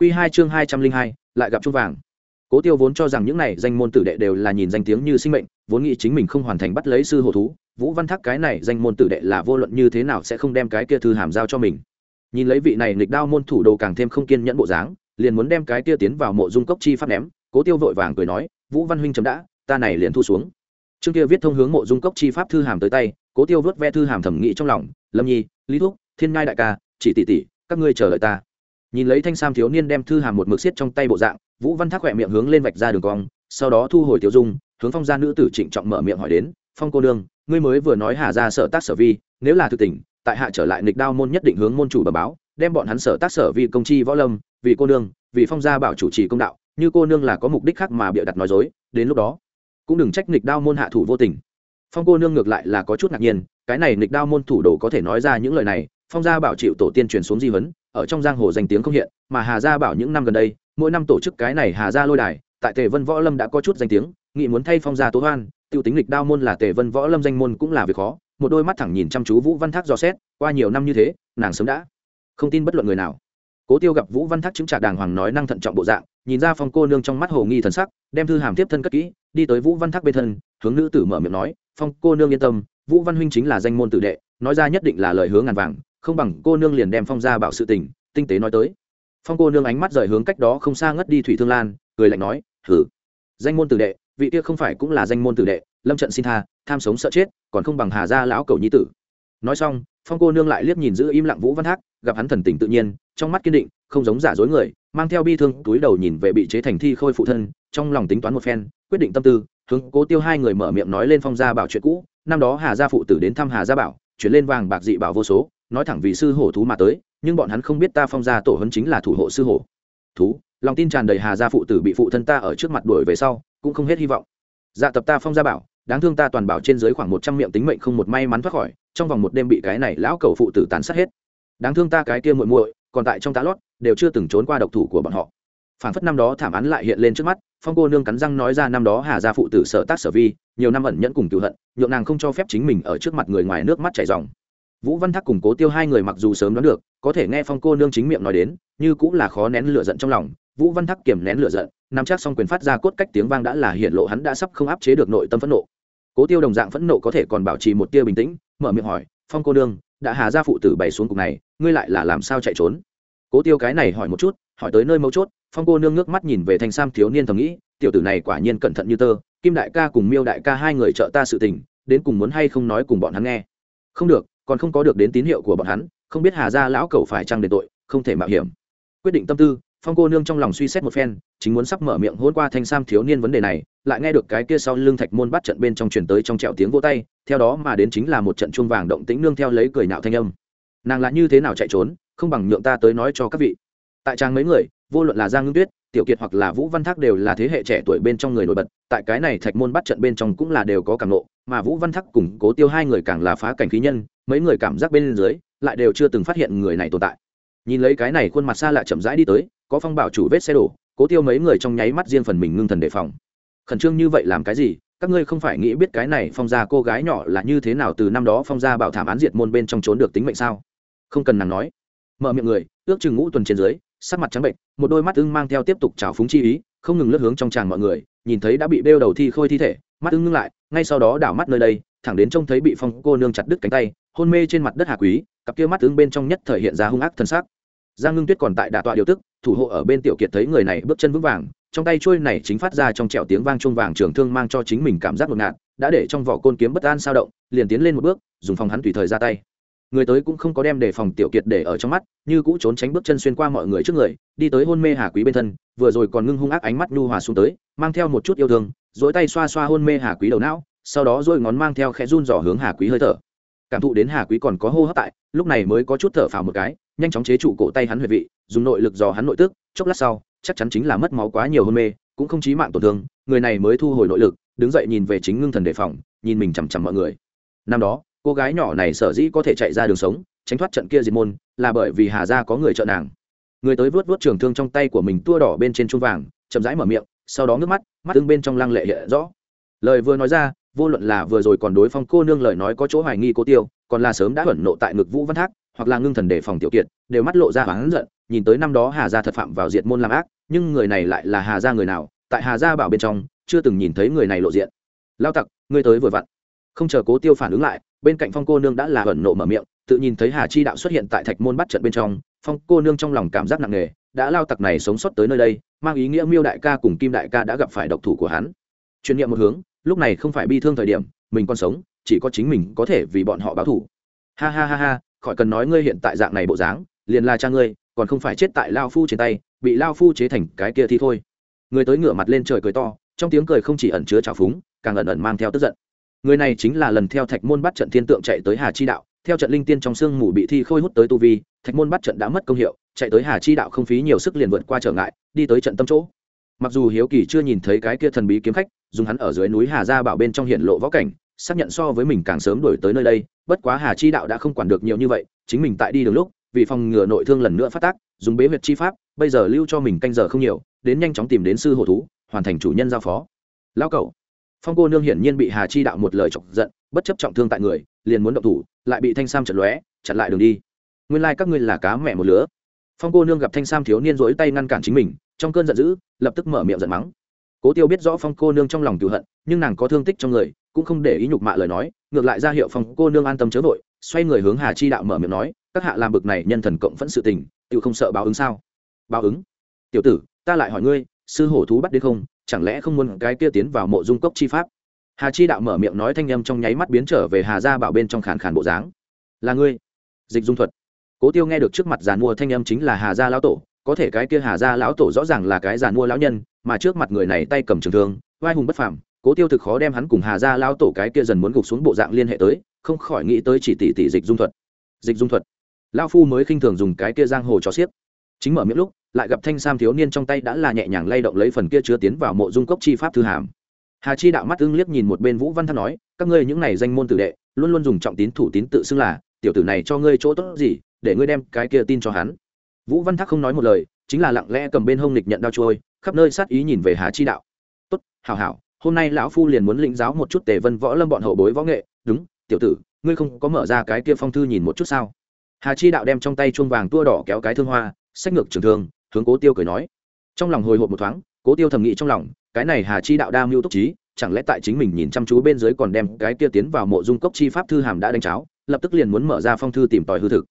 Quy hai chương hai trăm linh hai, lại gặp chuông vàng. Cố tiêu vốn cho rằng những này danh môn tử đệ đều là nhìn danh tiếng như sinh mệnh, vốn nghĩ chính mình không hoàn thành bắt lấy sư hồ thú, vũ văn thác cái này danh môn tử đệ là vô luận như thế nào sẽ không đem cái kia thư hàm giao cho mình. Nhìn lấy vị này nghịch đao môn thủ đồ càng thêm không kiên nhẫn bộ dáng, liền muốn đem cái kia tiến vào mộ dung cốc chi pháp ném, cố tiêu vội vàng cười nói, vũ văn huynh chấm đã, ta này liền thu xuống. Chương kia viết thông hướng mộ dung cốc chi pháp thư hàm tới tay, cố tiêu vớt ve thư hàm thẩm nghĩ trong lòng, lâm nhi, lý thúc, thiên ngai đại ca, chỉ tỷ tỷ, các ngươi chờ đợi ta nhìn lấy thanh sam thiếu niên đem thư hàm một mực xiết trong tay bộ dạng, vũ văn thác khỏe miệng hướng lên vạch ra đường cong, sau đó thu hồi tiêu dung, hướng phong gia nữ tử trịnh trọng mở miệng hỏi đến, phong cô nương, ngươi mới vừa nói hà ra sở tác sở vi, nếu là thực tình, tại hạ trở lại nịch đao môn nhất định hướng môn chủ bờ báo, đem bọn hắn sở tác sở vi công chi võ lâm, vì cô nương, vì phong gia bảo chủ trì công đạo, như cô nương là có mục đích khác mà bịa đặt nói dối, đến lúc đó, cũng đừng trách nịch đao môn hạ thủ vô tình. Phong cô nương ngược lại là có chút ngạc nhiên, cái này nịch đao môn thủ đồ có thể nói ra những lời này, phong gia bảo chịu tổ tiên truyền xuống di vấn ở trong giang hồ danh tiếng không hiện, mà hà gia bảo những năm gần đây, mỗi năm tổ chức cái này hà gia lôi đài, tại tề vân võ lâm đã có chút danh tiếng, nghị muốn thay phong gia tố hoan, tiêu tính lịch đao môn là tề vân võ lâm danh môn cũng là việc khó, một đôi mắt thẳng nhìn chăm chú vũ văn thác dò xét, qua nhiều năm như thế, nàng sớm đã không tin bất luận người nào. Cố tiêu gặp vũ văn thác chứng trả đàng hoàng nói năng thận trọng bộ dạng, nhìn ra phong cô nương trong mắt hồ nghi thần sắc, đem thư hàm tiếp thân cất kỹ, đi tới vũ văn thác bên thân, hướng nữ tử mở miệng nói, phong cô nương yên tâm, vũ văn huynh chính là danh môn tử đệ, nói ra nhất định là lời hướng ngàn vàng không bằng cô nương liền đem phong ra bảo sự tình, tinh tế nói tới. Phong cô nương ánh mắt rời hướng cách đó không xa ngất đi thủy thương lan, cười lạnh nói thử danh môn tử đệ, vị kia không phải cũng là danh môn tử đệ, lâm trận xin tha, tham sống sợ chết, còn không bằng hà gia lão cầu nhi tử. Nói xong, phong cô nương lại liếc nhìn giữ im lặng vũ văn thác, gặp hắn thần tình tự nhiên, trong mắt kiên định, không giống giả dối người, mang theo bi thương, túi đầu nhìn về bị chế thành thi khôi phụ thân, trong lòng tính toán một phen, quyết định tâm tư, hướng cố tiêu hai người mở miệng nói lên phong gia bảo chuyện cũ, năm đó hà gia phụ tử đến thăm hà gia bảo, chuyển lên vàng bạc dị bảo vô số nói thẳng vì sư hổ thú mà tới, nhưng bọn hắn không biết ta phong gia tổ hấn chính là thủ hộ sư hổ. Thú, lòng tin tràn đầy hà gia phụ tử bị phụ thân ta ở trước mặt đuổi về sau, cũng không hết hy vọng. Dạ tập ta phong gia bảo, đáng thương ta toàn bảo trên dưới khoảng một trăm miệng tính mệnh không một may mắn thoát khỏi, trong vòng một đêm bị cái này lão cầu phụ tử tàn sát hết. Đáng thương ta cái kia muội muội, còn tại trong tá lót, đều chưa từng trốn qua độc thủ của bọn họ. Phản phất năm đó thảm án lại hiện lên trước mắt, phong cô nương cắn răng nói ra năm đó hà gia phụ tử sợ tác sở vi, nhiều năm ẩn nhẫn cùng cựu hận, nhượng nàng không cho phép chính mình ở trước mặt người ngoài nước mắt chảy dòng vũ văn thác cùng cố tiêu hai người mặc dù sớm đoán được, có thể nghe phong cô nương chính miệng nói đến, như cũng là khó nén lửa giận trong lòng. Vũ văn thác kiềm nén lửa giận, nắm chắc xong quyền phát ra cốt cách tiếng vang đã là hiện lộ hắn đã sắp không áp chế được nội tâm phẫn nộ. Cố tiêu đồng dạng phẫn nộ có thể còn bảo trì một tia bình tĩnh, mở miệng hỏi, phong cô nương, đã hà ra phụ tử bày xuống cục này, ngươi lại là làm sao chạy trốn? Cố tiêu cái này hỏi một chút, hỏi tới nơi mấu chốt, phong cô nương nước mắt nhìn về thanh sam thiếu niên thầm nghĩ, tiểu tử này quả nhiên cẩn thận như tơ, kim đại ca cùng miêu đại ca hai người trợ ta sự tình, đến cùng muốn hay không nói cùng bọn hắn nghe? Không được còn không có được đến tín hiệu của bọn hắn, không biết hà gia lão cầu phải trăng đền tội, không thể mạo hiểm. Quyết định tâm tư, phong cô nương trong lòng suy xét một phen, chính muốn sắp mở miệng hôn qua thanh sam thiếu niên vấn đề này, lại nghe được cái kia sau lưng thạch môn bắt trận bên trong truyền tới trong trẹo tiếng vô tay, theo đó mà đến chính là một trận chuông vàng động tĩnh nương theo lấy cười nạo thanh âm. Nàng là như thế nào chạy trốn, không bằng nhượng ta tới nói cho các vị. Tại trang mấy người, vô luận là giang ngưng tuyết, tiểu kiệt hoặc là vũ văn thác đều là thế hệ trẻ tuổi bên trong người nổi bật, tại cái này thạch môn bắt trận bên trong cũng là đều có cảm nộ mà vũ văn thác cùng cố tiêu hai người càng là phá cảnh khí nhân mấy người cảm giác bên dưới, lại đều chưa từng phát hiện người này tồn tại. Nhìn lấy cái này khuôn mặt xa lạ chậm rãi đi tới, có phong bảo chủ vết xe đổ, cố tiêu mấy người trong nháy mắt riêng phần mình ngưng thần đề phòng. Khẩn trương như vậy làm cái gì? Các ngươi không phải nghĩ biết cái này phong gia cô gái nhỏ là như thế nào từ năm đó phong gia bảo thảm án diệt môn bên trong trốn được tính mệnh sao? Không cần nàng nói. Mở miệng người, ước chừng ngũ tuần trên dưới, sắc mặt trắng bệnh một đôi mắt ưng mang theo tiếp tục trào phúng chi ý, không ngừng lướt hướng trong tràng mọi người, nhìn thấy đã bị bêu đầu thi khôi thi thể, mắt ưng ngưng lại, ngay sau đó đảo mắt nơi đây thẳng đến trông thấy bị phong cô nương chặt đứt cánh tay, hôn mê trên mặt đất hà quý, cặp kia mắt tướng bên trong nhất thời hiện ra hung ác thân xác. Giang ngưng tuyết còn tại đà tọa điều tức, thủ hộ ở bên tiểu kiệt thấy người này bước chân vững vàng, trong tay trôi này chính phát ra trong trẹo tiếng vang chuông vàng trường thương mang cho chính mình cảm giác ngột ngạt, đã để trong vỏ côn kiếm bất an sao động, liền tiến lên một bước, dùng phòng hắn tùy thời ra tay. Người tới cũng không có đem đề phòng tiểu kiệt để ở trong mắt, như cũ trốn tránh bước chân xuyên qua mọi người trước người, đi tới hôn mê hà quý bên thân, vừa rồi còn ngưng hung ác ánh mắt nhu hòa xuống tới, mang theo một chút yêu thương dỗi tay xoa xoa hôn mê hà quý đầu não sau đó rồi ngón mang theo khẽ run dò hướng hà quý hơi thở. Cảm thụ đến hà quý còn có hô hấp tại, lúc này mới có chút thở phào một cái, nhanh chóng chế trụ cổ tay hắn huyệt vị, dùng nội lực dò hắn nội tức, chốc lát sau, chắc chắn chính là mất máu quá nhiều hôn mê, cũng không chí mạng tổn thương, người này mới thu hồi nội lực, đứng dậy nhìn về chính ngưng thần đề phòng, nhìn mình chằm chằm mọi người. Năm đó, cô gái nhỏ này sở dĩ có thể chạy ra đường sống, tránh thoát trận kia diệt môn, là bởi vì hà gia có người trợ nàng. Người tới vớt vớt trường thương trong tay của mình tua đỏ bên trên chuông vàng, chậm rãi mở miệng, sau đó nước mắt mắt tương bên trong lăng lệ hiện rõ. Lời vừa nói ra vô luận là vừa rồi còn đối phong cô nương lời nói có chỗ hoài nghi cố tiêu, còn là sớm đã ẩn nộ tại ngực vũ văn thác, hoặc là ngưng thần đề phòng tiểu kiệt, đều mắt lộ ra hắn giận nhìn tới năm đó hà gia thật phạm vào diệt môn làm ác, nhưng người này lại là hà gia người nào, tại hà gia bảo bên trong, chưa từng nhìn thấy người này lộ diện. Lao tặc, ngươi tới vừa vặn. Không chờ cố tiêu phản ứng lại, bên cạnh phong cô nương đã là ẩn nộ mở miệng, tự nhìn thấy hà chi đạo xuất hiện tại thạch môn bắt trận bên trong, phong cô nương trong lòng cảm giác nặng nề, đã lao tặc này sống sót tới nơi đây, mang ý nghĩa miêu đại ca cùng kim đại ca đã gặp phải độc thủ của hắn. Chuyển niệm một hướng lúc này không phải bi thương thời điểm, mình còn sống, chỉ có chính mình có thể vì bọn họ báo thù. ha ha ha ha, khỏi cần nói ngươi hiện tại dạng này bộ dáng, liền là cha ngươi, còn không phải chết tại lao phu trên tay, bị lao phu chế thành cái kia thì thôi. Người tới ngửa mặt lên trời cười to, trong tiếng cười không chỉ ẩn chứa trào phúng, càng ẩn ẩn mang theo tức giận. Người này chính là lần theo thạch môn bắt trận thiên tượng chạy tới hà chi đạo, theo trận linh tiên trong sương mù bị thi khôi hút tới tu vi, thạch môn bắt trận đã mất công hiệu, chạy tới hà chi đạo không phí nhiều sức liền vượt qua trở ngại, đi tới trận tâm chỗ. Mặc dù hiếu kỳ chưa nhìn thấy cái kia thần bí kiếm khách dùng hắn ở dưới núi hà gia bảo bên trong hiện lộ võ cảnh, xác nhận so với mình càng sớm đổi tới nơi đây, bất quá hà chi đạo đã không quản được nhiều như vậy, chính mình tại đi đường lúc, vì phòng ngừa nội thương lần nữa phát tác, dùng bế huyệt chi pháp, bây giờ lưu cho mình canh giờ không nhiều, đến nhanh chóng tìm đến sư hồ thú, hoàn thành chủ nhân giao phó. Lão cậu. Phong cô nương hiển nhiên bị hà chi đạo một lời chọc giận, bất chấp trọng thương tại người, liền muốn động thủ, lại bị thanh sam chật lóe, chặn lại đường đi. Nguyên lai、like、các ngươi là cá mẹ một lứa. Phong cô nương gặp thanh sam thiếu niên rỗi tay ngăn cản chính mình, trong cơn giận dữ, lập tức mở miệng giận mắng cố tiêu biết rõ phong cô nương trong lòng cựu hận, nhưng nàng có thương tích trong người, cũng không để ý nhục mạ lời nói, ngược lại ra hiệu phong cô nương an tâm chớ vội, xoay người hướng hà chi đạo mở miệng nói, các hạ làm bực này nhân thần cộng phẫn sự tình tự không sợ báo ứng sao? Báo ứng? Tiểu tử, ta lại hỏi ngươi, sư hổ thú bắt đến không? Chẳng lẽ không muốn cái kia tiến vào mộ dung cốc chi pháp? Hà chi đạo mở miệng nói thanh â m trong nháy mắt biến trở về hà gia bảo bên trong khàn khàn bộ dáng. Là ngươi. Dịch dung thuật. Cố tiêu nghe được trước mặt giàn mua thanh â m chính là hà gia lão tổ, có thể cái kia hà gia lão tổ rõ ràng là cái giàn mua lão nhân mà trước mặt người này tay cầm trường thương, vai hùng bất phàm, cố tiêu thực khó đem hắn cùng hà gia lao tổ cái kia dần muốn gục xuống bộ dạng liên hệ tới, không khỏi nghĩ tới chỉ tỷ tỷ dịch dung thuật. Dịch dung thuật. Lão phu mới khinh thường dùng cái kia giang hồ cho xiếc. Chính mở miệng lúc, lại gặp thanh sam thiếu niên trong tay đã là nhẹ nhàng lay động lấy phần kia chứa tiến vào mộ dung cốc chi pháp thư hàm. Hà chi đạo mắt ưng liếc nhìn một bên vũ văn thác nói, các ngươi những này danh môn tử đệ, luôn luôn dùng trọng tín thủ tín tự xưng là, tiểu tử này cho ngươi chỗ tốt gì, để ngươi đem cái kia tin cho hắn. Vũ văn thắc không nói một lời, chính là lặng lẽ cầm bên hông lịch nhận đao trôi khắp nơi sát ý nhìn về hà chi đạo. Tốt, hảo hảo, hôm nay lão phu liền muốn lĩnh giáo một chút tề vân võ lâm bọn hậu bối võ nghệ. Đúng, tiểu tử, ngươi không có mở ra cái kia phong thư nhìn một chút sao? Hà chi đạo đem trong tay chuông vàng tua đỏ kéo cái thương hoa, sách ngược trường thương, hướng cố tiêu cười nói. Trong lòng hồi hộp một thoáng, cố tiêu thầm nghĩ trong lòng, cái này hà chi đạo đa mưu túc trí, chẳng lẽ tại chính mình nhìn chăm chú bên dưới còn đem cái kia tiến vào mộ dung cốc chi pháp thư hàm đã đánh cháo, lập tức liền muốn mở ra phong thư tìm tòi hư thực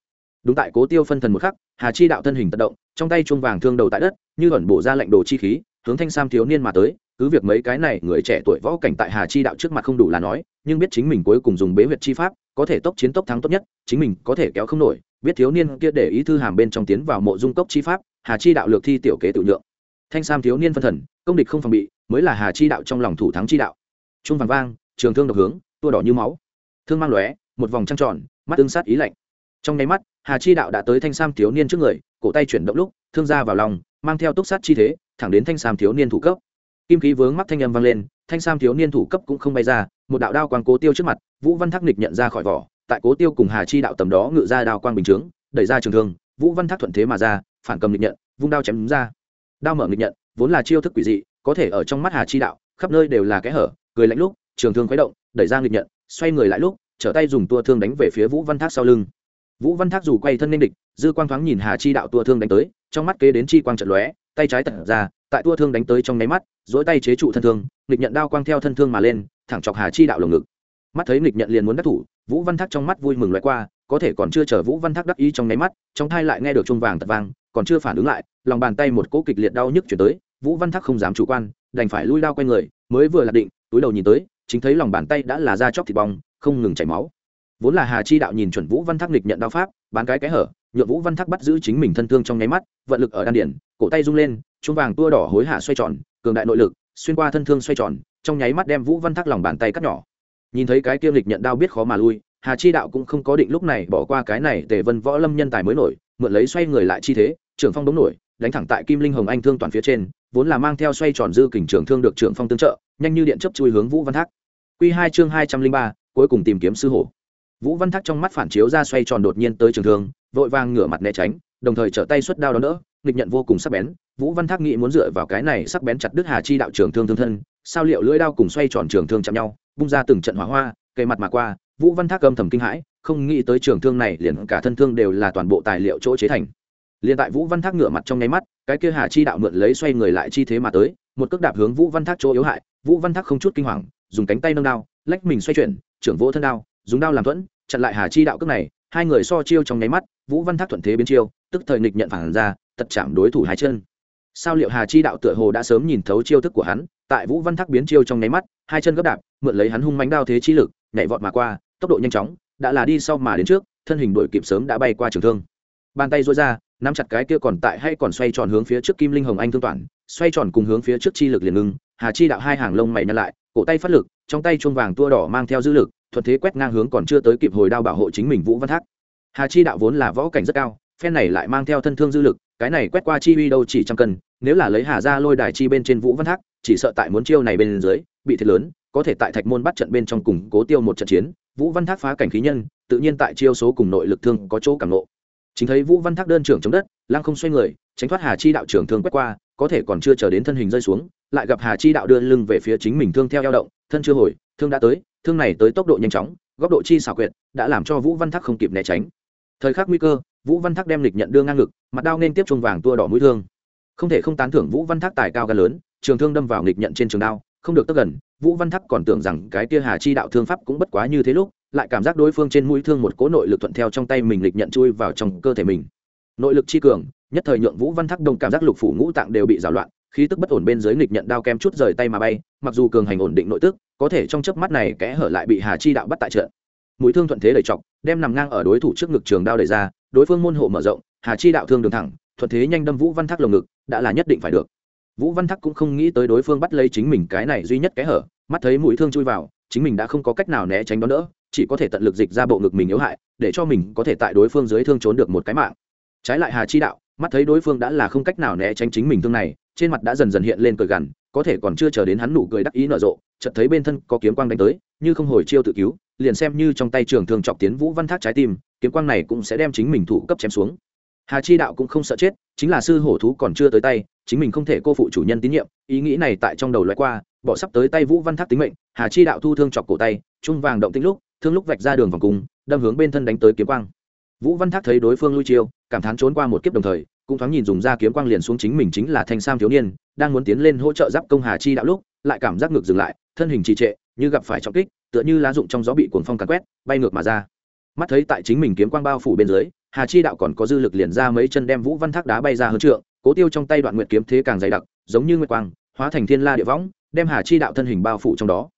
đúng tại cố tiêu phân thần một khắc, hà chi đạo thân hình tật động, trong tay chuông vàng thương đầu tại đất, như ẩn bổ ra lệnh đồ chi khí, hướng thanh sam thiếu niên mà tới. Cứ việc mấy cái này người trẻ tuổi võ cảnh tại hà chi đạo trước mặt không đủ là nói, nhưng biết chính mình cuối cùng dùng bế huyệt chi pháp, có thể tốc chiến tốc thắng tốt nhất, chính mình có thể kéo không nổi. Biết thiếu niên kia để ý thư hàm bên trong tiến vào mộ dung cốc chi pháp, hà chi đạo lược thi tiểu kế tự nhượng. Thanh sam thiếu niên phân thần, công địch không phòng bị, mới là hà chi đạo trong lòng thủ thắng chi đạo. Trung vàng vang, trường thương độc hướng, tua đỏ như máu. Thương mang lóe, một vòng trăng tròn, mắt tương sát ý lạnh trong nháy mắt, hà chi đạo đã tới thanh sam thiếu niên trước người, cổ tay chuyển động lúc, thương ra vào lòng, mang theo túc sát chi thế, thẳng đến thanh sam thiếu niên thủ cấp. Kim khí vướng mắt thanh âm vang lên, thanh sam thiếu niên thủ cấp cũng không bay ra, một đạo đao quang cố tiêu trước mặt, vũ văn thác nịch nhận ra khỏi vỏ, tại cố tiêu cùng hà chi đạo tầm đó ngự ra đao quang bình chướng, đẩy ra trường thương, vũ văn thác thuận thế mà ra, phản cầm nịch nhận, vung đao chém đúng ra. Đao mở nịch nhận, vốn là chiêu thức quỷ dị, có thể ở trong mắt hà chi đạo, khắp nơi đều là kẽ hở, cười lạnh lúc, trường thương khuấy động, đẩy ra nịch nhận, xoay người lại lúc, trở tay dùng tua thương đánh về phía vũ văn thác sau lưng vũ văn thác dù quay thân nên địch, dư quang thoáng nhìn hà chi đạo tua thương đánh tới, trong mắt kế đến chi quang trận lóe, tay trái tật ra, tại tua thương đánh tới trong nháy mắt, dỗi tay chế trụ thân thương, nghịch nhận đao quang theo thân thương mà lên, thẳng chọc hà chi đạo lồng ngực. Mắt thấy nghịch nhận liền muốn đắc thủ, vũ văn thác trong mắt vui mừng loại qua, có thể còn chưa chờ vũ văn thác đắc ý trong nháy mắt, trong thai lại nghe được chuông vàng tật vang, còn chưa phản ứng lại, lòng bàn tay một cỗ kịch liệt đau nhức chuyển tới, vũ văn thác không dám chủ quan, đành phải lui đao q u a người, mới vừa lạc định, túi đầu nhìn tới, chính thấy lòng bàn tay đã là da chóc thịt bong, không ngừng chảy máu vốn là hà chi đạo nhìn chuẩn vũ văn thác nghịch nhận đao pháp, bán cái cái hở, nhượng vũ văn thác bắt giữ chính mình thân thương trong nháy mắt, vận lực ở đan điển cổ tay rung lên chung vàng tua đỏ hối hạ xoay tròn, cường đại nội lực, xuyên qua thân thương xoay tròn, trong nháy mắt đem vũ văn thác lòng bàn tay cắt nhỏ. Nhìn thấy cái kia lịch nhận đao biết khó mà lui, hà chi đạo cũng không có định lúc này bỏ qua cái này để vân võ lâm nhân tài mới nổi, mượn lấy xoay người lại chi thế, trưởng phong đống nổi, đánh thẳng tại kim linh hồng anh thương toàn phía trên, vốn là mang theo xoay tròn dư kình trưởng thương được trưởng phong tương trợ, nhanh như điện chấp chui hướng vũ văn thác. Q hai chương hai trăm linh ba, cuối cùng tìm kiếm sư hổ vũ văn thác trong mắt phản chiếu ra xoay tròn đột nhiên tới trường thương, vội vàng ngửa mặt né tránh, đồng thời trở tay xuất đao đó nữa nghịch nhận vô cùng sắc bén. Vũ văn thác nghĩ muốn dựa vào cái này sắc bén chặt đứt hà chi đạo trường thương thương thân, sao liệu lưỡi đao cùng xoay tròn trường thương chạm nhau, bung ra từng trận hỏa hoa cây mặt mà qua, vũ văn thác âm thầm kinh hãi, không nghĩ tới trường thương này liền cả thân thương đều là toàn bộ tài liệu chỗ chế thành. Liền tại vũ văn thác ngửa mặt trong nháy mắt, cái kia hà chi đạo mượn lấy xoay người lại chi thế mà tới, một cước đạp hướng vũ văn thác chỗ yếu hại. Vũ văn thác không chút kinh hoàng, dùng cánh tay nâng đao, lách mình xoay chuyển, trưởng vỗ thân đao dùng đao làm thuẫn, chặn lại hà chi đạo cước này, hai người so chiêu trong nháy mắt, vũ văn thác thuận thế biến chiêu, tức thời nghịch nhận phản ra, tật chạm đối thủ hai chân. Sao liệu hà chi đạo tựa hồ đã sớm nhìn thấu chiêu thức của hắn, tại vũ văn thác biến chiêu trong nháy mắt, hai chân gấp đạp, mượn lấy hắn hung mánh đao thế chi lực, nhảy vọt mà qua, tốc độ nhanh chóng, đã là đi sau mà đến trước, thân hình đội kịp sớm đã bay qua trường thương. Bàn tay dối ra, nắm chặt cái kia còn tại hay còn xoay tròn hướng phía trước kim linh hồng anh thương toàn, xoay tròn cùng hướng phía trước chi lực liền ngưng, hà chi đạo hai hàng lông mày nhăn lại, cổ tay phát lực, trong tay chuông vàng tua đỏ mang theo dư lực thuận thế quét ngang hướng còn chưa tới kịp hồi đao bảo hộ chính mình vũ văn thác. Hà chi đạo vốn là võ cảnh rất cao, phen này lại mang theo thân thương dư lực, cái này quét qua chi uy đâu chỉ trăm cân, nếu là lấy hà ra lôi đài chi bên trên vũ văn thác, chỉ sợ tại muốn chiêu này bên dưới, bị thiệt lớn, có thể tại thạch môn bắt trận bên trong cùng cố tiêu một trận chiến, vũ văn thác phá cảnh khí nhân, tự nhiên tại chiêu số cùng nội lực thương có chỗ cảm nộ chính thấy vũ văn thác đơn trưởng chống đất, lăng không xoay người, tránh thoát hà chi đạo trưởng thương quét qua, có thể còn chưa chờ đến thân hình rơi xuống, lại gặp hà chi đạo đưa lưng về phía chính mình thương theo eo động, thân chưa hồi, thương đã tới thương này tới tốc độ nhanh chóng, góc độ chi xảo quyệt, đã làm cho vũ văn thác không kịp né tránh. Thời khắc nguy cơ, vũ văn thác đem lịch nhận đưa ngang ngực, mặt đao nên tiếp chung vàng tua đỏ mũi thương. Không thể không tán thưởng vũ văn thác tài cao ga lớn, trường thương đâm vào lịch nhận trên trường đao, không được tức gần, vũ văn thác còn tưởng rằng cái tia hà chi đạo thương pháp cũng bất quá như thế lúc, lại cảm giác đối phương trên mũi thương một cỗ nội lực thuận theo trong tay mình lịch nhận chui vào trong cơ thể mình. Nội lực chi cường, nhất thời nhượng vũ văn thác đông cảm giác lục phủ ngũ tạng đều bị rào loạn khí tức bất ổn bên dưới nghịch nhận đao kem chút rời tay mà bay, mặc dù cường hành ổn định nội tức, có thể trong chớp mắt này kẽ hở lại bị hà chi đạo bắt tại trận. Mũi thương thuận thế đẩy chọc, đem nằm ngang ở đối thủ trước ngực trường đao đẩy ra, đối phương môn hộ mở rộng, hà chi đạo thương đường thẳng, thuận thế nhanh đâm vũ văn thác lồng ngực, đã là nhất định phải được. Vũ văn thác cũng không nghĩ tới đối phương bắt lấy chính mình cái này duy nhất kẽ hở, mắt thấy mũi thương chui vào, chính mình đã không có cách nào né tránh đó nữa chỉ có thể tận lực dịch ra bộ ngực mình yếu hại, để cho mình có thể tại đối phương dưới thương trốn được một cái mạng. Trái lại hà chi đạo, mắt thấy đối phương đã là không cách nào né tránh chính mình thương này trên mặt đã dần dần hiện lên cười gằn, có thể còn chưa chờ đến hắn nụ cười đắc ý nở rộ, chợt thấy bên thân có kiếm quang đánh tới, như không hồi chiêu tự cứu, liền xem như trong tay trường thường chọc tiến vũ văn thác trái tim, kiếm quang này cũng sẽ đem chính mình thủ cấp chém xuống. Hà chi đạo cũng không sợ chết, chính là sư hổ thú còn chưa tới tay, chính mình không thể cô phụ chủ nhân tín nhiệm, ý nghĩ này tại trong đầu loại qua, bỏ sắp tới tay vũ văn thác tính mệnh, hà chi đạo thu thương chọc cổ tay, trung vàng động tĩnh lúc, thương lúc vạch ra đường vòng cung, đâm hướng bên thân đánh tới kiếm quang vũ văn thác thấy đối phương lui chiêu, cảm thán trốn qua một kiếp đồng thời, cũng thoáng nhìn dùng ra kiếm quang liền xuống chính mình chính là thanh sam thiếu niên, đang muốn tiến lên hỗ trợ giáp công hà chi đạo lúc, lại cảm giác ngược dừng lại, thân hình trì trệ, như gặp phải trọng kích, tựa như lá dụng trong gió bị cuồng phong càn quét, bay ngược mà ra. Mắt thấy tại chính mình kiếm quang bao phủ bên dưới, hà chi đạo còn có dư lực liền ra mấy chân đem vũ văn thác đá bay ra hơn trượng, cố tiêu trong tay đoạn nguyệt kiếm thế càng dày đặc, giống như nguyệt quang, hóa thành thiên la địa võng, đem hà chi đạo thân hình bao phủ trong đó.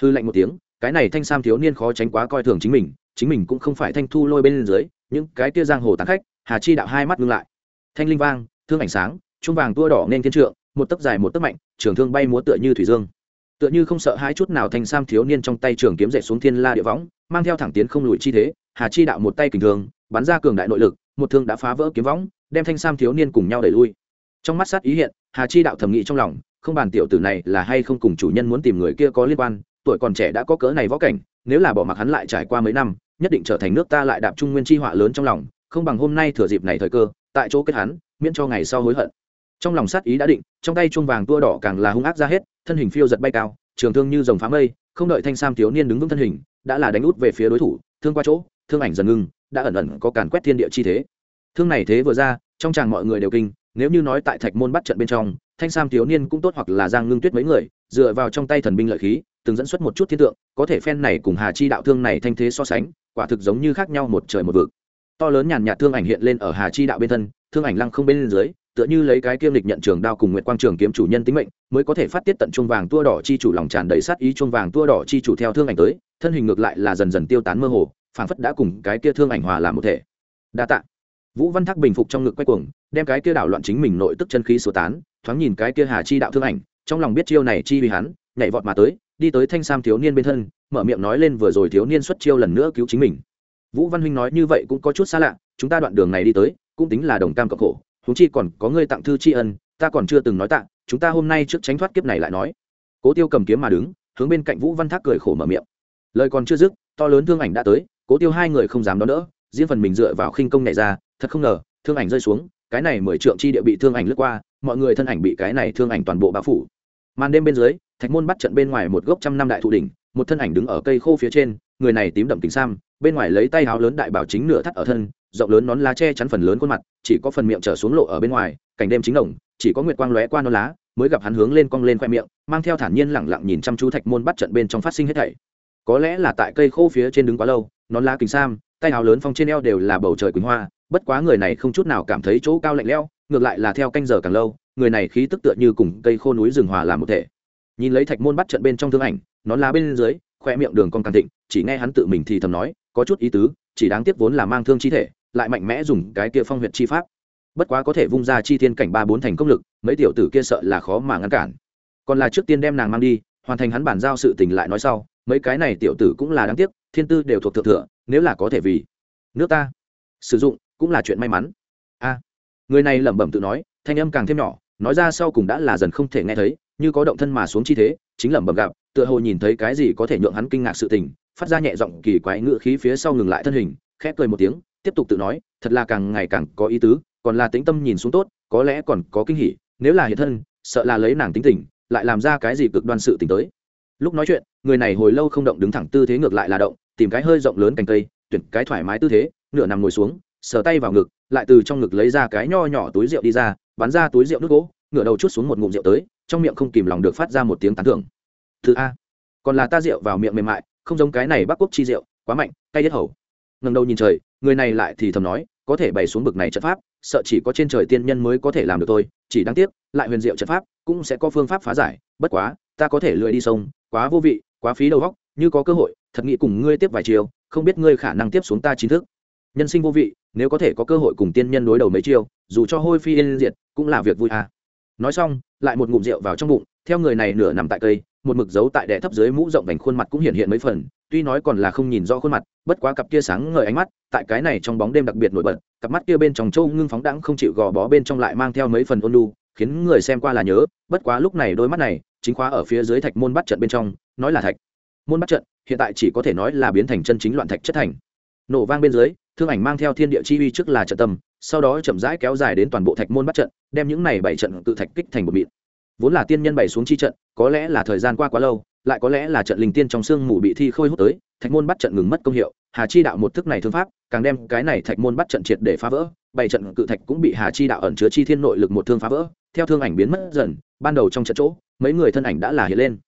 Hư lạnh một tiếng, cái này thanh sam thiếu niên khó tránh quá coi thường chính mình chính mình cũng không phải thanh thu lôi bên dưới những cái kia giang hồ tán khách, hà chi đạo hai mắt ngưng lại. Thanh linh vang, thương ảnh sáng trung vàng tua đỏ nên thiên trượng, một tấc dài một tấc mạnh, trường thương bay múa tựa như thủy dương. Tựa như không sợ hãi chút nào thanh sam thiếu niên trong tay trường kiếm dậy xuống thiên la địa võng, mang theo thẳng tiến không lùi chi thế, hà chi đạo một tay kình thường bắn ra cường đại nội lực, một thương đã phá vỡ kiếm võng, đem thanh sam thiếu niên cùng nhau đẩy lui. Trong mắt sát ý hiện, hà chi đạo thầm nghĩ trong lòng, không bàn tiểu tử này là hay không cùng chủ nhân muốn tìm người kia có liên quan, tuổi còn trẻ đã có cỡ này võ cảnh, nếu là bỏ mặc hắn lại trải qua mấy năm nhất định trở thành nước ta lại đạp trung nguyên chi họa lớn trong lòng, không bằng hôm nay thừa dịp này thời cơ, tại chỗ kết hắn, miễn cho ngày sau hối hận. Trong lòng sát ý đã định, trong tay chuông vàng tua đỏ càng là hung ác ra hết, thân hình phiêu giật bay cao, trường thương như dòng phá mây, không đợi thanh sam thiếu niên đứng vững thân hình, đã là đánh út về phía đối thủ, thương qua chỗ, thương ảnh dần ngưng, đã ẩn ẩn có càn quét thiên địa chi thế. Thương này thế vừa ra, trong chàng mọi người đều kinh, nếu như nói tại thạch môn bắt trận bên trong, thanh sam thiếu niên cũng tốt hoặc là giang ngưng tuyết mấy người, dựa vào trong tay thần binh lợi khí, từng dẫn xuất một chút thiên tượng, có thể phen này cùng hà chi đạo thương này thanh thế so sánh quả thực giống như khác nhau một trời một vực. To lớn nhàn nhạt thương ảnh hiện lên ở hà chi đạo bên thân, thương ảnh lăng không bên dưới, tựa như lấy cái kiêm lịch nhận trường đao cùng nguyệt quang trường kiếm chủ nhân tính mệnh, mới có thể phát tiết tận chuông vàng tua đỏ chi chủ lòng tràn đầy sát ý chuông vàng tua đỏ chi chủ theo thương ảnh tới, thân hình ngược lại là dần dần tiêu tán mơ hồ, phảng phất đã cùng cái kia thương ảnh hòa làm một thể. Đa tạ. Vũ văn thác bình phục trong ngực quay cuồng, đem cái kia đảo loạn chính mình nội tức chân khí số tán, thoáng nhìn cái kia hà chi đạo thương ảnh, trong lòng biết chiêu này chi vì hắn, nhảy vọt mà tới đi tới thanh sam thiếu niên bên thân, mở miệng nói lên vừa rồi thiếu niên xuất chiêu lần nữa cứu chính mình. Vũ văn huynh nói như vậy cũng có chút xa lạ, chúng ta đoạn đường này đi tới, cũng tính là đồng cam cộng khổ chúng chi còn có ngươi tặng thư tri ân, ta còn chưa từng nói tặng chúng ta hôm nay trước tránh thoát kiếp này lại nói. Cố tiêu cầm kiếm mà đứng, hướng bên cạnh vũ văn thác cười khổ mở miệng. Lời còn chưa dứt, to lớn thương ảnh đã tới, cố tiêu hai người không dám đón đỡ, riêng phần mình dựa vào khinh công nhảy ra, thật không ngờ, thương ảnh rơi xuống, cái này mười trượng chi địa bị thương ảnh lướt qua, mọi người thân ảnh bị cái này thương ảnh toàn bộ bao phủ màn đêm bên dưới, thạch môn bắt trận bên ngoài một gốc trăm năm đại thụ đỉnh, một thân ảnh đứng ở cây khô phía trên, người này tím đậm kính sam, bên ngoài lấy tay áo lớn đại bảo chính nửa thắt ở thân, rộng lớn nón lá che chắn phần lớn khuôn mặt, chỉ có phần miệng trở xuống lộ ở bên ngoài, cảnh đêm chính đồng, chỉ có nguyệt quang lóe qua nón lá, mới gặp hắn hướng lên cong lên khoe miệng, mang theo thản nhiên lẳng lặng nhìn chăm chú thạch môn bắt trận bên trong phát sinh hết thảy. Có lẽ là tại cây khô phía trên đứng quá lâu, nón lá kính sam, tay áo lớn phong trên eo đều là bầu trời quỳnh hoa, bất quá người này không chút nào cảm thấy chỗ cao lạnh lẽo, ngược lại là theo canh giờ càng lâu người này khí tức tựa như cùng cây khô núi rừng hòa làm một thể. Nhìn lấy thạch môn bắt trận bên trong thương ảnh nó lá bên dưới, khoe miệng đường con càng thịnh, chỉ nghe hắn tự mình thì thầm nói, có chút ý tứ, chỉ đáng tiếc vốn là mang thương chi thể, lại mạnh mẽ dùng cái kia phong huyệt chi pháp. Bất quá có thể vung ra chi thiên cảnh ba bốn thành công lực, mấy tiểu tử kia sợ là khó mà ngăn cản. Còn là trước tiên đem nàng mang đi, hoàn thành hắn bản giao sự tình lại nói sau, mấy cái này tiểu tử cũng là đáng tiếc, thiên tư đều thuộc thượng thừa, nếu là có thể vì nước ta sử dụng, cũng là chuyện may mắn. A. Người này lẩm bẩm tự nói, thanh âm càng thêm nhỏ nói ra sau cùng đã là dần không thể nghe thấy, như có động thân mà xuống chi thế, chính lẩm bẩm gặp, tựa hồ nhìn thấy cái gì có thể nhượng hắn kinh ngạc sự tình, phát ra nhẹ giọng kỳ quái ngự khí phía sau ngừng lại thân hình khép cười một tiếng, tiếp tục tự nói, thật là càng ngày càng có ý tứ, còn là tĩnh tâm nhìn xuống tốt, có lẽ còn có kinh hỉ, nếu là hiện thân, sợ là lấy nàng tính tình, lại làm ra cái gì cực đoan sự tình tới. Lúc nói chuyện, người này hồi lâu không động đứng thẳng tư thế ngược lại là động, tìm cái hơi rộng lớn cành cây, tuyển cái thoải mái tư thế, nửa nằm ngồi xuống, sờ tay vào ngực, lại từ trong ngực lấy ra cái nho nhỏ túi rượu đi ra bắn ra túi rượu nước gỗ, ngửa đầu chút xuống một ngụm rượu tới, trong miệng không kìm lòng được phát ra một tiếng tán thưởng. Thứ a. Còn là ta rượu vào miệng mềm mại, không giống cái này bắc quốc chi rượu, quá mạnh, cay nhất hầu. Ngần đầu nhìn trời, người này lại thì thầm nói, có thể bày xuống bực này trận pháp, sợ chỉ có trên trời tiên nhân mới có thể làm được thôi, chỉ đáng tiếc, lại huyền diệu trận pháp, cũng sẽ có phương pháp phá giải, bất quá, ta có thể lười đi sông, quá vô vị, quá phí đầu góc như có cơ hội, thật nghĩ cùng ngươi tiếp vài chiều, không biết ngươi khả năng tiếp xuống ta chính thức. Nhân sinh vô vị nếu có thể có cơ hội cùng tiên nhân đối đầu mấy chiêu, dù cho hôi phi yên diệt, cũng là việc vui à. Nói xong, lại một ngụm rượu vào trong bụng, theo người này nửa nằm tại cây, một mực dấu tại đẻ thấp dưới mũ rộng vành khuôn mặt cũng hiện hiện mấy phần, tuy nói còn là không nhìn rõ khuôn mặt, bất quá cặp kia sáng ngời ánh mắt, tại cái này trong bóng đêm đặc biệt nổi bật, cặp mắt kia bên trong châu ngưng phóng đãng không chịu gò bó bên trong lại mang theo mấy phần ôn lu khiến người xem qua là nhớ, bất quá lúc này đôi mắt này, chính khóa ở phía dưới thạch môn bắt trận bên trong, nói là thạch môn bắt trận, hiện tại chỉ có thể nói là biến thành chân chính loạn thạch chất thành. Nổ vang bên dưới thương ảnh mang theo thiên địa chi uy trước là trận tâm, sau đó chậm rãi kéo dài đến toàn bộ thạch môn bắt trận, đem những này bảy trận tự thạch kích thành một mịn. Vốn là tiên nhân bày xuống chi trận, có lẽ là thời gian qua quá lâu, lại có lẽ là trận linh tiên trong xương mù bị thi khôi hút tới, thạch môn bắt trận ngừng mất công hiệu, hà chi đạo một thức này thương pháp, càng đem cái này thạch môn bắt trận triệt để phá vỡ, bảy trận cự thạch cũng bị hà chi đạo ẩn chứa chi thiên nội lực một thương phá vỡ, theo thương ảnh biến mất dần, ban đầu trong trận chỗ, mấy người thân ảnh đã là hiện lên.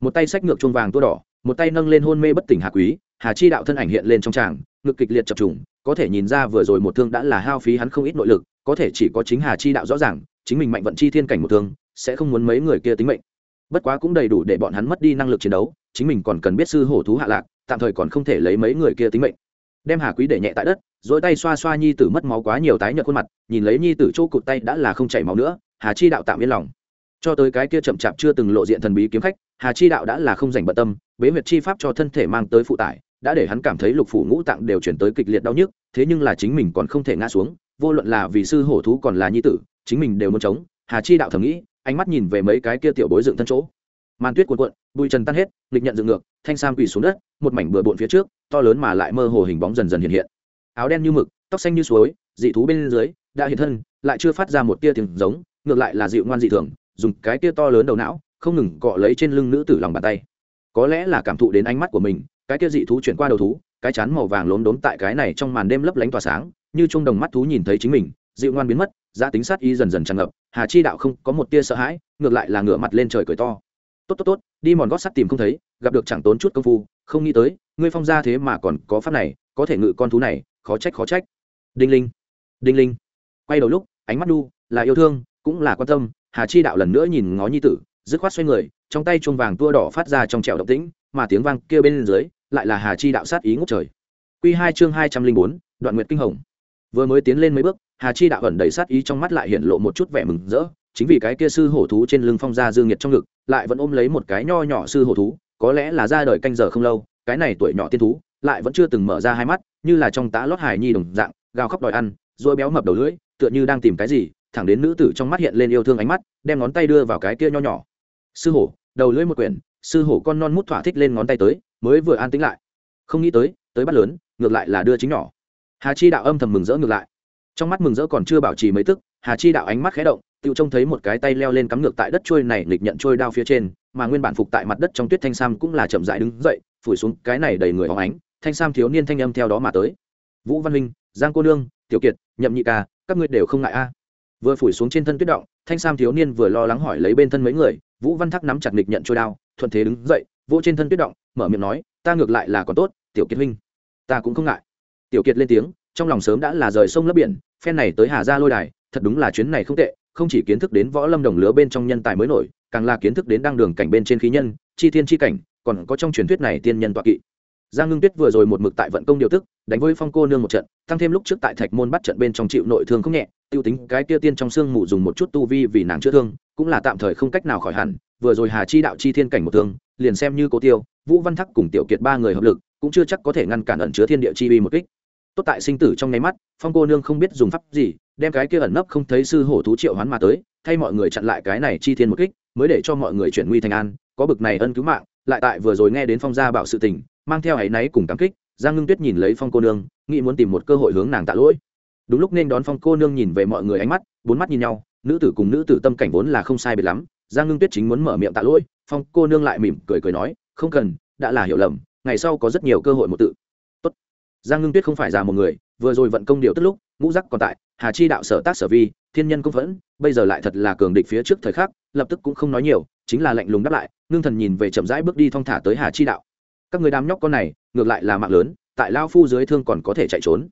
Một tay sách ngược chuông vàng tua đỏ, một tay nâng lên hôn mê bất tỉnh hà quý, hà chi đạo thân ảnh hiện lên trong tràng ngực kịch liệt chập trùng, có thể nhìn ra vừa rồi một thương đã là hao phí hắn không ít nội lực, có thể chỉ có chính hà chi đạo rõ ràng, chính mình mạnh vận chi thiên cảnh một thương, sẽ không muốn mấy người kia tính mệnh. Bất quá cũng đầy đủ để bọn hắn mất đi năng lực chiến đấu, chính mình còn cần biết sư hổ thú hạ lạc, tạm thời còn không thể lấy mấy người kia tính mệnh. Đem hà quý để nhẹ tại đất, dỗi tay xoa xoa nhi tử mất máu quá nhiều tái nhợt khuôn mặt, nhìn lấy nhi tử chỗ cụt tay đã là không chảy máu nữa, hà chi đạo tạm yên lòng. Cho tới cái kia chậm chạp chưa từng lộ diện thần bí kiếm khách, hà chi đạo đã là không dành bận tâm, bế huyệt chi pháp cho thân thể mang tới phụ tải đã để hắn cảm thấy lục phủ ngũ tạng đều chuyển tới kịch liệt đau nhức, thế nhưng là chính mình còn không thể ngã xuống, vô luận là vì sư hổ thú còn là nhi tử, chính mình đều muốn chống. Hà chi đạo thầm nghĩ, ánh mắt nhìn về mấy cái kia tiểu bối dựng thân chỗ. Màn tuyết cuộn cuộn, bụi trần tan hết, nghịch nhận dựng ngược, thanh sam quỳ xuống đất, một mảnh bừa bộn phía trước, to lớn mà lại mơ hồ hình bóng dần dần hiện hiện. Áo đen như mực, tóc xanh như suối, dị thú bên dưới, đã hiện thân, lại chưa phát ra một tia tiếng giống, ngược lại là dịu ngoan dị thường, dùng cái tia to lớn đầu não, không ngừng cọ lấy trên lưng nữ tử lòng bàn tay. Có lẽ là cảm thụ đến ánh mắt của mình cái kia dị thú chuyển qua đầu thú, cái chán màu vàng lốm đốm tại cái này trong màn đêm lấp lánh tỏa sáng, như trung đồng mắt thú nhìn thấy chính mình, dịu ngoan biến mất, giá tính sát y dần dần tràn ngập, hà chi đạo không có một tia sợ hãi, ngược lại là ngửa mặt lên trời cười to. Tốt tốt tốt, đi mòn gót sắt tìm không thấy, gặp được chẳng tốn chút công phu, không nghĩ tới, ngươi phong ra thế mà còn có pháp này, có thể ngự con thú này, khó trách khó trách. Đinh linh đinh linh, quay đầu lúc, ánh mắt đu là yêu thương, cũng là quan tâm, hà chi đạo lần nữa nhìn ngó nhi tử, dứt khoát xoay người, trong tay chuông vàng tua đỏ phát ra trong trẻo động tĩnh, mà tiếng vang kia bên dưới lại là hà chi đạo sát ý ngốc trời. Quy hai chương hai trăm linh bốn, đoạn nguyệt kinh hồng. Vừa mới tiến lên mấy bước, hà chi đạo ẩn đầy sát ý trong mắt lại hiện lộ một chút vẻ mừng rỡ, chính vì cái kia sư hổ thú trên lưng phong ra dương nhiệt trong ngực, lại vẫn ôm lấy một cái nho nhỏ sư hổ thú, có lẽ là ra đời canh giờ không lâu, cái này tuổi nhỏ tiên thú, lại vẫn chưa từng mở ra hai mắt, như là trong tá lót hải nhi đồng dạng, gào khóc đòi ăn rồi béo mập đầu lưỡi, tựa như đang tìm cái gì, thẳng đến nữ tử trong mắt hiện lên yêu thương ánh mắt, đem ngón tay đưa vào cái kia nho nhỏ. Sư hổ, đầu lưỡi một quyển, sư hổ con non mút thỏa thích lên ngón tay tới mới vừa an tĩnh lại. Không nghĩ tới tới bắt lớn, ngược lại là đưa chính nhỏ. Hà chi đạo âm thầm mừng rỡ ngược lại. Trong mắt mừng rỡ còn chưa bảo trì mấy tức, hà chi đạo ánh mắt khé động tự trông thấy một cái tay leo lên cắm ngược tại đất trôi này nghịch nhận trôi đao phía trên, mà nguyên bản phục tại mặt đất trong tuyết thanh sam cũng là chậm dại đứng dậy, phủi xuống cái này đầy người hóng ánh, thanh sam thiếu niên thanh âm theo đó mà tới. Vũ văn minh, giang cô nương, tiểu kiệt, nhậm nhị ca, các ngươi đều không ngại a. Vừa phủi xuống trên thân tuyết động, thanh sam thiếu niên vừa lo lắng hỏi lấy bên thân mấy người, vũ văn thắc nắm chặt nghịch nhận trôi đao, thuận thế đứng dậy vỗ trên thân tuyết động, mở miệng nói, ta ngược lại là còn tốt, tiểu kiệt huynh. Ta cũng không ngại. Tiểu kiệt lên tiếng, trong lòng sớm đã là rời sông lấp biển, phen này tới hà ra lôi đài, thật đúng là chuyến này không tệ, không chỉ kiến thức đến võ lâm đồng lứa bên trong nhân tài mới nổi, càng là kiến thức đến đăng đường cảnh bên trên khí nhân, chi thiên chi cảnh, còn có trong truyền thuyết này tiên nhân tọa kỵ. Giang ngưng tuyết vừa rồi một mực tại vận công điều tức, đánh với phong cô nương một trận, tăng thêm lúc trước tại thạch môn bắt trận bên trong chịu nội thương không nhẹ, tiêu tính cái kia tiên trong xương mù dùng một chút tu vi vì nàng chữa thương, cũng là tạm thời không cách nào khỏi hẳn, vừa rồi hà chi đạo chi thiên cảnh một thương liền xem như cố tiêu, vũ văn thắc cùng tiểu kiệt ba người hợp lực, cũng chưa chắc có thể ngăn cản ẩn chứa thiên địa chi uy một kích. Tốt tại sinh tử trong nháy mắt, phong cô nương không biết dùng pháp gì, đem cái kia ẩn nấp không thấy sư hổ thú triệu hoán mà tới, thay mọi người chặn lại cái này chi thiên một kích, mới để cho mọi người chuyển nguy thành an, có bực này ân cứu mạng, lại tại vừa rồi nghe đến phong gia bảo sự tình, mang theo áy náy cùng cảm kích, giang ngưng tuyết nhìn lấy phong cô nương, nghĩ muốn tìm một cơ hội hướng nàng tạ lỗi. Đúng lúc nên đón phong cô nương nhìn về mọi người ánh mắt, bốn mắt nhìn nhau, nữ tử cùng nữ tử tâm cảnh vốn là không sai biệt lắm, giang ngưng tuyết chính muốn mở miệng tạ lỗi phong cô nương lại mỉm cười cười nói, không cần, đã là hiểu lầm, ngày sau có rất nhiều cơ hội một tự. Tốt. Giang ngưng tuyết không phải già một người, vừa rồi vận công điều tức lúc, ngũ giác còn tại, hà chi đạo sở tác sở vi, thiên nhân công phẫn, bây giờ lại thật là cường địch phía trước thời khắc, lập tức cũng không nói nhiều, chính là lạnh lùng đáp lại, ngưng thần nhìn về chậm rãi bước đi thong thả tới hà chi đạo. Các người đám nhóc con này, ngược lại là mạng lớn, tại lao phu dưới thương còn có thể chạy trốn.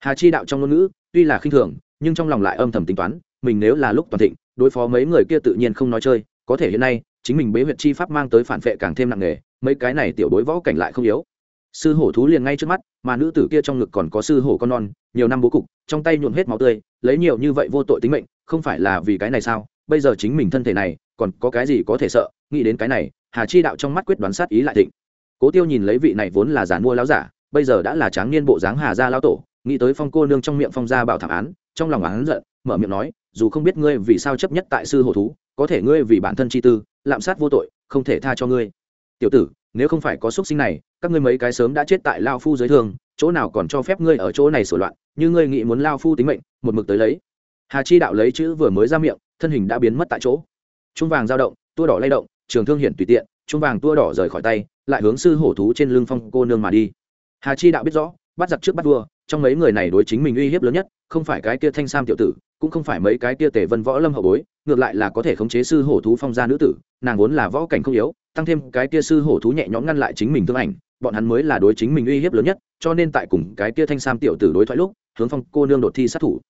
Hà chi đạo trong ngôn ngữ, tuy là khinh thường, nhưng trong lòng lại âm thầm tính toán, mình nếu là lúc toàn thịnh, đối phó mấy người kia tự nhiên không nói chơi, có thể hiện nay chính mình bế huyệt chi pháp mang tới phản vệ càng thêm nặng nề, mấy cái này tiểu đối võ cảnh lại không yếu. Sư hổ thú liền ngay trước mắt, mà nữ tử kia trong ngực còn có sư hổ con non, nhiều năm bố cục, trong tay nhuộm hết máu tươi, lấy nhiều như vậy vô tội tính mệnh, không phải là vì cái này sao? Bây giờ chính mình thân thể này, còn có cái gì có thể sợ? Nghĩ đến cái này, hà chi đạo trong mắt quyết đoán sát ý lại thịnh. Cố tiêu nhìn lấy vị này vốn là giàn mua láo giả, bây giờ đã là tráng niên bộ dáng hà gia lao tổ, nghĩ tới phong cô nương trong miệng phong gia bảo thảm án, trong lòng hắn giận, mở miệng nói, dù không biết ngươi vì sao chấp nhất tại sư hổ thú, có thể ngươi vì bản thân chi tư lạm sát vô tội, không thể tha cho ngươi. Tiểu tử, nếu không phải có xúc sinh này, các ngươi mấy cái sớm đã chết tại lao phu dưới thường, chỗ nào còn cho phép ngươi ở chỗ này sửa loạn, như ngươi nghĩ muốn lao phu tính mệnh, một mực tới lấy. Hà chi đạo lấy chữ vừa mới ra miệng, thân hình đã biến mất tại chỗ. Trung vàng dao động, tua đỏ lay động, trường thương hiển tùy tiện, trung vàng tua đỏ rời khỏi tay, lại hướng sư hổ thú trên lưng phong cô nương mà đi. Hà chi đạo biết rõ, bắt giặc trước bắt vua, trong mấy người này đối chính mình uy hiếp lớn nhất, không phải cái kia thanh sam tiểu tử cũng không phải mấy cái kia tề vân võ lâm hậu bối, ngược lại là có thể khống chế sư hổ thú phong gia nữ tử, nàng vốn là võ cảnh không yếu, tăng thêm cái kia sư hổ thú nhẹ nhõm ngăn lại chính mình thương ảnh, bọn hắn mới là đối chính mình uy hiếp lớn nhất, cho nên tại cùng cái kia thanh sam tiểu tử đối thoại lúc, hướng phong cô nương đột thi sát thủ.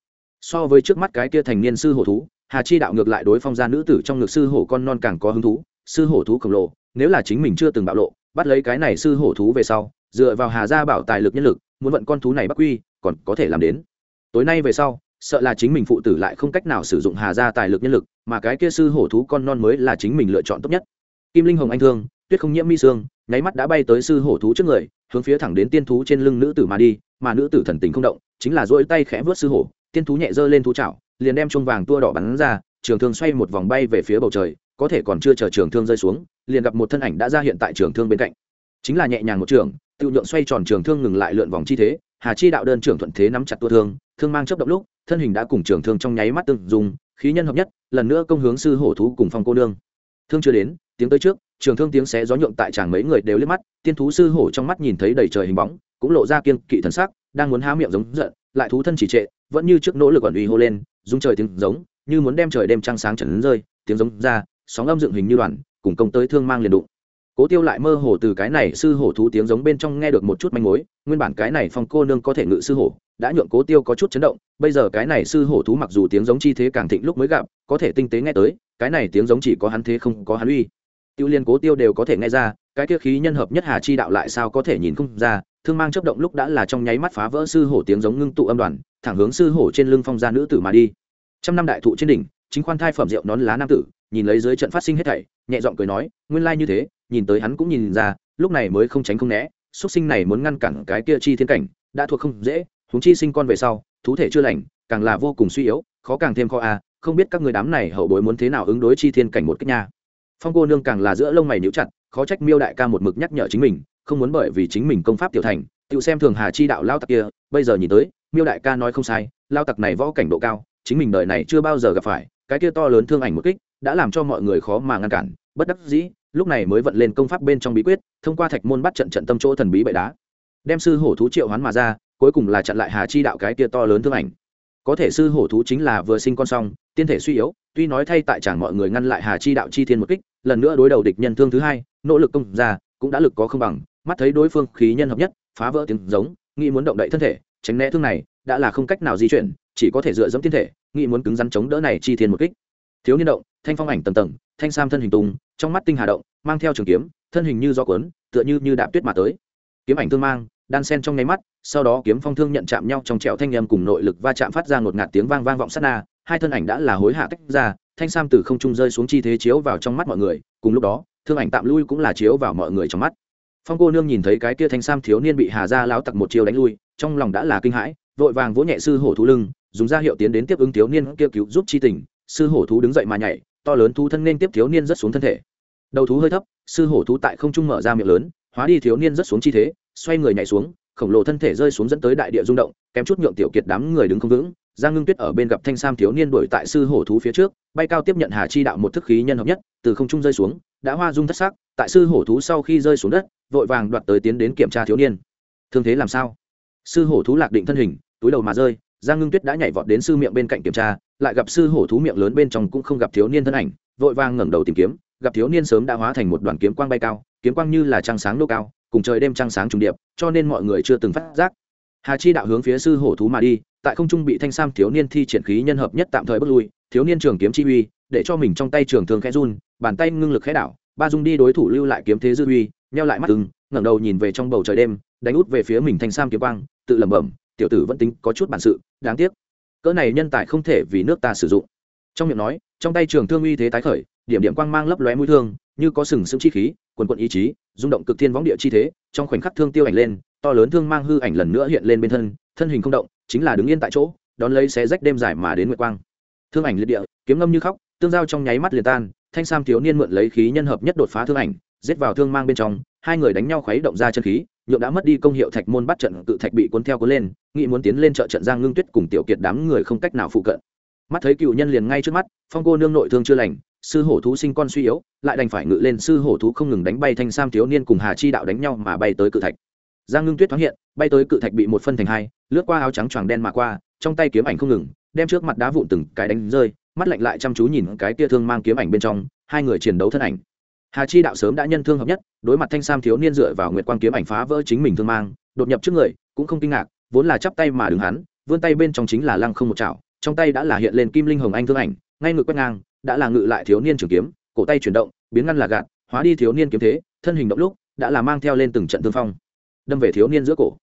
So với trước mắt cái kia thành niên sư hổ thú, hà chi đạo ngược lại đối phong gia nữ tử trong ngực sư hổ con non càng có hứng thú, sư hổ thú khổng lồ, nếu là chính mình chưa từng bạo lộ, bắt lấy cái này sư hổ thú về sau, dựa vào hà gia bảo tài lực nhân lực, muốn vận con thú này bắc quy, còn có thể làm đến. Tối nay về sau sợ là chính mình phụ tử lại không cách nào sử dụng hà gia tài lực nhân lực, mà cái kia sư hổ thú con non mới là chính mình lựa chọn tốt nhất. Kim linh hồng anh thương, tuyết không nhiễm mi sương, nháy mắt đã bay tới sư hổ thú trước người, hướng phía thẳng đến tiên thú trên lưng nữ tử mà đi, mà nữ tử thần tình không động, chính là dỗi tay khẽ vớt sư hổ, tiên thú nhẹ dơ lên thú chảo, liền đem chuông vàng tua đỏ bắn ra, trường thương xoay một vòng bay về phía bầu trời, có thể còn chưa chờ trường thương rơi xuống, liền gặp một thân ảnh đã ra hiện tại trường thương bên cạnh. Chính là nhẹ nhàng một trường tự nhượng xoay tròn trường thương ngừng lại lượn vòng chi thế, hà chi đạo đơn trưởng thuận thế nắm chặt tua thương thương mang chấp động lúc, thân hình đã cùng trường thương trong nháy mắt tương dùng khí nhân hợp nhất, lần nữa công hướng sư hổ thú cùng phong cô nương. Thương chưa đến, tiếng tới trước, trường thương tiếng xé gió nhượng tại chàng mấy người đều liếc mắt, tiên thú sư hổ trong mắt nhìn thấy đầy trời hình bóng, cũng lộ ra kiên kỵ thần sắc, đang muốn há miệng giống giận, lại thú thân chỉ trệ, vẫn như trước nỗ lực quản uy hô lên dung trời tiếng giống, như muốn đem trời đêm trăng sáng trần rơi, tiếng giống ra, sóng âm dựng hình như đoàn, cùng công tới thương mang liền đụng cố tiêu lại mơ hồ từ cái này sư hổ thú tiếng giống bên trong nghe được một chút manh mối, nguyên bản cái này phong cô nương có thể ngự sư hổ, đã nhượng cố tiêu có chút chấn động, bây giờ cái này sư hổ thú mặc dù tiếng giống chi thế càng thịnh lúc mới gặp, có thể tinh tế nghe tới, cái này tiếng giống chỉ có hắn thế không có hắn uy. Tiêu liên cố tiêu đều có thể nghe ra, cái kia khí nhân hợp nhất hà chi đạo lại sao có thể nhìn không ra, thương mang chấp động lúc đã là trong nháy mắt phá vỡ sư hổ tiếng giống ngưng tụ âm đoàn, thẳng hướng sư hổ trên lưng phong gia nữ tử mà đi. Trăm năm đại thụ trên đỉnh, chính khoan thai phẩm rượu nón lá nam tử nhìn lấy dưới trận phát sinh hết thảy, nhẹ giọng cười nói, nguyên lai như thế, nhìn tới hắn cũng nhìn ra, lúc này mới không tránh không né, xuất sinh này muốn ngăn cản cái kia chi thiên cảnh, đã thuộc không dễ, huống chi sinh con về sau, thú thể chưa lành, càng là vô cùng suy yếu, khó càng thêm khó a, không biết các người đám này hậu bối muốn thế nào ứng đối chi thiên cảnh một cách nha. Phong cô nương càng là giữa lông mày níu chặt, khó trách miêu đại ca một mực nhắc nhở chính mình, không muốn bởi vì chính mình công pháp tiểu thành, tự xem thường hà chi đạo lao tặc kia, bây giờ nhìn tới, miêu đại ca nói không sai, lao tặc này võ cảnh độ cao, chính mình đời này chưa bao giờ gặp phải, cái kia to lớn thương ảnh một kích đã làm cho mọi người khó mà ngăn cản, bất đắc dĩ, lúc này mới vận lên công pháp bên trong bí quyết, thông qua thạch môn bắt trận trận tâm chỗ thần bí bậy đá. Đem sư hổ thú triệu hoán mà ra, cuối cùng là chặn lại hà chi đạo cái kia to lớn thương ảnh. Có thể sư hổ thú chính là vừa sinh con xong tiên thể suy yếu, tuy nói thay tại chẳng mọi người ngăn lại hà chi đạo chi thiên một kích, lần nữa đối đầu địch nhân thương thứ hai, nỗ lực công ra, cũng đã lực có không bằng, mắt thấy đối phương khí nhân hợp nhất, phá vỡ tiếng giống, nghĩ muốn động đậy thân thể, tránh né thương này, đã là không cách nào di chuyển, chỉ có thể dựa dẫm tiên thể, nghĩ muốn cứng rắn chống đỡ này chi thiên một kích thiếu niên động, thanh phong ảnh tầng tầng, thanh sam thân hình tung, trong mắt tinh hà động, mang theo trường kiếm, thân hình như do cuốn, tựa như như đạp tuyết mà tới. Kiếm ảnh thương mang, đan sen trong nháy mắt, sau đó kiếm phong thương nhận chạm nhau trong trẹo thanh âm cùng nội lực va chạm phát ra ngột ngạt tiếng vang vang vọng sát na, hai thân ảnh đã là hối hạ tách ra, thanh sam từ không trung rơi xuống chi thế chiếu vào trong mắt mọi người, cùng lúc đó, thương ảnh tạm lui cũng là chiếu vào mọi người trong mắt. Phong cô nương nhìn thấy cái kia thanh sam thiếu niên bị hà ra láo tặc một chiều đánh lui, trong lòng đã là kinh hãi, vội vàng vỗ nhẹ sư hổ thú lưng, dùng ra hiệu tiến đến tiếp ứng thiếu niên kia cứu giúp chi tình sư hổ thú đứng dậy mà nhảy, to lớn thú thân nên tiếp thiếu niên rất xuống thân thể. Đầu thú hơi thấp, sư hổ thú tại không trung mở ra miệng lớn, hóa đi thiếu niên rất xuống chi thế, xoay người nhảy xuống, khổng lồ thân thể rơi xuống dẫn tới đại địa rung động, kém chút nhượng tiểu kiệt đám người đứng không vững. Giang ngưng tuyết ở bên gặp thanh sam thiếu niên đuổi tại sư hổ thú phía trước, bay cao tiếp nhận hà chi đạo một thức khí nhân hợp nhất, từ không trung rơi xuống, đã hoa dung thất sắc, tại sư hổ thú sau khi rơi xuống đất, vội vàng đoạt tới tiến đến kiểm tra thiếu niên. Thương thế làm sao? Sư hổ thú lạc định thân hình, túi đầu mà rơi, giang ngưng tuyết đã nhảy vọt đến sư miệng bên cạnh kiểm tra lại gặp sư hổ thú miệng lớn bên trong cũng không gặp thiếu niên thân ảnh, vội vàng ngẩng đầu tìm kiếm, gặp thiếu niên sớm đã hóa thành một đoàn kiếm quang bay cao, kiếm quang như là trăng sáng nô cao, cùng trời đêm trăng sáng trùng điệp, cho nên mọi người chưa từng phát giác. Hà chi đạo hướng phía sư hổ thú mà đi, tại không trung bị thanh sam thiếu niên thi triển khí nhân hợp nhất tạm thời bước lui, thiếu niên trường kiếm chi uy, để cho mình trong tay trường thường khẽ run, bàn tay ngưng lực khẽ đảo, ba dung đi đối thủ lưu lại kiếm thế dư uy neo lại mắt ưng, ngẩng đầu nhìn về trong bầu trời đêm, đánh út về phía mình thanh sam kiếm quang, tự lẩm bẩm, tiểu tử vẫn tính có chút bản sự, đáng tiếc cỡ này nhân tài không thể vì nước ta sử dụng. Trong miệng nói, trong tay trường thương uy thế tái khởi, điểm điểm quang mang lấp lóe mũi thương, như có sừng sững chi khí, quần quận ý chí, rung động cực thiên võng địa chi thế, trong khoảnh khắc thương tiêu ảnh lên, to lớn thương mang hư ảnh lần nữa hiện lên bên thân thân hình không động, chính là đứng yên tại chỗ, đón lấy xé rách đêm dài mà đến nguyệt quang. Thương ảnh liệt địa, kiếm ngâm như khóc, tương giao trong nháy mắt liền tan, thanh sam thiếu niên mượn lấy khí nhân hợp nhất đột phá thương ảnh, giết vào thương mang bên trong, hai người đánh nhau khuấy động ra chân khí nhượng đã mất đi công hiệu thạch môn bắt trận cự thạch bị cuốn theo cuốn lên, nghĩ muốn tiến lên trợ trận giang ngưng tuyết cùng tiểu kiệt đám người không cách nào phụ cận. Mắt thấy cựu nhân liền ngay trước mắt, phong cô nương nội thương chưa lành, sư hổ thú sinh con suy yếu, lại đành phải ngự lên sư hổ thú không ngừng đánh bay thanh sam thiếu niên cùng hà chi đạo đánh nhau mà bay tới cự thạch. Giang ngưng tuyết thoáng hiện, bay tới cự thạch bị một phân thành hai, lướt qua áo trắng choàng đen mà qua, trong tay kiếm ảnh không ngừng, đem trước mặt đá vụn từng cái đánh rơi, mắt lạnh lại chăm chú nhìn cái tia thương mang kiếm ảnh bên trong, hai người chiến đấu thân ảnh hà chi đạo sớm đã nhân thương hợp nhất, đối mặt thanh sam thiếu niên dựa vào nguyệt quang kiếm ảnh phá vỡ chính mình thương mang, đột nhập trước người, cũng không kinh ngạc, vốn là chắp tay mà đứng hắn, vươn tay bên trong chính là lăng không một chảo, trong tay đã là hiện lên kim linh hồng anh thương ảnh, ngay ngực quét ngang, đã là ngự lại thiếu niên trường kiếm, cổ tay chuyển động, biến ngăn là gạt, hóa đi thiếu niên kiếm thế, thân hình động lúc, đã là mang theo lên từng trận thương phong. Đâm về thiếu niên giữa cổ.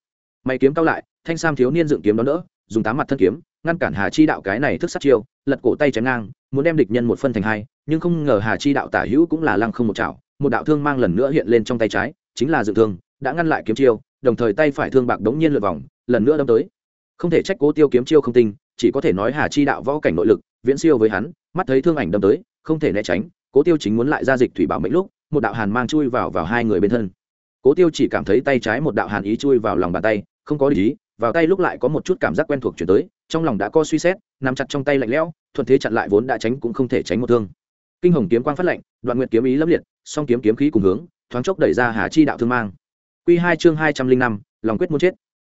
Mày kiếm cao lại, thanh sam thiếu niên dựng kiếm đó nữa dùng tám mặt thân kiếm ngăn cản hà chi đạo cái này thức sát chiêu, lật cổ tay chém ngang, muốn đem địch nhân một phân thành hai, nhưng không ngờ hà chi đạo tả hữu cũng là lăng không một chảo, một đạo thương mang lần nữa hiện lên trong tay trái, chính là dự thương, đã ngăn lại kiếm chiêu, đồng thời tay phải thương bạc đống nhiên lượt vòng, lần nữa đâm tới. Không thể trách cố tiêu kiếm chiêu không tinh, chỉ có thể nói hà chi đạo võ cảnh nội lực, viễn siêu với hắn, mắt thấy thương ảnh đâm tới, không thể né tránh, cố tiêu chính muốn lại ra dịch thủy bảo mệnh lúc, một đạo hàn mang chui vào vào hai người bên thân. Cố tiêu chỉ cảm thấy tay trái một đạo hàn ý chui vào lòng bàn tay, không có lý, vào tay lúc lại có một chút cảm giác quen thuộc chuyển tới trong lòng đã co suy xét, nắm chặt trong tay lạnh lẽo, thuận thế chặn lại vốn đã tránh cũng không thể tránh một thương. Kinh hồng kiếm quang phát lạnh, đoạn nguyện kiếm ý lấp liệt, song kiếm kiếm khí cùng hướng, thoáng chốc đẩy ra hà chi đạo thương mang. Q hai chương hai trăm linh năm, lòng quyết muốn chết.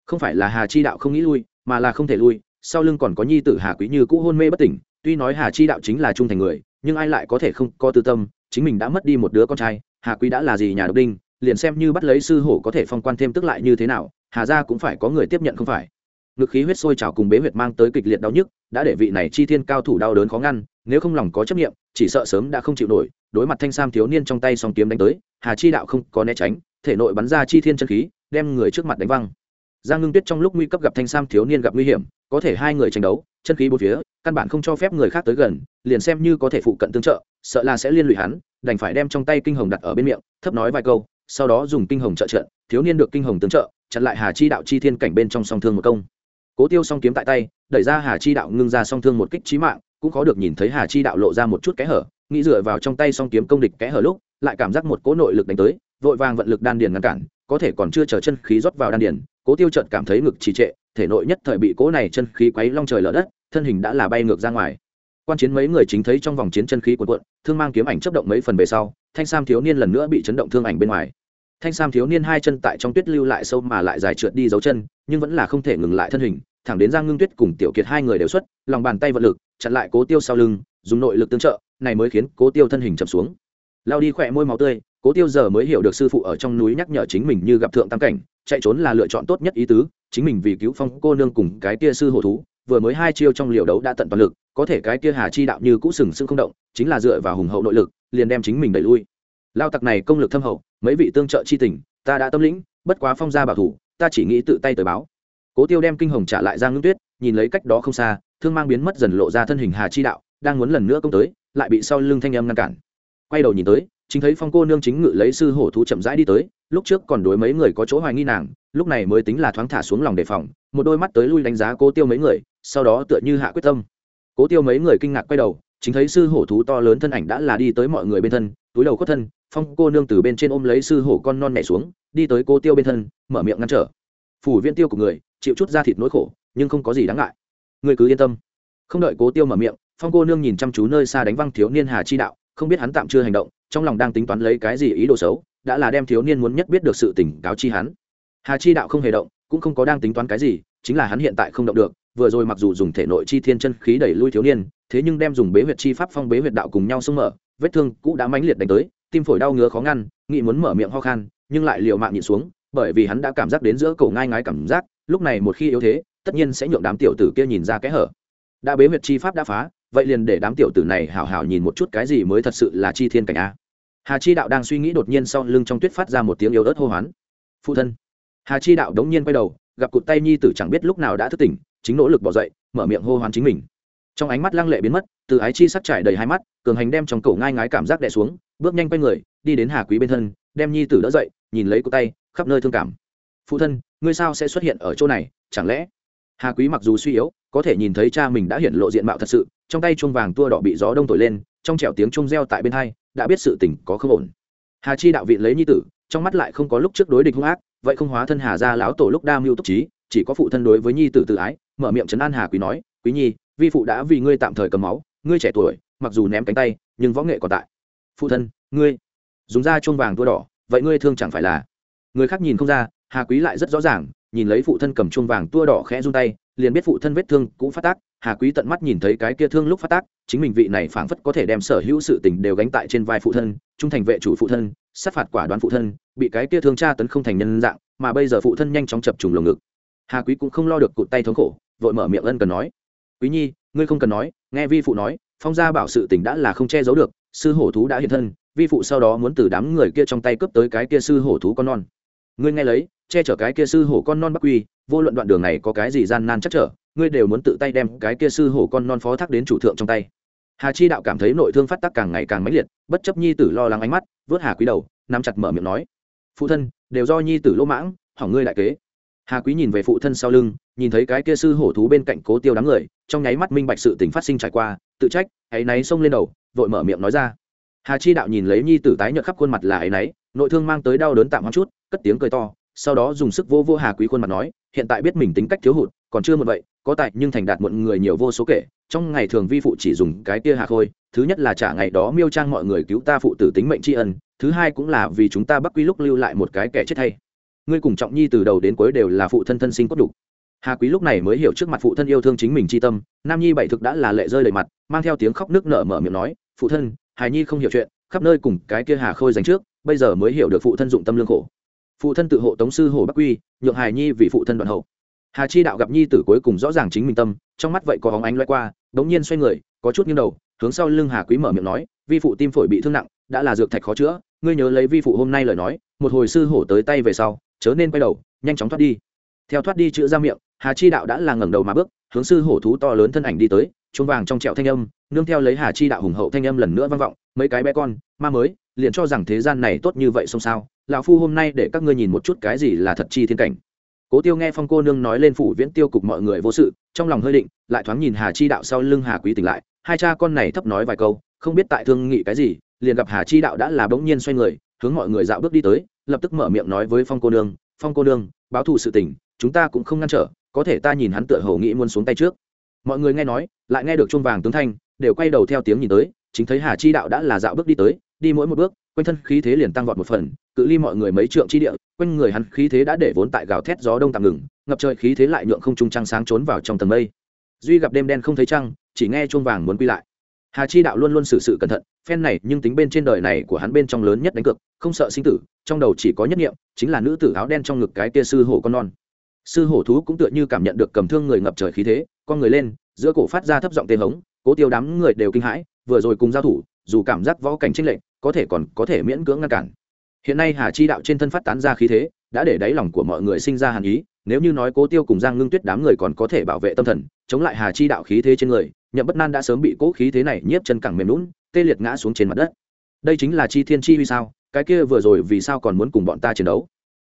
Không phải là hà chi đạo không nghĩ lui, mà là không thể lui, sau lưng còn có nhi tử hà quý như cũ hôn mê bất tỉnh, tuy nói hà chi đạo chính là trung thành người, nhưng ai lại có thể không có tư tâm, chính mình đã mất đi một đứa con trai, hà quý đã là gì nhà độc đinh, liền xem như bắt lấy sư hổ có thể phong quan thêm tức lại như thế nào, hà gia cũng phải có người tiếp nhận không phải ngực khí huyết sôi trào cùng bế huyệt mang tới kịch liệt đau nhức, đã để vị này chi thiên cao thủ đau đớn khó ngăn, nếu không lòng có chấp nghiệm chỉ sợ sớm đã không chịu nổi, đối mặt thanh sam thiếu niên trong tay song kiếm đánh tới, hà chi đạo không có né tránh, thể nội bắn ra chi thiên chân khí, đem người trước mặt đánh văng. Giang ngưng tuyết trong lúc nguy cấp gặp thanh sam thiếu niên gặp nguy hiểm, có thể hai người tranh đấu, chân khí bốn phía, căn bản không cho phép người khác tới gần, liền xem như có thể phụ cận tương trợ, sợ là sẽ liên lụy hắn, đành phải đem trong tay kinh hồng đặt ở bên miệng, thấp nói vài câu, sau đó dùng kinh hồng trợ trận, thiếu niên được kinh hồng tương trợ, chặn lại hà chi đạo chi thiên cảnh bên trong song thương một công cố tiêu song kiếm tại tay, đẩy ra hà chi đạo ngưng ra song thương một kích trí mạng, cũng khó được nhìn thấy hà chi đạo lộ ra một chút kẽ hở, nghĩ dựa vào trong tay song kiếm công địch kẽ hở lúc, lại cảm giác một cỗ nội lực đánh tới, vội vàng vận lực đan điền ngăn cản, có thể còn chưa chờ chân khí rót vào đan điền, cố tiêu trợt cảm thấy ngực trì trệ, thể nội nhất thời bị cỗ này chân khí quấy long trời lở đất, thân hình đã là bay ngược ra ngoài. Quan chiến mấy người chính thấy trong vòng chiến chân khí cuộn cuộn, thương mang kiếm ảnh chấp động mấy phần về sau, thanh sam thiếu niên lần nữa bị chấn động thương ảnh bên ngoài thanh sam thiếu niên hai chân tại trong tuyết lưu lại sâu mà lại dài trượt đi dấu chân, nhưng vẫn là không thể ngừng lại thân hình, thẳng đến giang ngưng tuyết cùng tiểu kiệt hai người đều xuất, lòng bàn tay vận lực, chặn lại cố tiêu sau lưng, dùng nội lực tương trợ, này mới khiến cố tiêu thân hình chậm xuống. Lao đi khỏe môi máu tươi, cố tiêu giờ mới hiểu được sư phụ ở trong núi nhắc nhở chính mình như gặp thượng tam cảnh, chạy trốn là lựa chọn tốt nhất ý tứ, chính mình vì cứu phong cô nương cùng cái tia sư hổ thú, vừa mới hai chiêu trong liều đấu đã tận toàn lực, có thể cái tia hà chi đạo như cũ sừng sững không động, chính là dựa vào hùng hậu nội lực, liền đem chính mình đẩy lui lao tặc này công lực thâm hậu, mấy vị tương trợ chi tình, ta đã tâm lĩnh, bất quá phong gia bảo thủ, ta chỉ nghĩ tự tay tới báo. Cố tiêu đem kinh hồng trả lại ra ngưng tuyết, nhìn lấy cách đó không xa, thương mang biến mất dần lộ ra thân hình hà chi đạo, đang muốn lần nữa công tới, lại bị sau lưng thanh âm ngăn cản. Quay đầu nhìn tới, chính thấy phong cô nương chính ngự lấy sư hổ thú chậm rãi đi tới, lúc trước còn đối mấy người có chỗ hoài nghi nàng, lúc này mới tính là thoáng thả xuống lòng đề phòng, một đôi mắt tới lui đánh giá cố tiêu mấy người, sau đó tựa như hạ quyết tâm. Cố tiêu mấy người kinh ngạc quay đầu, chính thấy sư hổ thú to lớn thân ảnh đã là đi tới mọi người bên thân, túi đầu khuất thân phong cô nương từ bên trên ôm lấy sư hổ con non nhảy xuống, đi tới cô tiêu bên thân, mở miệng ngăn trở. Phủ viên tiêu của người, chịu chút ra thịt nỗi khổ, nhưng không có gì đáng ngại. Người cứ yên tâm. Không đợi cố tiêu mở miệng, phong cô nương nhìn chăm chú nơi xa đánh văng thiếu niên hà chi đạo, không biết hắn tạm chưa hành động, trong lòng đang tính toán lấy cái gì ý đồ xấu, đã là đem thiếu niên muốn nhất biết được sự tỉnh cáo chi hắn. Hà chi đạo không hề động, cũng không có đang tính toán cái gì, chính là hắn hiện tại không động được, vừa rồi mặc dù dùng thể nội chi thiên chân khí đẩy lui thiếu niên, thế nhưng đem dùng bế huyệt chi pháp phong bế huyệt đạo cùng nhau xông mở vết thương cũ đã mãnh liệt đánh tới, tim phổi đau ngứa khó ngăn, nghĩ muốn mở miệng ho khan, nhưng lại liều mạng nhịn xuống, bởi vì hắn đã cảm giác đến giữa cổ ngai ngái cảm giác, lúc này một khi yếu thế, tất nhiên sẽ nhượng đám tiểu tử kia nhìn ra kẽ hở. Đã bế huyệt chi pháp đã phá, vậy liền để đám tiểu tử này hảo hảo nhìn một chút cái gì mới thật sự là chi thiên cảnh a. Hà chi đạo đang suy nghĩ đột nhiên sau lưng trong tuyết phát ra một tiếng yếu ớt hô hoán. Phụ thân. Hà chi đạo đống nhiên quay đầu, gặp cụt tay nhi tử chẳng biết lúc nào đã thức tỉnh, chính nỗ lực bỏ dậy, mở miệng hô hoán chính mình trong ánh mắt lăng lệ biến mất, từ ái chi sắc trải đầy hai mắt, cường hành đem trong cổ ngai ngái cảm giác đè xuống, bước nhanh quay người, đi đến hà quý bên thân, đem nhi tử đỡ dậy, nhìn lấy cô tay, khắp nơi thương cảm. Phụ thân, ngươi sao sẽ xuất hiện ở chỗ này, chẳng lẽ? Hà quý mặc dù suy yếu, có thể nhìn thấy cha mình đã hiện lộ diện mạo thật sự, trong tay chuông vàng tua đỏ bị gió đông thổi lên, trong trẻo tiếng chuông reo tại bên hai, đã biết sự tình có không ổn. Hà chi đạo vị lấy nhi tử, trong mắt lại không có lúc trước đối địch hung ác, vậy không hóa thân hà ra lão tổ lúc đa mưu túc trí, chỉ có phụ thân đối với nhi tử tự ái, mở miệng trấn an hà quý nói, quý nhi vi phụ đã vì ngươi tạm thời cầm máu, ngươi trẻ tuổi, mặc dù ném cánh tay, nhưng võ nghệ còn tại. Phụ thân, ngươi dùng da chuông vàng tua đỏ, vậy ngươi thương chẳng phải là? Người khác nhìn không ra, hà quý lại rất rõ ràng, nhìn lấy phụ thân cầm chuông vàng tua đỏ khẽ run tay, liền biết phụ thân vết thương cũng phát tác. Hà quý tận mắt nhìn thấy cái kia thương lúc phát tác, chính mình vị này phảng phất có thể đem sở hữu sự tình đều gánh tại trên vai phụ thân, trung thành vệ chủ phụ thân, sát phạt quả đoán phụ thân, bị cái kia thương tra tấn không thành nhân dạng, mà bây giờ phụ thân nhanh chóng chập trùng lồng ngực. Hà quý cũng không lo được cụt tay thống khổ, vội mở miệng ân cần nói quý nhi, ngươi không cần nói, nghe vi phụ nói, phong gia bảo sự tình đã là không che giấu được, sư hổ thú đã hiện thân, vi phụ sau đó muốn từ đám người kia trong tay cướp tới cái kia sư hổ thú con non. Ngươi nghe lấy, che chở cái kia sư hổ con non bắc quy, vô luận đoạn đường này có cái gì gian nan chắc trở, ngươi đều muốn tự tay đem cái kia sư hổ con non phó thác đến chủ thượng trong tay. Hà chi đạo cảm thấy nội thương phát tác càng ngày càng mãnh liệt, bất chấp nhi tử lo lắng ánh mắt, vớt hà quý đầu, nắm chặt mở miệng nói, phụ thân, đều do nhi tử lỗ mãng, hỏng ngươi đại kế. Hà quý nhìn về phụ thân sau lưng, nhìn thấy cái kia sư hổ thú bên cạnh cố tiêu đám người trong nháy mắt minh bạch sự tình phát sinh trải qua, tự trách hãy náy xông lên đầu, vội mở miệng nói ra. Hà chi đạo nhìn lấy nhi tử tái nhợt khắp khuôn mặt là ấy náy, nội thương mang tới đau đớn tạm hoang chút, cất tiếng cười to, sau đó dùng sức vô vô hà quý khuôn mặt nói, hiện tại biết mình tính cách thiếu hụt, còn chưa một vậy, có tại nhưng thành đạt muộn người nhiều vô số kể, trong ngày thường vi phụ chỉ dùng cái kia hà khôi, thứ nhất là trả ngày đó miêu trang mọi người cứu ta phụ tử tính mệnh tri ân, thứ hai cũng là vì chúng ta bắc quy lúc lưu lại một cái kẻ chết hay. Ngươi cùng trọng nhi từ đầu đến cuối đều là phụ thân thân sinh cốt đục hà quý lúc này mới hiểu trước mặt phụ thân yêu thương chính mình tri tâm, nam nhi bảy thực đã là lệ rơi đầy mặt, mang theo tiếng khóc nước nở mở miệng nói, phụ thân hài nhi không hiểu chuyện, khắp nơi cùng cái kia hà khôi dành trước, bây giờ mới hiểu được phụ thân dụng tâm lương khổ. Phụ thân tự hộ tống sư hồ bắc quy, nhượng hài nhi vì phụ thân đoạn hậu. Hà chi đạo gặp nhi tử cuối cùng rõ ràng chính mình tâm, trong mắt vậy có hóng ánh loay qua đ ố n g nhiên xoay người, có chút nghiêng đầu, hướng sau lưng hà quý mở miệng nói, vi phụ tim phổi bị thương nặng, đã là dược thạch khó chữa, ngươi nhớ lấy vi phụ hôm nay lời nói, một hồi sư hổ tới tay về sau, chớ nên quay đầu, nhanh chóng thoát đi. Theo thoát đi chữ ra miệng hà chi đạo đã là ngẩng đầu mà bước, hướng sư hổ thú to lớn thân ảnh đi tới, chuông vàng trong trẹo thanh âm, nương theo lấy hà chi đạo hùng hậu thanh âm lần nữa vang vọng, mấy cái bé con, ma mới, liền cho rằng thế gian này tốt như vậy xong sao lão phu hôm nay để các ngươi nhìn một chút cái gì là thật chi thiên cảnh. Cố tiêu nghe phong cô nương nói lên phủ viễn tiêu cục mọi người vô sự, trong lòng hơi định, lại thoáng nhìn hà chi đạo sau lưng hà quý tỉnh lại, hai cha con này thấp nói vài câu, không biết tại thương nghị cái gì, liền gặp hà chi đạo đã là bỗng nhiên xoay người, hướng mọi người dạo bước đi tới, lập tức mở miệng nói với phong cô nương, phong cô nương, báo thù sự tình, chúng ta cũng không ngăn trở có thể ta nhìn hắn tựa hồ nghĩ muốn xuống tay trước. Mọi người nghe nói, lại nghe được chuông vàng tướng thanh, đều quay đầu theo tiếng nhìn tới, chính thấy hà chi đạo đã là dạo bước đi tới, đi mỗi một bước, quanh thân khí thế liền tăng vọt một phần, cự ly mọi người mấy trượng chi địa, quanh người hắn khí thế đã để vốn tại gào thét gió đông tạm ngừng, ngập trời khí thế lại nhượng không trung trăng sáng trốn vào trong tầng mây. Duy gặp đêm đen không thấy trăng, chỉ nghe chuông vàng muốn quy lại. Hà chi đạo luôn luôn xử sự cẩn thận, phen này nhưng tính bên trên đời này của hắn bên trong lớn nhất đánh cược, không sợ sinh tử, trong đầu chỉ có nhất nghiệm chính là nữ tử áo đen trong ngực cái tia sư hổ con non sư hổ thú cũng tựa như cảm nhận được cầm thương người ngập trời khí thế, con người lên, giữa cổ phát ra thấp giọng tên hống, cố tiêu đám người đều kinh hãi, vừa rồi cùng giao thủ, dù cảm giác võ cảnh tranh lệch, có thể còn có thể miễn cưỡng ngăn cản. Hiện nay hà chi đạo trên thân phát tán ra khí thế, đã để đáy lòng của mọi người sinh ra hàn ý, nếu như nói cố tiêu cùng giang ngưng tuyết đám người còn có thể bảo vệ tâm thần, chống lại hà chi đạo khí thế trên người, nhậm bất nan đã sớm bị cố khí thế này nhiếp chân cẳng mềm lún tê liệt ngã xuống trên mặt đất. Đây chính là chi thiên chi vì sao? Cái kia vừa rồi vì sao còn muốn cùng bọn ta chiến đấu?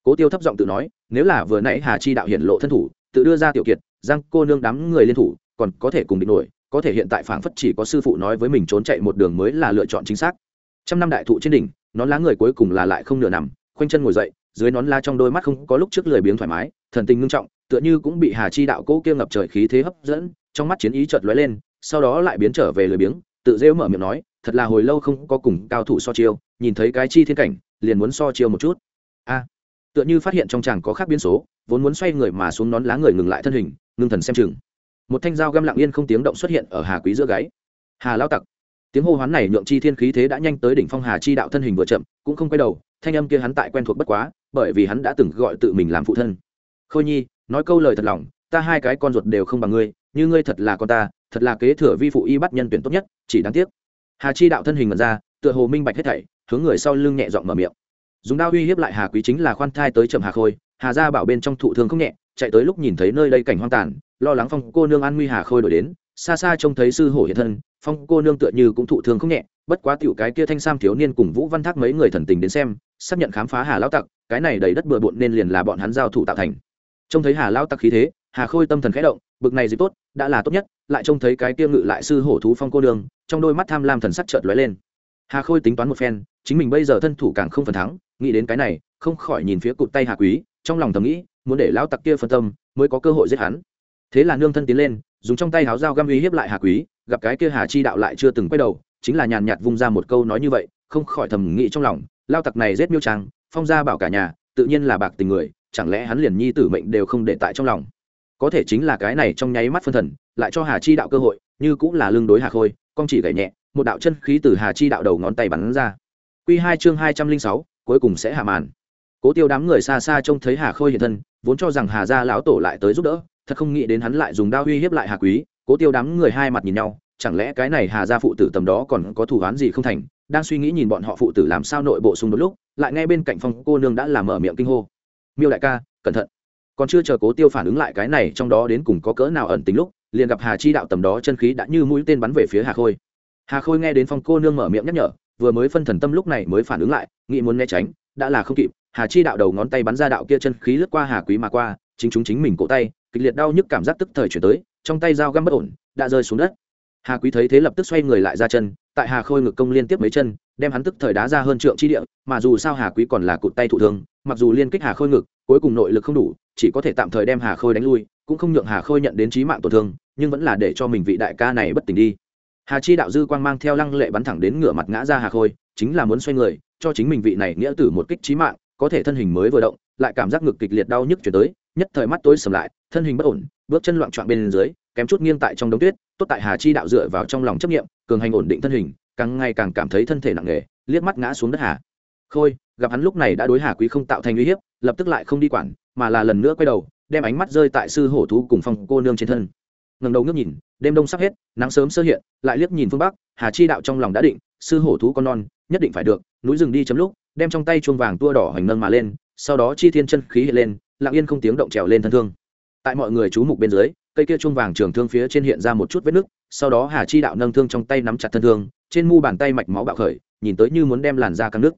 Cố tiêu thấp giọng tự nói, nếu là vừa nãy hà chi đạo hiện lộ thân thủ, tự đưa ra tiểu kiệt, giang cô nương đám người liên thủ, còn có thể cùng địch nổi, có thể hiện tại phảng phất chỉ có sư phụ nói với mình trốn chạy một đường mới là lựa chọn chính xác. Trăm năm đại thụ trên đỉnh, nón lá người cuối cùng là lại không nửa nằm, khoanh chân ngồi dậy, dưới nón la trong đôi mắt không có lúc trước lười biếng thoải mái, thần tình ngưng trọng, tựa như cũng bị hà chi đạo cố kia ngập trời khí thế hấp dẫn, trong mắt chiến ý chợt lóe lên, sau đó lại biến trở về lười biếng, tự rêu mở miệng nói, thật là hồi lâu không có cùng cao thủ so chiêu, nhìn thấy cái chi thiên cảnh, liền muốn so chiêu một chút. A tựa như phát hiện trong chàng có khác biến số, vốn muốn xoay người mà xuống nón lá người ngừng lại thân hình, ngưng thần xem chừng. Một thanh dao găm lặng yên không tiếng động xuất hiện ở hà quý giữa gáy hà lao tặc. Tiếng hô hoán này nhượng chi thiên khí thế đã nhanh tới đỉnh phong hà chi đạo thân hình vừa chậm, cũng không quay đầu, thanh âm kia hắn tại quen thuộc bất quá, bởi vì hắn đã từng gọi tự mình làm phụ thân. Khôi nhi, nói câu lời thật lòng, ta hai cái con ruột đều không bằng ngươi, như ngươi thật là con ta, thật là kế thừa vi phụ y bắt nhân tuyển tốt nhất, chỉ đáng tiếc. Hà chi đạo thân hình mật ra, tựa hồ minh bạch hết thảy, hướng người sau lưng nhẹ giọng mở miệng dùng đao uy hiếp lại hà quý chính là khoan thai tới chậm hà khôi, hà gia bảo bên trong thụ thương không nhẹ, chạy tới lúc nhìn thấy nơi đây cảnh hoang tàn, lo lắng phong cô nương an nguy hà khôi đổi đến, xa xa trông thấy sư hổ hiện thân, phong cô nương tựa như cũng thụ thương không nhẹ, bất quá tiểu cái kia thanh sam thiếu niên cùng vũ văn thác mấy người thần tình đến xem, xác nhận khám phá hà lão tặc, cái này đầy đất bừa bộn nên liền là bọn hắn giao thủ tạo thành. Trông thấy hà lão tặc khí thế, hà khôi tâm thần khẽ động, bực này dịp tốt, đã là tốt nhất, lại trông thấy cái kia ngự lại sư hổ thú phong cô đường trong đôi mắt tham lam thần sắc chợt lóe lên. Hà khôi tính toán một phen, chính mình bây giờ thân thủ càng không phần thắng nghĩ đến cái này, không khỏi nhìn phía cụt tay hà quý, trong lòng thầm nghĩ, muốn để lão tặc kia phân tâm, mới có cơ hội giết hắn. Thế là nương thân tiến lên, dùng trong tay háo dao găm uy hiếp lại hà quý, gặp cái kia hà chi đạo lại chưa từng quay đầu, chính là nhàn nhạt vung ra một câu nói như vậy, không khỏi thầm nghĩ trong lòng lao tặc này giết miêu trang, phong gia bảo cả nhà, tự nhiên là bạc tình người, chẳng lẽ hắn liền nhi tử mệnh đều không để tại trong lòng? Có thể chính là cái này trong nháy mắt phân thần, lại cho hà chi đạo cơ hội, như cũng là lương đối hà khôi con chỉ gảy nhẹ, một đạo chân khí từ hà chi đạo đầu ngón tay bắn ra. Q hai chương hai trăm linh sáu cuối cùng sẽ hạ màn. Cố tiêu đám người xa xa trông thấy hà khôi hiện thân, vốn cho rằng hà gia lão tổ lại tới giúp đỡ, thật không nghĩ đến hắn lại dùng đao uy hiếp lại hà quý. Cố tiêu đám người hai mặt nhìn nhau, chẳng lẽ cái này hà gia phụ tử tầm đó còn có thủ án gì không thành? Đang suy nghĩ nhìn bọn họ phụ tử làm sao nội bộ xung đột lúc, lại nghe bên cạnh phong cô nương đã làm mở miệng kinh hô. Miêu đại ca, cẩn thận. Còn chưa chờ cố tiêu phản ứng lại cái này, trong đó đến cùng có cỡ nào ẩn tính lúc, liền gặp hà chi đạo tầm đó chân khí đã như mũi tên bắn về phía hà khôi. Hà khôi nghe đến phong cô nương mở miệng nhắc nhở vừa mới phân thần tâm lúc này mới phản ứng lại, nghĩ muốn né tránh, đã là không kịp, hà chi đạo đầu ngón tay bắn ra đạo kia chân khí lướt qua hà quý mà qua, chính chúng chính mình cổ tay, kịch liệt đau nhức cảm giác tức thời chuyển tới, trong tay dao găm bất ổn, đã rơi xuống đất. Hà quý thấy thế lập tức xoay người lại ra chân, tại hà khôi ngực công liên tiếp mấy chân, đem hắn tức thời đá ra hơn trượng chi địa, mà dù sao hà quý còn là cụt tay thụ thương, mặc dù liên kích hà khôi ngực, cuối cùng nội lực không đủ, chỉ có thể tạm thời đem hà khôi đánh lui, cũng không nhượng hà khôi nhận đến trí mạng tổn thương, nhưng vẫn là để cho mình vị đại ca này bất tỉnh đi hà chi đạo dư quang mang theo lăng lệ bắn thẳng đến ngửa mặt ngã ra hà khôi, chính là muốn xoay người, cho chính mình vị này nghĩa tử một kích trí mạng, có thể thân hình mới vừa động, lại cảm giác ngực kịch liệt đau nhức chuyển tới, nhất thời mắt tối sầm lại, thân hình bất ổn, bước chân loạn trọn bên dưới, kém chút nghiêng tại trong đống tuyết, tốt tại hà chi đạo dựa vào trong lòng chấp nghiệm cường hành ổn định thân hình, càng ngày càng cảm thấy thân thể nặng nề, liếc mắt ngã xuống đất hà khôi, gặp hắn lúc này đã đối hà quý không tạo thành uy hiếp, lập tức lại không đi quản, mà là lần nữa quay đầu, đem ánh mắt rơi tại sư hổ thú cùng phong cô nương trên thân ngẩng đầu ngước nhìn, đêm đông sắp hết, nắng sớm sơ hiện, lại liếc nhìn phương bắc, hà chi đạo trong lòng đã định, sư hổ thú con non, nhất định phải được, núi rừng đi chấm lúc, đem trong tay chuông vàng tua đỏ hoành nâng mà lên, sau đó chi thiên chân khí hiện lên, lặng yên không tiếng động trèo lên thân thương. Tại mọi người chú mục bên dưới, cây kia chuông vàng trường thương phía trên hiện ra một chút vết nứt sau đó hà chi đạo nâng thương trong tay nắm chặt thân thương, trên mu bàn tay mạch máu bạo khởi, nhìn tới như muốn đem làn da căng nước.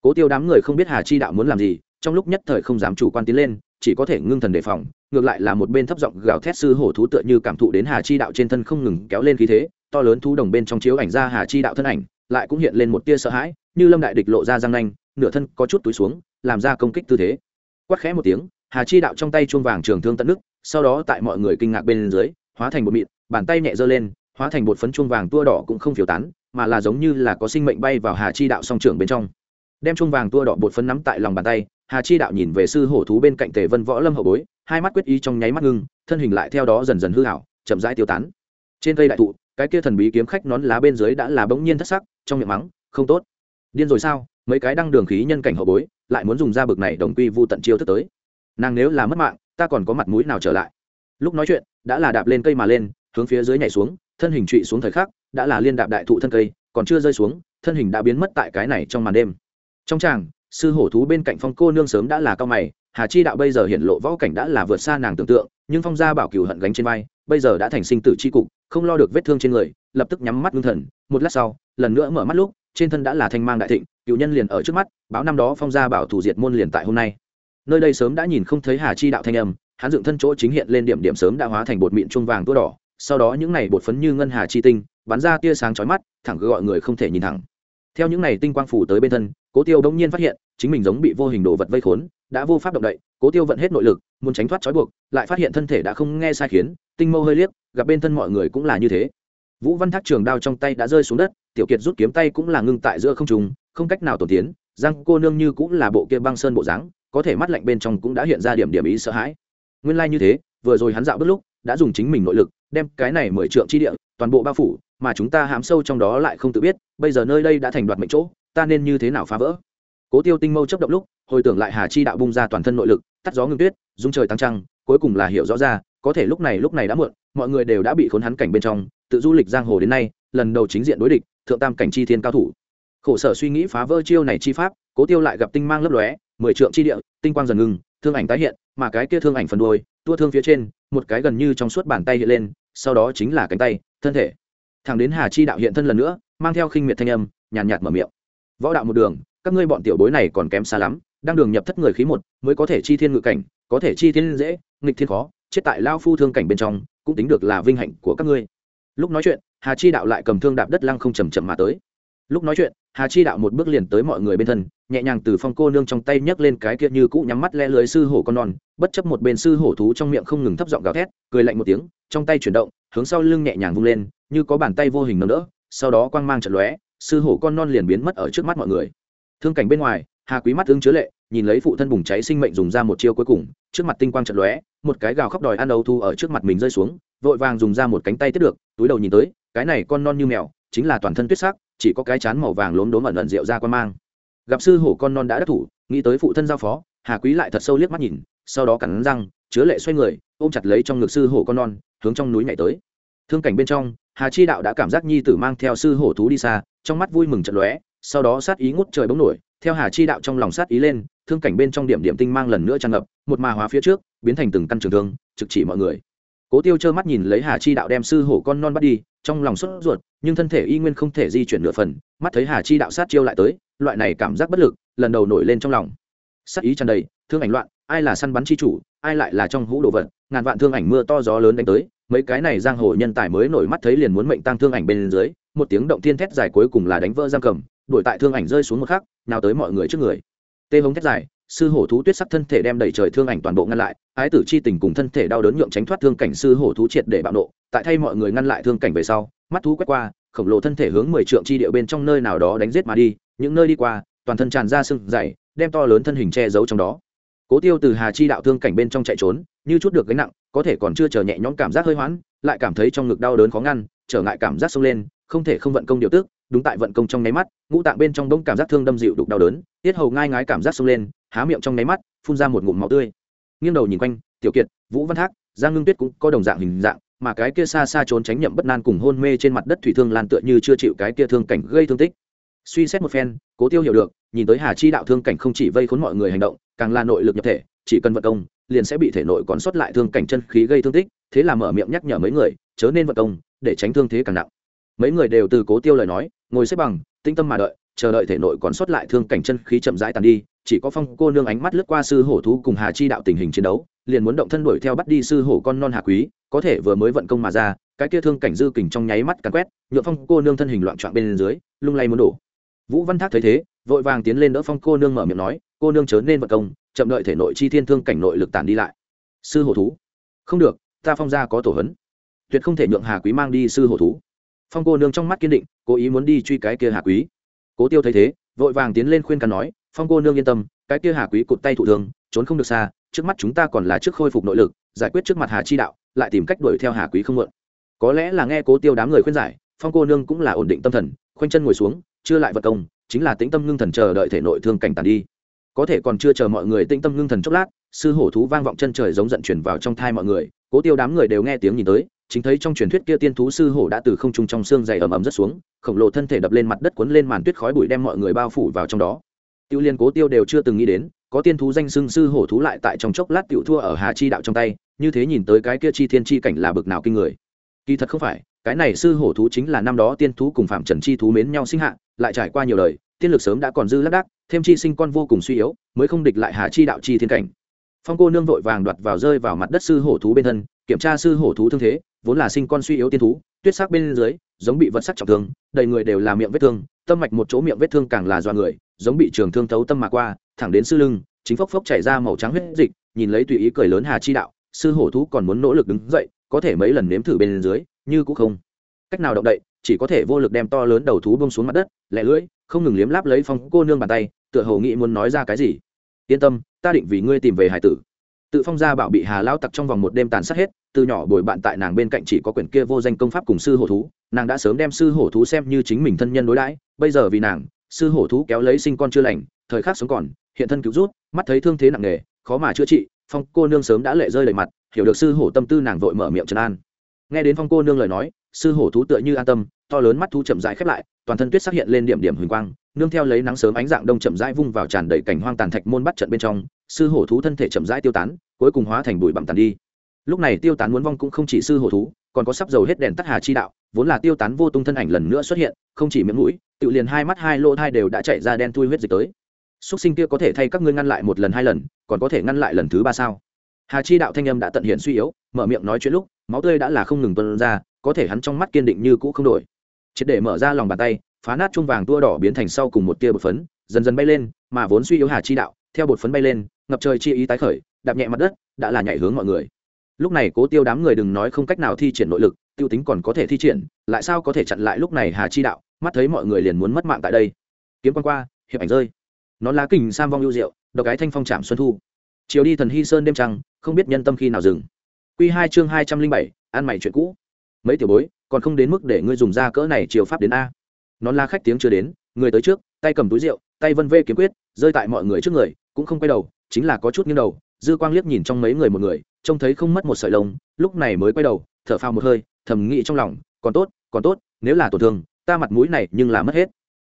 Cố tiêu đám người không biết hà chi đạo muốn làm gì, trong lúc nhất thời không dám chủ quan tiến lên chỉ có thể ngưng thần đề phòng, ngược lại là một bên thấp giọng gào thét sư hổ thú tựa như cảm thụ đến hà chi đạo trên thân không ngừng kéo lên khí thế, to lớn thú đồng bên trong chiếu ảnh ra hà chi đạo thân ảnh, lại cũng hiện lên một tia sợ hãi, như lâm đại địch lộ ra răng nanh, nửa thân có chút túi xuống, làm ra công kích tư thế. Quát khẽ một tiếng, hà chi đạo trong tay chuông vàng trường thương tận nước, sau đó tại mọi người kinh ngạc bên dưới, hóa thành một mịn, bàn tay nhẹ giơ lên, hóa thành bột phấn chuông vàng tua đỏ cũng không phiêu tán, mà là giống như là có sinh mệnh bay vào hà chi đạo song trưởng bên trong. Đem chuông vàng tua đỏ bột phấn nắm tại lòng bàn tay hà chi đạo nhìn về sư hổ thú bên cạnh tề vân võ lâm hậu bối, hai mắt quyết ý trong nháy mắt ngưng, thân hình lại theo đó dần dần hư hảo chậm rãi tiêu tán. Trên cây đại thụ, cái kia thần bí kiếm khách nón lá bên dưới đã là bỗng nhiên thất sắc, trong miệng mắng, không tốt. Điên rồi sao? Mấy cái đăng đường khí nhân cảnh hậu bối, lại muốn dùng ra bực này đồng quy vu tận chiêu thức tới. Nàng nếu là mất mạng, ta còn có mặt mũi nào trở lại? Lúc nói chuyện, đã là đạp lên cây mà lên, hướng phía dưới nhảy xuống, thân hình trụy xuống thời khắc, đã là liên đạp đại thụ thân cây, còn chưa rơi xuống, thân hình đã biến mất tại cái này trong màn đêm. Trong tràng sư hổ thú bên cạnh phong cô nương sớm đã là cao mày, hà chi đạo bây giờ hiện lộ võ cảnh đã là vượt xa nàng tưởng tượng, nhưng phong gia bảo cửu hận gánh trên vai, bây giờ đã thành sinh tử c h i cục, không lo được vết thương trên người, lập tức nhắm mắt ngưng thần. Một lát sau, lần nữa mở mắt lúc, trên thân đã là thanh mang đại thịnh cựu nhân liền ở trước mắt, báo năm đó phong gia bảo thủ diệt môn liền tại hôm nay. Nơi đây sớm đã nhìn không thấy hà chi đạo thanh âm, hắn dựng thân chỗ chính hiện lên điểm điểm sớm đã hóa thành bột mịn chuông vàng tua đỏ, sau đó những này bột phấn như ngân hà chi tinh, bắn ra tia sáng chói mắt, thẳng cứ gọi người không thể nhìn thẳng. Theo những này tinh quang phủ tới bên thân, cố tiêu bỗng nhiên phát hiện chính mình giống bị vô hình đồ vật vây khốn, đã vô pháp động đậy, cố tiêu vận hết nội lực, muốn tránh thoát trói buộc, lại phát hiện thân thể đã không nghe sai khiến, tinh mâu hơi liếc, gặp bên thân mọi người cũng là như thế. Vũ văn thác trường đao trong tay đã rơi xuống đất, tiểu kiệt rút kiếm tay cũng là ngưng tại giữa không trùng không cách nào tổn tiến, giang cô nương như cũng là bộ kia băng sơn bộ dáng, có thể mắt lạnh bên trong cũng đã hiện ra điểm điểm ý sợ hãi. Nguyên lai như thế, vừa rồi hắn dạo bước lúc, đã dùng chính mình nội lực, đem cái này mười trượng chi địa, toàn bộ bao phủ, mà chúng ta hám sâu trong đó lại không tự biết, bây giờ nơi đây đã thành đoạt mệnh chỗ, ta nên như thế nào phá vỡ? Cố tiêu tinh mâu chấp động lúc, hồi tưởng lại hà chi đạo bung ra toàn thân nội lực, tắt gió ngưng tuyết dung trời tăng trăng, cuối cùng là hiểu rõ ra, có thể lúc này lúc này đã muộn, mọi người đều đã bị khốn hắn cảnh bên trong, tự du lịch giang hồ đến nay, lần đầu chính diện đối địch, thượng tam cảnh chi thiên cao thủ. Khổ sở suy nghĩ phá vỡ chiêu này chi pháp, cố tiêu lại gặp tinh mang lấp lóe, mười trượng chi địa, tinh quang dần ngừng, thương ảnh tái hiện, mà cái kia thương ảnh phần đuôi, tua thương phía trên, một cái gần như trong suốt bàn tay hiện lên, sau đó chính là cánh tay, thân thể. Thẳng đến hà chi đạo hiện thân lần nữa, mang theo khinh miệt thanh âm, nhàn nhạt mở miệng. Võ đạo một đường các ngươi bọn tiểu bối này còn kém xa lắm, đang đường nhập thất người khí một, mới có thể chi thiên ngự cảnh, có thể chi thiên dễ, nghịch thiên khó, chết tại lao phu thương cảnh bên trong, cũng tính được là vinh hạnh của các ngươi. Lúc nói chuyện, hà chi đạo lại cầm thương đạp đất lăng không chầm chậm mà tới. Lúc nói chuyện, hà chi đạo một bước liền tới mọi người bên thân, nhẹ nhàng từ phong cô nương trong tay nhấc lên cái kia như cũ nhắm mắt le lưới sư hổ con non, bất chấp một bên sư hổ thú trong miệng không ngừng thấp giọng gào thét, cười lạnh một tiếng, trong tay chuyển động, hướng sau lưng nhẹ nhàng vung lên, như có bàn tay vô hình nâng đỡ, sau đó quang mang trận lóe, sư hổ con non liền biến mất ở trước mắt mọi người thương cảnh bên ngoài, hà quý mắt ứng chứa lệ, nhìn lấy phụ thân bùng cháy sinh mệnh dùng ra một chiêu cuối cùng, trước mặt tinh quang trận lóe, một cái gào khóc đòi ăn âu thu ở trước mặt mình rơi xuống, vội vàng dùng ra một cánh tay tiếp được, túi đầu nhìn tới, cái này con non như mèo, chính là toàn thân tuyết sắc, chỉ có cái chán màu vàng lốm đốm ẩn ẩn rượu ra quan mang. Gặp sư hổ con non đã đắc thủ, nghĩ tới phụ thân giao phó, hà quý lại thật sâu liếc mắt nhìn, sau đó cắn răng, chứa lệ xoay người, ôm chặt lấy trong ngực sư hổ con non, hướng trong núi nhảy tới. Thương cảnh bên trong, hà chi đạo đã cảm giác nhi tử mang theo sư hổ thú đi xa, trong mắt vui mừng trận lóe sau đó sát ý ngút trời bỗng nổi, theo hà chi đạo trong lòng sát ý lên, thương cảnh bên trong điểm điểm tinh mang lần nữa tràn ngập, một mà hóa phía trước, biến thành từng căn trường thương, trực chỉ mọi người. Cố tiêu trơ mắt nhìn lấy hà chi đạo đem sư hổ con non bắt đi, trong lòng sốt ruột, nhưng thân thể y nguyên không thể di chuyển nửa phần, mắt thấy hà chi đạo sát chiêu lại tới, loại này cảm giác bất lực, lần đầu nổi lên trong lòng. Sát ý tràn đầy, thương ảnh loạn, ai là săn bắn chi chủ, ai lại là trong hũ đồ vật, ngàn vạn thương ảnh mưa to gió lớn đánh tới, mấy cái này giang hồ nhân tài mới nổi mắt thấy liền muốn mệnh tăng thương ảnh bên dưới, một tiếng động thiên thét dài cuối cùng là đánh vỡ giam cầm đuổi tại thương ảnh rơi xuống một khắc, nào tới mọi người trước người. Tê hống thét dài, sư hổ thú tuyết sắc thân thể đem đẩy trời thương ảnh toàn bộ ngăn lại, ái tử chi tình cùng thân thể đau đớn nhượng tránh thoát thương cảnh sư hổ thú triệt để bạo nộ, tại thay mọi người ngăn lại thương cảnh về sau, mắt thú quét qua, khổng lồ thân thể hướng mười trượng chi địa bên trong nơi nào đó đánh giết mà đi, những nơi đi qua, toàn thân tràn ra sưng dày, đem to lớn thân hình che giấu trong đó. Cố tiêu từ hà chi đạo thương cảnh bên trong chạy trốn, như chút được gánh nặng, có thể còn chưa chờ nhẹ nhõm cảm giác hơi hoãn lại cảm thấy trong ngực đau đớn khó ngăn, trở ngại cảm giác sông lên, không thể không vận công điều tức đúng tại vận công trong nháy mắt, ngũ tạng bên trong đông cảm giác thương đâm dịu đục đau đớn, tiết hầu ngai ngái cảm giác sông lên, há miệng trong nháy mắt, phun ra một ngụm máu tươi. Nghiêng đầu nhìn quanh, tiểu kiệt, vũ văn thác, giang ngưng tuyết cũng có đồng dạng hình dạng, mà cái kia xa xa trốn tránh nhậm bất nan cùng hôn mê trên mặt đất thủy thương lan tựa như chưa chịu cái kia thương cảnh gây thương tích. Suy xét một phen, cố tiêu hiểu được, nhìn tới hà chi đạo thương cảnh không chỉ vây khốn mọi người hành động, càng là nội lực nhập thể, chỉ cần vận công, liền sẽ bị thể nội còn sót lại thương cảnh chân khí gây thương tích, thế là mở miệng nhắc nhở mấy người, chớ nên vận công, để tránh thương thế càng nặng mấy người đều từ cố tiêu lời nói, ngồi xếp bằng tinh tâm mà đợi, chờ đợi thể nội còn sót lại thương cảnh chân khí chậm rãi tàn đi, chỉ có phong cô nương ánh mắt lướt qua sư hổ thú cùng hà chi đạo tình hình chiến đấu, liền muốn động thân đuổi theo bắt đi sư hổ con non hà quý, có thể vừa mới vận công mà ra, cái kia thương cảnh dư kình trong nháy mắt cắn quét nhựa phong cô nương thân hình loạn trọn bên dưới, lung lay muốn đổ. Vũ văn thác thấy thế, vội vàng tiến lên đỡ phong cô nương mở miệng nói, cô nương chớ nên vận công, chậm đợi thể nội chi thiên thương cảnh nội lực tàn đi lại. Sư hổ thú? Không được, ta phong gia có tổ hấn tuyệt không thể nhượng hà quý mang đi sư hổ thú phong cô nương trong mắt kiên định, cố ý muốn đi truy cái kia hà quý. Cố tiêu thấy thế, vội vàng tiến lên khuyên can nói, phong cô nương yên tâm, cái kia hà quý cụt tay thủ thương, trốn không được xa, trước mắt chúng ta còn là trước khôi phục nội lực, giải quyết trước mặt hà chi đạo, lại tìm cách đuổi theo hà quý không mượn. Có lẽ là nghe cố tiêu đám người khuyên giải, phong cô nương cũng là ổn định tâm thần, khoanh chân ngồi xuống, chưa lại vật công, chính là tĩnh tâm ngưng thần chờ đợi thể nội thương cảnh tàn đi. Có thể còn chưa chờ mọi người tĩnh tâm ngưng thần chốc lát, sư hổ thú vang vọng chân trời giống giận chuyển vào trong thai mọi người, cố tiêu đám người đều nghe tiếng nhìn tới chính thấy trong truyền thuyết kia tiên thú sư hổ đã từ không trung trong xương dày ầm ầm rất xuống, khổng lồ thân thể đập lên mặt đất cuốn lên màn tuyết khói bụi đem mọi người bao phủ vào trong đó. Tiêu liên cố tiêu đều chưa từng nghĩ đến, có tiên thú danh xưng sư hổ thú lại tại trong chốc lát tiểu thua ở hà chi đạo trong tay, như thế nhìn tới cái kia chi thiên chi cảnh là bực nào kinh người. Kỳ thật không phải, cái này sư hổ thú chính là năm đó tiên thú cùng phạm trần chi thú mến nhau sinh hạ, lại trải qua nhiều đời, tiên lực sớm đã còn dư lác đác, thêm chi sinh con vô cùng suy yếu, mới không địch lại hà chi đạo chi thiên cảnh. Phong cô nương vội vàng đoạt vào rơi vào mặt đất sư hổ thú bên thân, kiểm tra sư hổ thú thương thế vốn là sinh con suy yếu tiên thú, tuyết sắc bên dưới, giống bị vật sắc trọng thương, đầy người đều là miệng vết thương, tâm mạch một chỗ miệng vết thương càng là do người, giống bị trường thương thấu tâm mà qua, thẳng đến sư lưng, chính phốc phốc chảy ra màu trắng huyết dịch, nhìn lấy tùy ý cười lớn hà chi đạo, sư hổ thú còn muốn nỗ lực đứng dậy, có thể mấy lần nếm thử bên dưới, như cũng không. Cách nào động đậy, chỉ có thể vô lực đem to lớn đầu thú bông xuống mặt đất lẹ lưỡi, không ngừng liếm láp lấy phong cô nương bàn tay, tựa hồ nghĩ muốn nói ra cái gì. Yên tâm, ta định vì ngươi tìm về hải tử tự phong gia bảo bị hà lao tặc trong vòng một đêm tàn sát hết, từ nhỏ bồi bạn tại nàng bên cạnh chỉ có quyển kia vô danh công pháp cùng sư hổ thú, nàng đã sớm đem sư hổ thú xem như chính mình thân nhân đối đãi, bây giờ vì nàng, sư hổ thú kéo lấy sinh con chưa lành, thời khắc sống còn, hiện thân cứu rút, mắt thấy thương thế nặng nề, khó mà chữa trị, phong cô nương sớm đã lệ rơi đầy mặt, hiểu được sư hổ tâm tư nàng vội mở miệng trấn an. Nghe đến phong cô nương lời nói, sư hổ thú tựa như an tâm to lớn mắt thu chậm rãi khép lại, toàn thân tuyết xác hiện lên điểm điểm huỳnh quang, nương theo lấy nắng sớm ánh dạng đông chậm rãi vung vào tràn đầy cảnh hoang tàn thạch môn bắt trận bên trong, sư hổ thú thân thể chậm rãi tiêu tán, cuối cùng hóa thành bụi bặm tàn đi. Lúc này tiêu tán muốn vong cũng không chỉ sư hổ thú, còn có sắp dầu hết đèn tắt hà chi đạo, vốn là tiêu tán vô tung thân ảnh lần nữa xuất hiện, không chỉ miệng mũi, tự liền hai mắt hai lỗ thai đều đã chạy ra đen thui huyết dịch tới. Xúc sinh kia có thể thay các ngươi ngăn lại một lần hai lần, còn có thể ngăn lại lần thứ ba sao? Hà chi đạo thanh âm đã tận hiện suy yếu, mở miệng nói chuyện lúc, máu tươi đã là không ngừng tuân ra, có thể hắn trong mắt kiên định như cũ không đổi triệt để mở ra lòng bàn tay, phá nát chung vàng tua đỏ biến thành sau cùng một tia bột phấn, dần dần bay lên, mà vốn suy yếu hà chi đạo, theo bột phấn bay lên, ngập trời chi ý tái khởi, đạp nhẹ mặt đất, đã là nhảy hướng mọi người. Lúc này cố tiêu đám người đừng nói không cách nào thi triển nội lực, tiêu tính còn có thể thi triển, lại sao có thể chặn lại lúc này hà chi đạo, mắt thấy mọi người liền muốn mất mạng tại đây. Kiếm quan qua, hiệp ảnh rơi. Nó lá kình sam vong lưu diệu, độc cái thanh phong trạm xuân thu. Chiều đi thần hy sơn đêm trăng, không biết nhân tâm khi nào dừng. Q hai chương hai trăm linh bảy, ăn mày chuyện cũ. Mấy tiểu bối còn không đến mức để ngươi dùng ra cỡ này chiều pháp đến a. Nón la khách tiếng chưa đến, người tới trước, tay cầm túi rượu, tay vân vê kiếm quyết, rơi tại mọi người trước người, cũng không quay đầu, chính là có chút nghiêng đầu, dư quang liếc nhìn trong mấy người một người, trông thấy không mất một sợi lông, lúc này mới quay đầu, thở phào một hơi, thầm nghĩ trong lòng, còn tốt còn tốt, nếu là tổn thương, ta mặt mũi này nhưng là mất hết.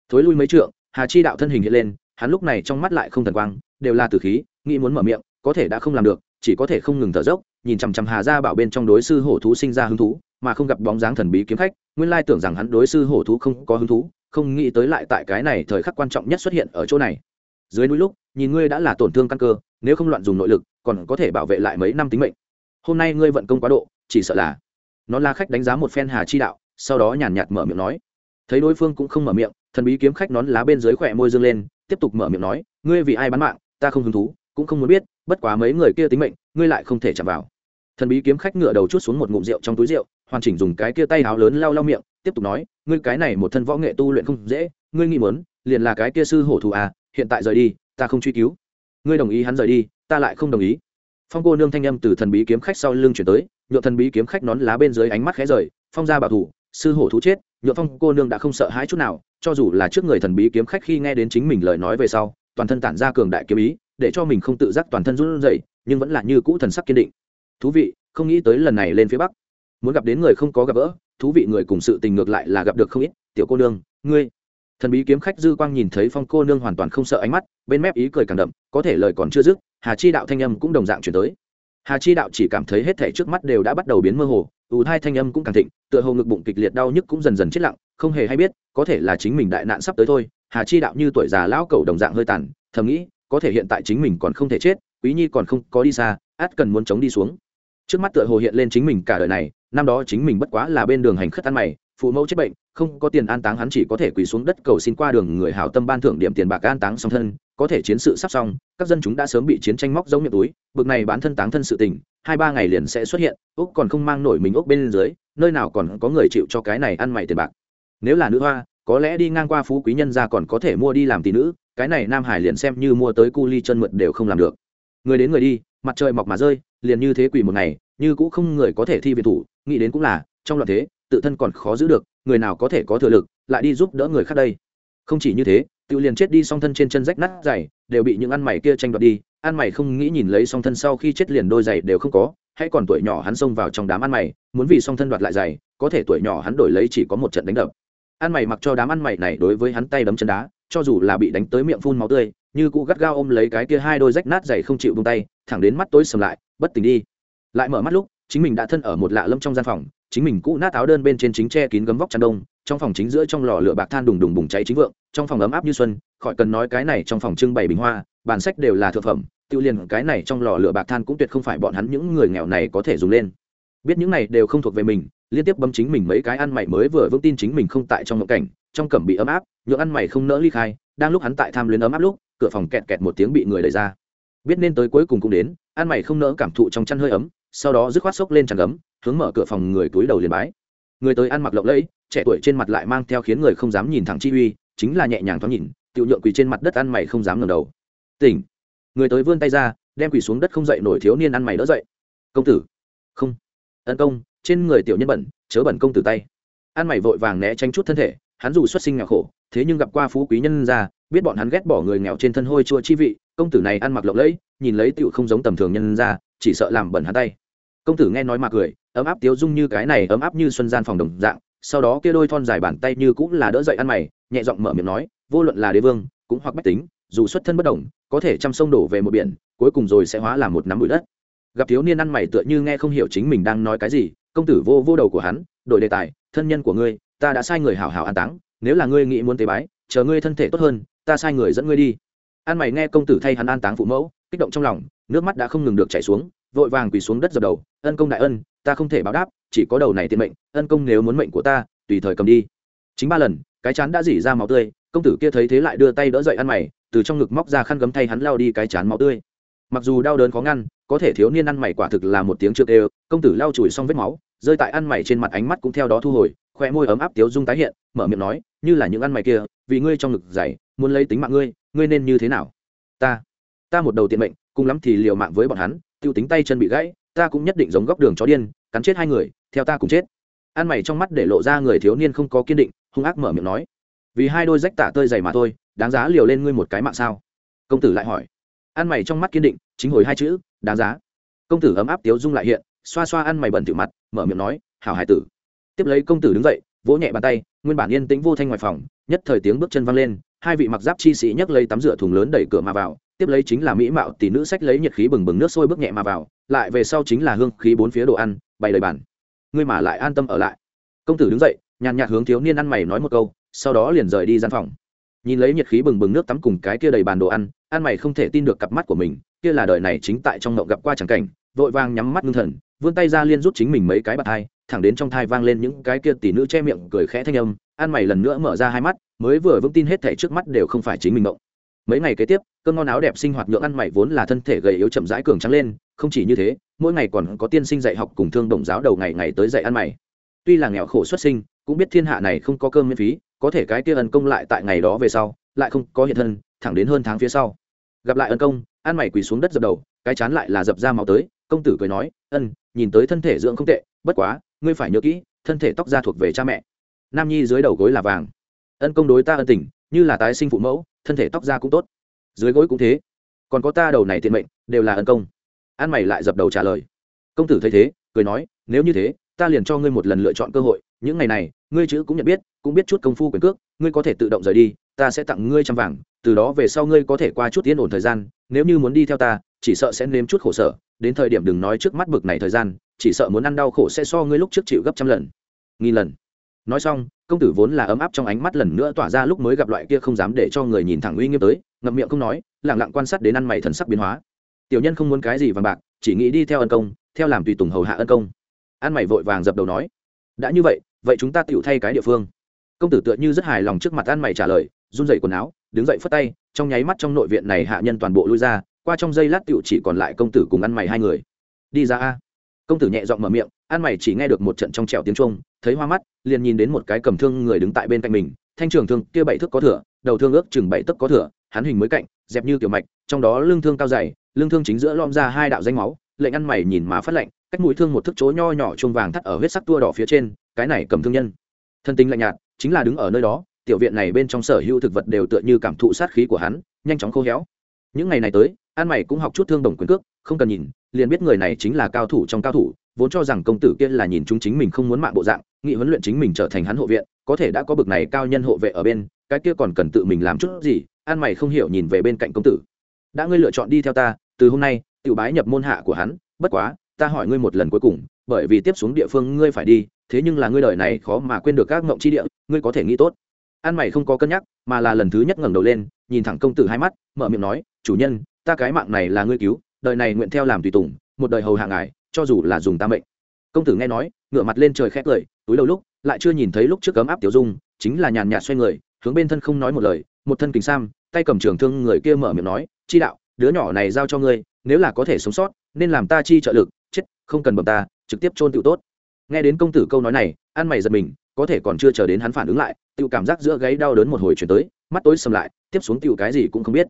Thối lui mấy trượng, hà chi đạo thân hình hiện lên, hắn lúc này trong mắt lại không thần quang, đều là tử khí, nghĩ muốn mở miệng, có thể đã không làm được, chỉ có thể không ngừng thở dốc, nhìn chằm chằm hà ra bảo bên trong đối sư hổ thú sinh ra hứng thú mà không gặp bóng dáng thần bí kiếm khách, nguyên lai tưởng rằng hắn đối sư hổ thú không có hứng thú, không nghĩ tới lại tại cái này thời khắc quan trọng nhất xuất hiện ở chỗ này. Dưới núi lúc, nhìn ngươi đã là tổn thương căn cơ, nếu không loạn dùng nội lực, còn có thể bảo vệ lại mấy năm tính mệnh. Hôm nay ngươi vận công quá độ, chỉ sợ là nó la khách đánh giá một phen hà chi đạo, sau đó nhàn nhạt mở miệng nói. Thấy đối phương cũng không mở miệng, thần bí kiếm khách nón lá bên dưới khỏe môi dương lên, tiếp tục mở miệng nói, ngươi vì ai bán mạng, ta không hứng thú, cũng không muốn biết, bất quá mấy người kia tính mệnh, ngươi lại không thể chạm vào. Thần bí kiếm khách ngựa đầu chút xuống một ngụm rượu trong túi rượu hoàn chỉnh dùng cái kia tay áo lớn lau lau miệng, tiếp tục nói, ngươi cái này một thân võ nghệ tu luyện không dễ, ngươi nghĩ muốn, liền là cái kia sư hổ thù à hiện tại rời đi, ta không truy cứu. Ngươi đồng ý hắn rời đi, ta lại không đồng ý. Phong cô nương thanh âm từ thần bí kiếm khách sau lưng chuyển tới nhựa thần bí kiếm khách nón lá bên dưới ánh mắt khẽ rời, phong ra bảo thủ, sư hổ thú chết nhựa phong cô nương đã không sợ hãi chút nào, cho dù là trước người thần bí kiếm khách khi nghe đến chính mình lời nói về sau, toàn thân tản ra cường đại kiếm ý, để cho mình không tự giác toàn thân run rẩy, nhưng vẫn là như cũ thần sắc kiên định. Thú vị, không nghĩ tới lần này lên phía bắc muốn gặp đến người không có gặp gỡ, thú vị người cùng sự tình ngược lại là gặp được không ít. Tiểu cô nương, ngươi. Thần bí kiếm khách dư quang nhìn thấy phong cô nương hoàn toàn không sợ ánh mắt, bên mép ý cười càng đậm, có thể lời còn chưa dứt, hà chi đạo thanh âm cũng đồng dạng chuyển tới. Hà chi đạo chỉ cảm thấy hết thể trước mắt đều đã bắt đầu biến mơ hồ, ù hai thanh âm cũng càng thịnh, tựa hồ ngực bụng kịch liệt đau nhức cũng dần dần chết lặng, không hề hay biết, có thể là chính mình đại nạn sắp tới thôi. Hà chi đạo như tuổi già lão cầu đồng dạng hơi tàn, thầm nghĩ, có thể hiện tại chính mình còn không thể chết, quý nhi còn không có đi xa, át cần muốn chống đi xuống. Trước mắt tựa hồ hiện lên chính mình cả đời này năm đó chính mình bất quá là bên đường hành khất ăn mày, phụ mẫu chết bệnh, không có tiền an táng hắn chỉ có thể quỳ xuống đất cầu xin qua đường người hảo tâm ban thưởng điểm tiền bạc an táng song thân, có thể chiến sự sắp xong, các dân chúng đã sớm bị chiến tranh móc giống miệng túi, bực này bán thân táng thân sự tình, hai ba ngày liền sẽ xuất hiện, úc còn không mang nổi mình úc bên dưới, nơi nào còn có người chịu cho cái này ăn mày tiền bạc. Nếu là nữ hoa, có lẽ đi ngang qua phú quý nhân gia còn có thể mua đi làm tỷ nữ, cái này nam hải liền xem như mua tới cu ly chân mượn đều không làm được. Người đến người đi, mặt trời mọc mà rơi, liền như thế quỳ một ngày như cũng không người có thể thi viện thủ, nghĩ đến cũng là, trong loạn thế, tự thân còn khó giữ được, người nào có thể có thừa lực, lại đi giúp đỡ người khác đây. Không chỉ như thế tự liền chết đi song thân trên chân rách nát dày, đều bị những ăn mày kia tranh đoạt đi, ăn mày không nghĩ nhìn lấy song thân sau khi chết liền đôi giày đều không có, hãy còn tuổi nhỏ hắn xông vào trong đám ăn mày, muốn vì song thân đoạt lại giày, có thể tuổi nhỏ hắn đổi lấy chỉ có một trận đánh đập. Ăn mày mặc cho đám ăn mày này đối với hắn tay đấm chân đá, cho dù là bị đánh tới miệng phun máu tươi, như cụ gắt gao ôm lấy cái kia hai đôi rách nát dày không chịu buông tay, thẳng đến mắt tối sầm lại, bất tỉnh đi lại mở mắt lúc, chính mình đã thân ở một lạ lâm trong gian phòng, chính mình cũ nát áo đơn bên trên chính che kín gấm vóc chăn đông, trong phòng chính giữa trong lò lửa bạc than đùng đùng bùng cháy chính vượng, trong phòng ấm áp như xuân, khỏi cần nói cái này trong phòng trưng bày bình hoa bản sách đều là thực phẩm tiêu liền cái này trong lò lửa bạc than cũng tuyệt không phải bọn hắn những người nghèo này có thể dùng lên. Biết những này đều không thuộc về mình, liên tiếp bấm chính mình mấy cái ăn mày mới vừa vững tin chính mình không tại trong ngộ cảnh, trong cẩm bị ấm áp nhựa ăn mày không nỡ ly khai, đang lúc hắn tại tham luyến ấm áp lúc, cửa phòng kẹt kẹt một tiếng bị người đẩy ra. Biết nên tới cuối cùng cũng đến, ăn mày không nỡ cảm thụ trong chăn hơi ấm sau đó dứt khoát xốc lên tràn gấm hướng mở cửa phòng người túi đầu liền bái. Người tới ăn mặc lộng lẫy, trẻ tuổi trên mặt lại mang theo khiến người không dám nhìn thẳng chi uy, chính là nhẹ nhàng thoáng nhìn tự nhượng quỳ trên mặt đất ăn mày không dám ngẩng đầu. Tỉnh. Người tới vươn tay ra, đem quỳ xuống đất không dậy nổi thiếu niên ăn mày đỡ dậy. Công tử. Không. Ân công. Trên người tiểu nhân bẩn, chớ bẩn công tử tay. Ăn mày vội vàng né tránh chút thân thể, hắn dù xuất sinh nghèo khổ, thế nhưng gặp qua phú quý nhân ra biết bọn hắn ghét bỏ người nghèo trên thân hôi chua chi vị, công tử này ăn mặc lộng lẫy, nhìn lấy tựu không giống tầm thường nhân ra chỉ sợ làm bẩn hắn tay. Công tử nghe nói mà cười, ấm áp tiếu dung như cái này ấm áp như xuân gian phòng đồng dạng, sau đó kia đôi thon dài bàn tay như cũng là đỡ dậy ăn mày, nhẹ giọng mở miệng nói, vô luận là đế vương, cũng hoặc bách tính, dù xuất thân bất đồng, có thể chăm sông đổ về một biển, cuối cùng rồi sẽ hóa làm một nắm bụi đất. Gặp thiếu niên ăn mày tựa như nghe không hiểu chính mình đang nói cái gì, công tử vô vô đầu của hắn, đổi đề tài, thân nhân của ngươi, ta đã sai người hảo hảo an táng, nếu là ngươi nghĩ muốn tế bái, chờ ngươi thân thể tốt hơn, ta sai người dẫn ngươi đi. Ăn mày nghe công tử thay hắn an táng phụ mẫu, kích động trong lòng nước mắt đã không ngừng được chảy xuống, vội vàng quỳ xuống đất dập đầu, ân công đại ân, ta không thể báo đáp, chỉ có đầu này tiền mệnh, ân công nếu muốn mệnh của ta, tùy thời cầm đi. Chính ba lần, cái chán đã dỉ ra máu tươi, công tử kia thấy thế lại đưa tay đỡ dậy ăn mày, từ trong ngực móc ra khăn gấm thay hắn lao đi cái chán máu tươi. Mặc dù đau đớn khó ngăn, có thể thiếu niên ăn mày quả thực là một tiếng trước đều, công tử lau chùi xong vết máu, rơi tại ăn mày trên mặt ánh mắt cũng theo đó thu hồi khoe môi ấm áp tiếu dung tái hiện, mở miệng nói, như là những ăn mày kia, vì ngươi trong ngực dày, muốn lấy tính mạng ngươi ngươi nên như thế nào? Ta ta một đầu tiện mệnh cùng lắm thì liều mạng với bọn hắn, tiêu tính tay chân bị gãy, ta cũng nhất định giống góc đường chó điên, cắn chết hai người, theo ta cùng chết. Ăn mày trong mắt để lộ ra người thiếu niên không có kiên định, hung ác mở miệng nói. Vì hai đôi rách tả tơi dày mà thôi, đáng giá liều lên ngươi một cái mạng sao? Công tử lại hỏi. Ăn mày trong mắt kiên định, chính hồi hai chữ, đáng giá. Công tử ấm áp tiếu dung lại hiện, xoa xoa ăn mày bẩn tiểu mặt, mở miệng nói, hảo hải tử. Tiếp lấy công tử đứng dậy, vỗ nhẹ bàn tay, nguyên bản yên tĩnh vô thanh ngoài phòng, nhất thời tiếng bước chân văng lên hai vị mặc giáp chi sĩ nhấc lấy tắm rửa thùng lớn đẩy cửa mà vào, tiếp lấy chính là mỹ mạo tỷ nữ sách lấy nhiệt khí bừng bừng nước sôi bước nhẹ mà vào, lại về sau chính là hương khí bốn phía đồ ăn, bày đầy bàn ngươi mà lại an tâm ở lại. Công tử đứng dậy, nhàn nhạt hướng thiếu niên ăn mày nói một câu, sau đó liền rời đi gian phòng. Nhìn lấy nhiệt khí bừng bừng nước tắm cùng cái kia đầy bàn đồ ăn ăn mày không thể tin được cặp mắt của mình, kia là đời này chính tại trong ngậu gặp qua chẳng cảnh, vội vàng nhắm mắt ngưng thần, vươn tay ra liên rút chính mình mấy cái bạt thai, thẳng đến trong thai vang lên những cái kia tỷ nữ che miệng cười khẽ thanh âm, ăn mày lần nữa mở ra hai mắt mới vừa vững tin hết thể trước mắt đều không phải chính mình mộng. Mấy ngày kế tiếp, cơm ngon áo đẹp sinh hoạt nhượng ăn mày vốn là thân thể gầy yếu chậm rãi cường trắng lên, không chỉ như thế, mỗi ngày còn có tiên sinh dạy học cùng thương đồng giáo đầu ngày ngày tới dạy ăn mày. Tuy là nghèo khổ xuất sinh, cũng biết thiên hạ này không có cơm miễn phí, có thể cái kia ân công lại tại ngày đó về sau, lại không có hiện thân, thẳng đến hơn tháng phía sau. Gặp lại ân công, ăn mày quỳ xuống đất dập đầu, cái chán lại là dập ra máu tới, công tử cười nói, ân, nhìn tới thân thể dưỡng không tệ, bất quá, ngươi phải nhớ kỹ, thân thể tóc da thuộc về cha mẹ. Nam nhi dưới đầu gối là vàng ân công đối ta ân tình, như là tái sinh phụ mẫu, thân thể tóc da cũng tốt. Dưới gối cũng thế. Còn có ta đầu này thiện mệnh, đều là ân công. An mày lại dập đầu trả lời. Công tử thấy thế, cười nói, nếu như thế, ta liền cho ngươi một lần lựa chọn cơ hội, những ngày này, ngươi chữ cũng nhận biết, cũng biết chút công phu quyền cước, ngươi có thể tự động rời đi, ta sẽ tặng ngươi trăm vàng, từ đó về sau ngươi có thể qua chút yên ổn thời gian, nếu như muốn đi theo ta, chỉ sợ sẽ nếm chút khổ sở, đến thời điểm đừng nói trước mắt bực này thời gian, chỉ sợ muốn ăn đau khổ sẽ so ngươi lúc trước chịu gấp trăm lần, nghìn lần nói xong, công tử vốn là ấm áp trong ánh mắt lần nữa tỏa ra lúc mới gặp loại kia không dám để cho người nhìn thẳng uy nghiêm tới, ngậm miệng không nói lẳng lặng quan sát đến ăn mày thần sắc biến hóa. Tiểu nhân không muốn cái gì vàng bạc, chỉ nghĩ đi theo ân công, theo làm tùy tùng hầu hạ ân công. Ăn mày vội vàng dập đầu nói, đã như vậy vậy chúng ta tựu thay cái địa phương. Công tử tựa như rất hài lòng trước mặt ăn mày trả lời, run dậy quần áo, đứng dậy phất tay, trong nháy mắt trong nội viện này hạ nhân toàn bộ lui ra, qua trong giây lát tựu chỉ còn lại công tử cùng ăn mày hai người. Đi ra a. Công tử nhẹ giọng mở miệng, ăn mày chỉ nghe được một trận trong trèo tiếng trung thấy hoa mắt, liền nhìn đến một cái cầm thương người đứng tại bên cạnh mình, thanh trường thương kia bảy thước có thừa, đầu thương ước chừng bảy tấc có thừa, hắn hình mới cạnh, dẹp như kiểu mạch, trong đó lưng thương cao dày, lưng thương chính giữa lom ra hai đạo danh máu, lệnh ăn mày nhìn mà phát lạnh cách mũi thương một thức chỗ nho nhỏ chuông vàng thắt ở huyết sắc tua đỏ phía trên, cái này cầm thương nhân. Thân tính lạnh nhạt, chính là đứng ở nơi đó, tiểu viện này bên trong sở hữu thực vật đều tựa như cảm thụ sát khí của hắn, nhanh chóng khô héo. Những ngày này tới an mày cũng học chút thương đồng quyền cước, không cần nhìn, liền biết người này chính là cao thủ trong cao thủ vốn cho rằng công tử kia là nhìn chúng chính mình không muốn mạng bộ dạng nghị huấn luyện chính mình trở thành hắn hộ viện, có thể đã có bực này cao nhân hộ vệ ở bên, cái kia còn cần tự mình làm chút gì, an mày không hiểu nhìn về bên cạnh công tử. Đã ngươi lựa chọn đi theo ta, từ hôm nay tự bái nhập môn hạ của hắn, bất quá, ta hỏi ngươi một lần cuối cùng, bởi vì tiếp xuống địa phương ngươi phải đi, thế nhưng là ngươi đời này khó mà quên được các ngộng chi địa, ngươi có thể nghĩ tốt. An mày không có cân nhắc, mà là lần thứ nhất ngẩng đầu lên, nhìn thẳng công tử hai mắt, mở miệng nói, chủ nhân, ta cái mạng này là ngươi cứu, đời này nguyện theo làm tùy tùng, một đời hầu hạ ngài cho dù là dùng ta mệnh. Công tử nghe nói ngựa mặt lên trời khét cười, túi lâu lúc, lại chưa nhìn thấy lúc trước cấm áp tiểu dung, chính là nhàn nhạt xoay người, hướng bên thân không nói một lời, một thân kính sam, tay cầm trường thương người kia mở miệng nói, chi đạo, đứa nhỏ này giao cho ngươi, nếu là có thể sống sót, nên làm ta chi trợ lực, chết, không cần bầm ta, trực tiếp chôn tự tốt. Nghe đến công tử câu nói này, ăn mày giật mình, có thể còn chưa chờ đến hắn phản ứng lại tự cảm giác giữa gáy đau đớn một hồi chuyển tới, mắt tối sầm lại, tiếp xuống tự cái gì cũng không biết.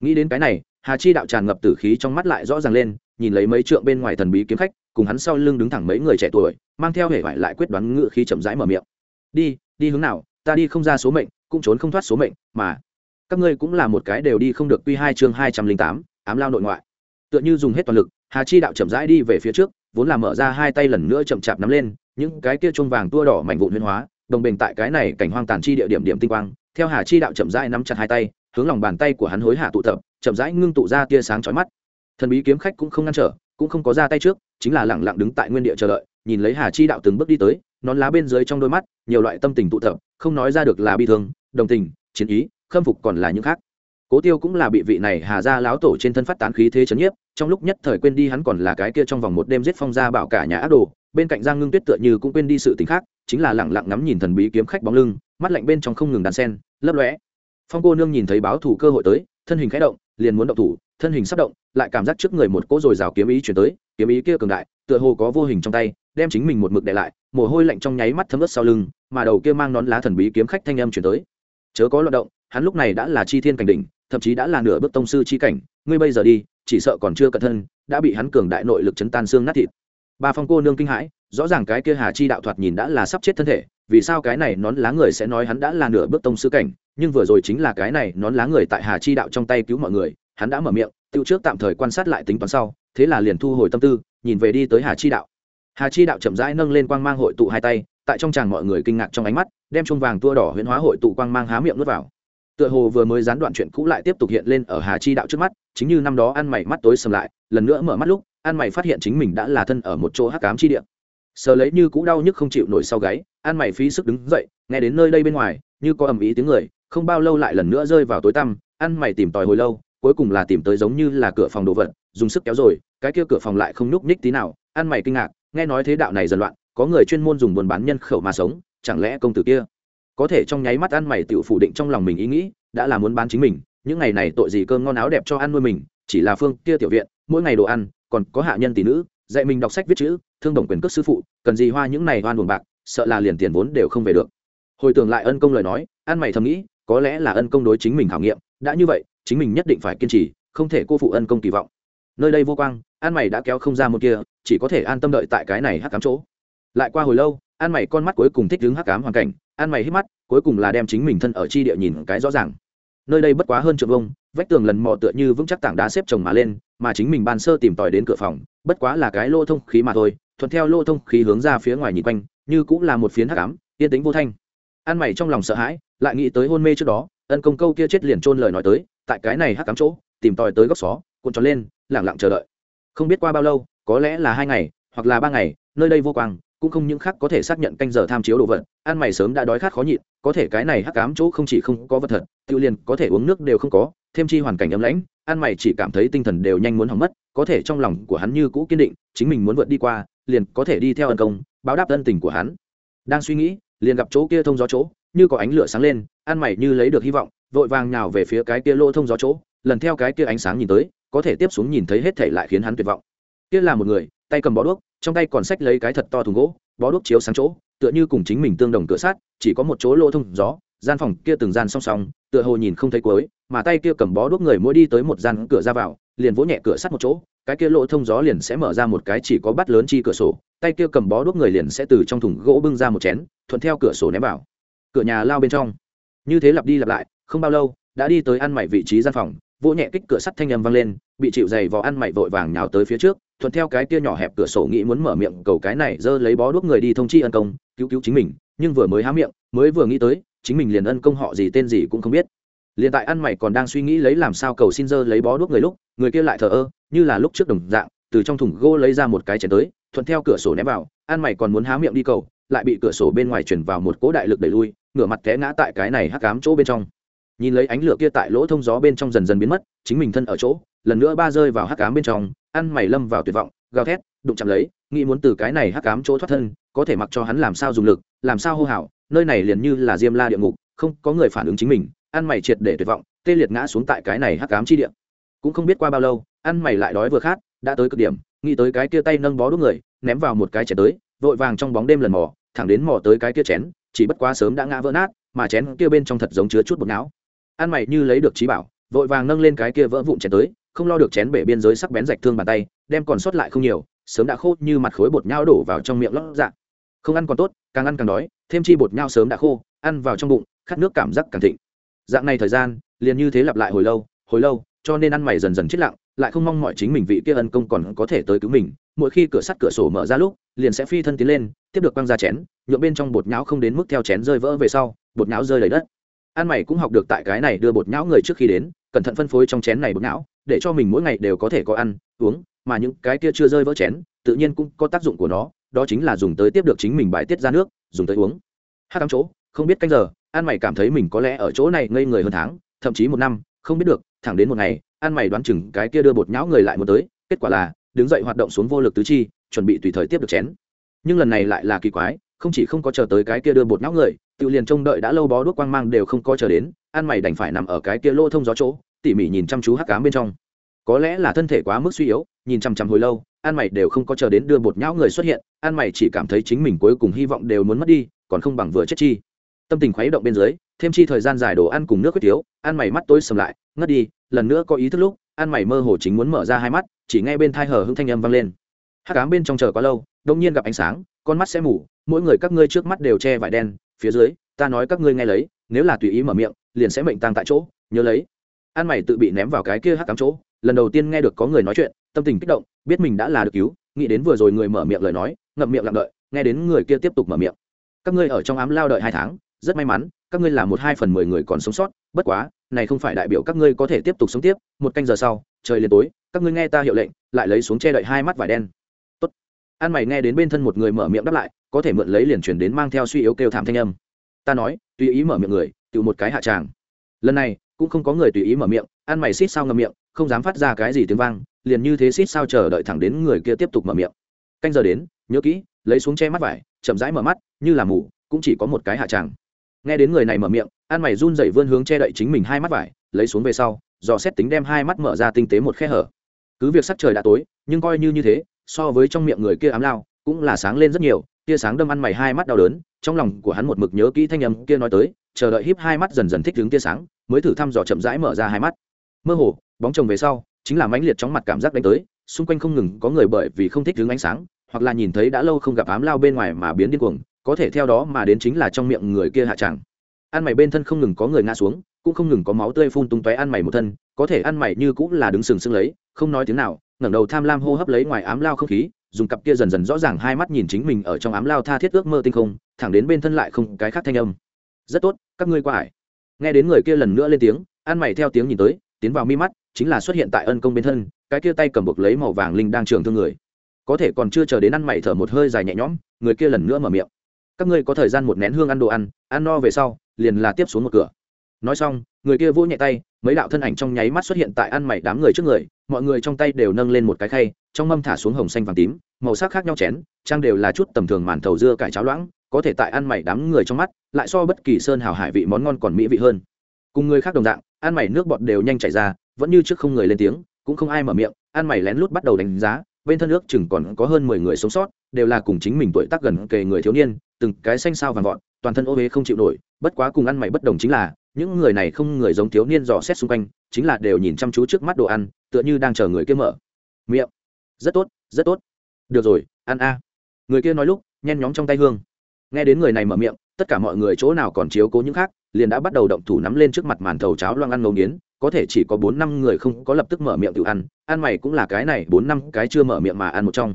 Nghĩ đến cái này, hà chi đạo tràn ngập tử khí trong mắt lại rõ ràng lên nhìn lấy mấy trượng bên ngoài thần bí kiếm khách, cùng hắn sau lưng đứng thẳng mấy người trẻ tuổi, mang theo hệ vải lại quyết đoán ngự khí chậm rãi mở miệng. Đi đi hướng nào, ta đi không ra số mệnh, cũng trốn không thoát số mệnh, mà các ngươi cũng là một cái đều đi không được quy hai chương hai trăm linh tám, ám lao nội ngoại. Tựa như dùng hết toàn lực, hà chi đạo chậm rãi đi về phía trước, vốn là mở ra hai tay lần nữa chậm chạp nắm lên, những cái kia chuông vàng tua đỏ mảnh vụn huyên hóa, đồng bình tại cái này cảnh hoang tàn chi địa điểm điểm tinh quang, theo hà chi đạo chậm rãi nắm chặt hai tay, hướng lòng bàn tay của hắn hối hạ tụ tập, chậm rãi ngưng tụ ra tia sáng chói mắt thần bí kiếm khách cũng không ngăn trở, cũng không có ra tay trước, chính là lẳng lặng đứng tại nguyên địa chờ đợi, nhìn lấy hà chi đạo từng bước đi tới, nón lá bên dưới trong đôi mắt, nhiều loại tâm tình tụ tập, không nói ra được là bi thương, đồng tình, chiến ý, khâm phục còn là những khác. Cố tiêu cũng là bị vị này hà ra láo tổ trên thân phát tán khí thế chấn nhiếp, trong lúc nhất thời quên đi hắn còn là cái kia trong vòng một đêm giết phong ra bảo cả nhà ác đồ, bên cạnh giang ngưng tuyết tựa như cũng quên đi sự t khác, chính là lẳng lặng ngắm nhìn thần bí kiếm khách bóng lưng, mắt lạnh bên trong không ngừng đàn sen, lấp lõe phong cô nương nhìn thấy báo thủ cơ hội tới, thân hình khẽ động, liền muốn động thủ thân hình sắp động, lại cảm giác trước người một cỗ rồi rào kiếm ý chuyển tới, kiếm ý kia cường đại, tựa hồ có vô hình trong tay, đem chính mình một mực để lại, mồ hôi lạnh trong nháy mắt thấm ướt sau lưng, mà đầu kia mang nón lá thần bí kiếm khách thanh âm chuyển tới. Chớ có loạt động, hắn lúc này đã là chi thiên cảnh đỉnh, thậm chí đã là nửa bước tông sư chi cảnh, ngươi bây giờ đi, chỉ sợ còn chưa cẩn thân, đã bị hắn cường đại nội lực chấn tan xương nát thịt. Ba phong cô nương kinh hãi, rõ ràng cái kia hà chi đạo thoạt nhìn đã là sắp chết thân thể, vì sao cái này nón lá người sẽ nói hắn đã là nửa bước tông sư cảnh, nhưng vừa rồi chính là cái này nón lá người tại hà chi đạo trong tay cứu mọi người hắn đã mở miệng, tiêu trước tạm thời quan sát lại tính toán sau, thế là liền thu hồi tâm tư, nhìn về đi tới hà chi đạo. Hà chi đạo chậm rãi nâng lên quang mang hội tụ hai tay, tại trong tràng mọi người kinh ngạc trong ánh mắt, đem chung vàng tua đỏ huyễn hóa hội tụ quang mang há miệng nuốt vào. Tựa hồ vừa mới gián đoạn chuyện cũ lại tiếp tục hiện lên ở hà chi đạo trước mắt, chính như năm đó ăn mày mắt tối sầm lại, lần nữa mở mắt lúc, ăn mày phát hiện chính mình đã là thân ở một chỗ hắc cám chi địa. Sờ lấy như cũ đau nhức không chịu nổi sau gáy, ăn mày phí sức đứng dậy, nghe đến nơi đây bên ngoài, như có ầm ý tiếng người, không bao lâu lại lần nữa rơi vào tối tăm, ăn mày tìm tòi hồi lâu cuối cùng là tìm tới giống như là cửa phòng đồ vật, dùng sức kéo rồi, cái kia cửa phòng lại không nhúc nhích tí nào, ăn mày kinh ngạc, nghe nói thế đạo này dần loạn, có người chuyên môn dùng buôn bán nhân khẩu mà sống, chẳng lẽ công tử kia có thể trong nháy mắt ăn mày tự phủ định trong lòng mình ý nghĩ, đã là muốn bán chính mình, những ngày này tội gì cơm ngon áo đẹp cho ăn nuôi mình, chỉ là phương kia tiểu viện, mỗi ngày đồ ăn, còn có hạ nhân tỷ nữ, dạy mình đọc sách viết chữ, thương đồng quyền cước sư phụ, cần gì hoa những này hoan buồn bạc, sợ là liền tiền vốn đều không về được. Hồi tưởng lại ân công lời nói, ăn mày thầm nghĩ, có lẽ là ân công đối chính mình khảo nghiệm, đã như vậy chính mình nhất định phải kiên trì, không thể cô phụ ân công kỳ vọng. Nơi đây vô quang, an mày đã kéo không ra một kia, chỉ có thể an tâm đợi tại cái này hắc cám chỗ. Lại qua hồi lâu, an mày con mắt cuối cùng thích đứng hắc cám hoàn cảnh, an mày hít mắt, cuối cùng là đem chính mình thân ở chi địa nhìn cái rõ ràng. Nơi đây bất quá hơn trượng vông vách tường lần mò tựa như vững chắc tảng đá xếp chồng mà lên, mà chính mình ban sơ tìm tòi đến cửa phòng, bất quá là cái lô thông khí mà thôi, thuận theo lô thông khí hướng ra phía ngoài nhìn quanh, như cũng là một phiến hắc ám, yên tĩnh vô thanh. An mày trong lòng sợ hãi, lại nghĩ tới hôn mê trước đó ân công câu kia chết liền trôn lời nói tới, tại cái này hắc cám chỗ, tìm tòi tới góc xó, cuộn tròn lên, lẳng lặng chờ đợi. Không biết qua bao lâu, có lẽ là hai ngày, hoặc là ba ngày, nơi đây vô quang, cũng không những khác có thể xác nhận canh giờ tham chiếu đồ vật, ăn mày sớm đã đói khát khó nhịn, có thể cái này hắc cám chỗ không chỉ không có vật thật, tự liền có thể uống nước đều không có, thêm chi hoàn cảnh ấm lãnh, ăn mày chỉ cảm thấy tinh thần đều nhanh muốn hỏng mất, có thể trong lòng của hắn như cũ kiên định, chính mình muốn vượt đi qua, liền có thể đi theo ân công, báo đáp ân tình của hắn. Đang suy nghĩ, liền gặp chỗ kia thông gió chỗ như có ánh lửa sáng lên, ăn mày như lấy được hy vọng, vội vàng nhào về phía cái kia lỗ thông gió chỗ, lần theo cái kia ánh sáng nhìn tới, có thể tiếp xuống nhìn thấy hết thể lại khiến hắn tuyệt vọng. Kia là một người, tay cầm bó đuốc, trong tay còn xách lấy cái thật to thùng gỗ, bó đuốc chiếu sáng chỗ, tựa như cùng chính mình tương đồng cửa sát chỉ có một chỗ lỗ thông gió, gian phòng kia từng gian song song, tựa hồ nhìn không thấy cuối, mà tay kia cầm bó đuốc người mỗi đi tới một gian cửa ra vào, liền vỗ nhẹ cửa sắt một chỗ, cái kia lỗ thông gió liền sẽ mở ra một cái chỉ có bắt lớn chi cửa sổ, tay kia cầm bó đuốc người liền sẽ từ trong thùng gỗ bưng ra một chén, thuận theo cửa sổ ném vào cửa nhà lao bên trong. Như thế lặp đi lặp lại, không bao lâu, đã đi tới ăn mày vị trí gian phòng, vỗ nhẹ kích cửa sắt thanh âm vang lên, bị chịu dày vò ăn mày vội vàng nhào tới phía trước, thuận theo cái kia nhỏ hẹp cửa sổ nghĩ muốn mở miệng cầu cái này giơ lấy bó đuốc người đi thông chi ân công, cứu cứu chính mình, nhưng vừa mới há miệng, mới vừa nghĩ tới, chính mình liền ân công họ gì tên gì cũng không biết. Liền tại ăn mày còn đang suy nghĩ lấy làm sao cầu xin dơ lấy bó đuốc người lúc, người kia lại thờ ơ, như là lúc trước đồng dạng, từ trong thùng gỗ lấy ra một cái chén tới, thuận theo cửa sổ ném vào, ăn mày còn muốn há miệng đi cầu, lại bị cửa sổ bên ngoài chuyển vào một cỗ đại lực đẩy lui ngửa mặt té ngã tại cái này hắc cám chỗ bên trong. Nhìn lấy ánh lửa kia tại lỗ thông gió bên trong dần dần biến mất, chính mình thân ở chỗ, lần nữa ba rơi vào hắc cám bên trong, ăn mày lâm vào tuyệt vọng, gào thét, đụng chạm lấy, nghĩ muốn từ cái này hắc cám chỗ thoát thân, có thể mặc cho hắn làm sao dùng lực, làm sao hô hào, nơi này liền như là diêm la địa ngục, không có người phản ứng chính mình, ăn mày triệt để tuyệt vọng, tê liệt ngã xuống tại cái này hắc cám chi địa. Cũng không biết qua bao lâu, ăn mày lại đói vừa khát, đã tới cực điểm, nghĩ tới cái kia tay nâng bó đuốc người, ném vào một cái chén tới, vội vàng trong bóng đêm lần mò, thẳng đến mò tới cái kia chén chỉ bất quá sớm đã ngã vỡ nát, mà chén kia bên trong thật giống chứa chút bột não. Ăn mày như lấy được trí bảo, vội vàng nâng lên cái kia vỡ vụn chén tới, không lo được chén bể biên giới sắc bén rạch thương bàn tay, đem còn sót lại không nhiều, sớm đã khô như mặt khối bột nhau đổ vào trong miệng lót dạ. Không ăn còn tốt, càng ăn càng đói, thêm chi bột nhau sớm đã khô, ăn vào trong bụng, khát nước cảm giác càng thịnh. Dạng này thời gian, liền như thế lặp lại hồi lâu hồi lâu, cho nên ăn mày dần dần chết lặng, lại không mong mọi chính mình vị kia ân công còn có thể tới cứu mình, mỗi khi cửa sắt cửa sổ mở ra lúc, liền sẽ phi thân tiến lên tiếp được quăng ra chén nhuộm bên trong bột nhão không đến mức theo chén rơi vỡ về sau, bột nhão rơi đầy đất. Ăn mày cũng học được tại cái này đưa bột nhão người trước khi đến, cẩn thận phân phối trong chén này bột nhão, để cho mình mỗi ngày đều có thể có ăn, uống, mà những cái kia chưa rơi vỡ chén, tự nhiên cũng có tác dụng của nó, đó chính là dùng tới tiếp được chính mình bài tiết ra nước, dùng tới uống. Hát tám chỗ, không biết canh giờ ăn mày cảm thấy mình có lẽ ở chỗ này ngây người hơn tháng, thậm chí một năm, không biết được, thẳng đến một ngày ăn mày đoán chừng cái kia đưa bột nhão người lại muốn tới, kết quả là, đứng dậy hoạt động xuống vô lực tứ chi, chuẩn bị tùy thời tiếp được chén nhưng lần này lại là kỳ quái, không chỉ không có chờ tới cái kia đưa bột nhóc người, tự liền trông đợi đã lâu bó đuốc quang mang đều không có chờ đến, ăn mày đành phải nằm ở cái kia lô thông gió chỗ, tỉ mỉ nhìn chăm chú hắc cám bên trong. Có lẽ là thân thể quá mức suy yếu, nhìn chăm chăm hồi lâu, ăn mày đều không có chờ đến đưa bột nhão người xuất hiện, ăn mày chỉ cảm thấy chính mình cuối cùng hy vọng đều muốn mất đi, còn không bằng vừa chết chi. Tâm tình khuấy động bên dưới, thêm chi thời gian dài đồ ăn cùng nước quyết thiếu, ăn mày mắt tối sầm lại, ngất đi, lần nữa có ý thức lúc, ăn mày mơ hồ chính muốn mở ra hai mắt, chỉ nghe bên thai hờ hưng thanh âm vang lên. Hắc ám bên trong chờ quá lâu đông nhiên gặp ánh sáng, con mắt sẽ mù, mỗi người các ngươi trước mắt đều che vải đen, phía dưới, ta nói các ngươi nghe lấy, nếu là tùy ý mở miệng, liền sẽ mệnh tăng tại chỗ, nhớ lấy. An mày tự bị ném vào cái kia hắc ám chỗ, lần đầu tiên nghe được có người nói chuyện, tâm tình kích động, biết mình đã là được cứu, nghĩ đến vừa rồi người mở miệng lời nói, ngậm miệng lặng đợi, nghe đến người kia tiếp tục mở miệng. Các ngươi ở trong ám lao đợi hai tháng, rất may mắn, các ngươi là một hai phần mười người còn sống sót, bất quá, này không phải đại biểu các ngươi có thể tiếp tục sống tiếp, một canh giờ sau, trời liền tối, các ngươi nghe ta hiệu lệnh, lại lấy xuống che đậy hai mắt vải đen an mày nghe đến bên thân một người mở miệng đáp lại, có thể mượn lấy liền chuyển đến mang theo suy yếu kêu thảm thanh âm. Ta nói, tùy ý mở miệng người, tự một cái hạ tràng. Lần này, cũng không có người tùy ý mở miệng, an mày xít sao ngậm miệng, không dám phát ra cái gì tiếng vang, liền như thế xít sao chờ đợi thẳng đến người kia tiếp tục mở miệng. Canh giờ đến, nhớ kỹ, lấy xuống che mắt vải, chậm rãi mở mắt, như là mù, cũng chỉ có một cái hạ tràng. Nghe đến người này mở miệng, an mày run dậy vươn hướng che đậy chính mình hai mắt vải, lấy xuống về sau, dò xét tính đem hai mắt mở ra tinh tế một khe hở. Cứ việc sắc trời đã tối, nhưng coi như như thế so với trong miệng người kia ám lao, cũng là sáng lên rất nhiều, tia sáng đâm ăn mày hai mắt đau đớn, trong lòng của hắn một mực nhớ kỹ thanh âm kia nói tới, chờ đợi híp hai mắt dần dần thích đứng tia sáng, mới thử thăm dò chậm rãi mở ra hai mắt. Mơ hồ, bóng chồng về sau, chính là mãnh liệt chóng mặt cảm giác đánh tới, xung quanh không ngừng có người bởi vì không thích đứng ánh sáng, hoặc là nhìn thấy đã lâu không gặp ám lao bên ngoài mà biến điên cuồng, có thể theo đó mà đến chính là trong miệng người kia hạ tràng. Ăn mày bên thân không ngừng có người ngã xuống, cũng không ngừng có máu tươi phun tung tóe ăn mày một thân, có thể ăn mày như cũng là đứng sừng sững lấy, không nói tiếng nào ngẩng đầu tham lam hô hấp lấy ngoài ám lao không khí, dùng cặp kia dần dần rõ ràng hai mắt nhìn chính mình ở trong ám lao tha thiết ước mơ tinh không, thẳng đến bên thân lại không cái khác thanh âm. Rất tốt, các ngươi qua ải. Nghe đến người kia lần nữa lên tiếng ăn mày theo tiếng nhìn tới, tiến vào mi mắt, chính là xuất hiện tại ân công bên thân, cái kia tay cầm buộc lấy màu vàng linh đang trường thương người. Có thể còn chưa chờ đến ăn mày thở một hơi dài nhẹ nhõm, người kia lần nữa mở miệng. Các ngươi có thời gian một nén hương ăn đồ ăn ăn no về sau, liền là tiếp xuống một cửa. Nói xong, người kia vỗ nhẹ tay, mấy đạo thân ảnh trong nháy mắt xuất hiện tại ăn mày đám người trước người mọi người trong tay đều nâng lên một cái khay, trong mâm thả xuống hồng xanh vàng tím, màu sắc khác nhau chén, trang đều là chút tầm thường màn thầu dưa cải cháo loãng, có thể tại ăn mày đám người trong mắt, lại so bất kỳ sơn hào hải vị món ngon còn mỹ vị hơn. Cùng người khác đồng dạng, ăn mày nước bọt đều nhanh chảy ra, vẫn như trước không người lên tiếng, cũng không ai mở miệng, ăn mày lén lút bắt đầu đánh giá, bên thân nước chừng còn có hơn mười người sống sót, đều là cùng chính mình tuổi tác gần kề người thiếu niên, từng cái xanh sao vàng vọt, toàn thân ô huế không chịu nổi, bất quá cùng ăn mày bất đồng chính là, những người này không người giống thiếu niên dò xét xung quanh, chính là đều nhìn chăm chú trước mắt đồ ăn tựa như đang chờ người kia mở. Miệng. Rất tốt rất tốt. Được rồi, ăn a. Người kia nói lúc, nhen nhóm trong tay hương. Nghe đến người này mở miệng, tất cả mọi người chỗ nào còn chiếu cố những khác, liền đã bắt đầu động thủ nắm lên trước mặt màn thầu cháo loang ăn ngấu nghiến. Có thể chỉ có bốn năm người không có lập tức mở miệng tự ăn ăn mày cũng là cái này, bốn năm cái chưa mở miệng mà ăn một trong.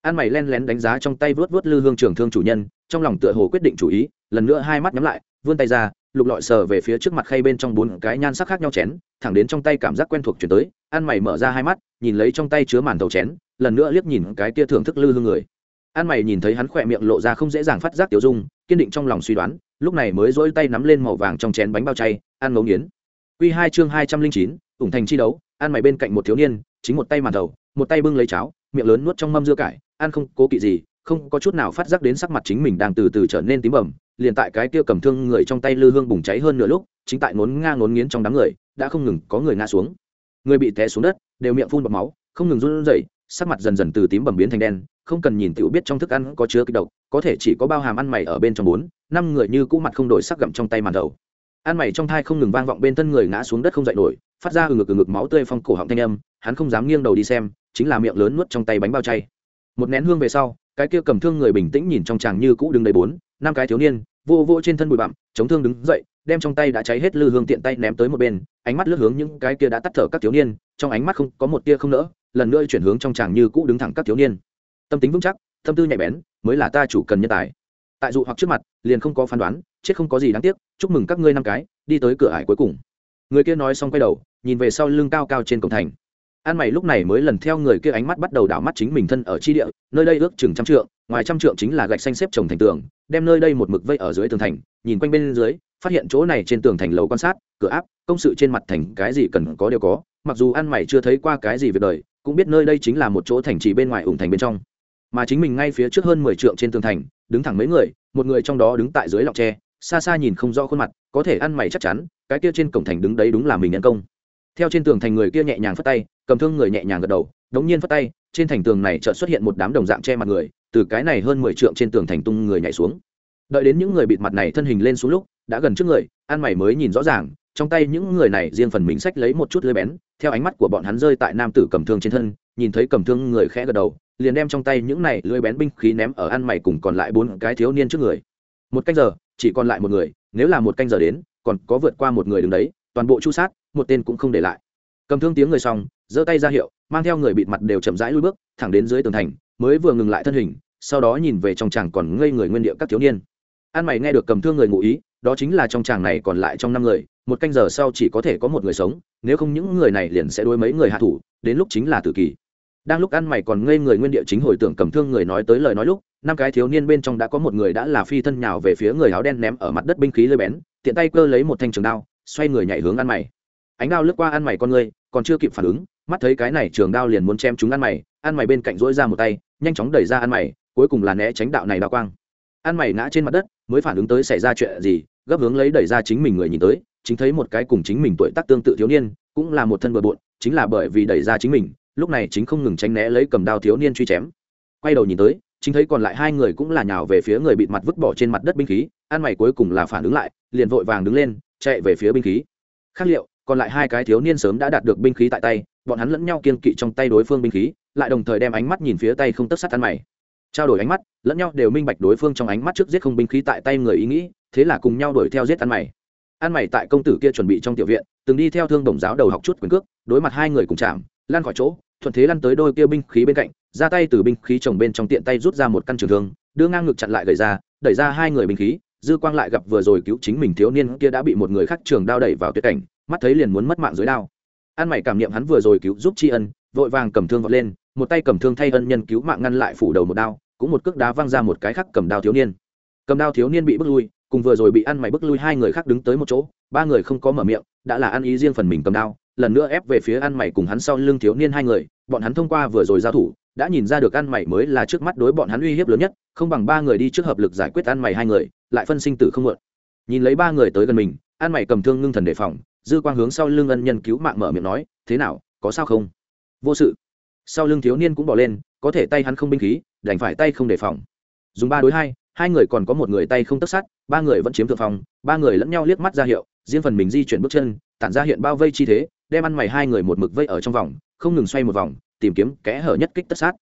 Ăn mày len lén đánh giá trong tay vớt vớt lư hương trường thương chủ nhân, trong lòng tựa hồ quyết định chủ ý, lần nữa hai mắt nhắm lại, vươn tay ra lục lọi sờ về phía trước mặt khay bên trong bốn cái nhan sắc khác nhau chén thẳng đến trong tay cảm giác quen thuộc chuyển tới ăn mày mở ra hai mắt nhìn lấy trong tay chứa màn đầu chén lần nữa liếc nhìn cái kia thưởng thức lư hương người. Ăn mày nhìn thấy hắn khỏe miệng lộ ra không dễ dàng phát giác tiểu dung kiên định trong lòng suy đoán lúc này mới dỗi tay nắm lên màu vàng trong chén bánh bao chay ăn ngấu nghiến. Q hai chương hai trăm linh chín ủng thành chi đấu ăn mày bên cạnh một thiếu niên chính một tay màn đầu, một tay bưng lấy cháo miệng lớn nuốt trong mâm dưa cải ăn không cố kỵ gì không có chút nào phát giác đến sắc mặt chính mình đang từ từ trở nên tím bầm liền tại cái kia cầm thương người trong tay lư hương bùng cháy hơn nửa lúc, chính tại ngốn nga ngốn nghiến trong đám người, đã không ngừng có người ngã xuống. Người bị té xuống đất, đều miệng phun bọt máu, không ngừng run rẩy, sắc mặt dần dần từ tím bầm biến thành đen, không cần nhìn tiểu biết trong thức ăn có chứa kịch độc, có thể chỉ có bao hàm ăn mày ở bên trong bốn, năm người như cũ mặt không đổi sắc gặm trong tay màn đầu. Ăn mày trong thai không ngừng vang vọng bên thân người ngã xuống đất không dậy nổi, phát ra ừ ngực ừ ngực máu tươi phong cổ họng thanh âm, hắn không dám nghiêng đầu đi xem, chính là miệng lớn nuốt trong tay bánh bao chay. Một nén hương về sau, cái kia cầm thương người bình tĩnh nhìn trong chàng như cũ đứng đầy bốn, năm cái thiếu niên vô vô trên thân bụi bặm, chống thương đứng dậy, đem trong tay đã cháy hết lư hương tiện tay ném tới một bên, ánh mắt lướt hướng những cái kia đã tắt thở các thiếu niên, trong ánh mắt không có một tia không nỡ, lần nữa chuyển hướng trong chàng như cũ đứng thẳng các thiếu niên. Tâm tính vững chắc, tâm tư nhạy bén, mới là ta chủ cần nhân tài. Tại dụ hoặc trước mặt, liền không có phán đoán, chết không có gì đáng tiếc, chúc mừng các ngươi năm cái, đi tới cửa ải cuối cùng. Người kia nói xong quay đầu, nhìn về sau lưng cao cao trên cổng thành. An mày lúc này mới lần theo người kia ánh mắt bắt đầu đảo mắt chính mình thân ở chi địa, nơi đây ước chừng trăm trượng, ngoài trăm trượng chính là gạch xanh xếp trồng thành tường đem nơi đây một mực vây ở dưới tường thành, nhìn quanh bên dưới, phát hiện chỗ này trên tường thành lầu quan sát, cửa áp, công sự trên mặt thành cái gì cần có đều có, mặc dù ăn mày chưa thấy qua cái gì việc đời, cũng biết nơi đây chính là một chỗ thành trì bên ngoài ủng thành bên trong. Mà chính mình ngay phía trước hơn mười trượng trên tường thành, đứng thẳng mấy người, một người trong đó đứng tại dưới lọng tre, xa xa nhìn không rõ khuôn mặt, có thể ăn mày chắc chắn, cái kia trên cổng thành đứng đấy đúng là mình nhân công. Theo trên tường thành người kia nhẹ nhàng phất tay, cầm thương người nhẹ nhàng gật đầu, đống nhiên phất tay, trên thành tường này chợt xuất hiện một đám đồng dạng che mặt người từ cái này hơn mười trượng trên tường thành tung người nhảy xuống. Đợi đến những người bịt mặt này thân hình lên xuống lúc, đã gần trước người, an mày mới nhìn rõ ràng, trong tay những người này riêng phần mình sách lấy một chút lưới bén, theo ánh mắt của bọn hắn rơi tại nam tử cầm thương trên thân, nhìn thấy cầm thương người khẽ gật đầu, liền đem trong tay những này lưới bén binh khí ném ở ăn mày cùng còn lại bốn cái thiếu niên trước người. Một canh giờ, chỉ còn lại một người, nếu là một canh giờ đến, còn có vượt qua một người đứng đấy, toàn bộ chu sát, một tên cũng không để lại. Cầm thương tiếng người xong, giơ tay ra hiệu, mang theo người bịt mặt đều chậm rãi lui bước, thẳng đến dưới tường thành mới vừa ngừng lại thân hình, sau đó nhìn về trong chàng còn ngây người nguyên địa các thiếu niên. An mày nghe được cầm thương người ngụ ý, đó chính là trong chàng này còn lại trong năm người, một canh giờ sau chỉ có thể có một người sống, nếu không những người này liền sẽ đuối mấy người hạ thủ, đến lúc chính là tử kỳ. Đang lúc ăn mày còn ngây người nguyên địa chính hồi tưởng cầm thương người nói tới lời nói lúc, năm cái thiếu niên bên trong đã có một người đã là phi thân nhào về phía người áo đen ném ở mặt đất binh khí lơi bén, tiện tay cơ lấy một thanh trường đao, xoay người nhảy hướng ăn mày. Ánh đao lướt qua ăn mày con người, còn chưa kịp phản ứng, mắt thấy cái này trường đao liền muốn chém chúng ăn mày ăn mày bên cạnh dỗi ra một tay nhanh chóng đẩy ra ăn mày, cuối cùng là né tránh đạo này đao quang. Ăn mày ngã trên mặt đất, mới phản ứng tới xảy ra chuyện gì, gấp hướng lấy đẩy ra chính mình người nhìn tới, chính thấy một cái cùng chính mình tuổi tác tương tự thiếu niên, cũng là một thân bừa bộn, chính là bởi vì đẩy ra chính mình, lúc này chính không ngừng tránh né lấy cầm đao thiếu niên truy chém. Quay đầu nhìn tới, chính thấy còn lại hai người cũng là nhào về phía người bị mặt vứt bỏ trên mặt đất binh khí, ăn mày cuối cùng là phản ứng lại, liền vội vàng đứng lên, chạy về phía binh khí. Khác liệu, còn lại hai cái thiếu niên sớm đã đạt được binh khí tại tay bọn hắn lẫn nhau kiên kỵ trong tay đối phương binh khí, lại đồng thời đem ánh mắt nhìn phía tay không tất sát ăn mày. Trao đổi ánh mắt, lẫn nhau đều minh bạch đối phương trong ánh mắt trước giết không binh khí tại tay người ý nghĩ, thế là cùng nhau đuổi theo giết ăn mày. Ăn mày tại công tử kia chuẩn bị trong tiểu viện, từng đi theo thương đồng giáo đầu học chút quyền cước, đối mặt hai người cùng chạm lan khỏi chỗ, thuận thế lăn tới đôi kia binh khí bên cạnh, ra tay từ binh khí chồng bên trong tiện tay rút ra một căn trường thương, đưa ngang ngực chặn lại gầy ra, đẩy ra hai người binh khí, dư quang lại gặp vừa rồi cứu chính mình thiếu niên kia đã bị một người khác trường đao đẩy vào tuyệt cảnh, mắt thấy liền muốn mất mạng dưới đao an mày cảm niệm hắn vừa rồi cứu giúp tri ân, vội vàng cầm thương vọt lên, một tay cầm thương thay ân nhân cứu mạng ngăn lại phủ đầu một đao, cũng một cước đá văng ra một cái khác cầm đao thiếu niên. Cầm đao thiếu niên bị bước lui, cùng vừa rồi bị ăn mày bước lui hai người khác đứng tới một chỗ, ba người không có mở miệng, đã là ăn ý riêng phần mình cầm đao, lần nữa ép về phía ăn mày cùng hắn sau lưng thiếu niên hai người, bọn hắn thông qua vừa rồi giao thủ, đã nhìn ra được ăn mày mới là trước mắt đối bọn hắn uy hiếp lớn nhất, không bằng ba người đi trước hợp lực giải quyết ăn mày hai người, lại phân sinh tử không mượn nhìn lấy ba người tới gần mình ăn mày cầm thương ngưng thần đề phòng dư quang hướng sau lưng ân nhân cứu mạng mở miệng nói, thế nào, có sao không? Vô sự. Sau lưng thiếu niên cũng bỏ lên, có thể tay hắn không binh khí, đành phải tay không đề phòng. Dùng ba đối hai hai người còn có một người tay không tất sát, ba người vẫn chiếm thượng phòng. ba người lẫn nhau liếc mắt ra hiệu, riêng phần mình di chuyển bước chân, tản ra hiện bao vây chi thế, đem ăn mày hai người một mực vây ở trong vòng, không ngừng xoay một vòng, tìm kiếm kẽ hở nhất kích tất sát.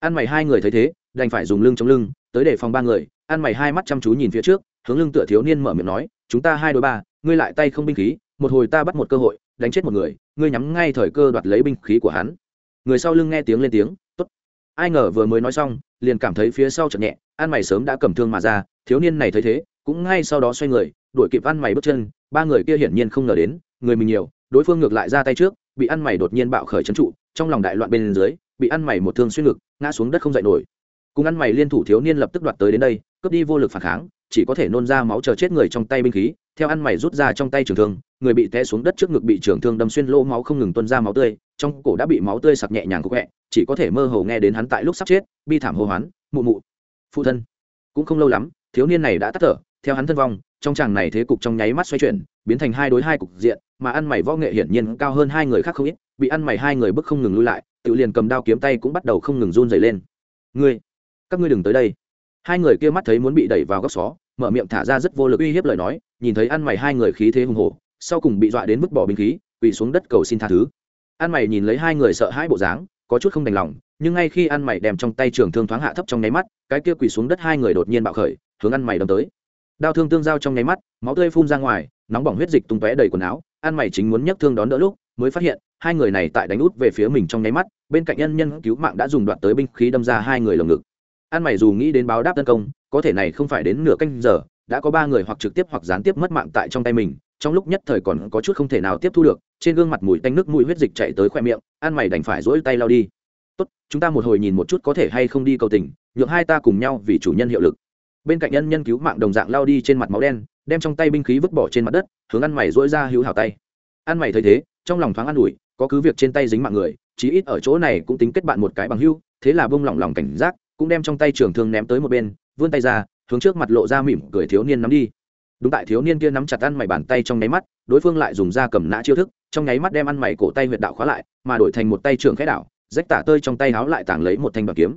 Ăn mày hai người thấy thế, đành phải dùng lưng chống lưng, tới để phòng ba người, ăn mày hai mắt chăm chú nhìn phía trước, hướng lưng tựa thiếu niên mở miệng nói, chúng ta hai đôi ba, ngươi lại tay không binh khí một hồi ta bắt một cơ hội, đánh chết một người, ngươi nhắm ngay thời cơ đoạt lấy binh khí của hắn. Người sau lưng nghe tiếng lên tiếng, tốt. Ai ngờ vừa mới nói xong, liền cảm thấy phía sau chợt nhẹ, ăn mày sớm đã cầm thương mà ra, thiếu niên này thấy thế, cũng ngay sau đó xoay người, đuổi kịp ăn mày bước chân, ba người kia hiển nhiên không ngờ đến, người mình nhiều, đối phương ngược lại ra tay trước, bị ăn mày đột nhiên bạo khởi trấn trụ, trong lòng đại loạn bên dưới, bị ăn mày một thương xuyên ngực, ngã xuống đất không dậy nổi. Cùng ăn mày liên thủ thiếu niên lập tức đoạt tới đến đây, cướp đi vô lực phản kháng, chỉ có thể nôn ra máu chờ chết người trong tay binh khí theo ăn mày rút ra trong tay trường thương, người bị té xuống đất trước ngực bị trường thương đâm xuyên lỗ máu không ngừng tuôn ra máu tươi, trong cổ đã bị máu tươi sặc nhẹ nhàng cục hẹ, chỉ có thể mơ hồ nghe đến hắn tại lúc sắp chết, bi thảm hô hoán, mụ mụ, phụ thân. Cũng không lâu lắm, thiếu niên này đã tắt thở, theo hắn thân vong, trong chàng này thế cục trong nháy mắt xoay chuyển, biến thành hai đối hai cục diện, mà ăn mày võ nghệ hiển nhiên cao hơn hai người khác không ít, bị ăn mày hai người bức không ngừng lui lại, tự liền cầm đao kiếm tay cũng bắt đầu không ngừng run dày lên. Ngươi, các ngươi đừng tới đây. Hai người kia mắt thấy muốn bị đẩy vào góc xó mở miệng thả ra rất vô lực uy hiếp lời nói, nhìn thấy ăn mày hai người khí thế hùng hổ, sau cùng bị dọa đến mức bỏ binh khí, quỳ xuống đất cầu xin tha thứ. Ăn mày nhìn lấy hai người sợ hãi bộ dáng, có chút không đành lòng, nhưng ngay khi ăn mày đem trong tay trường thương thoáng hạ thấp trong nháy mắt, cái kia quỳ xuống đất hai người đột nhiên bạo khởi, hướng ăn mày đâm tới. Đao thương tương giao trong nháy mắt, máu tươi phun ra ngoài, nóng bỏng huyết dịch tung tóe đầy quần áo, ăn mày chính muốn nhấc thương đón đỡ lúc, mới phát hiện, hai người này tại đánh út về phía mình trong nháy mắt, bên cạnh nhân nhân cứu mạng đã dùng đoạn tới binh khí đâm ra hai người lồng ngực ăn mày dù nghĩ đến báo đáp tấn công, có thể này không phải đến nửa canh giờ, đã có ba người hoặc trực tiếp hoặc gián tiếp mất mạng tại trong tay mình, trong lúc nhất thời còn có chút không thể nào tiếp thu được, trên gương mặt mùi tanh nước mùi huyết dịch chạy tới khoe miệng ăn mày đành phải rỗi tay lao đi. Tốt, chúng ta một hồi nhìn một chút có thể hay không đi cầu tình, nhượng hai ta cùng nhau vì chủ nhân hiệu lực. Bên cạnh nhân nhân cứu mạng đồng dạng lao đi trên mặt máu đen, đem trong tay binh khí vứt bỏ trên mặt đất, hướng ăn mày dỗi ra hữu hảo tay. Ăn mày thấy thế, trong lòng thoáng an ủi, có cứ việc trên tay dính mạng người, chí ít ở chỗ này cũng tính kết bạn một cái bằng hưu thế là bông lỏng lòng cảnh giác cũng đem trong tay trường thương ném tới một bên, vươn tay ra, hướng trước mặt lộ ra mỉm cười thiếu niên nắm đi. Đúng tại thiếu niên kia nắm chặt ăn mày bàn tay trong nháy mắt, đối phương lại dùng da cầm nã chiêu thức, trong nháy mắt đem ăn mày cổ tay huyệt đạo khóa lại, mà đổi thành một tay trường khẽ đảo rách tả tơi trong tay háo lại tàng lấy một thanh bảo kiếm.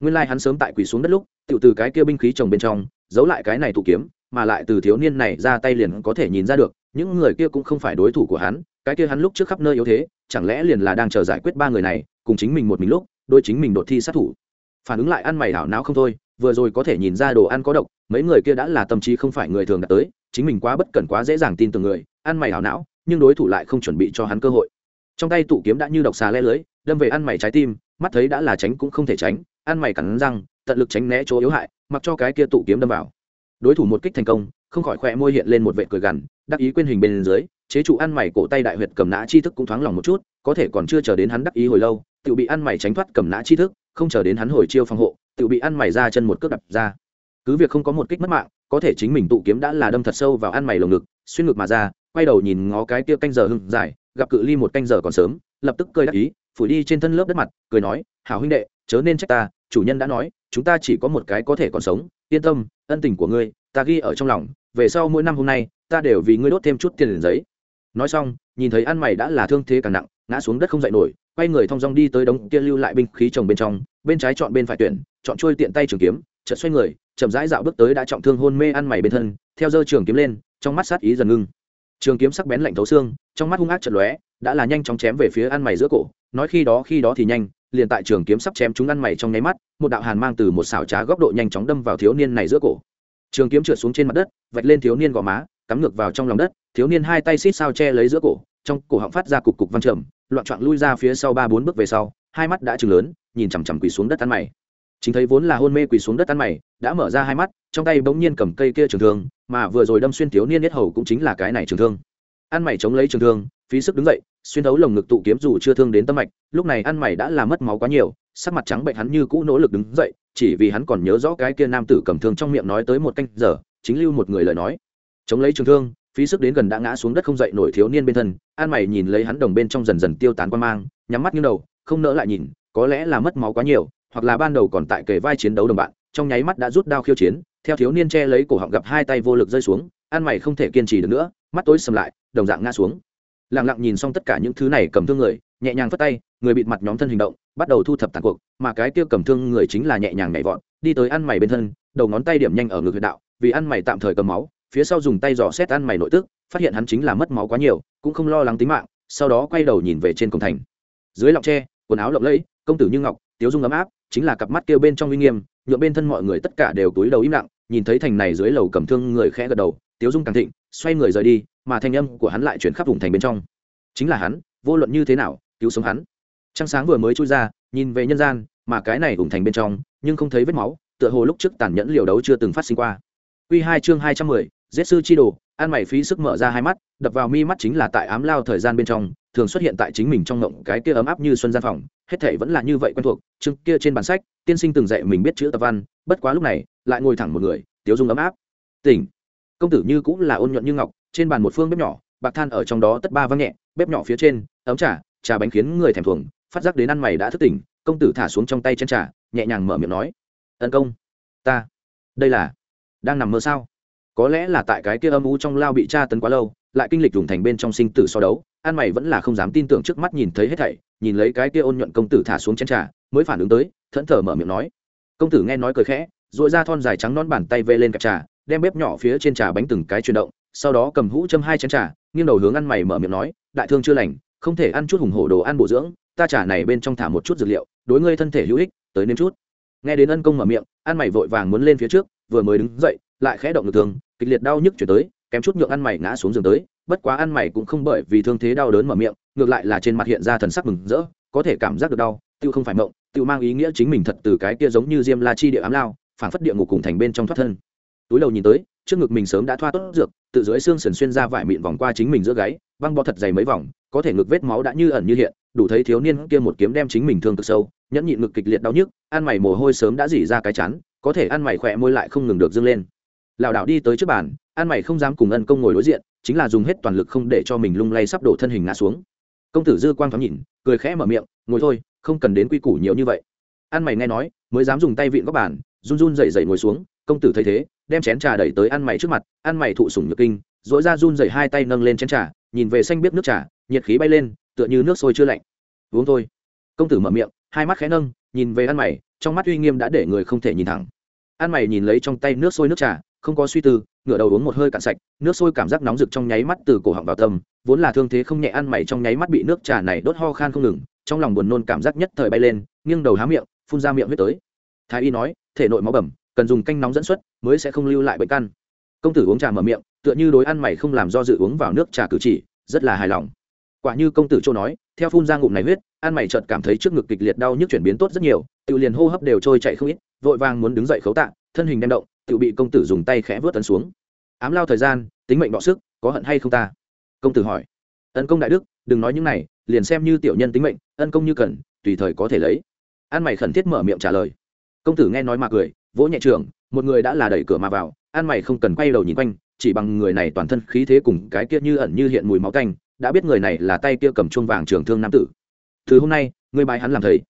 Nguyên lai hắn sớm tại quỳ xuống đất lúc tự từ cái kia binh khí trồng bên trong, giấu lại cái này tụ kiếm, mà lại từ thiếu niên này ra tay liền có thể nhìn ra được, những người kia cũng không phải đối thủ của hắn, cái kia hắn lúc trước khắp nơi yếu thế, chẳng lẽ liền là đang chờ giải quyết ba người này, cùng chính mình một mình lúc đôi chính mình đột thi sát thủ phản ứng lại ăn mày đảo não không thôi, vừa rồi có thể nhìn ra đồ ăn có độc, mấy người kia đã là tâm trí không phải người thường đạt tới, chính mình quá bất cẩn quá dễ dàng tin tưởng người, ăn mày đảo não, nhưng đối thủ lại không chuẩn bị cho hắn cơ hội. Trong tay tụ kiếm đã như độc xà le lưới, đâm về ăn mày trái tim, mắt thấy đã là tránh cũng không thể tránh, ăn mày cắn răng, tận lực tránh né chỗ yếu hại, mặc cho cái kia tụ kiếm đâm vào. Đối thủ một kích thành công, không khỏi khỏe môi hiện lên một vệ cười gằn, đắc ý quên hình bên dưới, chế trụ ăn mày cổ tay đại huyệt cầm nã chi thức cũng thoáng lòng một chút, có thể còn chưa chờ đến hắn đắc ý hồi lâu, tự bị ăn mày tránh thoát cầm nã chi thức không chờ đến hắn hồi chiêu phòng hộ, tự bị ăn mày ra chân một cước đập ra. Cứ việc không có một kích mất mạng, có thể chính mình tụ kiếm đã là đâm thật sâu vào ăn mày lồng ngực, xuyên ngực mà ra, quay đầu nhìn ngó cái kia canh giờ hưng dài, gặp cự ly một canh giờ còn sớm, lập tức cười đắc ý, phủi đi trên thân lớp đất mặt, cười nói, hảo huynh đệ, chớ nên trách ta, chủ nhân đã nói, chúng ta chỉ có một cái có thể còn sống, yên tâm, ân tình của ngươi, ta ghi ở trong lòng, về sau mỗi năm hôm nay, ta đều vì ngươi đốt thêm chút tiền giấy. Nói xong, nhìn thấy ăn mày đã là thương thế càng nặng, ngã xuống đất không dậy nổi quay người thong dong đi tới đống kia lưu lại binh khí chồng bên trong, bên trái chọn bên phải tuyển, chọn trôi tiện tay trường kiếm, chợt xoay người, chậm rãi dạo bước tới đã trọng thương hôn mê ăn mày bên thân, theo dơ trường kiếm lên, trong mắt sát ý dần ngưng. Trường kiếm sắc bén lạnh thấu xương, trong mắt hung ác chật lóe, đã là nhanh chóng chém về phía ăn mày giữa cổ, nói khi đó khi đó thì nhanh, liền tại trường kiếm sắp chém chúng ăn mày trong nháy mắt, một đạo hàn mang từ một xảo trá góc độ nhanh chóng đâm vào thiếu niên này giữa cổ. Trường kiếm trượt xuống trên mặt đất, vạch lên thiếu niên gò má, cắm ngược vào trong lòng đất, thiếu niên hai tay xít sao che lấy giữa cổ, trong cổ họng phát ra cục cục văn trầm loạn trọn lui ra phía sau ba bốn bước về sau, hai mắt đã chừng lớn, nhìn chằm chằm quỳ xuống đất ăn mày. Chính thấy vốn là hôn mê quỳ xuống đất ăn mày, đã mở ra hai mắt, trong tay bỗng nhiên cầm cây kia trường thương, mà vừa rồi đâm xuyên thiếu niên nhất hầu cũng chính là cái này trường thương. Ăn mày chống lấy trường thương, phí sức đứng dậy, xuyên thấu lồng ngực tụ kiếm dù chưa thương đến tâm mạch, lúc này ăn mày đã làm mất máu quá nhiều, sắc mặt trắng bệnh hắn như cũ nỗ lực đứng dậy, chỉ vì hắn còn nhớ rõ cái kia nam tử cầm thương trong miệng nói tới một canh giờ, chính lưu một người lời nói. Chống lấy trường thương phí sức đến gần đã ngã xuống đất không dậy nổi thiếu niên bên thân, an mày nhìn lấy hắn đồng bên trong dần dần tiêu tán quan mang, nhắm mắt như đầu, không nỡ lại nhìn, có lẽ là mất máu quá nhiều, hoặc là ban đầu còn tại kề vai chiến đấu đồng bạn, trong nháy mắt đã rút đao khiêu chiến, theo thiếu niên che lấy cổ họng gặp hai tay vô lực rơi xuống, an mày không thể kiên trì được nữa, mắt tối sầm lại, đồng dạng ngã xuống. Lặng lặng nhìn xong tất cả những thứ này cầm thương người, nhẹ nhàng phất tay, người bịt mặt nhóm thân hình động, bắt đầu thu thập tàn cuộc, mà cái kia cầm thương người chính là nhẹ nhàng nhảy vọt, đi tới ăn mày bên thân, đầu ngón tay điểm nhanh ở ngực huyệt đạo, vì ăn mày tạm thời cầm máu phía sau dùng tay dò xét ăn mày nội tức, phát hiện hắn chính là mất máu quá nhiều, cũng không lo lắng tính mạng, sau đó quay đầu nhìn về trên cổng thành. Dưới lọng tre, quần áo lộng lẫy, công tử như ngọc, tiếu dung ấm áp, chính là cặp mắt kêu bên trong uy nghiêm nhuộm bên thân mọi người tất cả đều túi đầu im lặng, nhìn thấy thành này dưới lầu cầm thương người khẽ gật đầu, tiếu dung càng thịnh, xoay người rời đi, mà thanh âm của hắn lại chuyển khắp vùng thành bên trong. Chính là hắn, vô luận như thế nào, cứu sống hắn. Trăng sáng vừa mới chui ra, nhìn về nhân gian, mà cái này vùng thành bên trong, nhưng không thấy vết máu, tựa hồ lúc trước tàn nhẫn liều đấu chưa từng phát sinh qua. Quy hai chương hai trăm mười giết sư chi đồ, an mày phí sức mở ra hai mắt, đập vào mi mắt chính là tại ám lao thời gian bên trong, thường xuất hiện tại chính mình trong ngộng cái kia ấm áp như xuân gian phòng, hết thể vẫn là như vậy quen thuộc, chương kia trên bản sách, tiên sinh từng dạy mình biết chữ tập văn, bất quá lúc này, lại ngồi thẳng một người, tiếu dung ấm áp. Tỉnh. Công tử như cũng là ôn nhuận như ngọc, trên bàn một phương bếp nhỏ, bạc than ở trong đó tất ba văng nhẹ, bếp nhỏ phía trên, ấm trà trà bánh khiến người thèm thuồng, phát giác đến ăn mày đã thức tỉnh, công tử thả xuống trong tay chân trà, nhẹ nhàng mở miệng nói, Tấn công, ta, đây là đang nằm mơ sao? Có lẽ là tại cái kia âm u trong lao bị tra tấn quá lâu, lại kinh lịch dùng thành bên trong sinh tử so đấu an mày vẫn là không dám tin tưởng trước mắt nhìn thấy hết thảy, nhìn lấy cái kia ôn nhuận công tử thả xuống chén trà, mới phản ứng tới, thẫn thờ mở miệng nói. Công tử nghe nói cười khẽ dội ra thon dài trắng non bàn tay vê lên cặp trà, đem bếp nhỏ phía trên trà bánh từng cái chuyển động, sau đó cầm hũ châm hai chén trà, nghiêng đầu hướng ăn mày mở miệng nói, đại thương chưa lành, không thể ăn chút hùng hổ đồ ăn bổ dưỡng, ta trà này bên trong thả một chút dược liệu, đối ngươi thân thể hữu ích, tới nếm chút. Nghe đến ân công mở miệng, ăn mày vội vàng muốn lên phía trước, vừa mới đứng dậy, lại khẽ động được thường kịch liệt đau nhức chuyển tới, kém chút nhượng ăn mày ngã xuống giường tới, bất quá ăn mày cũng không bởi vì thương thế đau đớn mở miệng, ngược lại là trên mặt hiện ra thần sắc mừng rỡ, có thể cảm giác được đau tiêu không phải mộng tiêu mang ý nghĩa chính mình thật từ cái kia giống như diêm la chi địa ám lao, phảng phất địa ngục cùng thành bên trong thoát thân. Túi đầu nhìn tới, trước ngực mình sớm đã thoa tốt dược, tự dưới xương sườn xuyên ra vải mịn vòng qua chính mình giữa gáy, băng bó thật dày mấy vòng, có thể ngực vết máu đã như ẩn như hiện, đủ thấy thiếu niên kia một kiếm đem chính mình thương cực sâu, nhẫn nhịn ngực kịch liệt đau nhức, ăn mày mồ hôi sớm đã dỉ ra cái chán, có thể ăn mày khỏe môi lại không ngừng được dâng lên lảo đảo đi tới trước bàn, an mày không dám cùng ân công ngồi đối diện, chính là dùng hết toàn lực không để cho mình lung lay sắp đổ thân hình ngã xuống. Công tử dư quang thoáng nhìn, cười khẽ mở miệng, ngồi thôi, không cần đến quy củ nhiều như vậy. An mày nghe nói, mới dám dùng tay vịn góc bàn, run run dậy dậy ngồi xuống, công tử thấy thế, đem chén trà đẩy tới ăn mày trước mặt ăn mày thụ sủng nhược kinh dỗi ra run dậy hai tay nâng lên chén trà, nhìn về xanh biết nước trà, nhiệt khí bay lên, tựa như nước sôi chưa lạnh. Uống thôi. Công tử mở miệng, hai mắt khẽ nâng, nhìn về ăn mày, trong mắt uy nghiêm đã để người không thể nhìn thẳng. Ăn mày nhìn lấy trong tay nước sôi nước trà không có suy tư, ngửa đầu uống một hơi cạn sạch, nước sôi cảm giác nóng rực trong nháy mắt từ cổ họng vào tâm vốn là thương thế không nhẹ ăn mày trong nháy mắt bị nước trà này đốt ho khan không ngừng, trong lòng buồn nôn cảm giác nhất thời bay lên, nghiêng đầu há miệng, phun ra miệng huyết tới. Thái y nói, thể nội máu bầm, cần dùng canh nóng dẫn xuất mới sẽ không lưu lại bệnh căn. Công tử uống trà mở miệng, tựa như đối ăn mày không làm do dự uống vào nước trà cử chỉ, rất là hài lòng. Quả như công tử châu nói, theo phun ra ngụm này huyết, ăn mày chợt cảm thấy trước ngực kịch liệt đau nhức chuyển biến tốt rất nhiều, tự liền hô hấp đều trôi chạy không ít, vội vàng muốn đứng dậy khấu tạ, thân hình đem động tự bị công tử dùng tay khẽ vớt tấn xuống. Ám lao thời gian, tính mệnh bọ sức, có hận hay không ta? Công tử hỏi. Ân công đại đức, đừng nói những này, liền xem như tiểu nhân tính mệnh, ân công như cần, tùy thời có thể lấy. An mày khẩn thiết mở miệng trả lời. Công tử nghe nói mà cười, vỗ nhẹ trường một người đã là đẩy cửa mà vào, an mày không cần quay đầu nhìn quanh, chỉ bằng người này toàn thân khí thế cùng cái kia như ẩn như hiện mùi máu canh đã biết người này là tay kia cầm chuông vàng trường thương nam tử. Từ hôm nay, ngươi bái hắn làm thầy.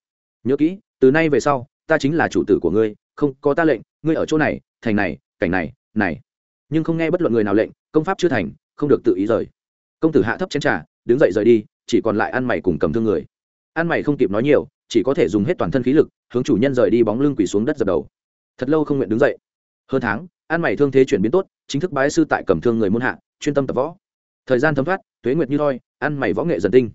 Nhớ kỹ, từ nay về sau, ta chính là chủ tử của ngươi, không có ta lệnh ngươi ở chỗ này, thành này, cảnh này này. Nhưng không nghe bất luận người nào lệnh, công pháp chưa thành, không được tự ý rời. Công tử hạ thấp chén trà, đứng dậy rời đi, chỉ còn lại ăn mày cùng cầm thương người. Ăn mày không kịp nói nhiều, chỉ có thể dùng hết toàn thân khí lực, hướng chủ nhân rời đi bóng lưng quỳ xuống đất dập đầu. Thật lâu không nguyện đứng dậy. Hơn tháng, ăn mày thương thế chuyển biến tốt, chính thức bái sư tại cầm thương người môn hạ, chuyên tâm tập võ. Thời gian thấm thoát, tuế nguyệt như thoi, ăn mày võ nghệ dần tinh.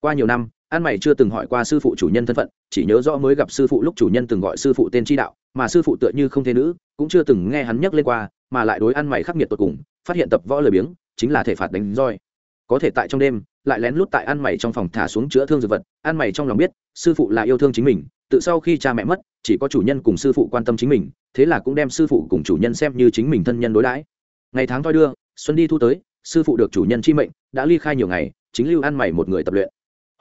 Qua nhiều năm ăn mày chưa từng hỏi qua sư phụ chủ nhân thân phận, chỉ nhớ rõ mới gặp sư phụ lúc chủ nhân từng gọi sư phụ tên tri đạo, mà sư phụ tựa như không thế nữ, cũng chưa từng nghe hắn nhắc lên qua, mà lại đối ăn mày khắc nghiệt tột cùng, phát hiện tập võ lời biếng, chính là thể phạt đánh roi. Có thể tại trong đêm, lại lén lút tại ăn mày trong phòng thả xuống chữa thương dược vật ăn mày trong lòng biết, sư phụ là yêu thương chính mình, tự sau khi cha mẹ mất, chỉ có chủ nhân cùng sư phụ quan tâm chính mình, thế là cũng đem sư phụ cùng chủ nhân xem như chính mình thân nhân đối đãi. Ngày tháng thoi đưa, xuân đi thu tới, sư phụ được chủ nhân chi mệnh, đã ly khai nhiều ngày, chính lưu ăn mày một người tập luyện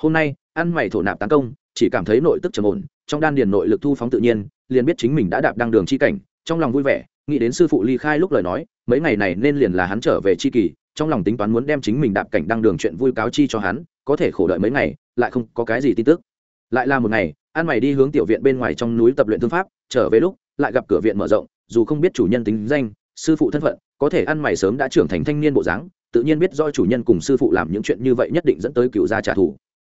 hôm nay, ăn mày thổ nạp tấn công, chỉ cảm thấy nội tức trầm ổn, trong đan điền nội lực thu phóng tự nhiên, liền biết chính mình đã đạp đăng đường chi cảnh, trong lòng vui vẻ, nghĩ đến sư phụ ly khai lúc lời nói, mấy ngày này nên liền là hắn trở về chi kỳ, trong lòng tính toán muốn đem chính mình đạp cảnh đăng đường chuyện vui cáo chi cho hắn, có thể khổ đợi mấy ngày, lại không có cái gì tin tức. Lại là một ngày an mày đi hướng tiểu viện bên ngoài trong núi tập luyện thương pháp, trở về lúc, lại gặp cửa viện mở rộng, dù không biết chủ nhân tính danh, sư phụ thân phận, có thể ăn mày sớm đã trưởng thành thanh niên bộ dáng, tự nhiên biết do chủ nhân cùng sư phụ làm những chuyện như vậy nhất định dẫn tới cựu gia trả thù.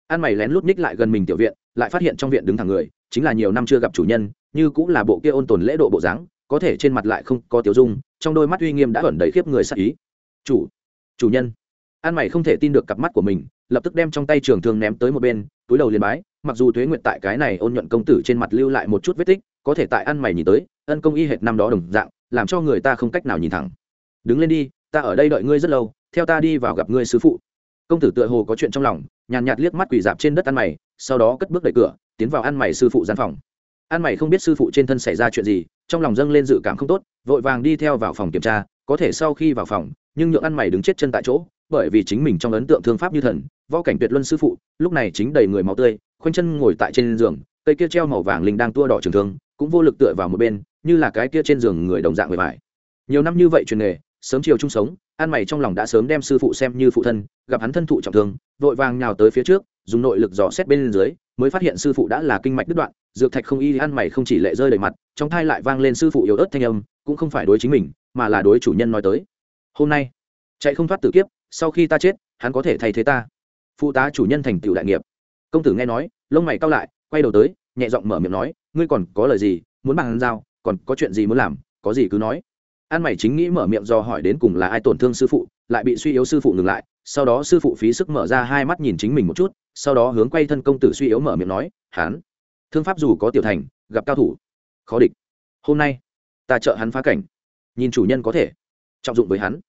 An mày lén lút ních lại gần mình tiểu viện, lại phát hiện trong viện đứng thẳng người, chính là nhiều năm chưa gặp chủ nhân, như cũng là bộ kia ôn tồn lễ độ bộ dáng, có thể trên mặt lại không có tiểu dung, trong đôi mắt uy nghiêm đã ẩn đầy khiếp người sắc ý. Chủ chủ nhân. An mày không thể tin được cặp mắt của mình, lập tức đem trong tay trường thương ném tới một bên, túi đầu liền bái, mặc dù thuế nguyện tại cái này ôn nhuận công tử trên mặt lưu lại một chút vết tích, có thể tại ăn mày nhìn tới, ân công y hệt năm đó đồng dạng, làm cho người ta không cách nào nhìn thẳng. Đứng lên đi, ta ở đây đợi ngươi rất lâu, theo ta đi vào gặp ngươi sư phụ công tử tựa hồ có chuyện trong lòng, nhàn nhạt liếc mắt quỳ dạp trên đất ăn mày, sau đó cất bước đẩy cửa, tiến vào ăn mày sư phụ gian phòng. Ăn mày không biết sư phụ trên thân xảy ra chuyện gì, trong lòng dâng lên dự cảm không tốt, vội vàng đi theo vào phòng kiểm tra, có thể sau khi vào phòng, nhưng nhượng ăn mày đứng chết chân tại chỗ, bởi vì chính mình trong ấn tượng thương pháp như thần, võ cảnh tuyệt luân sư phụ, lúc này chính đầy người máu tươi, khoanh chân ngồi tại trên giường, cây kia treo màu vàng linh đang tua đỏ trường thương, cũng vô lực tựa vào một bên, như là cái kia trên giường người đồng dạng người vải nhiều năm như vậy truyền nghề sớm chiều chung sống, an mày trong lòng đã sớm đem sư phụ xem như phụ thân, gặp hắn thân thụ trọng thương, vội vàng nhào tới phía trước, dùng nội lực dò xét bên dưới, mới phát hiện sư phụ đã là kinh mạch đứt đoạn, dược thạch không y ăn mày không chỉ lệ rơi đầy mặt, trong thai lại vang lên sư phụ yếu ớt thanh âm, cũng không phải đối chính mình, mà là đối chủ nhân nói tới. Hôm nay, chạy không thoát tử kiếp, sau khi ta chết, hắn có thể thay thế ta. Phụ tá chủ nhân thành tựu đại nghiệp. Công tử nghe nói, lông mày cao lại, quay đầu tới, nhẹ giọng mở miệng nói, ngươi còn có lời gì muốn bằng hắn giao, còn có chuyện gì muốn làm, có gì cứ nói an mày chính nghĩ mở miệng do hỏi đến cùng là ai tổn thương sư phụ, lại bị suy yếu sư phụ ngừng lại, sau đó sư phụ phí sức mở ra hai mắt nhìn chính mình một chút, sau đó hướng quay thân công tử suy yếu mở miệng nói hán thương pháp dù có tiểu thành, gặp cao thủ, khó địch. Hôm nay, ta trợ hắn phá cảnh, nhìn chủ nhân có thể. Trọng dụng với hắn.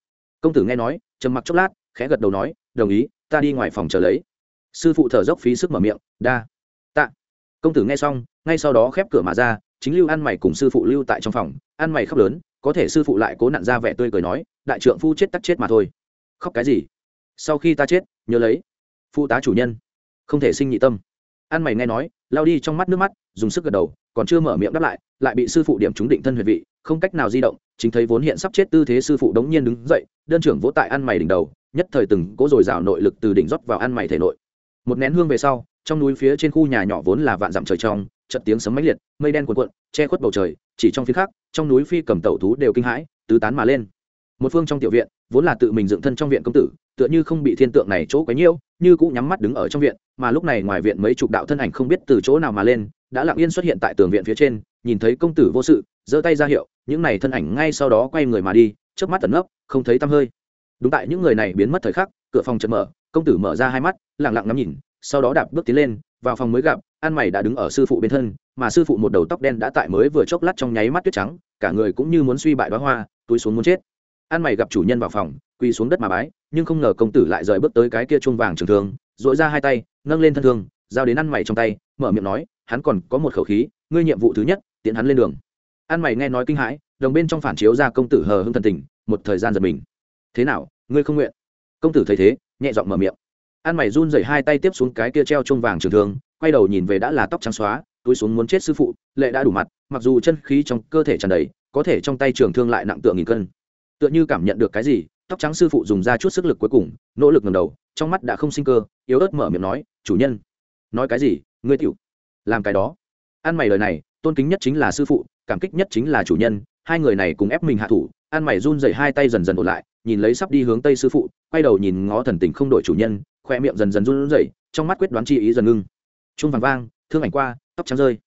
Công tử nghe nói, trầm mặc chốc lát, khẽ gật đầu nói, đồng ý, ta đi ngoài phòng chờ lấy. Sư phụ thở dốc phí sức mở miệng, đa, tạ. Công tử nghe xong, ngay sau đó khép cửa mà ra, chính lưu ăn mày cùng sư phụ lưu tại trong phòng ăn mày khóc lớn có thể sư phụ lại cố nặn ra vẻ tươi cười nói, đại trượng phu chết tắc chết mà thôi. Khóc cái gì? Sau khi ta chết, nhớ lấy. Phụ tá chủ nhân. Không thể sinh nhị tâm. Ăn mày nghe nói, lao đi trong mắt nước mắt, dùng sức gật đầu, còn chưa mở miệng đáp lại lại bị sư phụ điểm trúng định thân huyệt vị, không cách nào di động, chính thấy vốn hiện sắp chết tư thế sư phụ đống nhiên đứng dậy, đơn trưởng vỗ tại ăn mày đỉnh đầu, nhất thời từng cố dồi dào nội lực từ đỉnh rót vào ăn mày thể nội. Một nén hương về sau, trong núi phía trên khu nhà nhỏ vốn là vạn dặm trời trong trận tiếng sấm mãnh liệt, mây đen cuộn cuộn, che khuất bầu trời, chỉ trong phía khác, trong núi phi cầm tẩu thú đều kinh hãi, tứ tán mà lên. Một phương trong tiểu viện, vốn là tự mình dựng thân trong viện công tử, tựa như không bị thiên tượng này chỗ quấy nhiễu, như cũng nhắm mắt đứng ở trong viện, mà lúc này ngoài viện mấy chục đạo thân ảnh không biết từ chỗ nào mà lên, đã lặng yên xuất hiện tại tường viện phía trên, nhìn thấy công tử vô sự, giơ tay ra hiệu, những này thân ảnh ngay sau đó quay người mà đi trước mắt tẩn ngốc không thấy tăm hơi. Đúng tại những người này biến mất thời khắc, cửa phòng chợt mở, công tử mở ra hai mắt, lặng lặng ngắm nhìn, sau đó đạp bước tiến lên, vào phòng mới gặp an mày đã đứng ở sư phụ bên thân, mà sư phụ một đầu tóc đen đã tại mới vừa chốc lát trong nháy mắt tuyết trắng, cả người cũng như muốn suy bại đoá hoa, túi xuống muốn chết. An mày gặp chủ nhân vào phòng, quỳ xuống đất mà bái, nhưng không ngờ công tử lại rời bước tới cái kia chuông vàng trường thương dội ra hai tay, nâng lên thân thương, giao đến ăn mày trong tay, mở miệng nói, hắn còn có một khẩu khí, ngươi nhiệm vụ thứ nhất tiện hắn lên đường. Ăn mày nghe nói kinh hãi, đồng bên trong phản chiếu ra công tử hờ hưng thần tình, một thời gian giật mình. Thế nào, ngươi không nguyện? Công tử thấy thế, nhẹ giọng mở miệng. Ăn mày run rẩy hai tay tiếp xuống cái kia treo chuông vàng trường thương quay đầu nhìn về đã là tóc trắng xóa, túi xuống muốn chết sư phụ, lệ đã đủ mặt, mặc dù chân khí trong cơ thể tràn đầy, có thể trong tay trường thương lại nặng tượng nghìn cân. Tựa như cảm nhận được cái gì, tóc trắng sư phụ dùng ra chút sức lực cuối cùng, nỗ lực ngầm đầu, trong mắt đã không sinh cơ, yếu ớt mở miệng nói, chủ nhân, nói cái gì, ngươi tiểu, làm cái đó. Ăn mày lời này, tôn kính nhất chính là sư phụ, cảm kích nhất chính là chủ nhân, hai người này cùng ép mình hạ thủ ăn mày run dậy hai tay dần dần ổn lại, nhìn lấy sắp đi hướng tây sư phụ, quay đầu nhìn ngó thần tình không đổi chủ nhân, khoe miệng dần dần run dậy trong mắt quyết đoán chi ý dần ngưng chung vàng vang, thương ảnh qua, tóc trắng rơi.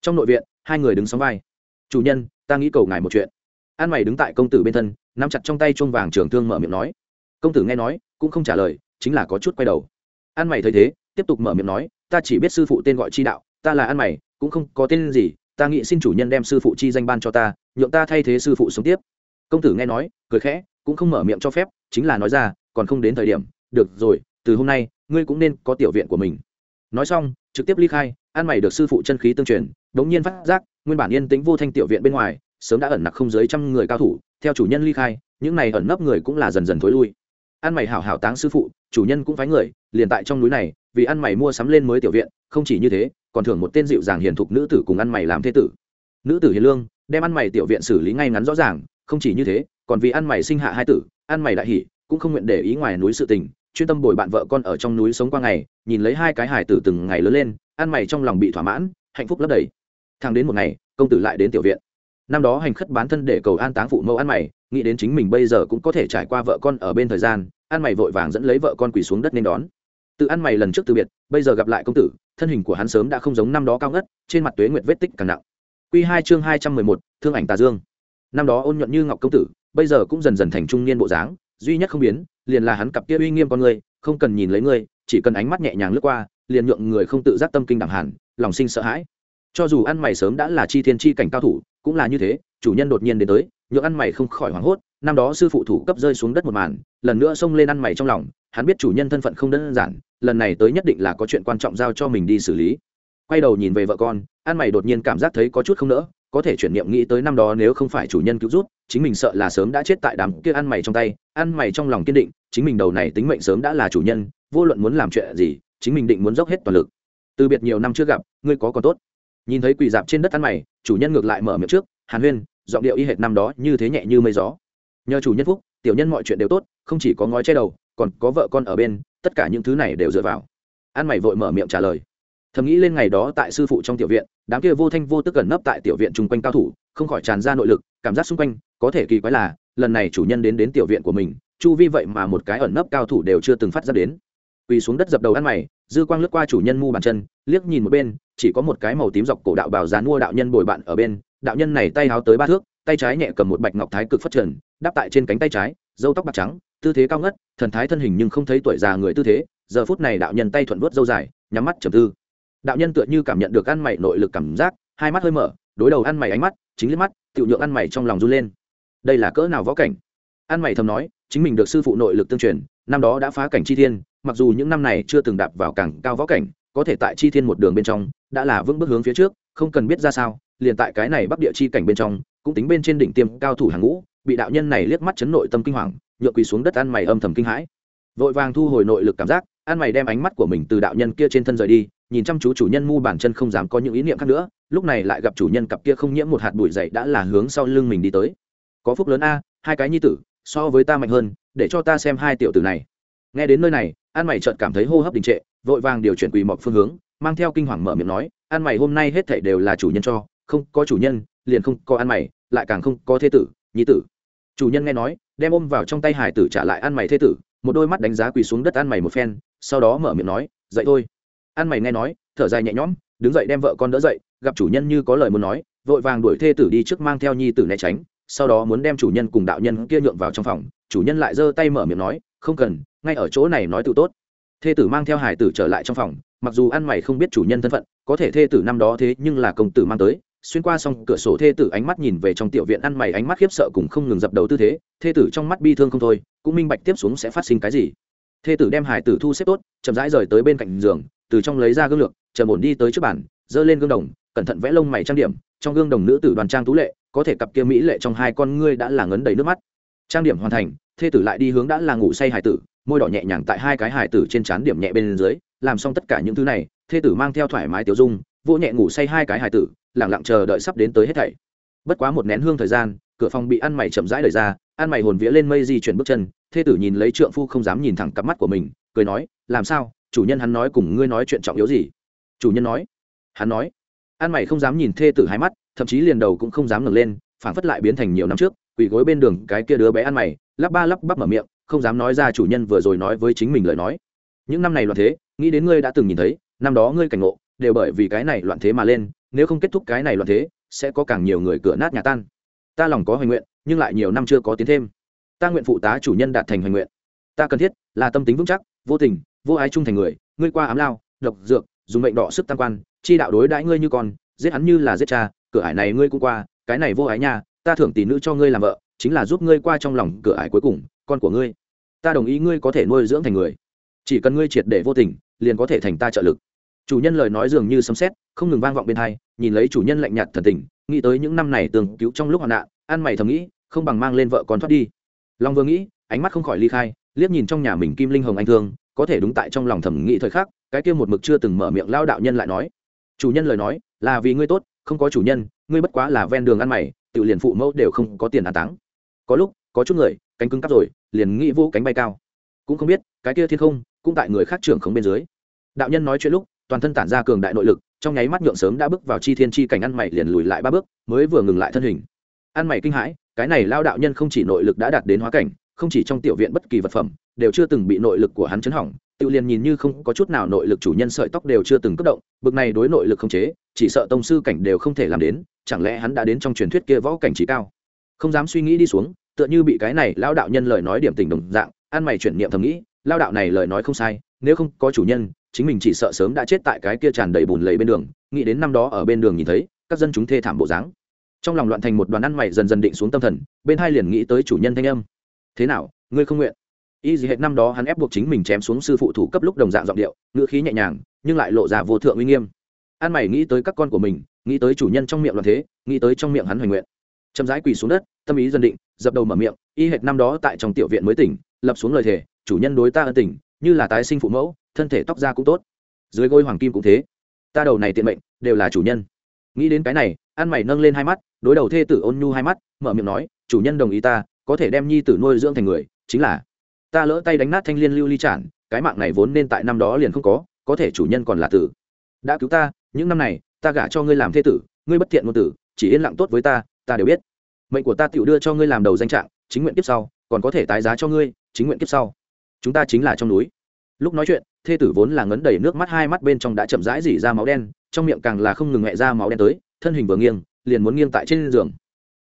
Trong nội viện, hai người đứng sóng vai. Chủ nhân, ta nghĩ cầu ngài một chuyện. An mày đứng tại công tử bên thân, nắm chặt trong tay chuông vàng trường thương mở miệng nói. Công tử nghe nói, cũng không trả lời, chính là có chút quay đầu. An mày thấy thế, tiếp tục mở miệng nói, ta chỉ biết sư phụ tên gọi chi đạo, ta là an mày, cũng không có tên gì, ta nghĩ xin chủ nhân đem sư phụ chi danh ban cho ta, nhượng ta thay thế sư phụ sống tiếp. Công tử nghe nói, cười khẽ, cũng không mở miệng cho phép, chính là nói ra, còn không đến thời điểm, được rồi, từ hôm nay, ngươi cũng nên có tiểu viện của mình nói xong, trực tiếp ly khai an mày được sư phụ chân khí tương truyền, đống nhiên phát giác, nguyên bản yên tĩnh vô thanh tiểu viện bên ngoài, sớm đã ẩn nặc không dưới trăm người cao thủ, theo chủ nhân ly khai, những này ẩn nấp người cũng là dần dần thối lui. An mày hảo hảo táng sư phụ, chủ nhân cũng phái người, liền tại trong núi này, vì ăn mày mua sắm lên mới tiểu viện, không chỉ như thế, còn thưởng một tên dịu dàng hiền thục nữ tử cùng ăn mày làm thế tử. Nữ tử hiền lương, đem ăn mày tiểu viện xử lý ngay ngắn rõ ràng, không chỉ như thế, còn vì ăn mày sinh hạ hai tử, ăn mày đại hỷ, cũng không nguyện để ý ngoài núi sự tình chuyên tâm bồi bạn vợ con ở trong núi sống qua ngày, nhìn lấy hai cái hải tử từng ngày lớn lên, ăn mày trong lòng bị thỏa mãn, hạnh phúc lấp đầy. Thang đến một ngày, công tử lại đến tiểu viện. Năm đó hành khất bán thân để cầu an táng phụ mẫu ăn mày, nghĩ đến chính mình bây giờ cũng có thể trải qua vợ con ở bên thời gian, ăn mày vội vàng dẫn lấy vợ con quỳ xuống đất nên đón. Tự ăn mày lần trước từ biệt, bây giờ gặp lại công tử, thân hình của hắn sớm đã không giống năm đó cao ngất, trên mặt tuế nguyệt vết tích càng nặng. Q hai chương hai trăm mười một, thương ảnh tà dương. Năm đó ôn nhuận như ngọc công tử, bây giờ cũng dần dần thành trung niên bộ dáng duy nhất không biến, liền là hắn cặp kia uy nghiêm con người, không cần nhìn lấy ngươi chỉ cần ánh mắt nhẹ nhàng lướt qua, liền nhượng người không tự giác tâm kinh đẳng hẳn, lòng sinh sợ hãi. Cho dù ăn mày sớm đã là chi thiên chi cảnh cao thủ, cũng là như thế, chủ nhân đột nhiên đến tới, nhượng ăn mày không khỏi hoảng hốt, năm đó sư phụ thủ cấp rơi xuống đất một màn, lần nữa xông lên ăn mày trong lòng, hắn biết chủ nhân thân phận không đơn giản, lần này tới nhất định là có chuyện quan trọng giao cho mình đi xử lý. Quay đầu nhìn về vợ con, ăn mày đột nhiên cảm giác thấy có chút không nỡ có thể chuyển niệm nghĩ tới năm đó nếu không phải chủ nhân cứu rút chính mình sợ là sớm đã chết tại đám kia ăn mày trong tay, ăn mày trong lòng kiên định, chính mình đầu này tính mệnh sớm đã là chủ nhân, vô luận muốn làm chuyện gì, chính mình định muốn dốc hết toàn lực. Từ biệt nhiều năm chưa gặp, ngươi có còn tốt? Nhìn thấy quỳ dạp trên đất ăn mày, chủ nhân ngược lại mở miệng trước, hàn huyên, giọng điệu y hệt năm đó như thế nhẹ như mây gió. Nhờ chủ nhân phúc, tiểu nhân mọi chuyện đều tốt, không chỉ có ngói che đầu, còn có vợ con ở bên, tất cả những thứ này đều dựa vào. Ăn mày vội mở miệng trả lời thầm nghĩ lên ngày đó tại sư phụ trong tiểu viện, đám kia vô thanh vô tức gần nấp tại tiểu viện chung quanh cao thủ, không khỏi tràn ra nội lực, cảm giác xung quanh, có thể kỳ quái là, lần này chủ nhân đến đến tiểu viện của mình, chu vi vậy mà một cái ẩn nấp cao thủ đều chưa từng phát ra đến. Quỳ xuống đất dập đầu ăn mày, dư quang lướt qua chủ nhân mu bàn chân, liếc nhìn một bên, chỉ có một cái màu tím dọc cổ đạo bào dán mua đạo nhân bồi bạn ở bên, đạo nhân này tay háo tới ba thước, tay trái nhẹ cầm một bạch ngọc thái cực phát trần, đáp tại trên cánh tay trái dâu tóc bạc trắng, tư thế cao ngất, thần thái thân hình nhưng không thấy tuổi già người tư thế, giờ phút này đạo nhân tay thuận vuốt dâu dài, nhắm mắt trầm tư đạo nhân tựa như cảm nhận được ăn mày nội lực cảm giác, hai mắt hơi mở, đối đầu ăn mày ánh mắt, chính liếc mắt tự nhượng ăn mày trong lòng run lên. Đây là cỡ nào võ cảnh? Ăn mày thầm nói, chính mình được sư phụ nội lực tương truyền, năm đó đã phá cảnh chi thiên, mặc dù những năm này chưa từng đạp vào cảng cao võ cảnh, có thể tại chi thiên một đường bên trong, đã là vững bước hướng phía trước, không cần biết ra sao, liền tại cái này bắc địa chi cảnh bên trong, cũng tính bên trên đỉnh tiêm cao thủ hàng ngũ, bị đạo nhân này liếc mắt chấn nội tâm kinh hoàng nhựa quỳ xuống đất ăn mày âm thầm kinh hãi. Vội vàng thu hồi nội lực cảm giác An mày đem ánh mắt của mình từ đạo nhân kia trên thân rời đi, nhìn chăm chú chủ nhân mu bàn chân không dám có những ý niệm khác nữa, lúc này lại gặp chủ nhân cặp kia không nhiễm một hạt bụi dậy đã là hướng sau lưng mình đi tới. Có phúc lớn a, hai cái nhi tử, so với ta mạnh hơn, để cho ta xem hai tiểu tử này. Nghe đến nơi này, an mày chợt cảm thấy hô hấp đình trệ, vội vàng điều chuyển quỳ mọc phương hướng, mang theo kinh hoàng mở miệng nói, an mày, hôm nay hết thảy đều là chủ nhân cho, không có chủ nhân, liền không có an mày, lại càng không có thế tử, nhi tử. Chủ nhân nghe nói, đem ôm vào trong tay hải tử trả lại an mày thế tử một đôi mắt đánh giá quỳ xuống đất ăn mày một phen, sau đó mở miệng nói, dậy thôi. Ăn mày nghe nói, thở dài nhẹ nhõm, đứng dậy đem vợ con đỡ dậy, gặp chủ nhân như có lời muốn nói, vội vàng đuổi thê tử đi trước mang theo nhi tử né tránh, sau đó muốn đem chủ nhân cùng đạo nhân kia nhượng vào trong phòng, chủ nhân lại giơ tay mở miệng nói, không cần, ngay ở chỗ này nói tự tốt. Thê tử mang theo hải tử trở lại trong phòng, mặc dù ăn mày không biết chủ nhân thân phận, có thể thê tử năm đó thế nhưng là công tử mang tới xuyên qua xong cửa sổ thê tử ánh mắt nhìn về trong tiểu viện ăn mày ánh mắt khiếp sợ cùng không ngừng dập đầu tư thế, thê tử trong mắt bi thương không thôi, cũng minh bạch tiếp xuống sẽ phát sinh cái gì. Thê tử đem hải tử thu xếp tốt, chậm rãi rời tới bên cạnh giường, từ trong lấy ra gương lược chờ ổn đi tới trước bàn, giơ lên gương đồng, cẩn thận vẽ lông mày trang điểm, trong gương đồng nữ tử đoàn trang tú lệ, có thể cặp kia mỹ lệ trong hai con ngươi đã là ngấn đầy nước mắt. Trang điểm hoàn thành, thê tử lại đi hướng đã là ngủ say hải tử, môi đỏ nhẹ nhàng tại hai cái hải tử trên trán điểm nhẹ bên dưới, làm xong tất cả những thứ này, thê tử mang theo thoải mái tiểu dung, vỗ nhẹ ngủ say hai cái hải tử lẳng lặng chờ đợi sắp đến tới hết thảy. Bất quá một nén hương thời gian, cửa phòng bị ăn mày chậm rãi đẩy ra, ăn mày hồn vía lên mây di chuyển bước chân, thê tử nhìn lấy trượng phu không dám nhìn thẳng cặp mắt của mình, cười nói, làm sao? Chủ nhân hắn nói cùng ngươi nói chuyện trọng yếu gì? Chủ nhân nói, hắn nói. Ăn mày không dám nhìn thê tử hai mắt, thậm chí liền đầu cũng không dám ngẩng lên phản phất lại biến thành nhiều năm trước, quỳ gối bên đường cái kia đứa bé ăn mày, lắp ba lắp bắp mở miệng, không dám nói ra chủ nhân vừa rồi nói với chính mình lời nói. Những năm này loạn thế, nghĩ đến ngươi đã từng nhìn thấy, năm đó ngươi cảnh ngộ, đều bởi vì cái này loạn thế mà lên nếu không kết thúc cái này loạn thế, sẽ có càng nhiều người cửa nát nhà tan. Ta lòng có hoài nguyện, nhưng lại nhiều năm chưa có tiến thêm. Ta nguyện phụ tá chủ nhân đạt thành hoài nguyện. Ta cần thiết, là tâm tính vững chắc, vô tình, vô ái trung thành người, ngươi qua ám lao, độc dược, dùng mệnh đỏ sức tăng quan, chi đạo đối đãi ngươi như con, giết hắn như là giết cha, cửa ải này ngươi cũng qua, cái này vô ái nha, ta thưởng tỷ nữ cho ngươi làm vợ, chính là giúp ngươi qua trong lòng cửa ải cuối cùng, con của ngươi. Ta đồng ý ngươi có thể nuôi dưỡng thành người. Chỉ cần ngươi triệt để vô tình, liền có thể thành ta trợ lực chủ nhân lời nói dường như sấm sét, không ngừng vang vọng bên hai, nhìn lấy chủ nhân lạnh nhạt thần tình, nghĩ tới những năm này tường cứu trong lúc hoạn nạn, ăn mày thầm nghĩ, không bằng mang lên vợ con thoát đi. Long vừa nghĩ, ánh mắt không khỏi ly khai, liếc nhìn trong nhà mình kim linh hồng anh thương, có thể đúng tại trong lòng thầm nghĩ thời khắc, cái kia một mực chưa từng mở miệng lao đạo nhân lại nói. Chủ nhân lời nói, là vì ngươi tốt, không có chủ nhân, ngươi bất quá là ven đường ăn mày, tự liền phụ mẫu đều không có tiền an táng. Có lúc, có chút người, cánh cứng cắp rồi, liền nghĩ vô cánh bay cao. Cũng không biết, cái kia thiên không, cũng tại người khác trưởng không bên dưới. Đạo nhân nói chuyện lúc toàn thân tản ra cường đại nội lực, trong nháy mắt nhượng sớm đã bước vào chi thiên chi cảnh ăn mày liền lùi lại ba bước, mới vừa ngừng lại thân hình. Ăn mày kinh hãi, cái này lao đạo nhân không chỉ nội lực đã đạt đến hóa cảnh, không chỉ trong tiểu viện bất kỳ vật phẩm đều chưa từng bị nội lực của hắn chấn hỏng, tự liền nhìn như không có chút nào nội lực chủ nhân sợi tóc đều chưa từng cấp động, bực này đối nội lực không chế, chỉ sợ tông sư cảnh đều không thể làm đến, chẳng lẽ hắn đã đến trong truyền thuyết kia võ cảnh trí cao? Không dám suy nghĩ đi xuống, tựa như bị cái này lao đạo nhân lời nói điểm tình đồng dạng, ăn mày chuyển niệm thầm nghĩ, lao đạo này lời nói không sai, nếu không có chủ nhân chính mình chỉ sợ sớm đã chết tại cái kia tràn đầy bùn lầy bên đường, nghĩ đến năm đó ở bên đường nhìn thấy, các dân chúng thê thảm bộ dáng. Trong lòng loạn thành một đoàn ăn mày dần dần định xuống tâm thần, bên hai liền nghĩ tới chủ nhân thanh âm. Thế nào, ngươi không nguyện? Y gì hết năm đó hắn ép buộc chính mình chém xuống sư phụ thủ cấp lúc đồng dạng giọng điệu, ngữ khí nhẹ nhàng, nhưng lại lộ ra vô thượng uy nghiêm. An mày nghĩ tới các con của mình, nghĩ tới chủ nhân trong miệng loạn thế, nghĩ tới trong miệng hắn hoành nguyện. Chậm rãi quỳ xuống đất, tâm ý dân định, dập đầu mở miệng, y hệt năm đó tại trong tiểu viện mới tỉnh, lập xuống lời thề, chủ nhân đối ta ân tình như là tái sinh phụ mẫu, thân thể tóc da cũng tốt. Dưới gôi hoàng kim cũng thế. Ta đầu này tiện mệnh, đều là chủ nhân. Nghĩ đến cái này, an mày nâng lên hai mắt, đối đầu thê tử ôn nhu hai mắt, mở miệng nói, chủ nhân đồng ý ta, có thể đem nhi tử nuôi dưỡng thành người, chính là ta lỡ tay đánh nát thanh liên lưu ly trản cái mạng này vốn nên tại năm đó liền không có có thể chủ nhân còn là tử. Đã cứu ta, những năm này, ta gả cho ngươi làm thê tử, ngươi bất thiện ngôn tử, chỉ yên lặng tốt với ta ta đều biết. Mệnh của ta tự đưa cho ngươi làm đầu danh trạng, chính nguyện kiếp sau, còn có thể tái giá cho ngươi, chính nguyện kiếp sau chúng ta chính là trong núi. Lúc nói chuyện, thê tử vốn là ngấn đầy nước mắt, hai mắt bên trong đã chậm rãi dỉ ra máu đen, trong miệng càng là không ngừng mẹ ra máu đen tới, thân hình vừa nghiêng, liền muốn nghiêng tại trên giường.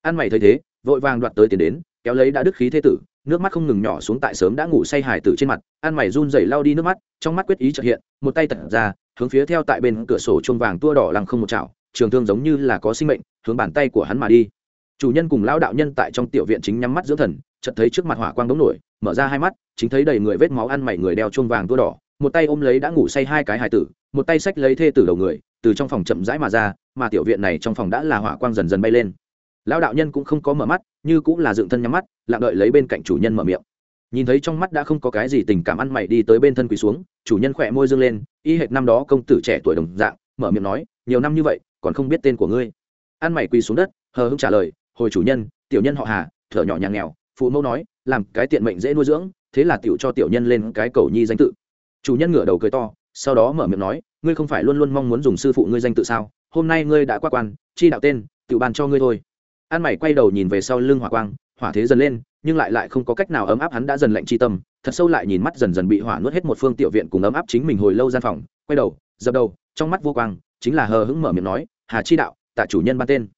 Ăn mày thấy thế, vội vàng đoạt tới tiền đến, kéo lấy đã đứt khí thê tử, nước mắt không ngừng nhỏ xuống tại sớm đã ngủ say hải tử trên mặt, ăn mày run rẩy lao đi nước mắt, trong mắt quyết ý trợ hiện, một tay tật ra, hướng phía theo tại bên cửa sổ chuông vàng tua đỏ lăng không một chảo, trường thương giống như là có sinh mệnh, hướng bàn tay của hắn mà đi. Chủ nhân cùng lão đạo nhân tại trong tiểu viện chính nhắm mắt dưỡng thần chợt thấy trước mặt hỏa quang đống nổi, mở ra hai mắt, chính thấy đầy người vết máu ăn mày người đeo chuông vàng tua đỏ, một tay ôm lấy đã ngủ say hai cái hài tử, một tay xách lấy thê tử đầu người, từ trong phòng chậm rãi mà ra, mà tiểu viện này trong phòng đã là hỏa quang dần dần bay lên. Lão đạo nhân cũng không có mở mắt, như cũng là dựng thân nhắm mắt, lặng đợi lấy bên cạnh chủ nhân mở miệng. Nhìn thấy trong mắt đã không có cái gì tình cảm ăn mày đi tới bên thân quỳ xuống, chủ nhân khỏe môi dương lên, y hệt năm đó công tử trẻ tuổi đồng dạng, mở miệng nói, nhiều năm như vậy, còn không biết tên của ngươi. Ăn mày quỳ xuống đất, hờ hững trả lời, hồi chủ nhân, tiểu nhân họ hà, thở nhỏ nhà nghèo phụ mẫu nói, làm cái tiện mệnh dễ nuôi dưỡng, thế là tiểu cho tiểu nhân lên cái cầu nhi danh tự. Chủ nhân ngửa đầu cười to, sau đó mở miệng nói, ngươi không phải luôn luôn mong muốn dùng sư phụ ngươi danh tự sao? Hôm nay ngươi đã qua quan, chi đạo tên tự ban cho ngươi thôi. An mày quay đầu nhìn về sau lưng hỏa quang, hỏa thế dần lên, nhưng lại lại không có cách nào ấm áp, hắn đã dần lạnh chi tâm, thật sâu lại nhìn mắt dần dần bị hỏa nuốt hết một phương tiểu viện cùng ấm áp chính mình hồi lâu gian phòng, quay đầu, dập đầu, trong mắt vô quang, chính là hờ hững mở miệng nói, hà chi đạo, tạ chủ nhân ban tên.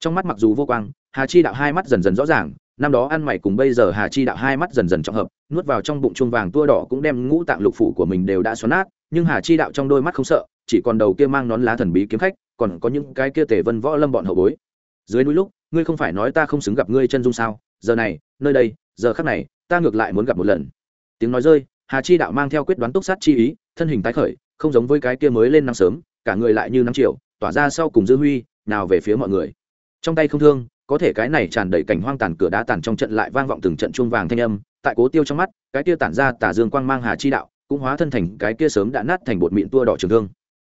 Trong mắt mặc dù vô quang, hà chi đạo hai mắt dần dần rõ ràng năm đó ăn mày cùng bây giờ hà chi đạo hai mắt dần dần trọng hợp nuốt vào trong bụng chuông vàng tua đỏ cũng đem ngũ tạng lục phủ của mình đều đã xoắn nát nhưng hà chi đạo trong đôi mắt không sợ chỉ còn đầu kia mang nón lá thần bí kiếm khách còn có những cái kia tể vân võ lâm bọn hậu bối. Dưới núi lúc ngươi không phải nói ta không xứng gặp ngươi chân dung sao? Giờ này nơi đây giờ khắc này ta ngược lại muốn gặp một lần. Tiếng nói rơi hà chi đạo mang theo quyết đoán túc sát chi ý thân hình tái khởi không giống với cái kia mới lên năm sớm cả người lại như năm triệu, tỏa ra sau cùng dư huy nào về phía mọi người. Trong tay không thương có thể cái này tràn đầy cảnh hoang tàn cửa đá tàn trong trận lại vang vọng từng trận chuông vàng thanh âm, tại cố tiêu trong mắt, cái kia tản ra tả dương quang mang hà chi đạo, cũng hóa thân thành cái kia sớm đã nát thành bột mịn tua đỏ trường thương.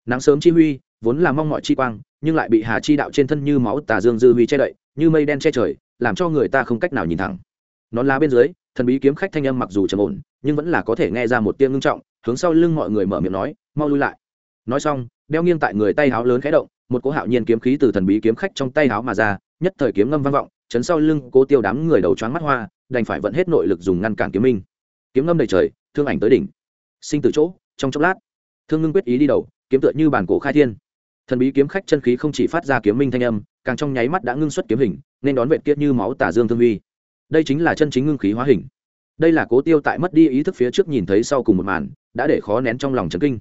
Nắng sớm chi huy, vốn là mong mọi chi quang, nhưng lại bị hà chi đạo trên thân như máu tà dương dư huy che đậy, như mây đen che trời, làm cho người ta không cách nào nhìn thẳng. Nón lá bên dưới, thần bí kiếm khách thanh âm mặc dù trầm ổn, nhưng vẫn là có thể nghe ra một tiếng ngưng trọng, hướng sau lưng mọi người mở miệng nói, mau lui lại. Nói xong, đeo nghiêng tại người tay háo lớn khẽ động, một cỗ hạo nhiên kiếm khí từ thần bí kiếm khách trong tay háo mà ra nhất thời kiếm ngâm vang vọng, chấn sau lưng cố tiêu đám người đầu choáng mắt hoa, đành phải vận hết nội lực dùng ngăn cản kiếm minh. Kiếm ngâm đầy trời, thương ảnh tới đỉnh. Sinh từ chỗ, trong chốc lát, thương ngưng quyết ý đi đầu, kiếm tựa như bản cổ khai thiên. Thần bí kiếm khách chân khí không chỉ phát ra kiếm minh thanh âm, càng trong nháy mắt đã ngưng xuất kiếm hình, nên đón vệ kiết như máu tả dương thương huy đây chính là chân chính ngưng khí hóa hình. Đây là cố tiêu tại mất đi ý thức phía trước nhìn thấy sau cùng một màn, đã để khó nén trong lòng trấn kinh.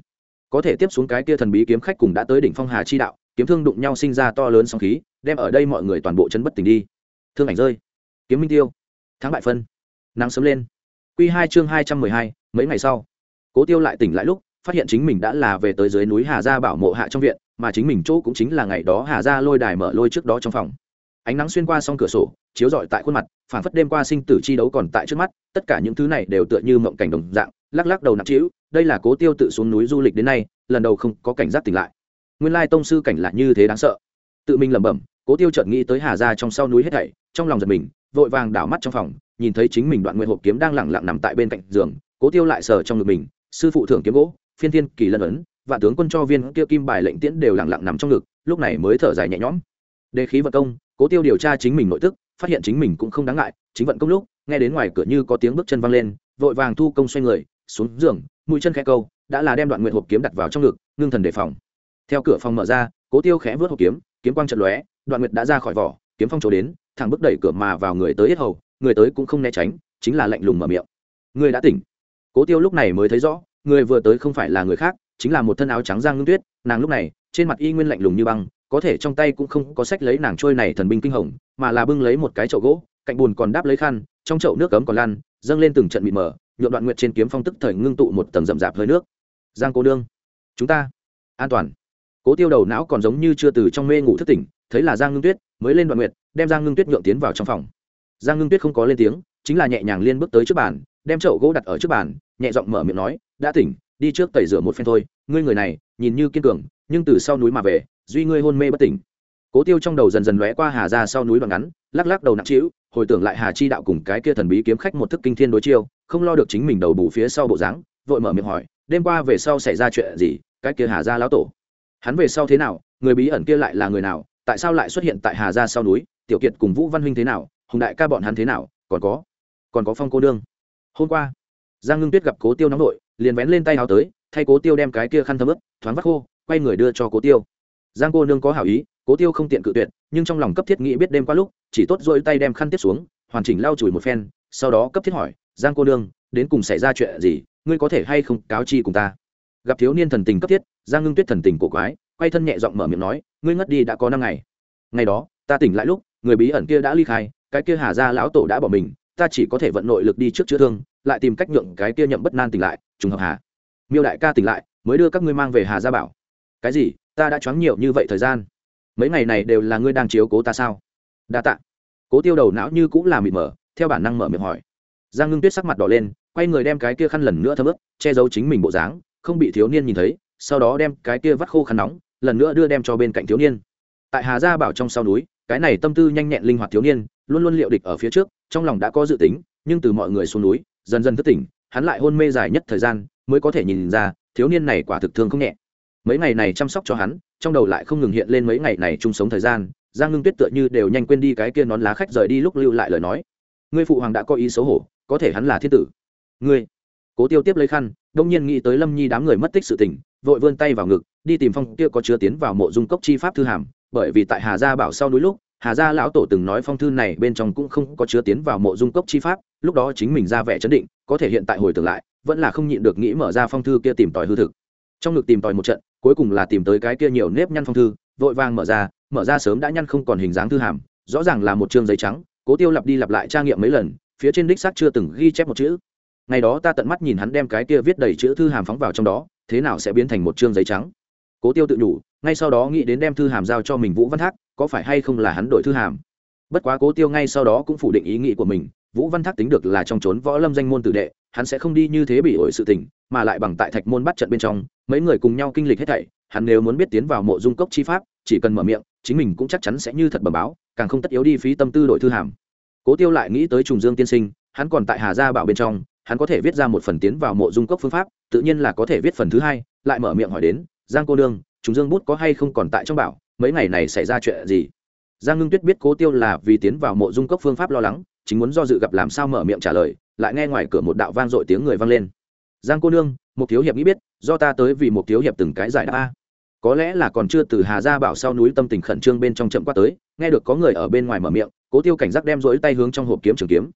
Có thể tiếp xuống cái kia thần bí kiếm khách cùng đã tới đỉnh phong hà chi đạo kiếm thương đụng nhau sinh ra to lớn sóng khí, đem ở đây mọi người toàn bộ chân bất tỉnh đi. Thương ảnh rơi. Kiếm minh tiêu. Thắng bại phân. Nắng sớm lên. Q hai chương hai trăm mười hai, mấy ngày sau. Cố tiêu lại tỉnh lại lúc, phát hiện chính mình đã là về tới dưới núi hà gia bảo mộ hạ trong viện, mà chính mình chỗ cũng chính là ngày đó hà gia lôi đài mở lôi trước đó trong phòng. Ánh nắng xuyên qua s cửa sổ, chiếu rọi tại khuôn mặt phản phất đêm qua sinh tử chi đấu còn tại trước mắt, tất cả những thứ này đều tựa như mộng cảnh đồng dạng, lắc lắc đầu nặng trĩu, đây là cố tiêu tự xuống núi du lịch đến nay, lần đầu không có cảnh giác tỉnh lại nguyên lai tông sư cảnh là như thế đáng sợ. Tự mình lẩm bẩm, cố tiêu chợt nghĩ tới hà gia trong sau núi hết thảy, trong lòng giật mình, vội vàng đảo mắt trong phòng, nhìn thấy chính mình đoạn nguyện hộp kiếm đang lẳng lặng nằm tại bên cạnh giường, cố tiêu lại sờ trong ngực mình, sư phụ thưởng kiếm gỗ, phiên thiên kỳ lân ấn và tướng quân cho viên kia kim bài lệnh tiễn đều lẳng lặng nằm trong ngực, lúc này mới thở dài nhẹ nhõm. Đề khí vận công, cố tiêu điều tra chính mình nội tức, phát hiện chính mình cũng không đáng ngại, chính vận công lúc, nghe đến ngoài cửa như có tiếng bước chân văng lên, vội vàng thu công xoay người, xuống giường, mũi chân khẽ câu, đã là đem đoạn nguyện hộp kiếm đặt vào trong ngực, ngưng thần đề phòng theo cửa phòng mở ra cố tiêu khẽ vớt hộp kiếm kiếm quang trận lóe đoạn nguyệt đã ra khỏi vỏ kiếm phong trổ đến thẳng bước đẩy cửa mà vào người tới hết hầu người tới cũng không né tránh chính là lạnh lùng mở miệng. Người đã tỉnh. Cố tiêu lúc này mới thấy rõ người vừa tới không phải là người khác chính là một thân áo trắng giang ngưng tuyết nàng lúc này trên mặt y nguyên lạnh lùng như băng có thể trong tay cũng không có sách lấy nàng trôi này thần binh kinh hồng mà là bưng lấy một cái chậu gỗ cạnh bùn còn đáp lấy khăn trong chậu nước cấm còn lăn dâng lên từng trận mịt mờ nhuộm đoạn nguyệt trên kiếm phong tức thời ngưng tụ một tầng rậm rạp hơi nước. Giang cô đương, chúng ta an toàn cố tiêu đầu não còn giống như chưa từ trong mê ngủ thức tỉnh, thấy là giang ngưng tuyết, mới lên đoạn nguyệt, đem giang ngưng tuyết nhượng tiến vào trong phòng. Giang ngưng tuyết không có lên tiếng, chính là nhẹ nhàng liên bước tới trước bàn, đem chậu gỗ đặt ở trước bàn, nhẹ giọng mở miệng nói, đã tỉnh, đi trước tẩy rửa một phen thôi, ngươi người này, nhìn như kiên cường, nhưng từ sau núi mà về, duy ngươi hôn mê bất tỉnh. Cố tiêu trong đầu dần dần lóe qua hà ra sau núi đoạn ngắn, lắc lắc đầu nặng trĩu, hồi tưởng lại hà chi đạo cùng cái kia thần bí kiếm khách một thức kinh thiên đối chiêu, không lo được chính mình đầu bù phía sau bộ dáng, vội mở miệng hỏi, đêm qua về sau xảy ra chuyện gì, cái kia hà ra lão tổ? Hắn về sau thế nào, người bí ẩn kia lại là người nào, tại sao lại xuất hiện tại hà gia sau núi, tiểu kiệt cùng vũ văn huynh thế nào, hùng đại ca bọn hắn thế nào, còn có còn có phong cô đương hôm qua, giang ngưng tuyết gặp cố tiêu nóng nổi liền vén lên tay áo tới, thay cố tiêu đem cái kia khăn thấm ướp thoáng vắt khô, quay người đưa cho cố tiêu. Giang cô nương có hảo ý, cố tiêu không tiện cự tuyệt, nhưng trong lòng cấp thiết nghĩ biết đêm qua lúc, chỉ tốt dội tay đem khăn tiếp xuống, hoàn chỉnh lau chùi một phen, sau đó cấp thiết hỏi, giang cô nương, đến cùng xảy ra chuyện gì, ngươi có thể hay không cáo chi cùng ta? Gặp thiếu niên thần tình cấp thiết, giang ngưng tuyết thần tình cổ quái, quay thân nhẹ giọng mở miệng nói, ngươi ngất đi đã có năm ngày. Ngày đó, ta tỉnh lại lúc, người bí ẩn kia đã ly khai, cái kia hà ra lão tổ đã bỏ mình, ta chỉ có thể vận nội lực đi trước chữa thương, lại tìm cách nhượng cái kia nhậm bất nan tỉnh lại, trùng hợp hà. Miêu đại ca tỉnh lại, mới đưa các ngươi mang về hà gia bảo. Cái gì? Ta đã choáng nhiều như vậy thời gian? Mấy ngày này đều là ngươi đang chiếu cố ta sao? Đa tạ. Cố tiêu đầu não như cũng là mịt mở theo bản năng mở miệng hỏi. Giang ngưng tuyết sắc mặt đỏ lên, quay người đem cái kia khăn lần nữa thấm ướp che giấu chính mình bộ dáng không bị thiếu niên nhìn thấy, sau đó đem cái kia vắt khô khăn nóng, lần nữa đưa đem cho bên cạnh thiếu niên. Tại hà gia bảo trong sau núi, cái này tâm tư nhanh nhẹn linh hoạt thiếu niên, luôn luôn liệu địch ở phía trước, trong lòng đã có dự tính, nhưng từ mọi người xuống núi, dần dần thức tỉnh, hắn lại hôn mê dài nhất thời gian, mới có thể nhìn ra, thiếu niên này quả thực thương không nhẹ. Mấy ngày này chăm sóc cho hắn, trong đầu lại không ngừng hiện lên mấy ngày này chung sống thời gian, giang ngưng tuyết tựa như đều nhanh quên đi cái kia nón lá khách rời đi lúc lưu lại lời nói. Ngươi phụ hoàng đã có ý xấu hổ, có thể hắn là thiên tử. Ngươi cố tiêu tiếp lấy khăn, đông nhiên nghĩ tới lâm nhi đám người mất tích sự tình, vội vươn tay vào ngực, đi tìm phong kia có chứa tiến vào mộ dung cốc chi pháp thư hàm, bởi vì tại hà gia bảo sau núi lúc, hà gia lão tổ từng nói phong thư này bên trong cũng không có chứa tiến vào mộ dung cốc chi pháp, lúc đó chính mình ra vẻ chấn định, có thể hiện tại hồi tưởng lại, vẫn là không nhịn được nghĩ mở ra phong thư kia tìm tòi hư thực. Trong ngực tìm tòi một trận, cuối cùng là tìm tới cái kia nhiều nếp nhăn phong thư, vội vàng mở ra mở ra sớm đã nhăn không còn hình dáng thư hàm, rõ ràng là một chương giấy trắng, cố tiêu lặp đi lặp lại tra nghiệm mấy lần, phía trên đích xác chưa từng ghi chép một chữ ngày đó ta tận mắt nhìn hắn đem cái kia viết đầy chữ thư hàm phóng vào trong đó, thế nào sẽ biến thành một chương giấy trắng? Cố tiêu tự nhủ, ngay sau đó nghĩ đến đem thư hàm giao cho mình vũ văn thác, có phải hay không là hắn đổi thư hàm? Bất quá cố tiêu ngay sau đó cũng phủ định ý nghĩ của mình, vũ văn thác tính được là trong trốn võ lâm danh môn tử đệ, hắn sẽ không đi như thế bị ổi sự tình, mà lại bằng tại thạch môn bắt trận bên trong, mấy người cùng nhau kinh lịch hết thảy, hắn nếu muốn biết tiến vào mộ dung cốc chi pháp, chỉ cần mở miệng, chính mình cũng chắc chắn sẽ như thật bẩm báo, càng không tất yếu đi phí tâm tư đổi thư hàm. Cố tiêu lại nghĩ tới trùng dương tiên sinh, hắn còn tại hà gia bảo bên trong hắn có thể viết ra một phần tiến vào mộ dung cốc phương pháp tự nhiên là có thể viết phần thứ hai lại mở miệng hỏi đến giang cô Nương, chúng dương bút có hay không còn tại trong bảo mấy ngày này xảy ra chuyện gì? Giang ngưng tuyết biết cố tiêu là vì tiến vào mộ dung cốc phương pháp lo lắng chính muốn do dự gặp làm sao mở miệng trả lời lại nghe ngoài cửa một đạo vang dội tiếng người vang lên. Giang cô nương một thiếu hiệp nghĩ biết do ta tới vì một thiếu hiệp từng cái giải đáp a. Có lẽ là còn chưa từ hà ra bảo sau núi tâm tình khẩn trương bên trong chậm qua tới nghe được có người ở bên ngoài mở miệng cố tiêu cảnh giác đem rỗi tay hướng trong hộp kiếm trường kiếm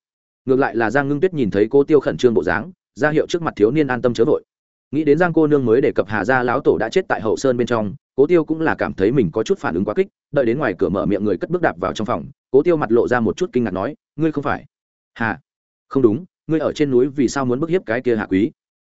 ngược lại là giang ngưng tuyết nhìn thấy cô tiêu khẩn trương bộ dáng, ra hiệu trước mặt thiếu niên an tâm chớ vội. Nghĩ đến giang cô nương mới đề cập hà gia lão tổ đã chết tại hậu sơn bên trong, cố tiêu cũng là cảm thấy mình có chút phản ứng quá kích, đợi đến ngoài cửa mở miệng người cất bước đạp vào trong phòng, cố tiêu mặt lộ ra một chút kinh ngạc nói, ngươi không phải? Hà. Không đúng, ngươi ở trên núi vì sao muốn bức hiếp cái kia hạ quý?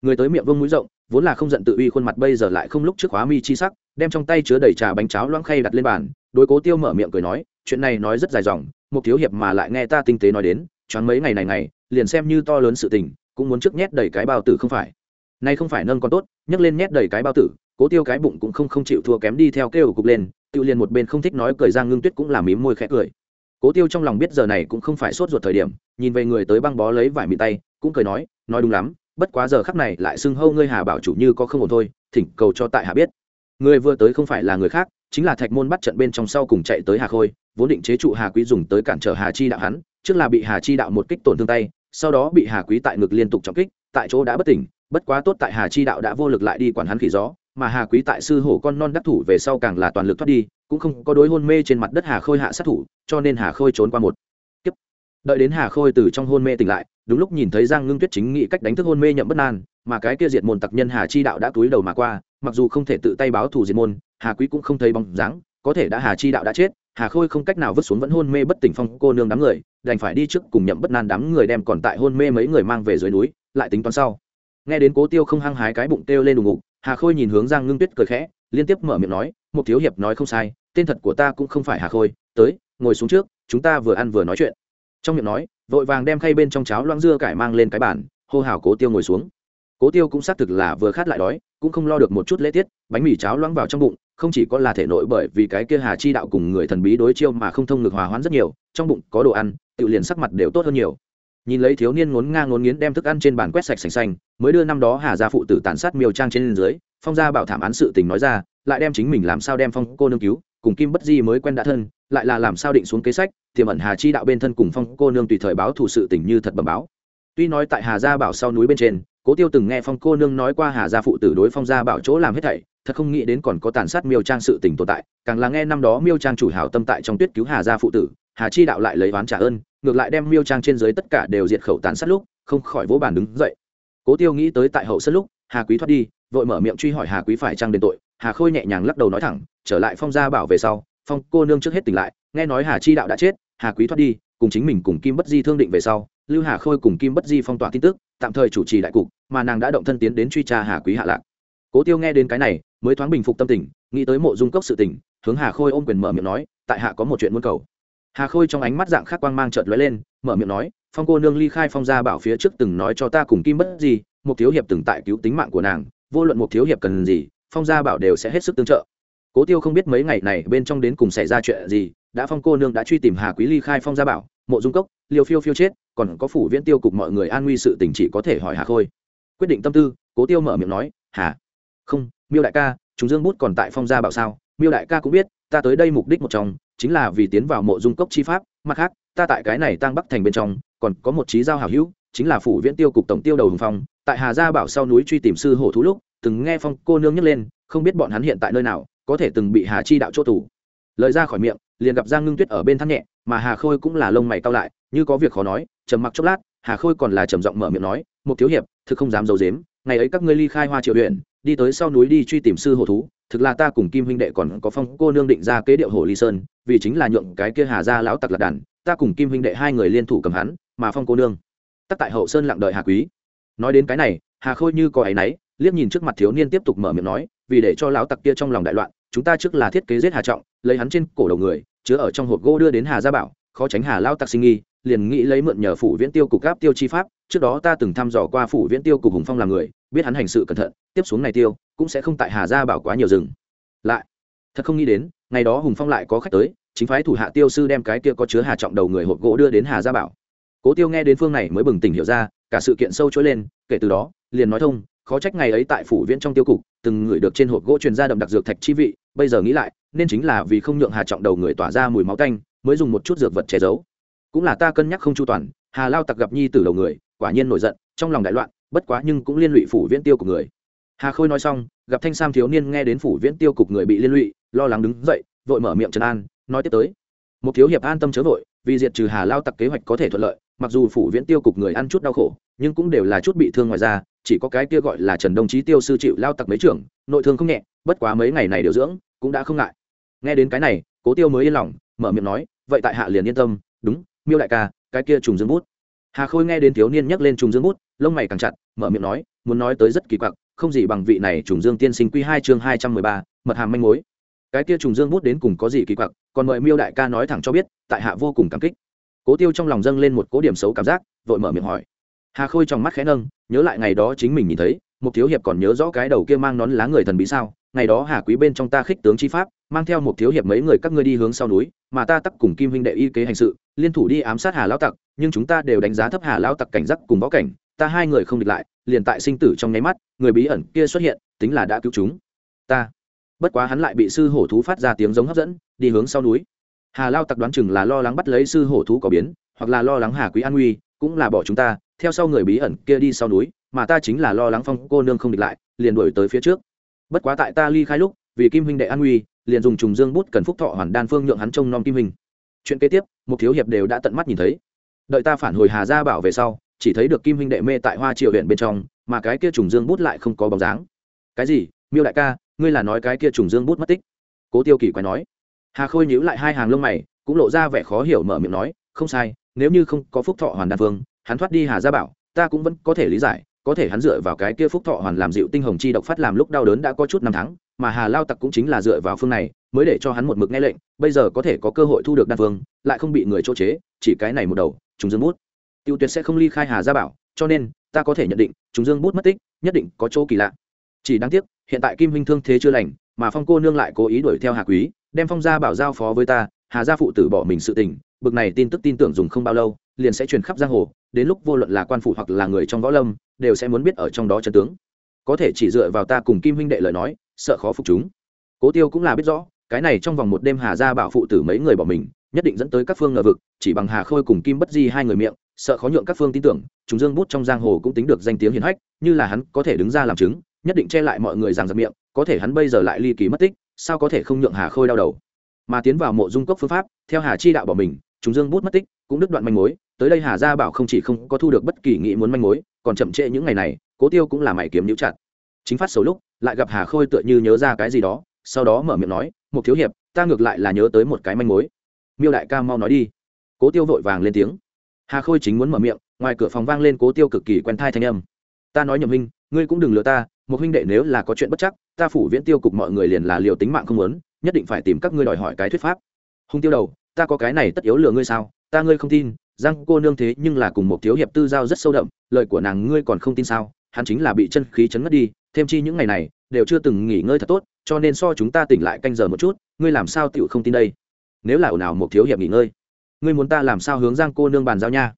Người tới miệng vương mũi rộng, vốn là không giận tự uy khuôn mặt bây giờ lại không lúc trước hóa mi chi sắc, đem trong tay chứa đầy trà bánh cháo loãng khay đặt lên bàn, đối cố tiêu mở miệng cười nói, chuyện này nói rất dài dòng, một thiếu hiệp mà lại nghe ta tinh tế nói đến choáng mấy ngày này ngày, liền xem như to lớn sự tình, cũng muốn trước nhét đầy cái bao tử không phải. Nay không phải nâng con tốt, nhấc lên nhét đầy cái bao tử, cố tiêu cái bụng cũng không không chịu thua kém đi theo kêu cục lên, tự liền một bên không thích nói cười giang ngưng tuyết cũng làm mím môi khẽ cười. Cố tiêu trong lòng biết giờ này cũng không phải sốt ruột thời điểm, nhìn về người tới băng bó lấy vải mịn tay, cũng cười nói nói đúng lắm, bất quá giờ khắc này lại xưng hâu ngươi hà bảo chủ như có không ổn thôi, thỉnh cầu cho tại hà biết. Người vừa tới không phải là người khác, chính là thạch môn bắt trận bên trong sau cùng chạy tới hà khôi, vốn định chế trụ hà quý dùng tới cản trở hà chi đạo hắn trước là bị hà chi đạo một kích tổn thương tay, sau đó bị hà quý tại ngực liên tục trọng kích, tại chỗ đã bất tỉnh, bất quá tốt tại hà chi đạo đã vô lực lại đi quản hắn khỉ gió, mà hà quý tại sư hổ con non đắc thủ về sau càng là toàn lực thoát đi, cũng không có đối hôn mê trên mặt đất hà khôi hạ sát thủ, cho nên hà khôi trốn qua một kiếp. Đợi đến hà khôi từ trong hôn mê tỉnh lại, đúng lúc nhìn thấy giang ngưng tuyết chính nghĩ cách đánh thức hôn mê nhậm bất nan, mà cái kia diệt môn tặc nhân hà chi đạo đã túi đầu mà qua, mặc dù không thể tự tay báo thù diệt môn, hà quý cũng không thấy bóng dáng, có thể đã hà chi đạo đã chết hà khôi không cách nào vứt xuống vẫn hôn mê bất tỉnh phong cô nương đám người, đành phải đi trước cùng nhậm bất nan đám người đem còn tại hôn mê mấy người mang về dưới núi, lại tính toán sau. Nghe đến cố tiêu không hăng hái cái bụng kêu lên đùng ngục, hà khôi nhìn hướng giang ngưng tuyết cười khẽ, liên tiếp mở miệng nói một thiếu hiệp nói không sai, tên thật của ta cũng không phải hà khôi, tới, ngồi xuống trước, chúng ta vừa ăn vừa nói chuyện. Trong miệng nói, vội vàng đem khay bên trong cháo loãng dưa cải mang lên cái bàn, hô hào cố tiêu ngồi xuống. Cố tiêu cũng xác thực là vừa khát lại đói, cũng không lo được một chút lễ tiết, bánh mì cháo loãng vào trong bụng không chỉ có là thể nội bởi vì cái kia hà chi đạo cùng người thần bí đối chiêu mà không thông ngược hòa hoãn rất nhiều, trong bụng có đồ ăn, tự liền sắc mặt đều tốt hơn nhiều. Nhìn lấy thiếu niên ngốn ngang ngốn nghiến đem thức ăn trên bàn quét sạch sành xanh, mới đưa năm đó hà gia phụ tử tàn sát miêu trang trên dưới, phong gia bảo thảm án sự tình nói ra, lại đem chính mình làm sao đem phong cô nương cứu, cùng kim bất di mới quen đã thân, lại là làm sao định xuống kế sách, tiềm ẩn hà chi đạo bên thân cùng phong cô nương tùy thời báo thủ sự tình như thật bẩm báo. Tuy nói tại hà gia bảo sau núi bên trên cố tiêu từng nghe phong cô nương nói qua hà gia phụ tử đối phong gia bảo chỗ làm hết thảy, thật không nghĩ đến còn có tàn sát miêu trang sự tình tồn tại, càng là nghe năm đó miêu trang chủ hảo tâm tại trong tuyết cứu hà gia phụ tử, hà chi đạo lại lấy oán trả ơn, ngược lại đem miêu trang trên dưới tất cả đều diệt khẩu tàn sát lúc, không khỏi vỗ bàn đứng dậy. Cố tiêu nghĩ tới tại hậu sân lúc, hà quý thoát đi, vội mở miệng truy hỏi hà quý phải trang đền tội, hà khôi nhẹ nhàng lắc đầu nói thẳng, trở lại phong gia bảo về sau, phong cô nương trước hết tỉnh lại, nghe nói hà chi đạo đã chết, hà quý thoát đi, cùng chính mình cùng kim bất di thương định về sau lưu hà khôi cùng kim bất di phong tỏa tin tức, tạm thời chủ trì đại cục, mà nàng đã động thân tiến đến truy tra hà quý hạ lạc. Cố tiêu nghe đến cái này, mới thoáng bình phục tâm tình, nghĩ tới mộ dung cốc sự tình, hướng hà khôi ôm quyền mở miệng nói, tại hạ có một chuyện muốn cầu. Hà khôi trong ánh mắt dạng khác quang mang trợt lóe lên, mở miệng nói, phong cô nương ly khai phong gia bảo phía trước từng nói cho ta cùng kim bất gì một thiếu hiệp từng tại cứu tính mạng của nàng, vô luận một thiếu hiệp cần gì, phong gia bảo đều sẽ hết sức tương trợ. Cố tiêu không biết mấy ngày này bên trong đến cùng xảy ra chuyện gì, đã phong cô nương đã truy tìm hà quý ly khai phong gia bảo, mộ dung cốc liều phiêu phiêu chết còn có phủ viễn tiêu cục mọi người an nguy sự tình chỉ có thể hỏi hà khôi. Quyết định tâm tư, cố tiêu mở miệng nói, hà, không, miêu đại ca, chúng dương bút còn tại phong gia bảo sao? Miêu đại ca cũng biết, ta tới đây mục đích một trong, chính là vì tiến vào mộ dung cốc chi pháp, mặt khác, ta tại cái này tăng bắc thành bên trong, còn có một trí giao hảo hữu, chính là phủ viễn tiêu cục tổng tiêu đầu hùng phong. Tại hà gia bảo sau núi truy tìm sư hổ thú lúc, từng nghe phong cô nương nhấc lên, không biết bọn hắn hiện tại nơi nào, có thể từng bị hà chi đạo chỗ tù. Lời ra khỏi miệng, liền gặp giang ngưng tuyết ở bên thắt nhẹ, mà hà khôi cũng là lông mày cao lại, như có việc khó nói trầm mặc chốc lát, hà khôi còn là trầm giọng mở miệng nói một thiếu hiệp, thực không dám d i ấ u dếm ngày ấy các ngươi ly khai hoa triều huyện đi tới sau núi đi truy tìm sư hồ thú, thực là ta cùng kim huynh đệ còn có phong cô nương định ra kế điệu hồ ly sơn, vì chính là nhượng cái kia hà ra lão tặc lạc đàn, ta cùng kim huynh đệ hai người liên thủ cầm hắn, mà phong cô nương, tắc tại hậu sơn lặng đợi hà quý. Nói đến cái này, hà khôi như có áy náy, liếc nhìn trước mặt thiếu niên tiếp tục mở miệng nói, vì để cho lão tặc kia trong lòng đại loạn, chúng ta trước là thiết kế giết hà trọng, lấy hắn trên cổ đầu người, chứa ở trong hộp gỗ đưa đến hà gia bảo, khó tránh hà lao tặc sinh nghi liền nghĩ lấy mượn nhờ phủ viễn tiêu cục gáp tiêu chi pháp, trước đó ta từng thăm dò qua phủ viễn tiêu cục hùng phong là người, biết hắn hành sự cẩn thận, tiếp xuống này tiêu, cũng sẽ không tại hà gia bảo quá nhiều rừng. Lại, thật không nghĩ đến, ngày đó hùng phong lại có khách tới, chính phái thủ hạ tiêu sư đem cái kia có chứa hà trọng đầu người hộp gỗ đưa đến hà gia bảo. Cố tiêu nghe đến phương này mới bừng tỉnh hiểu ra, cả sự kiện sâu trỗi lên, kể từ đó, liền nói thông, khó trách ngày ấy tại phủ viễn trong tiêu cục, từng người được trên hộp gỗ truyền ra đậm đặc dược thạch chi vị, bây giờ nghĩ lại, nên chính là vì không nhượng hà trọng đầu người tỏa ra mùi máu tanh, mới dùng một chút dược vật che giấu cũng là ta cân nhắc không chu toàn, hà lao tặc gặp nhi từ đầu người, quả nhiên nổi giận, trong lòng đại loạn, bất quá nhưng cũng liên lụy phủ viễn tiêu của người. Hà khôi nói xong, gặp thanh sam thiếu niên nghe đến phủ viễn tiêu cục người bị liên lụy, lo lắng đứng dậy, vội mở miệng Trần an, nói tiếp tới. Một thiếu hiệp an tâm chớ vội, vì diệt trừ hà lao tặc kế hoạch có thể thuận lợi, mặc dù phủ viễn tiêu cục người ăn chút đau khổ, nhưng cũng đều là chút bị thương ngoài ra chỉ có cái kia gọi là trần đồng chí tiêu sư chịu lao tặc mấy trưởng, nội thương không nhẹ, bất quá mấy ngày này điều dưỡng, cũng đã không ngại. Nghe đến cái này, cố tiêu mới yên lòng, mở miệng nói, vậy tại hạ liền yên tâm, đúng miêu đại ca, cái kia trùng dương bút. Hà khôi nghe đến thiếu niên nhắc lên trùng dương bút, lông mày càng chặt, mở miệng nói, muốn nói tới rất kỳ quặc, không gì bằng vị này trùng dương tiên sinh quy hai chương hai trăm mười ba, mật hàm manh mối. Cái kia trùng dương bút đến cùng có gì kỳ quặc, còn mời miêu đại ca nói thẳng cho biết, tại hạ vô cùng cảm kích. Cố tiêu trong lòng dâng lên một cố điểm xấu cảm giác, vội mở miệng hỏi. Hà khôi trong mắt khẽ nâng, nhớ lại ngày đó chính mình nhìn thấy một thiếu hiệp còn nhớ rõ cái đầu kia mang nón lá người thần bí sao? Ngày đó hà quý bên trong ta khích tướng chi pháp mang theo một thiếu hiệp mấy người các ngươi đi hướng sau núi, mà ta tắc cùng kim huynh đệ y kế hành sự, liên thủ đi ám sát hà lão tặc, nhưng chúng ta đều đánh giá thấp hà lão tặc cảnh giác cùng võ cảnh, ta hai người không địch lại, liền tại sinh tử trong nháy mắt, người bí ẩn kia xuất hiện, tính là đã cứu chúng. Ta. Bất quá hắn lại bị sư hổ thú phát ra tiếng giống hấp dẫn, đi hướng sau núi. Hà lao tặc đoán chừng là lo lắng bắt lấy sư hổ thú có biến, hoặc là lo lắng hà quý an nguy cũng là bỏ chúng ta, theo sau người bí ẩn kia đi sau núi, mà ta chính là lo lắng phong cô nương không địch lại, liền đuổi tới phía trước. Bất quá tại ta ly khai lúc, vì kim huynh đệ an nguy liền dùng trùng dương bút cần phúc thọ hoàn đan phương nhượng hắn trông nom kim hình. Chuyện kế tiếp, một thiếu hiệp đều đã tận mắt nhìn thấy. Đợi ta phản hồi hà gia bảo về sau, chỉ thấy được kim huynh đệ mê tại hoa triều huyện bên trong, mà cái kia trùng dương bút lại không có bóng dáng. Cái gì? Miêu đại ca, ngươi là nói cái kia trùng dương bút mất tích? Cố tiêu kỳ quái nói. Hà khôi nhíu lại hai hàng lông mày, cũng lộ ra vẻ khó hiểu mở miệng nói, không sai, nếu như không có phúc thọ hoàn đan phương, hắn thoát đi hà gia bảo, ta cũng vẫn có thể lý giải, có thể hắn dựa vào cái kia phúc thọ hoàn làm dịu tinh hồng chi độc phát làm lúc đau đớn đã có chút năm tháng mà hà lao tặc cũng chính là dựa vào phương này, mới để cho hắn một mực nghe lệnh, bây giờ có thể có cơ hội thu được đan phương lại không bị người chỗ chế, chỉ cái này một đầu chúng dương bút. Tiêu tuyệt sẽ không ly khai hà gia bảo, cho nên, ta có thể nhận định chúng dương bút mất tích, nhất định có chỗ kỳ lạ. Chỉ đáng tiếc, hiện tại kim huynh thương thế chưa lành, mà phong cô nương lại cố ý đuổi theo hà quý, đem phong gia bảo giao phó với ta, hà gia phụ tử bỏ mình sự tình, bực này tin tức tin tưởng dùng không bao lâu, liền sẽ truyền khắp giang hồ, đến lúc vô luận là quan phủ hoặc là người trong võ lâm, đều sẽ muốn biết ở trong đó chân tướng. Có thể chỉ dựa vào ta cùng kim huynh đệ lời nói sợ khó phục chúng. Cố tiêu cũng là biết rõ, cái này trong vòng một đêm hà gia bảo phụ tử mấy người bỏ mình, nhất định dẫn tới các phương ngờ vực, chỉ bằng hà khôi cùng kim bất di hai người miệng, sợ khó nhượng các phương tin tưởng, chúng dương bút trong giang hồ cũng tính được danh tiếng hiển hách, như là hắn có thể đứng ra làm chứng, nhất định che lại mọi người rằng giặc miệng, có thể hắn bây giờ lại ly kỳ mất tích, sao có thể không nhượng hà khôi đau đầu? Mà tiến vào mộ dung cốc phương pháp, theo hà chi đạo bỏ mình, chúng dương bút mất tích, cũng đứt đoạn manh mối, tới đây hà gia bảo không chỉ không có thu được bất kỳ nghĩ muốn manh mối, còn chậm trễ những ngày này, cố tiêu cũng là mày kiếm nhũ chặt. Chính phát xấu lúc lại gặp hà khôi tựa như nhớ ra cái gì đó, sau đó mở miệng nói một thiếu hiệp, ta ngược lại là nhớ tới một cái manh mối. Miêu đại ca mau nói đi. Cố tiêu vội vàng lên tiếng. Hà khôi chính muốn mở miệng, ngoài cửa phòng vang lên cố tiêu cực kỳ quen thai thanh âm. Ta nói nhầm huynh, ngươi cũng đừng lừa ta một huynh đệ nếu là có chuyện bất chắc, ta phủ viễn tiêu cục mọi người liền là liều tính mạng không muốn, nhất định phải tìm các ngươi đòi hỏi cái thuyết pháp. Hung tiêu đầu, ta có cái này tất yếu lừa ngươi sao? Ta ngươi không tin, giang cô nương thế nhưng là cùng một thiếu hiệp tư giao rất sâu đậm, lời của nàng ngươi còn không tin sao? Hắn chính là bị chân khí chấn ngất đi, thêm chi những ngày này, đều chưa từng nghỉ ngơi thật tốt, cho nên so chúng ta tỉnh lại canh giờ một chút, ngươi làm sao tựu không tin đây? Nếu là ồn ào một thiếu hiệp nghỉ ngơi, ngươi muốn ta làm sao hướng giang cô nương bàn giao nha?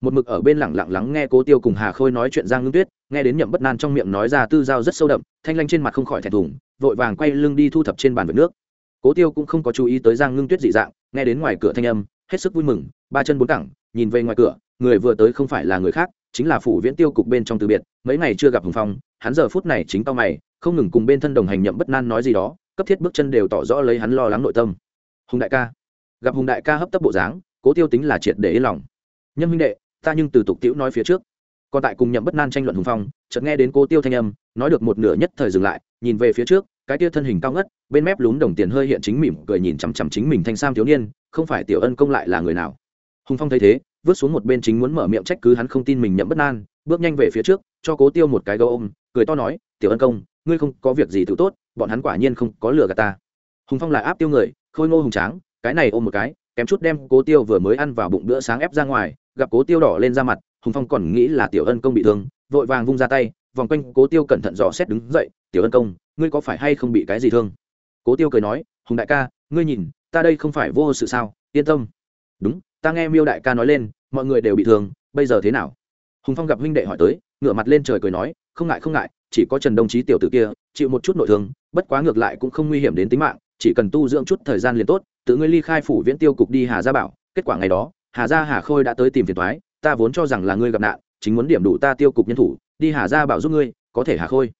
Một mực ở bên lẳng lặng lắng nghe cố tiêu cùng hà khôi nói chuyện giang ngưng tuyết, nghe đến nhậm bất nan trong miệng nói ra tư giao rất sâu đậm, thanh lanh trên mặt không khỏi thẹn thùng, vội vàng quay lưng đi thu thập trên bàn vệt nước. Cố tiêu cũng không có chú ý tới giang ngưng tuyết dị dạng, nghe đến ngoài cửa thanh âm, hết sức vui mừng, ba chân bốn cẳng, nhìn về ngoài cửa, người vừa tới không phải là người khác chính là phủ viễn tiêu cục bên trong từ biệt, mấy ngày chưa gặp hùng phong, hắn giờ phút này chính tao mày, không ngừng cùng bên thân đồng hành nhậm bất nan nói gì đó, cấp thiết bước chân đều tỏ rõ lấy hắn lo lắng nội tâm. Hùng đại ca, gặp hùng đại ca hấp tấp bộ dáng, cố tiêu tính là triệt để yên lòng. Nhân huynh đệ, ta nhưng từ tục tiễu nói phía trước. Còn tại cùng nhậm bất nan tranh luận hùng phong, chợt nghe đến cố tiêu thanh âm, nói được một nửa nhất thời dừng lại, nhìn về phía trước, cái tia thân hình cao ngất, bên mép lún đồng tiền hơi hiện chính mỉm cười nhìn chằm chằm chính mình thanh sam thiếu niên, không phải tiểu ân công lại là người nào. Hùng phong thấy thế vứt xuống một bên chính muốn mở miệng trách cứ hắn không tin mình nhậm bất an, bước nhanh về phía trước, cho cố tiêu một cái gấu ôm, cười to nói, tiểu ân công, ngươi không có việc gì tự tốt, bọn hắn quả nhiên không có lừa gạt ta. Hùng phong lại áp tiêu người, khôi ngô hùng tráng, cái này ôm một cái, kém chút đem cố tiêu vừa mới ăn vào bụng bữa sáng ép ra ngoài, gặp cố tiêu đỏ lên ra mặt, hùng phong còn nghĩ là tiểu ân công bị thương, vội vàng vung ra tay, vòng quanh cố tiêu cẩn thận dò xét đứng dậy, tiểu ân công, ngươi có phải hay không bị cái gì thương? Cố tiêu cười nói, hùng đại ca, ngươi nhìn, ta đây không phải vô sự sao, yên tâm. Đúng ta nghe miêu đại ca nói lên, mọi người đều bị thương, bây giờ thế nào? Hùng phong gặp huynh đệ hỏi tới, ngửa mặt lên trời cười nói, không ngại không ngại, chỉ có trần đồng chí tiểu tử kia, chịu một chút nội thương, bất quá ngược lại cũng không nguy hiểm đến tính mạng, chỉ cần tu dưỡng chút thời gian liền tốt, tự ngươi ly khai phủ viễn tiêu cục đi hà gia bảo, kết quả ngày đó, hà gia hà khôi đã tới tìm phiền thoái ta vốn cho rằng là ngươi gặp nạn, chính muốn điểm đủ ta tiêu cục nhân thủ, đi hà gia bảo giúp ngươi, có thể hà khôi?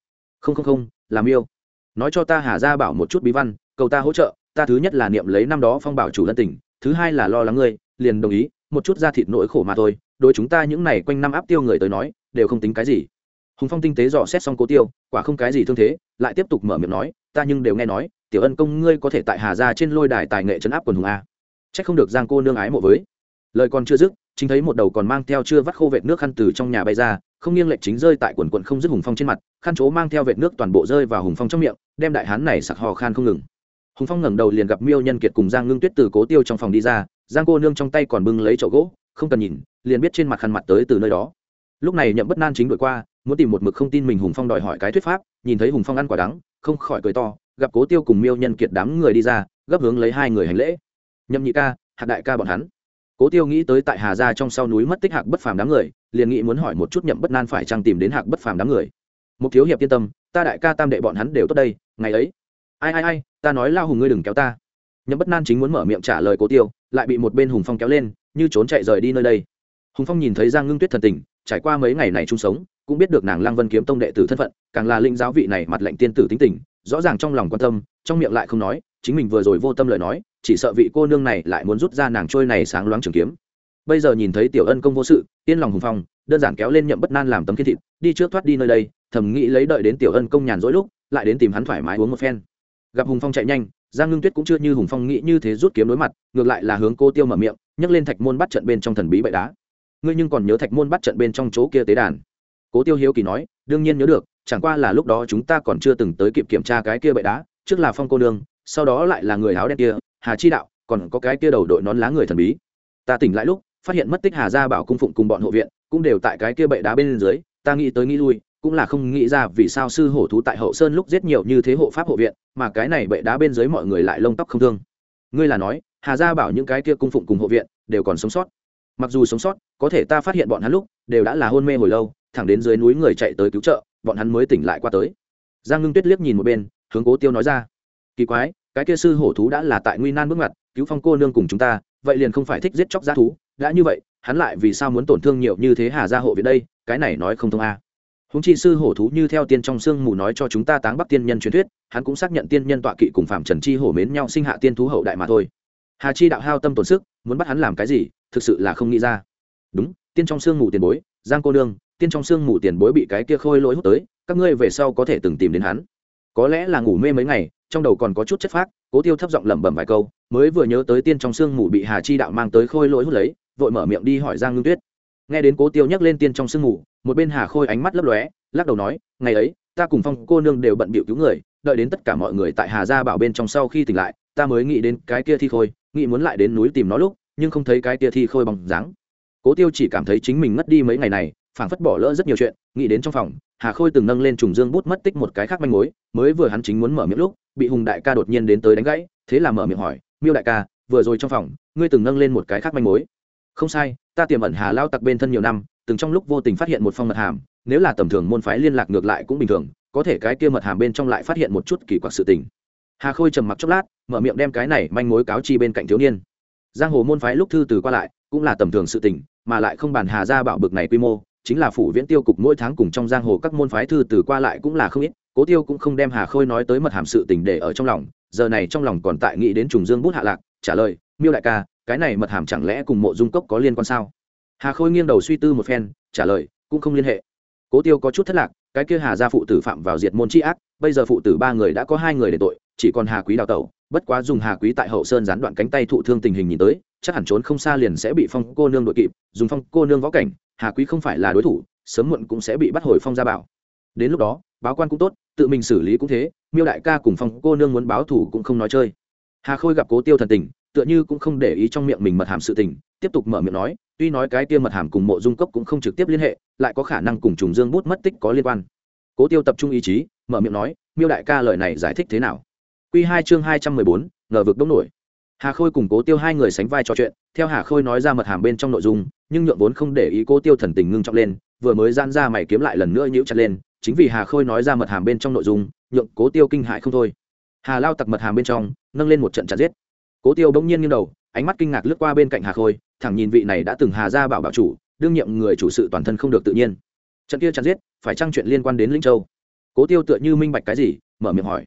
Không không không làm yêu nói cho ta hà gia bảo một chút bí văn, cầu ta hỗ trợ, ta thứ nhất là niệm lấy năm đó phong bảo chủ lân tình, thứ hai là lo lắng ngươi liền đồng ý, một chút da thịt nỗi khổ mà thôi, đối chúng ta những này quanh năm áp tiêu người tới nói, đều không tính cái gì. Hùng phong tinh tế dò xét xong cố tiêu, quả không cái gì thương thế, lại tiếp tục mở miệng nói, ta nhưng đều nghe nói, tiểu ân công ngươi có thể tại hà ra trên lôi đài tài nghệ chấn áp quần hùng a. C h ắ c không được giang cô nương ái mộ với. Lời còn chưa dứt, chính thấy một đầu còn mang theo chưa vắt khô vệt nước khăn từ trong nhà bay ra, không nghiêng lệch chính rơi tại quần quận không dứt hùng phong trên mặt, khăn chỗ mang theo vệt nước toàn bộ rơi vào hùng phong trong miệng, đem đại hán này sặc hò khan không ngừng. Hùng phong ngẩng đầu liền gặp miêu nhân kiệt cùng giang ngưng tuyết từ cố tiêu trong phòng đi ra giang cô nương trong tay còn bưng lấy chậu gỗ, không cần nhìn, liền biết trên mặt khăn mặt tới từ nơi đó. Lúc này nhậm bất nan chính đổi qua, muốn tìm một mực không tin mình hùng phong đòi hỏi cái thuyết pháp, nhìn thấy hùng phong ăn quả đắng, không khỏi cười to, gặp cố tiêu cùng miêu nhân kiệt đám người đi ra, gấp hướng lấy hai người hành lễ. Nhậm nhị ca, hạc đại ca bọn hắn. Cố tiêu nghĩ tới tại hà gia trong sau núi mất tích hạc bất phàm đám người, liền nghĩ muốn hỏi một chút nhậm bất nan phải chăng tìm đến hạc bất phàm đám người. Một thiếu hiệp yên tâm, ta đại ca tam đệ bọn hắn đều tốt đây, ngày ấy. Ai ai ai, ta nói lao hùng ngươi đừng kéo ta. Nhậm bất nan chính muốn mở miệng trả lời cố tiêu lại bị một bên hùng phong kéo lên, như trốn chạy rời đi nơi đây. Hùng phong nhìn thấy giang ngưng tuyết thần tình, trải qua mấy ngày này chung sống, cũng biết được nàng lang vân kiếm tông đệ tử thân phận, càng là linh giáo vị này mặt lệnh tiên tử tính tình, rõ ràng trong lòng quan tâm, trong miệng lại không nói, chính mình vừa rồi vô tâm lời nói, chỉ sợ vị cô nương này lại muốn rút ra nàng trôi này sáng loáng trường kiếm. Bây giờ nhìn thấy tiểu ân công vô sự, yên lòng hùng phong, đơn giản kéo lên nhậm bất nan làm tấm kiên thịt, đi trước thoát đi nơi đây, thầm nghĩ lấy đợi đến tiểu ân công nhàn rỗi lúc, lại đến tìm hắn thoải mái uống một phen. Gặp hùng phong chạy nhanh giang ngưng tuyết cũng chưa như hùng phong nghĩ như thế rút kiếm đối mặt, ngược lại là hướng cô tiêu mở miệng, nhấc lên thạch môn bắt trận bên trong thần bí bậy đá. Ngươi nhưng còn nhớ thạch môn bắt trận bên trong chỗ kia tế đàn? Cố tiêu hiếu kỳ nói, đương nhiên nhớ được, chẳng qua là lúc đó chúng ta còn chưa từng tới kịp kiểm tra cái kia bậy đá, trước là phong cô nương, sau đó lại là người áo đen kia, hà chi đạo, còn có cái kia đầu đội nón lá người thần bí. Ta tỉnh lại lúc, phát hiện mất tích hà gia bảo cung phụng cùng bọn hộ viện, cũng đều tại cái kia bậy đá bên dưới, ta nghĩ tới nghĩ lui cũng là không nghĩ ra vì sao sư hổ thú tại hậu sơn lúc giết nhiều như thế hộ pháp hộ viện, mà cái này bậy đá bên dưới mọi người lại lông tóc không thương. Ngươi là nói, hà gia bảo những cái kia cung phụng cùng hộ viện, đều còn sống sót. Mặc dù sống sót, có thể ta phát hiện bọn hắn lúc, đều đã là hôn mê hồi lâu, thẳng đến dưới núi người chạy tới cứu trợ, bọn hắn mới tỉnh lại qua tới. Giang ngưng tuyết liếc nhìn một bên, hướng cố tiêu nói ra, kỳ quái, cái kia sư hổ thú đã là tại nguy nan bước ngoặt, cứu phong cô nương cùng chúng ta, vậy liền không phải thích giết chóc g thú, đã như vậy, hắn lại vì sao muốn tổn thương nhiều như thế hà gia hộ viện đây, cái này nói không thông a. à húng chi sư hổ thú như theo tiên trong sương mù nói cho chúng ta táng bắc tiên nhân truyền thuyết, hắn cũng xác nhận tiên nhân tọa kỵ cùng phạm trần chi hổ mến nhau sinh hạ tiên thú hậu đại mà thôi. Hà chi đạo hao tâm tổn sức, muốn bắt hắn làm cái gì, thực sự là không nghĩ ra. Đúng, tiên trong sương mù tiền bối, giang cô đương tiên trong sương mù tiền bối bị cái kia khôi lỗi hút tới, các ngươi về sau có thể từng tìm đến hắn. Có lẽ là ngủ mê mấy ngày, trong đầu còn có chút chất phác, cố tiêu thấp giọng lẩm bẩm vài câu, mới vừa nhớ tới tiên trong sương mù bị hà chi đạo mang tới khôi lỗi hút lấy, vội mở miệng đi hỏi giang ngưng tuyết. Nghe đến cố tiêu nhắc lên tiên trong sương mù một bên hà khôi ánh mắt lấp lóe, lắc đầu nói, ngày ấy, ta cùng phong cô nương đều bận bịu cứu người, đợi đến tất cả mọi người tại hà gia bảo bên trong sau khi tỉnh lại, ta mới nghĩ đến cái kia thi khôi, nghĩ muốn lại đến núi tìm nó lúc, nhưng không thấy cái kia thi khôi bằng dáng. Cố tiêu chỉ cảm thấy chính mình ngất đi mấy ngày này, phảng phất bỏ lỡ rất nhiều chuyện, nghĩ đến trong phòng, hà khôi từng nâng lên trùng dương bút mất tích một cái khác manh mối, mới vừa hắn chính muốn mở miệng lúc, bị hùng đại ca đột nhiên đến tới đánh gãy, thế là mở miệng hỏi, miêu đại ca, vừa rồi trong phòng, ngươi từng nâng lên một cái khác manh mối? Không sai, ta tiềm ẩn hà lao tặc bên thân nhiều năm từng trong lúc vô tình phát hiện một phong mật hàm, nếu là tầm thường môn phái liên lạc ngược lại cũng bình thường, có thể cái kia mật hàm bên trong lại phát hiện một chút kỳ quặc sự tình. Hà khôi trầm mặc chốc lát, mở miệng đem cái này manh mối cáo chi bên cạnh thiếu niên. Giang hồ môn phái lúc thư từ qua lại, cũng là tầm thường sự tình, mà lại không bàn hà ra bảo bực này quy mô, chính là phủ viễn tiêu cục mỗi tháng cùng trong giang hồ các môn phái thư từ qua lại cũng là không ít, cố tiêu cũng không đem hà khôi nói tới mật hàm sự tình để ở trong lòng, giờ này trong lòng còn tại nghĩ đến trùng dương bút hạ lạc, trả lời, miêu đại ca, cái này mật hàm chẳng lẽ cùng mộ dung cốc có liên quan sao? Hà khôi nghiêng đầu suy tư một phen trả lời cũng không liên hệ cố tiêu có chút thất lạc cái kia hà gia phụ tử phạm vào diệt môn tri ác bây giờ phụ tử ba người đã có hai người để tội chỉ còn hà quý đào tẩu bất quá dùng hà quý tại hậu sơn gián đoạn cánh tay thụ thương tình hình nhìn tới chắc hẳn trốn không xa liền sẽ bị phong cô nương đội kịp dùng phong cô nương võ cảnh hà quý không phải là đối thủ sớm muộn cũng sẽ bị bắt hồi phong gia bảo đến lúc đó báo quan cũng tốt tự mình xử lý cũng thế miêu đại ca cùng phong cô nương muốn báo thủ cũng không nói chơi hà khôi gặp cố tiêu thần tình tựa như cũng không để ý trong miệng mình mật hàm sự tình tiếp tục mở miệng nói tuy nói cái kia mật hàm cùng mộ dung cốc cũng không trực tiếp liên hệ, lại có khả năng cùng trùng dương bút mất tích có liên quan. Cố tiêu tập trung ý chí, mở miệng nói, miêu đại ca lời này giải thích thế nào? Q hai chương hai trăm mười bốn, ngờ vực đông nổi. Hà khôi cùng cố tiêu hai người sánh vai trò chuyện, theo hà khôi nói ra mật hàm bên trong nội dung, nhưng nhượng vốn không để ý cố tiêu thần tình ngưng trọng lên, vừa mới gian ra mày kiếm lại lần nữa nhíu chặt lên, chính vì hà khôi nói ra mật hàm bên trong nội dung, nhượng cố tiêu kinh hại không thôi. Hà lao tặc mật hàm bên trong, nâng lên một trận chặt giết. Cố tiêu bỗng nhiên nghiêng đầu, ánh mắt kinh ngạc lướt qua bên cạnh hà khôi thẳng nhìn vị này đã từng hà ra bảo bảo chủ, đương nhiệm người chủ sự toàn thân không được tự nhiên. Trận kia chặn giết, phải trang chuyện liên quan đến linh châu? Cố tiêu tựa như minh bạch cái gì, mở miệng hỏi.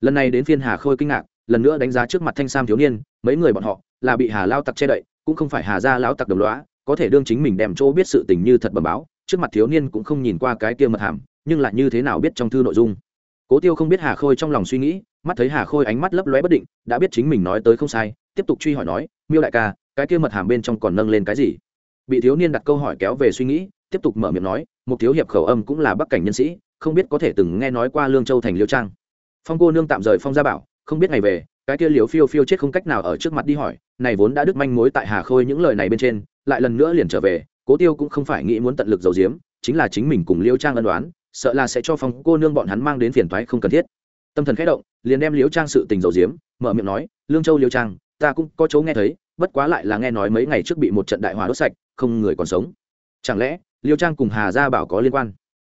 Lần này đến phiên hà khôi kinh ngạc, lần nữa đánh giá trước mặt thanh sam thiếu niên, mấy người bọn họ là bị hà lao tặc che đậy, cũng không phải hà gia lão tặc đồng loá có thể đương chính mình đem chỗ biết sự tình như thật bẩm báo, trước mặt thiếu niên cũng không nhìn qua cái kia mật hàm, nhưng lại như thế nào biết trong thư nội dung. Cố tiêu không biết hà khôi trong lòng suy nghĩ, mắt thấy hà khôi ánh mắt lấp lóe bất định, đã biết chính mình nói tới không sai, tiếp tục truy hỏi nói, miêu đại ca cái kia mật hàm bên trong còn nâng lên cái gì? Bị thiếu niên đặt câu hỏi kéo về suy nghĩ, tiếp tục mở miệng nói một thiếu hiệp khẩu âm cũng là bắc cảnh nhân sĩ, không biết có thể từng nghe nói qua lương châu thành liêu trang. Phong cô nương tạm rời phong gia bảo, không biết ngày về, cái kia liều phiêu phiêu chết không cách nào ở trước mặt đi hỏi, này vốn đã đứt manh mối tại hà khôi những lời này bên trên, lại lần nữa liền trở về, cố tiêu cũng không phải nghĩ muốn tận lực giấu giếm, chính là chính mình cùng liêu trang ân đoán sợ là sẽ cho phong cô nương bọn hắn mang đến phiền toái không cần thiết. Tâm thần khẽ động, liền đem liêu trang sự tình giấu giếm, mở miệng nói, lương châu liêu trang, ta cũng có chỗ nghe thấy bất quá lại là nghe nói mấy ngày trước bị một trận đại hỏa đốt sạch, không người còn sống. Chẳng lẽ, liêu trang cùng hà gia bảo có liên quan?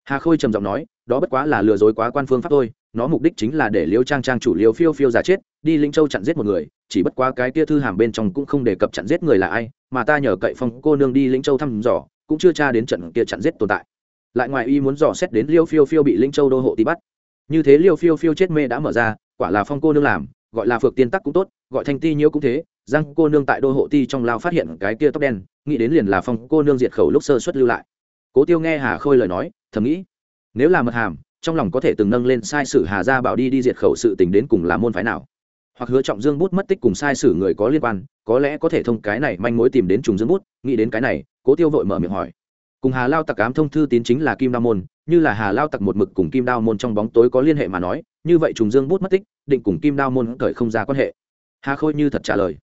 Hà khôi trầm giọng nói, đó bất quá là lừa dối quá quan phương pháp thôi, nó mục đích chính là để liêu trang trang chủ liêu phiêu phiêu giả chết, đi linh châu chặn giết một người, chỉ bất quá cái kia thư hàm bên trong cũng không đề cập chặn giết người là ai, mà ta nhờ cậy phong cô nương đi linh châu thăm dò, cũng chưa tra đến trận kia chặn giết tồn tại. Lại ngoài y muốn dò xét đến liêu phiêu phiêu bị linh châu đô hộ tí bắt. Như thế liêu phiêu phiêu chết mê đã mở ra, quả là phong cô nương làm gọi là phược tiên tắc cũng tốt, gọi thanh ti nhiễu cũng thế, giang cô nương tại đô hộ ti trong lao phát hiện cái kia tóc đen, nghĩ đến liền là phong cô nương diệt khẩu lúc sơ xuất lưu lại. Cố tiêu nghe hà khôi lời nói, thầm nghĩ, nếu là mật hàm, trong lòng có thể từng nâng lên sai sử hà gia bảo đi đi diệt khẩu sự tình đến cùng là môn phái nào? Hoặc hứa trọng dương bút mất tích cùng sai sử người có liên quan, có lẽ có thể thông cái này manh mối tìm đến trùng dương bút, nghĩ đến cái này, cố tiêu vội mở miệng hỏi. Cùng hà lao tặc ám thông thư tín chính là kim đao môn, như là hà lao tặc một mực cùng kim đao môn trong bóng tối có liên hệ mà nói như vậy trùng dương bút mất tích, định cùng kim đao môn cởi không ra quan hệ. Hà khôi như thật trả lời.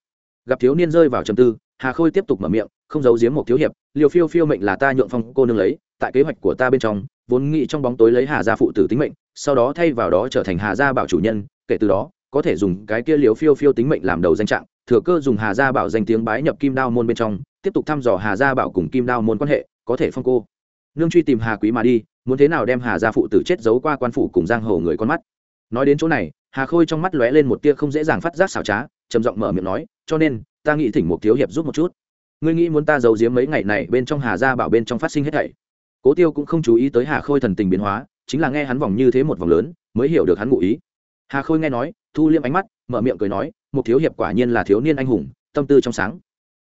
Gặp thiếu niên rơi vào trầm tư, hà khôi tiếp tục mở miệng, không giấu giếm một thiếu hiệp, liều phiêu phiêu mệnh là ta nhượng phong cô nương lấy, tại kế hoạch của ta bên trong, vốn nghĩ trong bóng tối lấy hà gia phụ tử tính mệnh, sau đó thay vào đó trở thành hà gia bảo chủ nhân, kể từ đó, có thể dùng cái kia liều phiêu phiêu tính mệnh làm đầu danh trạng, thừa cơ dùng hà gia bảo danh tiếng bái nhập kim đao môn bên trong, tiếp tục thăm dò hà gia bảo cùng kim đao môn quan hệ, có thể phong cô. Nương truy tìm hà quý mà đi, muốn thế nào đem hà gia phụ tử chết giấu qua quan phủ cùng giang hồ người con mắt? Nói đến chỗ này, hà khôi trong mắt lóe lên một tia không dễ dàng phát giác xảo trá, trầm giọng mở miệng nói, cho nên, ta nghĩ thỉnh một thiếu hiệp giúp một chút. Ngươi nghĩ muốn ta giấu giếm mấy ngày này bên trong hà gia bảo bên trong phát sinh hết thảy? Cố tiêu cũng không chú ý tới hà khôi thần tình biến hóa, chính là nghe hắn vòng như thế một vòng lớn, mới hiểu được hắn ngụ ý. Hà khôi nghe nói, thu liêm ánh mắt, mở miệng cười nói một thiếu hiệp quả nhiên là thiếu niên anh hùng, tâm tư trong sáng.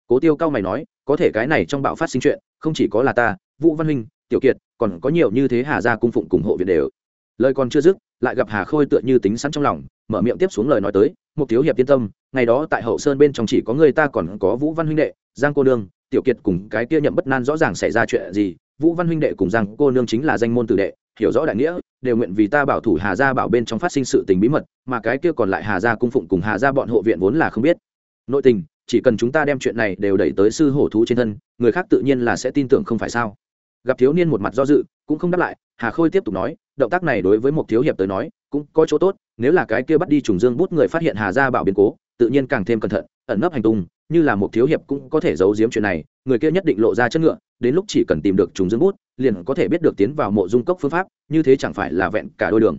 Cố tiêu cao mày nói, có thể cái này trong bạo phát sinh chuyện, không chỉ có là ta, vũ văn huynh, tiểu kiệt, còn có nhiều như thế hà gia cung phụng cùng hộ viện đều lời còn chưa dứt, lại gặp hà khôi tựa như tính sẵn trong lòng, mở miệng tiếp xuống lời nói tới, một thiếu hiệp yên tâm, ngày đó tại hậu sơn bên trong chỉ có người ta còn có vũ văn huynh đệ, giang cô nương, tiểu kiệt cùng cái kia nhậm bất nan rõ ràng xảy ra chuyện gì, vũ văn huynh đệ cùng giang cô nương chính là danh môn tử đệ, hiểu rõ đại nghĩa, đều nguyện vì ta bảo thủ hà gia bảo bên trong phát sinh sự tình bí mật, mà cái kia còn lại hà gia cung phụng cùng hà gia bọn hộ viện vốn là không biết. Nội tình, chỉ cần chúng ta đem chuyện này đều đẩy tới sư hổ thú trên thân, người khác tự nhiên là sẽ tin tưởng không phải sao? Gặp thiếu niên một mặt do dự, cũng không đáp lại, hà khôi tiếp tục nói động tác này đối với một thiếu hiệp tới nói, cũng có chỗ tốt, nếu là cái kia bắt đi trùng dương bút người phát hiện hà gia bảo biến cố, tự nhiên càng thêm cẩn thận, ẩn nấp hành tung, như là một thiếu hiệp cũng có thể giấu giếm chuyện này, người kia nhất định lộ ra chất ngựa, đến lúc chỉ cần tìm được trùng dương bút, liền có thể biết được tiến vào mộ dung cốc phương pháp, như thế chẳng phải là vẹn cả đôi đường.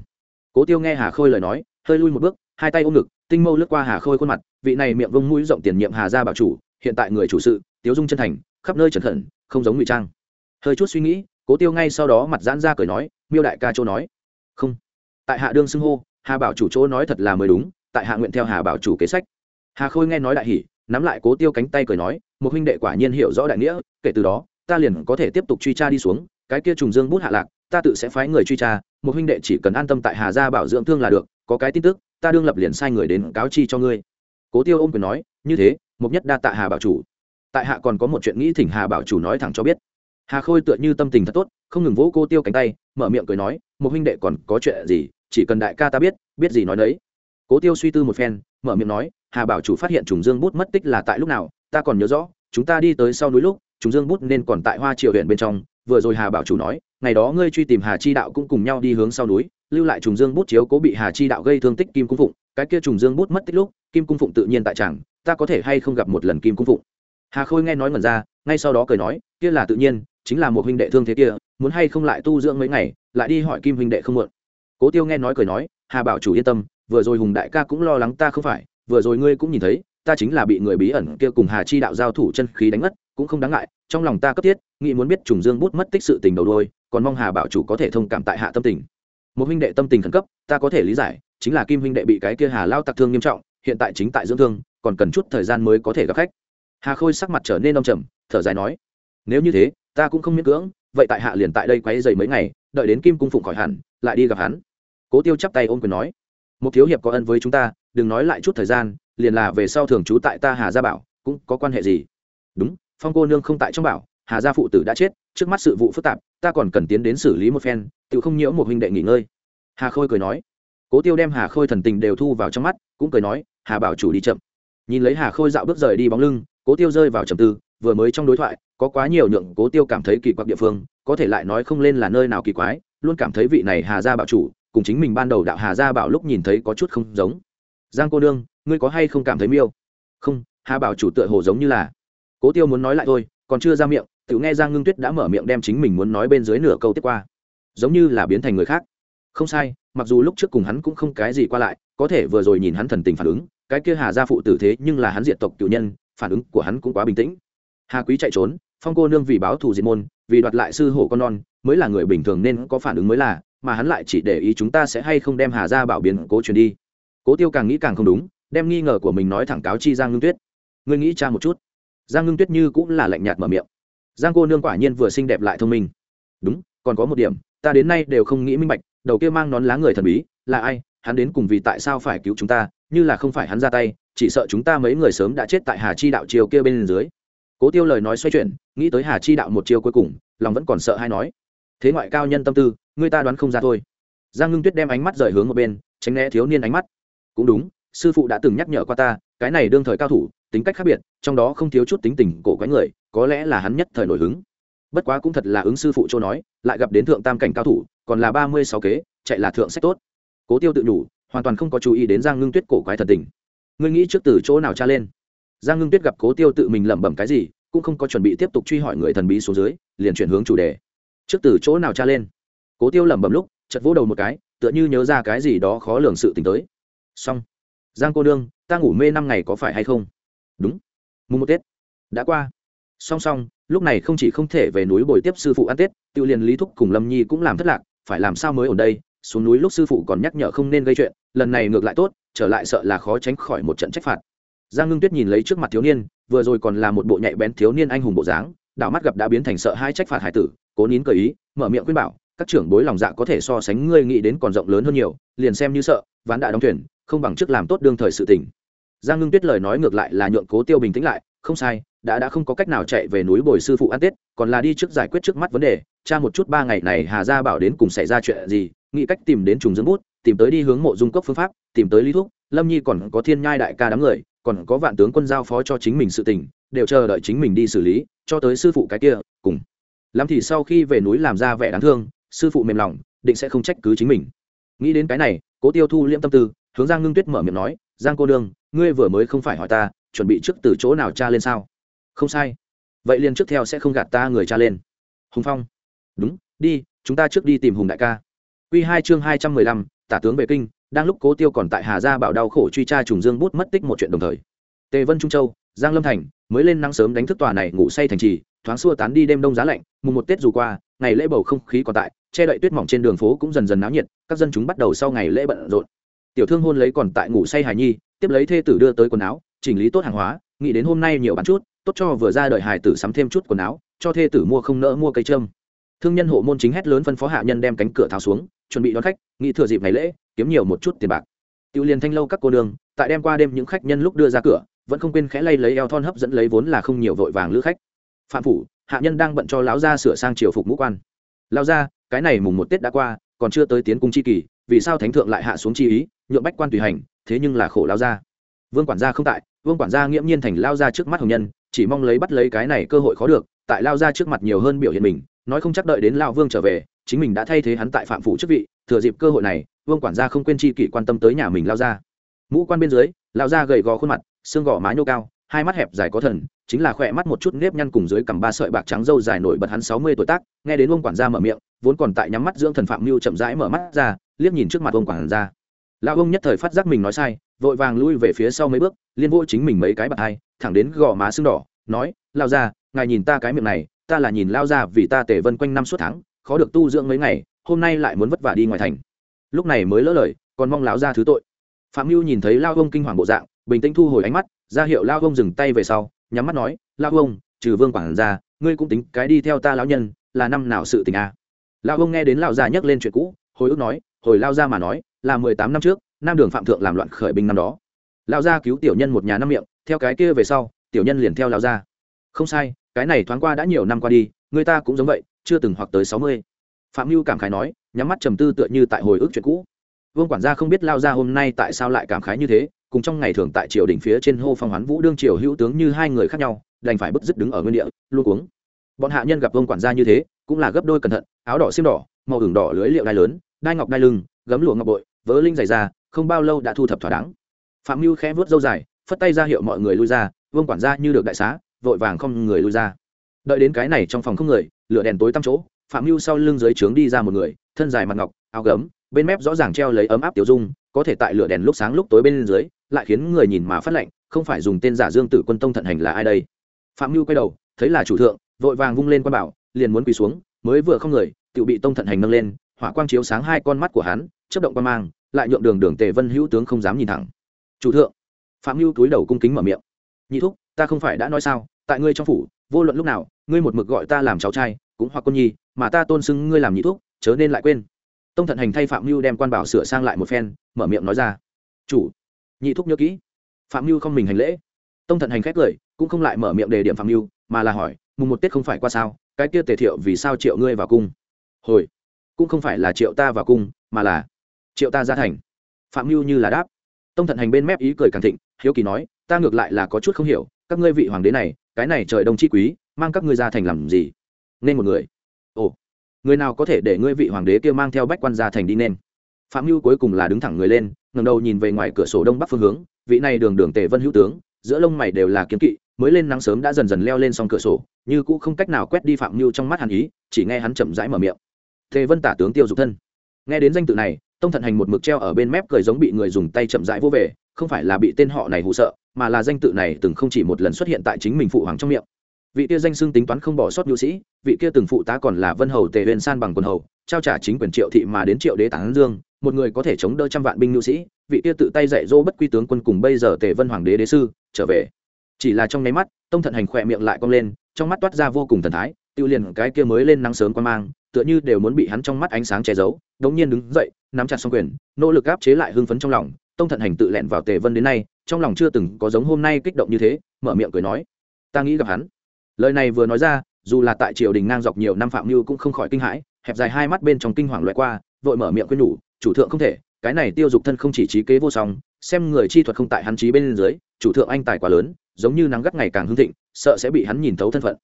Cố tiêu nghe hà khôi lời nói, hơi lui một bước, hai tay ôm ngực, tinh mâu lướt qua hà khôi khuôn mặt, vị này miệng vông mũi rộng tiền nhiệm hà gia bảo chủ, hiện tại người chủ sự, tiếu dung chân thành, khắp nơi trần khẩn không giống ngụy trang. Hơi chút suy nghĩ, cố tiêu ngay sau đó mặt giãn ra cười nói miêu đại ca chỗ nói. Không. Tại hạ đương xưng hô, hà bảo chủ chỗ nói thật là mới đúng, tại hạ nguyện theo hà bảo chủ kế sách. Hà khôi nghe nói đại hỉ, nắm lại cố tiêu cánh tay cười nói, một huynh đệ quả nhiên hiểu rõ đại nghĩa, kể từ đó, ta liền có thể tiếp tục truy tra đi xuống, cái kia trùng dương bút hạ lạc, ta tự sẽ phái người truy tra, một huynh đệ chỉ cần an tâm tại hà gia bảo dưỡng thương là được, có cái tin tức, ta đương lập liền sai người đến cáo chi cho ngươi. Cố tiêu ôm quyền nói, như thế mục nhất đa tạ hà bảo chủ. Tại hạ còn có một chuyện nghĩ thỉnh hà bảo chủ nói thẳng cho biết. Hà khôi tựa như tâm tình thật tốt không ngừng vỗ cô tiêu cánh tay, mở miệng cười nói, một huynh đệ còn có chuyện gì? Chỉ cần đại ca ta biết biết gì nói đấy cố tiêu suy tư một phen, mở miệng nói, hà bảo chủ phát hiện trùng dương bút mất tích là tại lúc nào, ta còn nhớ rõ, chúng ta đi tới sau núi lúc, trùng dương bút nên còn tại hoa triều huyện bên trong, vừa rồi hà bảo chủ nói, ngày đó ngươi truy tìm hà chi đạo cũng cùng nhau đi hướng sau núi, lưu lại trùng dương bút chiếu cố bị hà chi đạo gây thương tích kim cung phụng, cái kia trùng dương bút mất tích lúc, kim cung phụng tự nhiên tại chẳng, ta có thể hay không gặp một lần kim cung phụng? Hà khôi nghe nói ngẩn ra, ngay sau đó cười nói, kia là tự nhiên chính là một huynh đệ thương thế kia, muốn hay không lại tu dưỡng mấy ngày, lại đi hỏi kim huynh đệ không muộn. Cố tiêu nghe nói cười nói, hà bảo chủ yên tâm, vừa rồi hùng đại ca cũng lo lắng ta không phải, vừa rồi ngươi cũng nhìn thấy, ta chính là bị người bí ẩn kia cùng hà chi đạo giao thủ chân khí đánh mất, cũng không đáng ngại, trong lòng ta cấp thiết, nghĩ muốn biết trùng dương bút mất tích sự tình đầu đôi còn mong hà bảo chủ có thể thông cảm tại hạ tâm tình. Một huynh đệ tâm tình khẩn cấp, ta có thể lý giải, chính là kim huynh đệ bị cái kia hà lao tặc thương nghiêm trọng, hiện tại chính tại dưỡng thương, còn cần chút thời gian mới có thể gặp khách. Hà khôi sắc mặt trở nên đông trầm, thở dài nói, nếu như thế ta cũng không miễn cưỡng, vậy tại hạ liền tại đây quấy dày mấy ngày, đợi đến kim cung phụng khỏi hẳn, lại đi gặp hắn. Cố tiêu chắp tay ôm quyền nói. Một thiếu hiệp có ân với chúng ta, đừng nói lại chút thời gian, liền là về sau thường trú tại ta hà gia bảo, cũng có quan hệ gì? Đúng, phong cô nương không tại trong bảo, hà gia phụ tử đã chết, trước mắt sự vụ phức tạp, ta còn cần tiến đến xử lý một phen tự không nhiễu một huynh đệ nghỉ ngơi. Hà khôi cười nói. Cố tiêu đem hà khôi thần tình đều thu vào trong mắt, cũng cười nói, hà bảo chủ đi chậm. Nhìn lấy hà khôi dạo bước rời đi bóng lưng, cố tiêu rơi vào trầm tư, vừa mới trong đối thoại có quá nhiều nhượng cố tiêu cảm thấy kỳ quặc địa phương, có thể lại nói không lên là nơi nào kỳ quái, luôn cảm thấy vị này hà gia bảo chủ, cùng chính mình ban đầu đạo hà gia bảo lúc nhìn thấy có chút không giống. Giang cô đương ngươi có hay không cảm thấy miêu? Không, hà bảo chủ tựa hồ giống như là. Cố tiêu muốn nói lại thôi, còn chưa ra miệng, tự nghe giang ngưng tuyết đã mở miệng đem chính mình muốn nói bên dưới nửa câu tiếp qua. Giống như là biến thành người khác. Không sai, mặc dù lúc trước cùng hắn cũng không cái gì qua lại, có thể vừa rồi nhìn hắn thần tình phản ứng, cái kia hà gia phụ tử thế nhưng là hắn diện tộc cựu nhân, phản ứng của hắn cũng quá bình tĩnh. Hà quý chạy trốn phong cô nương vì báo thù diệt môn, vì đoạt lại sư hổ con non, mới là người bình thường nên có phản ứng mới là, mà hắn lại chỉ để ý chúng ta sẽ hay không đem hà ra bảo biến cố truyền đi. Cố tiêu càng nghĩ càng không đúng, đem nghi ngờ của mình nói thẳng cáo chi giang ngưng tuyết. Ngươi nghĩ cha một chút. Giang ngưng tuyết như cũng là lạnh nhạt mở miệng. Giang cô nương quả nhiên vừa xinh đẹp lại thông minh. Đúng, còn có một điểm, ta đến nay đều không nghĩ minh bạch, đầu kia mang nón lá người thần bí, là ai, hắn đến cùng vì tại sao phải cứu chúng ta, như là không phải hắn ra tay, chỉ sợ chúng ta mấy người sớm đã chết tại hà chi đạo chiều kia bên dưới cố tiêu lời nói xoay chuyển, nghĩ tới hà chi đạo một chiều cuối cùng, lòng vẫn còn sợ hay nói, thế ngoại cao nhân tâm tư, người ta đoán không ra thôi. Giang ngưng tuyết đem ánh mắt rời hướng một bên, tránh né thiếu niên ánh mắt. Cũng đúng, sư phụ đã từng nhắc nhở qua ta, cái này đương thời cao thủ, tính cách khác biệt, trong đó không thiếu chút tính tình cổ quái người, có lẽ là hắn nhất thời nổi hứng. Bất quá cũng thật là ứng sư phụ châu nói, lại gặp đến thượng tam cảnh cao thủ, còn là ba mươi sáu kế, chạy là thượng sách tốt. Cố tiêu tự nhủ, hoàn toàn không có chú ý đến giang ngưng tuyết cổ quái thần tình. Ngươi nghĩ trước từ chỗ nào tra lên? Giang ngưng tuyết gặp cố tiêu tự mình lẩm bẩm cái gì, cũng không có chuẩn bị tiếp tục truy hỏi người thần bí xuống dưới, liền chuyển hướng chủ đề. Trước từ chỗ nào tra lên? Cố tiêu lẩm bẩm lúc chật vỗ đầu một cái, tựa như nhớ ra cái gì đó khó lường sự t tới. Xong. Giang cô đương ta ngủ mê năm ngày có phải hay không? Đúng. Mùng một tết. Đã qua. Song song, lúc này không chỉ không thể về núi bồi tiếp sư phụ ăn tết tự liền lý thúc cùng lâm nhi cũng làm thất lạc, phải làm sao mới ổn đây? Xuống núi lúc sư phụ còn nhắc nhở không nên gây chuyện, lần này ngược lại tốt, trở lại sợ là khó tránh khỏi một trận trách phạt giang ngưng tuyết nhìn lấy trước mặt thiếu niên, vừa rồi còn là một bộ nhạy bén thiếu niên anh hùng bộ dáng, đảo mắt gặp đã biến thành sợ hai trách phạt hải tử, cố nín cờ ý, mở miệng khuyên bảo, các trưởng bối lòng dạ có thể so sánh ngươi nghĩ đến còn rộng lớn hơn nhiều, liền xem như sợ, ván đã đóng thuyền, không bằng trước làm tốt đương thời sự tình. Giang ngưng tuyết lời nói ngược lại là nhượng cố tiêu bình tĩnh lại, không sai, đã đã không có cách nào chạy về núi bồi sư phụ ăn tết, còn là đi trước giải quyết trước mắt vấn đề, cha một chút ba ngày này hà gia bảo đến cùng xảy ra chuyện gì, nghĩ cách tìm đến trùng dương bút, tìm tới đi hướng mộ dung cốc phương pháp, tìm tới lý thúc, lâm nhi còn có thiên nhai đại ca đám người còn có vạn tướng quân giao phó cho chính mình sự tình, đều chờ đợi chính mình đi xử lý, cho tới sư phụ cái kia, cùng. Lắm thì sau khi về núi làm ra vẻ đáng thương, sư phụ mềm lòng, định sẽ không trách cứ chính mình. Nghĩ đến cái này, cố tiêu thu liễm tâm tư, hướng giang ngưng tuyết mở miệng nói, giang cô đương ngươi vừa mới không phải hỏi ta, chuẩn bị trước từ chỗ nào cha lên sao? Không sai. Vậy liền trước theo sẽ không gạt ta người cha lên. Hùng phong. Đúng, đi, chúng ta trước đi tìm hùng đại ca. Q hai chương hai trăm mười lăm, tả tướng về kinh đang lúc cố tiêu còn tại hà gia bảo đau khổ truy tra trùng dương bút mất tích một chuyện đồng thời tề vân trung châu giang lâm thành mới lên nắng sớm đánh thức tòa này ngủ say thành trì thoáng xua tán đi đêm đông giá lạnh mùng một tết dù qua ngày lễ bầu không khí còn tại che đậy tuyết mỏng trên đường phố cũng dần dần náo nhiệt các dân chúng bắt đầu sau ngày lễ bận rộn tiểu thương hôn lấy còn tại ngủ say hài nhi tiếp lấy thê tử đưa tới quần áo chỉnh lý tốt hàng hóa nghĩ đến hôm nay nhiều bán chút tốt cho vừa ra đời hài tử sắm thêm chút quần áo cho thê tử mua không nỡ mua cây trâm thương nhân hộ môn chính hét lớn phân phó hạ nhân đem cánh cửa tháo xuống chuẩn bị đón khách, nghĩ thừa dịp ngày lễ, kiếm nhiều một chút tiền bạc. Tiểu liền thanh lâu các cô đường tại đem qua đêm những khách nhân lúc đưa ra cửa, vẫn không quên khẽ lay lấy eo thon hấp dẫn lấy vốn là không nhiều vội vàng lữ khách. Phạm phủ, hạ nhân đang bận cho lão gia sửa sang triều phục ngũ quan. Lão gia, cái này mùng một tết đã qua, còn chưa tới tiến cung chi kỳ, vì sao thánh thượng lại hạ xuống chi ý, nhượng bách quan tùy hành, thế nhưng là khổ lão gia. Vương quản gia không tại, vương quản gia nghiễm nhiên thành lao gia trước mắt hồng nhân, chỉ mong lấy bắt lấy cái này cơ hội khó được tại lao ra trước mặt nhiều hơn biểu hiện mình, nói không chắc đợi đến lao vương trở về, chính mình đã thay thế hắn tại phạm phủ chức vị, thừa dịp cơ hội này, vương quản gia không quên chi kỷ quan tâm tới nhà mình lao ra. Mũ quan bên dưới, lao ra gầy gò khuôn mặt, xương gò má nhô cao, hai mắt hẹp dài có thần, chính là khỏe mắt một chút nếp nhăn cùng dưới cằm ba sợi bạc trắng râu dài nổi bật hắn sáu mươi tuổi tác, nghe đến ông quản gia mở miệng, vốn còn tại nhắm mắt dưỡng thần phạm mưu chậm rãi mở mắt ra, liếc nhìn trước mặt ông quản gia. Lão ông nhất thời phát giác mình nói sai, vội vàng lui về phía sau mấy bước, liên vô chính mình mấy cái bạc hai, thẳng đến gò má sưng đỏ, nói lao ra ngài nhìn ta cái miệng này, ta là nhìn lao ra vì ta tề vân quanh năm suốt tháng, khó được tu dưỡng mấy ngày, hôm nay lại muốn vất vả đi ngoài thành. Lúc này mới lỡ lời, còn mong lão ra thứ tội. Phạm mưu nhìn thấy lao ông kinh hoàng bộ dạng, bình tĩnh thu hồi ánh mắt, ra hiệu lao ông dừng tay về sau, nhắm mắt nói, lao ông trừ vương quản ra ngươi cũng tính cái đi theo ta lão nhân, là năm nào sự tình à. lao ông nghe đến lão già nhắc lên chuyện cũ, hồi ức nói, hồi lao ra mà nói, là mười tám năm trước, nam đường phạm thượng làm loạn khởi binh năm đó. Lao gia cứu tiểu nhân một nhà năm miệng, theo cái kia về sau, tiểu nhân liền theo lao gia. Không sai cái này thoáng qua đã nhiều năm qua đi, người ta cũng giống vậy, chưa từng hoặc tới sáu mươi. Phạm mưu cảm khái nói, nhắm mắt trầm tư tựa như tại hồi ức chuyện cũ. Vương quản gia không biết lao ra hôm nay tại sao lại cảm khái như thế, cùng trong ngày thường tại triều đỉnh phía trên hô phong hoán vũ đương triều hữu tướng như hai người khác nhau, đành phải bứt dứt đứng ở nguyên địa luôn cuống. Bọn hạ nhân gặp vương quản gia như thế, cũng là gấp đôi cẩn thận, áo đỏ xiêm đỏ, màu hưởng đỏ lưới liệu đai lớn, đai ngọc đai lưng, gấm lụa ngọc bội, vớ linh dày ra không bao lâu đã thu thập thỏa đáng. Phạm mưu khẽ vớt dâu dài, phất tay ra hiệu mọi người lui ra, vương quản gia như được đại xá vội vàng không người lui ra. Đợi đến cái này trong phòng không người, lửa đèn tối tăm chỗ, phạm mưu sau lưng dưới trướng đi ra một người, thân dài mặt ngọc, áo gấm, bên mép rõ ràng treo lấy ấm áp tiểu dung, có thể tại lửa đèn lúc sáng lúc tối bên dưới, lại khiến người nhìn mà phát lạnh, không phải dùng tên giả dương tử quân tông thận hành là ai đây? Phạm mưu quay đầu, thấy là chủ thượng, vội vàng vung lên quan bảo, liền muốn quỳ xuống, mới vừa không người tự bị tông thận hành nâng lên, hỏa quang chiếu sáng hai con mắt của hắn, chớp động qua mang, lại nhượng đường đường tề vân hữu tướng không dám nhìn thẳng. Chủ thượng, phạm mưu túi đầu cung kính mở miệng. Nhị thúc ta không phải đã nói sao tại ngươi trong phủ vô luận lúc nào ngươi một mực gọi ta làm cháu trai cũng hoặc con nhi mà ta tôn xưng ngươi làm nhị thuốc, chớ nên lại quên. Tông thận hành thay phạm mưu đem quan bảo sửa sang lại một phen mở miệng nói ra chủ nhị thuốc nhớ kỹ. Phạm mưu không mình hành lễ. Tông thận hành khét cười cũng không lại mở miệng đề điểm phạm mưu mà là hỏi mùng một tết không phải qua sao? Cái kia tề thiệu vì sao triệu ngươi vào cung? Hồi cũng không phải là triệu ta vào cung mà là triệu ta ra thành. Phạm mưu như là đáp. Tông thận hành bên mép ý cười càng thịnh hiếu kỳ nói ta ngược lại là có chút không hiểu các ngươi vị hoàng đế này, cái này trời đông chi quý, mang các ngươi ra thành làm gì? Nên một người. Ồ, người nào có thể để ngươi vị hoàng đế kia mang theo bách quan ra thành đi nên? Phạm hưu cuối cùng là đứng thẳng người lên ngầm đầu nhìn về ngoài cửa sổ đông bắc phương hướng, vị này đường đường tề vân hữu tướng, giữa lông mày đều là kiếm kỵ, mới lên nắng sớm đã dần dần leo lên xong cửa sổ, như cũ không cách nào quét đi phạm mưu trong mắt hàn ý, chỉ nghe hắn chậm rãi mở miệng. Tề vân tả tướng tiêu dục thân. Nghe đến danh tự này, tông thận hành một mực treo ở bên mép cười giống bị người dùng tay chậm rãi vô về, không phải là bị tên họ này hụ sợ mà là danh tự này từng không chỉ một lần xuất hiện tại chính mình phụ hoàng trong miệng. Vị kia danh xưng tính toán không bỏ sót nhu sĩ, vị kia từng phụ tá còn là vân hầu tề huyền san bằng quần hầu, trao trả chính quyền triệu thị mà đến triệu đế tán dương, một người có thể chống đỡ trăm vạn binh nhu sĩ, vị kia tự tay dạy dỗ bất quy tướng quân cùng bây giờ tề vân hoàng đế đế sư, trở về. Chỉ là trong nháy mắt, tông thận hành khỏe miệng lại cong lên, trong mắt toát ra vô cùng thần thái, tiêu liền cái kia mới lên nắng sớm qua mang, tựa như đều muốn bị hắn trong mắt ánh sáng che giấu, đống nhiên đứng dậy, nắm chặt song quyền, nỗ lực áp chế lại hưng phấn trong lòng, tông thận hành tự lẹn vào tề vân đến nay trong lòng chưa từng có giống hôm nay kích động như thế, mở miệng cười nói, ta nghĩ gặp hắn. Lời này vừa nói ra, dù là tại triều đình ngang dọc nhiều năm phạm mưu cũng không khỏi kinh hãi, hẹp dài hai mắt bên trong kinh hoàng loại qua, vội mở miệng khuyên nhủ, chủ thượng không thể, cái này tiêu dục thân không chỉ trí kế vô song, xem người chi thuật không tại hắn trí bên dưới, chủ thượng anh tài quá lớn, giống như nắng gắt ngày càng hưng thịnh, sợ sẽ bị hắn nhìn thấu thân phận.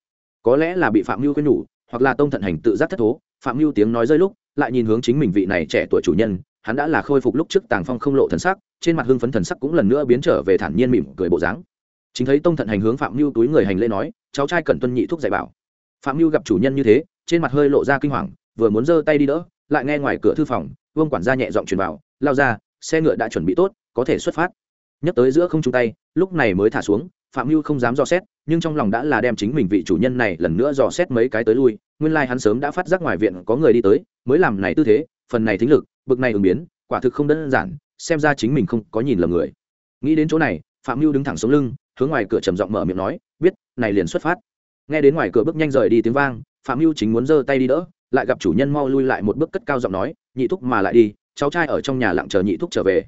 Có lẽ là bị phạm mưu khuyên nhủ, hoặc là tông thận hành tự giác thất thố, phạm mưu tiếng nói rơi lúc, lại nhìn hướng chính mình vị này trẻ tuổi chủ nhân hắn đã là khôi phục lúc trước tàng phong không lộ thần sắc, trên mặt hưng phấn thần sắc cũng lần nữa biến trở về thản nhiên mỉm cười bộ dáng. Chính thấy tông thận hành hướng phạm mưu túi người hành lễ nói, cháu trai cần tuân nhị thuốc dạy bảo. Phạm mưu gặp chủ nhân như thế, trên mặt hơi lộ ra kinh hoàng, vừa muốn giơ tay đi đỡ, lại nghe ngoài cửa thư phòng, vương quản gia nhẹ giọng truyền vào lao ra, xe ngựa đã chuẩn bị tốt, có thể xuất phát. Nhắc tới giữa không chung tay, lúc này mới thả xuống, phạm mưu không dám dò xét, nhưng trong lòng đã là đem chính mình vị chủ nhân này lần nữa dò xét mấy cái tới lui, nguyên lai hắn sớm đã phát giác ngoài viện có người đi tới, mới làm này tư thế, phần này thính lực bực này ứng biến, quả thực không đơn giản, xem ra chính mình không có nhìn lầm người. Nghĩ đến chỗ này, phạm mưu đứng thẳng xuống lưng, hướng ngoài cửa trầm giọng mở miệng nói, biết, này liền xuất phát. Nghe đến ngoài cửa bước nhanh rời đi tiếng vang, phạm mưu chính muốn giơ tay đi đỡ, lại gặp chủ nhân mau lui lại một bước cất cao giọng nói, nhị thúc mà lại đi, cháu trai ở trong nhà lặng chờ nhị thúc trở về.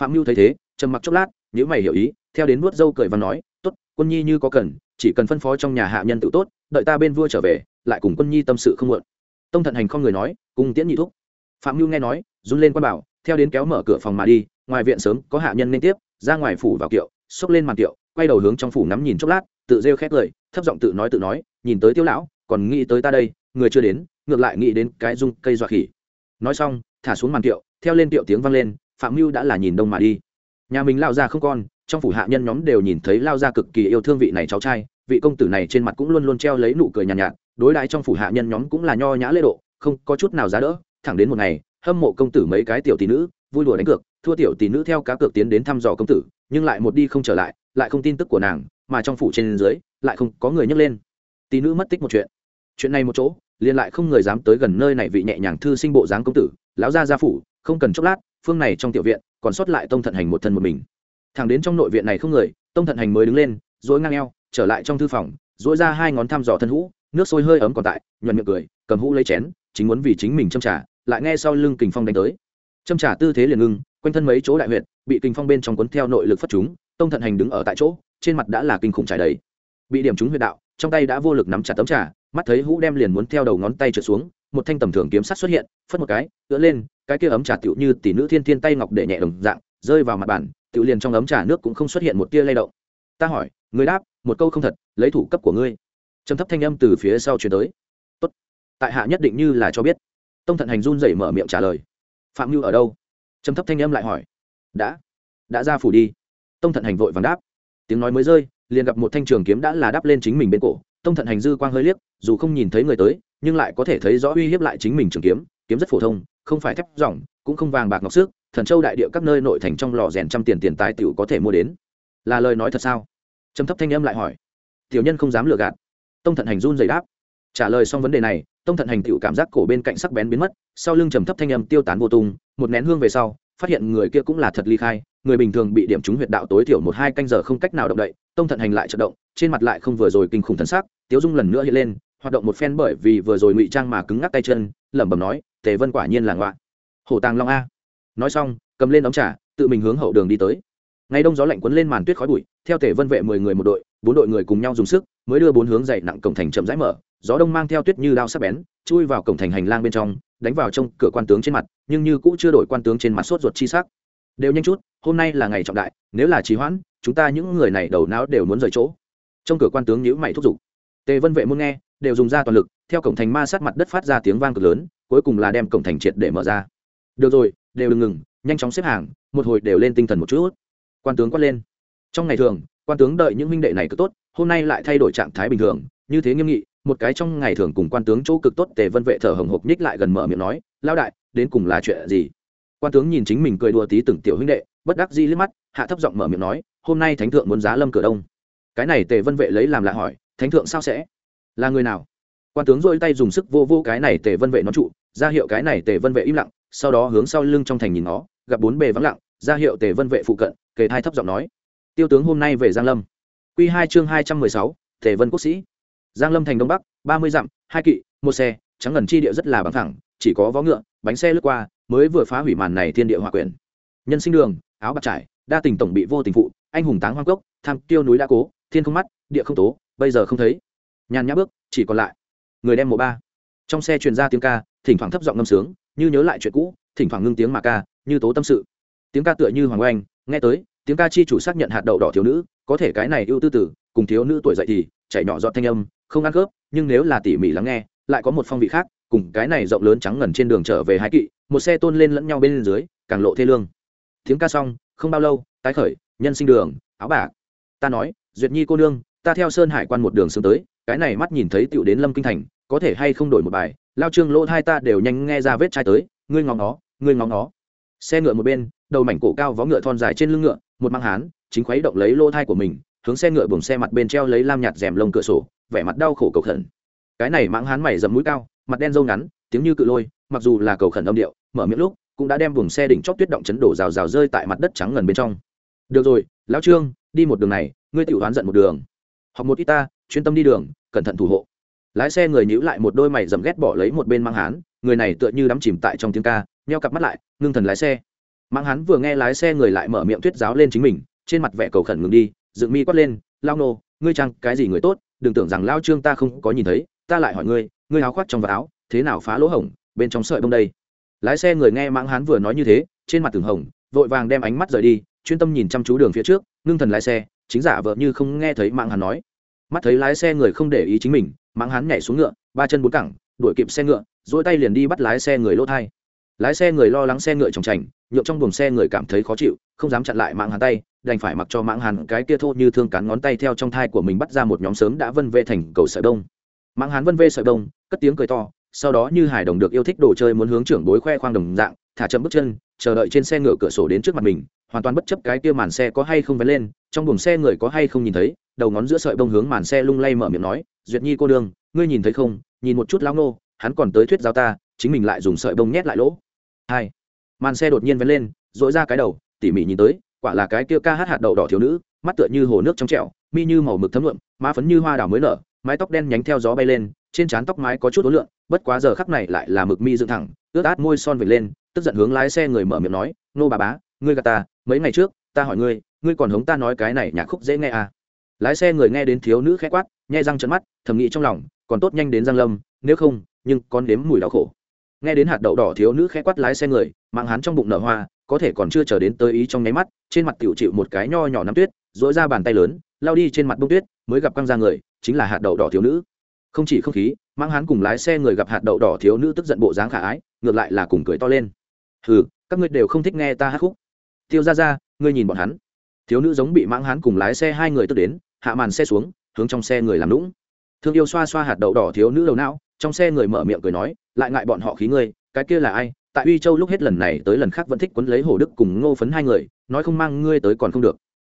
Phạm mưu thấy thế, trầm mặc chốc lát nếu mày hiểu ý, theo đến nuốt dâu cười và nói, tốt, quân nhi như có cần, chỉ cần phân phó trong nhà hạ nhân tự tốt, đợi ta bên vua trở về, lại cùng quân nhi tâm sự không muộn. Tông thận hành không người nói, cùng tiễn nhị thúc. Phạm mưu nghe nói run lên quan bảo theo đến kéo mở cửa phòng mà đi ngoài viện sớm có hạ nhân nên tiếp ra ngoài phủ vào kiệu xốc lên màn kiệu quay đầu hướng trong phủ ngắm nhìn chốc lát tự rêu khét cười thấp giọng tự nói tự nói nhìn tới tiêu lão còn nghĩ tới ta đây người chưa đến ngược lại nghĩ đến cái dung cây dọa khỉ. Nói xong thả xuống màn kiệu theo lên kiệu tiếng vang lên phạm mưu đã là nhìn đông mà đi. Nhà mình lao ra không con trong phủ hạ nhân nhóm đều nhìn thấy lao ra cực kỳ yêu thương vị này cháu trai vị công tử này trên mặt cũng luôn luôn treo lấy nụ cười nhàn nhạt, nhạt đối đãi trong phủ hạ nhân nhóm cũng là nho nhã lễ độ không có chút nào giá đỡ thẳng đến một ngày hâm mộ công tử mấy cái tiểu tỷ nữ, vui đùa đánh cược, thua tiểu tỷ nữ theo cá cược tiến đến thăm dò công tử, nhưng lại một đi không trở lại lại không tin tức của nàng, mà trong phủ trên dưới, lại không có người nhấc lên tỷ nữ mất tích một chuyện chuyện này một chỗ, liền lại không người dám tới gần nơi này vị nhẹ nhàng thư sinh bộ dáng công tử, lão gia gia phủ, không cần chốc lát, phương này trong tiểu viện, còn sót lại tông thận hành một thân một mình thẳng đến trong nội viện này không người, tông thận hành mới đứng lên, rối ngang eo, trở lại trong thư phòng, rối ra hai ngón thăm dò thân hũ, nước sôi hơi ấm còn tại, nhuận miệng cười, cầm hũ lấy chén, chính muốn vì chính mình châm trà lại nghe sau lưng kình phong đánh tới. Châm trả tư thế liền ngưng, quanh thân mấy chỗ đại huyện bị kình phong bên trong cuốn theo nội lực phát chúng, tông thận hành đứng ở tại chỗ, trên mặt đã là kinh khủng trải đầy. Bị điểm trúng huyệt đạo, trong tay đã vô lực nắm chặt tấm trà, mắt thấy hũ đem liền muốn theo đầu ngón tay trượt xuống, một thanh tầm thường kiếm sắt xuất hiện, phất một cái cỡ lên, cái kia ấm trà tựu như tỷ nữ thiên thiên tay ngọc để nhẹ đồng dạng, rơi vào mặt bàn, tựu liền trong ấm trà nước cũng không xuất hiện một tia lay động. Ta hỏi, người đáp, một câu không thật, lấy thủ cấp của ngươi. Trầm thấp thanh âm từ phía sau chuyển tới. Tốt. Tại hạ nhất định như là cho biết tông thận hành run rẩy mở miệng trả lời. Phạm mưu ở đâu? Trầm thấp thanh âm lại hỏi. Đã. Đã ra phủ đi. Tông thận hành vội vàng đáp. Tiếng nói mới rơi, liền gặp một thanh trường kiếm đã là đáp lên chính mình bên cổ. Tông thận hành dư quang hơi liếc, dù không nhìn thấy người tới, nhưng lại có thể thấy rõ uy hiếp lại chính mình trường kiếm. Kiếm rất phổ thông, không phải thép dòng, cũng không vàng bạc ngọc xước. Thần châu đại địa các nơi nội thành trong lò rèn trăm tiền tiền tài tiểu có thể mua đến. Là lời nói thật sao? Trầm thấp thanh âm lại hỏi. Tiểu nhân không dám lừa gạt. Tông thận hành run dày đáp trả lời xong vấn đề này, tông thận hành tựu cảm giác cổ bên cạnh sắc bén biến mất, sau lưng trầm thấp thanh âm tiêu tán vô tung, một nén hương về sau, phát hiện người kia cũng là thật ly khai, người bình thường bị điểm trúng huyệt đạo tối thiểu một hai canh giờ không cách nào động đậy, tông thận hành lại chợt động, trên mặt lại không vừa rồi kinh khủng thân xác tiếu dung lần nữa hiện lên, hoạt động một phen bởi vì vừa rồi ngụy trang mà cứng ngắc tay chân, lẩm bẩm nói, tề vân quả nhiên là ngoạn hổ tàng long a. Nói xong, cầm lên đóng trà, tự mình hướng hậu đường đi tới. Ngày đông gió lạnh quấn lên màn tuyết khói bụi, theo tề vân vệ mười người một đội, bốn đội người cùng nhau dùng sức, mới đưa bốn hướng dậy nặng cổng thành chậm rãi mở gió đông mang theo tuyết như đao sắc bén, chui vào cổng thành hành lang bên trong, đánh vào trong cửa quan tướng trên mặt, nhưng như cũ chưa đổi quan tướng trên mặt sốt ruột chi sắc. Đều nhanh chút, hôm nay là ngày trọng đại, nếu là trì hoãn, chúng ta những người này đầu não đều muốn rời chỗ. Trong cửa quan tướng nhữ mày thúc giục. Tề vân vệ muốn nghe, đều dùng ra toàn lực, theo cổng thành ma sát mặt đất phát ra tiếng vang cực lớn, cuối cùng là đem cổng thành triệt để mở ra. Được rồi, đều đừng ngừng, nhanh chóng xếp hàng, một hồi đều lên tinh thần một chút. Quan tướng quát lên. Trong ngày thường, quan tướng đợi những minh đệ này cứ tốt, hôm nay lại thay đổi trạng thái bình thường, như thế nghiêm nghị một cái trong ngày thường cùng quan tướng chỗ cực tốt tề vân vệ thở hồng hộc nhích lại gần mở miệng nói lao đại, đến cùng là chuyện gì? Quan tướng nhìn chính mình cười đùa tí từng tiểu huynh đệ, bất đắc di liếc mắt, hạ thấp giọng mở miệng nói, hôm nay thánh thượng muốn giá lâm cửa đông. Cái này tề vân vệ lấy làm lạ hỏi, thánh thượng sao sẽ? Là người nào? Quan tướng dôi tay dùng sức vô vô cái này tề vân vệ nó trụ, ra hiệu cái này tề vân vệ im lặng, sau đó hướng sau lưng trong thành nhìn nó gặp bốn bề vắng lặng, ra hiệu tề vân vệ phụ cận, kề thai thấp giọng nói, tiêu tướng hôm nay về giang lâm. Q hai chương hai trăm mười sáu, tề vân quốc sĩ giang lâm thành đông bắc, ba mươi dặm, hai kỵ, một xe, trắng ngần chi địa rất là bằng thẳng, chỉ có vó ngựa, bánh xe lướt qua, mới vừa phá hủy màn này thiên địa hòa quyển. Nhân sinh đường, áo bạc trải, đa tình tổng bị vô tình phụ, anh hùng táng hoang cốc, tham tiêu núi đã cố, thiên không mắt, địa không tố, bây giờ không thấy. Nhàn nhã bước, chỉ còn lại người đem mộ ba. Trong xe truyền ra tiếng ca, thỉnh thoảng thấp giọng ngâm sướng, như nhớ lại chuyện cũ, thỉnh thoảng ngưng tiếng mà ca, như tố tâm sự. Tiếng ca tựa như hoàng oanh, nghe tới, tiếng ca chi chủ xác nhận hạt đậu đỏ thiếu nữ, có thể cái này ưu tư tử, cùng thiếu nữ tuổi dậy thì chạy nhỏ dọn thanh âm không ăn khớp, nhưng nếu là tỉ mỉ lắng nghe, lại có một phong vị khác, cùng cái này rộng lớn trắng ngần trên đường trở về hai kỵ, một xe tôn lên lẫn nhau bên dưới, càng lộ thê lương. Tiếng ca xong, không bao lâu, tái khởi, nhân sinh đường, áo bạc. Ta nói, duyệt nhi cô nương, ta theo sơn hải quan một đường sớm tới, cái này mắt nhìn thấy tựu đến lâm kinh thành, có thể hay không đổi một bài, lao trương lỗ hai ta đều nhanh nghe ra vết chai tới, ngươi ngóng nó, ngươi ngóng nó. Xe ngựa một bên, đầu mảnh cổ cao vó ngựa thon dài trên lưng ngựa, một mang hán, chính khuấy động lấy lỗ thai của mình, hướng xe ngựa buồng xe mặt bên treo lấy lam nhạt rèm lông cửa sổ vẻ mặt đau khổ cầu khẩn. Cái này mãng hán mày dầm mũi cao, mặt đen râu ngắn, tiếng như cự lôi, mặc dù là cầu khẩn âm điệu, mở miệng lúc, cũng đã đem vùng xe đỉnh chót tuyết động chấn đổ rào rào rơi tại mặt đất trắng ngần bên trong. Được rồi, lão trương, đi một đường này, ngươi tiểu đoán giận một đường. Học một ít ta, chuyên tâm đi đường, cẩn thận thủ hộ. Lái xe người nhíu lại một đôi mày dầm ghét bỏ lấy một bên mang hán, người này tựa như đắm chìm tại trong tiếng ca, nheo cặp mắt lại, ngưng thần lái xe. Mang hán vừa nghe lái xe người lại mở miệng tuyết giáo lên chính mình, trên mặt vẻ cầu khẩn ngừng đi, dựng mi quát lên, lao nô, ngươi chăng cái gì người tốt? Đừng tưởng rằng lao trương ta không có nhìn thấy, ta lại hỏi ngươi ngươi áo khoác trong vật áo, thế nào phá lỗ hổng, bên trong sợi bông đây? Lái xe người nghe mãng hán vừa nói như thế, trên mặt tường hồng, vội vàng đem ánh mắt rời đi, chuyên tâm nhìn chăm chú đường phía trước, ngưng thần lái xe, chính giả vợ như không nghe thấy mãng hán nói. Mắt thấy lái xe người không để ý chính mình, mãng hán nhảy xuống ngựa, ba chân bốn cẳng, đuổi kịp xe ngựa dỗi tay liền đi bắt lái xe người lỗ thai. Lái xe người lo lắng xe ngựa trồng trành nhộn trong buồng xe người cảm thấy khó chịu, không dám chặn lại mãng hán tay đành phải mặc cho mãng hán cái kia thô như thương cắn ngón tay theo trong thai của mình bắt ra một nhóm sớm đã vân vê thành cầu sợi đông mãng hán vân vê sợi đông cất tiếng cười to, sau đó như hải đồng được yêu thích đồ chơi muốn hướng trưởng bối khoe khoang đồng dạng, thả chậm bước chân, chờ đợi trên xe ngựa cửa sổ đến trước mặt mình, hoàn toàn bất chấp cái kia màn xe có hay không vén lên, trong buồng xe người có hay không nhìn thấy, đầu ngón giữa sợi bông hướng màn xe lung lay mở miệng nói, duyệt nhi cô đương ngươi nhìn thấy không? Nhìn một chút lão nô, hắn còn tới thuyết giáo ta, chính mình lại dùng sợi bông nhét lại lỗ. Hai, màn xe đột nhiên vén lên dội ra cái đầu, tỉ mỉ nhìn tới quả là cái kia ca hát hạt đậu đỏ thiếu nữ, mắt tựa như hồ nước trong trẹo mi như màu mực thấm luộm má phấn như hoa đào mới nở, mái tóc đen nhánh theo gió bay lên, trên trán tóc mái có chút ối lượng bất quá giờ khắc này lại là mực mi dựng thẳng, ướt át môi son vệt lên, tức giận hướng lái xe người mở miệng nói, nô bà bá, ngươi gà ta, mấy ngày trước, ta hỏi ngươi ngươi còn hống ta nói cái này nhạc khúc dễ nghe à? Lái xe người nghe đến thiếu nữ khẽ quát, nhai răng trận mắt, thầm nghĩ trong lòng, còn tốt nhanh đến giang lâm, nếu không, nhưng con đếm mùi đau khổ. Nghe đến hạt đậu đỏ thiếu nữ khẽ quát lái xe người, mạng hắn trong bụng nở hoa có thể còn chưa chờ đến tới ý trong nháy mắt, trên mặt tiểu chịu một cái nho nhỏ nắm tuyết dỗi ra bàn tay lớn, lao đi trên mặt bông tuyết, mới gặp căng ra người, chính là hạt đậu đỏ thiếu nữ. Không chỉ không khí mang hắn cùng lái xe người gặp hạt đậu đỏ thiếu nữ tức giận bộ dáng khả ái, ngược lại là cùng cười to lên. Hừ, các ngươi đều không thích nghe ta hát khúc. Tiêu ra ra ngươi nhìn bọn hắn. Thiếu nữ giống bị mãng hắn cùng lái xe hai người tức đến, hạ màn xe xuống, hướng trong xe người làm lũng thương yêu xoa xoa hạt đậu đỏ thiếu nữ đầu não, trong xe người mở miệng cười nói, lại ngại bọn họ khí ngươi, cái kia là ai tại uy châu lúc hết lần này tới lần khác vẫn thích quấn lấy hồ đức cùng ngô phấn hai người, nói không mang ngươi tới còn không được.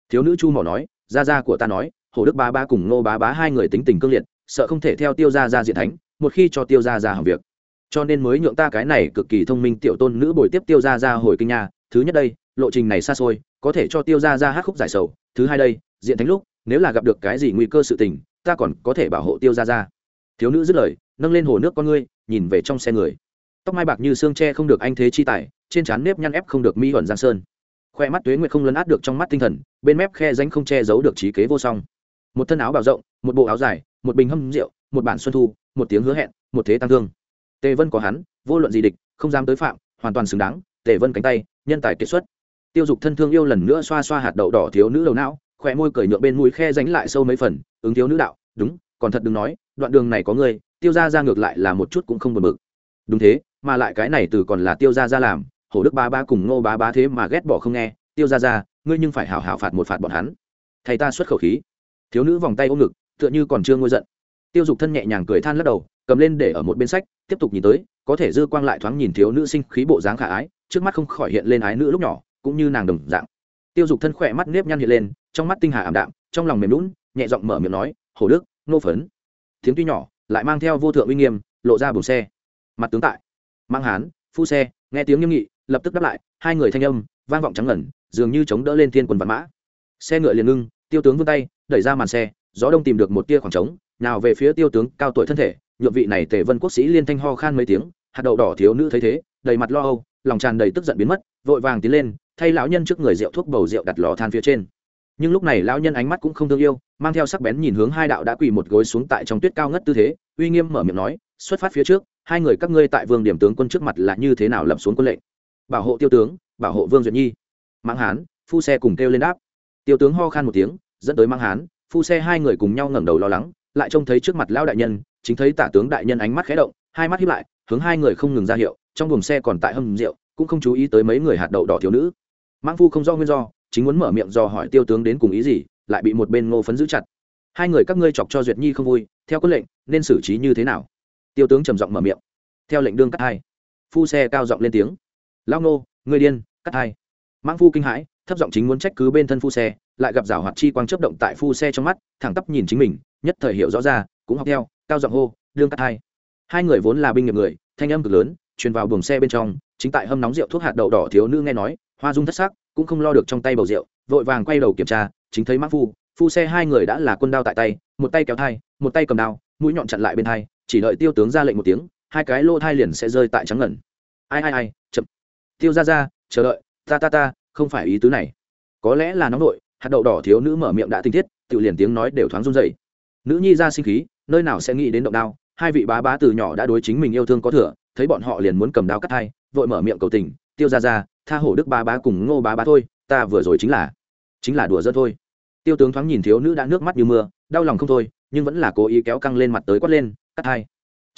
Thiếu nữ chu mỏ nói, Gia gia của ta nói, hồ đức ba ba cùng ngô bá bá hai người tính tình cương liệt, sợ không thể theo tiêu gia ra diện thánh, một khi cho tiêu gia ra hỏng việc. Cho nên mới nhượng ta cái này cực kỳ thông minh tiểu tôn nữ bồi tiếp tiêu gia ra hồi kinh nhà. Thứ nhất đây, lộ trình này xa xôi, có thể cho tiêu gia ra hát khúc giải sầu. Thứ hai đây, diện thánh lúc, nếu là gặp được cái gì nguy cơ sự tình, ta còn có thể bảo hộ tiêu gia ra thiếu nữ dứt lời, nâng lên hồ nước con ngươi, nhìn về trong xe người tóc mai bạc như xương tre không được anh thế chi tài, trên trán nếp nhăn ép không được mi huẩn giang sơn. Khoe mắt tuế nguyệt không lấn át được trong mắt tinh thần, bên mép khe danh không che giấu được trí kế vô song. Một thân áo bào rộng, một bộ áo dài, một bình hâm rượu, một bản xuân thu, một tiếng hứa hẹn, một thế tăng thương. Tề vân có hắn, vô luận gì địch, không dám tới phạm, hoàn toàn xứng đáng, tề vân cánh tay, nhân tài kiệt xuất. Tiêu dục thân thương yêu lần nữa xoa xoa hạt đậu đỏ thiếu nữ đầu não khỏe môi cởi nhựa bên mũi khe ránh lại sâu mấy phần, ứng thiếu nữ đạo, đúng, còn thật đừng nói, đoạn đường này có người tiêu ra ra ngược lại là một chút cũng không buồn bực. Đúng thế mà lại cái này từ còn là tiêu ra ra làm, hổ đức ba ba cùng ngô ba ba thế mà ghét bỏ không nghe, tiêu ra ra ngươi nhưng phải hảo hảo phạt một phạt bọn hắn. Thầy ta xuất khẩu khí. Thiếu nữ vòng tay ôm ngực, tựa như còn chưa ngôi giận. Tiêu dục thân nhẹ nhàng cười than lắc đầu, cầm lên để ở một bên sách, tiếp tục nhìn tới, có thể dư quang lại thoáng nhìn thiếu nữ sinh khí bộ dáng khả ái, trước mắt không khỏi hiện lên ái nữ lúc nhỏ, cũng như nàng đồng dạng. Tiêu dục thân khỏe mắt nếp nhăn hiện lên, trong mắt tinh hà ảm đạm, trong lòng mềm lún nhẹ giọng mở miệng nói hồ đức, nô phấn. Tiếng tuy nhỏ, lại mang theo vô thượng uy nghiêm, lộ ra bùng xe. Mặt tướng tại mang hán, phu xe, nghe tiếng nghiêm nghị, lập tức đáp lại, hai người thanh âm, vang vọng trắng ngẩn dường như chống đỡ lên thiên quần vạn mã. Xe ngựa liền ngưng, tiêu tướng vươn tay, đẩy ra màn xe, gió đông tìm được một tia khoảng trống, nào về phía tiêu tướng cao tuổi thân thể nhuộm vị này tề vân quốc sĩ liên thanh ho khan mấy tiếng, hạt đậu đỏ thiếu nữ thấy thế, đầy mặt lo âu, lòng tràn đầy tức giận biến mất, vội vàng tiến lên, thay lão nhân trước người rượu thuốc bầu rượu đặt lò than phía trên. Nhưng lúc này lão nhân ánh mắt cũng không thương yêu, mang theo sắc bén nhìn hướng hai đạo đã quỳ một gối xuống tại trong tuyết cao ngất tư thế, uy nghiêm mở miệng nói, xuất phát phía trước hai người các ngươi tại vương điểm tướng quân trước mặt là như thế nào lập xuống quân lệnh? Bảo hộ tiêu tướng, bảo hộ vương duyệt nhi. Mãng hán, phu xe cùng kêu lên đáp. Tiêu tướng ho khan một tiếng, dẫn tới mãng hán, phu xe hai người cùng nhau ngẩng đầu lo lắng, lại trông thấy trước mặt lão đại nhân, chính thấy tả tướng đại nhân ánh mắt khé động, hai mắt hiếp lại, hướng hai người không ngừng ra hiệu, trong buồng xe còn tại hầm rượu, cũng không chú ý tới mấy người hạt đậu đỏ thiếu nữ. Mãng phu không do nguyên do, chính muốn mở miệng do hỏi tiêu tướng đến cùng ý gì, lại bị một bên ngô phấn giữ chặt. Hai người các ngươi chọc cho duyệt nhi không vui, theo quân lệnh, nên xử trí như thế nào? Tiêu tướng trầm giọng mở miệng theo lệnh đương cắt hai. Phu xe cao giọng lên tiếng. Lao nô, người điên, cắt hai. Mãng phu kinh hãi, thấp giọng chính muốn trách cứ bên thân phu xe, lại gặp rào hoạt chi quang chấp động tại phu xe trong mắt, thẳng tắp nhìn chính mình, nhất thời hiểu rõ ra, cũng học theo, cao giọng hô, đương cắt hai. Hai người vốn là binh nghiệp người, thanh âm cực lớn, truyền vào buồng xe bên trong, chính tại hâm nóng rượu thuốc hạt đậu đỏ thiếu nữ nghe nói, hoa dung thất sắc, cũng không lo được trong tay bầu rượu, vội vàng quay đầu kiểm tra, chính thấy Mãng phu phu xe hai người đã là quân đao tại tay, một tay kéo thai, một tay cầm đao, mũi nhọn chặn lại bên thai, chỉ đợi tiêu tướng ra lệnh một tiếng hai cái lô thai liền sẽ rơi tại trắng ngẩn ai ai ai, chậm. Tiêu ra ra chờ đợi, ta ta ta, không phải ý tứ này. Có lẽ là nóng nội, hạt đậu đỏ thiếu nữ mở miệng đã tinh thiết tự liền tiếng nói đều thoáng run dậy nữ nhi ra sinh khí, nơi nào sẽ nghĩ đến động đao, hai vị bá bá từ nhỏ đã đối chính mình yêu thương có thừa, thấy bọn họ liền muốn cầm đao cắt hai vội mở miệng cầu tình, tiêu ra ra tha hổ đức bá bá cùng ngô bá bá thôi, ta vừa rồi chính là chính là đùa giỡn thôi. Tiêu tướng thoáng nhìn thiếu nữ đã nước mắt như mưa, đau lòng không thôi, nhưng vẫn là cố ý kéo căng lên mặt tới quát lên, cắt hai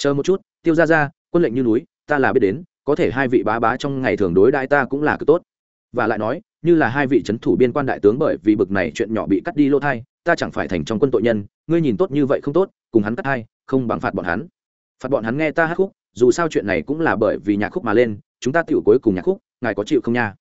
chờ một chút, tiêu ra ra quân lệnh như núi, ta là biết đến, có thể hai vị bá bá trong ngày thường đối đại ta cũng là cực tốt. Và lại nói, như là hai vị c h ấ n thủ biên quan đại tướng bởi vì bực này chuyện nhỏ bị cắt đi lô thai, ta chẳng phải thành trong quân tội nhân, ngươi nhìn tốt như vậy không tốt, cùng hắn cắt hai, không bằng phạt bọn hắn. Phạt bọn hắn nghe ta hát khúc, dù sao chuyện này cũng là bởi vì nhạc khúc mà lên, chúng ta tựu cuối cùng nhạc khúc, ngài có chịu không nha?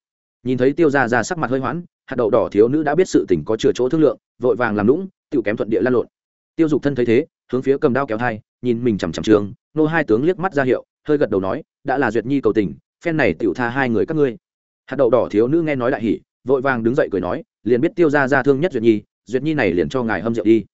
Nhìn thấy tiêu ra ra sắc mặt hơi hoãn, hạt đậu đỏ thiếu nữ đã biết sự tình có chừa chỗ thương lượng, vội vàng làm lũng tựu kém thuận địa lan lộn. Tiêu dục thân thấy thế hướng phía cầm đao kéo thai, nhìn mình chằm chằm trường, nô hai tướng liếc mắt ra hiệu, hơi gật đầu nói, đã là duyệt nhi cầu tình, phen này tựu tha hai người các ngươi. Hạt đậu đỏ thiếu nữ nghe nói đại hỉ, vội vàng đứng dậy cười nói, liền biết tiêu ra ra thương nhất duyệt nhi duyệt nhi này liền cho ngài hâm rượu đi.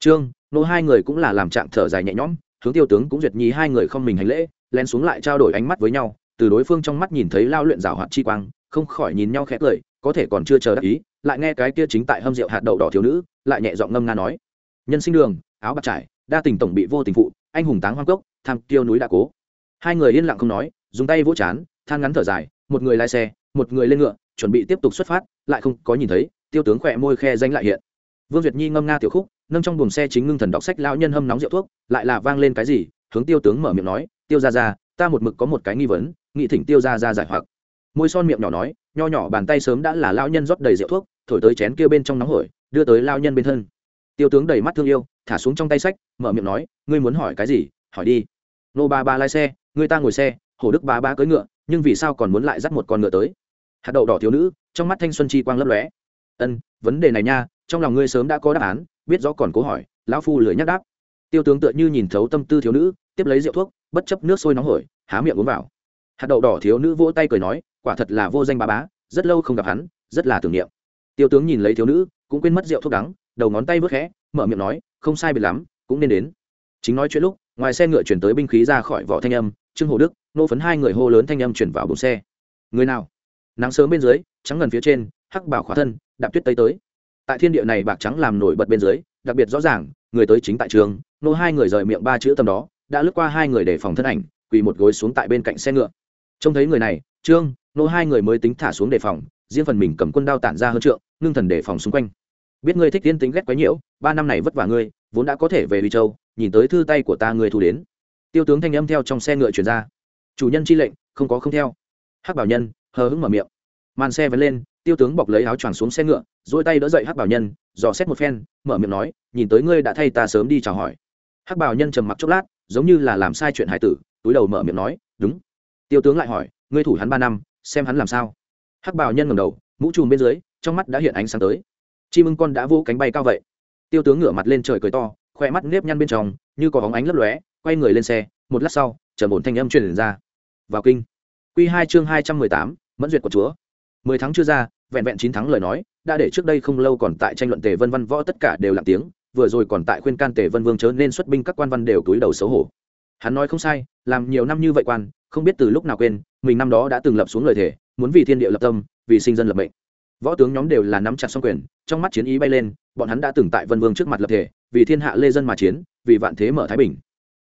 Trương, nô hai người cũng là làm trạng thở dài nhẹ nhõm, hướng tiêu tướng cũng duyệt nhi hai người không mình hành lễ, lén xuống lại trao đổi ánh mắt với nhau, từ đối phương trong mắt nhìn thấy lao luyện rào hoạt chi quang, không khỏi nhìn nhau khẽ cười, có thể còn chưa chờ đắc ý, lại nghe cái kia chính tại hâm rượu hạt đậu đỏ thiếu nữ, lại nhẹ giọng ngâm nga nói, nhân sinh đường, áo bạc trải đa tình tổng bị vô tình phụ, anh hùng táng hoang cốc, tham tiêu núi đã cố. Hai người yên lặng không nói, dùng tay vỗ chán, than ngắn thở dài, một người lái xe, một người lên ngựa, chuẩn bị tiếp tục xuất phát, lại không có nhìn thấy, tiêu tướng khỏe môi khe danh lại hiện. Vương duyệt nhi ngâm nga tiểu khúc, nâng trong buồng xe chính ngưng thần đọc sách lão nhân hâm nóng rượu thuốc, lại là vang lên cái gì, hướng tiêu tướng mở miệng nói, tiêu ra ra ta một mực có một cái nghi vấn, nghị thỉnh tiêu ra ra giải hoặc. Môi son miệng nhỏ nói, nho nhỏ bàn tay sớm đã là lao nhân rót đầy rượu thuốc, thổi tới chén kia bên trong nóng hổi, đưa tới lao nhân bên thân. Tiêu tướng đầy mắt thương yêu thả xuống trong tay sách, mở miệng nói, ngươi muốn hỏi cái gì? Hỏi đi. Nô ba ba lái xe người ta ngồi xe, hồ đức ba ba cưỡi ngựa, nhưng vì sao còn muốn lại dắt một con ngựa tới? Hạt đậu đỏ thiếu nữ, trong mắt thanh xuân chi quang lấp lóe. Ân, vấn đề này nha, trong lòng ngươi sớm đã có đáp án, biết rõ còn cố hỏi. Lão phu lười nhắc đáp. Tiêu tướng tựa như nhìn thấu tâm tư thiếu nữ, tiếp lấy rượu thuốc, bất chấp nước sôi nóng hổi, há miệng uống vào. Hạt đậu đỏ thiếu nữ vỗ tay cười nói, quả thật là vô danh ba bá, rất lâu không gặp hắn, rất là tưởng niệm. Tiêu tướng nhìn lấy thiếu nữ, cũng quên mất rượu thuốc đắng, đầu ngón tay vớt khẽ, mở miệng nói không sai biệt lắm, cũng nên đến. Chính nói chuyện lúc, ngoài xe ngựa chuyển tới binh khí ra khỏi vỏ thanh âm, trương hồ đức, nô phấn hai người hô lớn thanh âm chuyển vào bụng xe. Người nào? Nắng sớm bên dưới, trắng gần phía trên, hắc bảo khóa thân, đạp tuyết tây tới. Tại thiên địa này bạc trắng làm nổi bật bên dưới, đặc biệt rõ ràng, người tới chính tại trường, nô hai người rời miệng ba chữ tầm đó, đã lướt qua hai người để phòng thân ảnh, quỳ một gối xuống tại bên cạnh xe ngựa. Trông thấy người này, trương, nô hai người mới tính thả xuống đề phòng, riêng phần mình cầm quân đao tản ra hơn trượng, ngưng thần đề phòng xung quanh biết ngươi thích tiên tính ghét quấy nhiễu, ba năm này vất vả ngươi, vốn đã có thể về huy châu, nhìn tới thư tay của ta ngươi thu đến. Tiêu tướng thanh âm theo trong xe ngựa chuyển ra. Chủ nhân chi lệnh, không có không theo. Hắc bảo nhân, hờ hững mở miệng. Màn xe vẫn lên, tiêu tướng bọc lấy áo choàng xuống xe ngựa dỗi tay đỡ dậy hắc bảo nhân, dò xét một phen, mở miệng nói, nhìn tới ngươi đã thay ta sớm đi chào hỏi. Hắc bảo nhân trầm mặc chốc lát, giống như là làm sai chuyện hải tử, túi đầu mở miệng nói, đúng. Tiêu tướng lại hỏi, ngươi thủ hắn ba năm, xem hắn làm sao? Hắc bảo nhân ngầm đầu, mũ trùm bên dưới, trong mắt đã hiện ánh sáng tới chim ưng con đã vỗ cánh bay cao vậy. Tiêu tướng ngửa mặt lên trời cười to, khoe mắt nếp nhăn bên trong, như có bóng ánh lấp lóe, quay người lên xe, một lát sau chờ ổn thanh âm truyền ra. Vào kinh. Q hai chương hai trăm mười tám, mẫn duyệt của chúa. Mười tháng chưa ra, vẹn vẹn chín tháng lời nói, đã để trước đây không lâu còn tại tranh luận tề vân văn võ tất cả đều lặng tiếng, vừa rồi còn tại khuyên can tề vân vương chớ nên xuất binh các quan văn đều túi đầu xấu hổ. Hắn nói không sai, làm nhiều năm như vậy quan, không biết từ lúc nào quên, mình năm đó đã từng lập xuống lời thề, muốn vì thiên địa lập tâm, vì sinh dân lập mệnh võ tướng nhóm đều là nắm chặt song quyền, trong mắt chiến ý bay lên, bọn hắn đã từng tại vân vương trước mặt lập thể, vì thiên hạ lê dân mà chiến, vì vạn thế mở thái bình.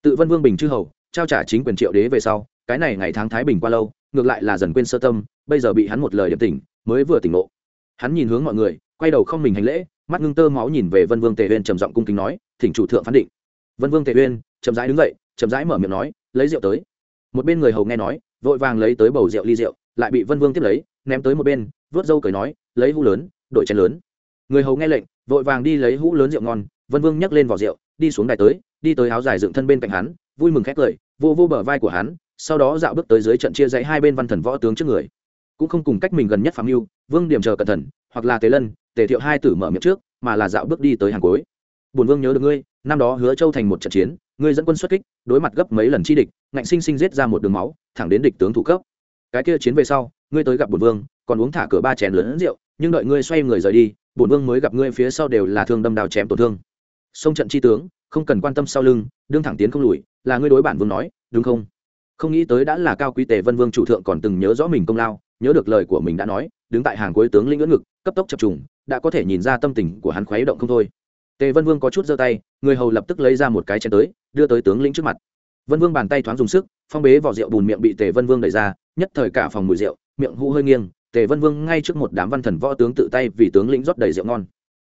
Tự vân vương bình chư hầu, trao trả chính quyền triệu đế về sau, cái này ngày tháng thái bình qua lâu, ngược lại là dần quên sơ tâm, bây giờ bị hắn một lời điểm tỉnh, mới vừa tỉnh ngộ. Hắn nhìn hướng mọi người, quay đầu không mình hành lễ, mắt ngưng tơ máu nhìn về vân vương tề uyên trầm giọng cung kính nói, thỉnh chủ thượng phán định. Vân vương tề uyên, chậm rãi đứng dậy, chậm rãi mở miệng nói, lấy rượu tới. Một bên người hầu nghe nói, vội vàng lấy tới bầu rượu ly rượu, lại bị vân vương tiếp lấy, ném tới một bên, vớt dâu cười nói lấy hũ lớn đội chén lớn. Người hầu nghe lệnh, vội vàng đi lấy hũ lớn rượu ngon, vân vương nhấc lên vỏ rượu, đi xuống đài tới, đi tới áo dài dựng thân bên cạnh hắn, vui mừng khét cười, vô vô bờ vai của hắn, sau đó dạo bước tới dưới trận chia dãy hai bên văn thần võ tướng trước người. Cũng không cùng cách mình gần nhất phạm mưu vương điểm chờ cẩn thận, hoặc là tế lân, tề thiệu hai tử mở miệng trước, mà là dạo bước đi tới hàng cuối. Bùn vương nhớ được ngươi, năm đó hứa châu thành một trận chiến, ngươi dẫn quân xuất kích, đối mặt gấp mấy lần chi địch, ngạnh sinh sinh giết ra một đường máu, thẳng đến địch tướng thủ cấp. Cái kia chiến về sau, ngươi tới gặp bùn vương, còn uống thả cửa ba chén lớn rượu nhưng đợi ngươi xoay người rời đi, bổn vương mới gặp ngươi phía sau đều là thương đâm đào chém tổn thương. Sông trận chi tướng, không cần quan tâm sau lưng, đương thẳng tiến không lùi, là ngươi đối bản vương nói, đúng không? Không nghĩ tới đã là cao quý tề vân vương chủ thượng còn từng nhớ rõ mình công lao, nhớ được lời của mình đã nói, đứng tại hàng cuối tướng lĩnh ngưỡng ngực, cấp tốc chập trùng, đã có thể nhìn ra tâm tình của hắn khuấy động không thôi. Tề vân vương có chút giơ tay, người hầu lập tức lấy ra một cái chén tới, đưa tới tướng lĩnh trước mặt. Vân vương bàn tay thoáng dùng sức, phong bế vỏ rượu bùn miệng bị tề vân vương đẩy ra, nhất thời cả phòng mùi rượu, miệng hũ hơi nghiêng tề vân vương ngay trước một đám văn thần võ tướng tự tay vì tướng lĩnh rót đầy rượu ngon.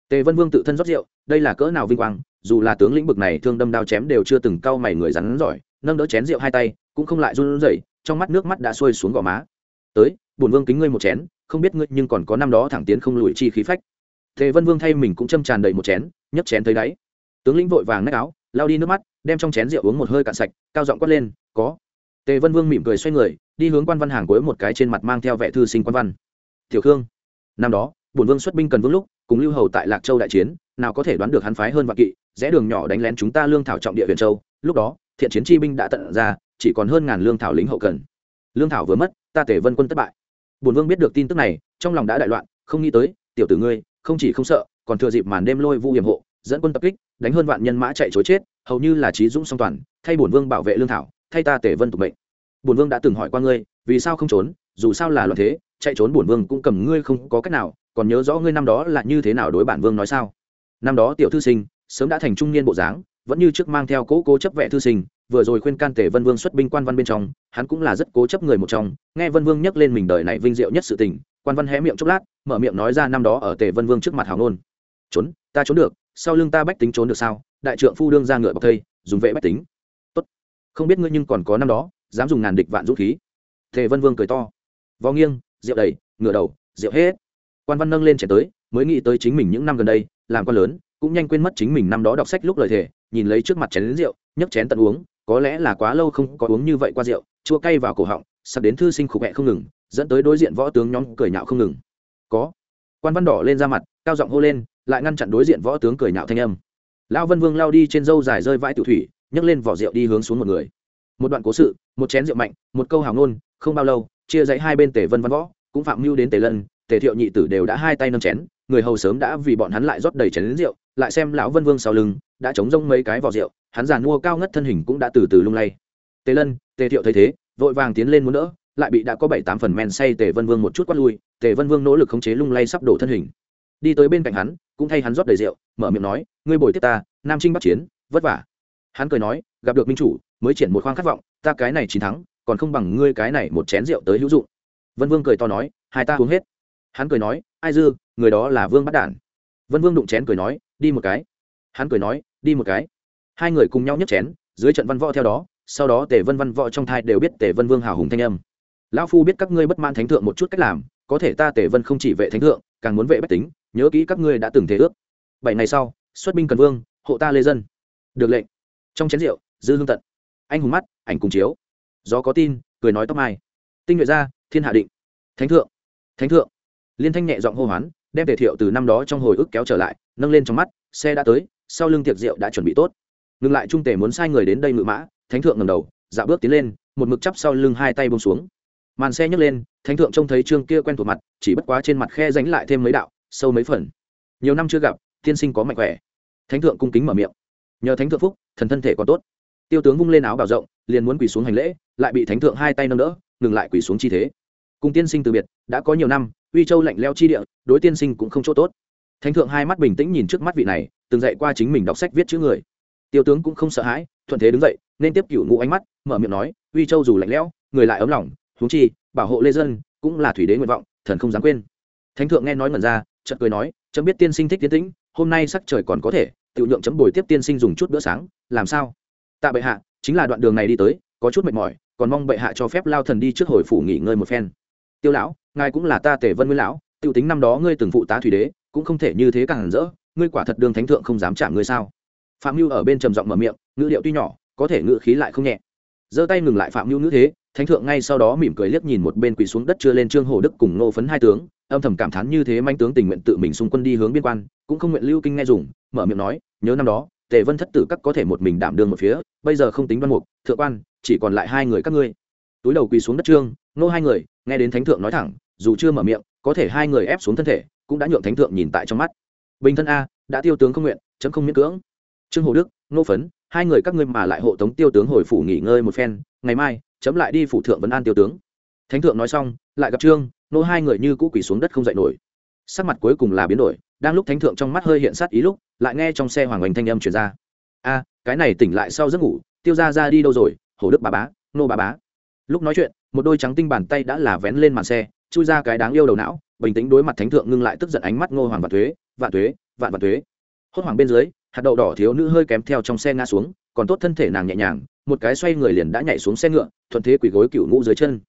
Tề vân vương tự thân rót rượu, đây là cỡ nào vinh quang, dù là tướng lĩnh bực này thương đâm đao chém đều chưa từng cau mày người rắn giỏi, nâng đỡ chén rượu hai tay, cũng không lại run rẩy, trong mắt nước mắt đã xuôi xuống gò má. Tới, bổn vương kính ngươi một chén, không biết ngươi nhưng còn có năm đó thẳng tiến không lùi chi khí phách. Tề vân vương thay mình cũng châm tràn đầy một chén, nhấc chén tới đáy. Tướng lĩnh vội vàng nách áo, lao đi nước mắt, đem trong chén rượu uống một hơi cạn sạch, cao giọng quát lên, có tề vân vương mỉm cười xoay người, đi hướng quan văn hàng cuối một cái trên mặt mang theo vẻ thư sinh quan văn. Tiểu khương, năm đó, bổn vương xuất binh cần vương lúc, cùng lưu hầu tại lạc châu đại chiến, nào có thể đoán được hắn phái hơn vạn kỵ, rẽ đường nhỏ đánh lén chúng ta lương thảo trọng địa huyện châu. Lúc đó, thiện chiến chi binh đã tận ra, chỉ còn hơn ngàn lương thảo lính hậu cần. Lương thảo vừa mất, ta tể vân quân thất bại. Bổn vương biết được tin tức này, trong lòng đã đại loạn, không nghĩ tới, tiểu tử ngươi, không chỉ không sợ, còn thừa dịp màn đêm lôi vu hiểm hộ, dẫn quân tập kích, đánh hơn vạn nhân mã chạy chối chết, hầu như là trí dũng song toàn, thay bổn vương bảo vệ lương thảo thay ta tể vân tục mệnh. Bổn vương đã từng hỏi qua ngươi, vì sao không trốn, dù sao là loạn thế, chạy trốn bổn vương cũng cầm ngươi không có cách nào, còn nhớ rõ ngươi năm đó là như thế nào đối bản vương nói sao? Năm đó tiểu thư sinh, sớm đã thành trung niên bộ dáng, vẫn như trước mang theo cố cố chấp vệ thư sinh, vừa rồi khuyên can tể vân vương xuất binh quan văn bên trong, hắn cũng là rất cố chấp người một trong, nghe vân vương nhắc lên mình đời này vinh diệu nhất sự tình, quan văn hé miệng chốc lát, mở miệng nói ra năm đó ở tể vân vương trước mặt hào ngôn. Trốn, ta trốn được, sau lưng ta bách tính trốn được sao? Đại trượng phu đương ra ngựa bọc thây, dùng vệ bách tính không biết ngươi nhưng còn có năm đó, dám dùng ngàn địch vạn dũng khí. Thề vân vương cười to. Vò nghiêng, rượu đầy, ngửa đầu, rượu hết. Quan văn nâng lên trẻ tới, mới nghĩ tới chính mình những năm gần đây, làm con lớn, cũng nhanh quên mất chính mình năm đó đọc sách lúc lời thề, nhìn lấy trước mặt chén đến rượu, nhấc chén tận uống, có lẽ là quá lâu không có uống như vậy qua rượu, chua cay vào cổ họng, sắp đến thư sinh khục hẹ không ngừng, dẫn tới đối diện võ tướng nhóm cười nhạo không ngừng. Có. Quan văn đỏ lên ra mặt, cao giọng hô lên, lại ngăn chặn đối diện võ tướng cười nhạo thanh âm. Lão vân vương lao đi trên dâu dài rơi vãi tiểu thủy nhấc lên vỏ rượu đi hướng xuống một người. Một đoạn cố sự, một chén rượu mạnh, một câu hào ngôn, không bao lâu, chia dãy hai bên tề vân văn võ, cũng phạm mưu đến tề lân, tề thiệu nhị tử đều đã hai tay nâng chén, người hầu sớm đã vì bọn hắn lại rót đầy chén đến rượu, lại xem lão vân vương sau lưng, đã chống rông mấy cái vỏ rượu, hắn giàn mua cao ngất thân hình cũng đã từ từ lung lay. Tề lân, tề thiệu thấy thế, vội vàng tiến lên muốn đỡ, lại bị đã có bảy tám phần men say tề vân vương một chút quát lui, tề vân vương nỗ lực khống chế lung lay sắp đổ thân hình. Đi tới bên cạnh hắn, cũng thay hắn rót đầy rượu, mở miệng nói, ngươi bồi tiếp ta, nam trinh bắc chiến, vất vả hắn cười nói, gặp được minh chủ, mới triển một khoang khát vọng, ta cái này chín thắng, còn không bằng ngươi cái này một chén rượu tới hữu dụng. Vân vương cười to nói, hai ta uống hết. Hắn cười nói, ai dư, người đó là vương bắt đản. Vân vương đụng chén cười nói, đi một cái. Hắn cười nói, đi một cái. Hai người cùng nhau nhấc chén, dưới trận văn võ theo đó, sau đó tề vân văn võ trong thai đều biết tề vân vương hào hùng thanh âm. Lão phu biết các ngươi bất mãn thánh thượng một chút cách làm, có thể ta tề vân không chỉ vệ thánh thượng, càng muốn vệ bách tính, nhớ kỹ các ngươi đã từng thế ước. Bảy ngày sau, xuất binh cần vương, hộ ta lê dân. Được lệnh trong chén rượu, dư hương tận. Anh hùng mắt, ảnh cùng chiếu. Gió có tin, cười nói tóc mai. Tinh nhuệ ra, thiên hạ định. Thánh thượng thánh thượng. Liên thanh nhẹ giọng hô hoán, đem tề thiệu từ năm đó trong hồi ức kéo trở lại, nâng lên trong mắt, xe đã tới, sau lưng tiệc rượu đã chuẩn bị tốt. Ngừng lại trung tề muốn sai người đến đây ngự mã, thánh thượng ngầm đầu dạ bước tiến lên, một mực chắp sau lưng hai tay bông xuống. Màn xe nhấc lên, thánh thượng trông thấy trương kia quen thuộc mặt, chỉ bất quá trên mặt khe ránh lại thêm mấy đạo, sâu mấy phần. Nhiều năm chưa gặp, tiên sinh có mạnh khỏe. Thánh thượng cung kính mở miệng nhờ thánh thượng phúc, thần thân thể còn tốt. Tiêu tướng vung lên áo bảo rộng, liền muốn quỳ xuống hành lễ, lại bị thánh thượng hai tay nâng đỡ, ngừng lại quỳ xuống chi thế. Cùng tiên sinh từ biệt, đã có nhiều năm, uy châu lạnh leo chi địa, đối tiên sinh cũng không chỗ tốt. Thánh thượng hai mắt bình tĩnh nhìn trước mắt vị này, từng dạy qua chính mình đọc sách viết chữ người. Tiêu tướng cũng không sợ hãi, thuận thế đứng dậy, nên tiếp cựu ngũ ánh mắt, mở miệng nói, uy châu dù lạnh lẽo, người lại ấm lòng, huống chi, bảo hộ lê dân, cũng là thủy đế nguyện vọng, thần không dám quên. Thánh thượng nghe nói ngẩn ra, chợt cười nói, chấm biết tiên sinh thích tiến tĩnh, hôm nay sắc trời còn có thể tự nhượng chấm bồi tiếp tiên sinh dùng chút bữa sáng, làm sao? Tạ bệ hạ, chính là đoạn đường này đi tới, có chút mệt mỏi, còn mong bệ hạ cho phép lao thần đi trước hồi phủ nghỉ ngơi một phen. Tiêu lão, ngài cũng là ta tể vân nguyên lão, tiểu tính năm đó ngươi từng phụ tá thủy đế, cũng không thể như thế càng hẳn rỡ, ngươi quả thật đường thánh thượng không dám chạm ngươi sao? Phạm mưu ở bên trầm giọng mở miệng, ngữ điệu tuy nhỏ, có thể ngữ khí lại không nhẹ. Giơ tay ngừng lại phạm mưu ngữ thế, thánh thượng ngay sau đó mỉm cười liếc nhìn một bên quỳ xuống đất chưa lên trương hồ đức cùng nô phấn hai tướng âm thầm cảm thán như thế manh tướng tình nguyện tự mình xung quân đi hướng biên quan, cũng không nguyện lưu kinh nghe dùng, mở miệng nói, nhớ năm đó, tề vân thất tử các có thể một mình đảm đương một phía, bây giờ không tính đoan mục, thượng quan, chỉ còn lại hai người các ngươi. Túi đầu quỳ xuống đất trương, nô hai người, nghe đến thánh thượng nói thẳng, dù chưa mở miệng, có thể hai người ép xuống thân thể, cũng đã nhượng thánh thượng nhìn tại trong mắt. Bình thân a, đã tiêu tướng không nguyện, chấm không miễn cưỡng. Trương hồ đức, nô phấn, hai người các ngươi mà lại hộ tống tiêu tướng hồi phủ nghỉ ngơi một phen, ngày mai, chấm lại đi phủ thượng vấn an tiêu tướng thánh thượng nói xong, lại gặp trương, nô hai người như cũ quỳ xuống đất không dậy nổi. Sắc mặt cuối cùng là biến đổi, đang lúc thánh thượng trong mắt hơi hiện sát ý lúc, lại nghe trong xe hoàng oanh thanh âm chuyển ra. A, cái này tỉnh lại sau giấc ngủ, tiêu ra ra đi đâu rồi hồ đức bà bá, nô bà bá. Lúc nói chuyện, một đôi trắng tinh bàn tay đã là vén lên màn xe, chui ra cái đáng yêu đầu não, bình tĩnh đối mặt thánh thượng ngưng lại tức giận ánh mắt ngô hoàng vạn thuế vạn thuế, vạn vạn thuế. Hốt hoảng bên dưới, hạt đậu đỏ thiếu nữ hơi kém theo trong xe ngã xuống, còn tốt thân thể nàng nhẹ nhàng, một cái xoay người liền đã nhảy xuống xe ngựa, thuận thế quỳ gối cựu ngũ dưới chân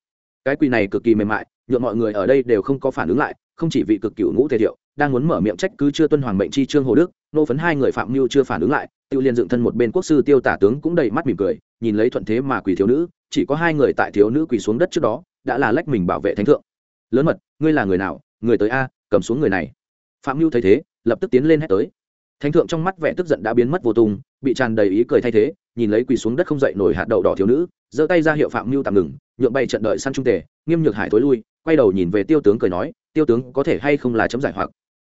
cái quỳ này cực kỳ mềm mại nhuộm mọi người ở đây đều không có phản ứng lại, không chỉ vị cực cựu ngũ thể thiệu, đang muốn mở miệng trách cứ chưa tuân hoàng mệnh chi trương hồ đức, nô phấn hai người phạm mưu chưa phản ứng lại, tiêu liên dựng thân một bên quốc sư tiêu tả tướng cũng đầy mắt mỉm cười, nhìn lấy thuận thế mà quỳ thiếu nữ, chỉ có hai người tại thiếu nữ quỳ xuống đất trước đó, đã là lách mình bảo vệ thánh thượng. Lớn mật, ngươi là người nào? Người tới a, cầm xuống người này. Phạm mưu thấy thế, lập tức tiến lên hét tới. Thánh thượng trong mắt vẻ tức giận đã biến mất vô tung, bị tràn đầy ý cười thay thế, nhìn lấy quỳ xuống đất không dậy nổi hạt đậu đỏ thiếu nữ, giơ tay ra hiệu phạm mưu tạm ngừng nhượng bay trận đợi săn trung tề, nghiêm nhược hải thối lui, quay đầu nhìn về tiêu tướng cười nói, tiêu tướng có thể hay không là chấm giải hoặc.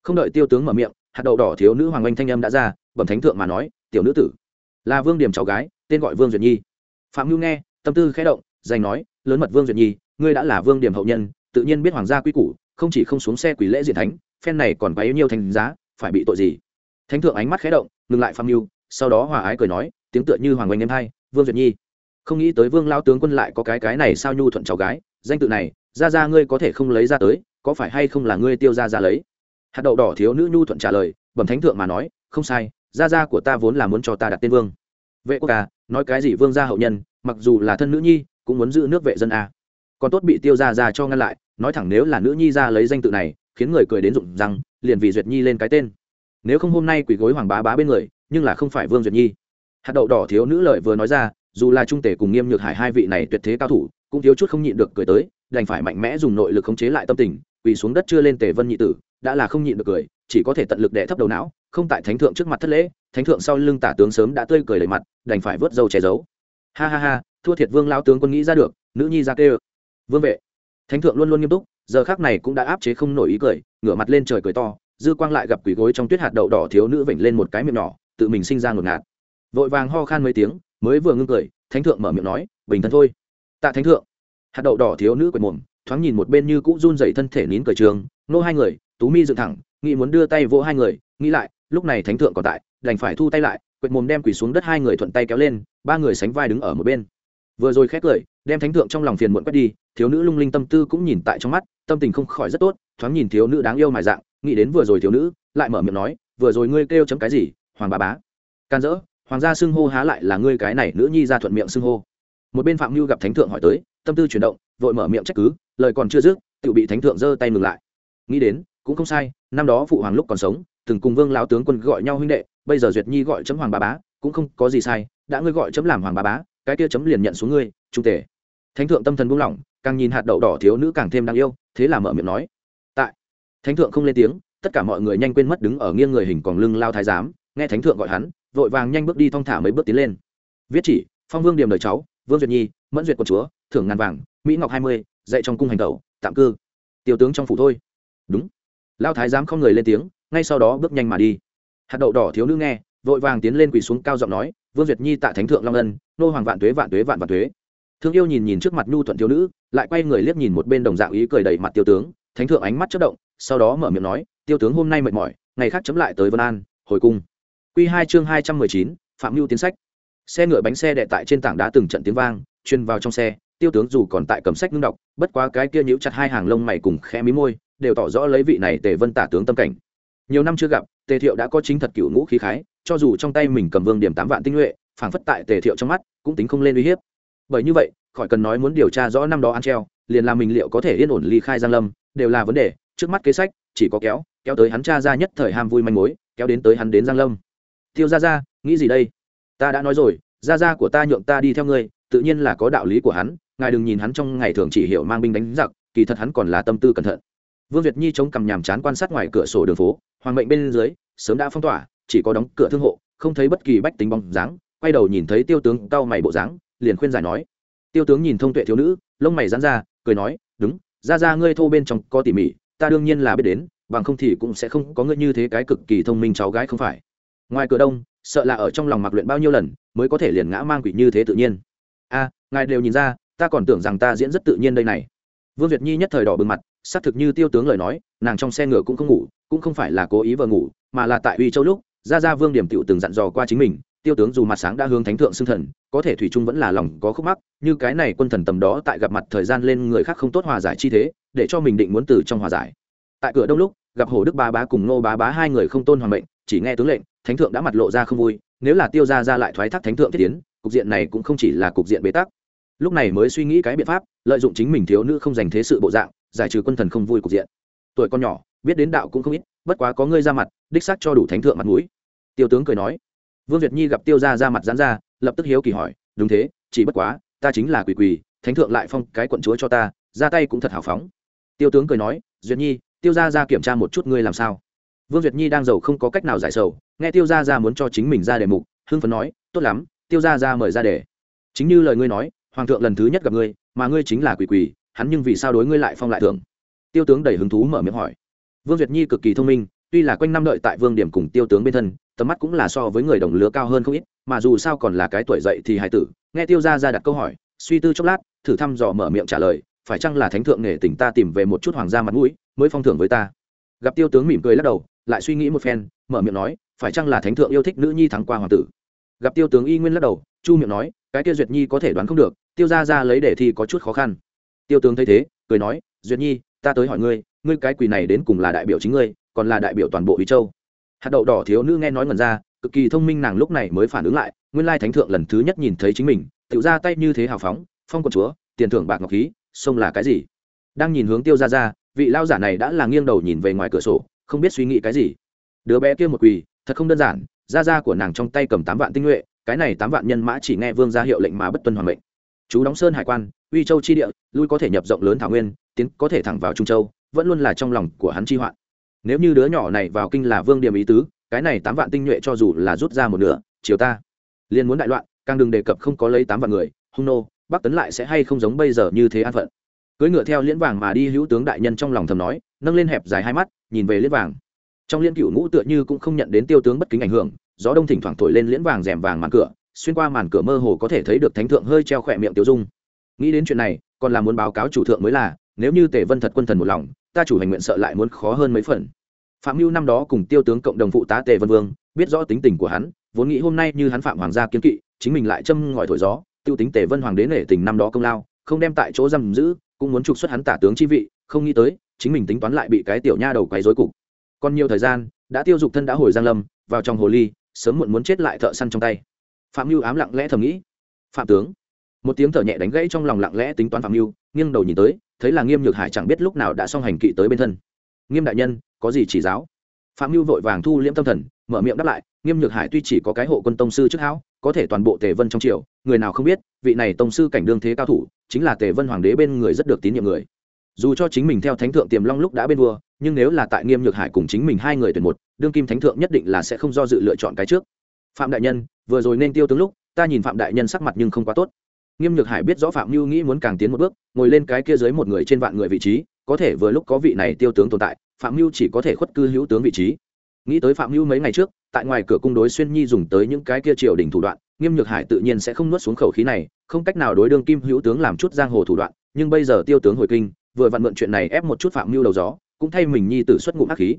Không đợi tiêu tướng mở miệng, hạt đậu đỏ thiếu nữ hoàng anh thanh âm đã ra, bẩm thánh thượng mà nói, tiểu nữ tử, là vương điểm cháu gái, tên gọi vương duyệt nhi. Phạm ngưu nghe, tâm tư khẽ động, giành nói, lớn mật vương duyệt nhi, ngươi đã là vương điểm hậu nhân, tự nhiên biết hoàng gia quy củ, không chỉ không xuống xe quỷ lễ diện thánh, phen này còn bấy nhiêu thành giá, phải bị tội gì? Thánh thượng ánh mắt khẽ động, ngừng lại phạm mưu sau đó hòa ái cười nói, tiếng tựa như hoàng oanh em hai, vương duyệt nhi không nghĩ tới vương lao tướng quân lại có cái cái này sao nhu thuận cháu gái, danh tự này, ra ra ngươi có thể không lấy ra tới, có phải hay không là ngươi tiêu ra ra lấy? Hạt đậu đỏ thiếu nữ nhu thuận trả lời, bẩm thánh thượng mà nói, không sai gia gia của ta vốn là muốn cho ta đặt tên vương. Vệ quốc ca nói cái gì vương gia hậu nhân, mặc dù là thân nữ nhi, cũng muốn giữ nước vệ dân a còn tốt bị tiêu ra ra cho ngăn lại, nói thẳng nếu là nữ nhi ra lấy danh tự này, khiến người cười đến rụng rằng liền vì duyệt nhi lên cái tên. Nếu không hôm nay quỷ gối hoàng bá bá bên người, nhưng là không phải vương duyệt nhi. Hạt đậu đỏ thiếu nữ lợi vừa nói ra dù là trung tể cùng nghiêm nhược hải hai vị này tuyệt thế cao thủ, cũng thiếu chút không nhịn được cười tới, đành phải mạnh mẽ dùng nội lực khống chế lại tâm tình, quỳ xuống đất chưa lên tề vân nhị tử, đã là không nhịn được cười, chỉ có thể tận lực đệ thấp đầu não, không tại thánh thượng trước mặt thất lễ, thánh thượng sau lưng tả tướng sớm đã tươi cười đầy mặt, đành phải vớt dâu che giấu. Ha ha ha, thua thiệt vương lao tướng quân nghĩ ra được, nữ nhi ra kê vương vệ. Thánh thượng luôn luôn nghiêm túc, giờ khác này cũng đã áp chế không nổi ý cười, ngửa mặt lên trời cười to, dư quang lại gặp quỷ gối trong tuyết hạt đậu đỏ thiếu nữ vểnh lên một cái miệng nhỏ, tự mình sinh ra ngột ngạt. Vội vàng ho khan mấy tiếng mới vừa ngưng cười, thánh thượng mở miệng nói, bình thân thôi. Tạ thánh thượng. Hạt đậu đỏ thiếu nữ quệt mồm, thoáng nhìn một bên như cũ run dậy thân thể nín cởi trường, nô hai người, tú mi dựng thẳng, nghĩ muốn đưa tay vỗ hai người, nghĩ lại, lúc này thánh thượng còn tại, đành phải thu tay lại, quệt mồm đem quỳ xuống đất hai người thuận tay kéo lên, ba người sánh vai đứng ở một bên. Vừa rồi khét cười, đem thánh thượng trong lòng phiền muộn quét đi, thiếu nữ lung linh tâm tư cũng nhìn tại trong mắt, tâm tình không khỏi rất tốt, thoáng nhìn thiếu nữ đáng yêu mài dạng, nghĩ đến vừa rồi thiếu nữ, lại mở miệng nói, vừa rồi ngươi kêu chấm cái gì, hoàng bà bá? Can dỡ hoàng gia xưng hô há lại là ngươi cái này nữ nhi ra thuận miệng xưng hô. Một bên phạm mưu gặp thánh thượng hỏi tới, tâm tư chuyển động, vội mở miệng trách cứ, lời còn chưa dứt tự bị thánh thượng giơ tay ngừng lại. Nghĩ đến, cũng không sai, năm đó phụ hoàng lúc còn sống, từng cùng vương lão tướng quân gọi nhau huynh đệ, bây giờ duyệt nhi gọi chấm hoàng bà bá, cũng không có gì sai, đã ngươi gọi chấm làm hoàng bà bá, cái kia chấm liền nhận xuống ngươi, trung tể thánh thượng tâm thần buông lỏng, càng nhìn hạt đậu đỏ thiếu nữ càng thêm đáng yêu, thế là mở miệng nói, tại. Thánh thượng không lên tiếng, tất cả mọi người nhanh quên mất đứng ở nghiêng người hình còn lưng lao thái giám, nghe thánh thượng gọi hắn vội vàng nhanh bước đi thong thả mấy bước tiến lên. Viết chỉ, phong vương điểm đời cháu, vương duyệt nhi, mẫn duyệt quận chúa, thưởng ngàn vàng, mỹ ngọc hai mươi, dạy trong cung hành tẩu, tạm cư. Tiểu tướng trong phủ thôi. Đúng. Lao thái giám không người lên tiếng, ngay sau đó bước nhanh mà đi. Hạt đậu đỏ thiếu nữ nghe, vội vàng tiến lên quỳ xuống cao giọng nói, vương duyệt nhi tạ thánh thượng long ân, nô hoàng vạn tuế vạn tuế, vạn vạn tuế. Thương yêu nhìn nhìn trước mặt nhu thuận thiếu nữ, lại quay người liếc nhìn một bên đồng dạng ý cười đầy mặt tiêu tướng. Thánh thượng ánh mắt chất động, sau đó mở miệng nói, tiêu tướng hôm nay mệt mỏi, ngày khác chấm lại tới vân an, hồi cung. Quy hai chương hai trăm mười chín phạm Nưu tiến sách. Xe ngựa bánh xe đè tại trên tảng đá từng trận tiếng vang chuyên vào trong xe tiêu tướng dù còn tại cầm sách ngưng đọc bất quá cái kia nhíu chặt hai hàng lông mày cùng khẽ mí môi đều tỏ rõ lấy vị này tề vân tả tướng tâm cảnh. Nhiều năm chưa gặp tề thiệu đã có chính thật cựu ngũ khí khái cho dù trong tay mình cầm vương điểm tám vạn tinh huệ, phảng phất tại tề thiệu trong mắt cũng tính không lên uy hiếp. Bởi như vậy khỏi cần nói muốn điều tra rõ năm đó ăn treo liền làm mình liệu có thể yên ổn ly khai giang lâm đều là vấn đề. Trước mắt kế sách chỉ có kéo kéo tới hắn cha ra nhất thời ham vui manh mối kéo đến tới hắn đến giang lâm tiêu ra ra nghĩ gì đây? Ta đã nói rồi ra ra của ta nhượng ta đi theo ngươi, tự nhiên là có đạo lý của hắn, ngài đừng nhìn hắn trong ngày thường chỉ hiểu mang binh đánh giặc, kỳ thật hắn còn là tâm tư cẩn thận. Vương việt nhi chống cằm nhàm chán quan sát ngoài cửa sổ đường phố, hoàng mệnh bên dưới, sớm đã phong tỏa, chỉ có đóng cửa thương hộ, không thấy bất kỳ bách tính bóng dáng, quay đầu nhìn thấy tiêu tướng cau mày bộ dáng, liền khuyên giải nói, tiêu tướng nhìn thông tuệ thiếu nữ, lông mày dán ra, cười nói, đúng ra ra ngươi thô bên trong có tỉ mỉ, ta đương nhiên là biết đến, bằng không thì cũng sẽ không có ngươi như thế cái cực kỳ thông minh cháu gái không phải ngoài cửa đông, sợ là ở trong lòng mặc luyện bao nhiêu lần, mới có thể liền ngã mang quỷ như thế tự nhiên. A ngài đều nhìn ra, ta còn tưởng rằng ta diễn rất tự nhiên đây này. Vương việt nhi nhất thời đỏ bừng mặt, xác thực như tiêu tướng lời nói, nàng trong xe ngựa cũng không ngủ, cũng không phải là cố ý vờ ngủ, mà là tại uy châu lúc ra ra vương điểm tựu từng dặn dò qua chính mình, tiêu tướng dù mặt sáng đã hướng thánh thượng xưng thần, có thể thủy trung vẫn là lòng có khúc mắc, như cái này quân thần tầm đó tại gặp mặt thời gian lên người khác không tốt hòa giải chi thế, để cho mình định muốn từ trong hòa giải. Tại cửa đông lúc, gặp hồ đức ba bá cùng nô bá bá hai người không tôn hoàng mệnh chỉ nghe tướng lệnh, thánh thượng đã mặt lộ ra không vui, nếu là tiêu ra ra lại thoái thác thánh thượng thiết tiến, cục diện này cũng không chỉ là cục diện bế tắc. Lúc này mới suy nghĩ cái biện pháp, lợi dụng chính mình thiếu nữ không dành thế sự bộ dạng, giải trừ quân thần không vui cục diện. Tuổi con nhỏ, biết đến đạo cũng không ít, bất quá có ngươi ra mặt, đích xác cho đủ thánh thượng mặt mũi. Tiêu tướng cười nói, vương việt nhi gặp tiêu ra ra mặt dán ra, lập tức hiếu kỳ hỏi, đúng thế, chỉ bất quá, ta chính là quỳ quỳ thánh thượng lại phong cái quận chúa cho ta, ra tay cũng thật hào phóng. Tiêu tướng cười nói, duyệt nhi, tiêu ra ra kiểm tra một chút ngươi làm sao? Vương duyệt nhi đang giàu không có cách nào giải sầu nghe tiêu Gia ra muốn cho chính mình ra đề mục hưng phấn nói tốt lắm tiêu Gia ra mời ra đề. Chính như lời ngươi nói hoàng thượng lần thứ nhất gặp ngươi mà ngươi chính là quỷ quỷ, hắn nhưng vì sao đối ngươi lại phong lại thưởng? Tiêu tướng đầy hứng thú mở miệng hỏi. Vương duyệt nhi cực kỳ thông minh tuy là quanh năm đợi tại vương điểm cùng tiêu tướng bên thân tầm mắt cũng là so với người đồng lứa cao hơn không ít mà dù sao còn là cái tuổi dậy thì hài tử nghe tiêu Gia ra đặt câu hỏi suy tư chốc lát thử thăm dò mở miệng trả lời phải chăng là thánh thượng nghề tỉnh ta tìm về một chút hoàng gia mặt mũi mới phong thưởng với ta? Gặp tiêu tướng mỉm cười lắc đầu lại suy nghĩ một phen, mở miệng nói, phải chăng là thánh thượng yêu thích nữ nhi thắng qua hoàng tử? Gặp tiêu tướng y nguyên lắc đầu, chu miệng nói, cái tiêu duyệt nhi có thể đoán không được, tiêu ra ra lấy để thi có chút khó khăn. Tiêu tướng thấy thế, cười nói, duyệt nhi, ta tới hỏi ngươi ngươi cái quỳ này đến cùng là đại biểu chính ngươi, còn là đại biểu toàn bộ ý châu? Hạt đậu đỏ thiếu nữ nghe nói ngần ra, cực kỳ thông minh nàng lúc này mới phản ứng lại, nguyên lai thánh thượng lần thứ nhất nhìn thấy chính mình tự ra tay như thế hào phóng, phong quần chúa, tiền thưởng bạc ngọc khí, sông là cái gì? Đang nhìn hướng tiêu ra ra vị lao giả này đã là nghiêng đầu nhìn về ngoài cửa sổ không biết suy nghĩ cái gì. Đứa bé kia một quỳ, thật không đơn giản ra ra của nàng trong tay cầm tám vạn tinh nhuệ, cái này tám vạn nhân mã chỉ nghe vương ra hiệu lệnh mà bất tuân hoàng mệnh. Chú đóng sơn hải quan, uy châu chi địa, lui có thể nhập rộng lớn thảo nguyên, tiến có thể thẳng vào trung châu, vẫn luôn là trong lòng của hắn chi hoạn. Nếu như đứa nhỏ này vào kinh là vương điểm ý tứ, cái này tám vạn tinh nhuệ cho dù là rút ra một nửa, chiều ta. Liền muốn đại loạn, càng đừng đề cập không có lấy tám vạn người, hung nô, bắc tấn lại sẽ hay không giống bây giờ như thế an phận. Cưỡi ngựa theo liễn vàng mà đi, hữu tướng đại nhân trong lòng thầm nói nâng lên hẹp dài hai mắt, nhìn về liễn vàng. Trong liên cựu ngũ tựa như cũng không nhận đến tiêu tướng bất kính ảnh hưởng, gió đông thỉnh thoảng thổi lên liễn vàng rèm vàng màn cửa, xuyên qua màn cửa mơ hồ có thể thấy được thánh thượng hơi treo khỏe miệng tiêu dung. Nghĩ đến chuyện này, còn là muốn báo cáo chủ thượng mới là, nếu như tề vân thật quân thần một lòng, ta chủ hành nguyện sợ lại muốn khó hơn mấy phần. Phạm mưu năm đó cùng tiêu tướng cộng đồng phụ tá tề vân vương, biết rõ tính tình của hắn, vốn nghĩ hôm nay như hắn phạm hoàng gia kiến kỵ, chính mình lại châm ngòi thổi gió, tiêu tính tề vân hoàng đế nể tình năm đó công lao, không đem tại chỗ giam giữ, cũng muốn trục xuất hắn tả tướng chi vị, không nghĩ tới chính mình tính toán lại bị cái tiểu nha đầu quấy rối cục. Còn nhiều thời gian, đã tiêu dục thân đã hồi giang lâm, vào trong hồ ly, sớm muộn muốn chết lại thợ săn trong tay. Phạm mưu ám lặng lẽ thầm nghĩ. Phạm tướng. Một tiếng thở nhẹ đánh gãy trong lòng lặng lẽ tính toán phạm mưu nghiêng đầu nhìn tới, thấy là nghiêm nhược hải chẳng biết lúc nào đã xong hành kỵ tới bên thân. Nghiêm đại nhân, có gì chỉ giáo? Phạm mưu vội vàng thu liễm tâm thần, mở miệng đáp lại, nghiêm nhược hải tuy chỉ có cái hộ quân tông sư trước hão có thể toàn bộ tề vân trong triều, người nào không biết, vị này tông sư cảnh đương thế cao thủ, chính là tề vân hoàng đế bên người rất được tín nhiệm người dù cho chính mình theo thánh thượng tiềm long lúc đã bên vua, nhưng nếu là tại nghiêm nhược hải cùng chính mình hai người tuyển một, đương kim thánh thượng nhất định là sẽ không do dự lựa chọn cái trước. Phạm đại nhân, vừa rồi nên tiêu tướng lúc, ta nhìn phạm đại nhân sắc mặt nhưng không quá tốt. Nghiêm nhược hải biết rõ phạm mưu nghĩ muốn càng tiến một bước, ngồi lên cái kia dưới một người trên vạn người vị trí, có thể vừa lúc có vị này tiêu tướng tồn tại, phạm mưu chỉ có thể khuất cư hữu tướng vị trí. Nghĩ tới phạm mưu mấy ngày trước, tại ngoài cửa cung đối xuyên nhi dùng tới những cái kia triều đình thủ đoạn, nghiêm nhược hải tự nhiên sẽ không nuốt xuống khẩu khí này, không cách nào đối đương kim hữu tướng làm chút giang hồ thủ đoạn, nhưng bây giờ tiêu tướng hồi kinh vừa vặn mượn chuyện này ép một chút phạm mưu đầu gió, cũng thay mình nhi tử xuất ngụm hắc khí.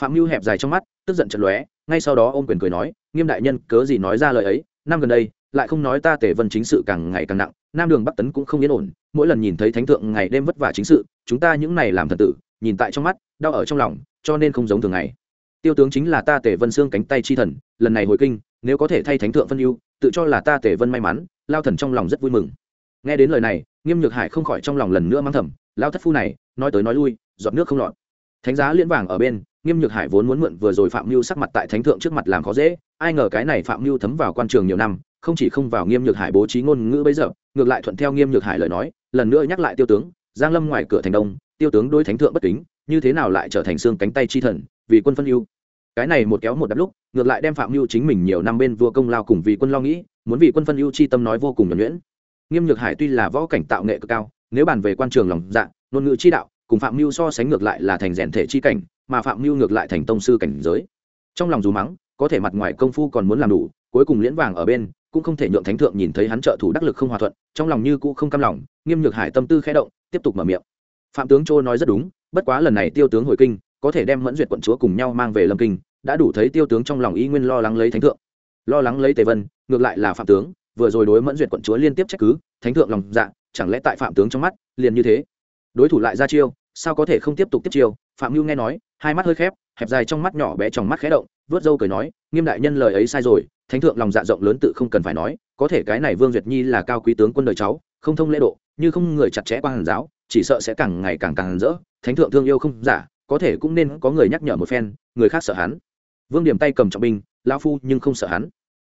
Phạm mưu hẹp dài trong mắt, tức giận chật lóe, ngay sau đó ô m quyền cười nói, nghiêm đại nhân, cớ gì nói ra lời ấy? Năm gần đây, lại không nói ta tề vân chính sự càng ngày càng nặng, nam đường bắc tấn cũng không yên ổn, mỗi lần nhìn thấy thánh thượng ngày đêm vất vả chính sự, chúng ta những này làm thần tử, nhìn tại trong mắt, đau ở trong lòng, cho nên không giống thường ngày. Tiêu tướng chính là ta tề vân xương cánh tay chi thần, lần này hồi kinh, nếu có thể thay thánh thượng phân ưu, tự cho là ta tề vân may mắn, lao thần trong lòng rất vui mừng. Nghe đến lời này, nghiêm nhược hải không khỏi trong lòng lần nữa mang thầm lao thất phu này, nói tới nói lui, giọt nước không lọt. Thánh giá liễn vàng ở bên, nghiêm nhược hải vốn muốn mượn vừa rồi phạm mưu sắc mặt tại thánh thượng trước mặt làm khó dễ, ai ngờ cái này phạm mưu thấm vào quan trường nhiều năm, không chỉ không vào nghiêm nhược hải bố trí ngôn ngữ bấy giờ, ngược lại thuận theo nghiêm nhược hải lời nói, lần nữa nhắc lại tiêu tướng, giang lâm ngoài cửa thành đông, tiêu tướng đối thánh thượng bất kính, như thế nào lại trở thành xương cánh tay chi thần, vì quân phân ưu. Cái này một kéo một đắp lúc, ngược lại đem phạm mưu chính mình nhiều năm bên vua công lao cùng vì quân lo nghĩ, muốn vì quân phân ưu chi tâm nói vô cùng nhuẩn nhuyễn. Nghiêm nhược hải tuy là võ cảnh tạo nghệ cực cao nếu bàn về quan trường lòng dạ ngôn ngữ chi đạo, cùng phạm mưu so sánh ngược lại là thành rèn thể chi cảnh, mà phạm mưu ngược lại thành tông sư cảnh giới. Trong lòng dù mắng, có thể mặt ngoài công phu còn muốn làm đủ, cuối cùng liễn vàng ở bên, cũng không thể nhượng thánh thượng nhìn thấy hắn trợ thủ đắc lực không hòa thuận, trong lòng như cũ không cam lòng, nghiêm nhược hải tâm tư khẽ động, tiếp tục mở miệng. Phạm tướng châu nói rất đúng, bất quá lần này tiêu tướng hồi kinh, có thể đem mẫn duyệt quận chúa cùng nhau mang về lâm kinh, đã đủ thấy tiêu tướng trong lòng ý nguyên lo lắng lấy thánh thượng. Lo lắng lấy tề vân, ngược lại là phạm tướng vừa rồi đối mẫn duyệt quận chúa liên tiếp trách cứ, thánh thượng lòng dạ chẳng lẽ tại phạm tướng trong mắt, liền như thế? Đối thủ lại ra chiêu, sao có thể không tiếp tục tiếp chiêu? Phạm mưu nghe nói, hai mắt hơi khép, hẹp dài trong mắt nhỏ bé trong mắt khẽ động, vớt râu cười nói, nghiêm đại nhân lời ấy sai rồi, thánh thượng lòng dạ rộng lớn tự không cần phải nói, có thể cái này vương duyệt nhi là cao quý tướng quân đời cháu, không thông lễ độ, như không người chặt chẽ qua hàn giáo, chỉ sợ sẽ càng ngày càng càng rỡ, thánh thượng thương yêu không giả, có thể cũng nên có người nhắc nhở một phen, người khác sợ hắn. Vương điểm tay cầm trọng binh lao phu nhưng không sợ hắn.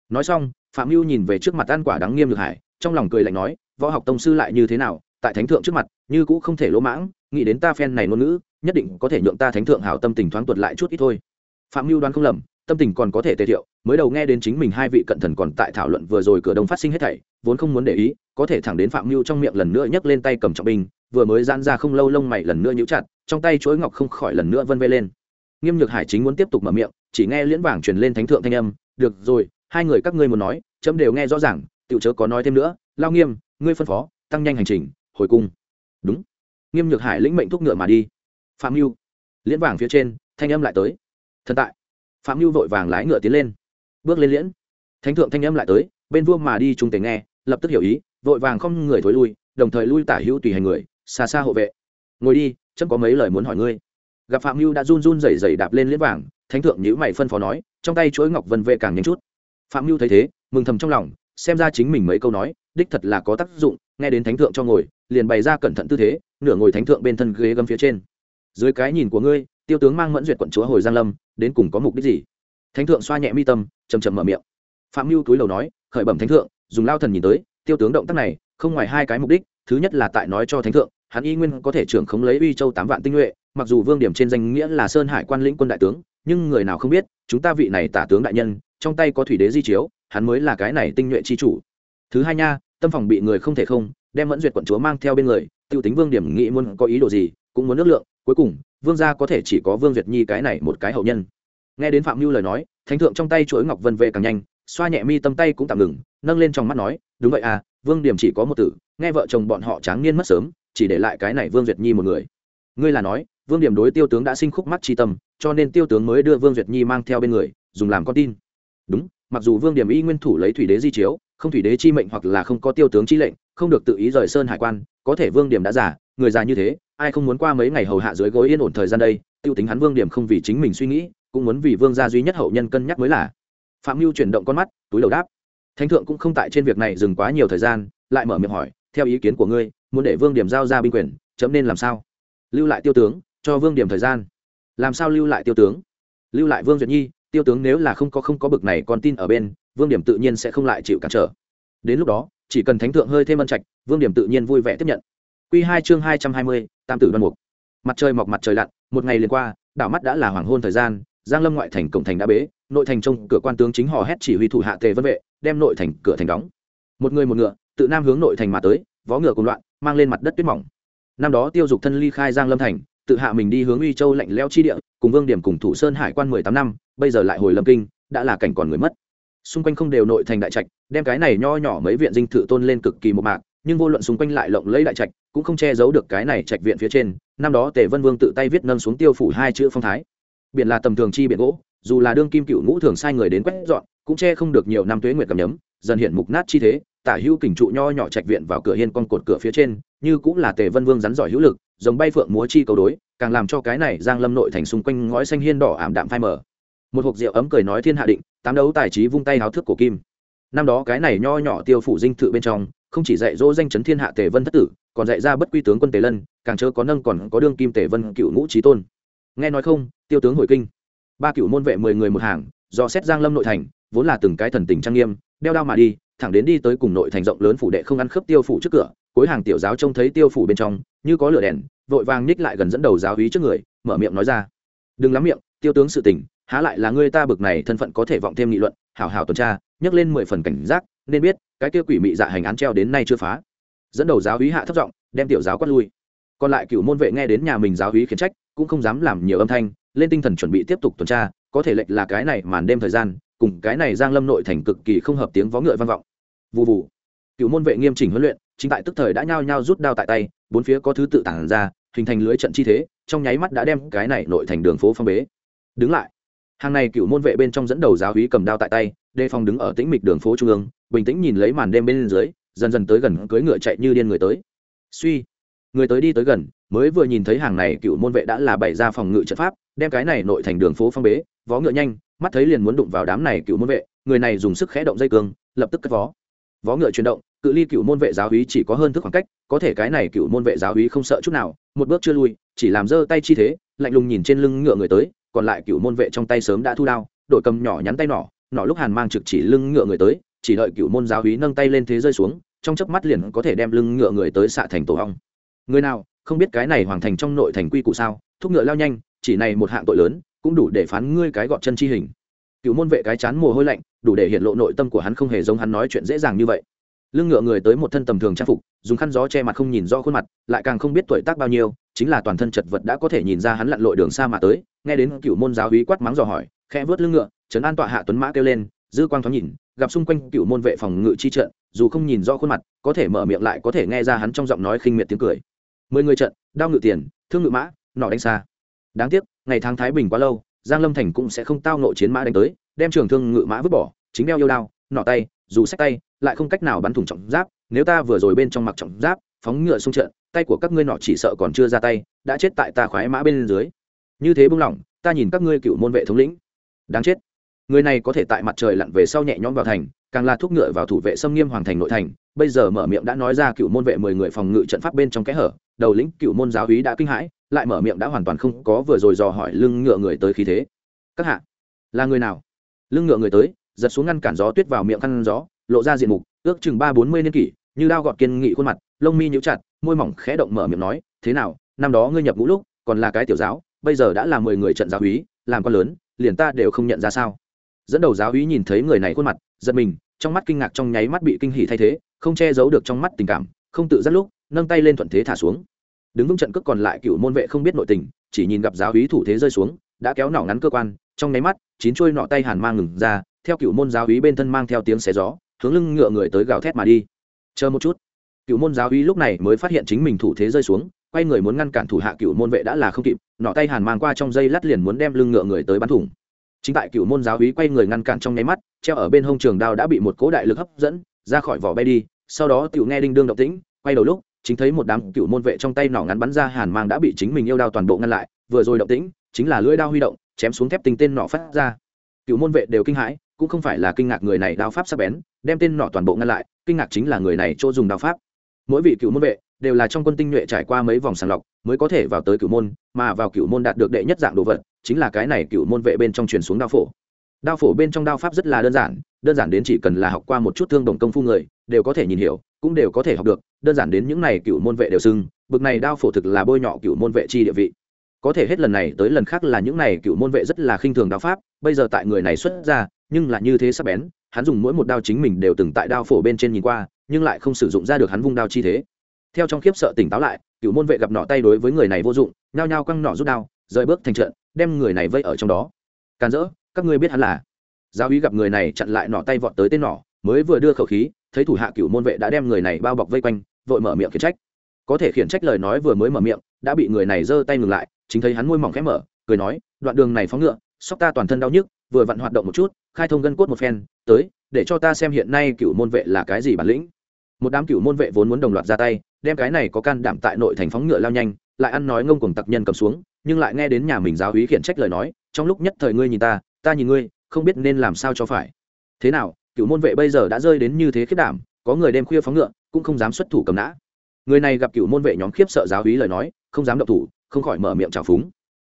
Nói xong phạm mưu nhìn về trước mặt ăn quả đáng nghiêm được hải, trong lòng cười lạnh nói, võ học tông sư lại như thế nào? Tại thánh thượng trước mặt, như cũ không thể lỗ mãng, nghĩ đến ta phen này ngôn ngữ, nhất định có thể nhượng ta thánh thượng hảo tâm tình thoáng tuột lại chút ít thôi. Phạm mưu đoán không lầm, tâm tình còn có thể tề thiệu, mới đầu nghe đến chính mình hai vị cận thần còn tại thảo luận vừa rồi cửa đông phát sinh hết thảy, vốn không muốn để ý, có thể thẳng đến phạm mưu trong miệng lần nữa nhấc lên tay cầm trọng binh, vừa mới giãn ra không lâu lông mày lần nữa nhíu chặt, trong tay chuỗi ngọc không khỏi lần nữa vân vê lên. Nghiêm nhược hải chính muốn tiếp tục mở miệng, chỉ nghe liễn vàng truyền lên thánh thượng thanh âm, được rồi hai người các ngươi muốn nói, chấm đều nghe rõ ràng, tiểu chớ có nói thêm nữa, lao nghiêm, ngươi phân phó, tăng nhanh hành trình, hồi cung. Đúng. Nghiêm nhược hải lĩnh mệnh thúc ngựa mà đi. Phạm mưu liễn vàng phía trên, thanh âm lại tới. Thần tại. Phạm mưu vội vàng lái ngựa tiến lên. Bước lên liễn. Thánh thượng thanh âm lại tới, bên vua mà đi trung tế nghe, lập tức hiểu ý, vội vàng không người thối lui, đồng thời lui tả hữu tùy hành người, xa xa hộ vệ. Ngồi đi, chấm có mấy lời muốn hỏi ngươi. Gặp phạm mưu đã run run rẩy rẩy đạp lên liễn vàng, thánh thượng nhữ mày phân phó nói, trong tay chuỗi ngọc vân vệ càng nhanh chút phạm mưu thấy thế, mừng thầm trong lòng, xem ra chính mình mấy câu nói, đích thật là có tác dụng, nghe đến thánh thượng cho ngồi, liền bày ra cẩn thận tư thế, nửa ngồi thánh thượng bên thân ghế gấm phía trên. Dưới cái nhìn của ngươi, tiêu tướng mang mẫn duyệt quận chúa hồi giang lâm, đến cùng có mục đích gì? Thánh thượng xoa nhẹ mi tâm chầm chầm mở miệng. Phạm mưu túi lầu nói, khởi bẩm thánh thượng, dùng lao thần nhìn tới, tiêu tướng động tác này, không ngoài hai cái mục đích, thứ nhất là tại nói cho thánh thượng, hắn y nguyên có thể trưởng khống lấy uy châu tám vạn tinh nhuệ, mặc dù vương điểm trên danh nghĩa là sơn hải quan lĩnh quân đại tướng, nhưng người nào không biết, chúng ta vị này tả tướng đại nhân trong tay có thủy đế di chiếu, hắn mới là cái này tinh nhuệ chi chủ. Thứ hai nha, tâm phòng bị người không thể không, đem mẫn duyệt quận chúa mang theo bên người t i ê u tính vương điểm nghĩ muốn có ý đồ gì, cũng muốn nước lượng, cuối cùng, vương gia có thể chỉ có vương duyệt nhi cái này một cái hậu nhân. Nghe đến phạm mưu lời nói, thánh thượng trong tay chuỗi ngọc vân vệ càng nhanh, xoa nhẹ mi tâm tay cũng tạm ngừng, nâng lên trong mắt nói, đúng vậy à vương điểm chỉ có một tử, nghe vợ chồng bọn họ tráng niên mất sớm, chỉ để lại cái này vương duyệt nhi một người. Ngươi là nói, vương điểm đối tiêu tướng đã sinh khúc mắt tri tâm, cho nên tiêu tướng mới đưa vương duyệt nhi mang theo bên người, dùng làm con tin đúng, mặc dù vương điểm y nguyên thủ lấy thủy đế di chiếu, không thủy đế chi mệnh hoặc là không có tiêu tướng chi lệnh, không được tự ý rời sơn hải quan, có thể vương điểm đã giả người già như thế, ai không muốn qua mấy ngày hầu hạ dưới gối yên ổn thời gian đây, tiêu tính hắn vương điểm không vì chính mình suy nghĩ, cũng muốn vì vương gia duy nhất hậu nhân cân nhắc mới là. Phạm mưu chuyển động con mắt, túi đầu đáp. Thánh thượng cũng không tại trên việc này dừng quá nhiều thời gian, lại mở miệng hỏi, theo ý kiến của ngươi, muốn để vương điểm giao ra binh quyền, chấm nên làm sao? Lưu lại tiêu tướng, cho vương điểm thời gian. Làm sao lưu lại tiêu tướng? Lưu lại vương duyệt nhi tiêu tướng nếu là không có không có bực này còn tin ở bên, vương điểm tự nhiên sẽ không lại chịu cản trở. Đến lúc đó, chỉ cần thánh thượng hơi thêm ân trạch, vương điểm tự nhiên vui vẻ tiếp nhận. Q hai chương hai trăm hai mươi, tam tử Đoan mục. Mặt trời mọc mặt trời lặn, một ngày liền qua, đảo mắt đã là hoàng hôn thời gian, giang lâm ngoại thành cổng thành đã bế, nội thành trông cửa quan tướng chính hò hét chỉ huy thủ hạ tề vân vệ, đem nội thành cửa thành đóng. Một người một ngựa, tự nam hướng nội thành mà tới, vó ngựa cùng loạn, mang lên mặt đất tuyết mỏng. Năm đó tiêu dục thân ly khai giang lâm thành tự hạ mình đi hướng uy châu lạnh leo chi địa, cùng vương điểm cùng thủ sơn hải quan mười tám năm, bây giờ lại hồi lâm kinh, đã là cảnh còn người mất. Xung quanh không đều nội thành đại trạch, đem cái này nho nhỏ mấy viện dinh thự tôn lên cực kỳ một mạc, nhưng vô luận xung quanh lại lộng lấy đại trạch, cũng không che giấu được cái này trạch viện phía trên. Năm đó tề vân vương tự tay viết nâng xuống tiêu phủ hai chữ phong thái. Biển là tầm thường chi biển gỗ, dù là đương kim cựu ngũ thường sai người đến quét dọn, cũng che không được nhiều năm tuế nguyệt cầm nhấm, dần hiện mục nát chi thế, tả hữu kình trụ nho nhỏ trạch viện vào cửa hiên con cột cửa phía trên, như cũng là tề vân vương rắn giỏi hữu lực giống bay phượng múa chi cầu đối, càng làm cho cái này giang lâm nội thành xung quanh ngõ xanh hiên đỏ ảm đạm phai mờ. Một hộp rượu ấm cười nói thiên hạ định, tám đấu tài trí vung tay háo thước của kim. Năm đó cái này nho nhỏ tiêu phủ dinh thự bên trong, không chỉ dạy dỗ danh chấn thiên hạ tề vân thất tử, còn dạy ra bất quy tướng quân tề lân, càng chớ có nâng còn có đương kim tề vân cựu ngũ trí tôn. Nghe nói không, tiêu tướng hồi kinh. Ba cựu môn vệ mười người một hàng, do xét giang lâm nội thành, vốn là từng cái thần tình trang nghiêm, đeo đao mà đi, thẳng đến đi tới cùng nội thành rộng lớn phủ đệ không ăn khớp tiêu phủ trước cửa cuối hàng tiểu giáo trông thấy tiêu phủ bên trong, như có lửa đèn, vội vàng nhích lại gần dẫn đầu giáo hí trước người, mở miệng nói ra. Đừng lắm miệng, tiêu tướng sự tình, há lại là ngươi ta bực này thân phận có thể vọng thêm nghị luận, hảo hảo tuần tra nhắc lên mười phần cảnh giác, nên biết, cái kia quỷ mị dạ hành án treo đến nay chưa phá. Dẫn đầu giáo hí hạ thấp giọng, đem tiểu giáo quát lui. Còn lại cựu môn vệ nghe đến nhà mình giáo hí khiển trách, cũng không dám làm nhiều âm thanh, lên tinh thần chuẩn bị tiếp tục tuần tra, có thể lệch là cái này màn đêm thời gian, cùng cái này giang lâm nội thành cực kỳ không hợp tiếng vó ngựa vang vọng. Vụ vụ cựu môn vệ nghiêm chỉnh huấn luyện chính tại tức thời đã nhao nhao rút đao tại tay, bốn phía có thứ tự tản ra, hình thành lưới trận chi thế, trong nháy mắt đã đem cái này nội thành đường phố phong bế. Đứng lại. Hàng này cựu môn vệ bên trong dẫn đầu giáo hí cầm đao tại tay, đề phòng đứng ở tĩnh mịch đường phố trung ương, bình tĩnh nhìn lấy màn đêm bên dưới, dần dần tới gần cưới ngựa chạy như điên người tới. Suy. Người tới đi tới gần, mới vừa nhìn thấy hàng này cựu môn vệ đã là bày ra phòng ngự trận pháp, đem cái này nội thành đường phố phong bế, vó ngựa nhanh, mắt thấy liền muốn đụng vào đám này cựu môn vệ, người này dùng sức khẽ động dây cương, lập tức cất vó. Vó ngựa chuyển động cự ly cựu môn vệ giáo hí chỉ có hơn thức khoảng cách, có thể cái này cựu môn vệ giáo hí không sợ chút nào, một bước chưa lui, chỉ làm giơ tay chi thế, lạnh lùng nhìn trên lưng ngựa người tới, còn lại cựu môn vệ trong tay sớm đã thu đao, đội cầm nhỏ nhắn tay nỏ nỏ lúc hàn mang trực chỉ lưng ngựa người tới, chỉ đợi cựu môn giáo hí nâng tay lên thế rơi xuống, trong chớp mắt liền có thể đem lưng ngựa người tới xạ thành tổ hong. Người nào, không biết cái này hoàng thành trong nội thành quy củ sao, thúc ngựa lao nhanh, chỉ này một hạng tội lớn, cũng đủ để phán ngươi cái gọt chân chi hình. Cựu môn vệ cái chán mồ hôi lạnh, đủ để hiện lộ nội tâm của hắn không hề giống hắn nói chuyện dễ dàng như vậy lưng ngựa người tới một thân tầm thường trang phục, dùng khăn gió che mặt không nhìn rõ khuôn mặt, lại càng không biết tuổi tác bao nhiêu, chính là toàn thân chật vật đã có thể nhìn ra hắn lặn lội đường xa mà tới, nghe đến cựu môn giáo hí quát mắng dò hỏi, khẽ vớt lưng ngựa, trấn an tọa hạ tuấn mã kêu lên, dư quang thoáng nhìn, gặp xung quanh cựu môn vệ phòng ngự chi trận, dù không nhìn rõ khuôn mặt, có thể mở miệng lại có thể nghe ra hắn trong giọng nói khinh miệt tiếng cười. Mười người trận, đao ngự tiền, thương ngự mã nọ đánh xa. Đáng tiếc, ngày tháng thái bình quá lâu, giang lâm thành cũng sẽ không tao nộ chiến mã đánh tới, đem trường thương ngự mã vứt bỏ, chính đeo yêu đao nọ tay, dù sách tay lại không cách nào bắn thủng trọng giáp, nếu ta vừa rồi bên trong mặc trọng giáp, phóng ngựa xung trận, tay của các ngươi nọ chỉ sợ còn chưa ra tay, đã chết tại ta khoái mã bên dưới. Như thế buông lỏng, ta nhìn các ngươi cựu môn vệ thống lĩnh. Đáng chết. Người này có thể tại mặt trời lặn về sau nhẹ nhõm vào thành, càng là thuốc ngựa vào thủ vệ xâm nghiêm hoàng thành nội thành. Bây giờ mở miệng đã nói ra cựu môn vệ mười người phòng ngự trận pháp bên trong kẽ hở, đầu lĩnh cựu môn giáo úy đã kinh hãi, lại mở miệng đã hoàn toàn không có vừa rồi dò hỏi lưng ngựa người tới khí thế. Các hạ, là người nào? Lưng ngựa người tới, giật xuống ngăn cản gió tuyết vào miệng khăn gió lộ ra diện mục, ước chừng ba bốn mươi niên kỷ, như đao gọt kiên nghị khuôn mặt, lông mi nhũ chặt, môi mỏng khẽ động mở miệng nói, thế nào, năm đó ngươi nhập ngũ lúc, còn là cái tiểu giáo, bây giờ đã là mười người trận giáo úy, làm con lớn, liền ta đều không nhận ra sao? Dẫn đầu giáo úy nhìn thấy người này khuôn mặt, giật mình, trong mắt kinh ngạc trong nháy mắt bị kinh hỉ thay thế, không che giấu được trong mắt tình cảm, không tự dắt lúc, nâng tay lên thuận thế thả xuống. Đứng vững trận cước còn lại cựu môn vệ không biết nội tình, chỉ nhìn gặp giáo úy thủ thế rơi xuống, đã kéo nỏ ngắn cơ quan, trong nháy mắt, chín chuôi nọ tay hàn mang ngừng ra, theo cựu môn giáo úy bên thân mang theo tiếng xé gió hướng lưng ngựa người tới gào thét mà đi. Chờ một chút. Cựu môn giáo úy lúc này mới phát hiện chính mình thủ thế rơi xuống, quay người muốn ngăn cản thủ hạ cựu môn vệ đã là không kịp, nọ tay hàn mang qua trong dây lát liền muốn đem lưng ngựa người tới bắn thủng. Chính tại cựu môn giáo úy quay người ngăn cản trong nháy mắt, treo ở bên hông trường đao đã bị một cố đại lực hấp dẫn, ra khỏi vỏ bay đi, sau đó tiểu nghe đinh đương động tĩnh, quay đầu lúc, chính thấy một đám cựu môn vệ trong tay nỏ ngắn bắn ra hàn mang đã bị chính mình yêu đao toàn bộ ngăn lại, vừa rồi động tĩnh, chính là lưỡi đao huy động, chém xuống thép tinh tên nỏ phát ra. Cựu môn vệ đều kinh hãi cũng không phải là kinh ngạc người này đao pháp sắc bén, đem tên nọ toàn bộ ngăn lại, kinh ngạc chính là người này chỗ dùng đao pháp. Mỗi vị cựu môn vệ đều là trong quân tinh nhuệ trải qua mấy vòng sàng lọc mới có thể vào tới cựu môn, mà vào cựu môn đạt được đệ nhất dạng đồ vật, chính là cái này cựu môn vệ bên trong truyền xuống đao phổ. Đao phổ bên trong đao pháp rất là đơn giản đơn giản đến chỉ cần là học qua một chút thương đồng công phu người, đều có thể nhìn hiểu, cũng đều có thể học được, đơn giản đến những này cựu môn vệ đều xưng, bực này đao phổ thực là bôi nhọ cựu môn vệ chi địa vị. Có thể hết lần này tới lần khác là những này cựu môn vệ rất là khinh thường đao pháp, bây giờ tại người này xuất ra nhưng là như thế sắp bén, hắn dùng mỗi một đao chính mình đều từng tại đao phổ bên trên nhìn qua, nhưng lại không sử dụng ra được hắn vung đao chi thế. Theo trong khiếp sợ tỉnh táo lại, cựu môn vệ gặp nọ tay đối với người này vô dụng, nhao nhao quăng nọ rút đao, rời bước thành trận, đem người này vây ở trong đó. Càn rỡ, các ngươi biết hắn là? Giáo úy gặp người này chặn lại nọ tay vọt tới tên nọ, mới vừa đưa khẩu khí, thấy thủ hạ cựu môn vệ đã đem người này bao bọc vây quanh, vội mở miệng khiển trách. Có thể khiển trách lời nói vừa mới mở miệng, đã bị người này giơ tay ngừng lại, chính thấy hắn môi mỏng khẽ mở, cười nói, đoạn đường này phóng ngựa, sóc ta toàn thân đau nhức vừa vặn hoạt động một chút, khai thông gân cốt một phen, tới, để cho ta xem hiện nay cựu môn vệ là cái gì bản lĩnh. Một đám cựu môn vệ vốn muốn đồng loạt ra tay, đem cái này có can đảm tại nội thành phóng ngựa lao nhanh, lại ăn nói ngông cùng tặc nhân cầm xuống, nhưng lại nghe đến nhà mình giáo hí khiển trách lời nói, trong lúc nhất thời ngươi nhìn ta ta nhìn ngươi, không biết nên làm sao cho phải. Thế nào cựu môn vệ bây giờ đã rơi đến như thế khiết đảm, có người đêm khuya phóng ngựa, cũng không dám xuất thủ cầm nã. Người này gặp cựu môn vệ nhóm khiếp sợ giáo hí lời nói, không dám động thủ, không khỏi mở miệng trào phúng.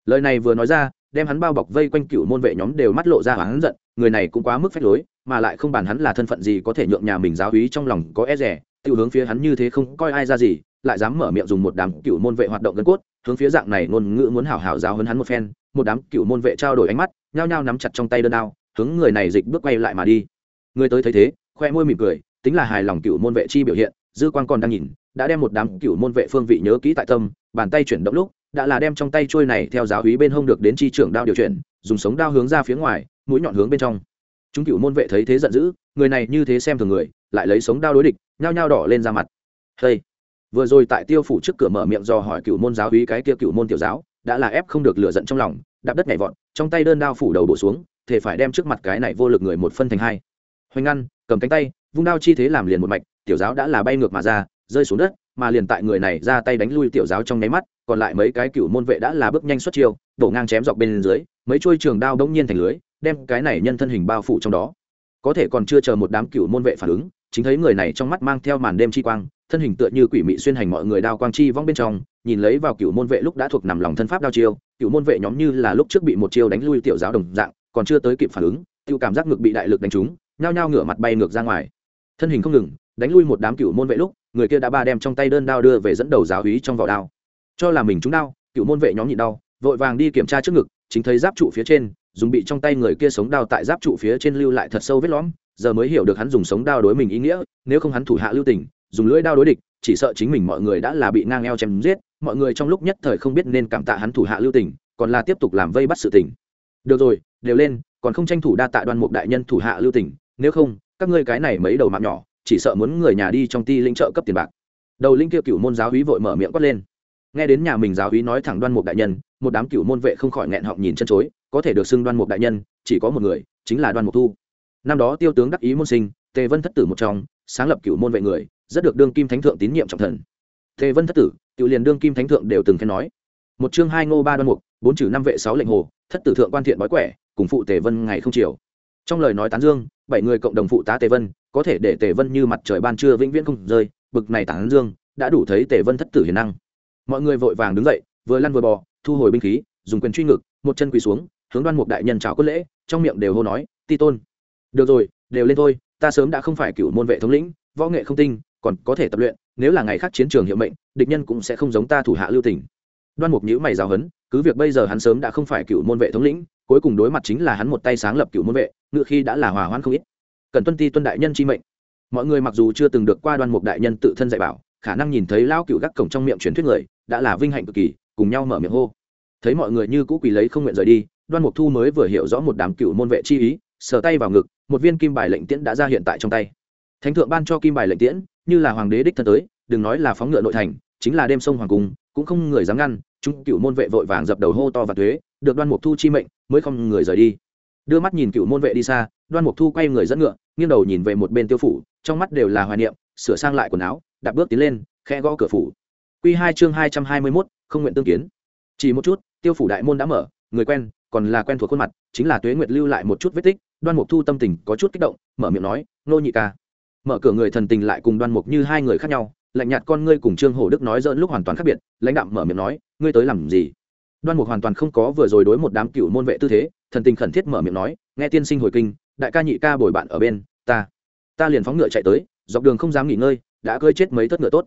Lời này vừa nói ra đem hắn bao bọc vây quanh cựu môn vệ nhóm đều mắt lộ ra hắn giận, người này cũng quá mức phách lối, mà lại không bàn hắn là thân phận gì có thể nhượng nhà mình giáo hí trong lòng có e rẻ tự hướng phía hắn như thế không coi ai ra gì, lại dám mở miệng dùng một đám cựu môn vệ hoạt động gân cốt, hướng phía dạng này ngôn ngữ muốn hảo hảo giáo hơn hắn một phen, một đám cựu môn vệ trao đổi ánh mắt, nhao nhao nắm chặt trong tay đơn đao, hướng người này dịch bước quay lại mà đi. Người tới thấy thế, khoe môi mỉm cười, tính là hài lòng cựu môn vệ chi biểu hiện, dư quan còn đang nhìn, đã đem một đám cựu môn vệ phương vị nhớ kỹ tại tâm, bàn tay chuyển động lúc đã là đem trong tay trôi này theo giáo hí bên hông được đến chi trưởng đao điều chuyển, dùng sống đao hướng ra phía ngoài, mũi nhọn hướng bên trong. Chúng cựu môn vệ thấy thế giận dữ, người này như thế xem thường người, lại lấy sống đao đối địch, nhao nhao đỏ lên ra mặt. Hey. vừa rồi tại tiêu phủ trước cửa mở miệng do hỏi cựu môn giáo hí cái kia cựu môn tiểu giáo, đã là ép không được lửa giận trong lòng, đạp đất nhảy vọt, trong tay đơn đao phủ đầu bổ xuống thể phải đem trước mặt cái này vô lực người một phân thành hai. Hoành ngăn, cầm cánh tay, vung đao chi thế làm liền một mạch, tiểu giáo đã là bay ngược mà ra, rơi xuống đất mà liền tại người này ra tay đánh lui tiểu giáo trong nháy mắt, còn lại mấy cái cựu môn vệ đã là bước nhanh xuất chiêu, đổ ngang chém dọc bên dưới, mấy chuôi trường đao đống nhiên thành lưới, đem cái này nhân thân hình bao phủ trong đó. Có thể còn chưa chờ một đám cựu môn vệ phản ứng, chính thấy người này trong mắt mang theo màn đêm chi quang, thân hình tựa như quỷ mị xuyên hành mọi người đao quang chi vong bên trong, nhìn lấy vào cựu môn vệ lúc đã thuộc nằm lòng thân pháp đao chiêu cựu môn vệ nhóm như là lúc trước bị một chiêu đánh lui tiểu giáo đồng dạng, còn chưa tới kịp phản ứng tự cảm giác ngực bị đại lực đánh trúng, nhao nhao ngửa mặt bay ngược ra ngoài. Thân hình không ngừng đánh lui một đám cựu môn vệ lúc, người kia đã ba đem trong tay đơn đao đưa về dẫn đầu giáo hí trong vỏ đao. Cho là mình trúng đao, cựu môn vệ nhóm nhịn đau, vội vàng đi kiểm tra trước ngực, chính thấy giáp trụ phía trên, dùng bị trong tay người kia sống đao tại giáp trụ phía trên lưu lại thật sâu vết lõm, giờ mới hiểu được hắn dùng sống đao đối mình ý nghĩa, nếu không hắn thủ hạ lưu tình, dùng lưỡi đao đối địch, chỉ sợ chính mình mọi người đã là bị ngang eo chém giết, mọi người trong lúc nhất thời không biết nên cảm tạ hắn thủ hạ lưu tình, còn là tiếp tục làm vây bắt sự tình. Được rồi, đều lên, còn không tranh thủ đa tạ đoan mục đại nhân thủ hạ lưu tình, nếu không, các ngươi cái này mấy đầu mạng nhỏ chỉ sợ muốn người nhà đi trong ti linh trợ cấp tiền bạc. Đầu linh kia cựu môn giáo hí vội mở miệng quát lên. Nghe đến nhà mình giáo hí nói thẳng đoan mục đại nhân, một đám cựu môn vệ không khỏi nghẹn họng nhìn chân chối, có thể được xưng đoan mục đại nhân, chỉ có một người, chính là đoan mục thu. Năm đó tiêu tướng đắc ý môn sinh, tề vân thất tử một trong, sáng lập cựu môn vệ người, rất được đương kim thánh thượng tín nhiệm trọng thần. Tề vân thất tử cựu liền đương kim thánh thượng đều từng khen nói. Một chương hai ngô ba đoan mục, bốn trừ năm vệ sáu lệnh hồ, thất tử thượng quan thiện bói quẻ, cùng phụ tề vân ngày không chiều. Trong lời nói tán dương, bảy người cộng đồng phụ tá tề vân có thể để tề vân như mặt trời ban trưa vĩnh viễn không rơi, bực này tản dương, đã đủ thấy tề vân thất tử hiền năng. Mọi người vội vàng đứng dậy, vừa lăn vừa bò, thu hồi binh khí, dùng quyền truy ngực, một chân quỳ xuống, hướng đoan mục đại nhân chào quân lễ, trong miệng đều hô nói, ti tôn. Được rồi, đều lên thôi, ta sớm đã không phải cựu môn vệ thống lĩnh, võ nghệ không tinh, còn có thể tập luyện, nếu là ngày khác chiến trường hiệu mệnh, địch nhân cũng sẽ không giống ta thủ hạ lưu tỉnh đoan mục nhữ mày giáo hấn cứ việc bây giờ hắn sớm đã không phải cựu môn vệ thống lĩnh, cuối cùng đối mặt chính là hắn một tay sáng lập cựu môn vệ ngự khi đã là hòa hoãn không ít cần tuân ti tuân đại nhân chi mệnh. Mọi người mặc dù chưa từng được qua đoan mục đại nhân tự thân dạy bảo, khả năng nhìn thấy lão cựu gác cổng trong miệng truyền thuyết người, đã là vinh hạnh cực kỳ, cùng nhau mở miệng hô. Thấy mọi người như cũ quỳ lấy không nguyện rời đi, đoan mục thu mới vừa hiểu rõ một đám cựu môn vệ chi ý, sờ tay vào ngực, một viên kim bài lệnh tiễn đã ra hiện tại trong tay. Thánh thượng ban cho kim bài lệnh tiễn, như là hoàng đế đích thân tới, đừng nói là phóng ngựa nội thành, chính là đêm sông hoàng cung, cũng không người dám ngăn, chúng cựu môn vệ vội vàng dập đầu hô to và thuế, được đoan mục thu chi mệnh, mới không người rời đi. Đưa mắt nhìn cựu môn vệ đi xa đoan mục thu quay người dẫn ngựa, nghiêng đầu nhìn về một bên tiêu phủ, trong mắt đều là hoài niệm, sửa sang lại quần áo, đạp bước tiến lên khe gõ cửa phủ. Q hai chương hai trăm hai mươi mốt, không nguyện tương kiến. Chỉ một chút, tiêu phủ đại môn đã mở, người quen, còn là quen thuộc khuôn mặt, chính là tuế nguyệt lưu lại một chút vết tích, đoan mục thu tâm tình có chút kích động, mở miệng nói, nô nhị ca. Mở cửa người thần tình lại cùng đoan mục như hai người khác nhau, lạnh nhạt con ngươi cùng trương hổ đức nói dỡn lúc hoàn toàn khác biệt, lãnh đạm mở miệng nói, ngươi tới làm gì? Đoan mục hoàn toàn không có vừa rồi đối một đám cựu môn vệ tư thế, thần tình khẩn thiết mở miệng nói, nghe tiên sinh hồi kinh đại ca nhị ca bồi bạn ở bên, ta ta liền phóng ngựa chạy tới, dọc đường không dám nghỉ ngơi, đã cơi chết mấy thất ngựa tốt.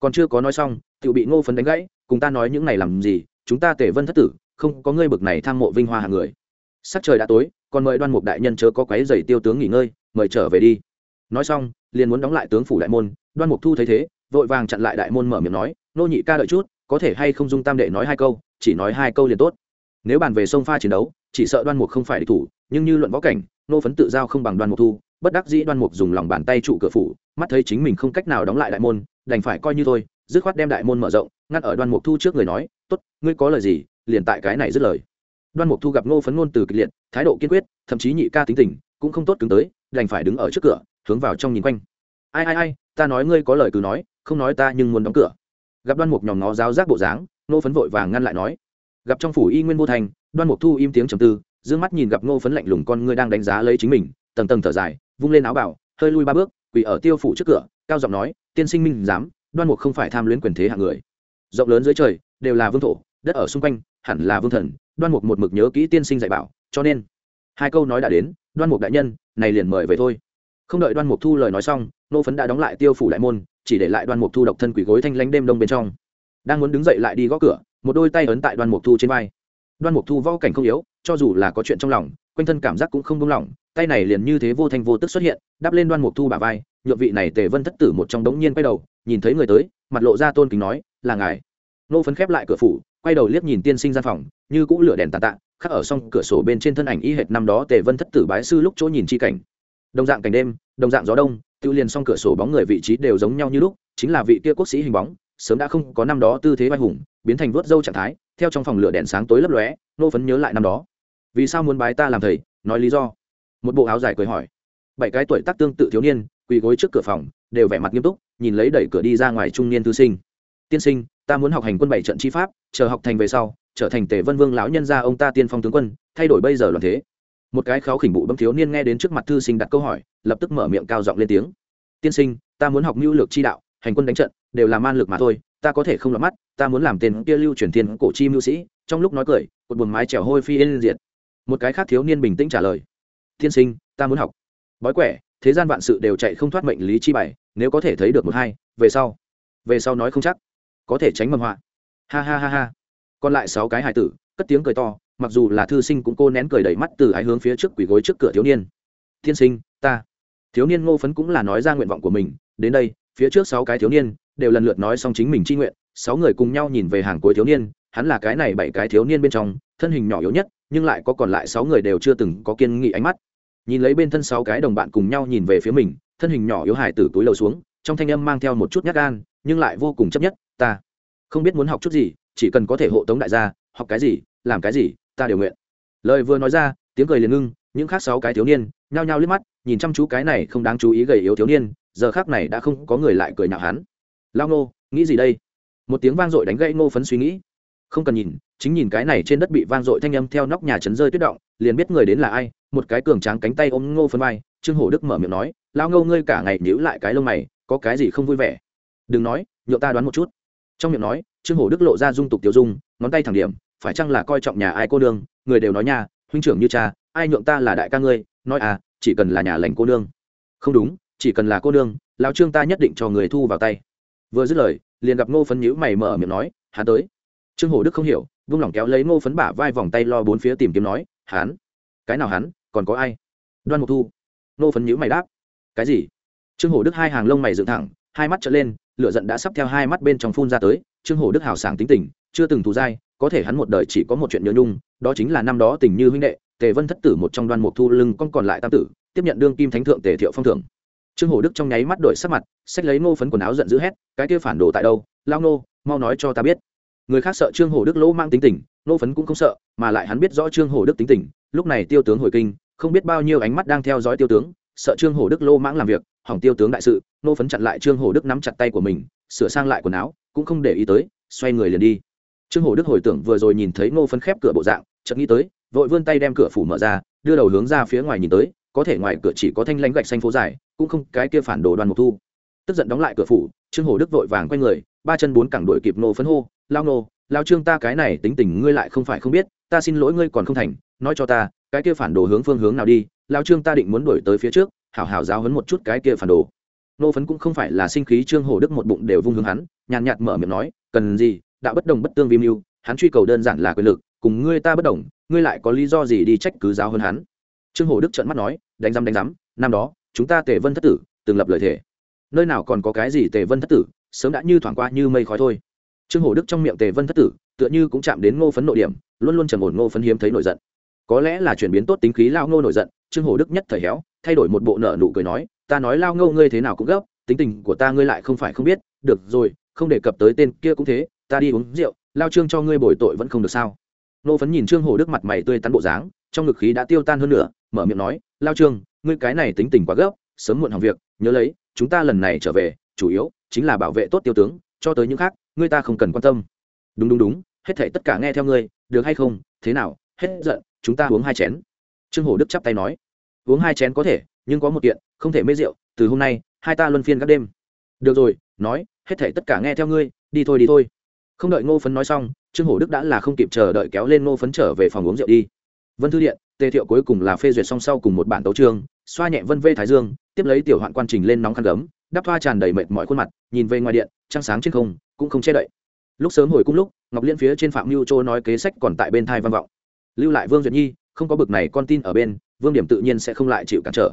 Còn chưa có nói xong tự bị ngô phấn đánh gãy, cùng ta nói những này làm gì, chúng ta tể vân thất tử, không có ngươi bực này tham mộ vinh hoa hàng người. Sắc trời đã tối, còn mời đoan mục đại nhân chớ có quấy giày tiêu tướng nghỉ ngơi, mời trở về đi. Nói xong, liền muốn đóng lại tướng phủ đại môn, đoan mục thu thấy thế, vội vàng chặn lại đại môn mở miệng nói, nô nhị ca đợi chút, có thể hay không dung tam đệ nói hai câu, chỉ nói hai câu liền tốt. Nếu bàn về sông pha chiến đấu, chỉ sợ đoan mục không phải địch thủ, nhưng như luận võ cảnh nô phấn tự giao không bằng đoan mục thu, bất đắc dĩ đoan mục dùng lòng bàn tay trụ cửa phủ, mắt thấy chính mình không cách nào đóng lại đại môn, đành phải coi như thôi, dứt khoát đem đại môn mở rộng, ngăn ở đoan mục thu trước người nói, tốt, ngươi có lời gì, liền tại cái này dứt lời. Đoan mục thu gặp ngô phấn ngôn từ kịch liệt, thái độ kiên quyết, thậm chí nhị ca tính tình cũng không tốt cứng tới, đành phải đứng ở trước cửa, hướng vào trong nhìn quanh. Ai ai ai, ta nói ngươi có lời cứ nói, không nói ta nhưng muốn đóng cửa. Gặp đoan mục nhòm ngó giáo giác bộ dáng ngô phấn vội vàng ngăn lại nói, gặp trong phủ y nguyên vô thành. Đoan mục thu im tiếng trầm tư d mắt nhìn gặp ngô phấn lạnh lùng con ngươi đang đánh giá lấy chính mình, tầng tầng thở dài, vung lên áo bảo, hơi lui ba bước, quỳ ở tiêu phủ trước cửa, cao giọng nói, tiên sinh minh dám đoan mục không phải tham luyến quyền thế hạng người. Rộng lớn dưới trời, đều là vương thổ, đất ở xung quanh, hẳn là vương thần, đoan mục một mực nhớ kỹ tiên sinh dạy bảo, cho nên hai câu nói đã đến, đoan mục đại nhân, này liền mời về thôi. Không đợi đoan mục thu lời nói xong nô phấn đã đóng lại tiêu phủ đại môn, chỉ để lại đoan mục thu độc thân quỷ gối thanh lánh đêm đông bên trong. Đang muốn đứng dậy lại đi gõ cửa, một đôi tay ấn tại đoan mục thu trên vai. Đoan mục thu võ cảnh không yếu cho dù là có chuyện trong lòng, quanh thân cảm giác cũng không buông lòng tay này liền như thế vô thanh vô tức xuất hiện, đắp lên đoan mục thu bả vai, nhượng vị này tề vân thất tử một trong đống nhiên quay đầu, nhìn thấy người tới, mặt lộ ra tôn kính nói, là ngài. Nô phấn khép lại cửa phủ, quay đầu liếc nhìn tiên sinh gian phòng, như cũ lửa đèn tàn tạ, khắc ở xong cửa sổ bên trên thân ảnh y hệt năm đó tề vân thất tử bái sư lúc chỗ nhìn chi cảnh. Đồng dạng cảnh đêm, đồng dạng gió đông tự liền xong cửa sổ bóng người vị trí đều giống nhau như lúc, chính là vị kia quốc sĩ hình bóng, sớm đã không có năm đó tư thế vai hùng, biến thành vớt dâu trạng thái, theo trong phòng lửa đèn sáng tối lấp lóe, nô phấn nhớ lại năm đó vì sao muốn bái ta làm thầy, nói lý do? Một bộ áo dài cười hỏi. Bảy cái tuổi tác tương tự thiếu niên, quỳ gối trước cửa phòng, đều vẻ mặt nghiêm túc, nhìn lấy đẩy cửa đi ra ngoài trung niên thư sinh. Tiên sinh, ta muốn học hành quân bảy trận chi pháp, chờ học thành về sau, trở thành tề vân vương lão nhân gia ông ta tiên phong tướng quân, thay đổi bây giờ loạn thế. Một cái kháo khỉnh bụ bấm thiếu niên nghe đến trước mặt thư sinh đặt câu hỏi, lập tức mở miệng cao giọng lên tiếng. Tiên sinh, ta muốn học mưu lược chi đạo, hành quân đánh trận, đều là man lực mà thôi, ta có thể không lọt mắt, ta muốn làm tên kia lưu truyền thiên cổ chi mưu sĩ. Trong lúc nói cười, cột buồn mái trèo hôi phi lên diệt một cái khác thiếu niên bình tĩnh trả lời. Tiên sinh, ta muốn học. Bói quẻ, thế gian vạn sự đều chạy không thoát mệnh lý chi bảy nếu có thể thấy được một hai, về sau. Về sau nói không chắc. Có thể tránh mầm họa. Ha ha ha ha. Còn lại sáu cái hài tử, cất tiếng cười to, mặc dù là thư sinh cũng cô nén cười đẩy mắt từ ái hướng phía trước quỷ gối trước cửa thiếu niên. Tiên sinh, ta. Thiếu niên ngô phấn cũng là nói ra nguyện vọng của mình. Đến đây, phía trước sáu cái thiếu niên đều lần lượt nói xong chính mình chi nguyện. Sáu người cùng nhau nhìn về hàng cuối thiếu niên. Hắn là cái này bảy cái thiếu niên bên trong, thân hình nhỏ yếu nhất nhưng lại có còn lại sáu người đều chưa từng có kiên nghị ánh mắt. Nhìn lấy bên thân sáu cái đồng bạn cùng nhau nhìn về phía mình, thân hình nhỏ yếu hải tử túi lầu xuống, trong thanh âm mang theo một chút nhát gan, nhưng lại vô cùng chấp nhất, ta không biết muốn học chút gì, chỉ cần có thể hộ tống đại gia, học cái gì, làm cái gì, ta đều nguyện. Lời vừa nói ra, tiếng cười liền ngưng, những khác sáu cái thiếu niên nhao nhao liếc mắt, nhìn chăm chú cái này không đáng chú ý gầy yếu thiếu niên, giờ khác này đã không có người lại cười nhạo hắn. Lao ngô nghĩ gì đây? Một tiếng vang dội đánh gãy ngô phấn suy nghĩ không cần nhìn, chính nhìn cái này trên đất bị vang dội thanh âm theo nóc nhà chấn rơi tuyết động, liền biết người đến là ai, một cái cường tráng cánh tay ôm ngô phấn vai, trương hổ đức mở miệng nói lao ngô ngươi cả ngày nhíu lại cái lông mày, có cái gì không vui vẻ? Đừng nói, nhượng ta đoán một chút. Trong miệng nói, trương hổ đức lộ ra dung tục tiêu dung, ngón tay thẳng điểm, phải chăng là coi trọng nhà ai cô nương? Người đều nói nha, huynh trưởng như cha, ai nhượng ta là đại ca ngươi? Nói à chỉ cần là nhà lành cô nương. Không đúng, chỉ cần là cô nương lao trương ta nhất định cho người thu vào tay. Vừa dứt lời, liền gặp ngô phấn nhữ mày mở miệng nói, hắn tới trương hổ đức không hiểu, vung lỏng kéo lấy ngô phấn bả vai vòng tay lo bốn phía tìm kiếm nói, hắn? Cái nào hắn? Còn có ai? Đoan mục thu. Ngô phấn nhữ mày đáp, cái gì? Trương hổ đức hai hàng lông mày dựng thẳng, hai mắt trở lên, lửa giận đã sắp theo hai mắt bên trong phun ra tới. Trương hổ đức hào sảng tính tình, chưa từng thù dai, có thể hắn một đời chỉ có một chuyện nhớ nhung, đó chính là năm đó tình như huynh đệ, tề vân thất tử một trong đoan mục thu lưng con còn lại tam tử, tiếp nhận đương kim thánh thượng tề thiệu phong thưởng. Trương hổ đức trong nháy mắt đổi sắc mặt, xách lấy ngô phấn quần áo giận dữ hét, cái kia phản đồ tại đâu? Lao nô mau nói cho ta biết người khác sợ trương hổ đức lỗ mang tính tình, nô phấn cũng không sợ, mà lại hắn biết rõ trương hổ đức tính tình. Lúc này tiêu tướng hồi kinh, không biết bao nhiêu ánh mắt đang theo dõi tiêu tướng, sợ trương hổ đức lô mãng làm việc, hỏng tiêu tướng đại sự, nô phấn chặn lại trương hổ đức nắm chặt tay của mình, sửa sang lại quần áo, cũng không để ý tới, xoay người liền đi. Trương hổ đức hồi tưởng vừa rồi nhìn thấy nô phấn khép cửa bộ dạng, chợt nghĩ tới, vội vươn tay đem cửa phủ mở ra, đưa đầu hướng ra phía ngoài nhìn tới, có thể ngoài cửa chỉ có thanh lãnh gạch xanh phố dài, cũng không cái kia phản đồ đoàn mục thu. Tức giận đóng lại cửa phủ, trương hổ đức vội vàng quay người, ba chân bốn cẳng đuổi kịp nô phấn hô lao nô, lao trương ta cái này tính tình ngươi lại không phải không biết, ta xin lỗi ngươi còn không thành, nói cho ta, cái kia phản đồ hướng phương hướng nào đi, lao trương ta định muốn đuổi tới phía trước, hảo hảo giáo hấn một chút cái kia phản đồ. Nô phấn cũng không phải là sinh khí trương hổ đức một bụng đều vung hướng hắn, nhàn nhạt mở miệng nói, cần gì đã bất đồng bất tương vi mưu, hắn truy cầu đơn giản là quyền lực, cùng ngươi ta bất đồng, ngươi lại có lý do gì đi trách cứ giáo hơn hắn? Trương hổ đức trợn mắt nói, đánh rắm đánh rắm năm đó, chúng ta tề vân thất tử, từng lập lời thề. Nơi nào còn có cái gì tề vân thất tử, sớm đã như thoảng qua như mây khói thôi trương hổ đức trong miệng tề vân thất tử, tựa như cũng chạm đến ngô phấn nội điểm, luôn luôn trầm ổn ngô phấn hiếm thấy nổi giận. Có lẽ là chuyển biến tốt tính khí lao ngô nổi giận, trương hổ đức nhất thời héo, thay đổi một bộ nợ nụ cười nói, ta nói lao ngô ngươi thế nào cũng gấp, tính tình của ta ngươi lại không phải không biết, được rồi, không đề cập tới tên kia cũng thế, ta đi uống rượu, lao trương cho ngươi bồi tội vẫn không được sao? Nô phấn nhìn trương hổ đức mặt mày tươi tắn bộ dáng, trong ngực khí đã tiêu tan hơn nữa mở miệng nói, lao trương, ngươi cái này tính tình quá gấp, sớm muộn hỏng việc, nhớ lấy, chúng ta lần này trở về, chủ yếu chính là bảo vệ tốt tiêu tướng, cho tới những khác ngươi ta không cần quan tâm. Đúng đúng đúng, hết thảy tất cả nghe theo ngươi, được hay không? Thế nào? Hết giận, chúng ta uống hai chén. Trương hổ đức chắp tay nói. Uống hai chén có thể, nhưng có một kiện, không thể mê rượu, từ hôm nay, hai ta luân phiên các đêm. Được rồi, nói, hết thảy tất cả nghe theo ngươi, đi thôi đi thôi. Không đợi ngô phấn nói xong, trương hổ đức đã là không kịp chờ đợi kéo lên ngô phấn trở về phòng uống rượu đi. Vân thư điện, tề thiệu cuối cùng là phê duyệt song sau cùng một bản tấu trương xoa nhẹ vân vê thái dương, tiếp lấy tiểu hoạn quan trình lên nóng khăn gấm, đắp thoa tràn đầy mệt mọi khuôn mặt, nhìn về ngoài điện, trăng sáng trên không cũng không che đậy. Lúc sớm hồi cung lúc, ngọc liên phía trên phạm mưu châu nói kế sách còn tại bên thai văn vọng. Lưu lại vương duyệt nhi, không có bực này con tin ở bên, vương điểm tự nhiên sẽ không lại chịu cản trở.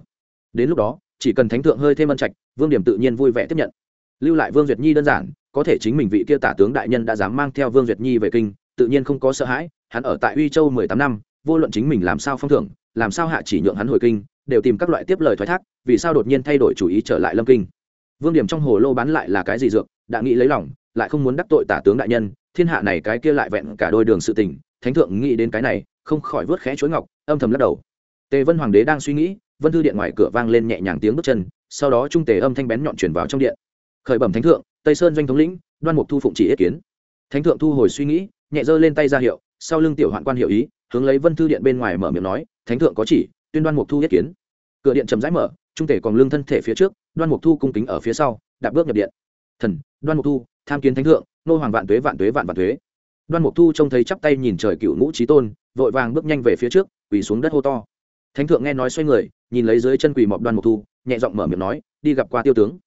Đến lúc đó, chỉ cần thánh thượng hơi thêm ân trạch, vương điểm tự nhiên vui vẻ tiếp nhận. Lưu lại vương duyệt nhi đơn giản, có thể chính mình vị kia tả tướng đại nhân đã dám mang theo vương duyệt nhi về kinh, tự nhiên không có sợ hãi, hắn ở tại uy châu mười tám năm, vô luận chính mình làm sao phong thưởng, làm sao hạ chỉ nhượng hắn hồi kinh, đều tìm các loại tiếp lời thoái thác, vì sao đột nhiên thay đổi chủ ý trở lại lâm kinh. Vương điểm trong hồ lô bán lại là cái gì dược, đã nghĩ lấy lòng lại không muốn đắc tội tả tướng đại nhân, thiên hạ này cái kia lại vẹn cả đôi đường sự tình, thánh thượng nghĩ đến cái này, không khỏi vớt khẽ chuối ngọc, âm thầm lắc đầu. Tề vân hoàng đế đang suy nghĩ, vân thư điện ngoài cửa vang lên nhẹ nhàng tiếng bước chân, sau đó trung tề âm thanh bén nhọn chuyển vào trong điện. Khởi bẩm thánh thượng, tây sơn doanh thống lĩnh, đoan mục thu phụng chỉ ý kiến. Thánh thượng thu hồi suy nghĩ, nhẹ giơ lên tay ra hiệu, sau lưng tiểu hoạn quan hiệu ý, hướng lấy vân thư điện bên ngoài mở miệng nói, thánh thượng có chỉ, tuyên đoan mục thu ý kiến. Cửa điện chậm rãi mở, trung tể còn lương thân thể phía trước, đoan mục thu cung kính ở phía sau, đạp bước nhập điện thần, đoan mục thu, tham kiến thánh thượng, nô hoàng vạn tuế vạn tuế, vạn vạn tuế. Đoan mục thu trông thấy chắp tay nhìn trời cựu ngũ trí tôn, vội vàng bước nhanh về phía trước, quỳ xuống đất hô to. Thánh thượng nghe nói xoay người, nhìn lấy dưới chân quỳ mọc đoan mục thu, nhẹ giọng mở miệng nói, đi gặp qua tiêu tướng.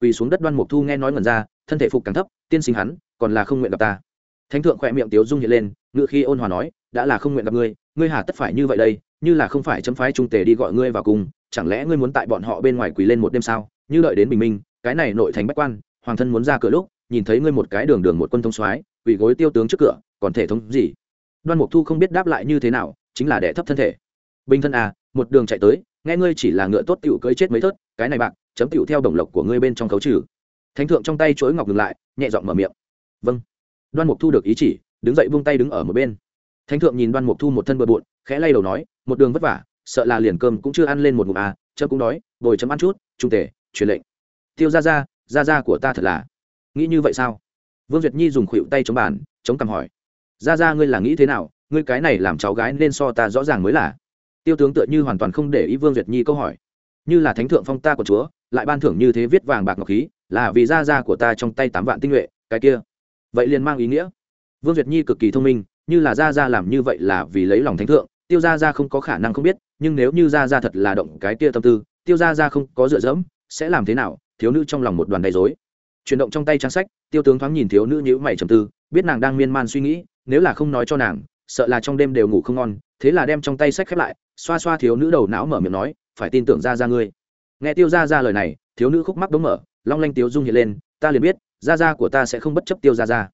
Quỳ xuống đất đoan mục thu nghe nói ngẩn ra, thân thể phục càng thấp, tiên sinh hắn, còn là không nguyện gặp ta. Thánh thượng khỏe miệng tiếu dung hiện lên ngự khi ôn hòa nói, đã là không nguyện gặp ngươi ngươi hà tất phải như vậy đây, như là không phải chấm phái trung tề đi gọi ngươi vào cùng, chẳng lẽ ngươi muốn tại bọn họ bên ngoài quỳ lên một đêm sao? Như đợi đến bình minh, cái này nội thành bách quan hoàng thân muốn ra cửa lúc, nhìn thấy ngươi một cái đường đường một quân thông soái, quỳ gối tiêu tướng trước cửa, còn thể thống gì? Đoan mục thu không biết đáp lại như thế nào, chính là đẻ thấp thân thể. Bình thân à một đường chạy tới, nghe ngươi chỉ là ngựa tốt tựu cưỡi chết mấy thớt, cái này bạc, chấm tựu theo đồng lộc của ngươi bên trong khấu trừ. Thánh thượng trong tay chuỗi ngọc ngừng lại, nhẹ giọng mở miệng. Vâng. Đoan mục thu được ý chỉ, đứng dậy vung tay đứng ở một bên. Thánh thượng nhìn đoan mục thu một thân bừa bộn, khẽ lay đầu nói, một đường vất vả, sợ là liền cơm cũng chưa ăn lên một ngụm à chớ cũng đói, bồi chấm ăn chút, trung tể truyền lệnh. Tiêu ra ra gia gia của ta thật là. Nghĩ như vậy sao? Vương duyệt nhi dùng khuỵu tay chống bàn, chống cằm hỏi. Gia gia ngươi là nghĩ thế nào? Ngươi cái này làm cháu gái nên so ta rõ ràng mới là. Tiêu tướng tựa như hoàn toàn không để ý vương duyệt nhi câu hỏi. Như là thánh thượng phong ta của chúa, lại ban thưởng như thế viết vàng bạc ngọc khí, là vì gia gia của ta trong tay tám vạn tinh nhuệ, cái kia. Vậy liền mang ý nghĩa. Vương duyệt nhi cực kỳ thông minh, như là gia gia làm như vậy là vì lấy lòng thánh thượng, tiêu gia gia không có khả năng không biết, nhưng nếu như gia gia thật là động cái kia tâm tư, tiêu gia gia không có dựa dẫm, sẽ làm thế nào? Thiếu nữ trong lòng một đoàn đầy dối chuyển động trong tay trang sách, tiêu tướng thoáng nhìn thiếu nữ nhữ mày trầm tư, biết nàng đang miên man suy nghĩ, nếu là không nói cho nàng, sợ là trong đêm đều ngủ không ngon, thế là đem trong tay sách khép lại, xoa xoa thiếu nữ đầu não mở miệng nói, phải tin tưởng ra ra ngươi. Nghe tiêu ra ra lời này, thiếu nữ khúc mắc đống mở, long lanh tiếu dung hiện lên, ta liền biết ra ra của ta sẽ không bất chấp tiêu ra ra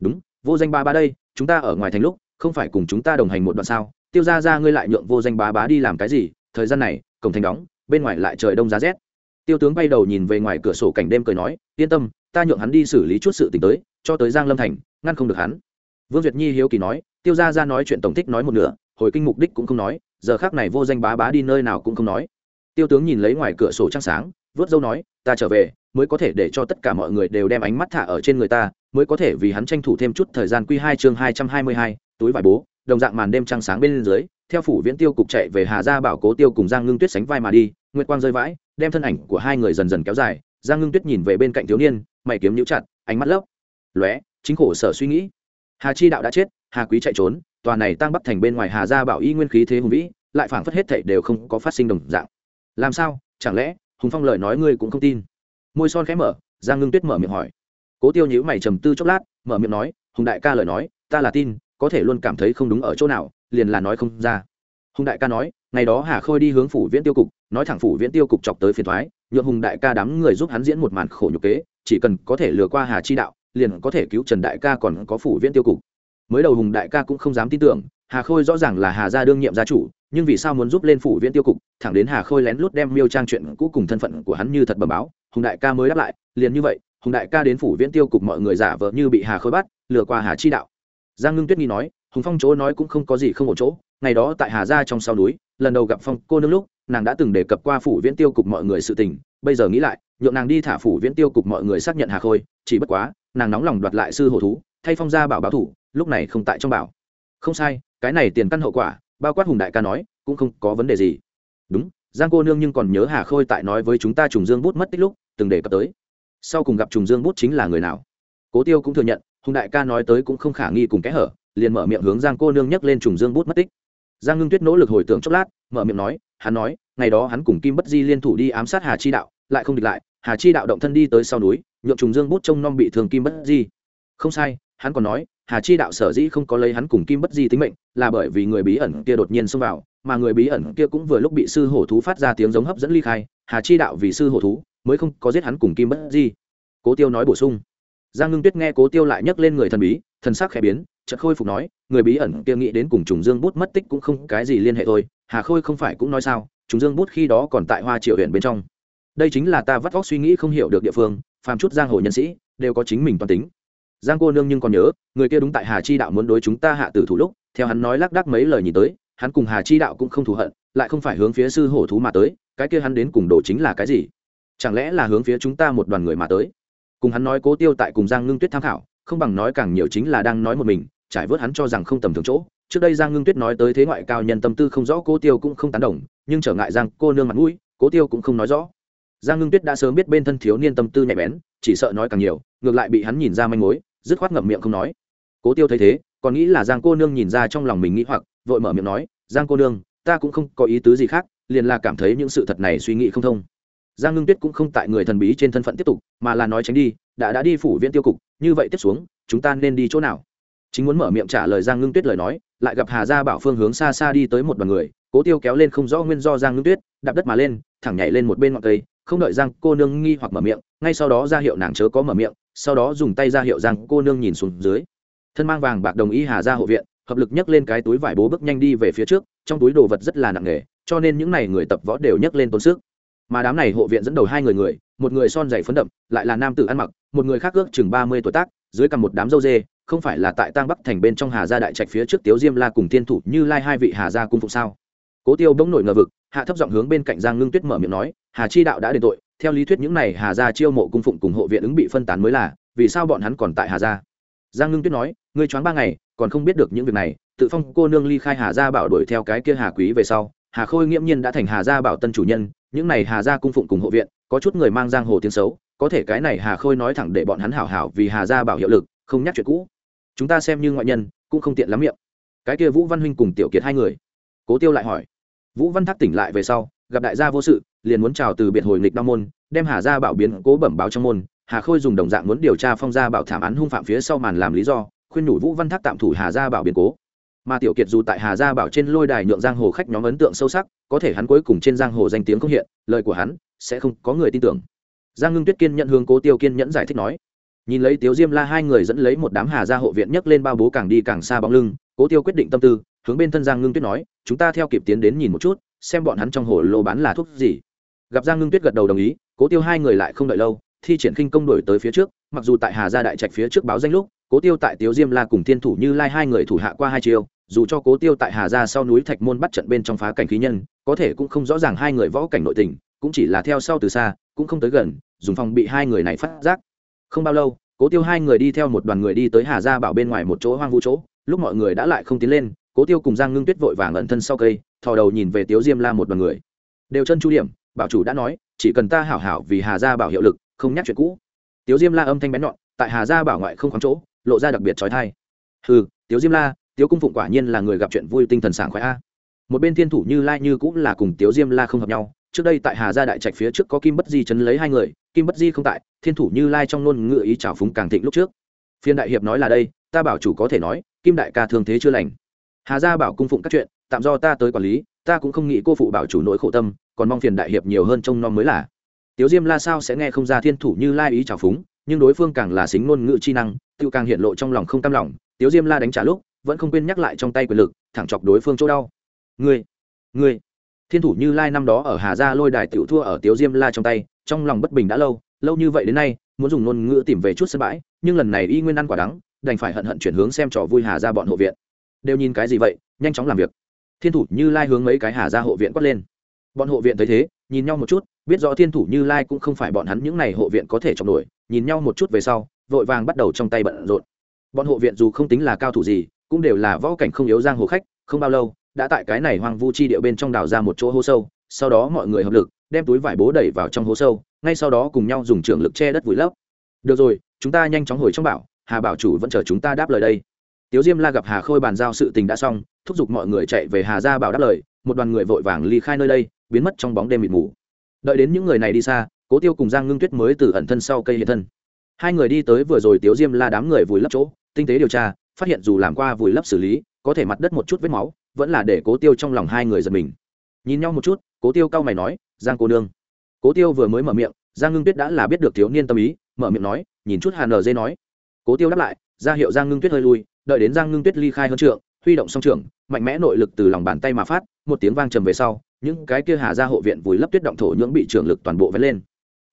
đúng, vô danh ba ba đây, chúng ta ở ngoài thành lúc, không phải cùng chúng ta đồng hành một đoạn sao? Tiêu ra ra ngươi lại nhượng vô danh bá bá đi làm cái gì? Thời gian này, cổng thành đóng, bên ngoài lại trời đông giá rét tiêu tướng bay đầu nhìn về ngoài cửa sổ cảnh đêm cười nói, yên tâm, ta nhượng hắn đi xử lý chút sự t tới, cho tới giang lâm thành, ngăn không được hắn. Vương duyệt nhi hiếu kỳ nói, tiêu ra ra nói chuyện tổng thích nói một nửa, hồi kinh mục đích cũng không nói, giờ khác này vô danh bá bá đi nơi nào cũng không nói. Tiêu tướng nhìn lấy ngoài cửa sổ trăng sáng, vớt dâu nói, ta trở về, mới có thể để cho tất cả mọi người đều đem ánh mắt thả ở trên người ta, mới có thể vì hắn tranh thủ thêm chút thời gian quy hai chương hai trăm hai mươi hai, túi vải bố. Đồng dạng màn đêm trăng sáng bên dưới, theo phủ viễn tiêu cục chạy về hà gia bảo cố tiêu cùng giang ngưng tuyết sánh vai mà đi nguyệt quang rơi vãi, đem thân ảnh của hai người dần dần kéo dài, giang ngưng tuyết nhìn về bên cạnh thiếu niên, mày kiếm nhũ chặt, ánh mắt lấp. lóe, chính khổ sở suy nghĩ. Hà chi đạo đã chết, hà quý chạy trốn, tòa này tăng bắc thành bên ngoài hà gia bảo y nguyên khí thế hùng vĩ, lại phảng phất hết thảy đều không có phát sinh đồng dạng. Làm sao? Chẳng lẽ hùng phong lời nói ngươi cũng không tin? Môi son khẽ mở, giang ngưng tuyết mở miệng hỏi. Cố tiêu nhữ mày trầm tư chốc lát, mở miệng nói, hùng đại ca lời nói, ta là tin, có thể luôn cảm thấy không đúng ở chỗ nào, liền là nói không ra. Hùng đại ca nói, ngày đó hà khôi đi hướng phủ viễn tiêu cục nói thẳng phủ viễn tiêu cục chọc tới phiền thoái, nhượng hùng đại ca đám người giúp hắn diễn một màn khổ nhục kế, chỉ cần có thể lừa qua hà chi đạo, liền có thể cứu trần đại ca còn có phủ viễn tiêu cục. Mới đầu hùng đại ca cũng không dám tin tưởng, hà khôi rõ ràng là hà gia đương nhiệm gia chủ, nhưng vì sao muốn giúp lên phủ viễn tiêu cục, thẳng đến hà khôi lén lút đem miêu trang chuyện cũ cùng thân phận của hắn như thật bẩm báo, hùng đại ca mới đáp lại, liền như vậy, hùng đại ca đến phủ viễn tiêu cục mọi người giả vờ như bị hà khôi bắt, lừa qua hà chi đạo. Giang ngưng tuyết nghi nói, hùng phong chỗ nói cũng không có gì không một chỗ, ngày đó tại hà gia trong sau núi, lần đầu gặp phong cô nương lúc nàng đã từng đề cập qua phủ viễn tiêu cục mọi người sự tình, bây giờ nghĩ lại, nhượng nàng đi thả phủ viễn tiêu cục mọi người xác nhận hà khôi, chỉ bất quá, nàng nóng lòng đoạt lại sư hồ thú, thay phong gia bảo báo thủ, lúc này không tại trong bảo. Không sai, cái này tiền căn hậu quả, bao quát hùng đại ca nói, cũng không có vấn đề gì. Đúng, giang cô nương nhưng còn nhớ hà khôi tại nói với chúng ta trùng dương bút mất tích lúc, từng đề cập tới. Sau cùng gặp trùng dương bút chính là người nào? Cố tiêu cũng thừa nhận, hùng đại ca nói tới cũng không khả nghi cùng kẽ hở, liền mở miệng hướng giang cô nương nhắc lên trùng dương bút mất tích. Giang ngưng tuyết nỗ lực hồi tưởng chốc lát, mở miệng nói hắn nói, ngày đó hắn cùng kim bất di liên thủ đi ám sát hà chi đạo, lại không địch lại, hà chi đạo động thân đi tới sau núi, nhượng trùng dương bút trông nom bị thương kim bất di. Không sai, hắn còn nói, hà chi đạo sở dĩ không có lấy hắn cùng kim bất di tính mệnh, là bởi vì người bí ẩn kia đột nhiên xông vào, mà người bí ẩn kia cũng vừa lúc bị sư hổ thú phát ra tiếng giống hấp dẫn ly khai, hà chi đạo vì sư hổ thú, mới không có giết hắn cùng kim bất di. Cố tiêu nói bổ sung. Giang ngưng tuyết nghe cố tiêu lại nhắc lên người thần bí thần sắc khẽ biến, chợt khôi phục nói, người bí ẩn kia nghĩ đến cùng trùng dương bút mất tích cũng không cái gì liên hệ thôi, hà khôi không phải cũng nói sao, trùng dương bút khi đó còn tại hoa triệu huyện bên trong. Đây chính là ta vắt vóc suy nghĩ không hiểu được địa phương, phàm chút giang hồ nhân sĩ, đều có chính mình toàn tính. Giang cô nương nhưng còn nhớ, người kia đúng tại hà chi đạo muốn đối chúng ta hạ tử thủ lúc, theo hắn nói lác đác mấy lời nhìn tới, hắn cùng hà chi đạo cũng không thù hận, lại không phải hướng phía sư hổ thú mà tới, cái kia hắn đến cùng đồ chính là cái gì? Chẳng lẽ là hướng phía chúng ta một đoàn người mà tới? Cùng hắn nói cố tiêu tại cùng giang ngưng tuyết tham khảo không bằng nói càng nhiều chính là đang nói một mình, trải vớt hắn cho rằng không tầm thường chỗ. Trước đây giang ngưng tuyết nói tới thế ngoại cao nhân tâm tư không rõ cô tiêu cũng không tán đồng, nhưng trở ngại rằng cô nương mặt mũi, cố tiêu cũng không nói rõ. Giang ngưng tuyết đã sớm biết bên thân thiếu niên tâm tư nhạy bén, chỉ sợ nói càng nhiều, ngược lại bị hắn nhìn ra manh mối, dứt khoát ngậm miệng không nói. Cố tiêu thấy thế, còn nghĩ là giang cô nương nhìn ra trong lòng mình nghĩ hoặc, vội mở miệng nói, giang cô nương, ta cũng không có ý tứ gì khác, liền là cảm thấy những sự thật này suy nghĩ không thông giang ngưng tuyết cũng không tại người thần bí trên thân phận tiếp tục, mà là nói tránh đi, đã đã đi phủ viện tiêu cục, như vậy tiếp xuống, chúng ta nên đi chỗ nào? Chính muốn mở miệng trả lời giang ngưng tuyết lời nói, lại gặp hà gia bảo phương hướng xa xa đi tới một đoàn người, cố tiêu kéo lên không rõ nguyên do giang ngưng tuyết, đạp đất mà lên, thẳng nhảy lên một bên ngọn cây, không đợi giang cô nương nghi hoặc mở miệng, ngay sau đó ra hiệu nàng chớ có mở miệng, sau đó dùng tay ra hiệu giang cô nương nhìn xuống dưới. Thân mang vàng bạc đồng ý hà ra hộ viện, hợp lực nhấc lên cái túi vải bố bước nhanh đi về phía trước, trong túi đồ vật rất là nặng nề, cho nên những n à y người tập võ đều nhấc lên tốn sức mà đám này hộ viện dẫn đầu hai người người, một người son dày phấn đậm, lại là nam tử ăn mặc, một người khác ước chừng ba mươi tuổi tác, dưới cầm một đám dâu dê, không phải là tại tang bắc thành bên trong hà gia đại trạch phía trước tiếu diêm la cùng tiên thủ như lai hai vị hà gia cung phục sao? Cố tiêu bỗng nổi ngờ vực, hạ thấp giọng hướng bên cạnh giang ngưng tuyết mở miệng nói, hà chi đạo đã đền tội, theo lý thuyết những này hà gia chiêu mộ cung phụng cùng hộ viện ứng bị phân tán mới là, vì sao bọn hắn còn tại hà gia? Giang ngưng tuyết nói, ngươi choáng ba ngày, còn không biết được những việc này, tự phong cô nương ly khai hà gia bảo đuổi theo cái kia hà quý về sau, hà khôi nghiễm nhiên đã thành hà gia bảo tân chủ nhân những này hà gia cung phụng cùng hộ viện, có chút người mang giang hồ tiếng xấu, có thể cái này hà khôi nói thẳng để bọn hắn hảo hảo vì hà gia bảo hiệu lực, không nhắc chuyện cũ. Chúng ta xem như ngoại nhân, cũng không tiện lắm miệng. Cái kia vũ văn huynh cùng tiểu kiệt hai người. Cố tiêu lại hỏi. Vũ văn thác tỉnh lại về sau, gặp đại gia vô sự, liền muốn chào từ biệt hồi nghịch đao môn, đem hà gia bảo biến cố bẩm báo trong môn. Hà khôi dùng đồng dạng muốn điều tra phong gia bảo thảm án hung phạm phía sau màn làm lý do, khuyên nhủ vũ văn thác tạm thủ hà gia bảo biến cố mà tiểu kiệt dù tại hà gia bảo trên lôi đài nhượng giang hồ khách nhóm ấn tượng sâu sắc, có thể hắn cuối cùng trên giang hồ danh tiếng không hiện, lời của hắn sẽ không có người tin tưởng giang ngưng tuyết kiên nhận hướng cố tiêu kiên nhẫn giải thích nói, nhìn lấy tiếu diêm la hai người dẫn lấy một đám hà gia hộ viện nhấc lên bao bố càng đi càng xa bóng lưng, cố tiêu quyết định tâm tư, hướng bên thân giang ngưng tuyết nói, chúng ta theo kịp tiến đến nhìn một chút, xem bọn hắn trong hồ lô bán là thuốc gì gặp giang ngưng tuyết gật đầu đồng ý, cố tiêu hai người lại không đợi lâu, thi triển khinh công đổi tới phía trước, mặc dù tại hà gia đại trạch phía trước báo danh lúc, cố tiêu tại tiếu diêm la cùng thiên thủ như lai hai người thủ hạ qua hai chiều dù cho cố tiêu tại hà gia sau núi thạch môn bắt trận bên trong phá cảnh khí nhân, có thể cũng không rõ ràng hai người võ cảnh nội tình, cũng chỉ là theo sau từ xa, cũng không tới gần, dùng phòng bị hai người này phát giác. Không bao lâu, cố tiêu hai người đi theo một đoàn người đi tới hà gia bảo bên ngoài một chỗ hoang vu chỗ, lúc mọi người đã lại không tiến lên, cố tiêu cùng giang ngưng tuyết vội vàng ẩn thân sau cây, thò đầu nhìn về tiếu diêm la một đoàn người. Đều chân chu điểm, bảo chủ đã nói, chỉ cần ta hảo hảo vì hà gia bảo hiệu lực, không nhắc chuyện cũ. Tiếu diêm la âm thanh bén nhọn, tại hà gia bảo ngoại không khoáng chỗ, lộ ra đặc biệt trói thai. Ừ tiếu diêm la tiếu cung phụng quả nhiên là người gặp chuyện vui tinh thần sảng khoái a. Một bên thiên thủ như lai như cũng là cùng tiếu diêm la không hợp nhau. Trước đây tại hà gia đại trạch phía trước có kim bất di chấn lấy hai người, kim bất di không tại, thiên thủ như lai trong ngôn ngựa ý trào phúng càng thịnh lúc trước. Phiên đại hiệp nói là đây, ta bảo chủ có thể nói, kim đại ca thương thế chưa lành. Hà gia bảo cung phụng các chuyện, tạm do ta tới quản lý, ta cũng không nghĩ cô phụ bảo chủ nỗi khổ tâm, còn mong phiền đại hiệp nhiều hơn trông nom mới là. Tiếu diêm la sao sẽ nghe không ra thiên thủ như lai ý trào phúng, nhưng đối phương càng là xính ngôn ngữ chi năng, tự càng hiện lộ trong lòng không tam lòng. Tiếu diêm la đánh trả lúc vẫn không quên nhắc lại trong tay quyền lực, thẳng chọc đối phương chỗ đau. Ngươi ngươi, thiên thủ như lai năm đó ở hà gia lôi đài tiểu thua ở tiếu diêm la trong tay, trong lòng bất bình đã lâu lâu như vậy đến nay, muốn dùng ngôn ngữ tìm về chút sân bãi, nhưng lần này y nguyên ăn quả đắng, đành phải hận hận chuyển hướng xem trò vui hà ra bọn hộ viện. Đều nhìn cái gì vậy, nhanh chóng làm việc. Thiên thủ như lai hướng mấy cái hà ra hộ viện quát lên. Bọn hộ viện thấy thế, nhìn nhau một chút, biết rõ thiên thủ như lai cũng không phải bọn hắn những n à y hộ viện có thể chọc nổi, nhìn nhau một chút về sau, vội vàng bắt đầu trong tay bận rộn. Bọn hộ viện dù không tính là cao thủ gì cũng đều là võ cảnh không yếu giang hồ khách, không bao lâu, đã tại cái này hoang vu chi địa bên trong đào ra một chỗ hố sâu, sau đó mọi người hợp lực, đem túi vải bố đẩy vào trong hố sâu, ngay sau đó cùng nhau dùng trường lực che đất vùi lấp. Được rồi, chúng ta nhanh chóng hồi trong bảo, hà bảo chủ vẫn chờ chúng ta đáp lời đây. Tiếu diêm la gặp hà khôi bàn giao sự tình đã xong, thúc giục mọi người chạy về hà gia bảo đáp lời, một đoàn người vội vàng ly khai nơi đây, biến mất trong bóng đêm mịt mù. Đợi đến những người này đi xa, cố tiêu cùng giang ngưng tuyết mới từ ẩn thân sau cây hiện thân. Hai người đi tới vừa rồi tiếu diêm la đám người vùi lấp chỗ, tinh tế điều tra phát hiện dù làm qua vùi lấp xử lý, có thể mặt đất một chút vết máu, vẫn là để cố tiêu trong lòng hai người giật mình. Nhìn nhau một chút, cố tiêu cau mày nói, giang cô nương. Cố tiêu vừa mới mở miệng, giang ngưng tuyết đã là biết được thiếu niên tâm ý, mở miệng nói, nhìn chút hàn lờ dê nói. Cố tiêu đáp lại, ra hiệu giang ngưng tuyết hơi lui, đợi đến giang ngưng tuyết ly khai hơn trượng, huy động song trường mạnh mẽ nội lực từ lòng bàn tay mà phát, một tiếng vang trầm về sau, những cái kia hà ra hộ viện vùi lấp tuyết động thổ nhưỡng bị trưởng lực toàn bộ vén lên.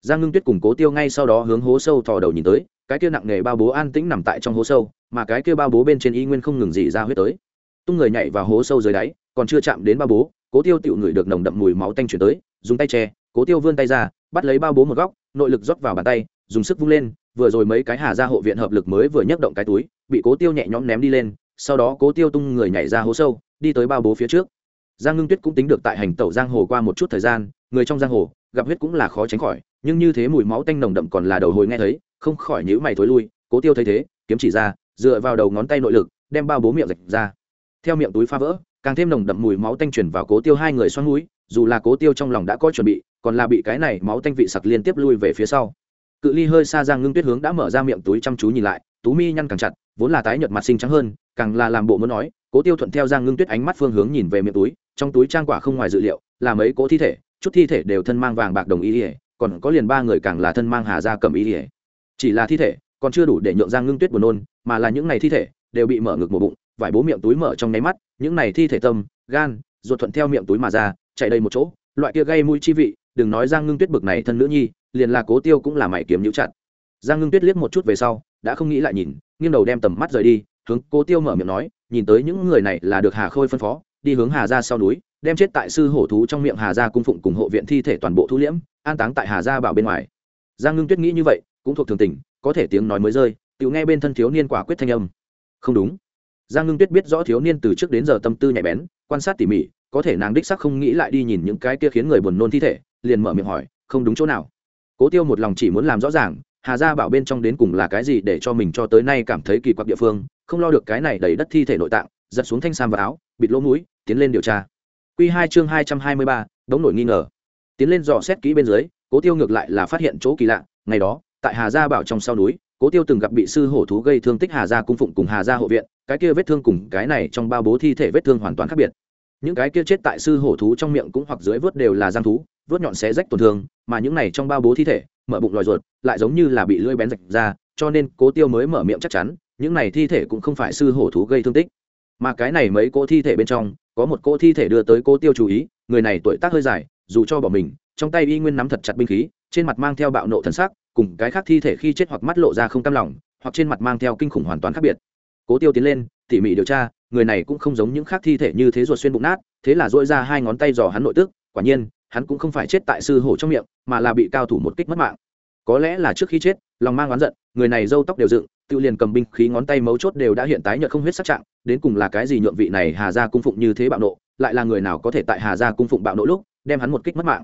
Giang ngưng tuyết cùng cố tiêu ngay sau đó hướng hố sâu thò đầu nhìn tới cái kia nặng nề bao bố an tĩnh nằm tại trong hố sâu, mà cái kia bao bố bên trên y nguyên không ngừng gì ra huyết tới. Tung người nhảy vào hố sâu dưới đáy, còn chưa chạm đến bao bố, cố tiêu tựu người được nồng đậm mùi máu tanh chuyển tới, dùng tay che, cố tiêu vươn tay ra, bắt lấy bao bố một góc, nội lực rót vào bàn tay, dùng sức vung lên, vừa rồi mấy cái hà ra hộ viện hợp lực mới vừa nhấc động cái túi, bị cố tiêu nhẹ nhõm ném đi lên, sau đó cố tiêu tung người nhảy ra hố sâu, đi tới bao bố phía trước. Giang ngưng tuyết cũng tính được tại hành tẩu giang hồ qua một chút thời gian, người trong giang hồ, gặp huyết cũng là khó tránh khỏi nhưng như thế mùi máu tanh nồng đậm còn là đầu hồi nghe thấy, không khỏi nhữ mày thối lui, cố tiêu thấy thế, kiếm chỉ ra, dựa vào đầu ngón tay nội lực, đem bao bố miệng rạch ra. Theo miệng túi phá vỡ, càng thêm nồng đậm mùi máu tanh chuyển vào cố tiêu hai người xoắn núi dù là cố tiêu trong lòng đã có chuẩn bị, còn là bị cái này máu tanh vị sặc liên tiếp lui về phía sau. Cự ly hơi xa giang ngưng tuyết hướng đã mở ra miệng túi chăm chú nhìn lại, tú mi nhăn càng chặt, vốn là tái nhợt mặt xinh trắng hơn, càng là làm bộ muốn nói, cố tiêu thuận theo giang ngưng tuyết ánh mắt phương hướng nhìn về miệng túi, trong túi trang quả không ngoài dự liệu, là mấy cố thi thể, chút thi thể đều thân mang vàng bạc đồng ý ỉa còn có liền ba người càng là thân mang hà ra cầm ý ỉa. Chỉ là thi thể, còn chưa đủ để nhượng giang ngưng tuyết buồn nôn, mà là những này thi thể đều bị mở ngực một bụng, vải bố miệng túi mở trong nháy mắt, những này thi thể tâm, gan, ruột thuận theo miệng túi mà ra, chạy đầy một chỗ, loại kia gây mũi chi vị, đừng nói giang ngưng tuyết bực này thân nữ nhi, liền là cố tiêu cũng là mày kiếm nhũ chặt. Giang ngưng tuyết liếc một chút về sau, đã không nghĩ lại nhìn, nghiêng đầu đem tầm mắt rời đi, hướng cố tiêu mở miệng nói, nhìn tới những người này là được hà khôi phân phó, đi hướng hà ra sau núi đem chết tại sư hổ thú trong miệng hà gia cung phụng cùng hộ viện thi thể toàn bộ thu liễm, an táng tại hà gia bảo bên ngoài. Giang ngưng tuyết nghĩ như vậy, cũng thuộc thường tình, có thể tiếng nói mới rơi, tự nghe bên thân thiếu niên quả quyết thanh âm. Không đúng. Giang ngưng tuyết biết rõ thiếu niên từ trước đến giờ tâm tư nhạy bén, quan sát tỉ mỉ, có thể nàng đích sắc không nghĩ lại đi nhìn những cái kia khiến người buồn nôn thi thể, liền mở miệng hỏi, không đúng chỗ nào? Cố tiêu một lòng chỉ muốn làm rõ ràng, hà gia bảo bên trong đến cùng là cái gì để cho mình cho tới nay cảm thấy kỳ quặc địa phương, không lo được cái này đầy đất thi thể nội tạng, giật xuống thanh sam và áo, bịt lỗ mũi, tiến lên điều tra. Quy hai chương hai trăm hai mươi ba, đống nổi nghi ngờ. Tiến lên dò xét kỹ bên dưới, cố tiêu ngược lại là phát hiện chỗ kỳ lạ, ngày đó, tại hà gia bảo trong sau núi, cố tiêu từng gặp bị sư hổ thú gây thương tích hà gia cung phụng cùng hà gia hộ viện, cái kia vết thương cùng cái này trong bao bố thi thể vết thương hoàn toàn khác biệt. Những cái kia chết tại sư hổ thú trong miệng cũng hoặc dưới vớt đều là giang thú, vớt nhọn xé rách tổn thương, mà những này trong bao bố thi thể, mở bụng lòi ruột, lại giống như là bị lưỡi bén rạch ra, cho nên cố tiêu mới mở miệng chắc chắn, những này thi thể cũng không phải sư hổ thú gây thương tích mà cái này mấy cỗ thi thể bên trong, có một cỗ thi thể đưa tới cô tiêu chú ý, người này tuổi tác hơi dài, dù cho bỏ mình, trong tay y nguyên nắm thật chặt binh khí, trên mặt mang theo bạo nộ thần sắc, cùng cái khác thi thể khi chết hoặc mắt lộ ra không cam lòng, hoặc trên mặt mang theo kinh khủng hoàn toàn khác biệt. Cố tiêu tiến lên, tỉ mỉ điều tra, người này cũng không giống những khác thi thể như thế ruột xuyên bụng nát, thế là dỗi ra hai ngón tay dò hắn nội tức, quả nhiên, hắn cũng không phải chết tại sư hổ trong miệng, mà là bị cao thủ một kích mất mạng. Có lẽ là trước khi chết, lòng mang oán giận, người này râu tóc đều dựng, tự liền cầm binh khí ngón tay mấu chốt đều đã hiện tái nhợt không huyết sắc trạng đến cùng là cái gì nhượng vị này hà gia cung phụng như thế bạo nộ, lại là người nào có thể tại hà gia cung phụng bạo nộ lúc, đem hắn một kích mất mạng.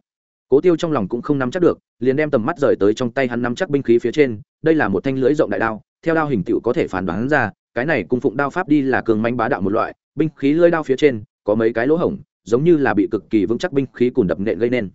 Cố tiêu trong lòng cũng không nắm chắc được, liền đem tầm mắt rời tới trong tay hắn nắm chắc binh khí phía trên, đây là một thanh lưỡi rộng đại đao, theo đao hình tựu có thể phán đoán ra, cái này cung phụng đao pháp đi là cường manh bá đạo một loại, binh khí lưỡi đao phía trên, có mấy cái lỗ hổng, giống như là bị cực kỳ vững chắc binh khí cùn đập nện gây nên.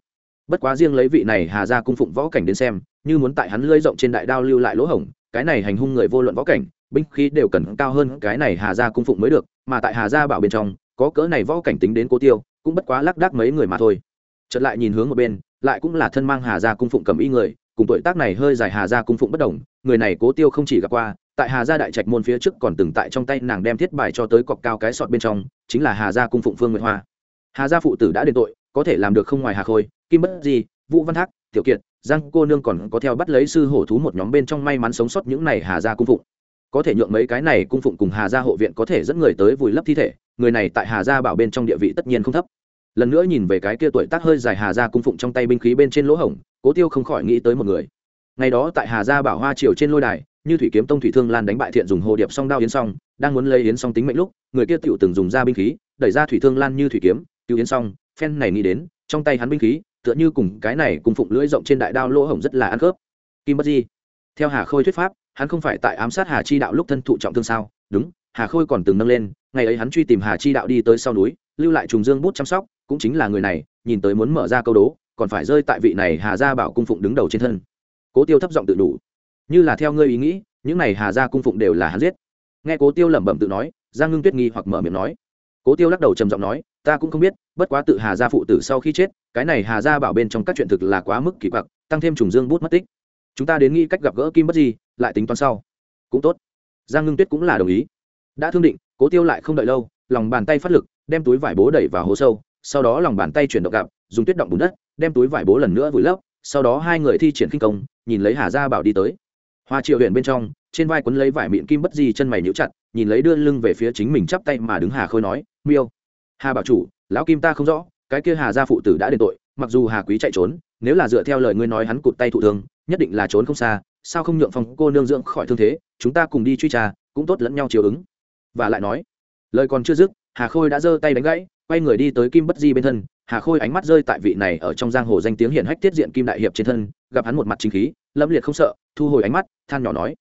Bất quá riêng lấy vị này hà ra cung phụng võ cảnh đến xem, như muốn tại hắn lưỡi rộng trên đại đao lưu lại lỗ hổng, cái này hành hung người vô luận võ cảnh binh khí đều cần cao hơn cái này hà Gia cung phụng mới được, mà tại hà gia bảo bên trong, có cỡ này võ cảnh tính đến cố tiêu, cũng bất quá lác đác mấy người mà thôi. Chợt lại nhìn hướng một bên, lại cũng là thân mang hà gia cung phụng cầm y người, cùng tuổi tác này hơi dài hà gia cung phụng bất đồng, người này cố tiêu không chỉ gặp qua, tại hà gia đại trạch môn phía trước còn từng tại trong tay nàng đem thiết bài cho tới cọc cao cái sọt bên trong, chính là hà gia cung phụng phương nguyệt hoa. Hà gia phụ tử đã đền tội, có thể làm được không ngoài hà khôi, kim bất di, vũ văn thác, tiểu kiệt, giang cô nương còn có theo bắt lấy sư hổ thú một nhóm bên trong may mắn sống sót những này hà gia cung phụng có thể nhượng mấy cái này cung phụng cùng hà gia hộ viện có thể dẫn người tới vùi lấp thi thể, người này tại hà gia bảo bên trong địa vị tất nhiên không thấp. Lần nữa nhìn về cái kia tuổi tác hơi dài hà gia cung phụng trong tay binh khí bên trên lỗ hổng, cố tiêu không khỏi nghĩ tới một người. Ngày đó tại hà gia bảo hoa triều trên lôi đài, như thủy kiếm tông thủy thương lan đánh bại thiện dùng hồ điệp song đao yến song, đang muốn lấy yến song tính mệnh lúc, người kia tựu từng dùng ra binh khí, đẩy ra thủy thương lan như thủy kiếm cứu yến song, phen này nghĩ đến, trong tay hắn binh khí, tựa như cùng cái này cùng phụng lưỡi rộng trên đại đao lỗ hổng rất là ăn khớp. Kim bất di, theo hà khôi thuyết pháp hắn không phải tại ám sát hà chi đạo lúc thân thụ trọng thương sao? Đúng, hà khôi còn từng nâng lên, ngày ấy hắn truy tìm hà chi đạo đi tới sau núi, lưu lại trùng dương bút chăm sóc, cũng chính là người này, nhìn tới muốn mở ra câu đố, còn phải rơi tại vị này hà gia bảo cung phụng đứng đầu trên thân. Cố tiêu thấp giọng tự đủ. Như là theo ngươi ý nghĩ, những này hà gia cung phụng đều là hắn giết. Nghe cố tiêu lẩm bẩm tự nói, giang ngưng tuyết nghi hoặc mở miệng nói. Cố tiêu lắc đầu trầm giọng nói, ta cũng không biết, bất quá tự hà gia phụ tử sau khi chết, cái này hà gia bảo bên trong các chuyện thực là quá mức kỳ quặc, tăng thêm trùng dương bút mất tích. Chúng ta đến nghĩ cách gặp gỡ kim bất gì lại tính toán sau. Cũng tốt. Giang ngưng tuyết cũng là đồng ý. Đã thương định, cố tiêu lại không đợi lâu, lòng bàn tay phát lực, đem túi vải bố đẩy vào hố sâu, sau đó lòng bàn tay chuyển động gặp dùng tuyết động bùn đất, đem túi vải bố lần nữa vùi lấp, sau đó hai người thi triển khinh công, nhìn lấy hà gia bảo đi tới. Hoa triệu huyện bên trong, trên vai quấn lấy vải miệng kim bất di chân mày nhíu chặt, nhìn lấy đưa lưng về phía chính mình chắp tay mà đứng hà khôi nói, miêu, hà bảo chủ, lão kim ta không rõ, cái kia hà gia phụ tử đã đền tội, mặc dù hà quý chạy trốn, nếu là dựa theo lời ngươi nói hắn cụt tay thụ thương, nhất định là trốn không xa sao không nhượng phòng cô nương dưỡng khỏi thương thế, chúng ta cùng đi truy tra, cũng tốt lẫn nhau chiều ứng. Và lại nói, lời còn chưa dứt, hà khôi đã giơ tay đánh gãy, quay người đi tới kim bất di bên thân. Hà khôi ánh mắt rơi tại vị này ở trong giang hồ danh tiếng hiển hách tiết diện kim đại hiệp trên thân, gặp hắn một mặt chính khí lâm liệt không sợ, thu hồi ánh mắt, than nhỏ nói,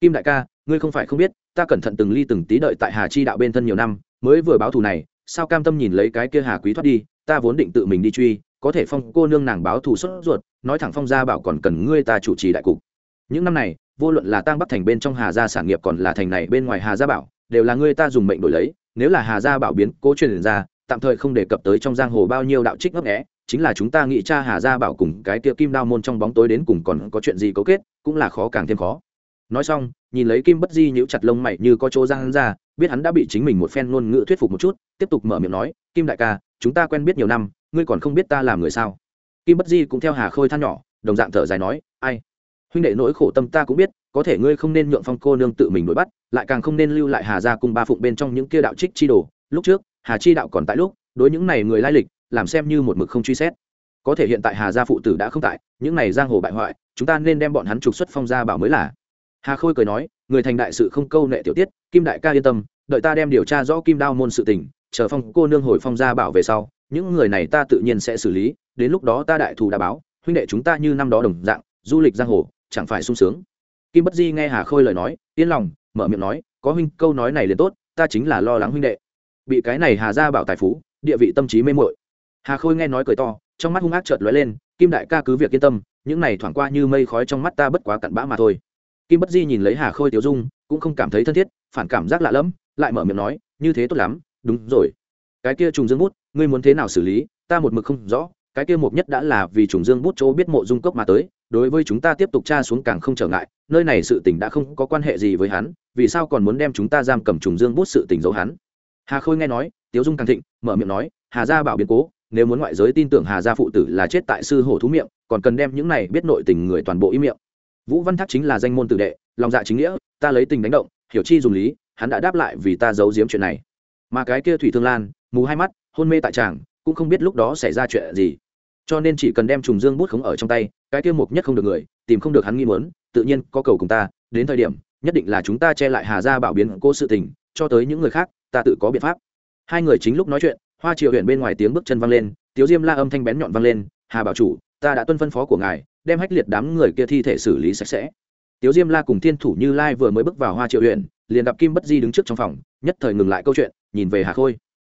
kim đại ca, ngươi không phải không biết, ta cẩn thận từng ly từng tí đợi tại hà chi đạo bên thân nhiều năm, mới vừa báo thù này, sao cam tâm nhìn lấy cái kia hà quý thoát đi, ta vốn định tự mình đi truy, có thể phong cô nương nàng báo thù xuất ruột, nói thẳng phong gia bảo còn cần ngươi ta chủ trì đại cục những năm này, vô luận là tăng bắc thành bên trong hà gia sản nghiệp còn là thành này bên ngoài hà gia bảo, đều là người ta dùng mệnh đổi lấy. Nếu là hà gia bảo biến cố truyền ra, tạm thời không đề cập tới trong giang hồ bao nhiêu đạo trích ngấp nghẽ chính là chúng ta nghĩ cha hà gia bảo cùng cái kia kim đao môn trong bóng tối đến cùng còn có chuyện gì cấu kết, cũng là khó càng thêm khó. Nói xong, nhìn lấy kim bất di nhíu chặt lông mày như có chỗ ra hắn ra, biết hắn đã bị chính mình một phen ngôn ngữ thuyết phục một chút, tiếp tục mở miệng nói, kim đại ca, chúng ta quen biết nhiều năm, ngươi còn không biết ta làm người sao? Kim bất di cũng theo hà khôi than nhỏ, đồng dạng thở dài nói, ai huynh đệ nỗi khổ tâm ta cũng biết, có thể ngươi không nên nhượng phong cô nương tự mình đuổi bắt, lại càng không nên lưu lại hà gia cùng ba phụng bên trong những kia đạo trích chi đồ. Lúc trước, hà chi đạo còn tại lúc, đối những này người lai lịch, làm xem như một mực không truy xét. Có thể hiện tại hà gia phụ tử đã không tại, những này giang hồ bại hoại, chúng ta nên đem bọn hắn trục xuất phong gia bảo mới là. Hà khôi cười nói, người thành đại sự không câu nệ tiểu tiết, kim đại ca yên tâm, đợi ta đem điều tra rõ kim đao môn sự tình, chờ phong cô nương hồi phong gia bảo về sau, những người này ta tự nhiên sẽ xử lý, đến lúc đó ta đại thù đã báo, huynh đệ chúng ta như năm đó đồng dạng, du lịch giang hồ chẳng phải sung sướng. Kim bất di nghe hà khôi lời nói, yên lòng, mở miệng nói, có huynh, câu nói này liền tốt, ta chính là lo lắng huynh đệ. Bị cái này hà ra bảo tài phú, địa vị tâm trí mê mội hà khôi nghe nói cười to, trong mắt hung ác chợt lóe lên, kim đại ca cứ việc yên tâm, những này thoảng qua như mây khói trong mắt ta bất quá cặn bã mà thôi. Kim bất di nhìn lấy hà khôi tiểu dung, cũng không cảm thấy thân thiết, phản cảm giác lạ lẫm, lại mở miệng nói, như thế tốt lắm, đúng rồi. Cái kia trùng dương bút, ngươi muốn thế nào xử lý, ta một mực không rõ, cái kia mục nhất đã là vì trùng dương bút chỗ biết mộ dung cốc mà tới đối với chúng ta tiếp tục tra xuống càng không trở ngại, nơi này sự tình đã không có quan hệ gì với hắn, vì sao còn muốn đem chúng ta giam cầm trùng dương bút sự tình giấu hắn? Hà khôi nghe nói, tiếu dung càng thịnh, mở miệng nói, hà gia bảo biến cố, nếu muốn ngoại giới tin tưởng hà gia phụ tử là chết tại sư hổ thú miệng, còn cần đem những này biết nội tình người toàn bộ ý miệng. Vũ văn thác chính là danh môn tử đệ, lòng dạ chính nghĩa, ta lấy tình đánh động, hiểu chi dùng lý, hắn đã đáp lại vì ta giấu giếm chuyện này. Mà cái kia thủy thương lan, mù hai mắt, hôn mê tại tràng, cũng không biết lúc đó xảy ra chuyện gì cho nên chỉ cần đem trùng dương bút khống ở trong tay, cái kia mục nhất không được người, tìm không được hắn nghi muốn, tự nhiên có cầu cùng ta, đến thời điểm, nhất định là chúng ta che lại hà gia bảo biến cô sự tình, cho tới những người khác, ta tự có biện pháp. Hai người chính lúc nói chuyện, hoa triều huyện bên ngoài tiếng bước chân vang lên, tiếu diêm la âm thanh bén nhọn vang lên, hà bảo chủ, ta đã tuân phân phó của ngài, đem hách liệt đám người kia thi thể xử lý sạch sẽ. Tiếu diêm la cùng thiên thủ như lai vừa mới bước vào hoa triều huyện, liền gặp kim bất di đứng trước trong phòng, nhất thời ngừng lại câu chuyện, nhìn về hà khôi.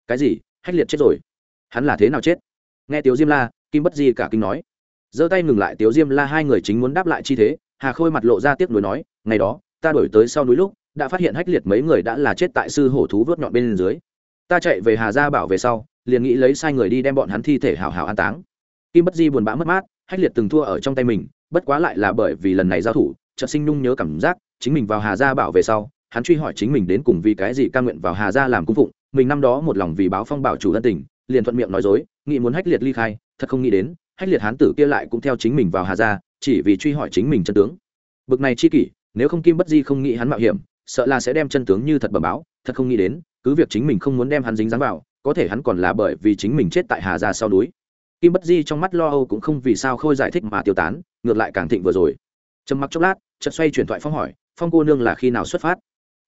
Cái gì? Hách liệt chết rồi? Hắn là thế nào chết? Nghe tiếu diêm la kim bất di cả kinh nói. Giơ tay ngừng lại tiếu diêm la, hai người chính muốn đáp lại chi thế, hà khôi mặt lộ ra tiếc nuối nói, ngày đó, ta đổi tới sau núi lúc, đã phát hiện hách liệt mấy người đã là chết tại sư hổ thú vớt nhọn bên dưới. Ta chạy về hà gia bảo về sau, liền nghĩ lấy sai người đi đem bọn hắn thi thể hào hào an táng. Kim bất di buồn bã mất mát, hách liệt từng thua ở trong tay mình, bất quá lại là bởi vì lần này giao thủ trợ sinh nhung nhớ cảm giác, chính mình vào hà gia bảo về sau, hắn truy hỏi chính mình đến cùng vì cái gì ca nguyện vào hà gia làm cung phụng, mình năm đó một lòng vì báo phong bảo chủ ân tình, liền thuận miệng nói dối, nghĩ muốn hách liệt ly khai thật không nghĩ đến, hách liệt hán tử kia lại cũng theo chính mình vào hà gia, chỉ vì truy hỏi chính mình chân tướng. Bực này chi kỷ, nếu không kim bất di không nghĩ hắn mạo hiểm, sợ là sẽ đem chân tướng như thật bẩm báo, thật không nghĩ đến, cứ việc chính mình không muốn đem hắn dính dáng vào, có thể hắn còn là bởi vì chính mình chết tại hà gia sau núi. Kim bất di trong mắt lo âu cũng không vì sao khôi giải thích mà tiêu tán, ngược lại càng thịnh vừa rồi. Trầm mặc chốc lát, chợt xoay chuyển thoại phong hỏi, phong cô nương là khi nào xuất phát?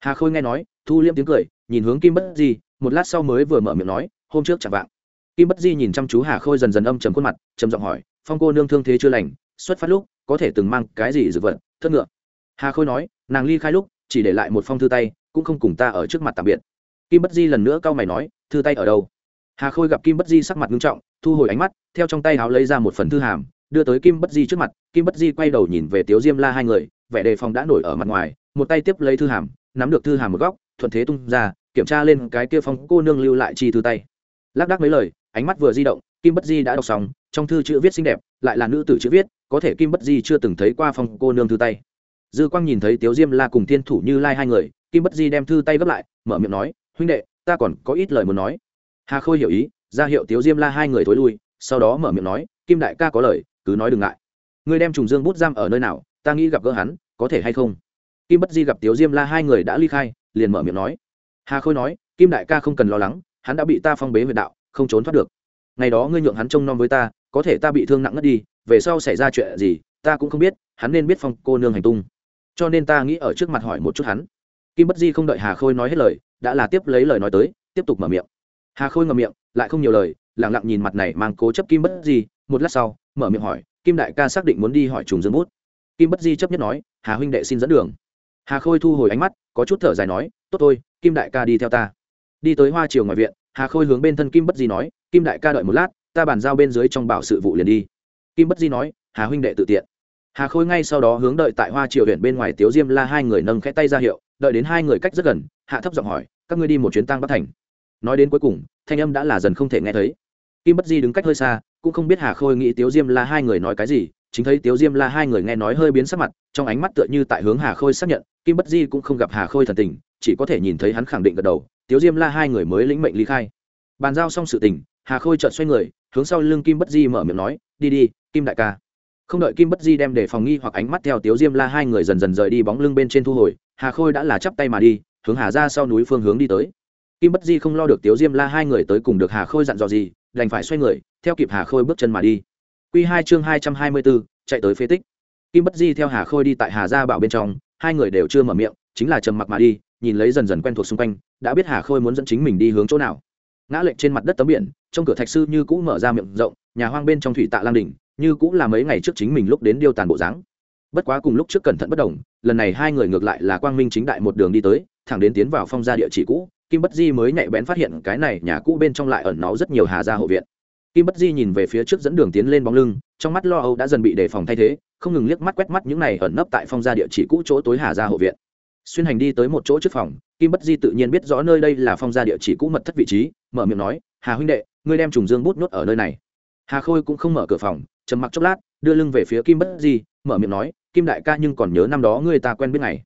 Hà khôi nghe nói, thu liêm tiếng cười, nhìn hướng kim bất di, một lát sau mới vừa mở miệng nói, hôm trước chẳng vạng kim bất di nhìn chăm chú hà khôi dần dần âm trầm khuôn mặt, trầm giọng hỏi, phong cô nương thương thế chưa lành, xuất phát lúc có thể từng mang cái gì dược vật, thất ngựa? Hà khôi nói, nàng ly khai lúc, chỉ để lại một phong thư tay, cũng không cùng ta ở trước mặt tạm biệt. Kim bất di lần nữa cau mày nói, thư tay ở đâu? Hà khôi gặp kim bất di sắc mặt nghiêm trọng, thu hồi ánh mắt, theo trong tay áo lấy ra một phần thư hàm, đưa tới kim bất di trước mặt. Kim bất di quay đầu nhìn về tiếu diêm la hai người, vẻ đề phòng đã nổi ở mặt ngoài, một tay tiếp lấy thư hàm, nắm được thư hàm một góc, thuận thế tung ra, kiểm tra lên cái kia phong cô nương lưu lại chi thư tay. Lác đác mấy lời ánh mắt vừa di động, kim bất di đã đọc xong, trong thư chữ viết xinh đẹp, lại là nữ tử chữ viết, có thể kim bất di chưa từng thấy qua phong cô nương thư tay. Dư quang nhìn thấy tiếu diêm la cùng thiên thủ như lai hai người, kim bất di đem thư tay gấp lại, mở miệng nói, huynh đệ, ta còn có ít lời muốn nói. Hà khôi hiểu ý, ra hiệu tiếu diêm la hai người thối lui, sau đó mở miệng nói, kim đại ca có lời, cứ nói đừng ngại. Ngươi đem trùng dương bút giam ở nơi nào, ta nghĩ gặp gỡ hắn, có thể hay không? Kim bất di gặp tiếu diêm la hai người đã ly khai, liền mở miệng nói. Hà khôi nói, kim đại ca không cần lo lắng, hắn đã bị ta phong bế huyệt đạo không trốn thoát được. Ngày đó ngươi nhượng hắn trông nom với ta, có thể ta bị thương nặng ngất đi, về sau xảy ra chuyện gì, ta cũng không biết, hắn nên biết phong cô nương hành tung. Cho nên ta nghĩ ở trước mặt hỏi một chút hắn. Kim bất di không đợi hà khôi nói hết lời, đã là tiếp lấy lời nói tới, tiếp tục mở miệng. Hà khôi ngậm miệng, lại không nhiều lời lẳng lặng nhìn mặt này mang cố chấp kim bất di, một lát sau, mở miệng hỏi, kim đại ca xác định muốn đi hỏi trùng dương bút? Kim bất di chấp nhất nói, hà huynh đệ xin dẫn đường. Hà khôi thu hồi ánh mắt, có chút thở dài nói, tốt thôi, kim đại ca đi theo ta. Đi tới hoa triều ngoài viện hà khôi hướng bên thân kim bất di nói, kim đại ca đợi một lát, ta bàn giao bên dưới trong bảo sự vụ liền đi. Kim bất di nói, hà huynh đệ tự tiện. Hà khôi ngay sau đó hướng đợi tại hoa triều huyện bên ngoài tiếu diêm la hai người nâng khẽ tay ra hiệu, đợi đến hai người cách rất gần, hạ thấp giọng hỏi, các ngươi đi một chuyến tăng bắc thành? Nói đến cuối cùng, thanh âm đã là dần không thể nghe thấy. Kim bất di đứng cách hơi xa, cũng không biết hà khôi nghĩ tiếu diêm la hai người nói cái gì, chính thấy tiếu diêm la hai người nghe nói hơi biến sắc mặt, trong ánh mắt tựa như tại hướng hà khôi xác nhận, kim bất di cũng không gặp hà khôi thần tình, chỉ có thể nhìn thấy hắn khẳng định gật đầu tiếu diêm la hai người mới lĩnh mệnh ly khai. Bàn giao xong sự tình, hà khôi chợt xoay người, hướng sau lưng kim bất di mở miệng nói, đi đi, kim đại ca. Không đợi kim bất di đem để phòng nghi hoặc ánh mắt theo tiếu diêm la hai người dần dần rời đi bóng lưng bên trên thu hồi, hà khôi đã là chắp tay mà đi, hướng hà ra sau núi phương hướng đi tới. Kim bất di không lo được tiếu diêm la hai người tới cùng được hà khôi dặn dò gì, đành phải xoay người, theo kịp hà khôi bước chân mà đi. Q hai chương hai trăm hai mươi bốn, chạy tới phế tích. Kim bất di theo hà khôi đi tại hà gia bảo bên trong, hai người đều chưa mở miệng, chính là trầm mặc mà đi nhìn lấy dần dần quen thuộc xung quanh, đã biết hà khôi muốn dẫn chính mình đi hướng chỗ nào. Ngã lệch trên mặt đất tấm biển, trong cửa thạch sư như cũ mở ra miệng rộng, nhà hoang bên trong thủy tạ lang đỉnh, như cũng là mấy ngày trước chính mình lúc đến điêu tàn bộ dáng. Bất quá cùng lúc trước cẩn thận bất đồng, lần này hai người ngược lại là quang minh chính đại một đường đi tới, thẳng đến tiến vào phong gia địa chỉ cũ, kim bất di mới nhạy bén phát hiện cái này nhà cũ bên trong lại ẩn náu rất nhiều hà gia hộ viện. Kim bất di nhìn về phía trước dẫn đường tiến lên bóng lưng, trong mắt lo âu đã dần bị đề phòng thay thế, không ngừng liếc mắt quét mắt những này ẩn nấp tại phong gia địa chỉ cũ chỗ tối hà gia hộ viện xuyên hành đi tới một chỗ trước phòng, kim bất di tự nhiên biết rõ nơi đây là phong gia địa chỉ cũ mật thất vị trí, mở miệng nói, hà huynh đệ, ngươi đem trùng dương bút nhốt ở nơi này. Hà khôi cũng không mở cửa phòng, trầm mặc chốc lát, đưa lưng về phía kim bất di, mở miệng nói, kim đại ca nhưng còn nhớ năm đó ngươi ta quen biết ngày.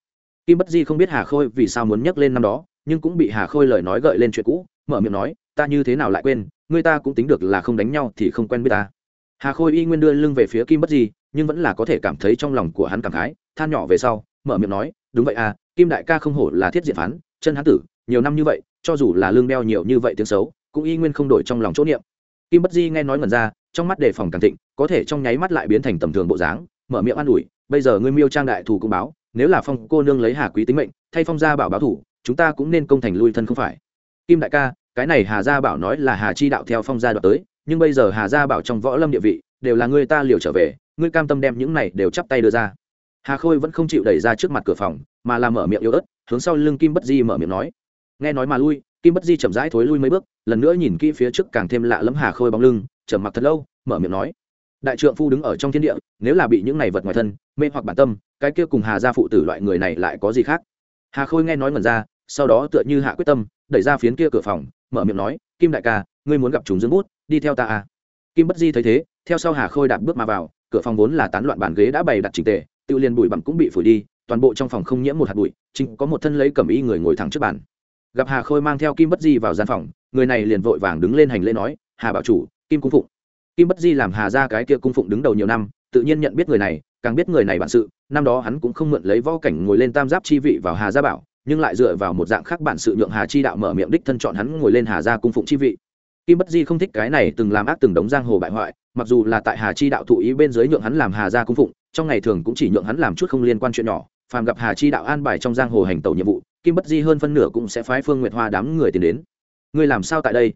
Kim bất di không biết hà khôi vì sao muốn nhắc lên năm đó, nhưng cũng bị hà khôi lời nói gợi lên chuyện cũ, mở miệng nói, ta như thế nào lại quên, ngươi ta cũng tính được là không đánh nhau thì không quen biết ta. Hà khôi y nguyên đưa lưng về phía kim bất di, nhưng vẫn là có thể cảm thấy trong lòng của hắn cảm khái, than nhỏ về sau, mở miệng nói, đúng vậy à kim đại ca không hổ là thiết diện phán, chân hán tử, nhiều năm như vậy, cho dù là lương đeo nhiều như vậy tiếng xấu, cũng y nguyên không đổi trong lòng chỗ niệm. Kim bất di nghe nói ngần ra, trong mắt đề phòng càng thịnh, có thể trong nháy mắt lại biến thành tầm thường bộ dáng, mở miệng an ủi, bây giờ ngươi miêu trang đại thủ cũng báo, nếu là phong cô nương lấy hà quý tính mệnh, thay phong gia bảo báo thủ, chúng ta cũng nên công thành lui thân không phải. Kim đại ca, cái này hà gia bảo nói là hà chi đạo theo phong gia đoạt tới, nhưng bây giờ hà gia bảo trong võ lâm địa vị, đều là người ta liều trở về, ngươi cam tâm đem những này đều chắp tay đưa ra hà khôi vẫn không chịu đẩy ra trước mặt cửa phòng, mà làm mở miệng yếu ớt, hướng sau lưng kim bất di mở miệng nói. Nghe nói mà lui, kim bất di chậm rãi thối lui mấy bước, lần nữa nhìn kỹ phía trước càng thêm lạ lẫm hà khôi bóng lưng chầm mặc thật lâu, mở miệng nói. Đại trượng phu đứng ở trong thiên địa, nếu là bị những này vật ngoài thân, mê hoặc bản tâm, cái kia cùng hà gia phụ tử loại người này lại có gì khác? Hà khôi nghe nói ngần ra, sau đó tựa như hạ quyết tâm, đẩy ra phiến kia cửa phòng, mở miệng nói, kim đại ca, ngươi muốn gặp chúng dương bút, đi theo ta à? Kim bất di thấy thế, theo sau hà khôi đạp bước mà vào, cửa phòng vốn là tán loạn bàn ghế đã bày đặt trình tề tự liền bụi bặm cũng bị phủi đi, toàn bộ trong phòng không nhiễm một hạt bụi, chính có một thân lấy cầm y người ngồi thẳng trước bàn. Gặp hà khôi mang theo kim bất di vào gian phòng, người này liền vội vàng đứng lên hành lễ nói, hà bảo chủ, kim cung phụng. Kim bất di làm hà ra cái kia cung phụng đứng đầu nhiều năm, tự nhiên nhận biết người này, càng biết người này bản sự, năm đó hắn cũng không mượn lấy võ cảnh ngồi lên tam giáp chi vị vào hà gia bảo, nhưng lại dựa vào một dạng khác bản sự nhượng hà chi đạo mở miệng đích thân chọn hắn ngồi lên hà gia cung phụng chi vị. Kim bất di không thích cái này từng làm ác từng đống giang hồ bại hoại, mặc dù là tại hà chi đạo thụ ý bên dưới nhượng hắn làm hà gia cung phụng trong ngày thường cũng chỉ nhượng hắn làm chút không liên quan chuyện nhỏ, phàm gặp hà chi đạo an bài trong giang hồ hành tẩu nhiệm vụ, kim bất di hơn phân nửa cũng sẽ phái phương nguyệt hoa đám người tìm đến. Ngươi làm sao tại đây?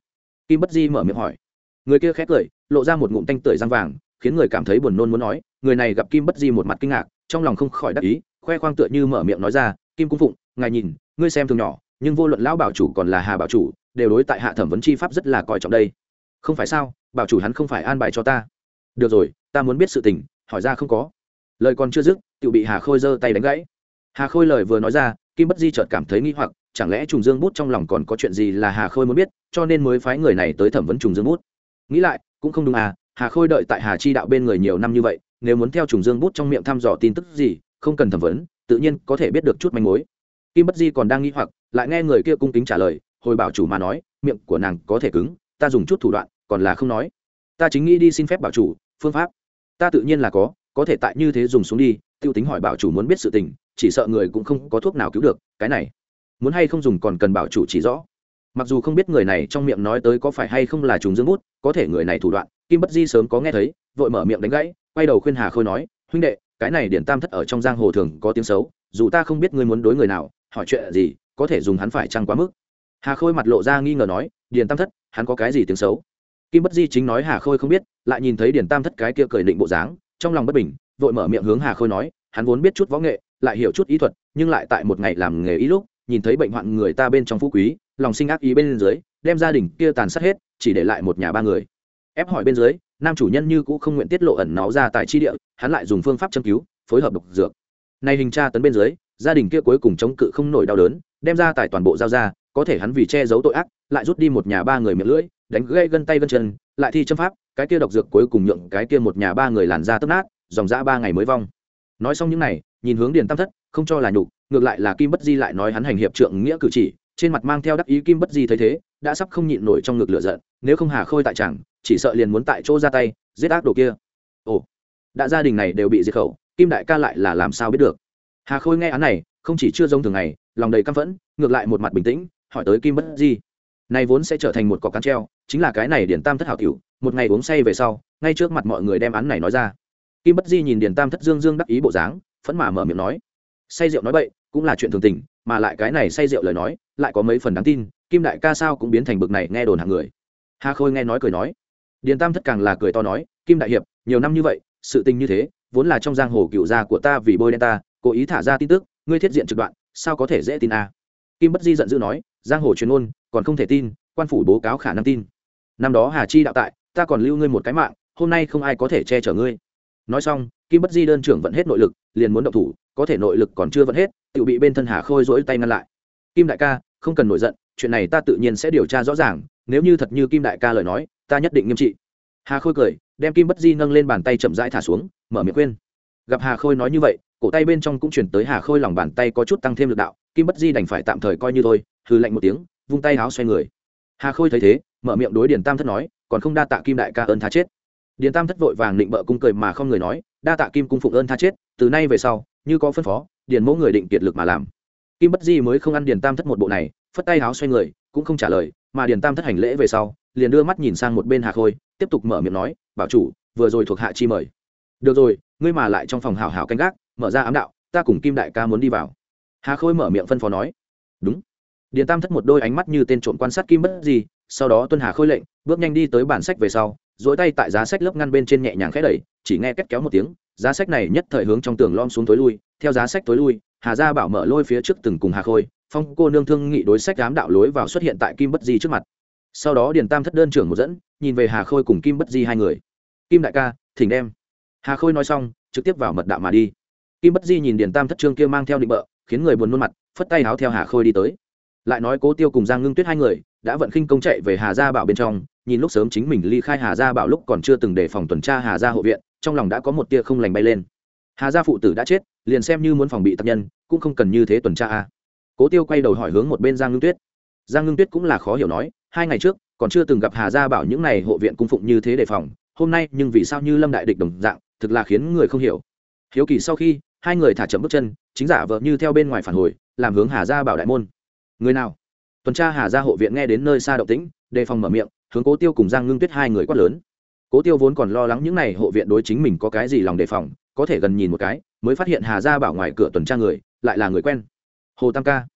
Kim bất di mở miệng hỏi. Người kia khét cười, lộ ra một ngụm tanh tưởi răng vàng, khiến người cảm thấy buồn nôn muốn nói, người này gặp kim bất di một mặt kinh ngạc, trong lòng không khỏi đắc ý, khoe khoang tựa như mở miệng nói ra, kim cung phụng, ngài nhìn, ngươi xem thường nhỏ, nhưng vô luận lão bảo chủ còn là hà bảo chủ, đều đối tại hạ thẩm vấn chi pháp rất là coi trọng đây. Không phải sao, bảo chủ hắn không phải an bài cho ta. Được rồi, ta muốn biết sự tình, hỏi ra không có lời còn chưa dứt tự bị hà khôi giơ tay đánh gãy. Hà khôi lời vừa nói ra, kim bất di chợt cảm thấy nghi hoặc, chẳng lẽ trùng dương bút trong lòng còn có chuyện gì là hà khôi muốn biết, cho nên mới phái người này tới thẩm vấn trùng dương bút. Nghĩ lại, cũng không đúng à hà khôi đợi tại hà chi đạo bên người nhiều năm như vậy, nếu muốn theo trùng dương bút trong miệng thăm dò tin tức gì, không cần thẩm vấn, tự nhiên có thể biết được chút manh mối. Kim bất di còn đang nghi hoặc, lại nghe người kia cung kính trả lời, hồi bảo chủ mà nói, miệng của nàng có thể cứng, ta dùng chút thủ đoạn, còn là không nói. Ta chính nghĩ đi xin phép bảo chủ, phương pháp. Ta tự nhiên là có có thể tại như thế dùng xuống đi t i ê u tính hỏi bảo chủ muốn biết sự tình, chỉ sợ người cũng không có thuốc nào cứu được, cái này, muốn hay không dùng còn cần bảo chủ chỉ rõ. Mặc dù không biết người này trong miệng nói tới có phải hay không là trùng dương bút, có thể người này thủ đoạn, kim bất di sớm có nghe thấy, vội mở miệng đánh gãy, quay đầu khuyên hà khôi nói, huynh đệ, cái này điển tam thất ở trong giang hồ thường có tiếng xấu, dù ta không biết ngươi muốn đối người nào, hỏi chuyện gì, có thể dùng hắn phải chăng quá mức? Hà khôi mặt lộ ra nghi ngờ nói điền tam thất, hắn có cái gì tiếng xấu? Kim bất di chính nói hà khôi không biết, lại nhìn thấy điền tam thất cái kia cười định bộ dáng trong lòng bất bình, vội mở miệng hướng hà khôi nói, hắn vốn biết chút võ nghệ, lại hiểu chút ý thuật, nhưng lại tại một ngày làm nghề ý lúc, nhìn thấy bệnh hoạn người ta bên trong phú quý, lòng sinh ác ý bên dưới, đem gia đình kia tàn sát hết, chỉ để lại một nhà ba người. Ép hỏi bên dưới, nam chủ nhân như cũ không nguyện tiết lộ ẩn náu ra tại chi địa, hắn lại dùng phương pháp châm cứu, phối hợp độc dược. Này hình tra tấn bên dưới, gia đình kia cuối cùng chống cự không nổi đau đớn, đem ra tại toàn bộ giao ra có thể hắn vì che giấu tội ác, lại rút đi một nhà ba người miệng lưỡi, đánh gây gân tay gân chân, lại thi châm pháp, cái kia độc dược cuối cùng nhượng cái kia một nhà ba người làn ra tấp nát, dòng dã ba ngày mới vong. Nói xong những này, nhìn hướng điền tam thất, không cho là nhục, ngược lại là kim bất di lại nói hắn hành hiệp trượng nghĩa cử chỉ, trên mặt mang theo đắc ý kim bất di thấy thế, đã sắp không nhịn nổi trong ngực lửa giận, nếu không hà khôi tại chẳng, chỉ sợ liền muốn tại chỗ ra tay, giết ác đồ kia. Ồ, đã gia đình này đều bị diệt khẩu, kim đại ca lại là làm sao biết được? Hà khôi nghe án này, không chỉ chưa giống thường ngày, lòng đầy căm phẫn, ngược lại một mặt bình tĩnh hỏi tới kim bất di. Này vốn sẽ trở thành một cọc cán treo, chính là cái này điển tam thất hảo cửu, một ngày uống say về sau, ngay trước mặt mọi người đem án này nói ra. Kim bất di nhìn điển tam thất dương dương đắc ý bộ dáng, phẫn mà mở miệng nói, say rượu nói bậy, cũng là chuyện thường tình, mà lại cái này say rượu lời nói, lại có mấy phần đáng tin, kim đại ca sao cũng biến thành bực này nghe đồn hàng người. Hà khôi nghe nói cười nói, điền tam thất càng là cười to nói, kim đại hiệp, nhiều năm như vậy, sự tình như thế, vốn là trong giang hồ cựu gia của ta vì bôi đen ta, cố ý thả ra tin tức, ngươi thiết diện trực đoạn, sao có thể dễ tin a? À? kim bất di giận dữ nói giang hồ truyền ôn còn không thể tin, quan phủ bố cáo khả năng tin. Năm đó hà chi đạo tại, ta còn lưu ngươi một cái mạng, hôm nay không ai có thể che chở ngươi. Nói xong, kim bất di đơn trưởng vẫn hết nội lực, liền muốn động thủ, có thể nội lực còn chưa vẫn hết tự bị bên thân hà khôi rỗi tay ngăn lại. Kim đại ca, không cần nổi giận, chuyện này ta tự nhiên sẽ điều tra rõ ràng, nếu như thật như kim đại ca lời nói, ta nhất định nghiêm trị. Hà khôi cười, đem kim bất di nâng lên bàn tay chậm rãi thả xuống, mở miệng khuyên. Gặp hà khôi nói như vậy, cổ tay bên trong cũng chuyển tới hà khôi lòng bàn tay có chút tăng thêm lực đạo, kim bất di đành phải tạm thời coi như thôi hừ lạnh một tiếng, vung tay áo xoay người. Hà khôi thấy thế, mở miệng đối điền tam thất nói, còn không đa tạ kim đại ca ơn tha chết. Điền tam thất vội vàng định bợ cung cười mà không người nói, đa tạ kim cung phụng ơn tha chết, từ nay về sau, như có phân phó, điền mẫu người định kiệt lực mà làm. Kim bất di mới không ăn điền tam thất một bộ này, phất tay áo xoay người, cũng không trả lời, mà điền tam thất hành lễ về sau, liền đưa mắt nhìn sang một bên hà khôi, tiếp tục mở miệng nói, bảo chủ, vừa rồi thuộc hạ chi mời. Được rồi, ngươi mà lại trong phòng hảo hảo canh gác, mở ra ám đạo, ta cùng kim đại ca muốn đi vào. Hà khôi mở miệng phân phó nói. Đúng điền tam thất một đôi ánh mắt như tên trộm quan sát kim bất gì, sau đó tuân hà khôi lệnh, bước nhanh đi tới bản sách về sau dỗi tay tại giá sách lớp ngăn bên trên nhẹ nhàng khẽ đẩy, chỉ nghe két kéo một tiếng, giá sách này nhất thời hướng trong tường lom xuống tối lui, theo giá sách tối lui, hà gia bảo mở lôi phía trước từng cùng hà khôi, phong cô nương thương nghị đối sách ám đạo lối vào xuất hiện tại kim bất di trước mặt. Sau đó điền tam thất đơn trưởng một dẫn, nhìn về hà khôi cùng kim bất di hai người. Kim đại ca, thỉnh đem. Hà khôi nói xong, trực tiếp vào mật đạo mà đi. Kim bất di nhìn điền tam thất trương kia mang theo định bợ, khiến người buồn nôn mặt, phất tay áo theo hà khôi đi tới lại nói cố tiêu cùng giang ngưng tuyết hai người đã vận khinh công chạy về hà gia bảo bên trong nhìn lúc sớm chính mình ly khai hà gia bảo lúc còn chưa từng đề phòng tuần tra hà gia hộ viện trong lòng đã có một tia không lành bay lên hà gia phụ tử đã chết liền xem như muốn phòng bị tập nhân cũng không cần như thế tuần tra a. cố tiêu quay đầu hỏi hướng một bên giang ngưng tuyết giang ngưng tuyết cũng là khó hiểu nói hai ngày trước còn chưa từng gặp hà gia bảo những n à y hộ viện cung phụng như thế đề phòng hôm nay nhưng vì sao như lâm đại địch đồng dạng thực là khiến người không hiểu hiếu kỳ sau khi hai người thả chậm bước chân chính giả vợ như theo bên ngoài phản hồi làm hướng hà gia bảo đại môn người nào? Tuần tra hà gia hộ viện nghe đến nơi xa động tĩnh, đề phòng mở miệng, hướng cố tiêu cùng giang ngưng tuyết hai người quát lớn. Cố tiêu vốn còn lo lắng những n à y hộ viện đối chính mình có cái gì lòng đề phòng, có thể gần nhìn một cái, mới phát hiện hà gia bảo ngoài cửa tuần tra người, lại là người quen. Hồ tam ca.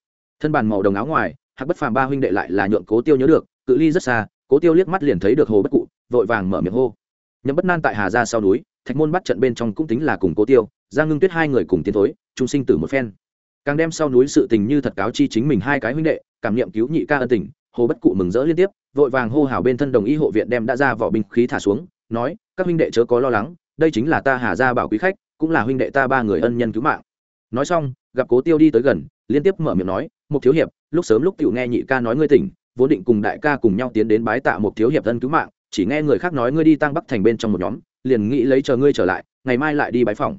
Thân bàn màu đồng áo ngoài hạc bất phàm ba huynh đệ lại là nhượng cố tiêu nhớ được, cự ly rất xa, cố tiêu liếc mắt liền thấy được hồ bất cụ, vội vàng mở miệng hô. Nhậm bất nan tại hà gia sau núi, thạch môn bắt trận bên trong cũng tính là cùng cố tiêu, giang ngưng tuyết hai người cùng tiến thối trung sinh tử một phen càng đem sau núi sự tình như thật cáo chi chính mình hai cái huynh đệ, cảm nghiệm cứu nhị ca ân tình, hồ bất cụ mừng rỡ liên tiếp, vội vàng hô hào bên thân đồng ý hộ viện đem đã ra vỏ binh khí thả xuống, nói, các huynh đệ chớ có lo lắng, đây chính là ta hà gia bảo quý khách, cũng là huynh đệ ta ba người ân nhân cứu mạng. Nói xong, gặp cố tiêu đi tới gần, liên tiếp mở miệng nói một thiếu hiệp, lúc sớm lúc tiểu nghe nhị ca nói ngươi tỉnh, vốn định cùng đại ca cùng nhau tiến đến bái tạ một thiếu hiệp thân cứu mạng, chỉ nghe người khác nói ngươi đi tăng bắc thành bên trong một nhóm, liền nghĩ lấy chờ ngươi trở lại, ngày mai lại đi bái phòng.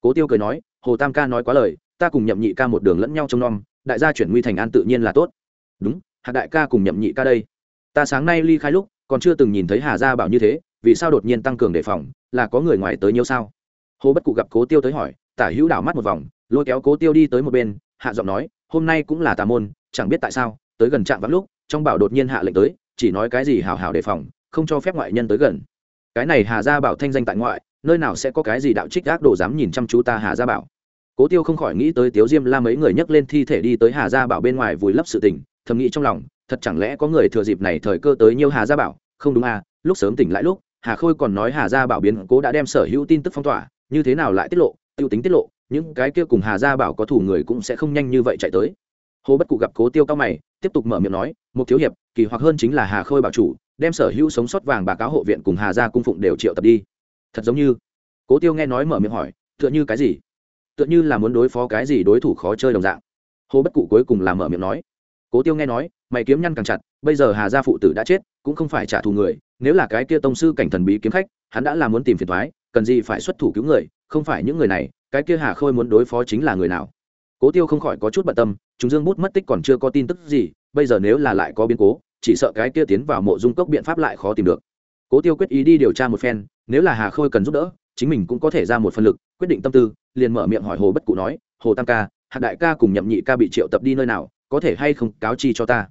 Cố tiêu cười nói, hồ tam ca nói quá lời ta cùng nhậm nhị ca một đường lẫn nhau trông nom, đại gia chuyển nguy thành an tự nhiên là tốt. Đúng hạt đại ca cùng nhậm nhị ca đây. Ta sáng nay ly khai lúc, còn chưa từng nhìn thấy hà gia bảo như thế, vì sao đột nhiên tăng cường đề phòng, là có người ngoài tới nhiều sao? Hồ bất cụ gặp cố tiêu tới hỏi, tả hữu đảo mắt một vòng, lôi kéo cố tiêu đi tới một bên, hạ giọng nói, hôm nay cũng là tà môn, chẳng biết tại sao, tới gần trạm vắng lúc, trong bảo đột nhiên hạ lệnh tới, chỉ nói cái gì hào hào đề phòng, không cho phép ngoại nhân tới gần. Cái này hà gia bảo thanh danh tại ngoại, nơi nào sẽ có cái gì đạo trích ác đồ dám nhìn chăm chú ta hà gia bảo? Cố tiêu không khỏi nghĩ tới tiếu diêm la mấy người nhấc lên thi thể đi tới hà gia bảo bên ngoài vùi lấp sự tình, thầm nghĩ trong lòng, thật chẳng lẽ có người thừa dịp này thời cơ tới nhiều hà gia bảo? Không đúng à lúc sớm tỉnh lại lúc, hà khôi còn nói hà gia bảo biến cố đã đem sở hữu tin tức phong tỏa, như thế nào lại tiết lộ, tiêu tính tiết lộ, những cái kia cùng hà gia bảo có thủ người cũng sẽ không nhanh như vậy chạy tới. Hồ bất cụ gặp cố tiêu cao mày, tiếp tục mở miệng nói một thiếu hiệp, kỳ hoặc hơn chính là hà khôi bảo chủ, đem sở hữu sống sót vàng bà cáo hộ viện cùng hà gia cung phụng đều triệu tập đi. Thật giống như, cố tiêu nghe nói mở miệng hỏi, tựa như cái gì? Tựa như là muốn đối phó cái gì đối thủ khó chơi đồng dạng. Hồ bất cụ cuối cùng là mở miệng nói, cố tiêu nghe nói, mày kiếm nhăn càng chặt, bây giờ hà gia phụ tử đã chết, cũng không phải trả thù người, nếu là cái kia tông sư cảnh thần bí kiếm khách, hắn đã là muốn tìm phiền thoái cần gì phải xuất thủ cứu người, không phải những người này, cái kia hà khôi muốn đối phó chính là người nào? Cố tiêu không khỏi có chút bận tâm, chúng dương bút mất tích còn chưa có tin tức gì, bây giờ nếu là lại có biến cố, chỉ sợ cái kia tiến vào mộ dung cốc biện pháp lại khó tìm được. Cố tiêu quyết ý đi điều tra một phen, nếu là hà khôi cần giúp đỡ, chính mình cũng có thể ra một phần lực, quyết định tâm tư liền mở miệng hỏi hồ bất cụ nói, hồ tam ca hạt đại ca cùng nhậm nhị ca bị triệu tập đi nơi nào, có thể hay không cáo chi cho ta?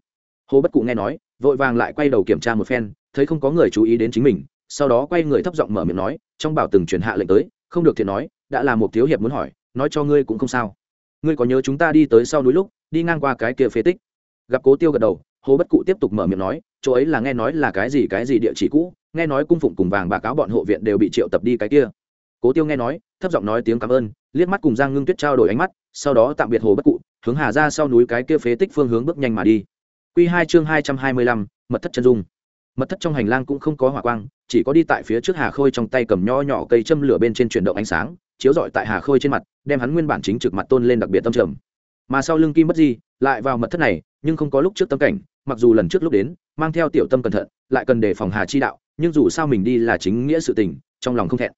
Hồ bất cụ nghe nói, vội vàng lại quay đầu kiểm tra một phen, thấy không có người chú ý đến chính mình, sau đó quay người thấp giọng mở miệng nói, trong bảo từng truyền hạ lệnh tới, không được thiện nói, đã là một thiếu hiệp muốn hỏi, nói cho ngươi cũng không sao. Ngươi có nhớ chúng ta đi tới sau núi lúc, đi ngang qua cái kia phế tích? Gặp cố tiêu gật đầu, hồ bất cụ tiếp tục mở miệng nói, chỗ ấy là nghe nói là cái gì cái gì địa chỉ cũ, nghe nói cung phụng cùng vàng bà cáo bọn hộ viện đều bị triệu tập đi cái kia cố tiêu nghe nói, thấp giọng nói tiếng cảm ơn, liếc mắt cùng giang ngưng tuyết trao đổi ánh mắt, sau đó tạm biệt hồ bất cụ, hướng hà ra sau núi cái kia phế tích phương hướng bước nhanh mà đi. Q hai chương hai trăm hai mươi lăm, mật thất chân dung. Mật thất trong hành lang cũng không có hỏa quang, chỉ có đi tại phía trước hà khôi trong tay cầm nho nhỏ cây châm lửa bên trên chuyển động ánh sáng, chiếu rọi tại hà khôi trên mặt, đem hắn nguyên bản chính trực mặt tôn lên đặc biệt tâm trầm. Mà sau lưng kim bất di, lại vào mật thất này, nhưng không có lúc trước tâm cảnh, mặc dù lần trước lúc đến, mang theo tiểu tâm cẩn thận, lại cần đề phòng hà chi đạo, nhưng dù sao mình đi là chính nghĩa sự tình, trong lòng không thẹn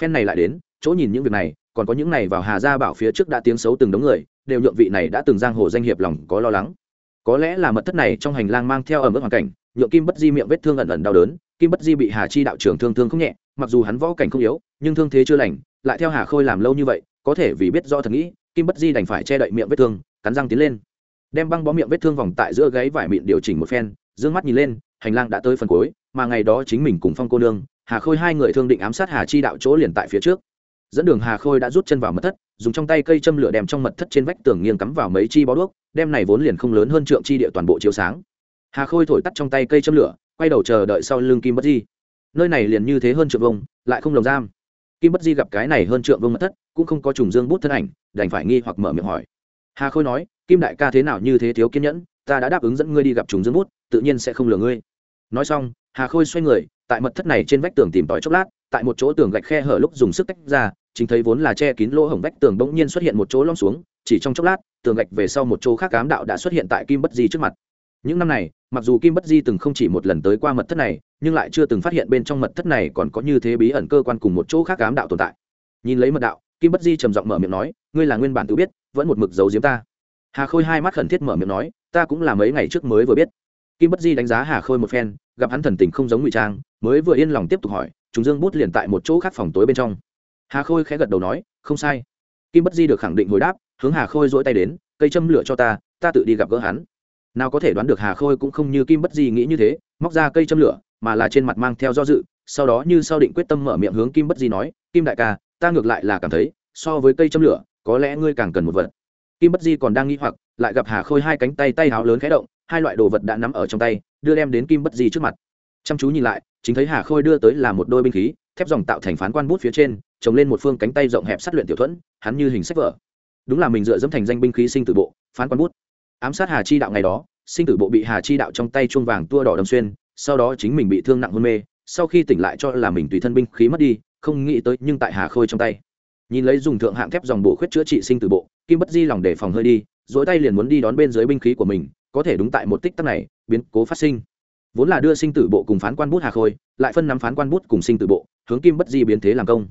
phen này lại đến, chỗ nhìn những việc này, còn có những này vào hà gia bảo phía trước đã tiếng xấu từng đống người, đều nhượng vị này đã từng giang hồ danh hiệp lòng có lo lắng. Có lẽ là mật thất này trong hành lang mang theo ở mức hoàn cảnh, nhượng kim bất di miệng vết thương ẩn ẩn đau đớn, kim bất di bị hà chi đạo trưởng thương thương không nhẹ, mặc dù hắn võ cảnh không yếu, nhưng thương thế chưa lành, lại theo hà khôi làm lâu như vậy, có thể vì biết do thật nghĩ, kim bất di đành phải che đậy miệng vết thương, cắn răng tiến lên. Đem băng bó miệng vết thương vòng tại giữa gáy vải miệng điều chỉnh một phen d ư ơ n g mắt nhìn lên, hành lang đã tới phần cuối, mà ngày đó chính mình cùng phong cô nương hà khôi hai người thương định ám sát hà chi đạo chỗ liền tại phía trước. Dẫn đường hà khôi đã rút chân vào mật thất, dùng trong tay cây châm lửa đem trong mật thất trên vách tường nghiêng cắm vào mấy chi bó đuốc, đem này vốn liền không lớn hơn trượng chi địa toàn bộ chiếu sáng. Hà khôi thổi tắt trong tay cây châm lửa, quay đầu chờ đợi sau lưng kim bất di. Nơi này liền như thế hơn trượng vông lại không lồng giam. Kim bất di gặp cái này hơn trượng vông mật thất, cũng không có trùng dương bút thân ảnh, đành phải nghi hoặc mở miệng hỏi. Hà khôi nói, kim đại ca thế nào như thế thiếu kiên nhẫn, ta đã đáp ứng dẫn ngươi đi gặp trùng dương bút, tự nhiên sẽ không lừa ngươi. Nói xong, hà khôi xoay người tại mật thất này trên vách tường tìm tòi chốc lát, tại một chỗ tường gạch khe hở lúc dùng sức tách ra, chính thấy vốn là che kín lỗ hổng vách tường bỗng nhiên xuất hiện một chỗ lõm xuống, chỉ trong chốc lát, tường gạch về sau một chỗ khác cám đạo đã xuất hiện tại kim bất di trước mặt. Những năm này, mặc dù kim bất di từng không chỉ một lần tới qua mật thất này, nhưng lại chưa từng phát hiện bên trong mật thất này còn có như thế bí ẩn cơ quan cùng một chỗ khác cám đạo tồn tại. Nhìn lấy mật đạo, kim bất di trầm giọng mở miệng nói, ngươi là nguyên bản tự biết, vẫn một mực giấu giếm ta. Hà khôi hai mắt khẩn thiết mở miệng nói, ta cũng là mấy ngày trước mới vừa biết. Kim bất di đánh giá hà khôi một phen gặp hắn thần tình không giống ngụy trang, mới vừa yên lòng tiếp tục hỏi chúng dương bút liền tại một chỗ khác phòng tối bên trong. Hà khôi khẽ gật đầu nói, không sai. Kim bất di được khẳng định hồi đáp, hướng hà khôi dỗi tay đến, cây châm lửa cho ta ta tự đi gặp gỡ hắn. Nào có thể đoán được hà khôi cũng không như kim bất di nghĩ như thế, móc ra cây châm lửa, mà là trên mặt mang theo do dự, sau đó như sau định quyết tâm mở miệng hướng kim bất di nói, kim đại ca, ta ngược lại là cảm thấy, so với cây châm lửa, có lẽ ngươi càng cần một vật. Kim bất di còn đang nghĩ hoặc, lại gặp hà khôi hai cánh tay tay háo lớn khẽ động, hai loại đồ vật đã nắm ở trong tay đưa đem đến kim bất di trước mặt. Chăm chú nhìn lại, chính thấy hà khôi đưa tới là một đôi binh khí, thép dòng tạo thành phán quan bút phía trên, trồng lên một phương cánh tay rộng hẹp sát luyện tiểu thuẫn, hắn như hình sách vở. Đúng là mình dựa dẫm thành danh binh khí sinh tử bộ, phán quan bút. Ám sát hà chi đạo ngày đó, sinh tử bộ bị hà chi đạo trong tay chuông vàng tua đỏ đâm xuyên, sau đó chính mình bị thương nặng hôn mê, sau khi tỉnh lại cho là mình tùy thân binh khí mất đi, không nghĩ tới nhưng tại hà khôi trong tay. Nhìn lấy dùng thượng hạng thép dòng bộ khuyết chữa trị sinh tử bộ, kim bất di lòng để phòng hơi đi dỗi tay liền muốn đi đón bên dưới binh khí của mình có thể đúng tại một tích tắc này, biến cố phát sinh. Vốn là đưa sinh tử bộ cùng phán quan bút hà khôi, lại phân nắm phán quan bút cùng sinh tử bộ, hướng kim bất di biến thế làm công.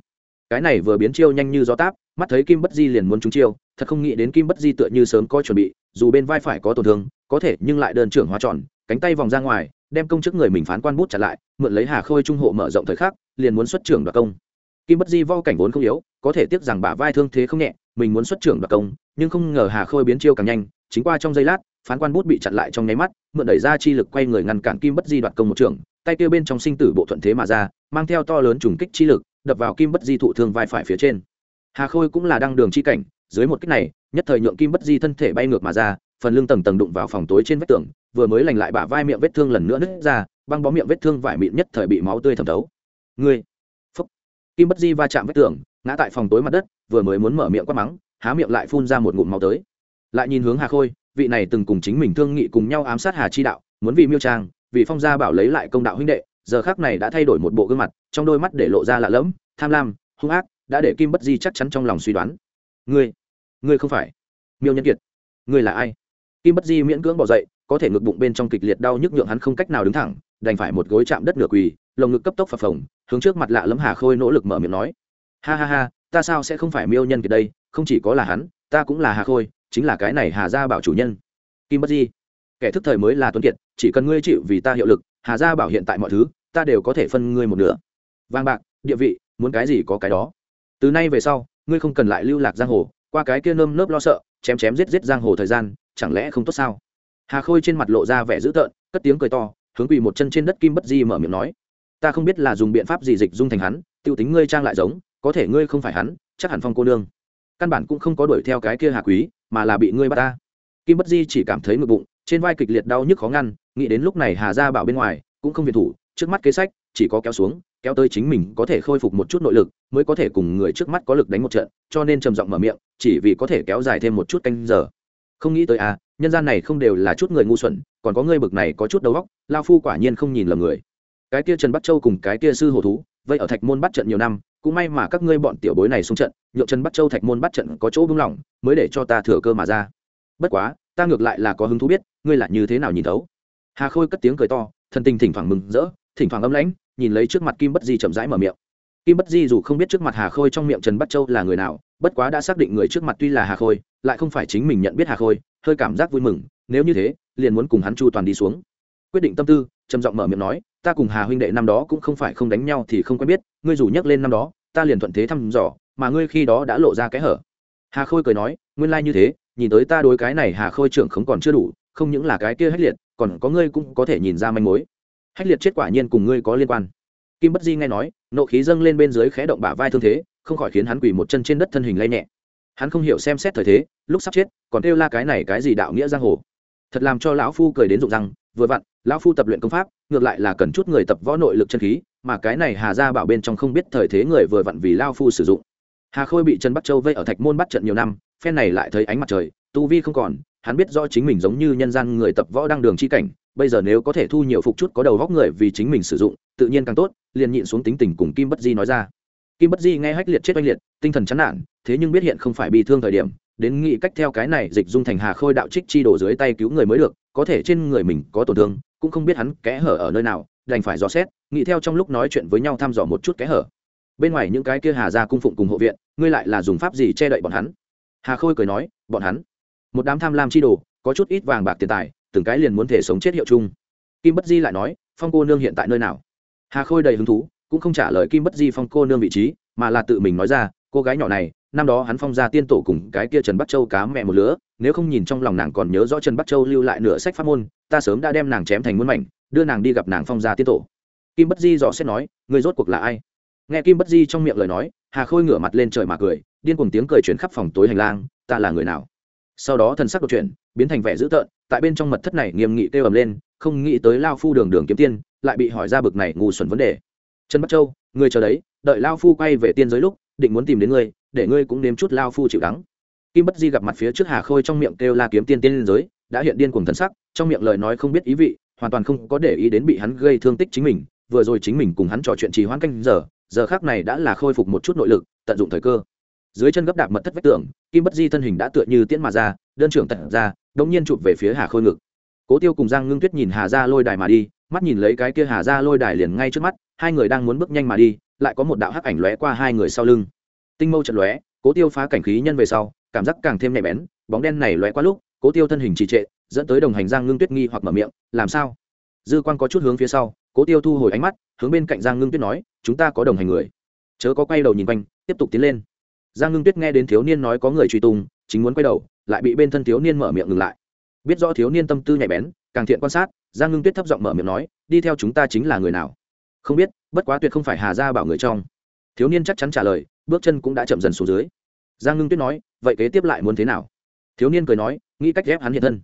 Cái này vừa biến chiêu nhanh như gió táp, mắt thấy kim bất di liền muốn trúng chiêu, thật không nghĩ đến kim bất di tựa như sớm có chuẩn bị, dù bên vai phải có tổn thương, có thể nhưng lại đơn trưởng hóa tròn, cánh tay vòng ra ngoài, đem công chức người mình phán quan bút chặt lại, mượn lấy hà khôi trung hộ mở rộng thời khắc, liền muốn xuất trưởng đoạt công. Kim bất di vo cảnh vốn không yếu, có thể tiếc rằng bả vai thương thế không nhẹ, mình muốn xuất trưởng đoạt công, nhưng không ngờ hà khôi biến chiêu càng nhanh, chính qua trong giây lát phán quan bút bị chặn lại trong nháy mắt, mượn đẩy ra chi lực quay người ngăn cản kim bất di đoạt công một trường, tay kia bên trong sinh tử bộ thuận thế mà ra, mang theo to lớn trùng kích chi lực, đập vào kim bất di thụ thương vai phải phía trên. Hà khôi cũng là đăng đường chi cảnh, dưới một kích này, nhất thời nhượng kim bất di thân thể bay ngược mà ra, phần lưng tầng tầng đụng vào phòng tối trên vách tường, vừa mới lành lại bả vai miệng vết thương lần nữa nứt ra, băng bó miệng vết thương vải mịn nhất thời bị máu tươi thẩm thấu. Người phúc! Kim bất di va chạm vách tường, ngã tại phòng tối mặt đất, vừa mới muốn mở miệng quát mắng, há miệng lại phun ra một ngụm máu tới. Lại nhìn hướng hà khôi vị này từng cùng chính mình thương nghị cùng nhau ám sát hà chi đạo, muốn vì miêu trang, vì phong gia bảo lấy lại công đạo huynh đệ, giờ khác này đã thay đổi một bộ gương mặt, trong đôi mắt để lộ ra lạ lẫm, tham lam, hung ác, đã để kim bất di chắc chắn trong lòng suy đoán. Ngươi ngươi không phải miêu nhân kiệt. Ngươi là ai? Kim bất di miễn cưỡng bỏ dậy, có thể ngực bụng bên trong kịch liệt đau nhức nhượng hắn không cách nào đứng thẳng, đành phải một gối chạm đất nửa quỳ, lồng ngực cấp tốc phập phồng, hướng trước mặt lạ lẫm hà khôi nỗ lực mở miệng nói, ha ha ha, ta sao sẽ không phải miêu nhân kiệt đây? Không chỉ có là hắn, ta cũng là hà khôi chính là cái này hà gia bảo chủ nhân. Kim bất di, kẻ thức thời mới là tuấn kiệt, chỉ cần ngươi chịu vì ta hiệu lực, hà gia bảo hiện tại mọi thứ, ta đều có thể phân ngươi một nửa. Vàng bạc, địa vị, muốn cái gì có cái đó. Từ nay về sau, ngươi không cần lại lưu lạc giang hồ, qua cái kia nơm nớp lo sợ, chém chém giết giết giang hồ thời gian, chẳng lẽ không tốt sao? Hà khôi trên mặt lộ ra vẻ dữ tợn, cất tiếng cười to, hướng quỳ một chân trên đất kim bất di mở miệng nói, ta không biết là dùng biện pháp gì dịch dung thành hắn, tiêu tính ngươi trang lại giống, có thể ngươi không phải hắn, chắc hẳn phong cô nương. Căn bản cũng không có đuổi theo cái kia hà quý mà là bị ngươi bắt ta. Kim bất di chỉ cảm thấy ngực bụng, trên vai kịch liệt đau nhức khó ngăn, nghĩ đến lúc này hà gia bảo bên ngoài, cũng không viện thủ, trước mắt kế sách, chỉ có kéo xuống, kéo tới chính mình có thể khôi phục một chút nội lực, mới có thể cùng người trước mắt có lực đánh một trận, cho nên trầm giọng mở miệng, chỉ vì có thể kéo dài thêm một chút canh giờ. Không nghĩ tới à nhân gian này không đều là chút người ngu xuẩn, còn có ngươi bực này có chút đầu óc, lao phu quả nhiên không nhìn lầm người. Cái kia trần bắt châu cùng cái kia sư hổ thú vậy ở thạch môn bắt trận nhiều năm cũng may mà các ngươi bọn tiểu bối này xuống trận, nhượng trần bắt châu thạch môn bắt trận có chỗ buông lỏng, mới để cho ta thừa cơ mà ra. Bất quá, ta ngược lại là có hứng thú biết, ngươi là như thế nào nhìn thấu. Hà khôi cất tiếng cười to, thần tình thỉnh thoảng mừng rỡ, thỉnh thoảng âm lãnh, nhìn lấy trước mặt kim bất di chậm rãi mở miệng. Kim bất di dù không biết trước mặt hà khôi trong miệng trần bắt châu là người nào, bất quá đã xác định người trước mặt tuy là hà khôi, lại không phải chính mình nhận biết hà khôi, hơi cảm giác vui mừng, nếu như thế, liền muốn cùng hắn chu toàn đi xuống. Quyết định tâm tư, trầm giọng mở miệng nói ta cùng hà huynh đệ năm đó cũng không phải không đánh nhau thì không quen biết, ngươi dù nhắc lên năm đó, ta liền thuận thế thăm dò, mà ngươi khi đó đã lộ ra cái hở. Hà khôi cười nói, nguyên lai như thế, nhìn tới ta đối cái này hà khôi trưởng không còn chưa đủ, không những là cái kia hách liệt, còn có ngươi cũng có thể nhìn ra manh mối. Hách liệt chết quả nhiên cùng ngươi có liên quan. Kim bất di nghe nói, nộ khí dâng lên bên dưới khẽ động bả vai thương thế, không khỏi khiến hắn quỳ một chân trên đất thân hình lay nhẹ. Hắn không hiểu xem xét thời thế, lúc sắp chết, còn kêu la cái này cái gì đạo nghĩa giang hồ. Thật làm cho lão phu cười đến rụng răng vừa vặn, lão phu tập luyện công pháp, ngược lại là cần chút người tập võ nội lực chân khí, mà cái này hà ra bảo bên trong không biết thời thế người vừa vặn vì lao phu sử dụng. Hà khôi bị trần bắc châu vây ở thạch môn bắt trận nhiều năm, phen này lại thấy ánh mặt trời, tu vi không còn, hắn biết rõ chính mình giống như nhân gian người tập võ đang đường chi cảnh, bây giờ nếu có thể thu nhiều phục chút có đầu góc người vì chính mình sử dụng, tự nhiên càng tốt, liền nhịn xuống tính tình cùng kim bất di nói ra. Kim bất di nghe hách liệt chết oanh liệt, tinh thần chán nản, thế nhưng biết hiện không phải bị thương thời điểm, đến nghĩ cách theo cái này dịch dung thành hà khôi đạo trích chi đổ dưới tay cứu người mới được có thể trên người mình có tổn thương, cũng không biết hắn kẽ hở ở nơi nào, đành phải dò xét, nghĩ theo trong lúc nói chuyện với nhau thăm dò một chút kẽ hở. Bên ngoài những cái kia hà ra cung phụng cùng hộ viện, ngươi lại là dùng pháp gì che đậy bọn hắn? Hà khôi cười nói, bọn hắn, một đám tham lam chi đồ, có chút ít vàng bạc tiền tài, từng cái liền muốn thể sống chết hiệu chung. Kim bất di lại nói, phong cô nương hiện tại nơi nào? Hà khôi đầy hứng thú, cũng không trả lời kim bất di phong cô nương vị trí, mà là tự mình nói ra, cô gái nhỏ này năm đó hắn phong ra tiên tổ cùng cái kia trần bắc châu cá mẹ một lứa, nếu không nhìn trong lòng nàng còn nhớ rõ trần bắc châu lưu lại nửa sách pháp môn, ta sớm đã đem nàng chém thành muôn mảnh, đưa nàng đi gặp nàng phong ra tiên tổ. Kim bất di dò xét nói người rốt cuộc là ai? Nghe kim bất di trong miệng lời nói, hà khôi ngửa mặt lên trời mà cười, điên cùng tiếng cười chuyển khắp phòng tối hành lang, ta là người nào? Sau đó thần sắc đột chuyển, biến thành vẻ dữ tợn, tại bên trong mật thất này nghiêm nghị kêu ầm lên, không nghĩ tới lao phu đường đường kiếm tiên, lại bị hỏi ra bực này ngu xuẩn vấn đề. Trần bắc châu, người chờ đấy, đợi lao phu quay về tiên giới lúc, định muốn tìm đến ngươi để ngươi cũng nếm chút lao phu chịu đắng. Kim bất di gặp mặt phía trước hà khôi trong miệng kêu la kiếm tiên tiên giới, đã hiện điên cùng thần sắc, trong miệng lời nói không biết ý vị, hoàn toàn không có để ý đến bị hắn gây thương tích chính mình, vừa rồi chính mình cùng hắn trò chuyện trì hoãn canh giờ giờ khác này đã là khôi phục một chút nội lực, tận dụng thời cơ. Dưới chân gấp đạp mật thất vách tường, kim bất di thân hình đã tựa như tiễn mà ra, đơn trưởng tận ra, đống nhiên chụp về phía hà khôi ngực. Cố tiêu cùng giang ngưng tuyết nhìn hà ra lôi đài mà đi, mắt nhìn lấy cái kia hà ra lôi đài liền ngay trước mắt, hai người đang muốn bước nhanh mà đi, lại có một đạo hắc ảnh lóe qua hai người sau lưng tinh mâu trận lóe, cố tiêu phá cảnh khí nhân về sau, cảm giác càng thêm nhạy bén, bóng đen này lóe qua lúc, cố tiêu thân hình trì trệ, dẫn tới đồng hành giang ngưng tuyết nghi hoặc mở miệng, làm sao? Dư quan có chút hướng phía sau, cố tiêu thu hồi ánh mắt, hướng bên cạnh giang ngưng tuyết nói, chúng ta có đồng hành người. Chớ có quay đầu nhìn quanh, tiếp tục tiến lên. Giang ngưng tuyết nghe đến thiếu niên nói có người truy tung, chính muốn quay đầu, lại bị bên thân thiếu niên mở miệng ngừng lại. Biết rõ thiếu niên tâm tư nhạy bén, càng thiện quan sát, giang ngưng tuyết thấp giọng mở miệng nói, đi theo chúng ta chính là người nào? Không biết, bất quá tuyệt không phải hà gia bảo người trong thiếu niên chắc chắn trả lời, bước chân cũng đã chậm dần xuống dưới. Giang ngưng tuyết nói, vậy kế tiếp lại muốn thế nào? Thiếu niên cười nói, nghĩ cách ghép hắn hiện thân.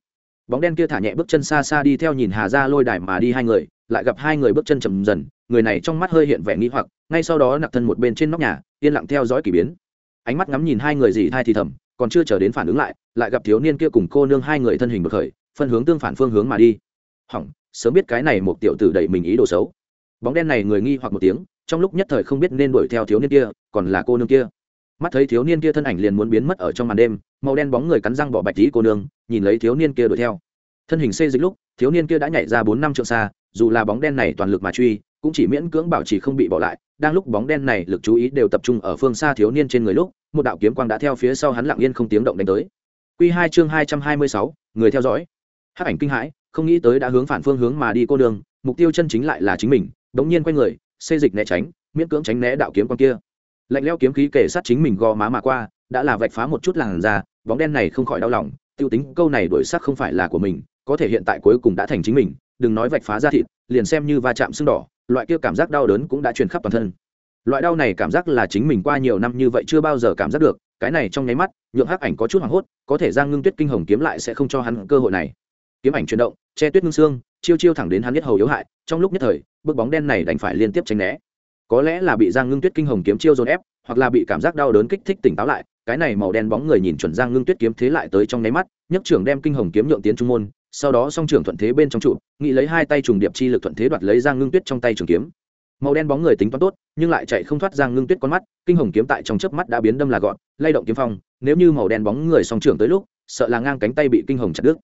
Bóng đen kia thả nhẹ bước chân xa xa đi theo nhìn hà ra lôi đài mà đi hai người, lại gặp hai người bước chân chậm dần, người này trong mắt hơi hiện vẻ nghi hoặc, ngay sau đó nặc thân một bên trên nóc nhà, yên lặng theo dõi k ỳ biến. Ánh mắt ngắm nhìn hai người gì thai thì thầm, còn chưa chờ đến phản ứng lại lại gặp thiếu niên kia cùng cô nương hai người thân hình bực khởi, phân hướng tương phản phương hướng mà đi. Hỏng, sớm biết cái này một tiểu tử đẩy mình ý đồ xấu. Bóng đen này người nghi hoặc một tiếng trong lúc nhất thời không biết nên đuổi theo thiếu niên kia, còn là cô nương kia. Mắt thấy thiếu niên kia thân ảnh liền muốn biến mất ở trong màn đêm, màu đen bóng người cắn răng bỏ bạch tí cô nương, nhìn lấy thiếu niên kia đuổi theo. Thân hình xê dịch lúc, thiếu niên kia đã nhảy ra bốn năm trượng xa, dù là bóng đen này toàn lực mà truy, cũng chỉ miễn cưỡng bảo trì không bị bỏ lại. Đang lúc bóng đen này lực chú ý đều tập trung ở phương xa thiếu niên trên người lúc, một đạo kiếm quang đã theo phía sau hắn lặng yên không tiếng động đánh tới. Quy hai chương hai trăm hai mươi sáu, người theo dõi. Hắc ảnh kinh hãi, không nghĩ tới đã hướng phản phương hướng mà đi cô đường mục tiêu chân chính lại là chính mình, đống nhiên quay người xê dịch né tránh, miễn cưỡng tránh né đạo kiếm quan kia. Lạnh leo kiếm khí kể sát chính mình gò má mà qua, đã là vạch phá một chút làn da, bóng đen này không khỏi đau lòng, tiêu tính câu này đổi sắc không phải là của mình, có thể hiện tại cuối cùng đã thành chính mình, đừng nói vạch phá ra thịt, liền xem như va chạm sưng đỏ, loại kia cảm giác đau đớn cũng đã truyền khắp toàn thân. Loại đau này cảm giác là chính mình qua nhiều năm như vậy chưa bao giờ cảm giác được, cái này trong nháy mắt, nhượng hắc ảnh có chút hoảng hốt, có thể giang ngưng tuyết kinh hồng kiếm lại sẽ không cho hắn cơ hội này. Kiếm ảnh chuyển động, che tuyết ngưng xương, chiêu chiêu thẳng đến hắn nhất hầu yếu hại, trong lúc nhất thời bước bóng đen này đành phải liên tiếp tránh né. Có lẽ là bị giang ngưng tuyết kinh hồng kiếm chiêu dồn ép, hoặc là bị cảm giác đau đớn kích thích tỉnh táo lại, cái này màu đen bóng người nhìn chuẩn giang ngưng tuyết kiếm thế lại tới trong nháy mắt nhấc trưởng đem kinh hồng kiếm nhượng tiến trung môn, sau đó song trưởng thuận thế bên trong trụ nghĩ lấy hai tay trùng điệp chi lực thuận thế đoạt lấy giang ngưng tuyết trong tay trường kiếm. Màu đen bóng người tính toán tốt, nhưng lại chạy không thoát giang ngưng tuyết con mắt, kinh hồng kiếm tại trong chớp mắt đã biến đâm là gọn, lay động kiếm phong, nếu như màu đen bóng người song trưởng tới lúc, sợ là ngang cánh tay bị kinh hồng chặt đứt.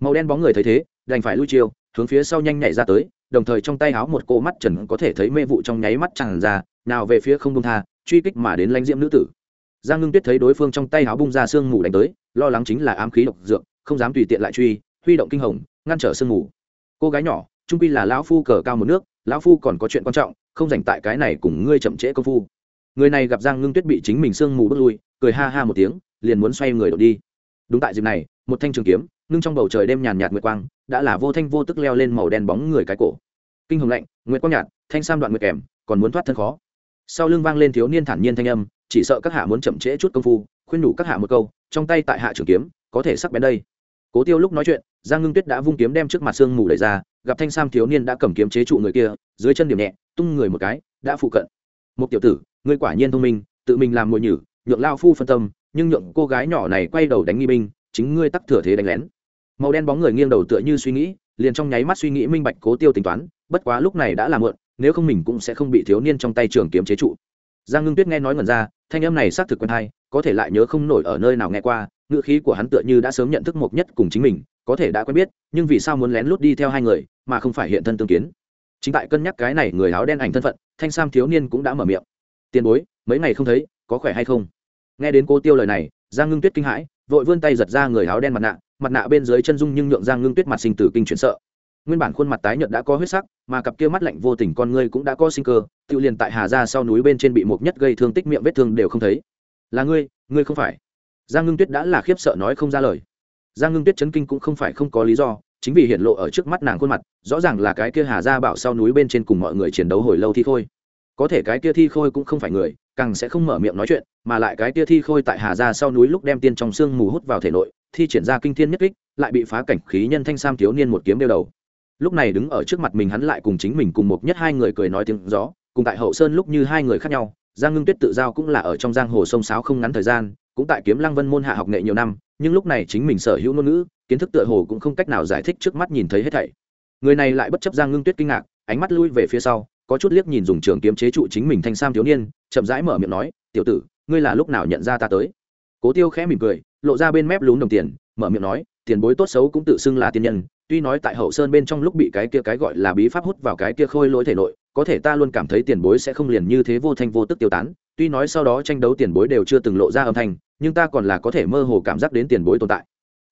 Màu đen bóng người thấy thế, đành phải lui chiêu, hướng phía sau nhanh nhảy ra tới đồng thời trong tay háo một cô mắt trần có thể thấy mê vụ trong nháy mắt tràn ra, nào về phía không đông tha, truy kích mà đến lãnh diễm nữ tử. Giang ngưng tuyết thấy đối phương trong tay háo bung ra sương mù đánh tới, lo lắng chính là ám khí độc dược, không dám tùy tiện lại truy, huy động kinh hồng, ngăn trở sương mù. Cô gái nhỏ, trung pi là lão phu cờ cao một nước, lão phu còn có chuyện quan trọng, không dành tại cái này cùng ngươi chậm trễ công phu. Người này gặp giang ngưng tuyết bị chính mình sương mù bước lui, cười ha ha một tiếng, liền muốn xoay người đổ đi. Đúng tại dịp này, một thanh trường kiếm, ngưng trong bầu trời đêm nhàn nhạt nguyệt quang, đã là vô thanh vô tức leo lên màu đen bóng người cái cổ kinh hồng lạnh, nguyệt quang nhạt, thanh sam đoạn nguyệt kèm, còn muốn thoát thân khó. Sau lưng vang lên thiếu niên thản nhiên thanh âm, chỉ sợ các hạ muốn chậm trễ chút công phu, khuyên đủ các hạ một câu, trong tay tại hạ trường kiếm, có thể sắc bén đây. Cố tiêu lúc nói chuyện, giang ngưng tuyết đã vung kiếm đem trước mặt sương mù đẩy ra, gặp thanh sam thiếu niên đã cầm kiếm chế trụ người kia, dưới chân điểm nhẹ, tung người một cái, đã phụ cận. Một tiểu tử, ngươi quả nhiên thông minh, tự mình làm mồi nhử, nhượng lao phu phân tâm, nhưng nhượng cô gái nhỏ này quay đầu đánh nghi binh, chính ngươi tắc thừa thế đánh lén. Màu đen bóng người nghiêng đầu tựa như suy nghĩ, liền trong nháy mắt suy nghĩ minh bạch cố tiêu tính toán bất quá lúc này đã làm mượn nếu không mình cũng sẽ không bị thiếu niên trong tay trường kiếm chế trụ. Giang ngưng tuyết nghe nói ngẩn ra, thanh âm này xác thực quen hay, có thể lại nhớ không nổi ở nơi nào nghe qua ngựa khí của hắn tựa như đã sớm nhận thức một nhất cùng chính mình, có thể đã quen biết, nhưng vì sao muốn lén lút đi theo hai người, mà không phải hiện thân tương kiến. Chính tại cân nhắc cái này người áo đen ảnh thân phận, thanh sam thiếu niên cũng đã mở miệng. Tiền bối, mấy ngày không thấy, có khỏe hay không? Nghe đến cô tiêu lời này, giang ngưng tuyết kinh hãi, vội vươn tay giật ra người áo đen mặt nạ mặt nạ bên dưới chân dung nhưng nhượng giang ngưng tuyết mặt sinh tử kinh chuyển sợ nguyên bản khuôn mặt tái nhợt đã có huyết sắc, mà cặp kia mắt lạnh vô tình con ngươi cũng đã có sinh cơ, tự liền tại hà ra sau núi bên trên bị mục nhất gây thương tích miệng vết thương đều không thấy. Là ngươi ngươi không phải. Giang ngưng tuyết đã là khiếp sợ nói không ra lời. Giang ngưng tuyết chấn kinh cũng không phải không có lý do, chính vì hiện lộ ở trước mắt nàng khuôn mặt, rõ ràng là cái kia hà ra bảo sau núi bên trên cùng mọi người chiến đấu hồi lâu thi khôi. Có thể cái kia thi khôi cũng không phải người, càng sẽ không mở miệng nói chuyện, mà lại cái kia thi khôi tại hà ra sau núi lúc đem tiên trong xương mù hút vào thể nội, thi triển ra kinh thiên nhất kích, lại bị phá cảnh khí nhân thanh sam thiếu niên một kiếm đeo đầu lúc này đứng ở trước mặt mình hắn lại cùng chính mình cùng một nhất hai người cười nói tiếng gió, cùng tại hậu sơn lúc như hai người khác nhau. Giang ngưng tuyết tự giao cũng là ở trong giang hồ sông sáo không ngắn thời gian, cũng tại kiếm lăng vân môn hạ học nghệ nhiều năm, nhưng lúc này chính mình sở hữu ngôn ngữ, kiến thức tựa hồ cũng không cách nào giải thích trước mắt nhìn thấy hết thảy. Người này lại bất chấp giang ngưng tuyết kinh ngạc, ánh mắt lui về phía sau, có chút liếc nhìn dùng trường kiếm chế trụ chính mình thanh sam thiếu niên, chậm rãi mở miệng nói, tiểu tử, ngươi là lúc nào nhận ra ta tới? Cố tiêu khẽ mỉm cười, lộ ra bên mép lún đồng tiền, mở miệng nói, tiền bối tốt xấu cũng tự xưng là tiên nhân tuy nói tại hậu sơn bên trong lúc bị cái kia cái gọi là bí pháp hút vào cái kia khôi lỗi thể nội, có thể ta luôn cảm thấy tiền bối sẽ không liền như thế vô thanh vô tức tiêu tán. Tuy nói sau đó tranh đấu tiền bối đều chưa từng lộ ra âm thanh, nhưng ta còn là có thể mơ hồ cảm giác đến tiền bối tồn tại.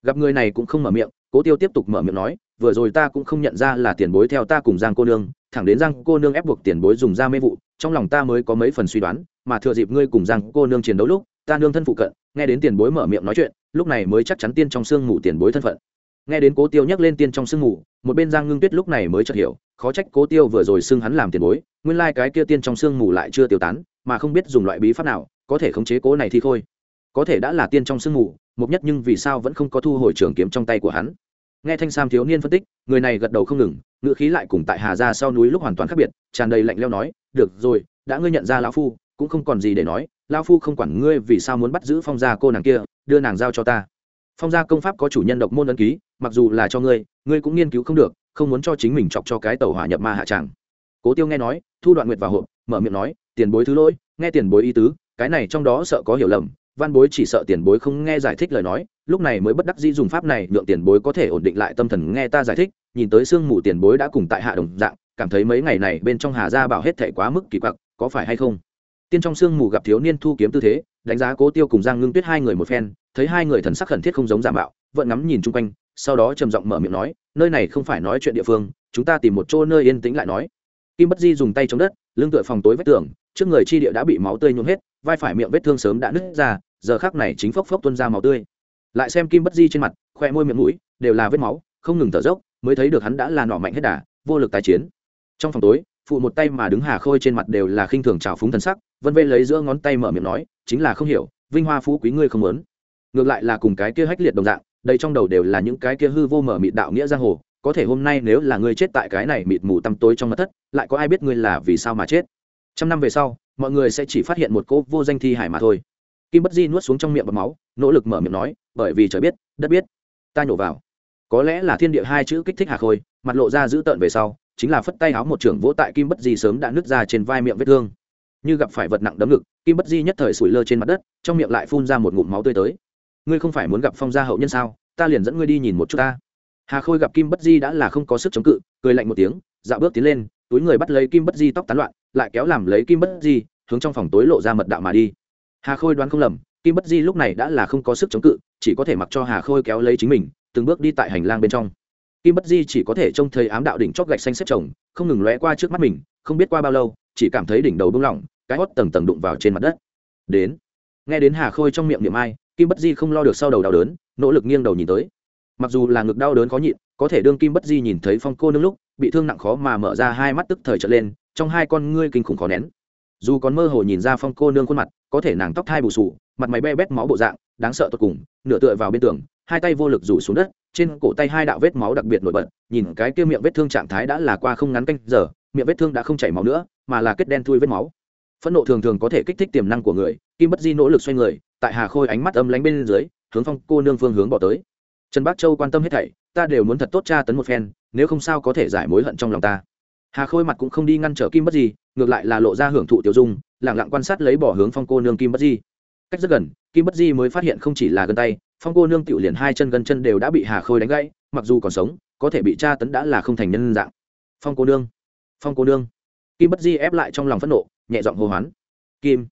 Gặp người này cũng không mở miệng, cố tiêu tiếp tục mở miệng nói, vừa rồi ta cũng không nhận ra là tiền bối theo ta cùng giang cô nương, thẳng đến giang cô nương ép buộc tiền bối dùng ra mê vụ, trong lòng ta mới có mấy phần suy đoán, mà thừa dịp ngươi cùng giang cô nương chiến đấu lúc, ta nương thân phụ cận, nghe đến tiền bối mở miệng nói chuyện, lúc này mới chắc chắn tiên trong sương ngủ tiền bối thân phận nghe đến cố tiêu nhắc lên tiên trong sương mù, một bên giang ngưng tuyết lúc này mới chợt hiểu, khó trách cố tiêu vừa rồi xưng hắn làm tiền bối, nguyên lai cái kia tiên trong sương mù lại chưa tiêu tán, mà không biết dùng loại bí pháp nào, có thể khống chế cố này thì thôi. Có thể đã là tiên trong sương mù mục nhất nhưng vì sao vẫn không có thu hồi trường kiếm trong tay của hắn. Nghe thanh sam thiếu niên phân tích, người này gật đầu không ngừng, ngữ khí lại cùng tại hà ra sau núi lúc hoàn toàn khác biệt, tràn đầy lạnh leo nói, được rồi, đã ngươi nhận ra lão phu, cũng không còn gì để nói, lão phu không quản ngươi vì sao muốn bắt giữ phong gia cô nàng kia, đưa nàng giao cho ta phong gia công pháp có chủ nhân độc môn ấn ký, mặc dù là cho ngươi ngươi cũng nghiên cứu không được, không muốn cho chính mình chọc cho cái tàu hỏa nhập ma hạ tràng. Cố tiêu nghe nói, thu đoạn nguyệt vào hộp, mở miệng nói, tiền bối thứ lỗi, nghe tiền bối ý tứ, cái này trong đó sợ có hiểu lầm, văn bối chỉ sợ tiền bối không nghe giải thích lời nói, lúc này mới bất đắc dĩ dùng pháp này nhượng tiền bối có thể ổn định lại tâm thần nghe ta giải thích, nhìn tới sương mù tiền bối đã cùng tại hạ đồng dạng, cảm thấy mấy ngày này bên trong hà gia bảo hết thể quá mức kỳ quặc, có phải hay không? Tiên trong sương mù gặp thiếu niên thu kiếm tư thế đánh giá cố tiêu cùng giang ngưng tuyết hai người một phen, thấy hai người thần sắc khẩn thiết không giống giả mạo, vẫn ngắm nhìn chung quanh, sau đó trầm giọng mở miệng nói, nơi này không phải nói chuyện địa phương, chúng ta tìm một chỗ nơi yên tĩnh lại nói. Kim bất di dùng tay chống đất, lưng tựa phòng tối vết tường, trước người chi địa đã bị máu tươi nhuộm hết, vai phải miệng vết thương sớm đã nứt ra, giờ khác này chính phốc phốc tuôn ra máu tươi. Lại xem kim bất di trên mặt khoe môi miệng mũi, đều là vết máu, không ngừng thở dốc, mới thấy được hắn đã là nỏ mạnh hết đà, vô lực tái chiến. Trong phòng tối, phụ một tay mà đứng hà khôi trên mặt đều là khinh thường trào phúng thần sắc, vân vê lấy giữa ngón tay mở miệng nói chính là không hiểu, vinh hoa phú quý ngươi không muốn. Ngược lại là cùng cái kia hách liệt đồng dạng, đây trong đầu đều là những cái kia hư vô mở mịt đạo nghĩa giang hồ, có thể hôm nay nếu là ngươi chết tại cái này mịt mù tăm tối trong mặt thất, lại có ai biết ngươi là vì sao mà chết? Trăm năm về sau, mọi người sẽ chỉ phát hiện một cỗ vô danh thi hải mà thôi. Kim bất di nuốt xuống trong miệng bọc máu, nỗ lực mở miệng nói, bởi vì trời biết, đất biết, ta nhổ vào. Có lẽ là thiên địa hai chữ kích thích hà khôi, mặt lộ ra dữ tợn về sau, chính là phất tay áo một trưởng vỗ tại kim bất di sớm đã nứt ra trên vai miệng vết thương như gặp phải vật nặng đấm ngực, kim bất di nhất thời sủi lơ trên mặt đất, trong miệng lại phun ra một ngụm máu tươi tới. Ngươi không phải muốn gặp phong gia hậu nhân sao? Ta liền dẫn ngươi đi nhìn một chút ta. Hà khôi gặp kim bất di đã là không có sức chống cự, cười lạnh một tiếng, dạo bước tiến lên, túi người bắt lấy kim bất di tóc tán loạn, lại kéo làm lấy kim bất di, hướng trong phòng tối lộ ra mật đạo mà đi. Hà khôi đoán không lầm, kim bất di lúc này đã là không có sức chống cự, chỉ có thể mặc cho hà khôi kéo lấy chính mình, từng bước đi tại hành lang bên trong. Kim bất di chỉ có thể trông thấy ám đạo đỉnh chót gạch xanh xếp chồng, không ngừng lóe qua trước mắt mình, không biết qua bao lâu chỉ cảm thấy đỉnh đầu bung lỏng, cái hót tầng tầng đụng vào trên mặt đất. Đến. Nghe đến hà khôi trong miệng niệm ai, kim bất di không lo được sau đầu đau đớn, nỗ lực nghiêng đầu nhìn tới. Mặc dù là ngực đau đớn khó nhịn, có thể đương kim bất di nhìn thấy phong cô nương lúc, bị thương nặng khó mà mở ra hai mắt tức thời trở lên, trong hai con ngươi kinh khủng khó nén. Dù còn mơ hồ nhìn ra phong cô nương khuôn mặt, có thể nàng tóc thai bù sù, mặt máy be bét máu bộ dạng, đáng sợ tột cùng, nửa tựa vào bên tường, hai tay vô lực rủ xuống đất, trên cổ tay hai đạo vết máu đặc biệt nổi bật, nhìn cái kia miệng vết thương trạng thái đã là qua không ngắn canh giờ miệng vết thương đã không chảy máu nữa, mà là kết đen thui vết máu. Phẫn nộ thường thường có thể kích thích tiềm năng của người, kim bất di nỗ lực xoay người, tại hà khôi ánh mắt âm lánh bên dưới, hướng phong cô nương phương hướng bỏ tới. Trần bác châu quan tâm hết thảy, ta đều muốn thật tốt tra tấn một phen, nếu không sao có thể giải mối hận trong lòng ta. Hà khôi mặt cũng không đi ngăn trở kim bất di, ngược lại là lộ ra hưởng thụ tiểu dung lẳng lặng quan sát lấy bỏ hướng phong cô nương kim bất di. Cách rất gần, kim bất di mới phát hiện không chỉ là gân tay, phong cô nương tiểu liền hai chân gần chân đều đã bị hà khôi đánh gãy, mặc dù còn sống, có thể bị tra tấn đã là không thành nhân dạng. Phong cô nương phong cô nương. Kim bất di ép lại trong lòng phẫn nộ, nhẹ giọng hô hoán. Kim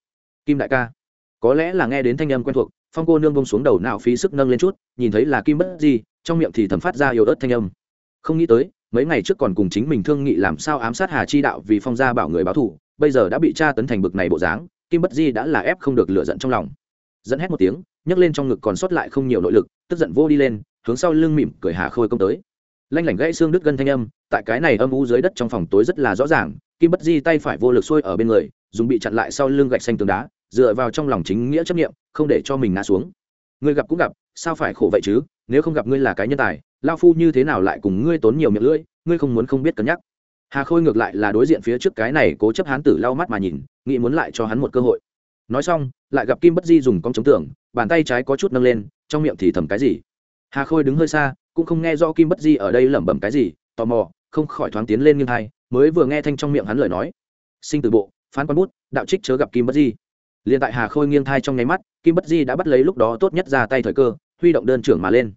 kim đại ca, có lẽ là nghe đến thanh âm quen thuộc, phong cô nương bông xuống đầu nào phí sức nâng lên chút, nhìn thấy là kim bất di, trong miệng thì thầm phát ra yếu ớt thanh âm. Không nghĩ tới, mấy ngày trước còn cùng chính mình thương nghị làm sao ám sát hà chi đạo vì phong gia bảo người báo thù, bây giờ đã bị tra tấn thành bực này bộ dáng, kim bất di đã là ép không được lựa giận trong lòng. Dẫn hét một tiếng, nhấc lên trong ngực còn sót lại không nhiều nội lực, tức giận vô đi lên, hướng sau lưng mỉm cười hà khôi công tới lanh lảnh gãy xương đứt gân thanh âm, tại cái này âm u dưới đất trong phòng tối rất là rõ ràng, kim bất di tay phải vô lực xuôi ở bên người, dùng bị chặn lại sau lưng gạch xanh tường đá, dựa vào trong lòng chính nghĩa chấp nghiệm không để cho mình ngã xuống. Ngươi gặp cũng gặp, sao phải khổ vậy chứ? Nếu không gặp ngươi là cái nhân tài, lao phu như thế nào lại cùng ngươi tốn nhiều miệng lưỡi, ngươi không muốn không biết cân nhắc. Hà khôi ngược lại là đối diện phía trước cái này cố chấp hán tử lau mắt mà nhìn, nghĩ muốn lại cho hắn một cơ hội. Nói xong, lại gặp kim bất di dùng con chống tưởng bàn tay trái có chút nâng lên, trong miệng thì thầm cái gì? Hà khôi đứng hơi xa cũng không nghe do kim bất di ở đây lẩm bẩm cái gì, tò mò, không khỏi thoáng tiến lên nghiêng hai mới vừa nghe thanh trong miệng hắn lời nói. Sinh từ bộ, phán quan bút, đạo trích chớ gặp kim bất di. Liền tại hà khôi nghiêng thai trong nháy mắt, kim bất di đã bắt lấy lúc đó tốt nhất ra tay thời cơ, huy động đơn trưởng mà lên.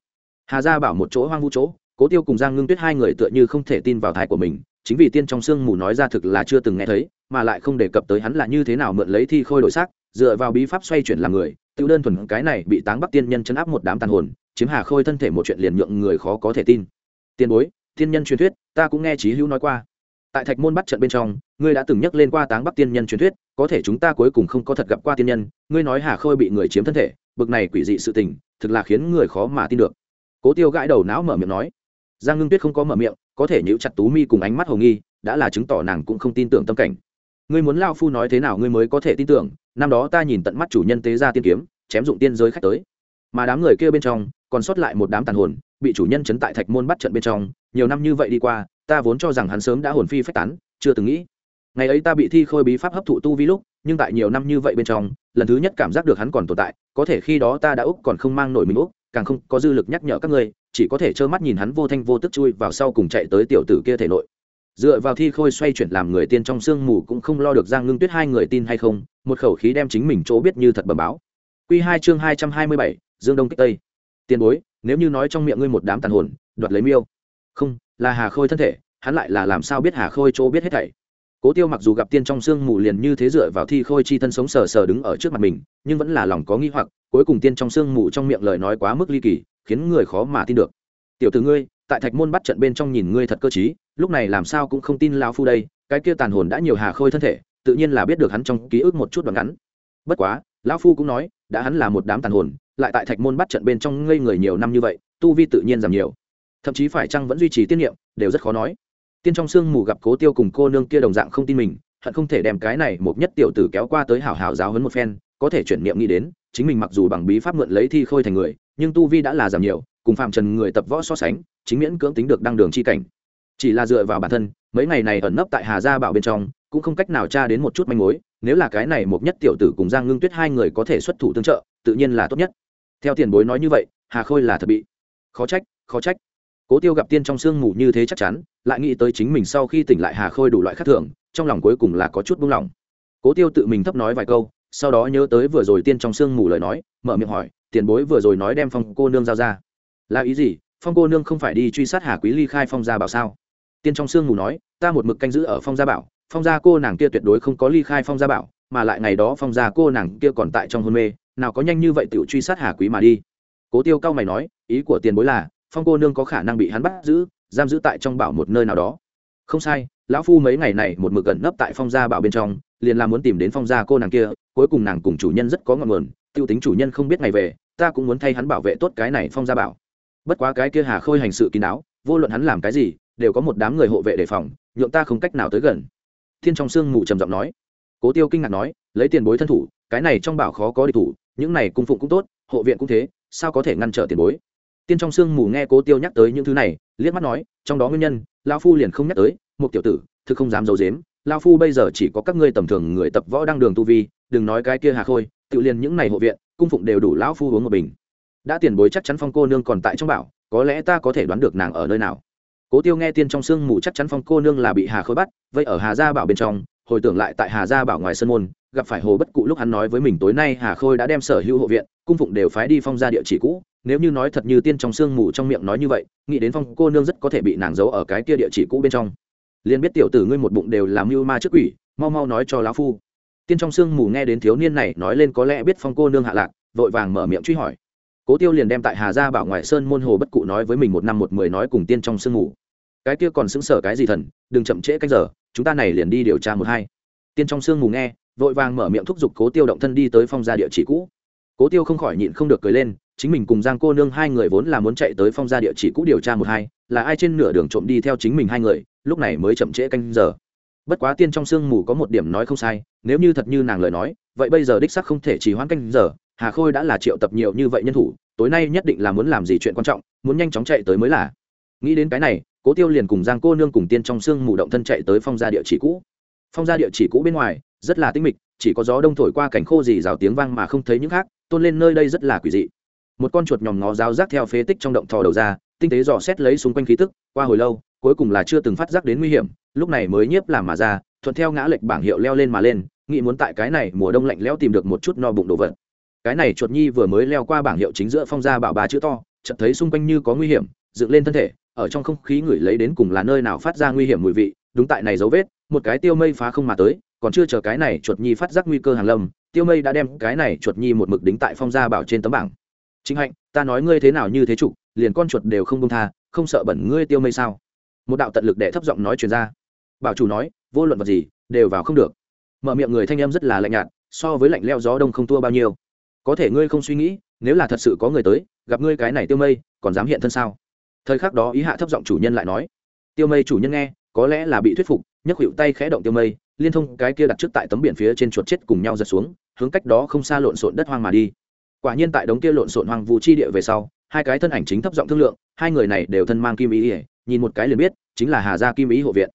Hà gia bảo một chỗ hoang vu chỗ, cố tiêu cùng giang ngưng tuyết hai người tựa như không thể tin vào thai của mình, chính vì tiên trong sương mù nói ra thực là chưa từng nghe thấy, mà lại không đề cập tới hắn là như thế nào mượn lấy thi khôi đổi xác, dựa vào bí pháp xoay chuyển làm người, tự đơn thuần cái này bị táng bắc tiên nhân chấn áp một đám tàn hồn chiếm hà khôi thân thể một chuyện liền nhượng người khó có thể tin. Tiền bối tiên nhân truyền thuyết, ta cũng nghe trí hữu nói qua. Tại thạch môn bắt trận bên trong, ngươi đã từng nhắc lên qua táng bắc tiên nhân truyền thuyết, có thể chúng ta cuối cùng không có thật gặp qua tiên nhân, ngươi nói hà khôi bị người chiếm thân thể, bực này quỷ dị sự tình, thực là khiến người khó mà tin được. Cố tiêu gãi đầu não mở miệng nói. Giang ngưng tuyết không có mở miệng, có thể nhíu chặt tú mi cùng ánh mắt hồng nghi, đã là chứng tỏ nàng cũng không tin tưởng tâm cảnh. Ngươi muốn lao phu nói thế nào ngươi mới có thể tin tưởng, năm đó ta nhìn tận mắt chủ nhân tế ra tiên kiếm, chém dụng tiên giới khách tới mà đám người kia bên trong còn sót lại một đám tàn hồn, bị chủ nhân chấn tại thạch môn bắt trận bên trong, nhiều năm như vậy đi qua, ta vốn cho rằng hắn sớm đã hồn phi phách tán, chưa từng nghĩ. Ngày ấy ta bị thi khôi bí pháp hấp thụ tu vi lúc, nhưng tại nhiều năm như vậy bên trong, lần thứ nhất cảm giác được hắn còn tồn tại, có thể khi đó ta đã úc còn không mang nổi mình úc, càng không có dư lực nhắc nhở các ngươi, chỉ có thể trơ mắt nhìn hắn vô thanh vô tức chui vào sau cùng chạy tới tiểu tử kia thể nội. Dựa vào thi khôi xoay chuyển làm người tiên trong sương mù cũng không lo được giang ngưng tuyết hai người tin hay không, một khẩu khí đem chính mình chỗ biết như thật bẩm báo. Q hai chương hai trăm hai mươi bảy dương đông kích tây. Tiền bối, nếu như nói trong miệng ngươi một đám tàn hồn, đoạt lấy miêu. Không, là hà khôi thân thể, hắn lại là làm sao biết hà khôi chỗ biết hết thảy? Cố tiêu mặc dù gặp tiên trong sương mù liền như thế dựa vào thi khôi chi thân sống sờ sờ đứng ở trước mặt mình, nhưng vẫn là lòng có nghi hoặc, cuối cùng tiên trong sương mù trong miệng lời nói quá mức ly kỳ, khiến người khó mà tin được. Tiểu tử ngươi, tại thạch môn bắt trận bên trong nhìn ngươi thật cơ t lúc này làm sao cũng không tin lao phu đây, cái kia tàn hồn đã nhiều hà khôi thân thể, tự nhiên là biết được hắn trong ký ức một chút đoạn ngắn. Bất quá, lão phu cũng nói, đã hắn là một đám tàn hồn lại tại thạch môn bắt trận bên trong ngây người nhiều năm như vậy, tu vi tự nhiên giảm nhiều. Thậm chí phải chăng vẫn duy trì tiên niệm, đều rất khó nói. Tiên trong sương mù gặp cố tiêu cùng cô nương kia đồng dạng không tin mình, hận không thể đem cái này một nhất tiểu tử kéo qua tới hảo hảo giáo hấn một phen, có thể chuyển niệm nghĩ đến, chính mình mặc dù bằng bí pháp mượn lấy thi khôi thành người, nhưng tu vi đã là giảm nhiều, cùng phạm trần người tập võ so sánh, chính miễn cưỡng tính được đăng đường chi cảnh. Chỉ là dựa vào bản thân, mấy ngày này ẩn nấp tại hà gia bảo bên trong, cũng không cách nào tra đến một chút manh mối, nếu là cái này một nhất tiểu tử cùng giang ngưng tuyết hai người có thể xuất thủ tương trợ, tự nhiên là tốt nhất theo tiền bối nói như vậy, hà khôi là thật bị. Khó trách khó trách. Cố tiêu gặp tiên trong sương mù như thế chắc chắn, lại nghĩ tới chính mình sau khi tỉnh lại hà khôi đủ loại khác thường, trong lòng cuối cùng là có chút buông lỏng. Cố tiêu tự mình thấp nói vài câu, sau đó nhớ tới vừa rồi tiên trong sương mù lời nói, mở miệng hỏi, tiền bối vừa rồi nói đem phong cô nương giao ra. Là ý gì? Phong cô nương không phải đi truy sát hà quý ly khai phong gia bảo sao? Tiên trong sương mù nói, ta một mực canh giữ ở phong gia bảo, phong gia cô nàng kia tuyệt đối không có ly khai phong gia bảo, mà lại ngày đó phong gia cô nàng kia còn tại trong hôn mê nào có nhanh như vậy tiểu truy sát hà quý mà đi. Cố tiêu cao mày nói, ý của tiền bối là, phong cô nương có khả năng bị hắn bắt giữ, giam giữ tại trong bảo một nơi nào đó. Không sai, lão phu mấy ngày này một mực gần nấp tại phong gia bảo bên trong, liền là muốn tìm đến phong gia cô nàng kia, cuối cùng nàng cùng chủ nhân rất có ngọn nguồn, tiêu tính chủ nhân không biết ngày về, ta cũng muốn thay hắn bảo vệ tốt cái này phong gia bảo. Bất quá cái kia hà khôi hành sự kín đáo, vô luận hắn làm cái gì, đều có một đám người hộ vệ đề phòng, nhượng ta không cách nào tới gần. Thiên trong sương mù trầm giọng nói. Cố tiêu kinh ngạc nói, lấy tiền bối thân thủ, cái này trong bảo khó có địch thủ những này cung phụng cũng tốt, hộ viện cũng thế, sao có thể ngăn trở tiền bối? Tiên trong sương mù nghe cố tiêu nhắc tới những thứ này, liếc mắt nói, trong đó nguyên nhân lao phu liền không nhắc tới, một tiểu tử, thực không dám giấu dếm lao phu bây giờ chỉ có các ngươi tầm thường người tập võ đang đường tu vi, đừng nói cái kia hà khôi, tự liền những này hộ viện, cung phụng đều đủ lão phu uống một bình. Đã tiền bối chắc chắn phong cô nương còn tại trong bảo, có lẽ ta có thể đoán được nàng ở nơi nào. Cố tiêu nghe tiên trong sương mù chắc chắn phong cô nương là bị hà khôi bắt vậy ở hà gia bảo bên trong, hồi tưởng lại tại hà gia bảo ngoài sân môn gặp phải hồ bất cụ lúc hắn nói với mình tối nay hà khôi đã đem sở hữu hộ viện, cung phụng đều phái đi phong ra địa chỉ cũ. Nếu như nói thật như tiên trong sương mù trong miệng nói như vậy, nghĩ đến phong cô nương rất có thể bị nàng giấu ở cái kia địa chỉ cũ bên trong. Liền biết tiểu tử ngươi một bụng đều làm mưu ma trước quỷ, mau mau nói cho lão phu. Tiên trong sương mù nghe đến thiếu niên này nói lên có lẽ biết phong cô nương hạ lạc, vội vàng mở miệng truy hỏi. Cố tiêu liền đem tại hà gia bảo ngoại sơn môn hồ bất cụ nói với mình một năm một mười nói cùng tiên trong sương mù. Cái kia còn xứng sở cái gì thần, đừng chậm trễ cách giờ, chúng ta này liền đi điều tra một hai. Tiên trong sương mù nghe vội vàng mở miệng thúc giục cố tiêu động thân đi tới phong gia địa chỉ cũ. Cố tiêu không khỏi nhịn không được cười lên, chính mình cùng giang cô nương hai người vốn là muốn chạy tới phong gia địa chỉ cũ điều tra một hai, là ai trên nửa đường trộm đi theo chính mình hai người, lúc này mới chậm trễ canh giờ. Bất quá tiên trong sương mù có một điểm nói không sai, nếu như thật như nàng lời nói, vậy bây giờ đích sắc không thể chỉ hoãn canh giờ, hà khôi đã là triệu tập nhiều như vậy nhân thủ, tối nay nhất định là muốn làm gì chuyện quan trọng, muốn nhanh chóng chạy tới mới là. Nghĩ đến cái này, cố tiêu liền cùng giang cô nương cùng tiên trong sương mù động thân chạy tới phong gia địa chỉ cũ. Phong gia địa chỉ cũ bên ngoài rất là tinh mịch, chỉ có gió đông thổi qua cảnh khô dì rào tiếng vang mà không thấy những khác, tôn lên nơi đây rất là quỷ dị. Một con chuột nhòm ngó ráo rác theo phế tích trong động thò đầu ra, tinh tế dò xét lấy xung quanh khí tức, qua hồi lâu, cuối cùng là chưa từng phát giác đến nguy hiểm, lúc này mới nhiếp làm mà ra, thuận theo ngã lệch bảng hiệu leo lên mà lên, nghĩ muốn tại cái này mùa đông lạnh lẽo tìm được một chút no bụng đồ vật. Cái này chuột nhi vừa mới leo qua bảng hiệu chính giữa phong ra bảo bà chữ to, chợt thấy xung quanh như có nguy hiểm, dựng lên thân thể, ở trong không khí ngửi lấy đến cùng là nơi nào phát ra nguy hiểm mùi vị, đúng tại này dấu vết, một cái tiêu mây phá không mà tới còn chưa chờ cái này chuột nhi phát giác nguy cơ hàng lâm, tiêu mây đã đem cái này chuột nhi một mực đính tại phong gia bảo trên tấm bảng. Chính hạnh, ta nói ngươi thế nào như thế chủ, liền con chuột đều không công tha, không sợ bẩn ngươi tiêu mây sao? Một đạo tận lực để thấp giọng nói truyền ra. Bảo chủ nói, vô luận vật gì, đều vào không được. Mở miệng người thanh em rất là lạnh nhạt, so với lạnh leo gió đông không tua bao nhiêu. Có thể ngươi không suy nghĩ, nếu là thật sự có người tới, gặp ngươi cái này tiêu mây, còn dám hiện thân sao? Thời khắc đó ý hạ thấp giọng chủ nhân lại nói. Tiêu mây chủ nhân nghe, có lẽ là bị thuyết phục, nhấc hiệu tay khẽ động tiêu mây liên thông cái kia đặt trước tại tấm biển phía trên chuột chết cùng nhau giật xuống, hướng cách đó không xa lộn xộn đất hoang mà đi. Quả nhiên tại đống kia lộn xộn hoang vu chi địa về sau, hai cái thân ảnh chính thấp giọng thương lượng, hai người này đều thân mang kim ý ỉa nhìn một cái liền biết, chính là hà gia kim ý hộ viện.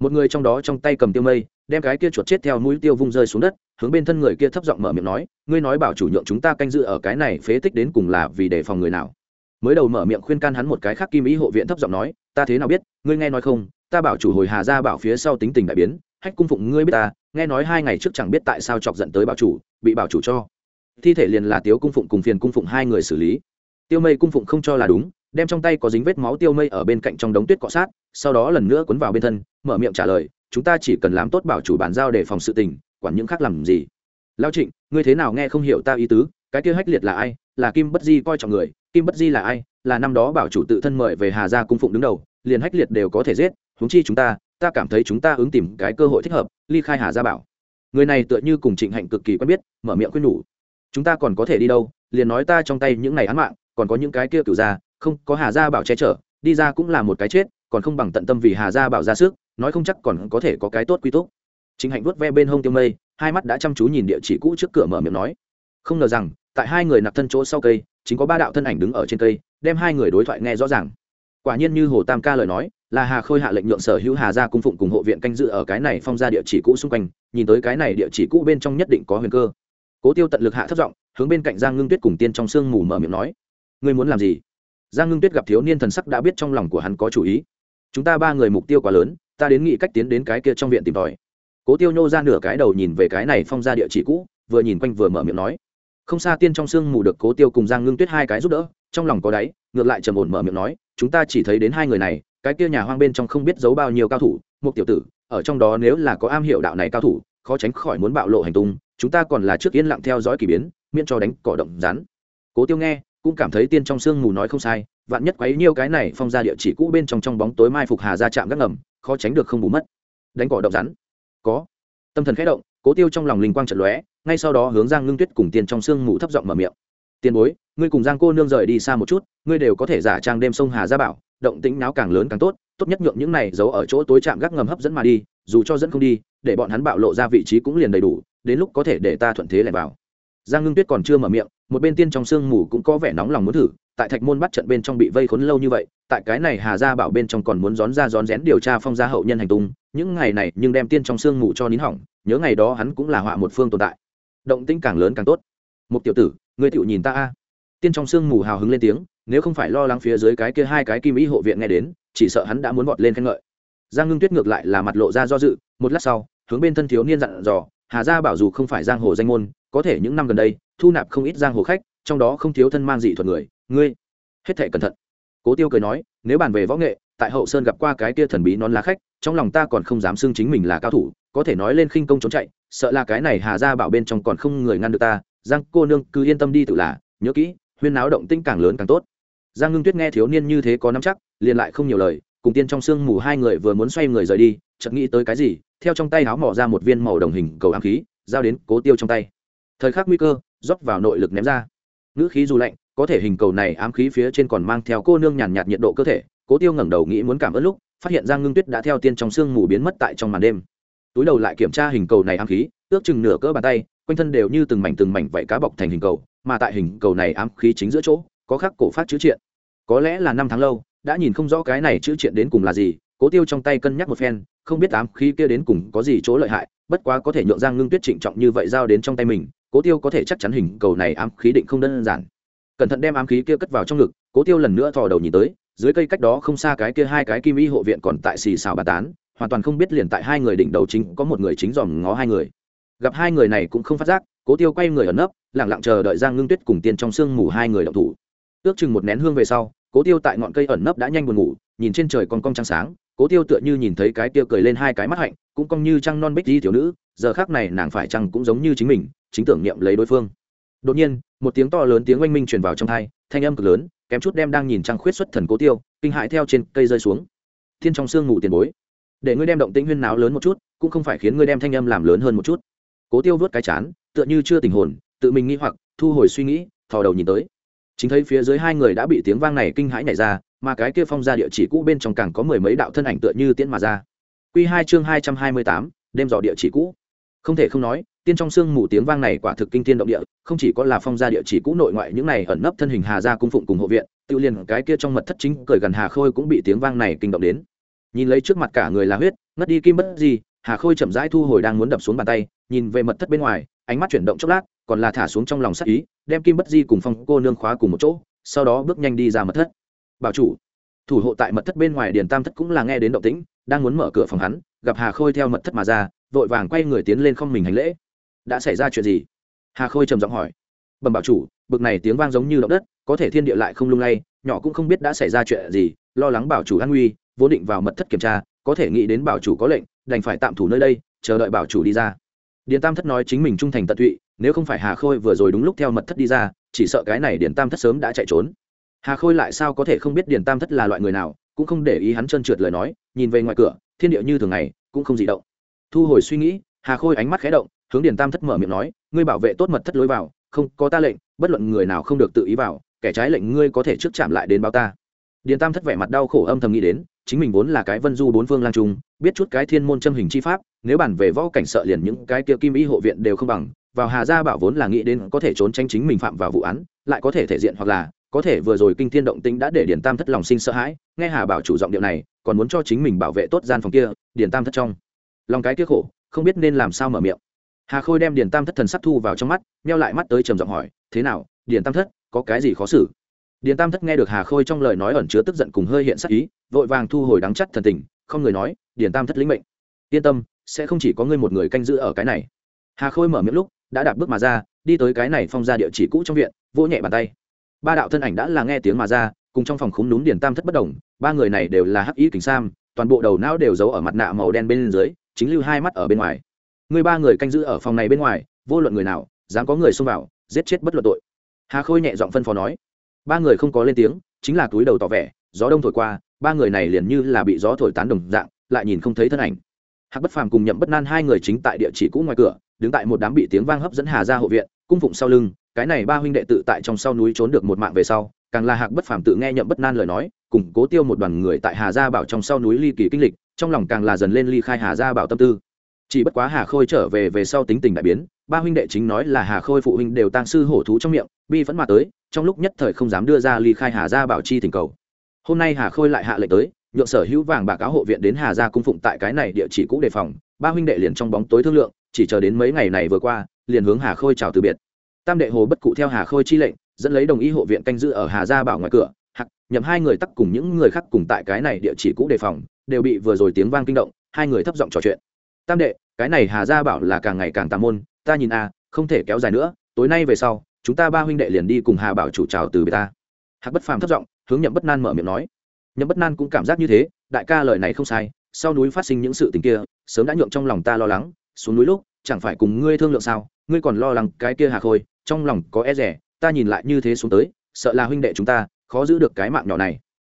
Một người trong đó trong tay cầm tiêu mây, đem cái kia chuột chết theo mũi tiêu vung rơi xuống đất, hướng bên thân người kia thấp giọng mở miệng nói, ngươi nói bảo chủ nhượng chúng ta canh giữ ở cái này phế tích đến cùng là vì đề phòng người nào? Mới đầu mở miệng khuyên can hắn một cái khác kim ý hộ viện thấp giọng nói, ta thế nào biết, ngươi nghe nói không? Ta bảo chủ hồi hà ra bảo phía sau tính tình đại biến hách cung phụng ngươi biết ta, nghe nói hai ngày trước chẳng biết tại sao chọc giận tới bảo chủ, bị bảo chủ cho. Thi thể liền là tiếu cung phụng cùng phiền cung phụng hai người xử lý. Tiêu mây cung phụng không cho là đúng, đem trong tay có dính vết máu tiêu mây ở bên cạnh trong đống tuyết cọ sát, sau đó lần nữa cuốn vào bên thân, mở miệng trả lời, chúng ta chỉ cần làm tốt bảo chủ bàn giao để phòng sự tình, quản những khác làm gì? Lao trịnh, ngươi thế nào nghe không hiểu ta ý tứ, cái kia hách liệt là ai? Là kim bất di coi trọng người, kim bất di là ai? Là năm đó bảo chủ tự thân mời về hà gia cung phụng đứng đầu, liền hách liệt đều có thể giết, huống chi chúng ta ta cảm thấy chúng ta ứng tìm cái cơ hội thích hợp, ly khai hà gia bảo. Người này tựa như cùng trịnh hạnh cực kỳ quen biết, mở miệng khuyên nhủ. Chúng ta còn có thể đi đâu? Liền nói ta trong tay những ngày án mạng, còn có những cái kia cửu gia, không, có hà gia bảo che chở, đi ra cũng là một cái chết, còn không bằng tận tâm vì hà gia bảo ra sức, nói không chắc còn có thể có cái tốt quy tốt chính hạnh vuốt ve bên hông tiêu mây, hai mắt đã chăm chú nhìn địa chỉ cũ trước cửa mở miệng nói. Không ngờ rằng, tại hai người nạp thân chỗ sau cây, chính có ba đạo thân ảnh đứng ở trên cây, đem hai người đối thoại nghe rõ ràng. Quả nhiên như hồ tam ca lời nói là hà khôi hạ lệnh nhượng sở hữu hà gia cung phụng cùng hộ viện canh dự ở cái này phong ra địa chỉ cũ xung quanh, nhìn tới cái này địa chỉ cũ bên trong nhất định có huyền cơ. Cố tiêu tận lực hạ thấp giọng, hướng bên cạnh giang ngưng tuyết cùng tiên trong sương mù mở miệng nói, ngươi muốn làm gì? Giang ngưng tuyết gặp thiếu niên thần sắc đã biết trong lòng của hắn có chủ ý. Chúng ta ba người mục tiêu quá lớn, ta đến nghĩ cách tiến đến cái kia trong viện tìm tòi. Cố tiêu nhô ra nửa cái đầu nhìn về cái này phong ra địa chỉ cũ, vừa nhìn quanh vừa mở miệng nói, không xa tiên trong sương mù được cố tiêu cùng giang ngưng tuyết hai cái giúp đỡ, trong lòng có đáy, ngược lại trầm ổn mở miệng nói, chúng ta chỉ thấy đến hai người này cái kia nhà hoang bên trong không biết giấu bao nhiêu cao thủ, một tiểu tử, ở trong đó nếu là có am hiểu đạo này cao thủ, khó tránh khỏi muốn bạo lộ hành tung, chúng ta còn là trước yên lặng theo dõi k ỳ biến, miễn cho đánh cỏ động rắn. Cố tiêu nghe, cũng cảm thấy tiên trong sương mù nói không sai, vạn nhất quấy nhiêu cái này phong ra địa chỉ cũ bên trong trong bóng tối mai phục hà ra chạm gác ngầm, khó tránh được không bù mất. Đánh cỏ động rắn. Có. Tâm thần khẽ động, cố tiêu trong lòng linh quang trận lóe, ngay sau đó hướng giang ngưng tuyết cùng tiên trong sương mù thấp giọng mở miệng. Tiền bối, ngươi cùng giang cô nương rời đi xa một chút, ngươi đều có thể giả trang đêm sông hà ra bảo động tĩnh náo càng lớn càng tốt tốt nhất nhượng những này giấu ở chỗ tối chạm gác ngầm hấp dẫn mà đi, dù cho dẫn không đi, để bọn hắn bạo lộ ra vị trí cũng liền đầy đủ, đến lúc có thể để ta thuận thế lại vào. Giang ngưng tuyết còn chưa mở miệng, một bên tiên trong sương mù cũng có vẻ nóng lòng muốn thử, tại thạch môn bắt trận bên trong bị vây khốn lâu như vậy, tại cái này hà gia bảo bên trong còn muốn rón ra rón rén điều tra phong gia hậu nhân hành tung, những ngày này nhưng đem tiên trong sương mù cho nín hỏng, nhớ ngày đó hắn cũng là họa một phương tồn tại. Động tĩnh càng lớn càng tốt. Một tiểu tử người tiểu nhìn ta a. Tiên trong sương mù hào hứng lên tiếng nếu không phải lo lắng phía dưới cái kia hai cái kim ý hộ viện nghe đến, chỉ sợ hắn đã muốn vọt lên khen ngợi. Giang ngưng tuyết ngược lại là mặt lộ ra do dự, một lát sau, hướng bên thân thiếu niên dặn dò, hà gia bảo dù không phải giang hồ danh môn, có thể những năm gần đây, thu nạp không ít giang hồ khách, trong đó không thiếu thân mang dị thuật người, ngươi hết thể cẩn thận. Cố tiêu cười nói, nếu bàn về võ nghệ, tại hậu sơn gặp qua cái kia thần bí nón lá khách, trong lòng ta còn không dám xưng chính mình là cao thủ, có thể nói lên khinh công trốn chạy, sợ là cái này hà gia bảo bên trong còn không người ngăn được ta. Giang cô nương cứ yên tâm đi tự là, nhớ kỹ, huyên náo động tinh càng lớn càng tốt giang ngưng tuyết nghe thiếu niên như thế có nắm chắc, liền lại không nhiều lời, cùng tiên trong sương mù hai người vừa muốn xoay người rời đi, chợt nghĩ tới cái gì, theo trong tay háo mỏ ra một viên màu đồng hình cầu ám khí, giao đến cố tiêu trong tay. Thời khắc nguy cơ, rót vào nội lực ném ra. Ngữ khí dù lạnh, có thể hình cầu này ám khí phía trên còn mang theo cô nương nhàn nhạt nhiệt độ cơ thể, cố tiêu ngẩng đầu nghĩ muốn cảm ơn lúc, phát hiện giang ngưng tuyết đã theo tiên trong sương mù biến mất tại trong màn đêm. Túi đầu lại kiểm tra hình cầu này ám khí, ước chừng nửa cỡ bàn tay, quanh thân đều như từng mảnh từng mảnh vảy cá bọc thành hình cầu, mà tại hình cầu này ám khí chính giữa chỗ có khắc cổ phát chữ triện. Có lẽ là năm tháng lâu, đã nhìn không rõ cái này chữ triện đến cùng là gì, cố tiêu trong tay cân nhắc một phen, không biết ám khí kia đến cùng có gì chỗ lợi hại, bất quá có thể nhượng giang ngưng tuyết trịnh trọng như vậy giao đến trong tay mình, cố tiêu có thể chắc chắn hình cầu này ám khí định không đơn giản. Cẩn thận đem ám khí kia cất vào trong ngực, cố tiêu lần nữa thò đầu nhìn tới, dưới cây cách đó không xa cái kia hai cái kim y hộ viện còn tại xì xào bà tán, hoàn toàn không biết liền tại hai người đỉnh đầu chính có một người chính dòm ngó hai người. Gặp hai người này cũng không phát giác, cố tiêu quay người ẩn nấp lẳng lặng chờ đợi giang ngưng tuyết cùng tiên trong sương mù hai người động thủ ước chừng một nén hương về sau, cố tiêu tại ngọn cây ẩn nấp đã nhanh buồn ngủ, nhìn trên trời còn cong trăng sáng, cố tiêu tựa như nhìn thấy cái tiêu cười lên hai cái mắt hạnh, cũng cong như trăng non bích di thiếu nữ, giờ khác này nàng phải chăng cũng giống như chính mình, chính tưởng niệm lấy đối phương. Đột nhiên, một tiếng to lớn tiếng oanh minh truyền vào trong thai, thanh âm cực lớn, kém chút đem đang nhìn trăng khuyết xuất thần cố tiêu, kinh hại theo trên cây rơi xuống. Thiên trong sương ngủ tiền bối, để ngươi đem động tĩnh huyên náo lớn một chút, cũng không phải khiến ngươi đem thanh âm làm lớn hơn một chút. Cố tiêu vớt cái chán, tựa như chưa tình hồn, tự mình nghĩ hoặc, thu hồi suy nghĩ, thò đầu nhìn tới chính thấy phía dưới hai người đã bị tiếng vang này kinh hãi nhảy ra, mà cái kia phong ra địa chỉ cũ bên trong càng có mười mấy đạo thân ảnh tựa như tiễn mà ra. Q hai chương hai trăm hai mươi tám, đêm dò địa chỉ cũ. Không thể không nói, tiên trong sương mù tiếng vang này quả thực kinh thiên động địa, không chỉ có là phong gia địa chỉ cũ nội ngoại những này ẩn nấp thân hình hà gia cung phụng cùng hộ viện, tự liền cái kia trong mật thất chính cười gần hà khôi cũng bị tiếng vang này kinh động đến. Nhìn lấy trước mặt cả người là huyết, ngất đi kim bất gì hà khôi chậm rãi thu hồi đang muốn đập xuống bàn tay, nhìn về mật thất bên ngoài ánh mắt chuyển động chốc lát, còn là thả xuống trong lòng sắc ý, đem kim bất di cùng phong cô nương khóa cùng một chỗ, sau đó bước nhanh đi ra mật thất. Bảo chủ, thủ hộ tại mật thất bên ngoài điền tam thất cũng là nghe đến động tĩnh, đang muốn mở cửa phòng hắn, gặp hà khôi theo mật thất mà ra, vội vàng quay người tiến lên không mình hành lễ. Đã xảy ra chuyện gì? Hà khôi trầm giọng hỏi. Bẩm bảo chủ, bực này tiếng vang giống như động đất, có thể thiên địa lại không lung lay, nhỏ cũng không biết đã xảy ra chuyện gì, lo lắng bảo chủ an nguy, vốn định vào mật thất kiểm tra, có thể nghĩ đến bảo chủ có lệnh, đành phải tạm thủ nơi đây, chờ đợi bảo chủ đi ra điền tam thất nói chính mình trung thành tận tụy, nếu không phải hà khôi vừa rồi đúng lúc theo mật thất đi ra, chỉ sợ cái này điền tam thất sớm đã chạy trốn. Hà khôi lại sao có thể không biết điền tam thất là loại người nào, cũng không để ý hắn trơn trượt lời nói, nhìn về ngoài cửa, thiên địa như thường ngày, cũng không gì động. Thu hồi suy nghĩ, hà khôi ánh mắt khé động, hướng điền tam thất mở miệng nói, ngươi bảo vệ tốt mật thất lối vào, không có ta lệnh, bất luận người nào không được tự ý vào, kẻ trái lệnh ngươi có thể trước chạm lại đến báo ta. Điền tam thất vẻ mặt đau khổ âm thầm nghĩ đến chính mình vốn là cái vân du bốn phương lang trung, biết chút cái thiên môn châm hình chi pháp, nếu bản về võ cảnh sợ liền những cái kia kim y hộ viện đều không bằng, vào hà gia bảo vốn là nghĩ đến có thể trốn tranh chính mình phạm vào vụ án, lại có thể thể diện hoặc là, có thể vừa rồi kinh thiên động tĩnh đã để điền tam thất lòng sinh sợ hãi, nghe hà bảo chủ giọng điệu này, còn muốn cho chính mình bảo vệ tốt gian phòng kia, điền tam thất trong. Lòng cái kia khổ, không biết nên làm sao mở miệng. Hà khôi đem điền tam thất thần sắc thu vào trong mắt meo lại mắt tới trầm giọng hỏi, thế nào, điền tam thất, có cái gì khó xử? Điền tam thất nghe được hà khôi trong lời nói ẩn chứa tức giận cùng hơi hiện sắc ý, vội vàng thu hồi đắng chắt thần tình, không người nói, điền tam thất lĩnh mệnh. Yên tâm, sẽ không chỉ có ngươi một người canh giữ ở cái này. Hà khôi mở miệng lúc, đã đạp bước mà ra, đi tới cái này phong ra địa chỉ cũ trong viện, vỗ nhẹ bàn tay. Ba đạo thân ảnh đã là nghe tiếng mà ra, cùng trong phòng khúng núm điền tam thất bất đồng, ba người này đều là hắc ý kính sam, toàn bộ đầu não đều giấu ở mặt nạ màu đen bên dưới, chính lưu hai mắt ở bên ngoài. Người ba người canh giữ ở phòng này bên ngoài, vô luận người nào, dám có người xông vào, giết chết bất luận tội. Hà khôi nhẹ giọng phân phó nói ba người không có lên tiếng, chính là túi đầu tỏ vẻ, gió đông thổi qua, ba người này liền như là bị gió thổi tán đồng dạng, lại nhìn không thấy thân ảnh. Hạc bất phàm cùng nhậm bất nan hai người chính tại địa chỉ cũ ngoài cửa, đứng tại một đám bị tiếng vang hấp dẫn hà ra hộ viện, cung phụng sau lưng, cái này ba huynh đệ tự tại trong sau núi trốn được một mạng về sau, càng là hạc bất phàm tự nghe nhậm bất nan lời nói, cùng cố tiêu một đoàn người tại hà gia bảo trong sau núi ly kỳ kinh lịch, trong lòng càng là dần lên ly khai hà gia bảo tâm tư. Chỉ bất quá hà khôi trở về về sau tính tình đại biến, ba huynh đệ chính nói là hà khôi phụ huynh đều tăng sư hổ thú trong miệng bi vẫn mà tới, trong lúc nhất thời không dám đưa ra ly khai hà gia bảo chi thỉnh cầu. Hôm nay hà khôi lại hạ lệnh tới, nhượng sở hữu vàng bà cáo hộ viện đến hà gia cung phụng tại cái này địa chỉ cũ đề phòng, ba huynh đệ liền trong bóng tối thương lượng, chỉ chờ đến mấy ngày này vừa qua, liền hướng hà khôi chào từ biệt. Tam đệ hồ bất cụ theo hà khôi chi lệnh, dẫn lấy đồng ý hộ viện canh giữ ở hà gia bảo ngoài cửa, hặc, nhậm hai người tắc cùng những người khác cùng tại cái này địa chỉ cũ đề phòng, đều bị vừa rồi tiếng vang kinh động, hai người thấp giọng trò chuyện. Tam đệ, cái này hà gia bảo là càng ngày càng tà môn, ta nhìn a, không thể kéo dài nữa, tối nay về sau chúng ta ba huynh đệ liền đi cùng hà bảo chủ trào từ biệt ta hạc bất phàm thấp giọng, hướng nhậm bất nan mở miệng nói. nhậm bất nan cũng cảm giác như thế, đại ca lời này không sai, sau núi phát sinh những sự tình kia, sớm đã nhượng trong lòng ta lo lắng, xuống núi lúc, chẳng phải cùng ngươi thương lượng sao, ngươi còn lo lắng cái kia hà khôi, trong lòng có e rẻ, ta nhìn lại như thế xuống tới, sợ là huynh đệ chúng ta, khó giữ được cái mạng nhỏ này.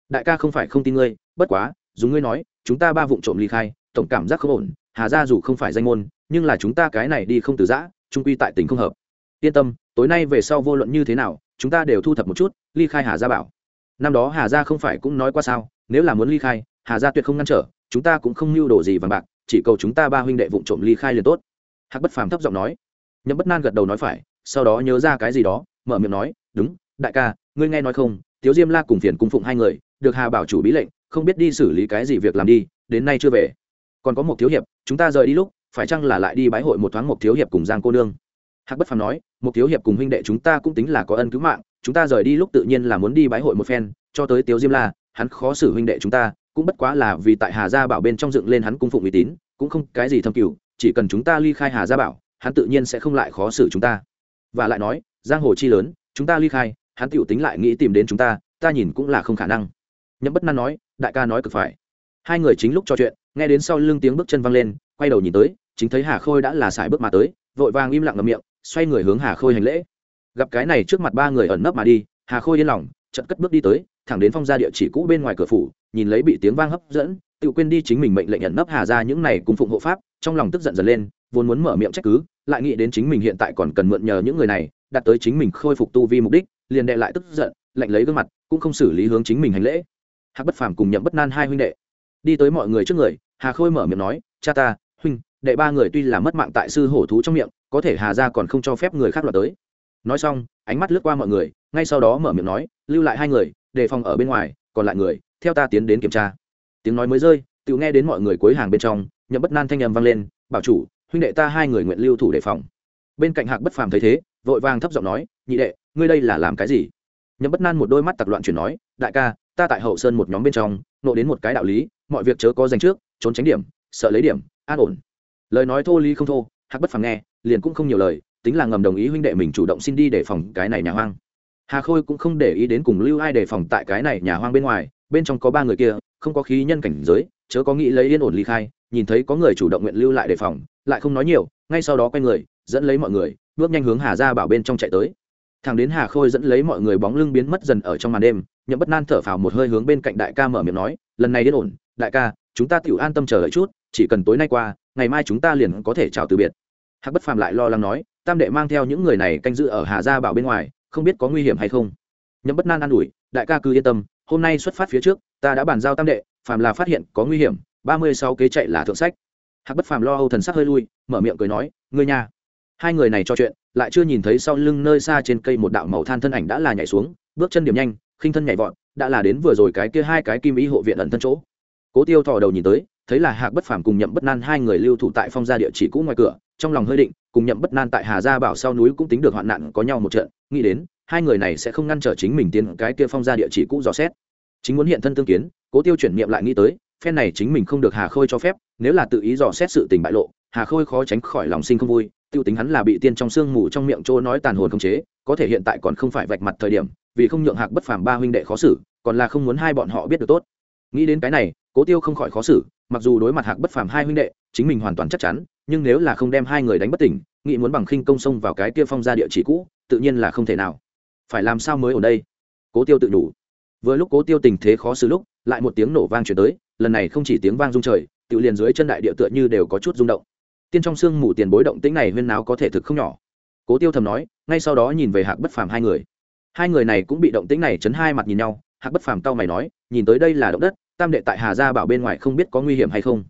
đại ca không phải không tin ngươi, bất quá dùng ngươi nói, chúng ta ba vụng trộm ly khai, tổng cảm giác không ổn, hà ra dù không phải danh môn, nhưng là chúng ta cái này đi không từ giã trung quy tại tỉnh không hợp. yên tâm tối nay về sau vô luận như thế nào, chúng ta đều thu thập một chút, ly khai hà gia bảo. Năm đó hà gia không phải cũng nói qua sao, nếu là muốn ly khai, hà gia tuyệt không ngăn trở, chúng ta cũng không mưu đồ gì vàng bạc, chỉ cầu chúng ta ba huynh đệ vụng trộm ly khai liền tốt. Hạc bất phàm thấp giọng nói. Nhậm bất nan gật đầu nói phải, sau đó nhớ ra cái gì đó, mở miệng nói, đúng, đại ca, ngươi nghe nói không, tiếu diêm la cùng phiền cung phụng hai người, được hà bảo chủ bí lệnh, không biết đi xử lý cái gì việc làm đi, đến nay chưa về. Còn có một thiếu hiệp, chúng ta rời đi lúc, phải chăng là lại đi bái hội một thoáng một thiếu hiệp cùng giang cô nương? Hạc bất phàm nói, một thiếu hiệp cùng huynh đệ chúng ta cũng tính là có ân cứu mạng, chúng ta rời đi lúc tự nhiên là muốn đi bái hội một phen, cho tới tiếu diêm la, hắn khó xử huynh đệ chúng ta, cũng bất quá là vì tại hà gia bảo bên trong dựng lên hắn cung phụng uy tín, cũng không cái gì thâm cửu chỉ cần chúng ta ly khai hà gia bảo, hắn tự nhiên sẽ không lại khó xử chúng ta. Và lại nói, giang hồ chi lớn, chúng ta ly khai, hắn tiểu tính lại nghĩ tìm đến chúng ta ta nhìn cũng là không khả năng. Nhậm bất Năn nói, đại ca nói cực phải. Hai người chính lúc trò chuyện, nghe đến sau lưng tiếng bước chân văng lên, quay đầu nhìn tới, chính thấy hà khôi đã là sải bước mà tới, vội vàng im lặng ngậm miệng xoay người hướng hà khôi hành lễ. Gặp cái này trước mặt ba người ẩn nấp mà đi, hà khôi yên lòng, chợt cất bước đi tới, thẳng đến phong gia địa chỉ cũ bên ngoài cửa phủ, nhìn lấy bị tiếng vang hấp dẫn, tự quên đi chính mình mệnh lệnh ẩn nấp hà ra những này cùng phụng hộ pháp, trong lòng tức giận dần lên, vốn muốn mở miệng trách cứ, lại nghĩ đến chính mình hiện tại còn cần mượn nhờ những người này, đạt tới chính mình khôi phục tu vi mục đích, liền đệ lại tức giận, lạnh lấy gương mặt, cũng không xử lý hướng chính mình hành lễ. Hạc bất phàm cùng nhậm bất nan hai huynh đệ. Đi tới mọi người trước người, hà khôi mở miệng nói, cha ta, huynh, đệ ba người tuy là mất mạng tại sư hổ thú trong miệng có thể hà ra còn không cho phép người khác lọt tới. Nói xong, ánh mắt lướt qua mọi người, ngay sau đó mở miệng nói, lưu lại hai người, đề phòng ở bên ngoài, còn lại người, theo ta tiến đến kiểm tra. Tiếng nói mới rơi, tự nghe đến mọi người cuối hàng bên trong, nhậm bất nan thanh â m vang lên, bảo chủ, huynh đệ ta hai người nguyện lưu thủ đề phòng. Bên cạnh hạc bất phàm thấy thế, vội vàng thấp giọng nói, nhị đệ, ngươi đây là làm cái gì? Nhậm bất nan một đôi mắt tặc loạn chuyển nói, đại ca, ta tại hậu sơn một nhóm bên trong, nộ đến một cái đạo lý, mọi việc chớ có dành trước, trốn tránh điểm, sợ lấy điểm, an ổn. Lời nói thô ly không thô, hạc bất phàm nghe liền cũng không nhiều lời, tính là ngầm đồng ý huynh đệ mình chủ động xin đi để phòng cái này nhà hoang. Hà khôi cũng không để ý đến cùng lưu ai để phòng tại cái này nhà hoang bên ngoài, bên trong có ba người kia, không có khí nhân cảnh giới, chớ có nghĩ lấy yên ổn ly khai, nhìn thấy có người chủ động nguyện lưu lại đề phòng, lại không nói nhiều, ngay sau đó quay người, dẫn lấy mọi người, bước nhanh hướng hà ra bảo bên trong chạy tới. Thằng đến hà khôi dẫn lấy mọi người bóng lưng biến mất dần ở trong màn đêm, nhậm bất nan thở phào một hơi hướng bên cạnh đại ca mở miệng nói, lần này yên ổn, đại ca, chúng ta tiểu an tâm chờ đợi chút, chỉ cần tối nay qua, ngày mai chúng ta liền có thể chào từ biệt hạc bất phàm lại lo lắng nói, tam đệ mang theo những người này canh giữ ở hà gia bảo bên ngoài, không biết có nguy hiểm hay không? Nhậm bất nan an ủi, đại ca cứ yên tâm, hôm nay xuất phát phía trước, ta đã bàn giao tam đệ, phàm là phát hiện có nguy hiểm, ba mươi sáu kế chạy là thượng sách. Hạc bất phàm lo âu thần sắc hơi lui, mở miệng cười nói, ngươi nhà hai người này cho chuyện, lại chưa nhìn thấy sau lưng nơi xa trên cây một đạo màu than thân ảnh đã là nhảy xuống, bước chân điểm nhanh, khinh thân nhảy vọt, đã là đến vừa rồi cái kia hai cái kim ý hộ viện ẩn thân chỗ. Cố tiêu thò đầu nhìn tới thấy là hạc bất phàm cùng nhậm bất nan hai người lưu thủ tại phong gia địa chỉ cũ ngoài cửa, trong lòng hơi định, cùng nhậm bất nan tại hà gia bảo sau núi cũng tính được hoạn nạn có nhau một trận, nghĩ đến, hai người này sẽ không ngăn trở chính mình tiến cái kia phong gia địa chỉ cũ dò xét. Chính muốn hiện thân tương kiến, cố tiêu chuyển niệm lại nghĩ tới, phen này chính mình không được hà khôi cho phép, nếu là tự ý dò xét sự tình bại lộ, hà khôi khó tránh khỏi lòng sinh không vui, tiêu tính hắn là bị tiên trong sương mù trong miệng trô nói tàn hồn không chế, có thể hiện tại còn không phải vạch mặt thời điểm, vì không nhượng hạc bất phàm ba huynh đệ khó xử, còn là không muốn hai bọn họ biết được tốt. Nghĩ đến cái này cố tiêu không khỏi khó xử, mặc dù đối mặt hạc bất phàm hai huynh đệ, chính mình hoàn toàn chắc chắn, nhưng nếu là không đem hai người đánh bất tỉnh nghị muốn bằng khinh công xông vào cái kia phong ra địa chỉ cũ, tự nhiên là không thể nào. Phải làm sao mới ở đây? Cố tiêu tự đủ vừa lúc cố tiêu tình thế khó xử lúc, lại một tiếng nổ vang chuyển tới, lần này không chỉ tiếng vang rung trời, tự liền dưới chân đại địa tựa như đều có chút rung động. Tiên trong sương mù tiền bối động tĩnh này huyên náo có thể thực không nhỏ. Cố tiêu thầm nói, ngay sau đó nhìn về hạc bất phàm hai người. Hai người này cũng bị động tĩnh này chấn hai mặt nhìn nhau, hạc bất phàm tao mày nói, nhìn tới đây là động đất tam đệ tại hà gia bảo bên ngoài không biết có nguy hiểm hay không.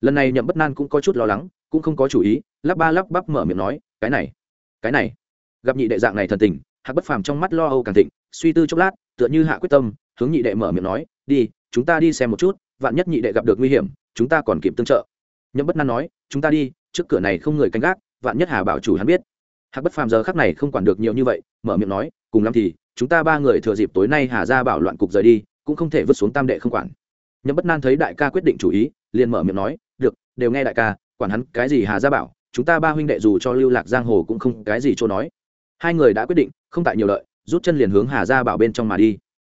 Lần này nhậm bất nan cũng có chút lo lắng, cũng không có chủ ý, lắp ba lắp bắp mở miệng nói, cái này cái này. Gặp nhị đệ dạng này thần tình, hạc bất phàm trong mắt lo âu càng thịnh, suy tư chốc lát, tựa như hạ quyết tâm, hướng nhị đệ mở miệng nói, đi, chúng ta đi xem một chút, vạn nhất nhị đệ gặp được nguy hiểm, chúng ta còn kịp tương trợ. Nhậm bất nan nói, chúng ta đi, trước cửa này không người canh gác, vạn nhất hà bảo chủ hắn biết. Hạc bất phàm giờ khắc này không quản được nhiều như vậy, mở miệng nói, cùng lắm thì, chúng ta ba người thừa dịp tối nay hà ra bảo loạn cục rời đi, cũng không thể vứt xuống tam đệ không quản nhậm bất nan thấy đại ca quyết định chủ ý, liền mở miệng nói, được, đều nghe đại ca, quản hắn cái gì hà gia bảo, chúng ta ba huynh đệ dù cho lưu lạc giang hồ cũng không cái gì chỗ nói. Hai người đã quyết định, không tại nhiều lợi, rút chân liền hướng hà gia bảo bên trong mà đi.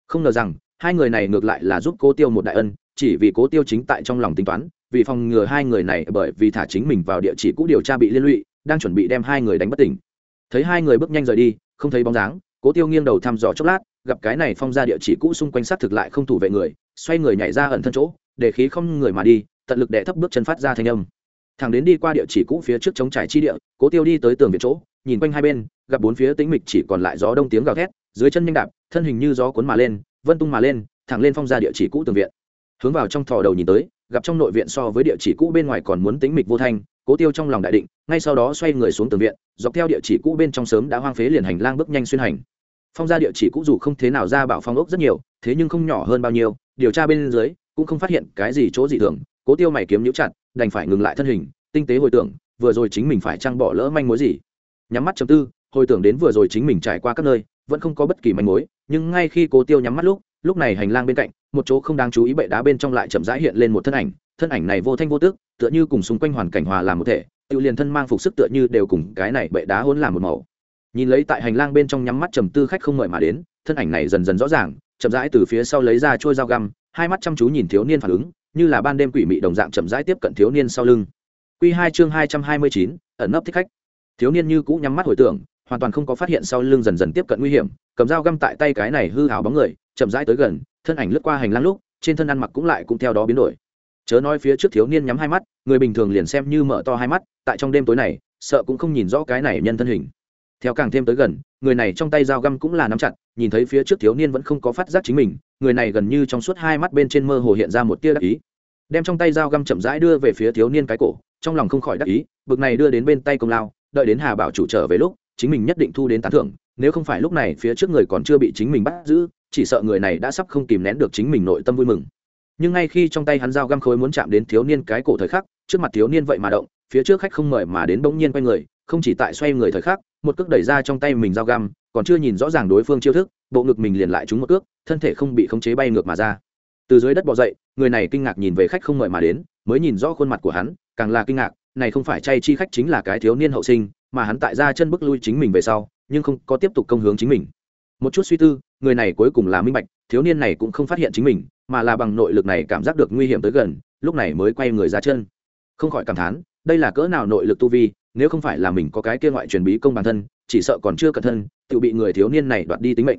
Không ngờ rằng, hai người này ngược lại là giúp cố tiêu một đại ân, chỉ vì cố tiêu chính tại trong lòng tính toán, vì phòng ngừa hai người này bởi vì thả chính mình vào địa chỉ cũ điều tra bị liên lụy, đang chuẩn bị đem hai người đánh bất tỉnh. Thấy hai người bước nhanh rời đi, không thấy bóng dáng cố tiêu nghiêng đầu thăm dò chốc lát, gặp cái này phong ra địa chỉ cũ xung quanh sát thực lại không thủ vệ người, xoay người nhảy ra ẩn thân chỗ, để khí không người mà đi, tận lực đẻ thấp bước chân phát ra thanh âm. Thằng đến đi qua địa chỉ cũ phía trước chống trải chi địa, cố tiêu đi tới tường viện chỗ, nhìn quanh hai bên, gặp bốn phía tĩnh mịch chỉ còn lại gió đông tiếng gào thét, dưới chân nhanh đạp, thân hình như gió cuốn mà lên, vân tung mà lên, thẳng lên phong ra địa chỉ cũ tường viện. Hướng vào trong thò đầu nhìn tới, gặp trong nội viện so với địa chỉ cũ bên ngoài còn muốn tĩnh mịch vô thanh cố tiêu trong lòng đại định, ngay sau đó xoay người xuống tường viện, dọc theo địa chỉ cũ bên trong sớm đã hoang phế liền hành lang bước nhanh xuyên hành. Phong gia địa chỉ cũ dù không thế nào ra bảo phong ốc rất nhiều, thế nhưng không nhỏ hơn bao nhiêu, điều tra bên dưới, cũng không phát hiện cái gì chỗ dị thường. Cố tiêu mày kiếm nhũ chặt, đành phải ngừng lại thân hình, tinh tế hồi tưởng, vừa rồi chính mình phải trăng bỏ lỡ manh mối gì? Nhắm mắt chấm tư, hồi tưởng đến vừa rồi chính mình trải qua các nơi, vẫn không có bất kỳ manh mối, nhưng ngay khi cố tiêu nhắm mắt lúc lúc này hành lang bên cạnh, một chỗ không đáng chú ý bệ đá bên trong lại chậm rãi hiện lên một thân ảnh thân ảnh này vô thanh vô tức, tựa như cùng xung quanh hoàn cảnh hòa làm một thể, tự liền thân mang phục sức tựa như đều cùng cái này bệ đá hỗn làm một màu. Nhìn lấy tại hành lang bên trong nhắm mắt trầm tư khách không mời mà đến, thân ảnh này dần dần rõ ràng, chậm rãi từ phía sau lấy ra trôi dao găm, hai mắt chăm chú nhìn thiếu niên phản ứng, như là ban đêm quỷ mị đồng dạng chậm rãi tiếp cận thiếu niên sau lưng. Q hai chương hai trăm hai mươi chín, ẩn nấp thích khách. Thiếu niên như cũ nhắm mắt hồi tưởng, hoàn toàn không có phát hiện sau lưng dần dần tiếp cận nguy hiểm, cầm dao găm tại tay cái này hư hào bóng người chậm rãi tới gần, thân ảnh lướt qua hành lang lúc, trên thân ăn mặc cũng lại cũng theo đó biến đổi. Chớ nói phía trước thiếu niên nhắm hai mắt, người bình thường liền xem như mở to hai mắt, tại trong đêm tối này, sợ cũng không nhìn rõ cái này nhân thân hình. Theo càng thêm tới gần, người này trong tay dao găm cũng là nắm chặt, nhìn thấy phía trước thiếu niên vẫn không có phát giác chính mình, người này gần như trong suốt hai mắt bên trên mơ hồ hiện ra một tia đắc ý. Đem trong tay dao găm chậm rãi đưa về phía thiếu niên cái cổ, trong lòng không khỏi đắc ý, bực này đưa đến bên tay công lao, đợi đến hà bảo chủ trở về lúc, chính mình nhất định thu đến tán thưởng nếu không phải lúc này phía trước người còn chưa bị chính mình bắt giữ, chỉ sợ người này đã sắp không kìm nén được chính mình nội tâm vui mừng. Nhưng ngay khi trong tay hắn dao găm khối muốn chạm đến thiếu niên cái cổ thời khắc, trước mặt thiếu niên vậy mà động, phía trước khách không mời mà đến bỗng nhiên quay người, không chỉ tại xoay người thời khắc, một cước đẩy ra trong tay mình dao găm, còn chưa nhìn rõ ràng đối phương chiêu thức, bộ ngực mình liền lại trúng một cước, thân thể không bị khống chế bay ngược mà ra. Từ dưới đất bỏ dậy, người này kinh ngạc nhìn về khách không mời mà đến, mới nhìn rõ khuôn mặt của hắn, càng là kinh ngạc, này không phải chay chi khách chính là cái thiếu niên hậu sinh, mà hắn tại ra chân bước lui chính mình về sau nhưng không có tiếp tục công hướng chính mình. Một chút suy tư, người này cuối cùng là minh bạch, thiếu niên này cũng không phát hiện chính mình, mà là bằng nội lực này cảm giác được nguy hiểm tới gần, lúc này mới quay người ra chân. Không khỏi cảm thán, đây là cỡ nào nội lực tu vi, nếu không phải là mình có cái kia ngoại truyền bí công bản thân, chỉ sợ còn chưa cẩn thân, tự bị người thiếu niên này đoạt đi tính mệnh.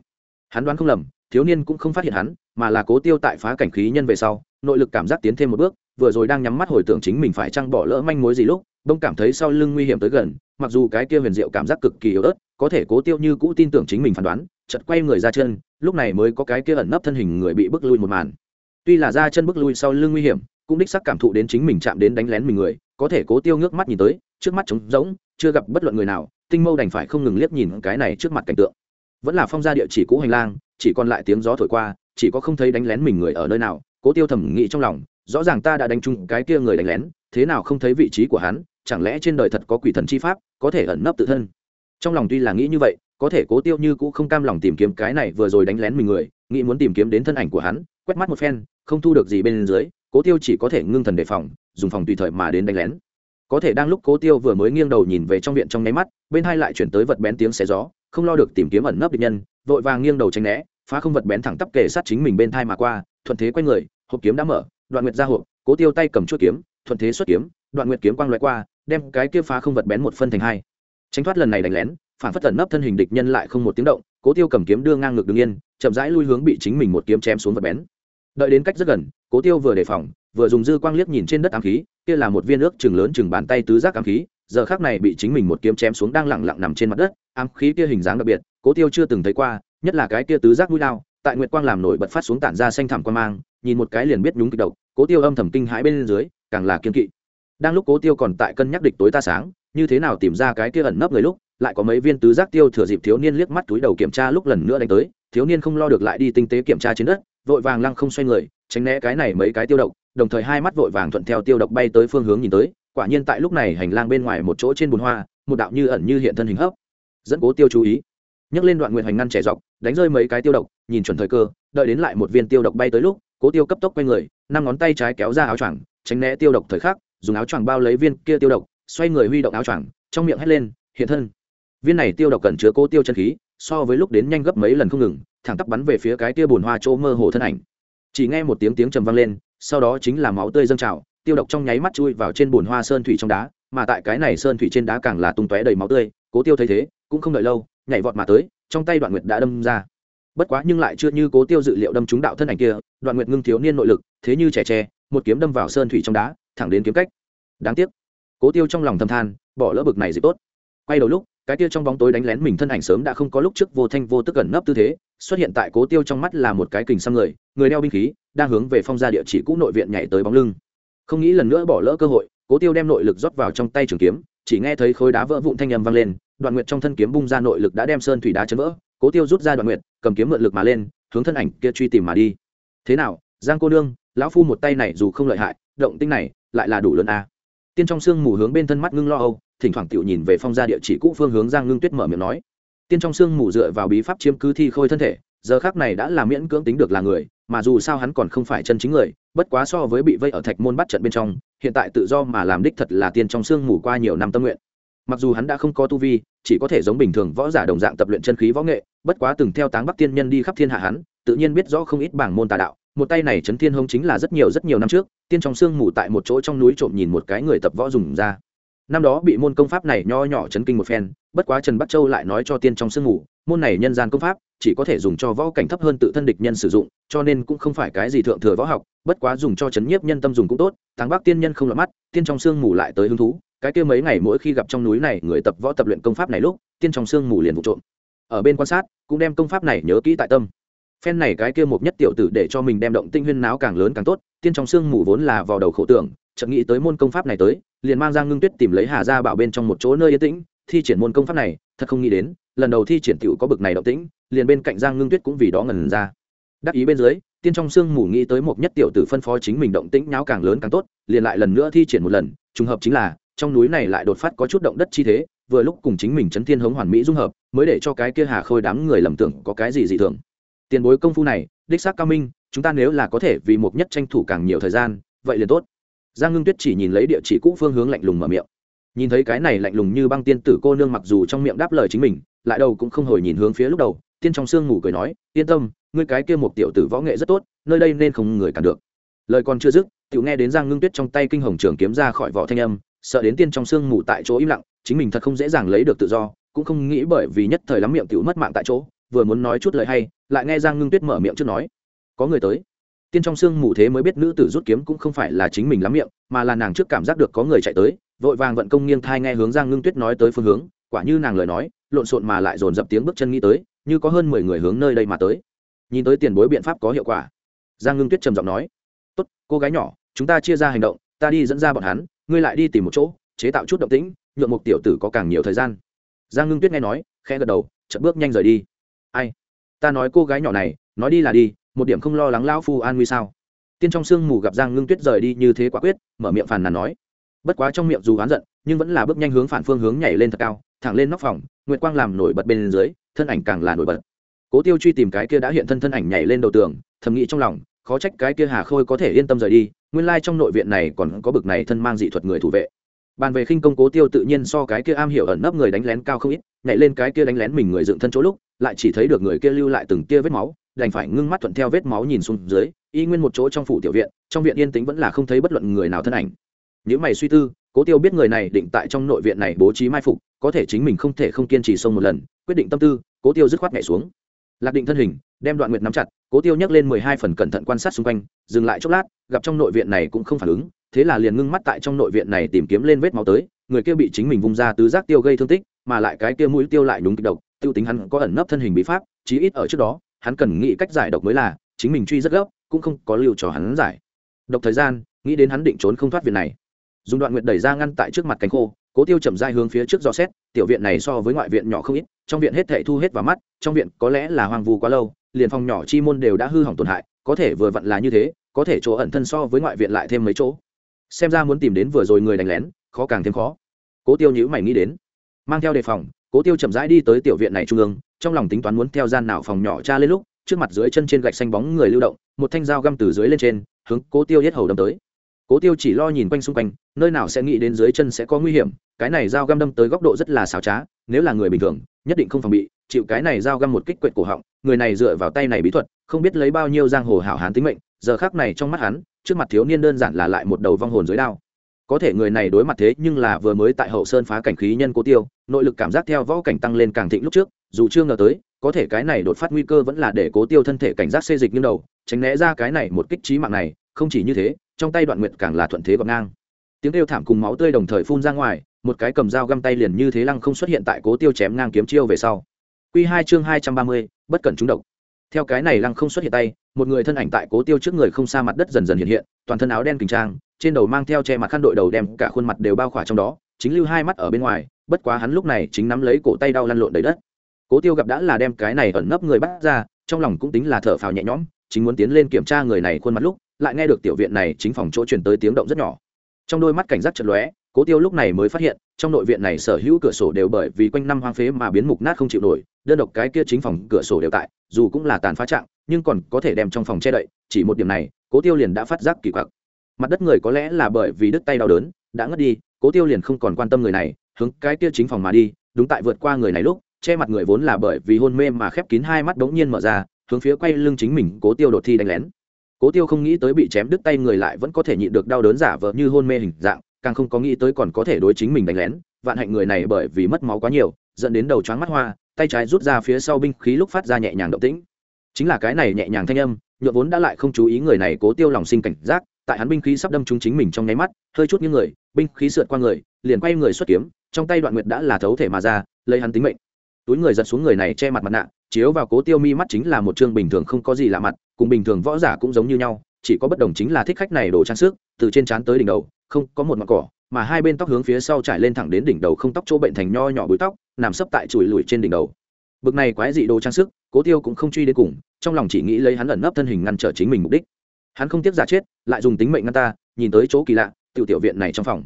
Hắn đoán không lầm, thiếu niên cũng không phát hiện hắn, mà là cố tiêu tại phá cảnh khí nhân về sau, nội lực cảm giác tiến thêm một bước, vừa rồi đang nhắm mắt hồi tưởng chính mình phải chăng bỏ lỡ manh mối gì lúc bông cảm thấy sau lưng nguy hiểm tới gần, mặc dù cái kia huyền diệu cảm giác cực kỳ yếu ớt có thể cố tiêu như cũ tin tưởng chính mình phán đoán chật quay người ra chân, lúc này mới có cái kia ẩn nấp thân hình người bị bước lui một màn. Tuy là ra chân bước lui sau lưng nguy hiểm, cũng đích sắc cảm thụ đến chính mình chạm đến đánh lén mình người, có thể cố tiêu ngước mắt nhìn tới, trước mắt trống rỗng, chưa gặp bất luận người nào, tinh mâu đành phải không ngừng liếc nhìn cái này trước mặt cảnh tượng. Vẫn là phong gia địa chỉ cũ hành lang, chỉ còn lại tiếng gió thổi qua, chỉ có không thấy đánh lén mình người ở nơi nào, cố tiêu thầm nghĩ trong lòng, rõ ràng ta đã đánh trúng cái kia người đánh lén, thế nào không thấy vị trí của hắn, chẳng lẽ trên đời thật có quỷ thần chi pháp, có thể ẩn nấp tự thân? Trong lòng tuy là nghĩ như vậy, có thể cố tiêu như cũng không cam lòng tìm kiếm cái này vừa rồi đánh lén mình người, nghĩ muốn tìm kiếm đến thân ảnh của hắn, quét mắt một phen, không thu được gì bên dưới, cố tiêu chỉ có thể ngưng thần đề phòng, dùng phòng tùy thời mà đến đánh lén. Có thể đang lúc cố tiêu vừa mới nghiêng đầu nhìn về trong viện trong nháy mắt, bên hai lại chuyển tới vật bén tiếng xé gió, không lo được tìm kiếm ẩn nấp địch nhân, vội vàng nghiêng đầu tránh né, phá không vật bén thẳng tắp kề sát chính mình bên thai mà qua, thuận thế quay người, hộp kiếm đã mở, đoạn nguyệt ra hộp, cố tiêu tay cầm chuốt kiếm, thuận thế xuất kiếm, đoạn nguyệt kiếm quang loại qua, đem cái kia phá không vật bén một phân thành hai tránh thoát lần này đánh lén, phản phất tẩn nấp thân hình địch nhân lại không một tiếng động, cố tiêu cầm kiếm đưa ngang ngực đứng yên, chậm rãi lui hướng bị chính mình một kiếm chém xuống vật bén. Đợi đến cách rất gần, cố tiêu vừa đề phòng, vừa dùng dư quang liếc nhìn trên đất ám khí, kia là một viên ước chừng lớn chừng bàn tay tứ giác ám khí, giờ khác này bị chính mình một kiếm chém xuống đang lẳng lặng nằm trên mặt đất, ám khí kia hình dáng đặc biệt, cố tiêu chưa từng thấy qua, nhất là cái kia tứ giác mũi lao, tại nguyệt quang làm nổi bật phát xuống tản ra xanh thẳm quan mang, nhìn một cái liền biết nhúng kịch độc, cố tiêu âm thầm kinh hãi bên dưới, càng là kiên kỵ. Đang lúc cố tiêu còn tại cân nhắc địch tối ta sáng như thế nào tìm ra cái kia ẩn nấp người lúc, lại có mấy viên tứ giác tiêu thừa dịp thiếu niên liếc mắt túi đầu kiểm tra lúc lần nữa đánh tới, thiếu niên không lo được lại đi tinh tế kiểm tra trên đất, vội vàng lăng không xoay người, tránh né cái này mấy cái tiêu độc, đồng thời hai mắt vội vàng thuận theo tiêu độc bay tới phương hướng nhìn tới, quả nhiên tại lúc này hành lang bên ngoài một chỗ trên bùn hoa, một đạo như ẩn như hiện thân hình hấp, dẫn cố tiêu chú ý. Nhấc lên đoạn nguyện hành ngăn trẻ dọc, đánh rơi mấy cái tiêu độc, nhìn chuẩn thời cơ, đợi đến lại một viên tiêu độc bay tới lúc, cố tiêu cấp tốc quay người, năm ngón tay trái kéo ra áo choàng, tránh né tiêu độc thời khắc, dùng áo choàng bao lấy viên kia tiêu độc xoay người huy động áo choàng, trong miệng hét lên, hiện thân. Viên này tiêu độc cần chứa cố tiêu chân khí, so với lúc đến nhanh gấp mấy lần không ngừng, thẳng tắp bắn về phía cái tia bùn hoa chỗ mơ hồ thân ảnh. Chỉ nghe một tiếng tiếng trầm vang lên, sau đó chính là máu tươi dâng trào, tiêu độc trong nháy mắt chui vào trên bùn hoa sơn thủy trong đá, mà tại cái này sơn thủy trên đá càng là tung tóe đầy máu tươi, cố tiêu thấy thế, cũng không đợi lâu, nhảy vọt mà tới, trong tay đoạn nguyệt đã đâm ra. Bất quá nhưng lại chưa như cố tiêu dự liệu đâm trúng đạo thân ảnh kia, đoạn nguyệt ngưng thiếu niên nội lực, thế như trẻ tre, một kiếm đâm vào sơn thủy trong đá, thẳng đến kiếm cách. Đáng tiếc cố tiêu trong lòng thầm than, bỏ lỡ bực này dịp tốt. Quay đầu lúc, cái tiêu trong bóng tối đánh lén mình thân ảnh sớm đã không có lúc trước vô thanh vô tức gần nấp tư thế, xuất hiện tại cố tiêu trong mắt là một cái kình xăm người người đeo binh khí, đang hướng về phong gia địa chỉ cũ nội viện nhảy tới bóng lưng. Không nghĩ lần nữa bỏ lỡ cơ hội, cố tiêu đem nội lực rót vào trong tay trường kiếm, chỉ nghe thấy khối đá vỡ vụn thanh âm vang lên, đoạn nguyệt trong thân kiếm bung ra nội lực đã đem sơn thủy đá chấn vỡ, cố tiêu rút ra đoạn nguyệt, cầm kiếm mượn lực mà lên, hướng thân ảnh kia truy tìm mà đi. Thế nào, giang cô nương, lão phu một tay này dù không lợi hại, động tinh này lại là đủ lớn a à tiên trong sương mù hướng bên thân mắt ngưng lo âu, thỉnh thoảng tiểu nhìn về phong gia địa chỉ cũ phương hướng giang ngưng tuyết mở miệng nói. Tiên trong sương mù dựa vào bí pháp chiếm cứ thi khôi thân thể, giờ khác này đã là miễn cưỡng tính được là người, mà dù sao hắn còn không phải chân chính người, bất quá so với bị vây ở thạch môn bắt trận bên trong, hiện tại tự do mà làm đích thật là tiên trong sương mù qua nhiều năm tâm nguyện. Mặc dù hắn đã không có tu vi, chỉ có thể giống bình thường võ giả đồng dạng tập luyện chân khí võ nghệ, bất quá từng theo táng bắc tiên nhân đi khắp thiên hạ hắn, tự nhiên biết rõ không ít bảng môn tà đạo một tay này chấn thiên hông chính là rất nhiều rất nhiều năm trước, tiên trong sương mù tại một chỗ trong núi trộm nhìn một cái người tập võ dùng ra. Năm đó bị môn công pháp này nho nhỏ chấn kinh một phen, bất quá trần bắc châu lại nói cho tiên trong sương mù, môn này nhân gian công pháp, chỉ có thể dùng cho võ cảnh thấp hơn tự thân địch nhân sử dụng, cho nên cũng không phải cái gì thượng thừa võ học, bất quá dùng cho chấn nhiếp nhân tâm dùng cũng tốt thắng bắc tiên nhân không lọt mắt, tiên trong sương mù lại tới hứng thú, cái kia mấy ngày mỗi khi gặp trong núi này người tập võ tập luyện công pháp này lúc, tiên trong sương mù liền vụ trộm. Ở bên quan sát, cũng đem công pháp này nhớ kỹ tại tâm phen này cái kia một nhất tiểu tử để cho mình đem động tinh huyên náo càng lớn càng tốt, tiên trong sương mù vốn là vào đầu khổ tưởng, chợt nghĩ tới môn công pháp này tới, liền mang giang ngưng tuyết tìm lấy hà gia bảo bên trong một chỗ nơi yên tĩnh, thi triển môn công pháp này, thật không nghĩ đến, lần đầu thi triển tiểu có bực này động tĩnh, liền bên cạnh giang ngưng tuyết cũng vì đó ngần ra. Đắc ý bên dưới, tiên trong sương mù nghĩ tới một nhất tiểu tử phân phó chính mình động tĩnh nháo càng lớn càng tốt, liền lại lần nữa thi triển một lần, trùng hợp chính là, trong núi này lại đột phát có chút động đất chi thế, vừa lúc cùng chính mình chấn thiên hống hoàn mỹ dung hợp, mới để cho cái kia hà khôi đám người lầm tưởng có cái gì dị thường tiền bối công phu này, đích xác cao minh, chúng ta nếu là có thể vì mục nhất tranh thủ càng nhiều thời gian, vậy liền tốt. Giang ngưng tuyết chỉ nhìn lấy địa chỉ cũ phương hướng lạnh lùng mở miệng. Nhìn thấy cái này lạnh lùng như băng tiên tử cô nương mặc dù trong miệng đáp lời chính mình, lại đầu cũng không hồi nhìn hướng phía lúc đầu, tiên trong sương ngủ cười nói, yên tâm, ngươi cái kia một tiểu tử võ nghệ rất tốt, nơi đây nên không người cản được. Lời còn chưa dứt, tiểu nghe đến giang ngưng tuyết trong tay kinh hồng trường kiếm ra khỏi vỏ thanh âm, sợ đến tiên trong sương ngủ tại chỗ im lặng, chính mình thật không dễ dàng lấy được tự do, cũng không nghĩ bởi vì nhất thời lắm miệng tiểu mất mạng tại chỗ vừa muốn nói chút lời hay, lại nghe giang ngưng tuyết mở miệng trước nói, có người tới. Tiên trong sương mù thế mới biết nữ tử rút kiếm cũng không phải là chính mình lắm miệng, mà là nàng trước cảm giác được có người chạy tới, vội vàng vận công nghiêng thai nghe hướng giang ngưng tuyết nói tới phương hướng, quả như nàng lời nói, lộn xộn mà lại dồn dập tiếng bước chân nghĩ tới, như có hơn mười người hướng nơi đây mà tới. Nhìn tới tiền bối biện pháp có hiệu quả. Giang ngưng tuyết trầm giọng nói, tốt, cô gái nhỏ, chúng ta chia ra hành động, ta đi dẫn ra bọn hắn, ngươi lại đi tìm một chỗ, chế tạo chút động tĩnh nhuộm một tiểu tử có càng nhiều thời gian. Giang ngưng tuyết nghe nói, khẽ gật đầu, chợt bước nhanh rời đi ai? Ta nói cô gái nhỏ này, nói đi là đi, một điểm không lo lắng lao phu an nguy sao? Tiên trong sương mù gặp giang ngưng tuyết rời đi như thế quả quyết, mở miệng phàn nàn nói. Bất quá trong miệng dù oán giận, nhưng vẫn là bước nhanh hướng phản phương hướng nhảy lên thật cao, thẳng lên nóc phòng, nguyệt quang làm nổi bật bên dưới, thân ảnh càng là nổi bật. Cố tiêu truy tìm cái kia đã hiện thân thân ảnh nhảy lên đầu tường, thầm nghĩ trong lòng, khó trách cái kia hà khôi có thể yên tâm rời đi, nguyên lai trong nội viện này còn có bực này thân mang dị thuật người thủ vệ. Bàn về khinh công cố tiêu tự nhiên so cái kia am hiểu ẩn nấp người đánh lén cao không ít nhảy lên cái kia đánh lén mình người dựng thân chỗ lúc, lại chỉ thấy được người kia lưu lại từng tia vết máu, đành phải ngưng mắt thuận theo vết máu nhìn xuống dưới, y nguyên một chỗ trong phủ tiểu viện, trong viện yên tĩnh vẫn là không thấy bất luận người nào thân ảnh. Nếu mày suy tư, cố tiêu biết người này định tại trong nội viện này bố trí mai phục, có thể chính mình không thể không kiên trì xông một lần, quyết định tâm tư, cố tiêu dứt khoát nhảy xuống. Lạc định thân hình, đem đoạn nguyệt nắm chặt, cố tiêu nhấc lên mười hai phần cẩn thận quan sát xung quanh, dừng lại chốc lát, gặp trong nội viện này cũng không phản ứng, thế là liền ngưng mắt tại trong nội viện này tìm kiếm lên vết máu tới, người kia bị chính mình vung ra tứ giác tiêu gây thương tích mà lại cái kia mũi tiêu lại đúng kịch độc, tiêu tính hắn có ẩn nấp thân hình bí pháp, chí ít ở trước đó, hắn cần nghĩ cách giải độc mới là, chính mình truy rất gấp, cũng không có lưu cho hắn giải. Độc thời gian, nghĩ đến hắn định trốn không thoát viện này. Dùng đoạn nguyệt đẩy ra ngăn tại trước mặt cánh khô, cố tiêu chậm dai hướng phía trước dò xét, tiểu viện này so với ngoại viện nhỏ không ít, trong viện hết thệ thu hết vào mắt, trong viện có lẽ là hoang vu quá lâu, liền phòng nhỏ chi môn đều đã hư hỏng tổn hại, có thể vừa vặn là như thế, có thể chỗ ẩn thân so với ngoại viện lại thêm mấy chỗ. Xem ra muốn tìm đến vừa rồi người đánh lén, khó càng thêm khó. Cố tiêu nhữ mày nghĩ đến mang theo đề phòng, cố tiêu chậm rãi đi tới tiểu viện này trung ương, trong lòng tính toán muốn theo gian nào phòng nhỏ cha lên lúc, trước mặt dưới chân trên gạch xanh bóng người lưu động, một thanh dao găm từ dưới lên trên, hướng cố tiêu hết hầu đâm tới. Cố tiêu chỉ lo nhìn quanh xung quanh, nơi nào sẽ nghĩ đến dưới chân sẽ có nguy hiểm, cái này dao găm đâm tới góc độ rất là xảo trá, nếu là người bình thường, nhất định không phòng bị, chịu cái này dao găm một kích quệt cổ họng, người này dựa vào tay này bí thuật, không biết lấy bao nhiêu giang hồ hảo hán tính mệnh, giờ khác này trong mắt hắn, trước mặt thiếu niên đơn giản là lại một đầu vong hồn dưới đao có thể người này đối mặt thế nhưng là vừa mới tại hậu sơn phá cảnh khí nhân cố tiêu, nội lực cảm giác theo võ cảnh tăng lên càng thịnh lúc trước, dù chưa ngờ tới, có thể cái này đột phát nguy cơ vẫn là để cố tiêu thân thể cảnh giác xê dịch như đầu, tránh né ra cái này một kích trí mạng này, không chỉ như thế, trong tay đoạn nguyệt càng là thuận thế gọn ngang. Tiếng kêu thảm cùng máu tươi đồng thời phun ra ngoài, một cái cầm dao găm tay liền như thế lăng không xuất hiện tại cố tiêu chém ngang kiếm chiêu về sau. Q hai chương hai trăm ba mươi, bất cẩn trúng độc theo cái này lăng không xuất hiện tay, một người thân ảnh tại cố tiêu trước người không xa mặt đất dần dần hiện hiện, toàn thân áo đen kình trang, trên đầu mang theo che mặt khăn đội đầu đem cả khuôn mặt đều bao khỏa trong đó, chính lưu hai mắt ở bên ngoài, bất quá hắn lúc này chính nắm lấy cổ tay đau lăn lộn đầy đất. Cố tiêu gặp đã là đem cái này ẩn nấp người bắt ra, trong lòng cũng tính là thở phào nhẹ nhõm, chính muốn tiến lên kiểm tra người này khuôn mặt lúc, lại nghe được tiểu viện này chính phòng chỗ truyền tới tiếng động rất nhỏ. Trong đôi mắt cảnh giác chật lóe, cố tiêu lúc này mới phát hiện trong nội viện này sở hữu cửa sổ đều bởi vì quanh năm hoang phế mà biến mục nát không chịu nổi, đơn độc cái kia chính phòng cửa sổ đều tại, dù cũng là tàn phá trạng, nhưng còn có thể đem trong phòng che đậy, chỉ một điểm này, cố tiêu liền đã phát giác kỳ quặc. Mặt đất người có lẽ là bởi vì đứt tay đau đớn, đã ngất đi, cố tiêu liền không còn quan tâm người này, hướng cái kia chính phòng mà đi, đúng tại vượt qua người này lúc, che mặt người vốn là bởi vì hôn mê mà khép kín hai mắt bỗng nhiên mở ra, hướng phía quay lưng chính mình cố tiêu đột thi đánh lén. Cố tiêu không nghĩ tới bị chém đứt tay người lại vẫn có thể nhịn được đau đớn giả vờ như hôn mê hình dạng càng không có nghĩ tới còn có thể đối chính mình đánh lén, vạn hạnh người này bởi vì mất máu quá nhiều, dẫn đến đầu choáng mắt hoa, tay trái rút ra phía sau binh khí lúc phát ra nhẹ nhàng động tĩnh. Chính là cái này nhẹ nhàng thanh âm nhựa vốn đã lại không chú ý người này cố tiêu lòng sinh cảnh giác, tại hắn binh khí sắp đâm trúng chính mình trong nháy mắt, hơi chút những người, binh khí sượt qua người, liền quay người xuất kiếm, trong tay đoạn nguyệt đã là thấu thể mà ra, lấy hắn tính mệnh. Túi người giật xuống người này che mặt mặt nạ, chiếu vào cố tiêu mi mắt chính là một chương bình thường không có gì lạ mặt, cùng bình thường võ giả cũng giống như nhau, chỉ có bất đồng chính là thích khách này đồ trang sức, từ trên trán tới đỉnh đầu không có một mặt cỏ, mà hai bên tóc hướng phía sau trải lên thẳng đến đỉnh đầu không tóc chỗ bệnh thành nho nhỏ bụi tóc, nằm sấp tại chùi lùi trên đỉnh đầu. Bực này quái dị đồ trang sức, cố tiêu cũng không truy đến cùng, trong lòng chỉ nghĩ lấy hắn ẩn nấp thân hình ngăn trở chính mình mục đích. Hắn không tiếc giả chết, lại dùng tính mệnh ngăn ta, nhìn tới chỗ kỳ lạ, tiểu tiểu viện này trong phòng.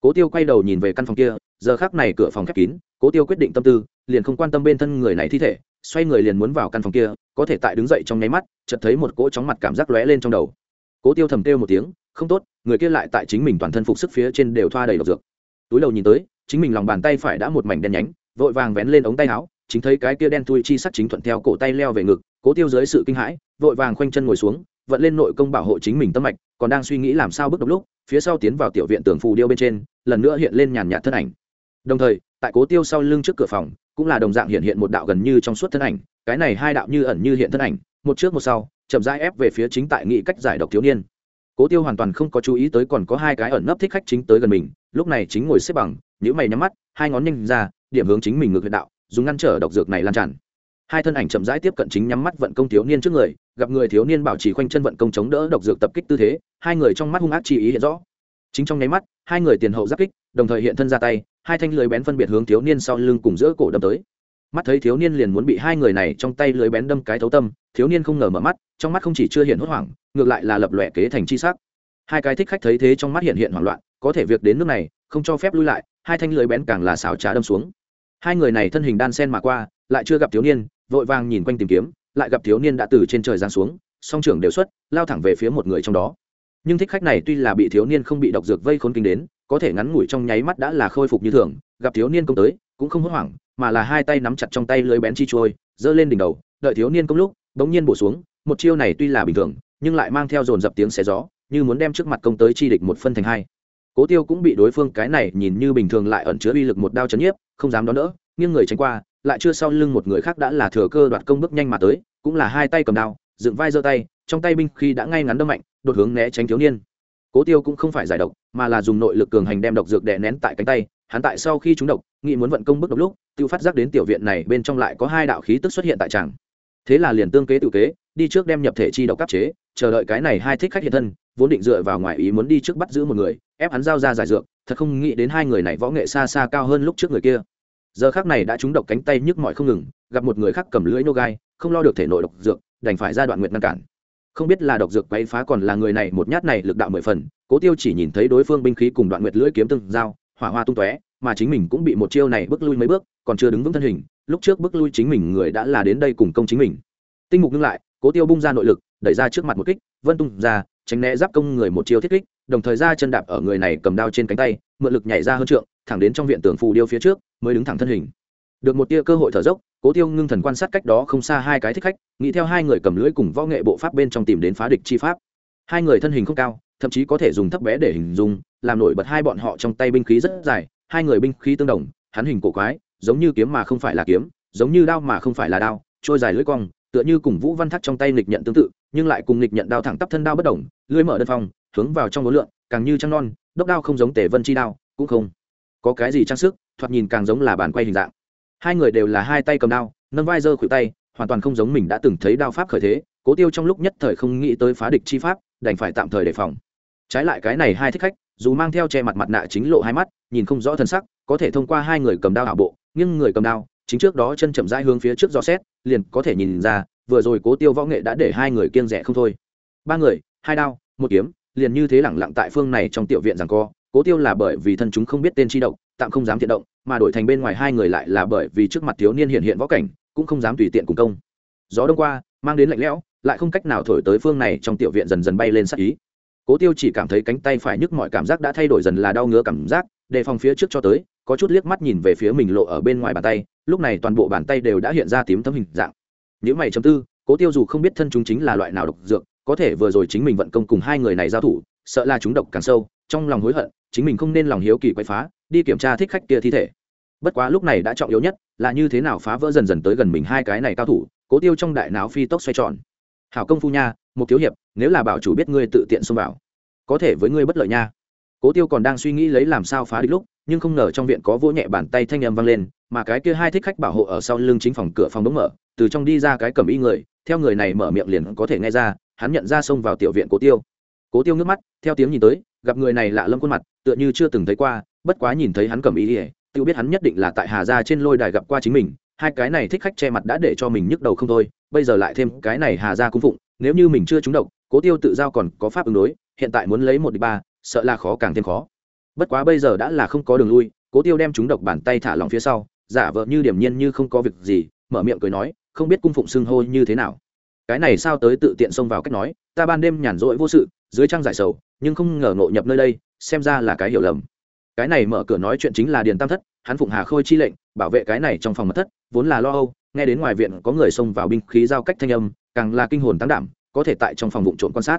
Cố tiêu quay đầu nhìn về căn phòng kia, giờ khác này cửa phòng khép kín, cố tiêu quyết định tâm tư, liền không quan tâm bên thân người này thi thể, xoay người liền muốn vào căn phòng kia, có thể tại đứng dậy trong nháy mắt, chợt thấy một cỗ chóng mặt cảm giác lóe lên trong đầu. Cố tiêu thầm kêu một tiếng, không tốt người kia lại tại chính mình toàn thân phục sức phía trên đều thoa đầy độc dược. Túi đầu nhìn tới, chính mình lòng bàn tay phải đã một mảnh đen nhánh, vội vàng vén lên ống tay áo, chính thấy cái kia đen thui chi sắc chính thuận theo cổ tay leo về ngực, cố tiêu dưới sự kinh hãi, vội vàng khoanh chân ngồi xuống, vận lên nội công bảo hộ chính mình tâm mạch, còn đang suy nghĩ làm sao bước độc lúc, phía sau tiến vào tiểu viện tường phù điêu bên trên, lần nữa hiện lên nhàn nhạt thân ảnh. Đồng thời, tại cố tiêu sau lưng trước cửa phòng, cũng là đồng dạng hiện hiện một đạo gần như trong suốt thân ảnh, cái này hai đạo như ẩn như hiện thân ảnh, một trước một sau, chậm rãi ép về phía chính tại nghị cách giải độc thiếu niên cố tiêu hoàn toàn không có chú ý tới còn có hai cái ẩn nấp thích khách chính tới gần mình, lúc này chính ngồi xếp bằng nhữ mày nhắm mắt, hai ngón nhanh ra, điểm hướng chính mình ngược huyệt đạo, dùng ngăn trở độc dược này lan tràn. Hai thân ảnh chậm rãi tiếp cận chính nhắm mắt vận công thiếu niên trước người, gặp người thiếu niên bảo trì khoanh chân vận công chống đỡ độc dược tập kích tư thế, hai người trong mắt hung ác chi ý hiện rõ. Chính trong nháy mắt, hai người tiền hậu giáp kích, đồng thời hiện thân ra tay, hai thanh lưới bén phân biệt hướng thiếu niên sau lưng cùng giữa cổ đâm tới mắt thấy thiếu niên liền muốn bị hai người này trong tay lưới bén đâm cái thấu tâm, thiếu niên không ngờ mở mắt, trong mắt không chỉ chưa hiện hốt hoảng, ngược lại là lập lòe kế thành chi sắc. Hai cái thích khách thấy thế trong mắt hiện hiện hoảng loạn, có thể việc đến nước này, không cho phép lui lại, hai thanh lưới bén càng là xảo trá đâm xuống. Hai người này thân hình đan sen mà qua, lại chưa gặp thiếu niên, vội vàng nhìn quanh tìm kiếm, lại gặp thiếu niên đã từ trên trời giáng xuống, song trưởng đều xuất, lao thẳng về phía một người trong đó. Nhưng thích khách này tuy là bị thiếu niên không bị độc dược vây khốn kinh đến, có thể ngắn ngủi trong nháy mắt đã là khôi phục như thường, gặp thiếu niên công tới, cũng không hốt hoảng mà là hai tay nắm chặt trong tay lưới bén chi trôi, giơ lên đỉnh đầu, đợi thiếu niên công lúc bỗng nhiên bổ xuống, một chiêu này tuy là bình thường, nhưng lại mang theo dồn dập tiếng xé gió, như muốn đem trước mặt công tới chi địch một phân thành hai. Cố tiêu cũng bị đối phương cái này nhìn như bình thường lại ẩn chứa uy lực một đao chấn nhiếp, không dám đón đỡ, nghiêng người tránh qua, lại chưa sau lưng một người khác đã là thừa cơ đoạt công bước nhanh mà tới, cũng là hai tay cầm đao, dựng vai giơ tay, trong tay binh khi đã ngay ngắn đâm mạnh, đột hướng né tránh thiếu niên. Cố tiêu cũng không phải giải độc, mà là dùng nội lực cường hành đem độc dược đè nén tại cánh tay hắn tại sau khi trúng độc, nghĩ muốn vận công bức độc lúc, tiêu phát giác đến tiểu viện này bên trong lại có hai đạo khí tức xuất hiện tại tràng. Thế là liền tương kế tự kế, đi trước đem nhập thể chi độc cấp chế, chờ đợi cái này hai thích khách hiện thân, vốn định dựa vào ngoài ý muốn đi trước bắt giữ một người, ép hắn giao ra giải dược, thật không nghĩ đến hai người này võ nghệ xa xa cao hơn lúc trước người kia. Giờ khác này đã trúng độc cánh tay nhức mỏi không ngừng, gặp một người khác cầm lưỡi nô gai, không lo được thể nội độc dược, đành phải ra đoạn nguyện ngăn cản. Không biết là độc dược quấy phá còn là người này một nhát này lực đạo mười phần, cố tiêu chỉ nhìn thấy đối phương binh khí cùng đoạn nguyệt lưỡi kiếm từng dao hỏa hoa tung tóe, mà chính mình cũng bị một chiêu này bước lui mấy bước, còn chưa đứng vững thân hình, lúc trước bước lui chính mình người đã là đến đây cùng công chính mình. Tinh mục ngưng lại, cố tiêu bung ra nội lực, đẩy ra trước mặt một kích, vân tung ra, tránh né giáp công người một chiêu thiết kích, đồng thời ra chân đạp ở người này cầm đao trên cánh tay, mượn lực nhảy ra hơn trượng, thẳng đến trong viện tường phù điêu phía trước, mới đứng thẳng thân hình. Được một tia cơ hội thở dốc, cố tiêu ngưng thần quan sát cách đó không xa hai cái thích khách, nghĩ theo hai người cầm lưỡi cùng võ nghệ bộ pháp bên trong tìm đến phá địch chi pháp. Hai người thân hình không cao thậm chí có thể dùng thấp bé để hình dung, làm nổi bật hai bọn họ trong tay binh khí rất dài, hai người binh khí tương đồng, hắn hình cổ quái, giống như kiếm mà không phải là kiếm, giống như đao mà không phải là đao, trôi dài lưỡi cong, tựa như cùng vũ văn thác trong tay nghịch nhận tương tự, nhưng lại cùng nghịch nhận đao thẳng tắp thân đao bất đồng lưỡi mở đơn phong, hướng vào trong ngối lượng càng như trăng non, đốc đao không giống tể vân chi đao, cũng không có cái gì trang sức, thoạt nhìn càng giống là bàn quay hình dạng. Hai người đều là hai tay cầm đao, nâng vai giơ khuỷu tay, hoàn toàn không giống mình đã từng thấy đao pháp khởi thế, cố tiêu trong lúc nhất thời không nghĩ tới phá địch chi pháp, đành phải tạm thời đề phòng trái lại cái này hai thích khách, dù mang theo che mặt mặt nạ chính lộ hai mắt, nhìn không rõ thân sắc, có thể thông qua hai người cầm đao ảo bộ, nhưng người cầm đao, chính trước đó chân chậm rãi hướng phía trước gió xét, liền có thể nhìn ra, vừa rồi cố tiêu võ nghệ đã để hai người kiên rẻ không thôi. Ba người, hai đao, một kiếm, liền như thế lẳng lặng tại phương này trong tiểu viện rằng co. Cố tiêu là bởi vì thân chúng không biết tên chi động tạm không dám thiện động, mà đổi thành bên ngoài hai người lại là bởi vì trước mặt thiếu niên hiện hiện võ cảnh, cũng không dám tùy tiện cùng công. Gió đông qua, mang đến lạnh lẽo, lại không cách nào thổi tới phương này trong tiểu viện dần dần bay lên sắc ý cố tiêu chỉ cảm thấy cánh tay phải nhức mọi cảm giác đã thay đổi dần là đau ngứa cảm giác, đề phòng phía trước cho tới, có chút liếc mắt nhìn về phía mình lộ ở bên ngoài bàn tay, lúc này toàn bộ bàn tay đều đã hiện ra tím tấm hình dạng. Những mày chấm tư, cố tiêu dù không biết thân chúng chính là loại nào độc dược, có thể vừa rồi chính mình vận công cùng hai người này giao thủ, sợ là chúng độc càng sâu, trong lòng hối hận, chính mình không nên lòng hiếu kỳ quay phá, đi kiểm tra thích khách kia thi thể. Bất quá lúc này đã trọng yếu nhất là như thế nào phá vỡ dần dần tới gần mình hai cái này cao thủ, cố tiêu trong đại não phi tốc xoay tròn hảo công phu nha, một thiếu hiệp, nếu là bảo chủ biết ngươi tự tiện xông vào, có thể với ngươi bất lợi nha. Cố tiêu còn đang suy nghĩ lấy làm sao phá địch lúc, nhưng không ngờ trong viện có vỗ nhẹ bàn tay thanh âm vang lên, mà cái kia hai thích khách bảo hộ ở sau lưng chính phòng cửa phòng đóng mở, từ trong đi ra cái cầm y người, theo người này mở miệng liền có thể nghe ra, hắn nhận ra xông vào tiểu viện cố tiêu. Cố tiêu ngước mắt, theo tiếng nhìn tới, gặp người này lạ lâm khuôn mặt, tựa như chưa từng thấy qua, bất quá nhìn thấy hắn cầm ý ỉa tự biết hắn nhất định là tại hà gia trên lôi đài gặp qua chính mình hai cái này thích khách che mặt đã để cho mình nhức đầu không thôi, bây giờ lại thêm cái này hà ra cung phụng, nếu như mình chưa trúng độc, cố tiêu tự giao còn có pháp ứng đối, hiện tại muốn lấy một đi ba, sợ là khó càng thêm khó. Bất quá bây giờ đã là không có đường lui, cố tiêu đem trúng độc bàn tay thả lòng phía sau, giả vợ như điểm nhiên như không có việc gì, mở miệng cười nói, không biết cung phụng xưng hô như thế nào. Cái này sao tới tự tiện xông vào cách nói, ta ban đêm nhàn rỗi vô sự, dưới trang giải sầu, nhưng không ngờ ngộ nhập nơi đây, xem ra là cái hiểu lầm. Cái này mở cửa nói chuyện chính là điền tam thất, hắn phụng hà khôi chi lệnh, bảo vệ cái này trong phòng mật thất vốn là lo âu, nghe đến ngoài viện có người xông vào binh khí giao cách thanh âm, càng là kinh hồn tăng đảm, có thể tại trong phòng vụ trộn quan sát.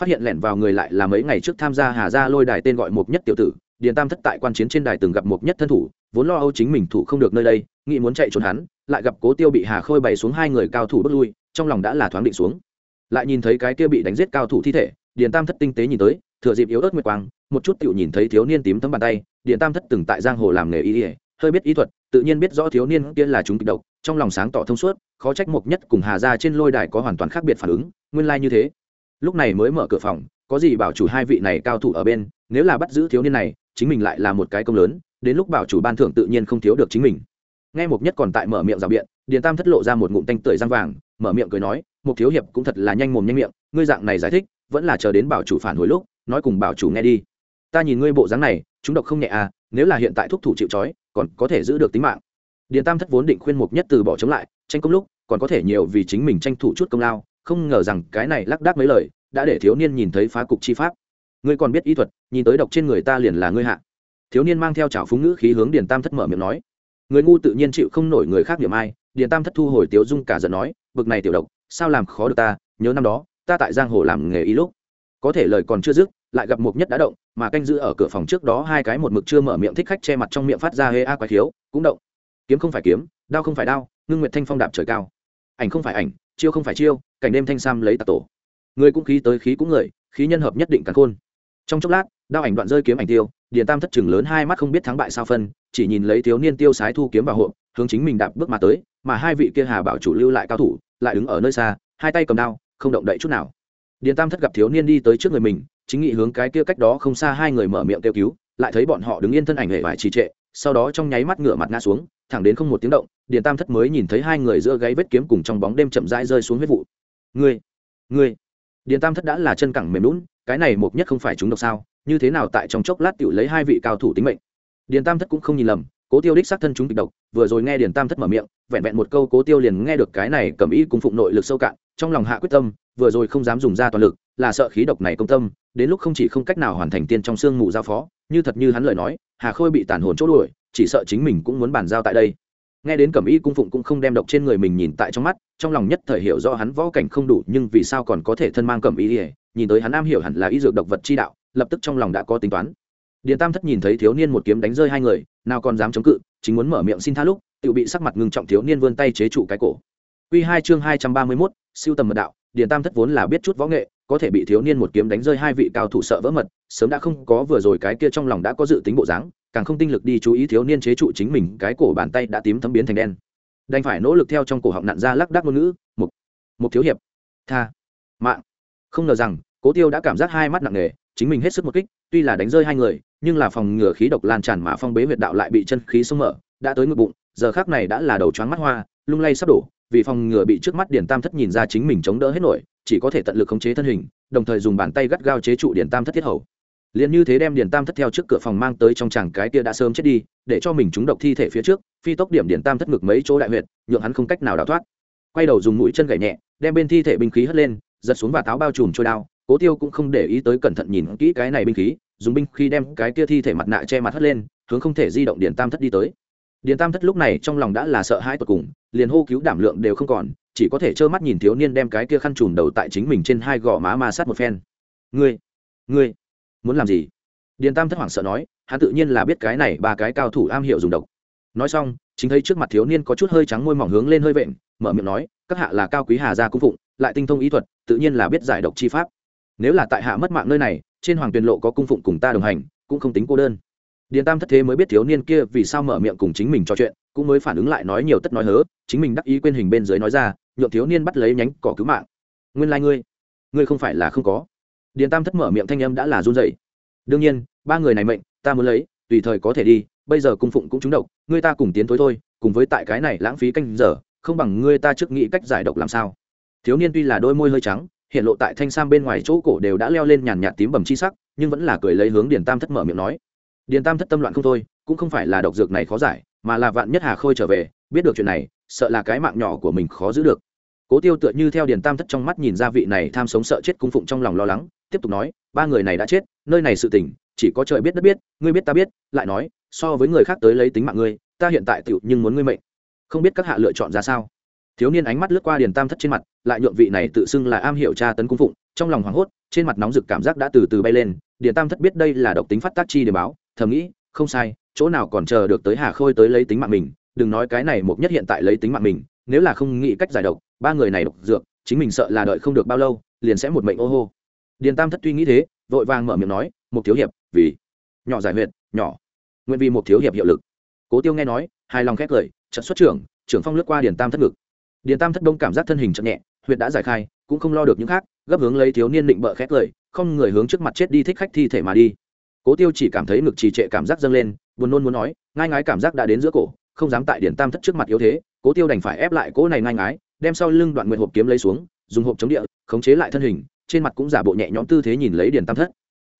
Phát hiện lẻn vào người lại là mấy ngày trước tham gia hà gia lôi đài tên gọi mục nhất tiểu tử, điền tam thất tại quan chiến trên đài từng gặp mục nhất thân thủ, vốn lo âu chính mình thủ không được nơi đây, nghĩ muốn chạy trốn hắn, lại gặp cố tiêu bị hà khôi bày xuống hai người cao thủ bước lui, trong lòng đã là thoáng định xuống. Lại nhìn thấy cái kia bị đánh giết cao thủ thi thể, điền tam thất tinh tế nhìn tới, thừa dịp yếu ớt nguyệt quang, một chút tựu nhìn thấy thiếu niên tím tấm bàn tay, điền tam thất từng tại giang hồ làm nghề y hơi biết ý thuật, tự nhiên biết rõ thiếu niên kia là chúng kịch độc, trong lòng sáng tỏ thông suốt, khó trách mộc nhất cùng hà ra trên lôi đài có hoàn toàn khác biệt phản ứng, nguyên lai như thế. Lúc này mới mở cửa phòng, có gì bảo chủ hai vị này cao thủ ở bên, nếu là bắt giữ thiếu niên này, chính mình lại là một cái công lớn, đến lúc bảo chủ ban thưởng tự nhiên không thiếu được chính mình. Nghe mộc nhất còn tại mở miệng rào biện, điền tam thất lộ ra một ngụm tanh tưởi răng vàng, mở miệng cười nói mục thiếu hiệp cũng thật là nhanh mồm nhanh miệng, ngươi dạng này giải thích, vẫn là chờ đến bảo chủ phản hồi lúc, nói cùng bảo chủ nghe đi. Ta nhìn ngươi bộ dáng này, chúng độc không nhẹ à nếu là hiện tại thúc thủ chịu trói còn có thể giữ được tính mạng. Điền tam thất vốn định khuyên mục nhất từ bỏ chống lại, tranh công lúc, còn có thể nhiều vì chính mình tranh thủ chút công lao, không ngờ rằng cái này lắc đác mấy lời, đã để thiếu niên nhìn thấy phá cục chi pháp. Ngươi còn biết y thuật, nhìn tới độc trên người ta liền là ngươi hạ. Thiếu niên mang theo trào phúng ngữ khí hướng điền tam thất mở miệng nói. Người ngu tự nhiên chịu không nổi người khác điểm ai, điền tam thất thu hồi tiếu dung cả giận nói, bực này tiểu độc, sao làm khó được ta? Nhớ năm đó, ta tại giang hồ làm nghề y lúc có thể lời còn chưa dứt, lại gặp một nhất đã động, mà canh giữ ở cửa phòng trước đó hai cái một mực chưa mở miệng thích khách che mặt trong miệng phát ra hê a quái thiếu cũng động. Kiếm không phải kiếm, đao không phải đao, ngưng nguyệt thanh phong đạp trời cao. Ảnh không phải ảnh, chiêu không phải chiêu, cảnh đêm thanh sam lấy tạc tổ. Người cũng khí tới khí cũng người, khí nhân hợp nhất định cắn khôn. Trong chốc lát, đao ảnh đoạn rơi kiếm ảnh tiêu, điền tam thất chừng lớn hai mắt không biết thắng bại sao phân, chỉ nhìn lấy thiếu niên tiêu sái thu kiếm vào hộ hướng chính mình đạp bước mà tới, mà hai vị kia hà bảo chủ lưu lại cao thủ, lại đứng ở nơi xa, hai tay cầm đao, không động đậy chút nào điền tam thất gặp thiếu niên đi tới trước người mình, chính nghị hướng cái kia cách đó không xa hai người mở miệng kêu cứu, lại thấy bọn họ đứng yên thân ảnh hệ vải trì trệ, sau đó trong nháy mắt ngửa mặt ngã xuống, thẳng đến không một tiếng động, điền tam thất mới nhìn thấy hai người giữa gáy vết kiếm cùng trong bóng đêm chậm rãi rơi xuống huyết vụ. Ngươi ngươi. Điền tam thất đã là chân cẳng mềm lún cái này một nhất không phải chúng độc sao? Như thế nào tại trong chốc lát tiểu lấy hai vị cao thủ tính mệnh? Điền tam thất cũng không nhìn lầm, cố tiêu đích xác thân chúng kịch độc, vừa rồi nghe điền tam thất mở miệng vẹn vẹn một câu cố tiêu liền nghe được cái này cầm ý cung phụng nội lực sâu cạn, trong lòng hạ quyết tâm, vừa rồi không dám dùng ra toàn lực, là sợ khí độc này công tâm, đến lúc không chỉ không cách nào hoàn thành tiên trong xương mù giao phó, như thật như hắn lời nói, hà khôi bị tàn hồn chỗ đuổi, chỉ sợ chính mình cũng muốn bàn giao tại đây. Nghe đến cẩm y cung phụng cũng không đem độc trên người mình nhìn tại trong mắt, trong lòng nhất thời hiểu do hắn võ cảnh không đủ, nhưng vì sao còn có thể thân mang cẩm y ỉa nhìn tới hắn am hiểu hẳn là y dược độc vật chi đạo, lập tức trong lòng đã có tính toán. Điền tam thất nhìn thấy thiếu niên một kiếm đánh rơi hai người, nào còn dám chống cự, chính muốn mở miệng xin tha lúc tự bị sắc mặt ngưng trọng thiếu niên vươn tay chế trụ cái cổ Quy hai chương hai trăm ba mươi 231, siêu tầm mật đạo, Điền Tam thất vốn là biết chút võ nghệ, có thể bị thiếu niên một kiếm đánh rơi hai vị cao thủ sợ vỡ mật, sớm đã không có vừa rồi cái kia trong lòng đã có dự tính bộ dáng, càng không tinh lực đi chú ý thiếu niên chế trụ chính mình, cái cổ bàn tay đã tím thấm biến thành đen. Đành phải nỗ lực theo trong cổ họng nặn ra lắc đắc ngôn ngữ, "Mục, Mục thiếu hiệp, tha, mạng." Không ngờ rằng, Cố Tiêu đã cảm giác hai mắt nặng nề, chính mình hết sức một kích, tuy là đánh rơi hai người, nhưng là phòng ngừa khí độc lan tràn mà phong bế huyệt đạo lại bị chân khí xông mở, đã tới ngực bụng, giờ khắc này đã là đầu choáng mắt hoa, lung lay sắp đổ, vì phòng ngừa bị trước mắt điển tam thất nhìn ra chính mình chống đỡ hết nổi chỉ có thể tận lực khống chế thân hình đồng thời dùng bàn tay gắt gao chế trụ điển tam thất thiết hầu. Liền như thế đem điển tam thất theo trước cửa phòng mang tới trong chàng cái kia đã sớm chết đi để cho mình trúng độc thi thể phía trước phi tốc điểm điển tam thất ngực mấy chỗ đại huyệt nhượng hắn không cách nào đào thoát. Quay đầu dùng mũi chân gảy nhẹ đem bên thi thể binh khí hất lên giật xuống và táo bao trùm trôi đao cố tiêu cũng không để ý tới cẩn thận nhìn kỹ cái này binh khí dùng binh khí đem cái kia thi thể mặt nạ che mặt hất lên hướng không thể di động điển tam thất đi tới điền tam thất lúc này trong lòng đã là sợ hãi tột cùng, liền hô cứu đảm lượng đều không còn, chỉ có thể trơ mắt nhìn thiếu niên đem cái kia khăn trùm đầu tại chính mình trên hai gò má ma sát một phen. Ngươi ngươi muốn làm gì? Điền tam thất hoảng sợ nói, hắn tự nhiên là biết cái này ba cái cao thủ am hiểu dùng độc. Nói xong, chính thấy trước mặt thiếu niên có chút hơi trắng môi mỏng hướng lên hơi vện, mở miệng nói, các hạ là cao quý hà gia cung phụng, lại tinh thông ý thuật, tự nhiên là biết giải độc chi pháp. Nếu là tại hạ mất mạng nơi này, trên hoàng tuyền lộ có cung phụng cùng ta đồng hành, cũng không tính cô đơn điền tam thất thế mới biết thiếu niên kia vì sao mở miệng cùng chính mình trò chuyện, cũng mới phản ứng lại nói nhiều tất nói hớ, chính mình đắc ý quên hình bên dưới nói ra, nhượng thiếu niên bắt lấy nhánh cỏ cứu mạng. Nguyên lai、like、ngươi ngươi không phải là không có. Điền tam thất mở miệng thanh âm đã là run dậy đương nhiên, ba người này mệnh, ta muốn lấy, tùy thời có thể đi, bây giờ cung phụng cũng trúng độc, ngươi ta cùng tiến thối thôi, cùng với tại cái này lãng phí canh giờ, không bằng ngươi ta trước nghĩ cách giải độc làm sao. Thiếu niên tuy là đôi môi hơi trắng, hiện lộ tại thanh sam bên ngoài chỗ cổ đều đã leo lên nhàn nhạt tím bầm chi sắc, nhưng vẫn là cười lấy hướng điền tam thất mở miệng nói điền tam thất tâm loạn không thôi, cũng không phải là độc dược này khó giải, mà là vạn nhất hà khôi trở về, biết được chuyện này, sợ là cái mạng nhỏ của mình khó giữ được. Cố tiêu tựa như theo điền tam thất trong mắt nhìn ra vị này tham sống sợ chết cung phụng trong lòng lo lắng, tiếp tục nói, ba người này đã chết, nơi này sự tình, chỉ có trời biết đất biết, ngươi biết ta biết, lại nói, so với người khác tới lấy tính mạng ngươi, ta hiện tại tựu nhưng muốn ngươi mệnh. Không biết các hạ lựa chọn ra sao? Thiếu niên ánh mắt lướt qua điền tam thất trên mặt, lại nhượng vị này tự xưng là am hiểu tra tấn cung phụng, trong lòng hoảng hốt, trên mặt nóng rực cảm giác đã từ từ bay lên, điền tam thất biết đây là độc tính phát tác chi để báo thầm nghĩ, không sai, chỗ nào còn chờ được tới hà khôi tới lấy tính mạng mình, đừng nói cái này mục nhất hiện tại lấy tính mạng mình, nếu là không nghĩ cách giải độc, ba người này độc dược, chính mình sợ là đợi không được bao lâu, liền sẽ một mệnh ô hô. Điền tam thất tuy nghĩ thế, vội vàng mở miệng nói một thiếu hiệp, vì nhỏ giải huyệt, nhỏ, nguyện vì một thiếu hiệp hiệu lực. Cố tiêu nghe nói, hài lòng khét cười trận xuất trưởng trưởng phong lướt qua điền tam thất ngực. Điền tam thất đông cảm giác thân hình chậm nhẹ, huyệt đã giải khai, cũng không lo được những khác, gấp hướng lấy thiếu niên định bợ khét cười không người hướng trước mặt chết đi thích khách thi thể mà đi cố tiêu chỉ cảm thấy ngực trì trệ cảm giác dâng lên, buồn nôn muốn nói, ngai ngái cảm giác đã đến giữa cổ, không dám tại điển tam thất trước mặt yếu thế. Cố tiêu đành phải ép lại cỗ này ngai ngái, đem sau lưng đoạn nguyện hộp kiếm lấy xuống, dùng hộp chống địa, khống chế lại thân hình, trên mặt cũng giả bộ nhẹ nhõm tư thế nhìn lấy điền tam thất.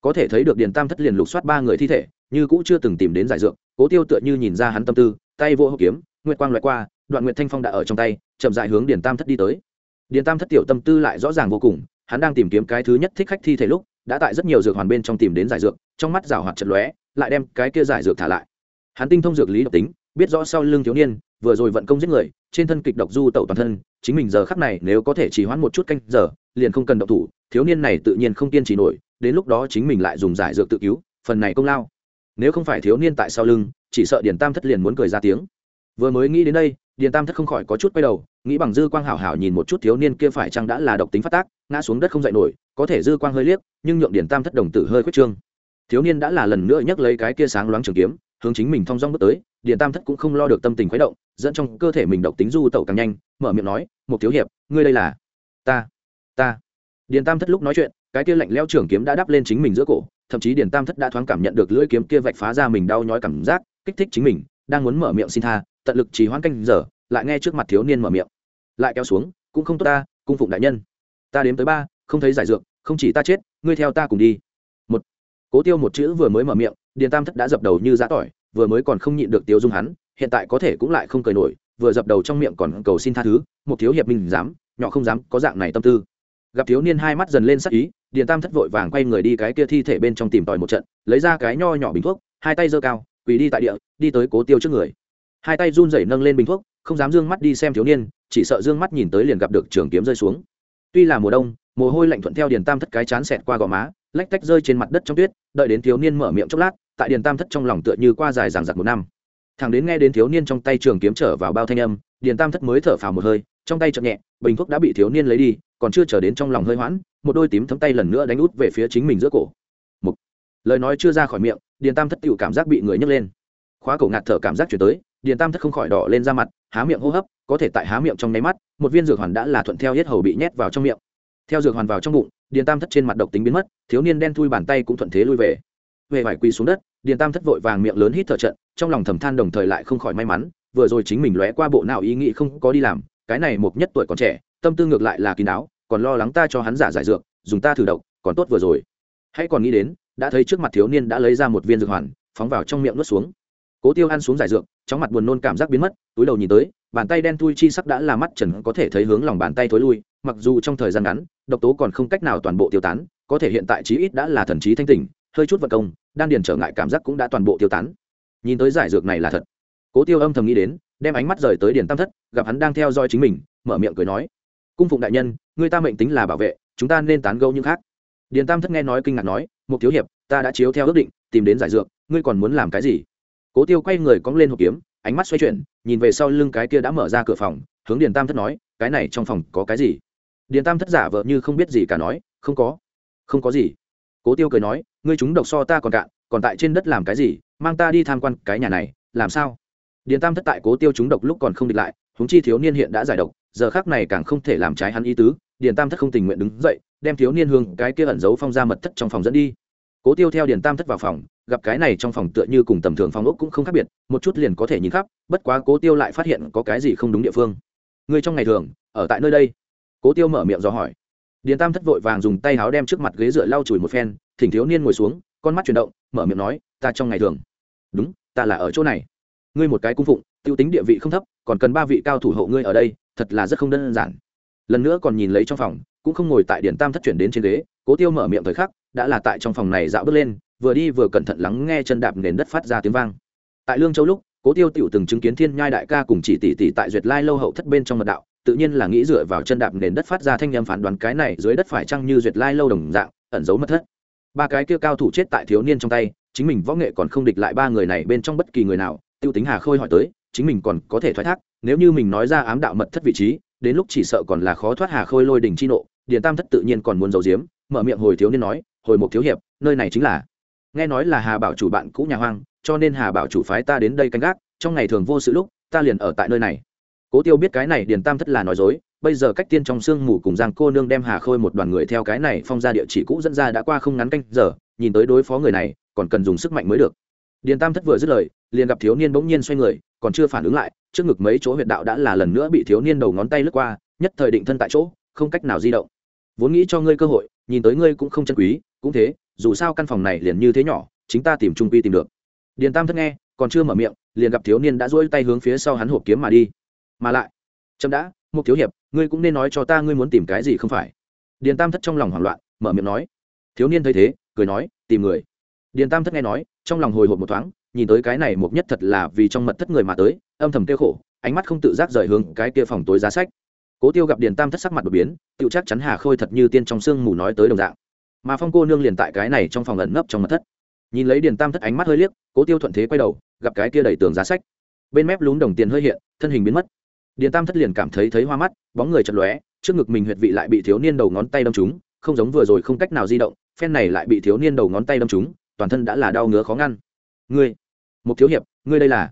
Có thể thấy được điền tam thất liền lục soát ba người thi thể, như cũng chưa từng tìm đến giải dược, cố tiêu tựa như nhìn ra hắn tâm tư, tay vô hộp kiếm, nguyệt quang loại qua, đoạn nguyệt thanh phong đã ở trong tay, chậm dại hướng điền tam thất đi tới. Điền tam thất tiểu tâm tư lại rõ ràng vô cùng, hắn đang tìm kiếm cái thứ nhất thích khách thi thể lúc đã tại rất nhiều dược hoàn bên trong tìm đến giải dược, trong mắt rào hoạt chật lóe, lại đem cái kia giải dược thả lại. Hắn tinh thông dược lý độc tính, biết rõ sau lưng thiếu niên, vừa rồi vận công giết người, trên thân kịch độc du tẩu toàn thân, chính mình giờ khắc này nếu có thể chỉ hoãn một chút canh giờ, liền không cần động thủ, thiếu niên này tự nhiên không kiên trì nổi, đến lúc đó chính mình lại dùng giải dược tự cứu, phần này công lao. Nếu không phải thiếu niên tại sau lưng, chỉ sợ điền tam thất liền muốn cười ra tiếng. Vừa mới nghĩ đến đây, điền tam thất không khỏi có chút quay đầu, nghĩ bằng dư quang hảo hảo nhìn một chút thiếu niên kia phải chăng đã là độc tính phát tác ngã xuống đất không dậy nổi, có thể dư quang hơi liếc, nhưng nhượng điền tam thất đồng tử hơi khuyết trương. Thiếu niên đã là lần nữa nhấc lấy cái kia sáng loáng trường kiếm, hướng chính mình thong dong bước tới, điền tam thất cũng không lo được tâm tình khuấy động, dẫn trong cơ thể mình độc tính du tẩu càng nhanh, mở miệng nói một thiếu hiệp, ngươi đây là ta ta. Điền tam thất lúc nói chuyện, cái kia lạnh leo trường kiếm đã đắp lên chính mình giữa cổ, thậm chí điền tam thất đã thoáng cảm nhận được lưỡi kiếm kia vạch phá ra mình đau nhói cảm giác, kích thích chính mình, đang muốn mở miệng xin tha, tận lực trì hoãn canh giờ, lại nghe trước mặt thiếu niên mở miệng. Lại kéo xuống, cũng không tốt ta, cung phụng đại nhân ta đếm tới ba, không thấy giải dược, không chỉ ta chết, ngươi theo ta cùng đi. Một. Cố tiêu một chữ vừa mới mở miệng, điền tam thất đã dập đầu như giã tỏi, vừa mới còn không nhịn được tiêu dung hắn, hiện tại có thể cũng lại không cười nổi, vừa dập đầu trong miệng còn cầu xin tha thứ, một thiếu hiệp mình dám, nhỏ không dám, có dạng này tâm tư. Gặp thiếu niên hai mắt dần lên sắc ý, điền tam thất vội vàng quay người đi cái kia thi thể bên trong tìm tòi một trận, lấy ra cái nho nhỏ bình thuốc, hai tay giơ cao, quỳ đi tại địa, đi tới cố tiêu trước người. Hai tay run rẩy nâng lên bình thuốc, không dám d ư ơ n g mắt đi xem thiếu niên, chỉ sợ d ư ơ n g mắt nhìn tới liền gặp được trường kiếm rơi xuống tuy là mùa đông, mồ hôi lạnh thuận theo điền tam thất cái chán xẹt qua gò má, lách tách rơi trên mặt đất trong tuyết, đợi đến thiếu niên mở miệng chốc lát, tại điền tam thất trong lòng tựa như qua dài ràng giặc một năm. Thằng đến nghe đến thiếu niên trong tay trường kiếm trở vào bao thanh âm, điền tam thất mới thở phào một hơi, trong tay chậm nhẹ, bình thuốc đã bị thiếu niên lấy đi, còn chưa trở đến trong lòng hơi hoãn, một đôi tím thấm tay lần nữa đánh út về phía chính mình giữa cổ. Một lời nói chưa ra khỏi miệng, điền tam thất tựu cảm giác bị người nhấc lên. Khóa cổ ngạt thở cảm giác chuyển tới, điền tam thất không khỏi đỏ lên ra mặt, há miệng hô hấp, có thể tại há miệng trong nháy mắt một viên dược hoàn đã là thuận theo hết hầu bị nhét vào trong miệng. Theo dược hoàn vào trong bụng, điền tam thất trên mặt độc tính biến mất, thiếu niên đen thui bàn tay cũng thuận thế lui về. Về vải quỳ xuống đất, điền tam thất vội vàng miệng lớn hít thở trận, trong lòng thầm than đồng thời lại không khỏi may mắn, vừa rồi chính mình lóe qua bộ nào ý nghĩ không có đi làm, cái này một nhất tuổi còn trẻ, tâm tư ngược lại là kín đáo, còn lo lắng ta cho hắn giả giải dược, dùng ta thử độc, còn tốt vừa rồi. Hãy còn nghĩ đến, đã thấy trước mặt thiếu niên đã lấy ra một viên dược hoàn, phóng vào trong miệng nuốt xuống. Cố tiêu ăn xuống giải dược, trong mặt buồn nôn cảm giác biến mất, túi đầu nhìn tới bàn tay đen thui chi sắc đã là mắt trần có thể thấy hướng lòng bàn tay thối lui, mặc dù trong thời gian ngắn, độc tố còn không cách nào toàn bộ tiêu tán, có thể hiện tại chí ít đã là thần trí thanh tỉnh, hơi chút vật công, đan điền trở ngại cảm giác cũng đã toàn bộ tiêu tán. Nhìn tới giải dược này là thật. Cố tiêu âm thầm nghĩ đến, đem ánh mắt rời tới điền tam thất, gặp hắn đang theo dõi chính mình, mở miệng cười nói, cung phụng đại nhân, người ta mệnh tính là bảo vệ, chúng ta nên tán gẫu những khác. Điền tam thất nghe nói kinh ngạc nói một thiếu hiệp, ta đã chiếu theo ước định, tìm đến giải dược, ngươi còn muốn làm cái gì? Cố tiêu quay người cong lên hộp kiếm ánh mắt xoay chuyển, nhìn về sau lưng cái kia đã mở ra cửa phòng, hướng điền tam thất nói, cái này trong phòng có cái gì? Điền tam thất giả vợ như không biết gì cả nói, không có. Không có gì. Cố tiêu cười nói, ngươi chúng độc so ta còn cạn, còn tại trên đất làm cái gì? Mang ta đi tham quan cái nhà này, làm sao? Điền tam thất tại cố tiêu chúng độc lúc còn không địch lại húng chi thiếu niên hiện đã giải độc, giờ khác này càng không thể làm trái hắn ý tứ, điền tam thất không tình nguyện đứng dậy, đem thiếu niên hương cái kia ẩn giấu phong ra mật thất trong phòng dẫn đi cố tiêu theo điền tam thất vào phòng, gặp cái này trong phòng tựa như cùng tầm thường phòng ốc cũng không khác biệt, một chút liền có thể nhìn khắp, bất quá cố tiêu lại phát hiện có cái gì không đúng địa phương. Người trong ngày thường, ở tại nơi đây? Cố tiêu mở miệng do hỏi. Điền tam thất vội vàng dùng tay áo đem trước mặt ghế dựa lau chùi một phen, thỉnh thiếu niên ngồi xuống, con mắt chuyển động, mở miệng nói, ta trong ngày thường. Đúng, ta là ở chỗ này. Ngươi một cái cung phụng t i ê u tính địa vị không thấp, còn cần ba vị cao thủ hộ ngươi ở đây, thật là rất không đơn giản. Lần nữa còn nhìn lấy trong phòng, cũng không ngồi tại điển tam thất chuyển đến trên ghế, cố tiêu mở miệng thời khắc đã là tại trong phòng này dạo bước lên, vừa đi vừa cẩn thận lắng nghe chân đạp nền đất phát ra tiếng vang. Tại lương châu lúc, cố tiêu tiểu từng chứng kiến thiên nhai đại ca cùng chỉ tỷ tỷ tại duyệt lai lâu hậu thất bên trong mật đạo, tự nhiên là nghĩ dựa vào chân đạp nền đất phát ra thanh nhâm phán đoán cái này dưới đất phải chăng như duyệt lai lâu đồng dạng, ẩn giấu mất thất. Ba cái kia cao thủ chết tại thiếu niên trong tay, chính mình võ nghệ còn không địch lại ba người này bên trong bất kỳ người nào, tiêu tính hà khôi hỏi tới, chính mình còn có thể thoái thác, nếu như mình nói ra ám đạo mật thất vị trí, đến lúc chỉ sợ còn là khó thoát hà khôi lôi đình chi nộ, điền tam thất tự nhiên còn muốn giấu giếm, mở miệng hồi thiếu niên nói hồi một thiếu hiệp, nơi này chính là. Nghe nói là hà bảo chủ bạn cũ nhà hoang, cho nên hà bảo chủ phái ta đến đây canh gác, trong ngày thường vô sự lúc, ta liền ở tại nơi này. Cố tiêu biết cái này điền tam thất là nói dối, bây giờ cách tiên trong sương mù cùng giang cô nương đem hà khôi một đoàn người theo cái này phong ra địa chỉ cũ dẫn ra đã qua không ngắn canh giờ, nhìn tới đối phó người này, còn cần dùng sức mạnh mới được. Điền tam thất vừa dứt lời, liền gặp thiếu niên bỗng nhiên xoay người, còn chưa phản ứng lại, trước ngực mấy chỗ huyệt đạo đã là lần nữa bị thiếu niên đầu ngón tay lướt qua, nhất thời định thân tại chỗ, không cách nào di động vốn nghĩ cho ngươi cơ hội, nhìn tới ngươi cũng không chân quý, cũng thế, dù sao căn phòng này liền như thế nhỏ, chính ta tìm trung quy tìm được. Điền tam thất nghe, còn chưa mở miệng, liền gặp thiếu niên đã duỗi tay hướng phía sau hắn hộp kiếm mà đi. Mà lại, chậm đã một thiếu hiệp, ngươi cũng nên nói cho ta ngươi muốn tìm cái gì không phải. Điền tam thất trong lòng hoảng loạn, mở miệng nói. Thiếu niên thấy thế, cười nói, tìm người. Điền tam thất nghe nói, trong lòng hồi hộp một thoáng, nhìn tới cái này một nhất thật là vì trong mật thất người mà tới, âm thầm kêu khổ, ánh mắt không tự giác rời hướng cái kia phòng tối giá sách cố tiêu gặp điền tam thất sắc mặt đột biến tự chắc chắn hà khôi thật như tiên trong sương mù nói tới đồng dạng. Mà phong cô nương liền tại cái này trong phòng ẩn nấp trong mật thất. Nhìn lấy điền tam thất ánh mắt hơi liếc, cố tiêu thuận thế quay đầu, gặp cái kia đầy tường giá sách. Bên mép lún đồng tiền hơi hiện, thân hình biến mất. Điền tam thất liền cảm thấy thấy hoa mắt, bóng người chật lóe, trước ngực mình huyệt vị lại bị thiếu niên đầu ngón tay đâm trúng, không giống vừa rồi không cách nào di động, phen này lại bị thiếu niên đầu ngón tay đâm trúng, toàn thân đã là đau ngứa khó ngăn. Ngươi, một thiếu hiệp, ngươi đây là?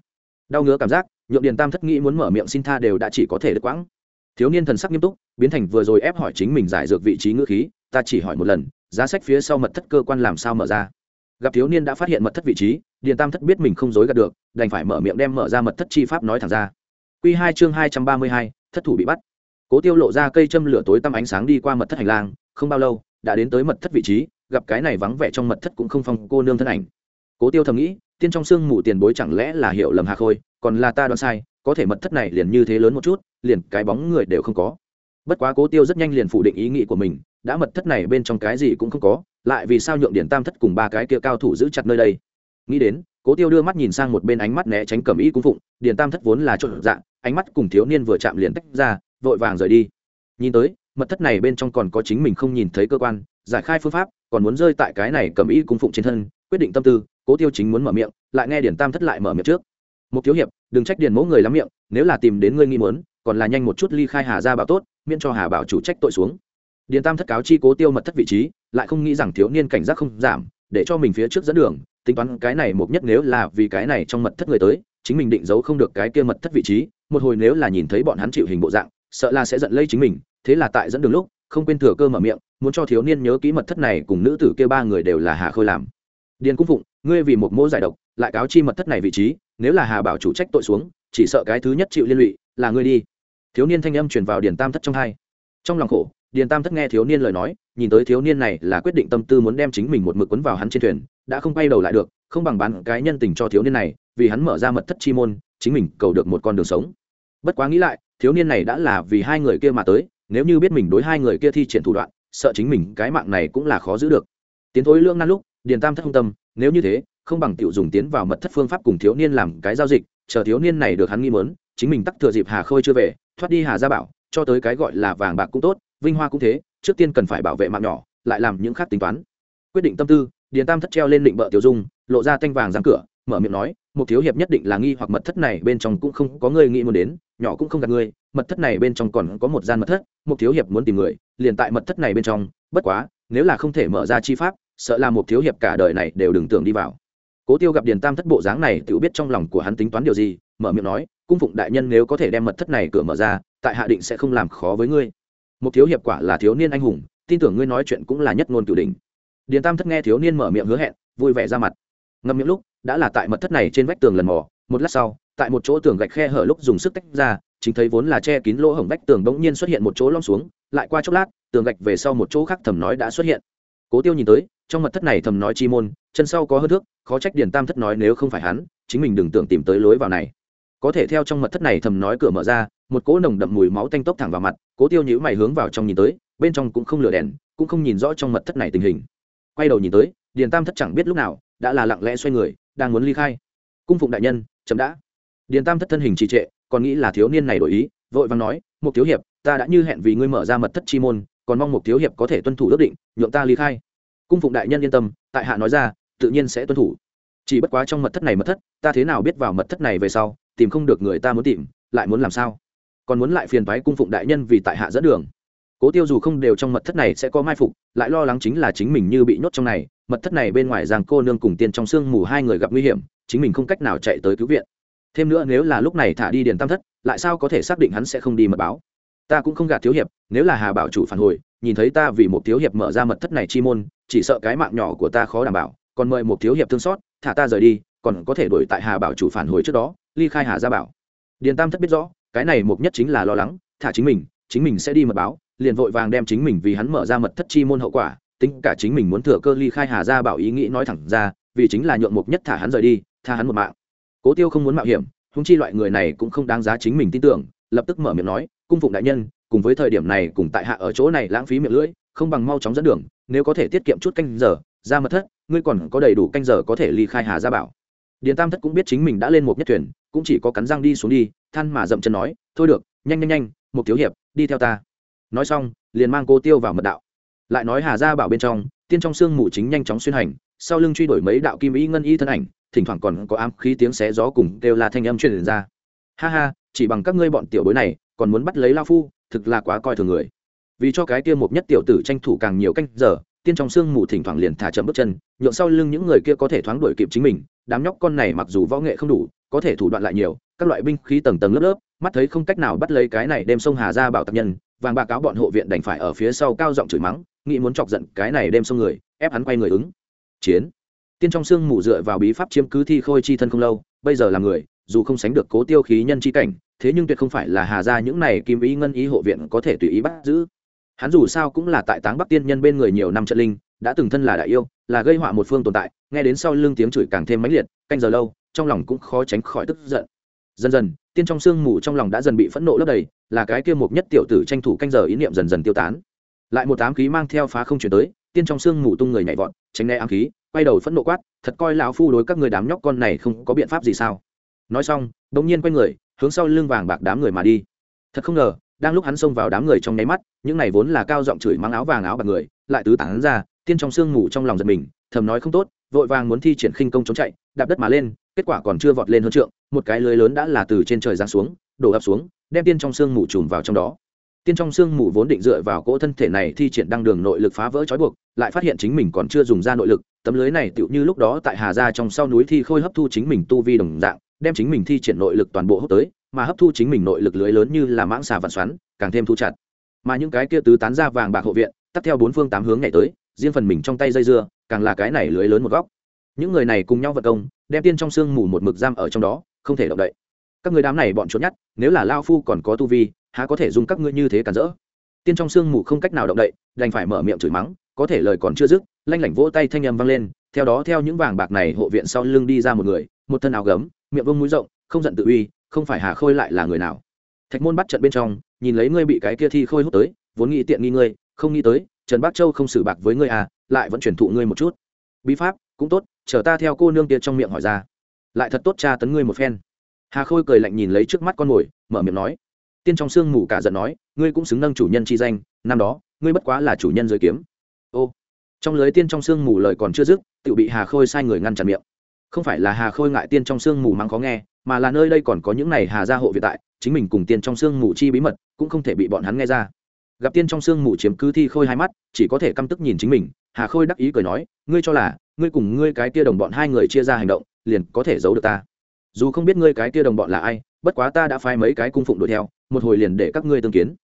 Đau ngứa cảm giác, nhượng điền tam thất nghĩ muốn mở miệng xin tha đều đã chỉ có thể được quãng thiếu niên thần sắc nghiêm túc, biến thành vừa rồi ép hỏi chính mình giải dược vị trí ngữ khí, ta chỉ hỏi một lần, giá sách phía sau mật thất cơ quan làm sao mở ra? Gặp thiếu niên đã phát hiện mật thất vị trí, điền tam thất biết mình không dối gạt được, đành phải mở miệng đem mở ra mật thất chi pháp nói thẳng ra. Q hai chương hai trăm ba mươi hai, thất thủ bị bắt. Cố tiêu lộ ra cây châm lửa tối tăm ánh sáng đi qua mật thất hành lang, không bao lâu, đã đến tới mật thất vị trí, gặp cái này vắng vẻ trong mật thất cũng không phong cô nương thân ảnh. Cố tiêu thầm nghĩ, tiên trong sương mù tiền bối chẳng lẽ là hiểu lầm hà khôi, còn là ta đoán sai, có thể mật thất này liền như thế lớn một chút liền cái bóng người đều không có. Bất quá cố tiêu rất nhanh liền phủ định ý nghĩ của mình, đã mật thất này bên trong cái gì cũng không có, lại vì sao nhượng điển tam thất cùng ba cái kia cao thủ giữ chặt nơi đây? Nghĩ đến, cố tiêu đưa mắt nhìn sang một bên ánh mắt né tránh cầm ý cung phụng điển tam thất vốn là trộn dạng ánh mắt cùng thiếu niên vừa chạm liền tách ra, vội vàng rời đi. Nhìn tới, mật thất này bên trong còn có chính mình không nhìn thấy cơ quan, giải khai phương pháp, còn muốn rơi tại cái này cầm ý cung phụng trên thân, quyết định tâm tư, cố tiêu chính muốn mở miệng, lại nghe điển tam thất lại mở miệng trước. Một thiếu hiệp, đừng trách điền mẫu người lắm miệng, nếu là tìm đến ngươi nghi muốn còn là nhanh một chút ly khai hà Gia bảo tốt, miễn cho hà bảo chủ trách tội xuống. Điền tam thất cáo chi cố tiêu mật thất vị trí, lại không nghĩ rằng thiếu niên cảnh giác không giảm, để cho mình phía trước dẫn đường, tính toán cái này một nhất nếu là vì cái này trong mật thất người tới, chính mình định giấu không được cái kia mật thất vị trí, một hồi nếu là nhìn thấy bọn hắn chịu hình bộ dạng, sợ là sẽ giận lây chính mình, thế là tại dẫn đường lúc, không quên thừa cơ mở miệng, muốn cho thiếu niên nhớ kỹ mật thất này cùng nữ tử kia ba người đều là hà khôi làm. Điền cung phụng, ngươi vì một mô giải độc, lại cáo chi mật thất này vị trí, nếu là hà bảo chủ trách tội xuống, chỉ sợ cái thứ nhất chịu liên lụy, là ngươi đi thiếu niên thanh âm truyền vào điền tam thất trong hai. Trong lòng khổ, điền tam thất nghe thiếu niên lời nói, nhìn tới thiếu niên này là quyết định tâm tư muốn đem chính mình một mực quấn vào hắn trên thuyền, đã không quay đầu lại được, không bằng bán cái nhân tình cho thiếu niên này, vì hắn mở ra mật thất chi môn, chính mình cầu được một con đường sống. Bất quá nghĩ lại, thiếu niên này đã là vì hai người kia mà tới, nếu như biết mình đối hai người kia thi triển thủ đoạn, sợ chính mình cái mạng này cũng là khó giữ được. Tiến thối lương nan lúc, điền tam thất không tâm, nếu như thế, không bằng tiểu dùng tiến vào mật thất phương pháp cùng thiếu niên làm cái giao dịch chờ thiếu niên này được hắn nghi mớn chính mình tắc thừa dịp hà khôi chưa về, thoát đi hà gia bảo, cho tới cái gọi là vàng bạc cũng tốt, vinh hoa cũng thế, trước tiên cần phải bảo vệ mạng nhỏ, lại làm những khác tính toán. Quyết định tâm tư, điền tam thất treo lên định bợ tiểu dung, lộ ra thanh vàng giang cửa, mở miệng nói, một thiếu hiệp nhất định là nghi hoặc mật thất này bên trong cũng không có người nghĩ muốn đến, nhỏ cũng không gặp người, mật thất này bên trong còn có một gian mật thất, một thiếu hiệp muốn tìm người, liền tại mật thất này bên trong, bất quá, nếu là không thể mở ra chi pháp, sợ là một thiếu hiệp cả đời này đều đừng tưởng đi vào cố tiêu gặp điền tam thất bộ dáng này, tự biết trong lòng của hắn tính toán điều gì, mở miệng nói, cung phụng đại nhân nếu có thể đem mật thất này cửa mở ra, tại hạ định sẽ không làm khó với ngươi. Một thiếu hiệp quả là thiếu niên anh hùng, tin tưởng ngươi nói chuyện cũng là nhất ngôn cửu đình điền tam thất nghe thiếu niên mở miệng hứa hẹn, vui vẻ ra mặt. Ngâm miệng lúc, đã là tại mật thất này trên vách tường lần mò, một lát sau, tại một chỗ tường gạch khe hở lúc dùng sức tách ra, chính thấy vốn là che kín lỗ hổng vách tường bỗng nhiên xuất hiện một chỗ lom xuống, lại qua chốc lát, tường gạch về sau một chỗ khác thầm nói đã xuất hiện. Cố tiêu nhìn tới trong mật thất này thầm nói chi môn, chân sau có hơn thước, khó trách điền tam thất nói nếu không phải hắn, chính mình đừng tưởng tìm tới lối vào này. Có thể theo trong mật thất này thầm nói cửa mở ra, một cỗ nồng đậm mùi máu tanh tốc thẳng vào mặt, cố tiêu nhữ mày hướng vào trong nhìn tới, bên trong cũng không lửa đèn, cũng không nhìn rõ trong mật thất này tình hình. Quay đầu nhìn tới, điền tam thất chẳng biết lúc nào, đã là lặng lẽ xoay người, đang muốn ly khai. Cung phụng đại nhân chậm đã. Điền tam thất thân hình trì trệ, còn nghĩ là thiếu niên này đổi ý, vội vàng nói một thiếu hiệp, ta đã như hẹn vì ngươi mở ra mật thất chi môn, còn mong một thiếu hiệp có thể tuân thủ ước định, nhượng ta ly khai cung phụng đại nhân yên tâm, tại hạ nói ra, tự nhiên sẽ tuân thủ. Chỉ bất quá trong mật thất này mật thất, ta thế nào biết vào mật thất này về sau, tìm không được người ta muốn tìm, lại muốn làm sao? Còn muốn lại phiền phái cung phụng đại nhân vì tại hạ dẫn đường. Cố tiêu dù không đều trong mật thất này sẽ có mai phục, lại lo lắng chính là chính mình như bị nhốt trong này, mật thất này bên ngoài rằng cô nương cùng tiên trong sương mù hai người gặp nguy hiểm, chính mình không cách nào chạy tới cứu viện. Thêm nữa nếu là lúc này thả đi điền tam thất, lại sao có thể xác định hắn sẽ không đi mật báo? Ta cũng không gạt thiếu hiệp, nếu là hà bảo chủ phản hồi nhìn thấy ta vì một thiếu hiệp mở ra mật thất này chi môn, chỉ sợ cái mạng nhỏ của ta khó đảm bảo, còn mời một thiếu hiệp thương xót, thả ta rời đi, còn có thể đổi tại hà bảo chủ phản hồi trước đó, ly khai hà gia bảo. Điền tam thất biết rõ, cái này mục nhất chính là lo lắng, thả chính mình chính mình sẽ đi mật báo, liền vội vàng đem chính mình vì hắn mở ra mật thất chi môn hậu quả, tính cả chính mình muốn thừa cơ ly khai hà gia bảo ý nghĩ nói thẳng ra, vì chính là nhượng mục nhất thả hắn rời đi, tha hắn một mạng. Cố tiêu không muốn mạo hiểm húng chi loại người này cũng không đáng giá chính mình tin tưởng, lập tức mở miệng nói, cung phụng đại nhân cùng với thời điểm này cùng tại hạ ở chỗ này lãng phí miệng lưỡi, không bằng mau chóng dẫn đường, nếu có thể tiết kiệm chút canh giờ, ra mật thất, ngươi còn có đầy đủ canh giờ có thể ly khai hà gia bảo. Điền tam thất cũng biết chính mình đã lên một nhất thuyền, cũng chỉ có cắn răng đi xuống đi, than mà dậm chân nói, thôi được, nhanh nhanh nhanh một thiếu hiệp, đi theo ta. Nói xong, liền mang cô tiêu vào mật đạo. Lại nói hà gia bảo bên trong, tiên trong xương mù chính nhanh chóng xuyên hành, sau lưng truy đuổi mấy đạo kim ý ngân y thân ảnh, thỉnh thoảng còn có ám khí tiếng xé gió cùng kêu là thanh âm truyền ra. Ha ha, chỉ bằng các ngươi bọn tiểu bối này, còn muốn bắt lấy lao phu thực là quá coi thường người. Vì cho cái kia một nhất tiểu tử tranh thủ càng nhiều canh giờ, tiên trong xương mù thỉnh thoảng liền thả chậm bước chân, nhượng sau lưng những người kia có thể thoáng đuổi kịp chính mình, đám nhóc con này mặc dù võ nghệ không đủ, có thể thủ đoạn lại nhiều, các loại binh khí tầng tầng lớp lớp, mắt thấy không cách nào bắt lấy cái này đem sông hà ra bảo tập nhân, vàng bạc cáo bọn hộ viện đành phải ở phía sau cao giọng chửi mắng, nghĩ muốn chọc giận cái này đem sông người, ép hắn quay người ứng. Chiến. Tiên trong xương mù dựa vào bí pháp chiếm cứ thi khôi chi thân không lâu, bây giờ là người, dù không sánh được cố tiêu khí nhân chi cảnh thế nhưng tuyệt không phải là hà ra những này kim ý ngân ý hộ viện có thể tùy ý bắt giữ. Hắn dù sao cũng là tại táng bắc tiên nhân bên người nhiều năm trận linh, đã từng thân là đại yêu, là gây họa một phương tồn tại, nghe đến sau lưng tiếng chửi càng thêm mãnh liệt, canh giờ lâu, trong lòng cũng khó tránh khỏi tức giận. Dần dần, tiên trong sương mù trong lòng đã dần bị phẫn nộ lấp đầy, là cái kia một nhất tiểu tử tranh thủ canh giờ ý niệm dần dần tiêu tán. Lại một ám khí mang theo phá không chuyển tới, tiên trong sương mù tung người nhảy vọt, tránh né ám khí, quay đầu phẫn nộ quát, thật coi lão phu đối các người đám nhóc con này không có biện pháp gì sao? Nói xong đống nhiên quay người hướng sau lưng vàng bạc đám người mà đi. Thật không ngờ, đang lúc hắn xông vào đám người trong nháy mắt, những này vốn là cao giọng chửi mắng áo vàng áo bạc người, lại tứ tán ra, tiên trong sương ngủ trong lòng giật mình, thầm nói không tốt, vội vàng muốn thi triển khinh công chống chạy, đạp đất mà lên, kết quả còn chưa vọt lên hơn trượng, một cái lưới lớn đã là từ trên trời giáng xuống, đổ ập xuống, đem tiên trong sương mù trùm vào trong đó. Tiên trong xương mù vốn định dựa vào cỗ thân thể này thi triển đăng đường nội lực phá vỡ trói buộc, lại phát hiện chính mình còn chưa dùng ra nội lực, tấm lưới này tựu như lúc đó tại hà gia trong sau núi thi khôi hấp thu chính mình tu vi đồng dạng đem chính mình thi triển nội lực toàn bộ hút tới, mà hấp thu chính mình nội lực lưới lớn như là mãng xà vạn xoắn, càng thêm thu chặt. Mà những cái kia tứ tán ra vàng bạc hộ viện, tắt theo bốn phương tám hướng nhảy tới, riêng phần mình trong tay dây dưa, càng là cái này lưới lớn một góc. Những người này cùng nhau vật công, đem tiên trong sương mù một mực giam ở trong đó, không thể động đậy. Các người đám này bọn trốn nhát, nếu là lao phu còn có tu vi, há có thể dùng các ngươi như thế cản rỡ? Tiên trong sương mù không cách nào động đậy, đành phải mở miệng chửi mắng, có thể lời còn chưa dứt, lanh lảnh vỗ tay thanh âm vang lên, theo đó theo những vàng bạc này hộ viện sau lưng đi ra một người, một thân áo gấm miệng vương mũi rộng, không giận tự uy, không phải hà khôi lại là người nào. Thạch môn bắt trận bên trong, nhìn lấy ngươi bị cái kia thi khôi hút tới, vốn nghĩ tiện nghi ngươi, không nghĩ tới, trần bác châu không xử bạc với ngươi à lại vẫn chuyển thụ ngươi một chút. Bí pháp, cũng tốt, chờ ta theo cô nương kia trong miệng hỏi ra. Lại thật tốt cha tấn ngươi một phen. Hà khôi cười lạnh nhìn lấy trước mắt con mồi, mở miệng nói. Tiên trong sương mù cả giận nói, ngươi cũng xứng nâng chủ nhân chi danh, năm đó, ngươi bất quá là chủ nhân giới kiếm. Ô, trong lưới tiên trong sương mù lời còn chưa dứt tự bị hà khôi sai người ngăn chặn miệng không phải là hà khôi ngại tiên trong sương mù mắng khó nghe, mà là nơi đây còn có những này hà gia hộ viện tại, chính mình cùng tiên trong sương mù chi bí mật, cũng không thể bị bọn hắn nghe ra. Gặp tiên trong sương mù chiếm cứ thi khôi hai mắt, chỉ có thể căm tức nhìn chính mình, hà khôi đắc ý cười nói, ngươi cho là, ngươi cùng ngươi cái kia đồng bọn hai người chia ra hành động, liền có thể giấu được ta. Dù không biết ngươi cái kia đồng bọn là ai, bất quá ta đã phái mấy cái cung phụng đuổi theo, một hồi liền để các ngươi tương kiến.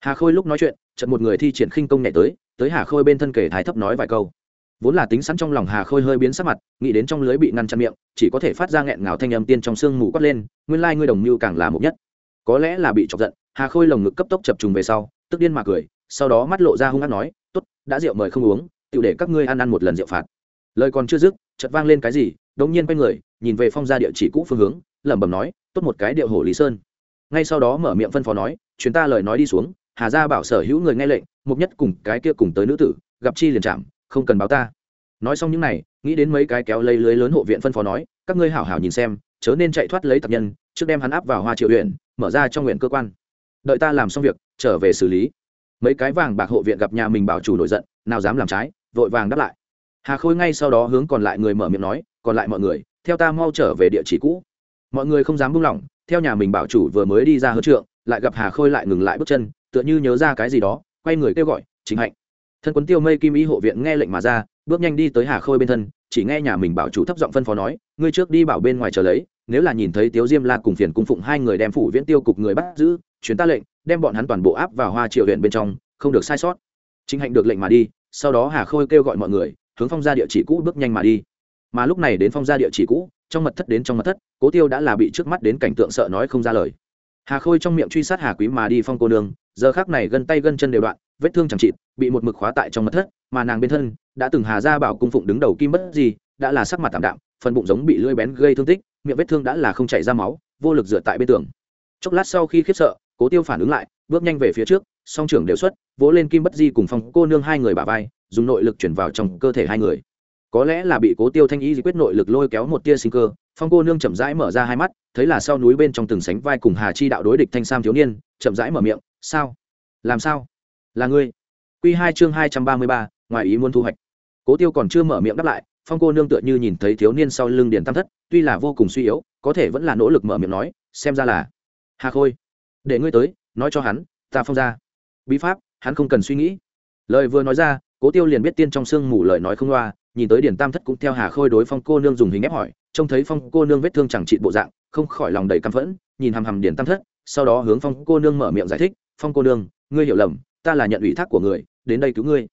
Hà khôi lúc nói chuyện, chợt một người thi triển khinh công nhảy tới tới hà khôi bên thân kể thái thấp nói vài câu vốn là tính sẵn trong lòng hà khôi hơi biến sắc mặt, nghĩ đến trong lưới bị ngăn chặn miệng, chỉ có thể phát ra nghẹn ngào thanh âm tiên trong sương mù quát lên, nguyên lai ngươi đồng mưu càng là mục nhất. Có lẽ là bị chọc giận, hà khôi lồng ngực cấp tốc chập trùng về sau, tức điên mà cười, sau đó mắt lộ ra hung hát nói, tốt, đã rượu mời không uống tự để các ngươi ăn ăn một lần rượu phạt. Lời còn chưa dứt, chợt vang lên cái gì đống nhiên quay người, nhìn về phong gia địa chỉ cũ phương hướng, lẩm bẩm nói, tốt một cái điệu hổ lý sơn. Ngay sau đó mở miệng phân phó nói chuyến ta lời nói đi xuống, hà gia bảo sở hữu người nghe lệnh, mục nhất cùng cái kia cùng tới nữ tử, gặp chi liền chạm không cần báo ta. Nói xong những này, nghĩ đến mấy cái kéo lấy lưới lớn hộ viện phân phó nói, các ngươi hảo hảo nhìn xem, chớ nên chạy thoát lấy tập nhân, trước đem hắn áp vào hoa triệu huyện, mở ra trong nguyện cơ quan. Đợi ta làm xong việc, trở về xử lý. Mấy cái vàng bạc hộ viện gặp nhà mình bảo chủ nổi giận, nào dám làm trái, vội vàng đáp lại. Hà khôi ngay sau đó hướng còn lại người mở miệng nói, còn lại mọi người, theo ta mau trở về địa chỉ cũ. Mọi người không dám buông lỏng, theo nhà mình bảo chủ vừa mới đi ra hớt trượng, lại gặp hà khôi lại ngừng lại bước chân, tựa như nhớ ra cái gì đó, quay người kêu gọi chính hạnh thân quấn tiêu mây kim y hộ viện nghe lệnh mà ra, bước nhanh đi tới hà khôi bên thân, chỉ nghe nhà mình bảo chủ thấp giọng phân phó nói, ngươi trước đi bảo bên ngoài chờ lấy, nếu là nhìn thấy tiếu diêm la cùng phiền cung phụng hai người đem phủ viễn tiêu cục người bắt giữ chuyến ta lệnh, đem bọn hắn toàn bộ áp vào hoa triệu huyện bên trong, không được sai sót. Chính hạnh được lệnh mà đi, sau đó hà khôi kêu gọi mọi người, hướng phong ra địa chỉ cũ bước nhanh mà đi. Mà lúc này đến phong ra địa chỉ cũ, trong mật thất đến trong mật thất, cố tiêu đã là bị trước mắt đến cảnh tượng sợ nói không ra lời. Hà khôi trong miệng truy sát hà quý mà đi phong cô nương, giờ khác này gân tay gân chân đều đoạn vết thương chẳng chịt, bị một mực khóa tại trong mật thất, mà nàng bên thân đã từng hà ra bảo cung phụng đứng đầu kim bất gì đã là sắc mặt tạm đạm, phần bụng giống bị lưỡi bén gây thương tích, miệng vết thương đã là không chảy ra máu, vô lực dựa tại bên tường. Chốc lát sau khi khiếp sợ, cố tiêu phản ứng lại, bước nhanh về phía trước, song trưởng đều xuất, vỗ lên kim bất di cùng phong cô nương hai người bà vai, dùng nội lực chuyển vào trong cơ thể hai người. Có lẽ là bị cố tiêu thanh ý quyết nội lực lôi kéo một tia sinh cơ, phong cô nương chậm rãi mở ra hai mắt, thấy là sau núi bên trong từng sánh vai cùng hà chi đạo đối địch thanh sam thiếu niên, chậm rãi mở miệng, sao? Làm sao? Là ngươi. Q hai chương hai trăm ba mươi ba, ngoài ý muốn thu hoạch. Cố tiêu còn chưa mở miệng đáp lại, phong cô nương tựa như nhìn thấy thiếu niên sau lưng điền tam thất, tuy là vô cùng suy yếu, có thể vẫn là nỗ lực mở miệng nói, xem ra là, hà khôi, để ngươi tới, nói cho hắn, ta phong ra. Bí pháp, hắn không cần suy nghĩ. Lời vừa nói ra, cố tiêu liền biết tiên trong sương mù lời nói không loa, nhìn tới điền tam thất cũng theo hà khôi đối phong cô nương dùng hình ép hỏi, trông thấy phong cô nương vết thương chẳng trị bộ dạng, không khỏi lòng đầy căm phẫn, nhìn hằm hằm điền tam thất, sau đó hướng phong cô nương mở miệng giải thích, phong cô nương, ngươi hiểu lầm ta là nhận ủy thác của người, đến đây cứu ngươi.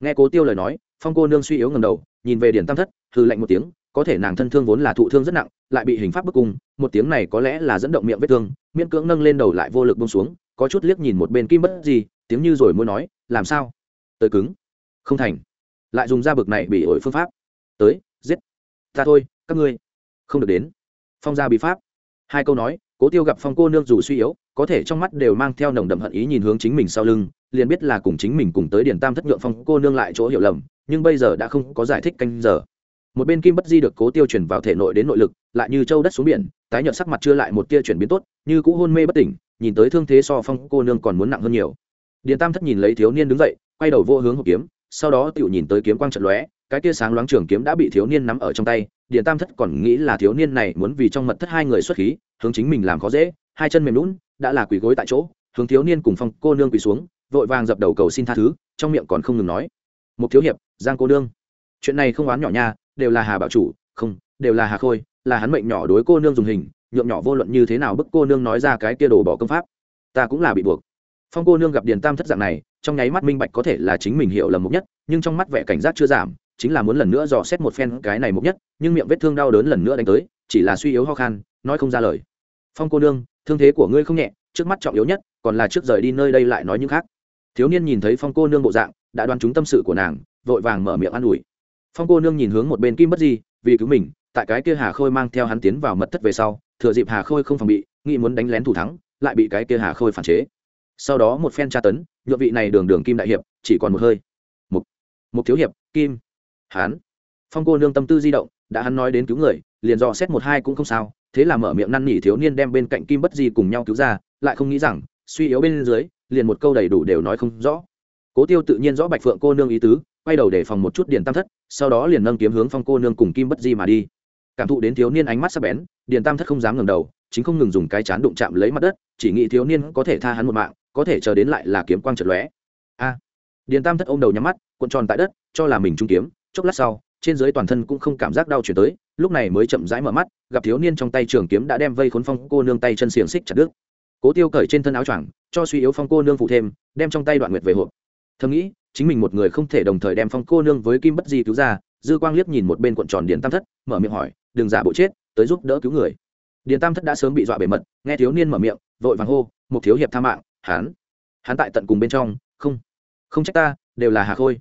Nghe cố tiêu lời nói, phong cô nương suy yếu ngầm đầu, nhìn về điển tam thất hư lạnh một tiếng, có thể nàng thân thương vốn là thụ thương rất nặng, lại bị hình pháp bức cung, một tiếng này có lẽ là dẫn động miệng vết thương, miễn cưỡng nâng lên đầu lại vô lực bông xuống, có chút liếc nhìn một bên kim bất gì tiếng như rồi muốn nói, làm sao? Tới cứng. Không thành. Lại dùng da bực này bị ổi phương pháp. Tới, giết. Ta thôi, các ngươi. Không được đến. Phong gia bị pháp. Hai câu nói cố tiêu gặp phong cô nương dù suy yếu, có thể trong mắt đều mang theo nồng đậm hận ý nhìn hướng chính mình sau lưng, liền biết là cùng chính mình cùng tới điển tam thất nhượng phong cô nương lại chỗ hiểu lầm, nhưng bây giờ đã không có giải thích canh giờ. Một bên kim bất di được cố tiêu chuyển vào thể nội đến nội lực, lại như châu đất xuống biển, tái nhợt sắc mặt chưa lại một tia chuyển biến tốt, như cũ hôn mê bất tỉnh, nhìn tới thương thế so phong cô nương còn muốn nặng hơn nhiều. Điền tam thất nhìn lấy thiếu niên đứng dậy, quay đầu vô hướng hộp kiếm, sau đó tựu nhìn tới kiếm quang trận lóe cái tia sáng loáng trường kiếm đã bị thiếu niên nắm ở trong tay, điền tam thất còn nghĩ là thiếu niên này muốn vì trong mật thất hai người xuất khí, hướng chính mình làm khó dễ, hai chân mềm lún đã là quỳ gối tại chỗ, hướng thiếu niên cùng phong cô nương quỳ xuống, vội vàng dập đầu cầu xin tha thứ, trong miệng còn không ngừng nói một thiếu hiệp, giang cô nương, chuyện này không oán nhỏ nha, đều là hà bảo chủ, không, đều là hà khôi, là hắn mệnh nhỏ đối cô nương dùng hình, nhượng nhỏ vô luận như thế nào bức cô nương nói ra cái kia đồ bỏ công pháp, ta cũng là bị buộc. Phong cô nương gặp điền tam thất dạng này, trong nháy mắt minh bạch có thể là chính mình hiểu lầm mục nhất, nhưng trong mắt vẻ cảnh giác chưa giảm chính là muốn lần nữa dò xét một phen cái này mục nhất, nhưng miệng vết thương đau đớn lần nữa đánh tới, chỉ là suy yếu ho khan, nói không ra lời. Phong cô nương, thương thế của ngươi không nhẹ, trước mắt trọng yếu nhất, còn là trước rời đi nơi đây lại nói những khác. Thiếu niên nhìn thấy phong cô nương bộ dạng, đã đoán chúng tâm sự của nàng, vội vàng mở miệng an ủi. Phong cô nương nhìn hướng một bên kim bất di, vì cứu mình, tại cái kia hà khôi mang theo hắn tiến vào mật thất về sau, thừa dịp hà khôi không phòng bị, nghĩ muốn đánh lén thủ thắng, lại bị cái kia hà khôi phản chế. Sau đó một phen tra tấn nhuộm vị này đường đường kim đại hiệp, chỉ còn một hơi. Một một thiếu hiệp, kim hắn. Phong cô nương tâm tư di động, đã hắn nói đến cứu người, liền dò xét một hai cũng không sao, thế là mở miệng năn nỉ thiếu niên đem bên cạnh kim bất di cùng nhau cứu ra, lại không nghĩ rằng, suy yếu bên dưới, liền một câu đầy đủ đều nói không rõ. Cố tiêu tự nhiên rõ bạch phượng cô nương ý tứ, quay đầu để phòng một chút điền tam thất, sau đó liền nâng kiếm hướng phong cô nương cùng kim bất di mà đi. Cảm thụ đến thiếu niên ánh mắt sắc bén, điền tam thất không dám ngẩng đầu, chính không ngừng dùng cái chán đụng chạm lấy mặt đất, chỉ nghĩ thiếu niên có thể tha hắn một mạng, có thể chờ đến lại là kiếm quang trật lóe. A! Điền tam thất ôm đầu nhắm mắt, cuộn tròn tại đất, cho là mình trung kiếm chốc lát sau, trên dưới toàn thân cũng không cảm giác đau chuyển tới, lúc này mới chậm rãi mở mắt, gặp thiếu niên trong tay trường kiếm đã đem vây khốn phong cô nương tay chân xiềng xích chặt đứt. Cố tiêu cởi trên thân áo choàng, cho suy yếu phong cô nương phụ thêm, đem trong tay đoạn nguyệt về hộp. Thầm nghĩ, chính mình một người không thể đồng thời đem phong cô nương với kim bất di cứu ra, dư quang liếc nhìn một bên cuộn tròn điện tam thất, mở miệng hỏi, đừng giả bộ chết, tới giúp đỡ cứu người. Điện tam thất đã sớm bị dọa bề mật, nghe thiếu niên mở miệng, vội vàng hô, một thiếu hiệp tha mạng, hán. Hán tại tận cùng bên trong, không không trách ta, đều là hà khôi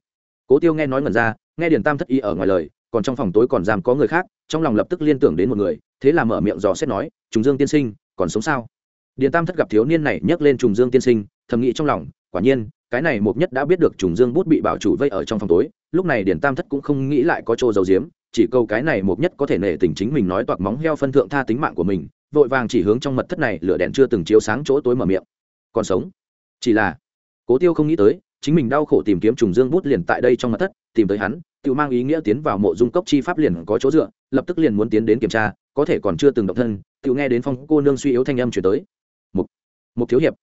cố tiêu nghe nói ngẩn ra, nghe điền tam thất y ở ngoài lời, còn trong phòng tối còn giam có người khác, trong lòng lập tức liên tưởng đến một người, thế là mở miệng dò xét nói, trùng dương tiên sinh, còn sống sao? Điền tam thất gặp thiếu niên này nhắc lên trùng dương tiên sinh, thầm nghĩ trong lòng, quả nhiên, cái này mục nhất đã biết được trùng dương bút bị bảo chủ vây ở trong phòng tối, lúc này điền tam thất cũng không nghĩ lại có chỗ dầu diếm chỉ câu cái này mục nhất có thể nể tình chính mình nói toạc móng heo phân thượng tha tính mạng của mình, vội vàng chỉ hướng trong mật thất này, lửa đèn chưa từng chiếu sáng chỗ tối mở miệng. Còn sống? Chỉ là, cố tiêu không nghĩ tới chính mình đau khổ tìm kiếm trùng dương bút liền tại đây trong mật thất, tìm tới hắn tự mang ý nghĩa tiến vào mộ dung cốc chi pháp liền có chỗ dựa, lập tức liền muốn tiến đến kiểm tra, có thể còn chưa từng động thân tự nghe đến phong cô nương suy yếu thanh âm chuyển tới. Một một thiếu hiệp,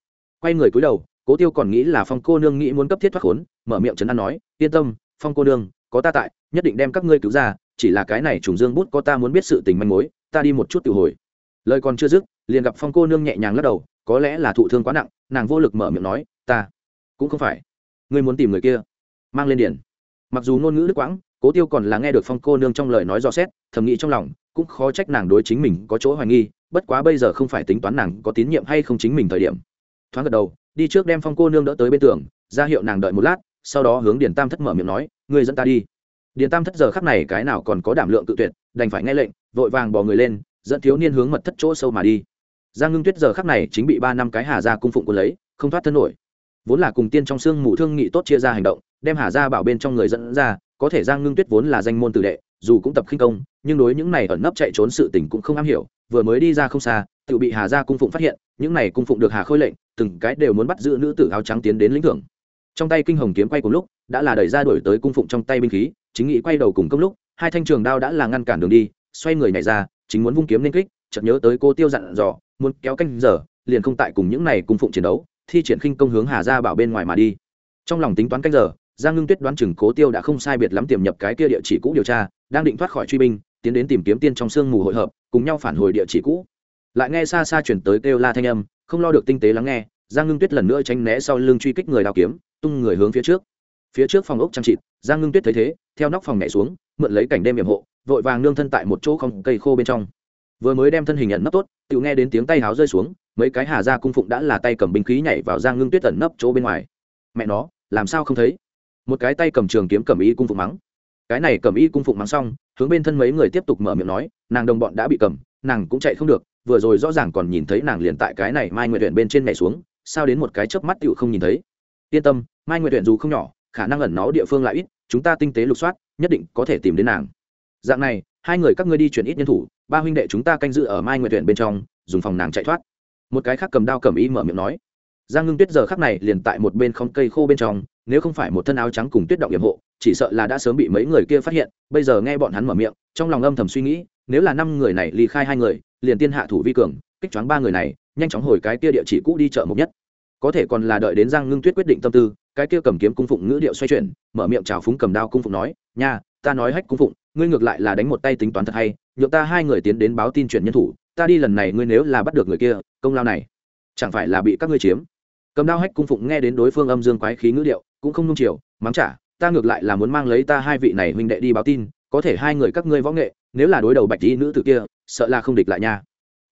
quay người cúi đầu, cố tiêu còn nghĩ là phong cô nương nghĩ muốn cấp thiết thoát khốn, mở miệng trấn an nói, yên tâm, phong cô nương, có ta tại, nhất định đem các ngươi cứu ra, chỉ là cái này trùng dương bút có ta muốn biết sự tình manh mối, ta đi một chút tự hồi. Lời còn chưa dứt, liền gặp phong cô nương nhẹ nhàng lắc đầu, có lẽ là thụ thương quá nặng, nàng vô lực mở miệng nói, ta cũng không phải ngươi muốn tìm người kia. Mang lên điển mặc dù ngôn ngữ đức quãng, cố tiêu còn là nghe được phong cô nương trong lời nói rõ xét, thầm nghĩ trong lòng, cũng khó trách nàng đối chính mình có chỗ hoài nghi, bất quá bây giờ không phải tính toán nàng có tín nhiệm hay không chính mình thời điểm. Thoáng gật đầu, đi trước đem phong cô nương đỡ tới bên tường, ra hiệu nàng đợi một lát, sau đó hướng điền tam thất mở miệng nói, ngươi dẫn ta đi. Điền tam thất giờ khắc này cái nào còn có đảm lượng tự tuyệt, đành phải nghe lệnh, vội vàng bỏ người lên, dẫn thiếu niên hướng mật thất chỗ sâu mà đi. Giang ngưng tuyết giờ khắc này chính bị ba năm cái hà ra cung phụng quân lấy, không thoát thân nổi vốn là cùng tiên trong xương mù thương nghị tốt chia ra hành động, đem hà ra bảo bên trong người dẫn ra, có thể giang ngưng tuyết vốn là danh môn tử đệ, dù cũng tập khinh công, nhưng đối những này ẩn nấp chạy trốn sự tình cũng không am hiểu, vừa mới đi ra không xa, tự bị hà Gia cung phụng phát hiện, những này cung phụng được hà khôi lệnh, từng cái đều muốn bắt giữ nữ tử áo trắng tiến đến lĩnh thưởng. Trong tay kinh hồng kiếm quay cùng lúc, đã là đẩy ra đuổi tới cung phụng trong tay binh khí, chính nghĩ quay đầu cùng công lúc, hai thanh trường đao đã là ngăn cản đường đi, xoay người nhảy ra, chính muốn vung kiếm nên kích, chợt nhớ tới cô tiêu dặn dò, muốn kéo canh giờ, liền không tại cùng những này cung phụng chiến đấu thi triển khinh công hướng hà ra bảo bên ngoài mà đi. Trong lòng tính toán cách giờ, giang ngưng tuyết đoán chừng cố tiêu đã không sai biệt lắm tiềm nhập cái kia địa chỉ cũ điều tra, đang định thoát khỏi truy binh, tiến đến tìm kiếm tiên trong sương mù hội hợp, cùng nhau phản hồi địa chỉ cũ. Lại nghe xa xa chuyển tới kêu la thanh âm, không lo được tinh tế lắng nghe, giang ngưng tuyết lần nữa tránh né sau lưng truy kích người đào kiếm, tung người hướng phía trước. Phía trước phòng ốc trang trịt, giang ngưng tuyết thấy thế, theo nóc phòng nhảy xuống, mượn lấy cảnh đêm hiểm hộ, vội vàng nương thân tại một chỗ không, cây khô bên trong. Vừa mới đem thân hình nhận nấp tốt, tự nghe đến tiếng tay háo rơi xuống mấy cái hà ra cung phụng đã là tay cầm binh khí nhảy vào giang ngưng tuyết tẩn nấp chỗ bên ngoài. Mẹ nó, làm sao không thấy? Một cái tay cầm trường kiếm cầm y cung phụng mắng. Cái này cầm y cung phụng mắng xong, hướng bên thân mấy người tiếp tục mở miệng nói, nàng đồng bọn đã bị cầm, nàng cũng chạy không được, vừa rồi rõ ràng còn nhìn thấy nàng liền tại cái này mai nguyện huyện bên trên mẹ xuống, sao đến một cái chớp mắt tựu không nhìn thấy? Yên tâm, mai nguyện huyện dù không nhỏ, khả năng ẩn nó địa phương lại ít, chúng ta tinh tế lục soát, nhất định có thể tìm đến nàng. Dạng này, hai người các ngươi đi chuyển ít nhân thủ, ba huynh đệ chúng ta canh giữ ở mai nguyện huyện bên trong, dùng phòng nàng chạy thoát một cái khác cầm đao cầm ý mở miệng nói. Giang ngưng tuyết giờ khắc này liền tại một bên không cây khô bên trong, nếu không phải một thân áo trắng cùng tuyết động hiểm hộ, chỉ sợ là đã sớm bị mấy người kia phát hiện, bây giờ nghe bọn hắn mở miệng, trong lòng âm thầm suy nghĩ, nếu là năm người này ly khai hai người, liền tiên hạ thủ vi cường, kích choáng ba người này, nhanh chóng hồi cái kia địa chỉ cũ đi chợ mục nhất. Có thể còn là đợi đến giang ngưng tuyết quyết định tâm tư, cái kia cầm kiếm cung phụng ngữ điệu xoay chuyển, mở miệng chào phúng cầm đao cung phụng nói, nha, ta nói hách cung phụng, ngươi ngược lại là đánh một tay tính toán thật hay, nhượng ta hai người tiến đến báo tin chuyển nhân thủ ta đi lần này ngươi nếu là bắt được người kia, công lao này, chẳng phải là bị các ngươi chiếm. Cầm đao hách cung phụng nghe đến đối phương âm dương quái khí ngữ điệu, cũng không nung chiều, mắng trả, ta ngược lại là muốn mang lấy ta hai vị này huynh đệ đi báo tin, có thể hai người các ngươi võ nghệ, nếu là đối đầu bạch tí nữ tử kia, sợ là không địch lại nha.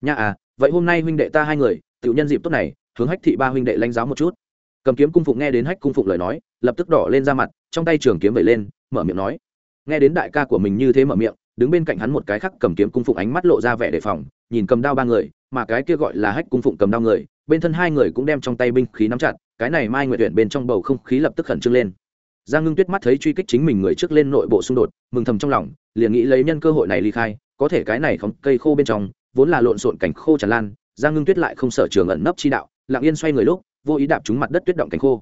Nha à vậy hôm nay huynh đệ ta hai người tự nhân dịp tốt này, hướng hách thị ba huynh đệ lãnh giáo một chút. Cầm kiếm cung phụng nghe đến hách cung phụng lời nói, lập tức đỏ lên ra mặt, trong tay trường kiếm vẩy lên, mở miệng nói. Nghe đến đại ca của mình như thế mở miệng, đứng bên cạnh hắn một cái khác cầm kiếm cung phụng ánh mắt lộ ra vẻ đề phòng nhìn cầm đao ba người, mà cái kia gọi là hách cung phụng cầm đao người, bên thân hai người cũng đem trong tay binh khí nắm chặt, cái này mai nguyện tuyển bên trong bầu không khí lập tức khẩn trương lên. Giang ngưng tuyết mắt thấy truy kích chính mình người trước lên nội bộ xung đột, mừng thầm trong lòng, liền nghĩ lấy nhân cơ hội này ly khai, có thể cái này không, cây khô bên trong, vốn là lộn xộn cảnh khô tràn lan, giang ngưng tuyết lại không sở trường ẩn nấp chi đạo, lặng yên xoay người lúc, vô ý đạp trúng mặt đất tuyết động cảnh khô.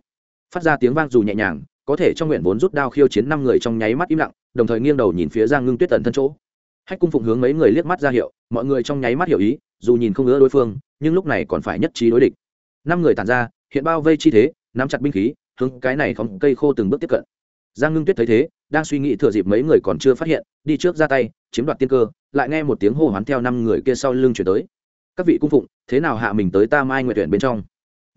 Phát ra tiếng vang dù nhẹ nhàng, có thể trong nguyện vốn rút đao khiêu chiến năm người trong nháy mắt im lặng, đồng thời nghiêng đầu nhìn phía giang ngưng tuyết tận thân chỗ hách cung phụng hướng mấy người liếc mắt ra hiệu, mọi người trong nháy mắt hiểu ý, dù nhìn không ngứa đối phương, nhưng lúc này còn phải nhất trí đối địch. Năm người tàn ra, hiện bao vây chi thế, nắm chặt binh khí, hướng cái này phóng cây khô từng bước tiếp cận. Giang ngưng tuyết thấy thế, đang suy nghĩ thừa dịp mấy người còn chưa phát hiện, đi trước ra tay, chiếm đoạt tiên cơ, lại nghe một tiếng hô hoán theo năm người kia sau lưng chuyển tới. Các vị cung phụng, thế nào hạ mình tới ta mai nguyện tuyển bên trong?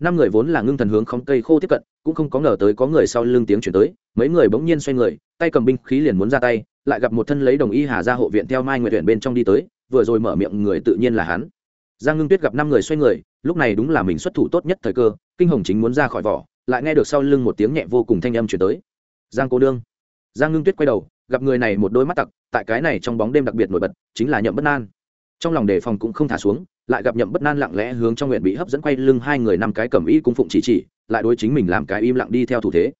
Năm người vốn là ngưng thần hướng khóng cây khô tiếp cận, cũng không có ngờ tới có người sau lưng tiếng chuyển tới, mấy người bỗng nhiên xoay người, tay cầm binh khí liền muốn ra tay, lại gặp một thân lấy đồng y hà ra hộ viện theo mai nguyện tuyển bên trong đi tới, vừa rồi mở miệng người tự nhiên là hắn. Giang ngưng tuyết gặp năm người xoay người, lúc này đúng là mình xuất thủ tốt nhất thời cơ, kinh hồng chính muốn ra khỏi vỏ, lại nghe được sau lưng một tiếng nhẹ vô cùng thanh âm chuyển tới. Giang cô đương giang ngưng tuyết quay đầu, gặp người này một đôi mắt tặc, tại cái này trong bóng đêm đặc biệt nổi bật, chính là nhậm bất An. trong lòng đề phòng cũng không thả xuống lại gặp nhậm bất nan lặng lẽ hướng trong nguyện bị hấp dẫn quay lưng hai người năm cái cầm y cung phụng chỉ chỉ, lại đối chính mình làm cái im lặng đi theo thủ thế.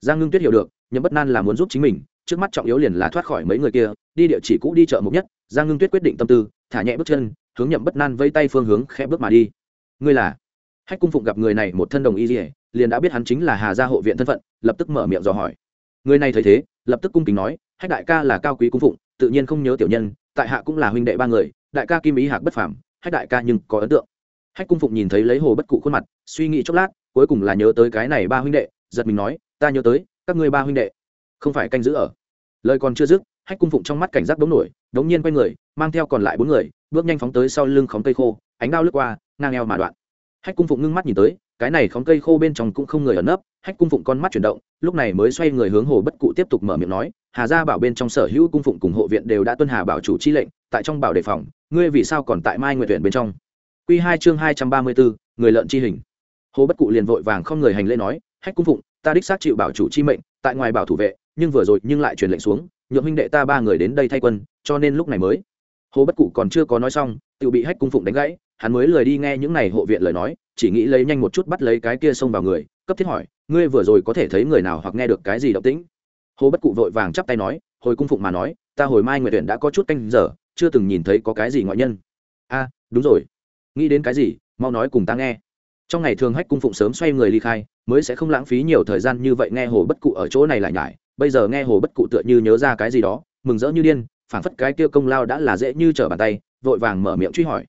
Giang ngưng tuyết hiểu được, nhậm bất nan là muốn giúp chính mình, trước mắt trọng yếu liền là thoát khỏi mấy người kia, đi địa chỉ cũ đi chợ mục nhất, giang ngưng tuyết quyết định tâm tư, thả nhẹ bước chân, hướng nhậm bất nan vây tay phương hướng khẽ bước mà đi. Ngươi là? Hách cung phụng gặp người này một thân đồng y dỉa liền đã biết hắn chính là hà gia hộ viện thân phận, lập tức mở miệng dò hỏi. Người này thấy thế, lập tức cung kính nói, hách đại ca là cao quý cung phụng, tự nhiên không nhớ tiểu nhân, tại hạ cũng là huynh đệ ba người, đại ca kim ý hạc bất phàm hách đại ca nhưng có ấn tượng. Hách cung phụng nhìn thấy lấy hồ bất cụ khuôn mặt, suy nghĩ chốc lát, cuối cùng là nhớ tới cái này ba huynh đệ, giật mình nói, ta nhớ tới, các ngươi ba huynh đệ. Không phải canh giữ ở. Lời còn chưa dứt, hách cung phụng trong mắt cảnh giác đống nổi, đống nhiên quay người, mang theo còn lại bốn người, bước nhanh phóng tới sau lưng khóm cây khô, ánh đao lướt qua, ngang eo mà đoạn. Hách cung phụng ngưng mắt nhìn tới, cái này khóm cây khô bên trong cũng không người ở nấp, hách cung phụng con mắt chuyển động, lúc này mới xoay người hướng hồ bất cụ tiếp tục mở miệng nói, hà gia bảo bên trong sở hữu cung phụng cùng hộ viện đều đã tuân hà bảo chủ chi lệnh tại trong bảo đề phòng, ngươi vì sao còn tại mai nguyện tuyển bên trong? Q hai chương hai trăm ba mươi bốn, người lợn chi hình. Hồ bất cụ liền vội vàng không người hành lễ nói, hách cung phụng, ta đích xác chịu bảo chủ chi mệnh, tại ngoài bảo thủ vệ, nhưng vừa rồi nhưng lại truyền lệnh xuống, nhượng huynh đệ ta ba người đến đây thay quân, cho nên lúc này mới. Hồ bất cụ còn chưa có nói xong tự bị hách cung phụng đánh gãy, hắn mới lời đi nghe những này hộ viện lời nói, chỉ nghĩ lấy nhanh một chút bắt lấy cái kia xông vào người, cấp thiết hỏi, ngươi vừa rồi có thể thấy người nào hoặc nghe được cái gì động tĩnh? Hồ bất cụ vội vàng chắp tay nói, hồi cung phụng mà nói, ta hồi mai nguyện tuyển đã có chút canh giờ chưa từng nhìn thấy có cái gì ngoại nhân. A, đúng rồi. Nghĩ đến cái gì, mau nói cùng ta nghe. Trong ngày thường hách cung phụng sớm xoay người ly khai, mới sẽ không lãng phí nhiều thời gian như vậy nghe hồ bất cụ ở chỗ này lại nhải. Bây giờ nghe hồ bất cụ tựa như nhớ ra cái gì đó, mừng rỡ như điên, phảng phất cái kia công lao đã là dễ như trở bàn tay, vội vàng mở miệng truy hỏi.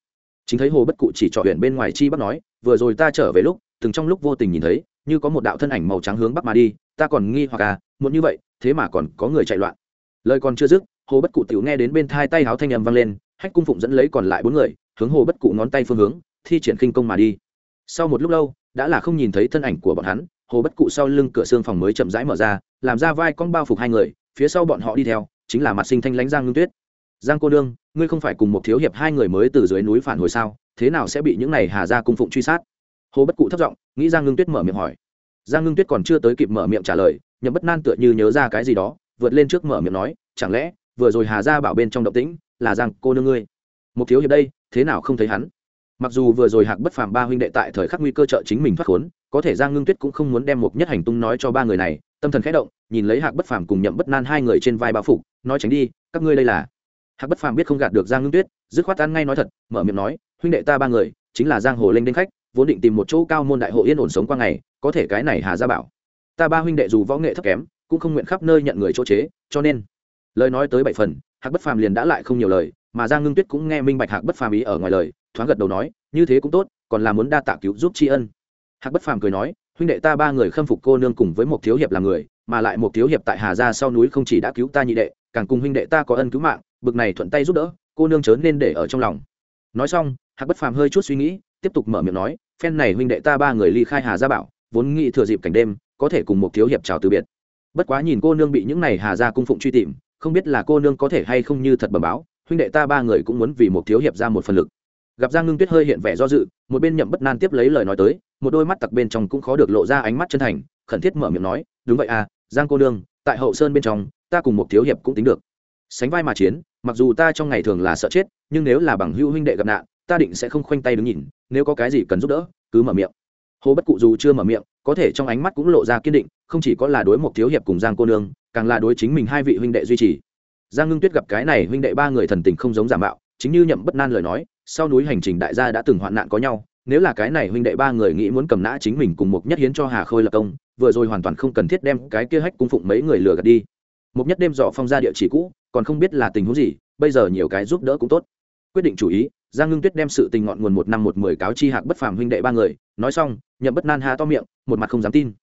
Chính thấy hồ bất cụ chỉ trọ huyện bên ngoài chi bắc nói, vừa rồi ta trở về lúc, từng trong lúc vô tình nhìn thấy, như có một đạo thân ảnh màu trắng hướng bắc mà đi, ta còn nghi hoặc à muốn như vậy, thế mà còn có người chạy loạn. Lời còn chưa dứt hồ bất cụ tiểu nghe đến bên thai tay háo thanh âm vang lên, hách cung phụng dẫn lấy còn lại bốn người, hướng hồ bất cụ ngón tay phương hướng, thi triển khinh công mà đi. Sau một lúc lâu, đã là không nhìn thấy thân ảnh của bọn hắn, hồ bất cụ sau lưng cửa xương phòng mới chậm rãi mở ra, làm ra vai con bao phục hai người, phía sau bọn họ đi theo, chính là mặt sinh thanh lãnh giang ngưng tuyết. Giang cô đương ngươi không phải cùng một thiếu hiệp hai người mới từ dưới núi phản hồi sao, thế nào sẽ bị những này hà ra cung phụng truy sát? Hồ bất cụ thất giọng, nghĩ giang ngưng tuyết mở miệng hỏi. Giang ngưng tuyết còn chưa tới kịp mở miệng trả lời, nhậm bất nan tựa như nhớ ra cái gì đó, vượt lên trước mở miệng nói, chẳng lẽ vừa rồi hà ra bảo bên trong động tĩnh, là giang cô nương ngươi, một thiếu hiệp đây, thế nào không thấy hắn? Mặc dù vừa rồi hạc bất phàm ba huynh đệ tại thời khắc nguy cơ trợ chính mình thoát khốn, có thể giang ngưng tuyết cũng không muốn đem một nhất hành tung nói cho ba người này, tâm thần khẽ động, nhìn lấy hạc bất phàm cùng nhậm bất nan hai người trên vai bao phục nói tránh đi, các ngươi đây là hạc bất phàm biết không gạt được giang ngưng tuyết, dứt khoát ăn ngay nói thật, mở miệng nói, huynh đệ ta ba người, chính là giang hồ lênh đến khách, vốn định tìm một chỗ cao môn đại hộ yên ổn sống qua ngày, có thể cái này hà gia bảo. Ta ba huynh đệ dù võ nghệ thấp kém, cũng không nguyện khắp nơi nhận người chỗ chế, cho nên lời nói tới bảy phần, hạc bất phàm liền đã lại không nhiều lời, mà giang ngưng tuyết cũng nghe minh bạch hạc bất phàm ý ở ngoài lời, thoáng gật đầu nói, như thế cũng tốt, còn là muốn đa tạ cứu giúp tri ân. Hạc bất phàm cười nói, huynh đệ ta ba người khâm phục cô nương cùng với một thiếu hiệp là người, mà lại một thiếu hiệp tại hà gia sau núi không chỉ đã cứu ta nhị đệ, càng cùng huynh đệ ta có ân cứu mạng, bực này thuận tay giúp đỡ, cô nương chớ nên để ở trong lòng. Nói xong, hạc bất phàm hơi chút suy nghĩ, tiếp tục mở miệng nói, phen này huynh đệ ta ba người ly khai hà gia bảo, vốn nghĩ thừa dịp cảnh đêm, có thể cùng một thiếu hiệp chào từ biệt. Bất quá nhìn cô nương bị những này hà gia cung phụng truy tìm không biết là cô nương có thể hay không như thật bẩm báo, huynh đệ ta ba người cũng muốn vì một thiếu hiệp ra một phần lực. Gặp giang ngưng tuyết hơi hiện vẻ do dự, một bên nhậm bất nan tiếp lấy lời nói tới, một đôi mắt tặc bên trong cũng khó được lộ ra ánh mắt chân thành, khẩn thiết mở miệng nói, đúng vậy à giang cô nương, tại hậu sơn bên trong, ta cùng một thiếu hiệp cũng tính được. Sánh vai mà chiến, mặc dù ta trong ngày thường là sợ chết, nhưng nếu là bằng hữu huynh đệ gặp nạn, ta định sẽ không khoanh tay đứng nhìn, nếu có cái gì cần giúp đỡ, cứ mở miệng. Hồ bất cụ dù chưa mở miệng, có thể trong ánh mắt cũng lộ ra kiên định, không chỉ có là đối một thiếu hiệp cùng giang cô nương càng là đối chính mình hai vị huynh đệ duy trì. Giang ngưng tuyết gặp cái này huynh đệ ba người thần tình không giống giả mạo, chính như nhậm bất nan lời nói, sau núi hành trình đại gia đã từng hoạn nạn có nhau, nếu là cái này huynh đệ ba người nghĩ muốn cầm nã chính mình cùng một nhất hiến cho hà khôi lập công, vừa rồi hoàn toàn không cần thiết đem cái kia hách cung phụng mấy người lừa gạt đi. Một nhất đêm dọ phong ra địa chỉ cũ, còn không biết là tình huống gì, bây giờ nhiều cái giúp đỡ cũng tốt. Quyết định chủ ý, giang ngưng tuyết đem sự tình ngọn nguồn một năm một mười cáo chi hạc bất phàm huynh đệ ba người, nói xong, nhậm bất nan ha to miệng, một mặt không dám tin.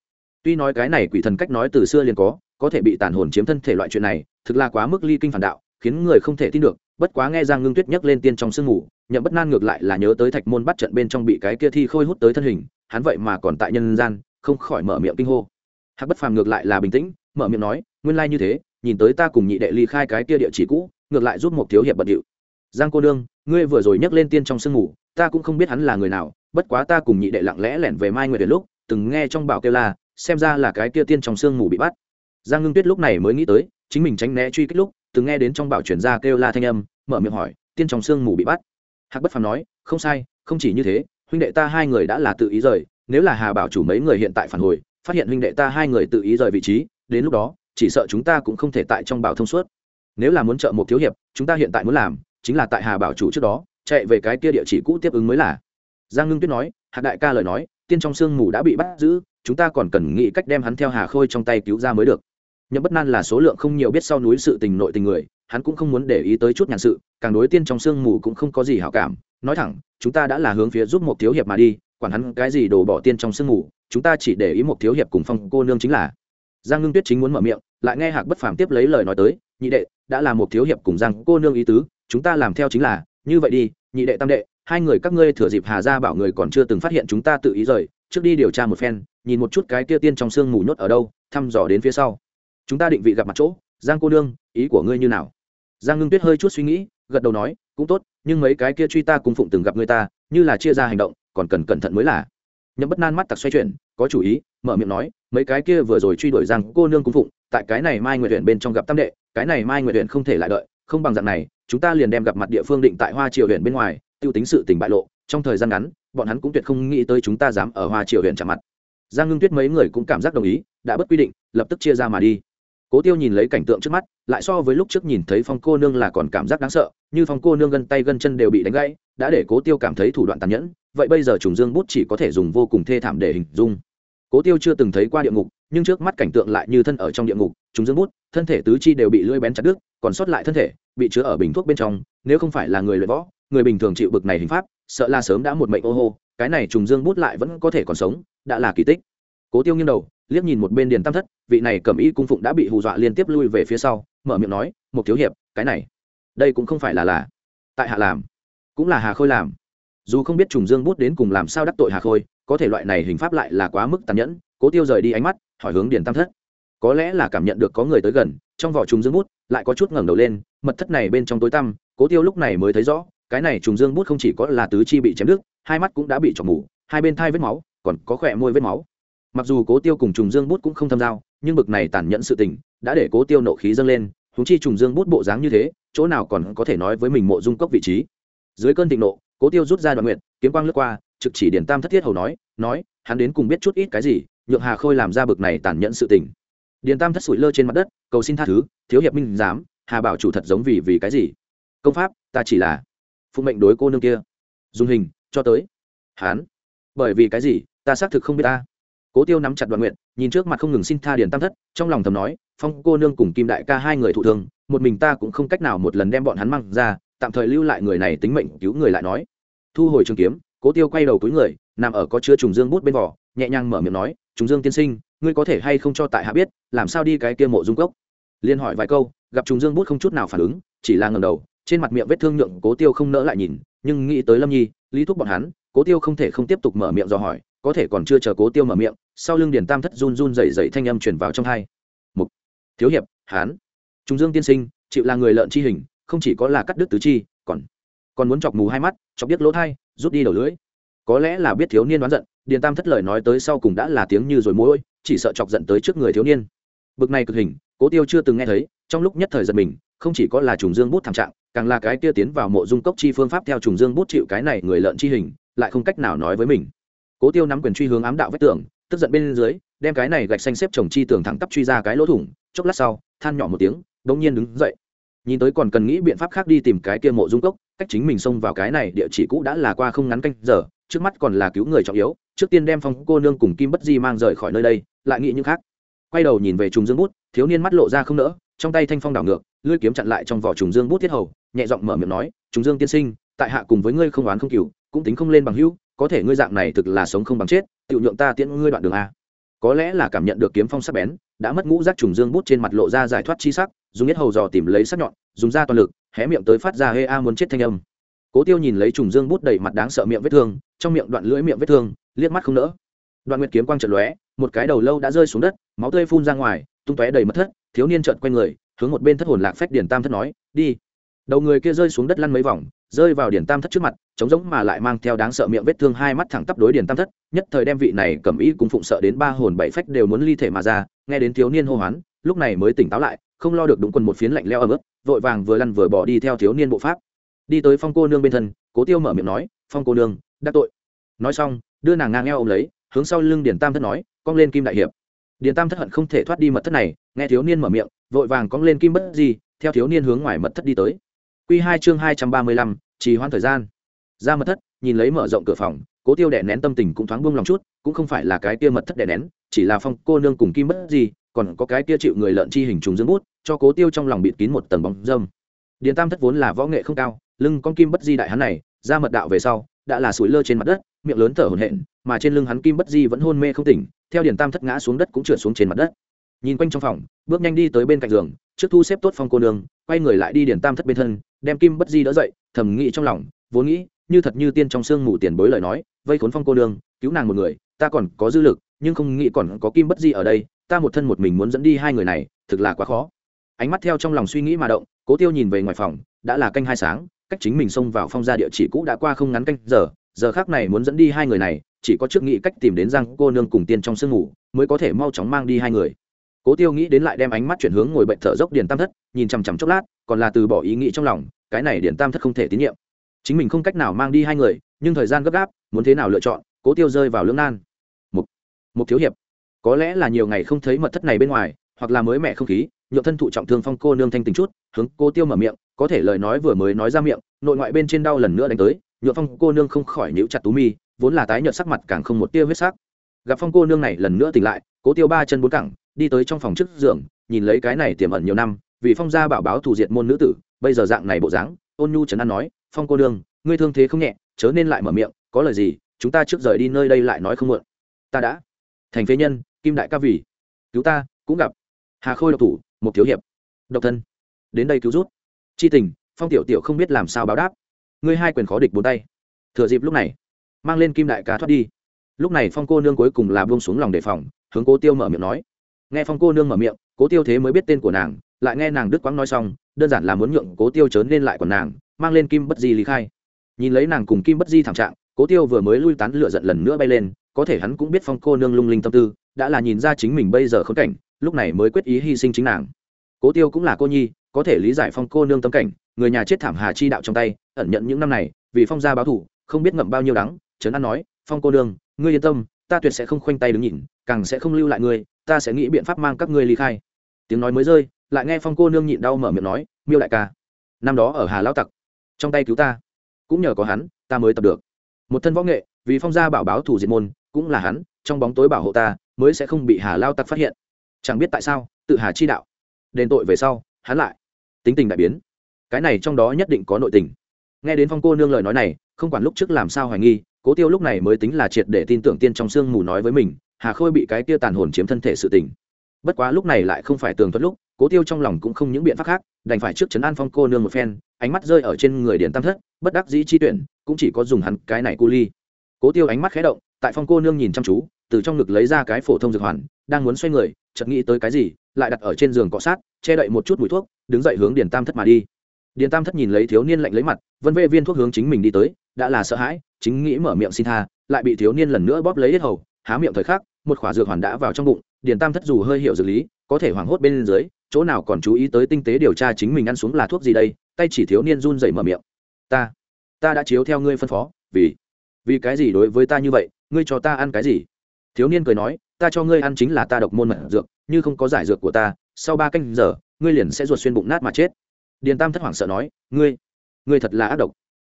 Tuy nói cái này quỷ thần cách nói từ xưa liền có có thể bị tàn hồn chiếm thân thể loại chuyện này thực là quá mức ly kinh phản đạo khiến người không thể tin được bất quá nghe giang ngưng tuyết nhắc lên tiên trong sương ngủ nhậm bất nan ngược lại là nhớ tới thạch môn bắt trận bên trong bị cái kia thi khôi hút tới thân hình hắn vậy mà còn tại nhân gian không khỏi mở miệng kinh hô. Hạc bất phàm ngược lại là bình tĩnh mở miệng nói nguyên lai như thế nhìn tới ta cùng nhị đệ ly khai cái kia địa chỉ cũ ngược lại giúp một thiếu hiệp bận điệu. Giang cô đương ngươi vừa rồi nhắc lên tiên trong sương ngủ ta cũng không biết hắn là người nào bất quá ta cùng nhị đệ lặng lẽ lẻn về mai nguyệt đến lúc từng nghe trong bảo kêu là, xem ra là cái kia tiên trong sương ngủ bị bắt giang ngưng tuyết lúc này mới nghĩ tới, chính mình tránh né truy kích lúc, từng nghe đến trong bảo chuyển ra kêu la thanh âm, mở miệng hỏi, tiên trong sương ngủ bị bắt? Hạc bất phàm nói, không sai, không chỉ như thế, huynh đệ ta hai người đã là tự ý rời, nếu là hà bảo chủ mấy người hiện tại phản hồi, phát hiện huynh đệ ta hai người tự ý rời vị trí, đến lúc đó, chỉ sợ chúng ta cũng không thể tại trong bảo thông suốt. Nếu là muốn trợ một thiếu hiệp, chúng ta hiện tại muốn làm, chính là tại hà bảo chủ trước đó, chạy về cái kia địa chỉ cũ tiếp ứng mới là. Giang ngưng tuyết nói, hạc đại ca lời nói, tiên trong sương mù đã bị bắt giữ, chúng ta còn cần nghĩ cách đem hắn theo hà khôi trong tay cứu ra mới được nhậm bất nan là số lượng không nhiều biết sau núi sự tình nội tình người, hắn cũng không muốn để ý tới chút nhàn sự, càng đối tiên trong sương mù cũng không có gì hảo cảm. Nói thẳng, chúng ta đã là hướng phía giúp một thiếu hiệp mà đi, quản hắn cái gì đổ bỏ tiên trong sương mù, chúng ta chỉ để ý một thiếu hiệp cùng phong cô nương chính là. Giang ngưng tuyết chính muốn mở miệng, lại nghe hạc bất phàm tiếp lấy lời nói tới, nhị đệ, đã là một thiếu hiệp cùng giang cô nương ý tứ, chúng ta làm theo chính là, như vậy đi, nhị đệ tam đệ, hai người các ngươi thừa dịp hà gia bảo người còn chưa từng phát hiện chúng ta tự ý rời, trước đi điều tra một phen, nhìn một chút cái kia tiên trong sương mù nhốt ở đâu, thăm dò đến phía sau chúng ta định vị gặp mặt chỗ, giang cô nương, ý của ngươi như nào? Giang ngưng tuyết hơi chút suy nghĩ, gật đầu nói, cũng tốt, nhưng mấy cái kia truy ta cùng phụng từng gặp người ta, như là chia ra hành động, còn cần cẩn thận mới là. Nhậm bất nan mắt tặc xoay chuyển, có chủ ý, mở miệng nói, mấy cái kia vừa rồi truy đuổi rằng cô nương cung phụng, tại cái này mai nguyện huyện bên trong gặp tam đệ, cái này mai nguyện huyện không thể lại đợi, không bằng dạng này, chúng ta liền đem gặp mặt địa phương định tại hoa triều huyện bên ngoài, tiêu tính sự tình bại lộ, trong thời gian ngắn, bọn hắn cũng tuyệt không nghĩ tới chúng ta dám ở hoa triều huyện chạm mặt. Giang ngưng tuyết mấy người cũng cảm giác đồng ý, đã bất quy định, lập tức chia ra mà đi cố tiêu nhìn lấy cảnh tượng trước mắt, lại so với lúc trước nhìn thấy phong cô nương là còn cảm giác đáng sợ, như phong cô nương gân tay gân chân đều bị đánh gãy, đã để cố tiêu cảm thấy thủ đoạn tàn nhẫn, vậy bây giờ trùng dương bút chỉ có thể dùng vô cùng thê thảm để hình dung. Cố tiêu chưa từng thấy qua địa ngục, nhưng trước mắt cảnh tượng lại như thân ở trong địa ngục, trùng dương bút, thân thể tứ chi đều bị lưỡi bén chặt đứt, còn sót lại thân thể, bị chứa ở bình thuốc bên trong, nếu không phải là người luyện võ, người bình thường chịu bực này hình pháp, sợ là sớm đã một mệnh ô hô, cái này trùng dương bút lại vẫn có thể còn sống, đã là kỳ tích cố tiêu nghiêng đầu, liếc nhìn một bên điền tam thất, vị này cầm y cung phụng đã bị hù dọa liên tiếp lui về phía sau, mở miệng nói một thiếu hiệp, cái này, đây cũng không phải là là, tại hạ làm, cũng là hà khôi làm. Dù không biết trùng dương bút đến cùng làm sao đắc tội hà khôi, có thể loại này hình pháp lại là quá mức tàn nhẫn. Cố tiêu rời đi ánh mắt, hỏi hướng điền tam thất, có lẽ là cảm nhận được có người tới gần, trong vỏ trùng dương bút lại có chút ngẩng đầu lên, mật thất này bên trong tối tăm. Cố tiêu lúc này mới thấy rõ, cái này trùng dương bút không chỉ có là tứ chi bị chém đứt, hai mắt cũng đã bị trọc mù, hai bên thai vết máu, còn có khỏe môi vết máu mặc dù cố tiêu cùng trùng dương bút cũng không tham giao, nhưng bực này tàn nhẫn sự tình đã để cố tiêu nộ khí dâng lên húng chi trùng dương bút bộ dáng như thế, chỗ nào còn có thể nói với mình mộ dung cốc vị trí. Dưới cơn thịnh nộ, cố tiêu rút ra đoạn nguyện kiếm quang lướt qua, trực chỉ điển tam thất thiết hầu nói nói, hắn đến cùng biết chút ít cái gì, nhượng hà khôi làm ra bực này tàn nhẫn sự tình. Điền tam thất sủi lơ trên mặt đất, cầu xin tha thứ, thiếu hiệp minh giám, hà bảo chủ thật giống vì vì cái gì? Công pháp, ta chỉ là phụ mệnh đối cô nương kia. Dùng hình, cho tới. Hán bởi vì cái gì, ta xác thực không biết ta cố tiêu nắm chặt đoạn nguyện nhìn trước mặt không ngừng xin tha điền tam thất, trong lòng thầm nói, phong cô nương cùng kim đại ca hai người thụ thương, một mình ta cũng không cách nào một lần đem bọn hắn mang ra, tạm thời lưu lại người này tính mệnh cứu người lại nói. Thu hồi trường kiếm, cố tiêu quay đầu túi người, nằm ở có chứa trùng dương bút bên vỏ, nhẹ nhàng mở miệng nói, trùng dương tiên sinh, ngươi có thể hay không cho tại hạ biết, làm sao đi cái kia mộ dung cốc? Liên hỏi vài câu, gặp trùng dương bút không chút nào phản ứng, chỉ là ngầm đầu, trên mặt miệng vết thương nhượng cố tiêu không nỡ lại nhìn, nhưng nghĩ tới lâm nhi, lý thúc bọn hắn, cố tiêu không thể không tiếp tục mở miệng dò hỏi có thể còn chưa chờ cố tiêu mở miệng, sau lưng điền tam thất run run dày dày thanh âm truyền vào trong hai. Mục. Thiếu hiệp, hán. Trung dương tiên sinh, chịu là người lợn chi hình, không chỉ có là cắt đứt tứ chi, còn còn muốn chọc mù hai mắt, chọc biết lỗ thai, rút đi đầu lưỡi. Có lẽ là biết thiếu niên đoán giận, điền tam thất lời nói tới sau cùng đã là tiếng như rồi mối chỉ sợ chọc giận tới trước người thiếu niên. Bực này cực hình, cố tiêu chưa từng nghe thấy, trong lúc nhất thời giật mình, không chỉ có là trùng dương bút thảm trạng, càng là cái kia tiến vào mộ dung cốc chi phương pháp theo trùng dương bút chịu cái này người lợn chi hình, lại không cách nào nói với mình cố tiêu nắm quyền truy hướng ám đạo vách tường, tức giận bên dưới, đem cái này gạch xanh xếp chồng chi tường thẳng tắp truy ra cái lỗ thủng, chốc lát sau, than nhỏ một tiếng, đống nhiên đứng dậy. Nhìn tới còn cần nghĩ biện pháp khác đi tìm cái kia mộ dung cốc, cách chính mình xông vào cái này địa chỉ cũ đã là qua không ngắn canh giờ, trước mắt còn là cứu người trọng yếu, trước tiên đem phong cô nương cùng kim bất di mang rời khỏi nơi đây, lại nghĩ những khác. Quay đầu nhìn về trùng dương bút, thiếu niên mắt lộ ra không nỡ, trong tay thanh phong đảo ngược, lưỡi kiếm chặn lại trong vỏ trùng dương bút thiết hầu, nhẹ giọng mở miệng nói, trùng dương tiên sinh, tại hạ cùng với ngươi không oán không cừu, cũng tính không lên bằng hữu có thể ngươi dạng này thực là sống không bằng chết tự nhượng ta tiễn ngươi đoạn đường a. Có lẽ là cảm nhận được kiếm phong sắc bén, đã mất ngũ giác trùng dương bút trên mặt lộ ra giải thoát chi sắc, dùng nhất hầu dò tìm lấy sắc nhọn, dùng ra toàn lực, hé miệng tới phát ra hê a muốn chết thanh âm. Cố tiêu nhìn lấy trùng dương bút đầy mặt đáng sợ miệng vết thương, trong miệng đoạn lưỡi miệng vết thương, liếc mắt không nỡ. Đoạn nguyệt kiếm quang trận lóe, một cái đầu lâu đã rơi xuống đất, máu tươi phun ra ngoài, tung tóe đầy mất thất, thiếu niên trợn quay người, hướng một bên thất hồn lạc phách điển tam thất nói, đi. Đầu người kia rơi xuống đất lăn mấy vòng rơi vào điển tam thất trước mặt, trống giống mà lại mang theo đáng sợ miệng vết thương hai mắt thẳng tắp đối điển tam thất, nhất thời đem vị này cầm ý cùng phụng sợ đến ba hồn bảy phách đều muốn ly thể mà ra, nghe đến thiếu niên hô hoán, lúc này mới tỉnh táo lại, không lo được đúng quần một phiến lạnh leo ấm ức, vội vàng vừa lăn vừa bỏ đi theo thiếu niên bộ pháp. Đi tới phong cô nương bên thân, cố tiêu mở miệng nói, phong cô nương, đắc tội. Nói xong, đưa nàng ngang eo ôm lấy, hướng sau lưng điển tam thất nói, cong lên kim đại hiệp. Điển tam thất hận không thể thoát đi mật thất này, nghe thiếu niên mở miệng, vội vàng cong lên kim bất gì theo thiếu niên hướng ngoài mật thất đi tới. Q2 chương hai trăm ba mươi lăm, trì hoãn thời gian. Ra mật thất, nhìn lấy mở rộng cửa phòng, cố tiêu đè nén tâm tình cũng thoáng buông lòng chút, cũng không phải là cái kia mật thất đè nén, chỉ là phong cô nương cùng kim bất gì còn có cái kia chịu người lợn chi hình trùng dương bút, cho cố tiêu trong lòng bịt kín một tầng bóng dâm. Điền tam thất vốn là võ nghệ không cao, lưng con kim bất di đại hắn này, ra mật đạo về sau, đã là sủi lơ trên mặt đất, miệng lớn thở hổn hển, mà trên lưng hắn kim bất di vẫn hôn mê không tỉnh, theo điền tam thất ngã xuống đất cũng trượt xuống trên mặt đất. Nhìn quanh trong phòng, bước nhanh đi tới bên cạnh giường, trước thu xếp tốt phong cô nương, quay người lại đi điền tam thất bên thân đem kim bất di đỡ dậy, thầm nghĩ trong lòng, vốn nghĩ, như thật như tiên trong sương mù tiền bối lời nói, vây khốn phong cô nương, cứu nàng một người, ta còn có dư lực, nhưng không nghĩ còn có kim bất di ở đây, ta một thân một mình muốn dẫn đi hai người này, thực là quá khó. Ánh mắt theo trong lòng suy nghĩ mà động, cố tiêu nhìn về ngoài phòng, đã là canh hai sáng, cách chính mình xông vào phong gia địa chỉ cũ đã qua không ngắn canh giờ giờ khác này muốn dẫn đi hai người này, chỉ có trước nghĩ cách tìm đến giang cô nương cùng tiên trong sương ngủ mới có thể mau chóng mang đi hai người cố tiêu nghĩ đến lại đem ánh mắt chuyển hướng ngồi bệnh thở dốc điền tam thất, nhìn chằm chằm chốc lát, còn là từ bỏ ý nghĩ trong lòng, cái này điền tam thất không thể tín nhiệm. Chính mình không cách nào mang đi hai người, nhưng thời gian gấp gáp, muốn thế nào lựa chọn, cố tiêu rơi vào lưỡng nan. Một một thiếu hiệp, có lẽ là nhiều ngày không thấy mật thất này bên ngoài, hoặc là mới mẹ không khí nhộn thân thụ trọng thương phong cô nương thanh tình chút, hướng cô tiêu mở miệng, có thể lời nói vừa mới nói ra miệng, nội ngoại bên trên đau lần nữa đánh tới nhộn phong cô nương không khỏi nhíu chặt tú mi, vốn là tái nhợt sắc mặt càng không một tia huyết sắc gặp phong cô nương này lần nữa tỉnh lại, cố tiêu ba chân bốn cẳng, đi tới trong phòng trước giường, nhìn lấy cái này tiềm ẩn nhiều năm, vì phong gia bảo báo thủ diệt môn nữ tử, bây giờ dạng này bộ dáng, ôn nhu trấn an nói, phong cô nương, ngươi thương thế không nhẹ, chớ nên lại mở miệng, có lời gì, chúng ta trước rời đi nơi đây lại nói không muộn. Ta đã. Thành phế nhân, kim đại ca vì cứu ta, cũng gặp. Hà khôi độc thủ một thiếu hiệp. Độc thân, đến đây cứu rút. Chi tình, phong tiểu tiểu không biết làm sao báo đáp. Ngươi hai quyền khó địch bốn tay. Thừa dịp lúc này, mang lên kim đại ca thoát đi lúc này phong cô nương cuối cùng là buông xuống lòng đề phòng, hướng cố tiêu mở miệng nói. Nghe phong cô nương mở miệng, cố tiêu thế mới biết tên của nàng, lại nghe nàng đức quãng nói xong, đơn giản là muốn nhượng cố tiêu trớn lên lại còn nàng, mang lên kim bất di lý khai. Nhìn lấy nàng cùng kim bất di thảm trạng, cố tiêu vừa mới lui tán lửa giận lần nữa bay lên, có thể hắn cũng biết phong cô nương lung linh tâm tư, đã là nhìn ra chính mình bây giờ khốn cảnh, lúc này mới quyết ý hy sinh chính nàng. Cố tiêu cũng là cô nhi, có thể lý giải phong cô nương tâm cảnh, người nhà chết thảm hà chi đạo trong tay, ẩn nhận những năm này, vì phong gia báo thủ không biết ngậm bao nhiêu đắng, trấn an nói, phong cô nương ngươi yên tâm, ta tuyệt sẽ không khoanh tay đứng nhìn, càng sẽ không lưu lại ngươi, ta sẽ nghĩ biện pháp mang các ngươi ly khai. Tiếng nói mới rơi, lại nghe phong cô nương nhịn đau mở miệng nói, miêu đại ca, năm đó ở hà lao tặc, trong tay cứu ta, cũng nhờ có hắn, ta mới tập được. Một thân võ nghệ, vì phong gia bảo báo thủ diệt môn, cũng là hắn, trong bóng tối bảo hộ ta, mới sẽ không bị hà lao tặc phát hiện. Chẳng biết tại sao, tự hà chi đạo, đền tội về sau, hắn lại tính tình đại biến. Cái này trong đó nhất định có nội tình. Nghe đến phong cô nương lời nói này, không quản lúc trước làm sao hoài nghi cố tiêu lúc này mới tính là triệt để tin tưởng tiên trong sương mù nói với mình, hà khôi bị cái kia tàn hồn chiếm thân thể sự tình. Bất quá lúc này lại không phải tường thuật lúc, cố tiêu trong lòng cũng không những biện pháp khác, đành phải trước chấn an phong cô nương một phen, ánh mắt rơi ở trên người Điền tam thất, bất đắc dĩ chi tuyển, cũng chỉ có dùng hắn cái này cu ly. Cố tiêu ánh mắt khé động, tại phong cô nương nhìn chăm chú, từ trong ngực lấy ra cái phổ thông dược hoàn, đang muốn xoay người, chợt nghĩ tới cái gì, lại đặt ở trên giường cọ sát, che đậy một chút mùi thuốc, đứng dậy hướng điền tam thất mà đi điền tam thất nhìn lấy thiếu niên lạnh lấy mặt, vân vê viên thuốc hướng chính mình đi tới, đã là sợ hãi, chính nghĩ mở miệng xin tha, lại bị thiếu niên lần nữa bóp lấy hết hầu, há miệng thời khắc, một khỏa dược hoàn đã vào trong bụng, điền tam thất dù hơi hiểu dược lý, có thể hoảng hốt bên dưới, chỗ nào còn chú ý tới tinh tế điều tra chính mình ăn xuống là thuốc gì đây, tay chỉ thiếu niên run dậy mở miệng. Ta ta đã chiếu theo ngươi phân phó, vì vì cái gì đối với ta như vậy, ngươi cho ta ăn cái gì? Thiếu niên cười nói, ta cho ngươi ăn chính là ta độc môn mật dược, như không có giải dược của ta, sau ba canh giờ, ngươi liền sẽ ruột xuyên bụng nát mà chết điền tam thất hoảng sợ nói, ngươi ngươi thật là ác độc.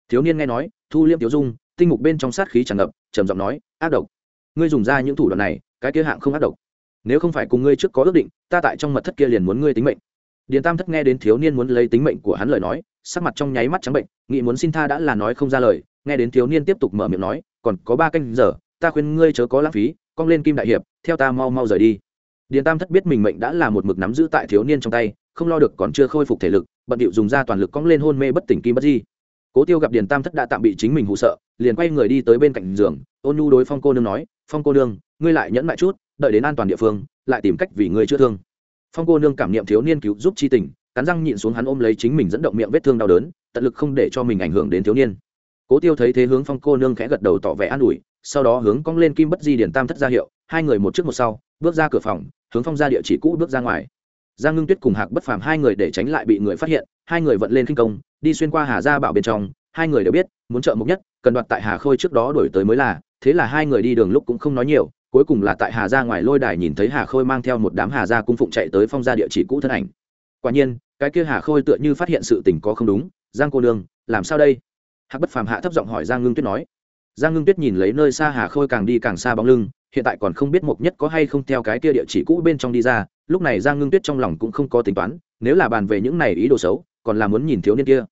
Thiếu niên nghe nói, thu liêm tiểu dung, tinh mục bên trong sát khí tràn ngập, trầm giọng nói, ác độc. Ngươi dùng ra những thủ đoạn này, cái kia hạng không ác độc. Nếu không phải cùng ngươi trước có ước định, ta tại trong mật thất kia liền muốn ngươi tính mệnh. Điền tam thất nghe đến thiếu niên muốn lấy tính mệnh của hắn lời nói, sắc mặt trong nháy mắt trắng bệnh nghị muốn xin tha đã là nói không ra lời, nghe đến thiếu niên tiếp tục mở miệng nói, còn có ba canh giờ, ta khuyên ngươi chớ có lãng phí, cong lên kim đại hiệp, theo ta mau mau rời đi. Điền tam thất biết mình mệnh đã là một mực nắm giữ tại thiếu niên trong tay, không lo được còn chưa khôi phục thể lực bận điệu dùng ra toàn lực cong lên hôn mê bất tỉnh kim bất di. Cố tiêu gặp điền tam thất đã tạm bị chính mình hụ sợ, liền quay người đi tới bên cạnh giường. Ôn nhu đối phong cô nương nói, phong cô nương, ngươi lại nhẫn lại chút, đợi đến an toàn địa phương, lại tìm cách vì ngươi chữa thương. Phong cô nương cảm niệm thiếu niên cứu giúp chi tình, cắn răng nhịn xuống hắn ôm lấy chính mình dẫn động miệng vết thương đau đớn, tận lực không để cho mình ảnh hưởng đến thiếu niên. Cố tiêu thấy thế hướng phong cô nương khẽ gật đầu tỏ vẻ an ủi, sau đó hướng cong lên kim bất di điển tam thất ra hiệu, hai người một trước một sau, bước ra cửa phòng, hướng phong ra địa chỉ cũ bước ra ngoài giang ngưng tuyết cùng hạc bất phàm hai người để tránh lại bị người phát hiện, hai người vận lên kinh công, đi xuyên qua hà gia bảo bên trong, hai người đều biết, muốn trợ mục nhất, cần đoạt tại hà khôi trước đó đổi tới mới là, thế là hai người đi đường lúc cũng không nói nhiều, cuối cùng là tại hà gia ngoài lôi đài nhìn thấy hà khôi mang theo một đám hà gia cung phụng chạy tới phong gia địa chỉ cũ thân ảnh. Quả nhiên, cái kia hà khôi tựa như phát hiện sự tình có không đúng, giang cô nương, làm sao đây? Hạc bất phàm hạ thấp giọng hỏi giang ngưng tuyết nói. Giang ngưng tuyết nhìn lấy nơi xa hà khôi càng đi càng xa bóng lưng hiện tại còn không biết mục nhất có hay không theo cái kia địa chỉ cũ bên trong đi ra, lúc này giang ngưng tuyết trong lòng cũng không có tính toán, nếu là bàn về những này ý đồ xấu, còn là muốn nhìn thiếu niên kia.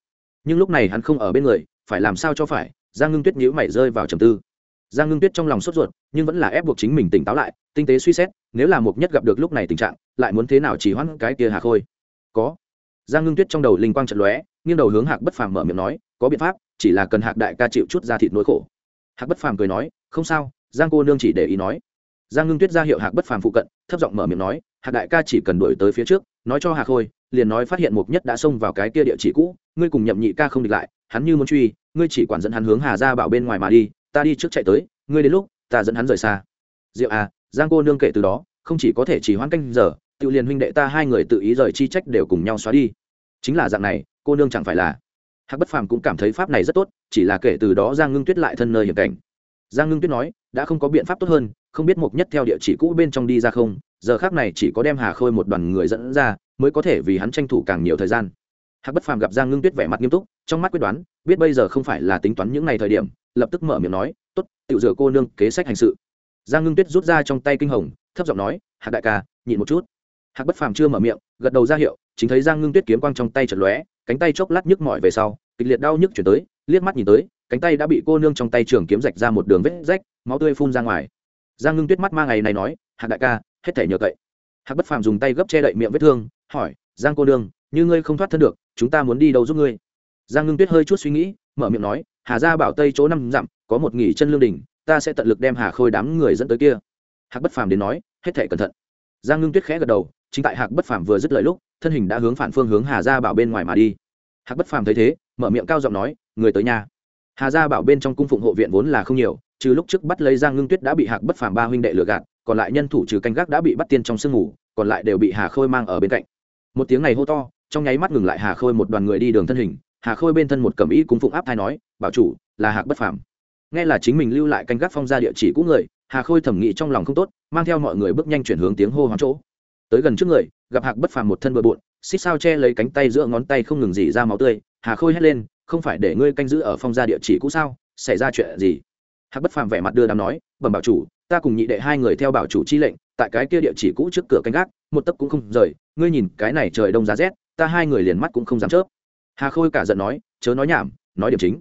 Nhưng lúc này hắn không ở bên người, phải làm sao cho phải, giang ngưng tuyết nhíu mày rơi vào trầm tư. Giang ngưng tuyết trong lòng sốt ruột, nhưng vẫn là ép buộc chính mình tỉnh táo lại, tinh tế suy xét, nếu là mục nhất gặp được lúc này tình trạng, lại muốn thế nào chỉ hoãn cái kia hà khôi? Có. Giang ngưng tuyết trong đầu linh quang trận lóe, nghiêng đầu hướng hạc bất phàm mở miệng nói, có biện pháp, chỉ là cần hạc đại ca chịu chút ra thịt nỗi khổ. Hạc bất phàm cười nói, không sao giang cô nương chỉ để ý nói. Giang ngưng tuyết ra hiệu hạc bất phàm phụ cận, thấp giọng mở miệng nói, hạc đại ca chỉ cần đổi tới phía trước, nói cho hạc khôi, liền nói phát hiện mục nhất đã xông vào cái kia địa chỉ cũ, ngươi cùng nhậm nhị ca không địch lại, hắn như muốn truy, ngươi chỉ quản dẫn hắn hướng hà ra bảo bên ngoài mà đi, ta đi trước chạy tới, ngươi đến lúc, ta dẫn hắn rời xa. Diệu à giang cô nương kể từ đó, không chỉ có thể chỉ hoãn canh giờ, tự liền huynh đệ ta hai người tự ý rời chi trách đều cùng nhau xóa đi. Chính là dạng này, cô nương chẳng phải là. Hạc bất phàm cũng cảm thấy pháp này rất tốt, chỉ là kể từ đó giang ngưng tuyết lại thân nơi hiểm cảnh giang ngưng tuyết nói, đã không có biện pháp tốt hơn, không biết mục nhất theo địa chỉ cũ bên trong đi ra không, giờ khác này chỉ có đem hà khôi một đoàn người dẫn ra, mới có thể vì hắn tranh thủ càng nhiều thời gian. Hạc bất phàm gặp giang ngưng tuyết vẻ mặt nghiêm túc, trong mắt quyết đoán, biết bây giờ không phải là tính toán những ngày thời điểm, lập tức mở miệng nói t ố t tự cô nương, kế sách hành sự. Giang ngưng tuyết rút ra trong tay kinh hồng, thấp giọng nói, hạc đại ca, nhịn một chút. Hạc bất phàm chưa mở miệng, gật đầu ra hiệu, chính thấy giang ngưng tuyết kiếm quang trong tay chật lóe, cánh tay chốc lát nhức mỏi về sau, kịch liệt đau nhức chuyển tới, liếc mắt nhìn tới cánh tay đã bị cô nương trong tay trường kiếm rạch ra một đường vết rách, máu tươi phun ra ngoài. Giang ngưng tuyết mắt ma ngày này nói, hạc đại ca, hết thể nhờ cậy. Hạc bất phàm dùng tay gấp che đậy miệng vết thương, hỏi, giang cô nương, như ngươi không thoát thân được, chúng ta muốn đi đâu giúp ngươi? Giang ngưng tuyết hơi chút suy nghĩ, mở miệng nói, hà ra bảo tây chỗ năm dặm, có một nghỉ chân lương đình ta sẽ tận lực đem hà khôi đám người dẫn tới kia. Hạc bất phàm đến nói, hết thể cẩn thận. Giang ngưng tuyết khẽ gật đầu, chính tại hạc bất phàm vừa dứt lời lúc, thân hình đã hướng phản phương hướng hà ra bảo bên ngoài mà đi. Hạc bất phàm thấy thế, mở miệng cao giọng nói, người tới nhà hà gia bảo bên trong cung phụng hộ viện vốn là không nhiều, trừ lúc trước bắt lấy giang ngưng tuyết đã bị hạc bất phàm ba huynh đệ lừa gạt, còn lại nhân thủ trừ canh gác đã bị bắt tiên trong sương ngủ, còn lại đều bị hà khôi mang ở bên cạnh. Một tiếng này hô to, trong nháy mắt ngừng lại hà khôi một đoàn người đi đường thân hình, hà khôi bên thân một cẩm ý cung phụng áp thai nói, bảo chủ, là hạc bất phàm. Nghe là chính mình lưu lại canh gác phong ra địa chỉ cũ người, hà khôi thẩm nghĩ trong lòng không tốt, mang theo mọi người bước nhanh chuyển hướng tiếng hô hoán chỗ. Tới gần trước người, gặp hạc bất phàm một thân bừa bộn, xích sao che lấy cánh tay giữa ngón tay không ngừng dỉ ra máu tươi, hà khôi hét lên không phải để ngươi canh giữ ở phong gia địa chỉ cũ sao? Xảy ra chuyện gì? Hạc bất phàm vẻ mặt đưa đám nói, bẩm bảo chủ, ta cùng nhị đệ hai người theo bảo chủ chi lệnh, tại cái kia địa chỉ cũ trước cửa canh gác, một tấc cũng không rời, ngươi nhìn cái này trời đông giá rét, ta hai người liền mắt cũng không dám chớp. Hà khôi cả giận nói, chớ nói nhảm, nói điểm chính.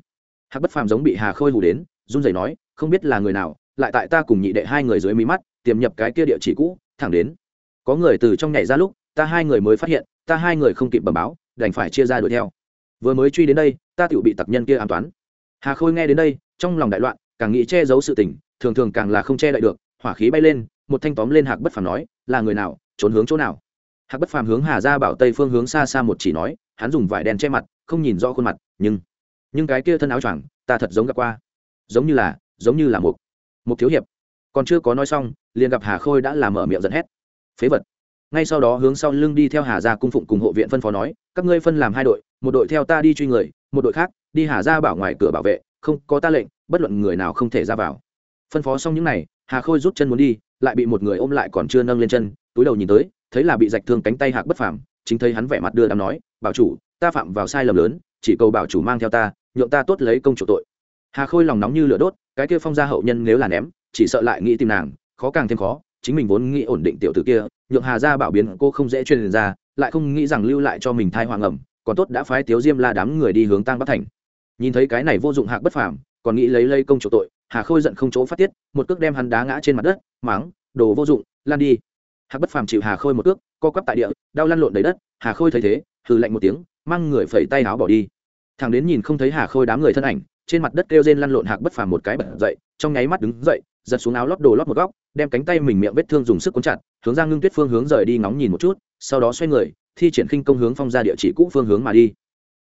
Hạc bất phàm giống bị hà khôi hù đến, run rẩy nói, không biết là người nào, lại tại ta cùng nhị đệ hai người dưới mí mắt, tiềm nhập cái kia địa chỉ cũ, thẳng đến có người từ trong nhảy ra lúc, ta hai người mới phát hiện, ta hai người không kịp bẩm báo, đành phải chia ra đuổi theo vừa mới truy đến đây, ta tự bị tặc nhân kia an toán. Hà khôi nghe đến đây, trong lòng đại loạn, càng nghĩ che giấu sự tình, thường thường càng là không che đậy được, hỏa khí bay lên, một thanh tóm lên hạc bất phàm nói, là người nào, trốn hướng chỗ nào? Hạc bất phàm hướng hà ra bảo tây phương hướng xa xa một chỉ nói, hắn dùng vải đen che mặt, không nhìn rõ khuôn mặt, nhưng nhưng cái kia thân áo choàng, ta thật giống gặp qua. Giống như là, giống như là một một thiếu hiệp. Còn chưa có nói xong, liền gặp hà khôi đã làm mở miệng giận hét, phế vật. Ngay sau đó hướng sau lưng đi theo hà gia cung phụng cùng hộ viện phân phó nói các ngươi phân làm hai đội, một đội theo ta đi truy người, một đội khác đi hà gia bảo ngoài cửa bảo vệ, không có ta lệnh, bất luận người nào không thể ra vào. Phân phó xong những n à y hà khôi rút chân muốn đi, lại bị một người ôm lại còn chưa nâng lên chân, túi đầu nhìn tới, thấy là bị rạch thương cánh tay hạc bất phàm, chính thấy hắn vẻ mặt đưa đám nói, bảo chủ, ta phạm vào sai lầm lớn, chỉ cầu bảo chủ mang theo ta, nhượng ta tốt lấy công chủ tội. Hà khôi lòng nóng như lửa đốt, cái kia phong gia hậu nhân nếu là ném, chỉ sợ lại nghĩ tìm nàng, khó càng thêm khó, chính mình vốn nghĩ ổn định tiểu tử kia, nhượng hà gia bảo biến cô không dễ truyền ra lại không nghĩ rằng lưu lại cho mình thai hoàng ẩm, còn tốt đã phái tiếu diêm la đám người đi hướng tăng bắc thành. Nhìn thấy cái này vô dụng hạc bất phàm, còn nghĩ lấy lây công chủ tội, hà khôi giận không chỗ phát tiết, một cước đem hắn đá ngã trên mặt đất máng đồ vô dụng, lan đi. Hạc bất phàm chịu hà khôi một cước, co quắp tại địa, đau lăn lộn đầy đất, hà khôi thấy thế, hừ lạnh một tiếng, mang người phẩy tay áo bỏ đi. Thằng đến nhìn không thấy hà khôi đám người thân ảnh trên mặt đất kêu rên lăn lộn hạc bất phàm một cái bật dậy, trong nháy mắt đứng dậy, giật xuống áo lót đồ lót một góc, đem cánh tay mình miệng vết thương dùng sức cuốn chặt, hướng ra ngưng tuyết phương hướng rời đi ngóng nhìn một chút, sau đó xoay người, thi triển khinh công hướng phong ra địa chỉ cũ phương hướng mà đi.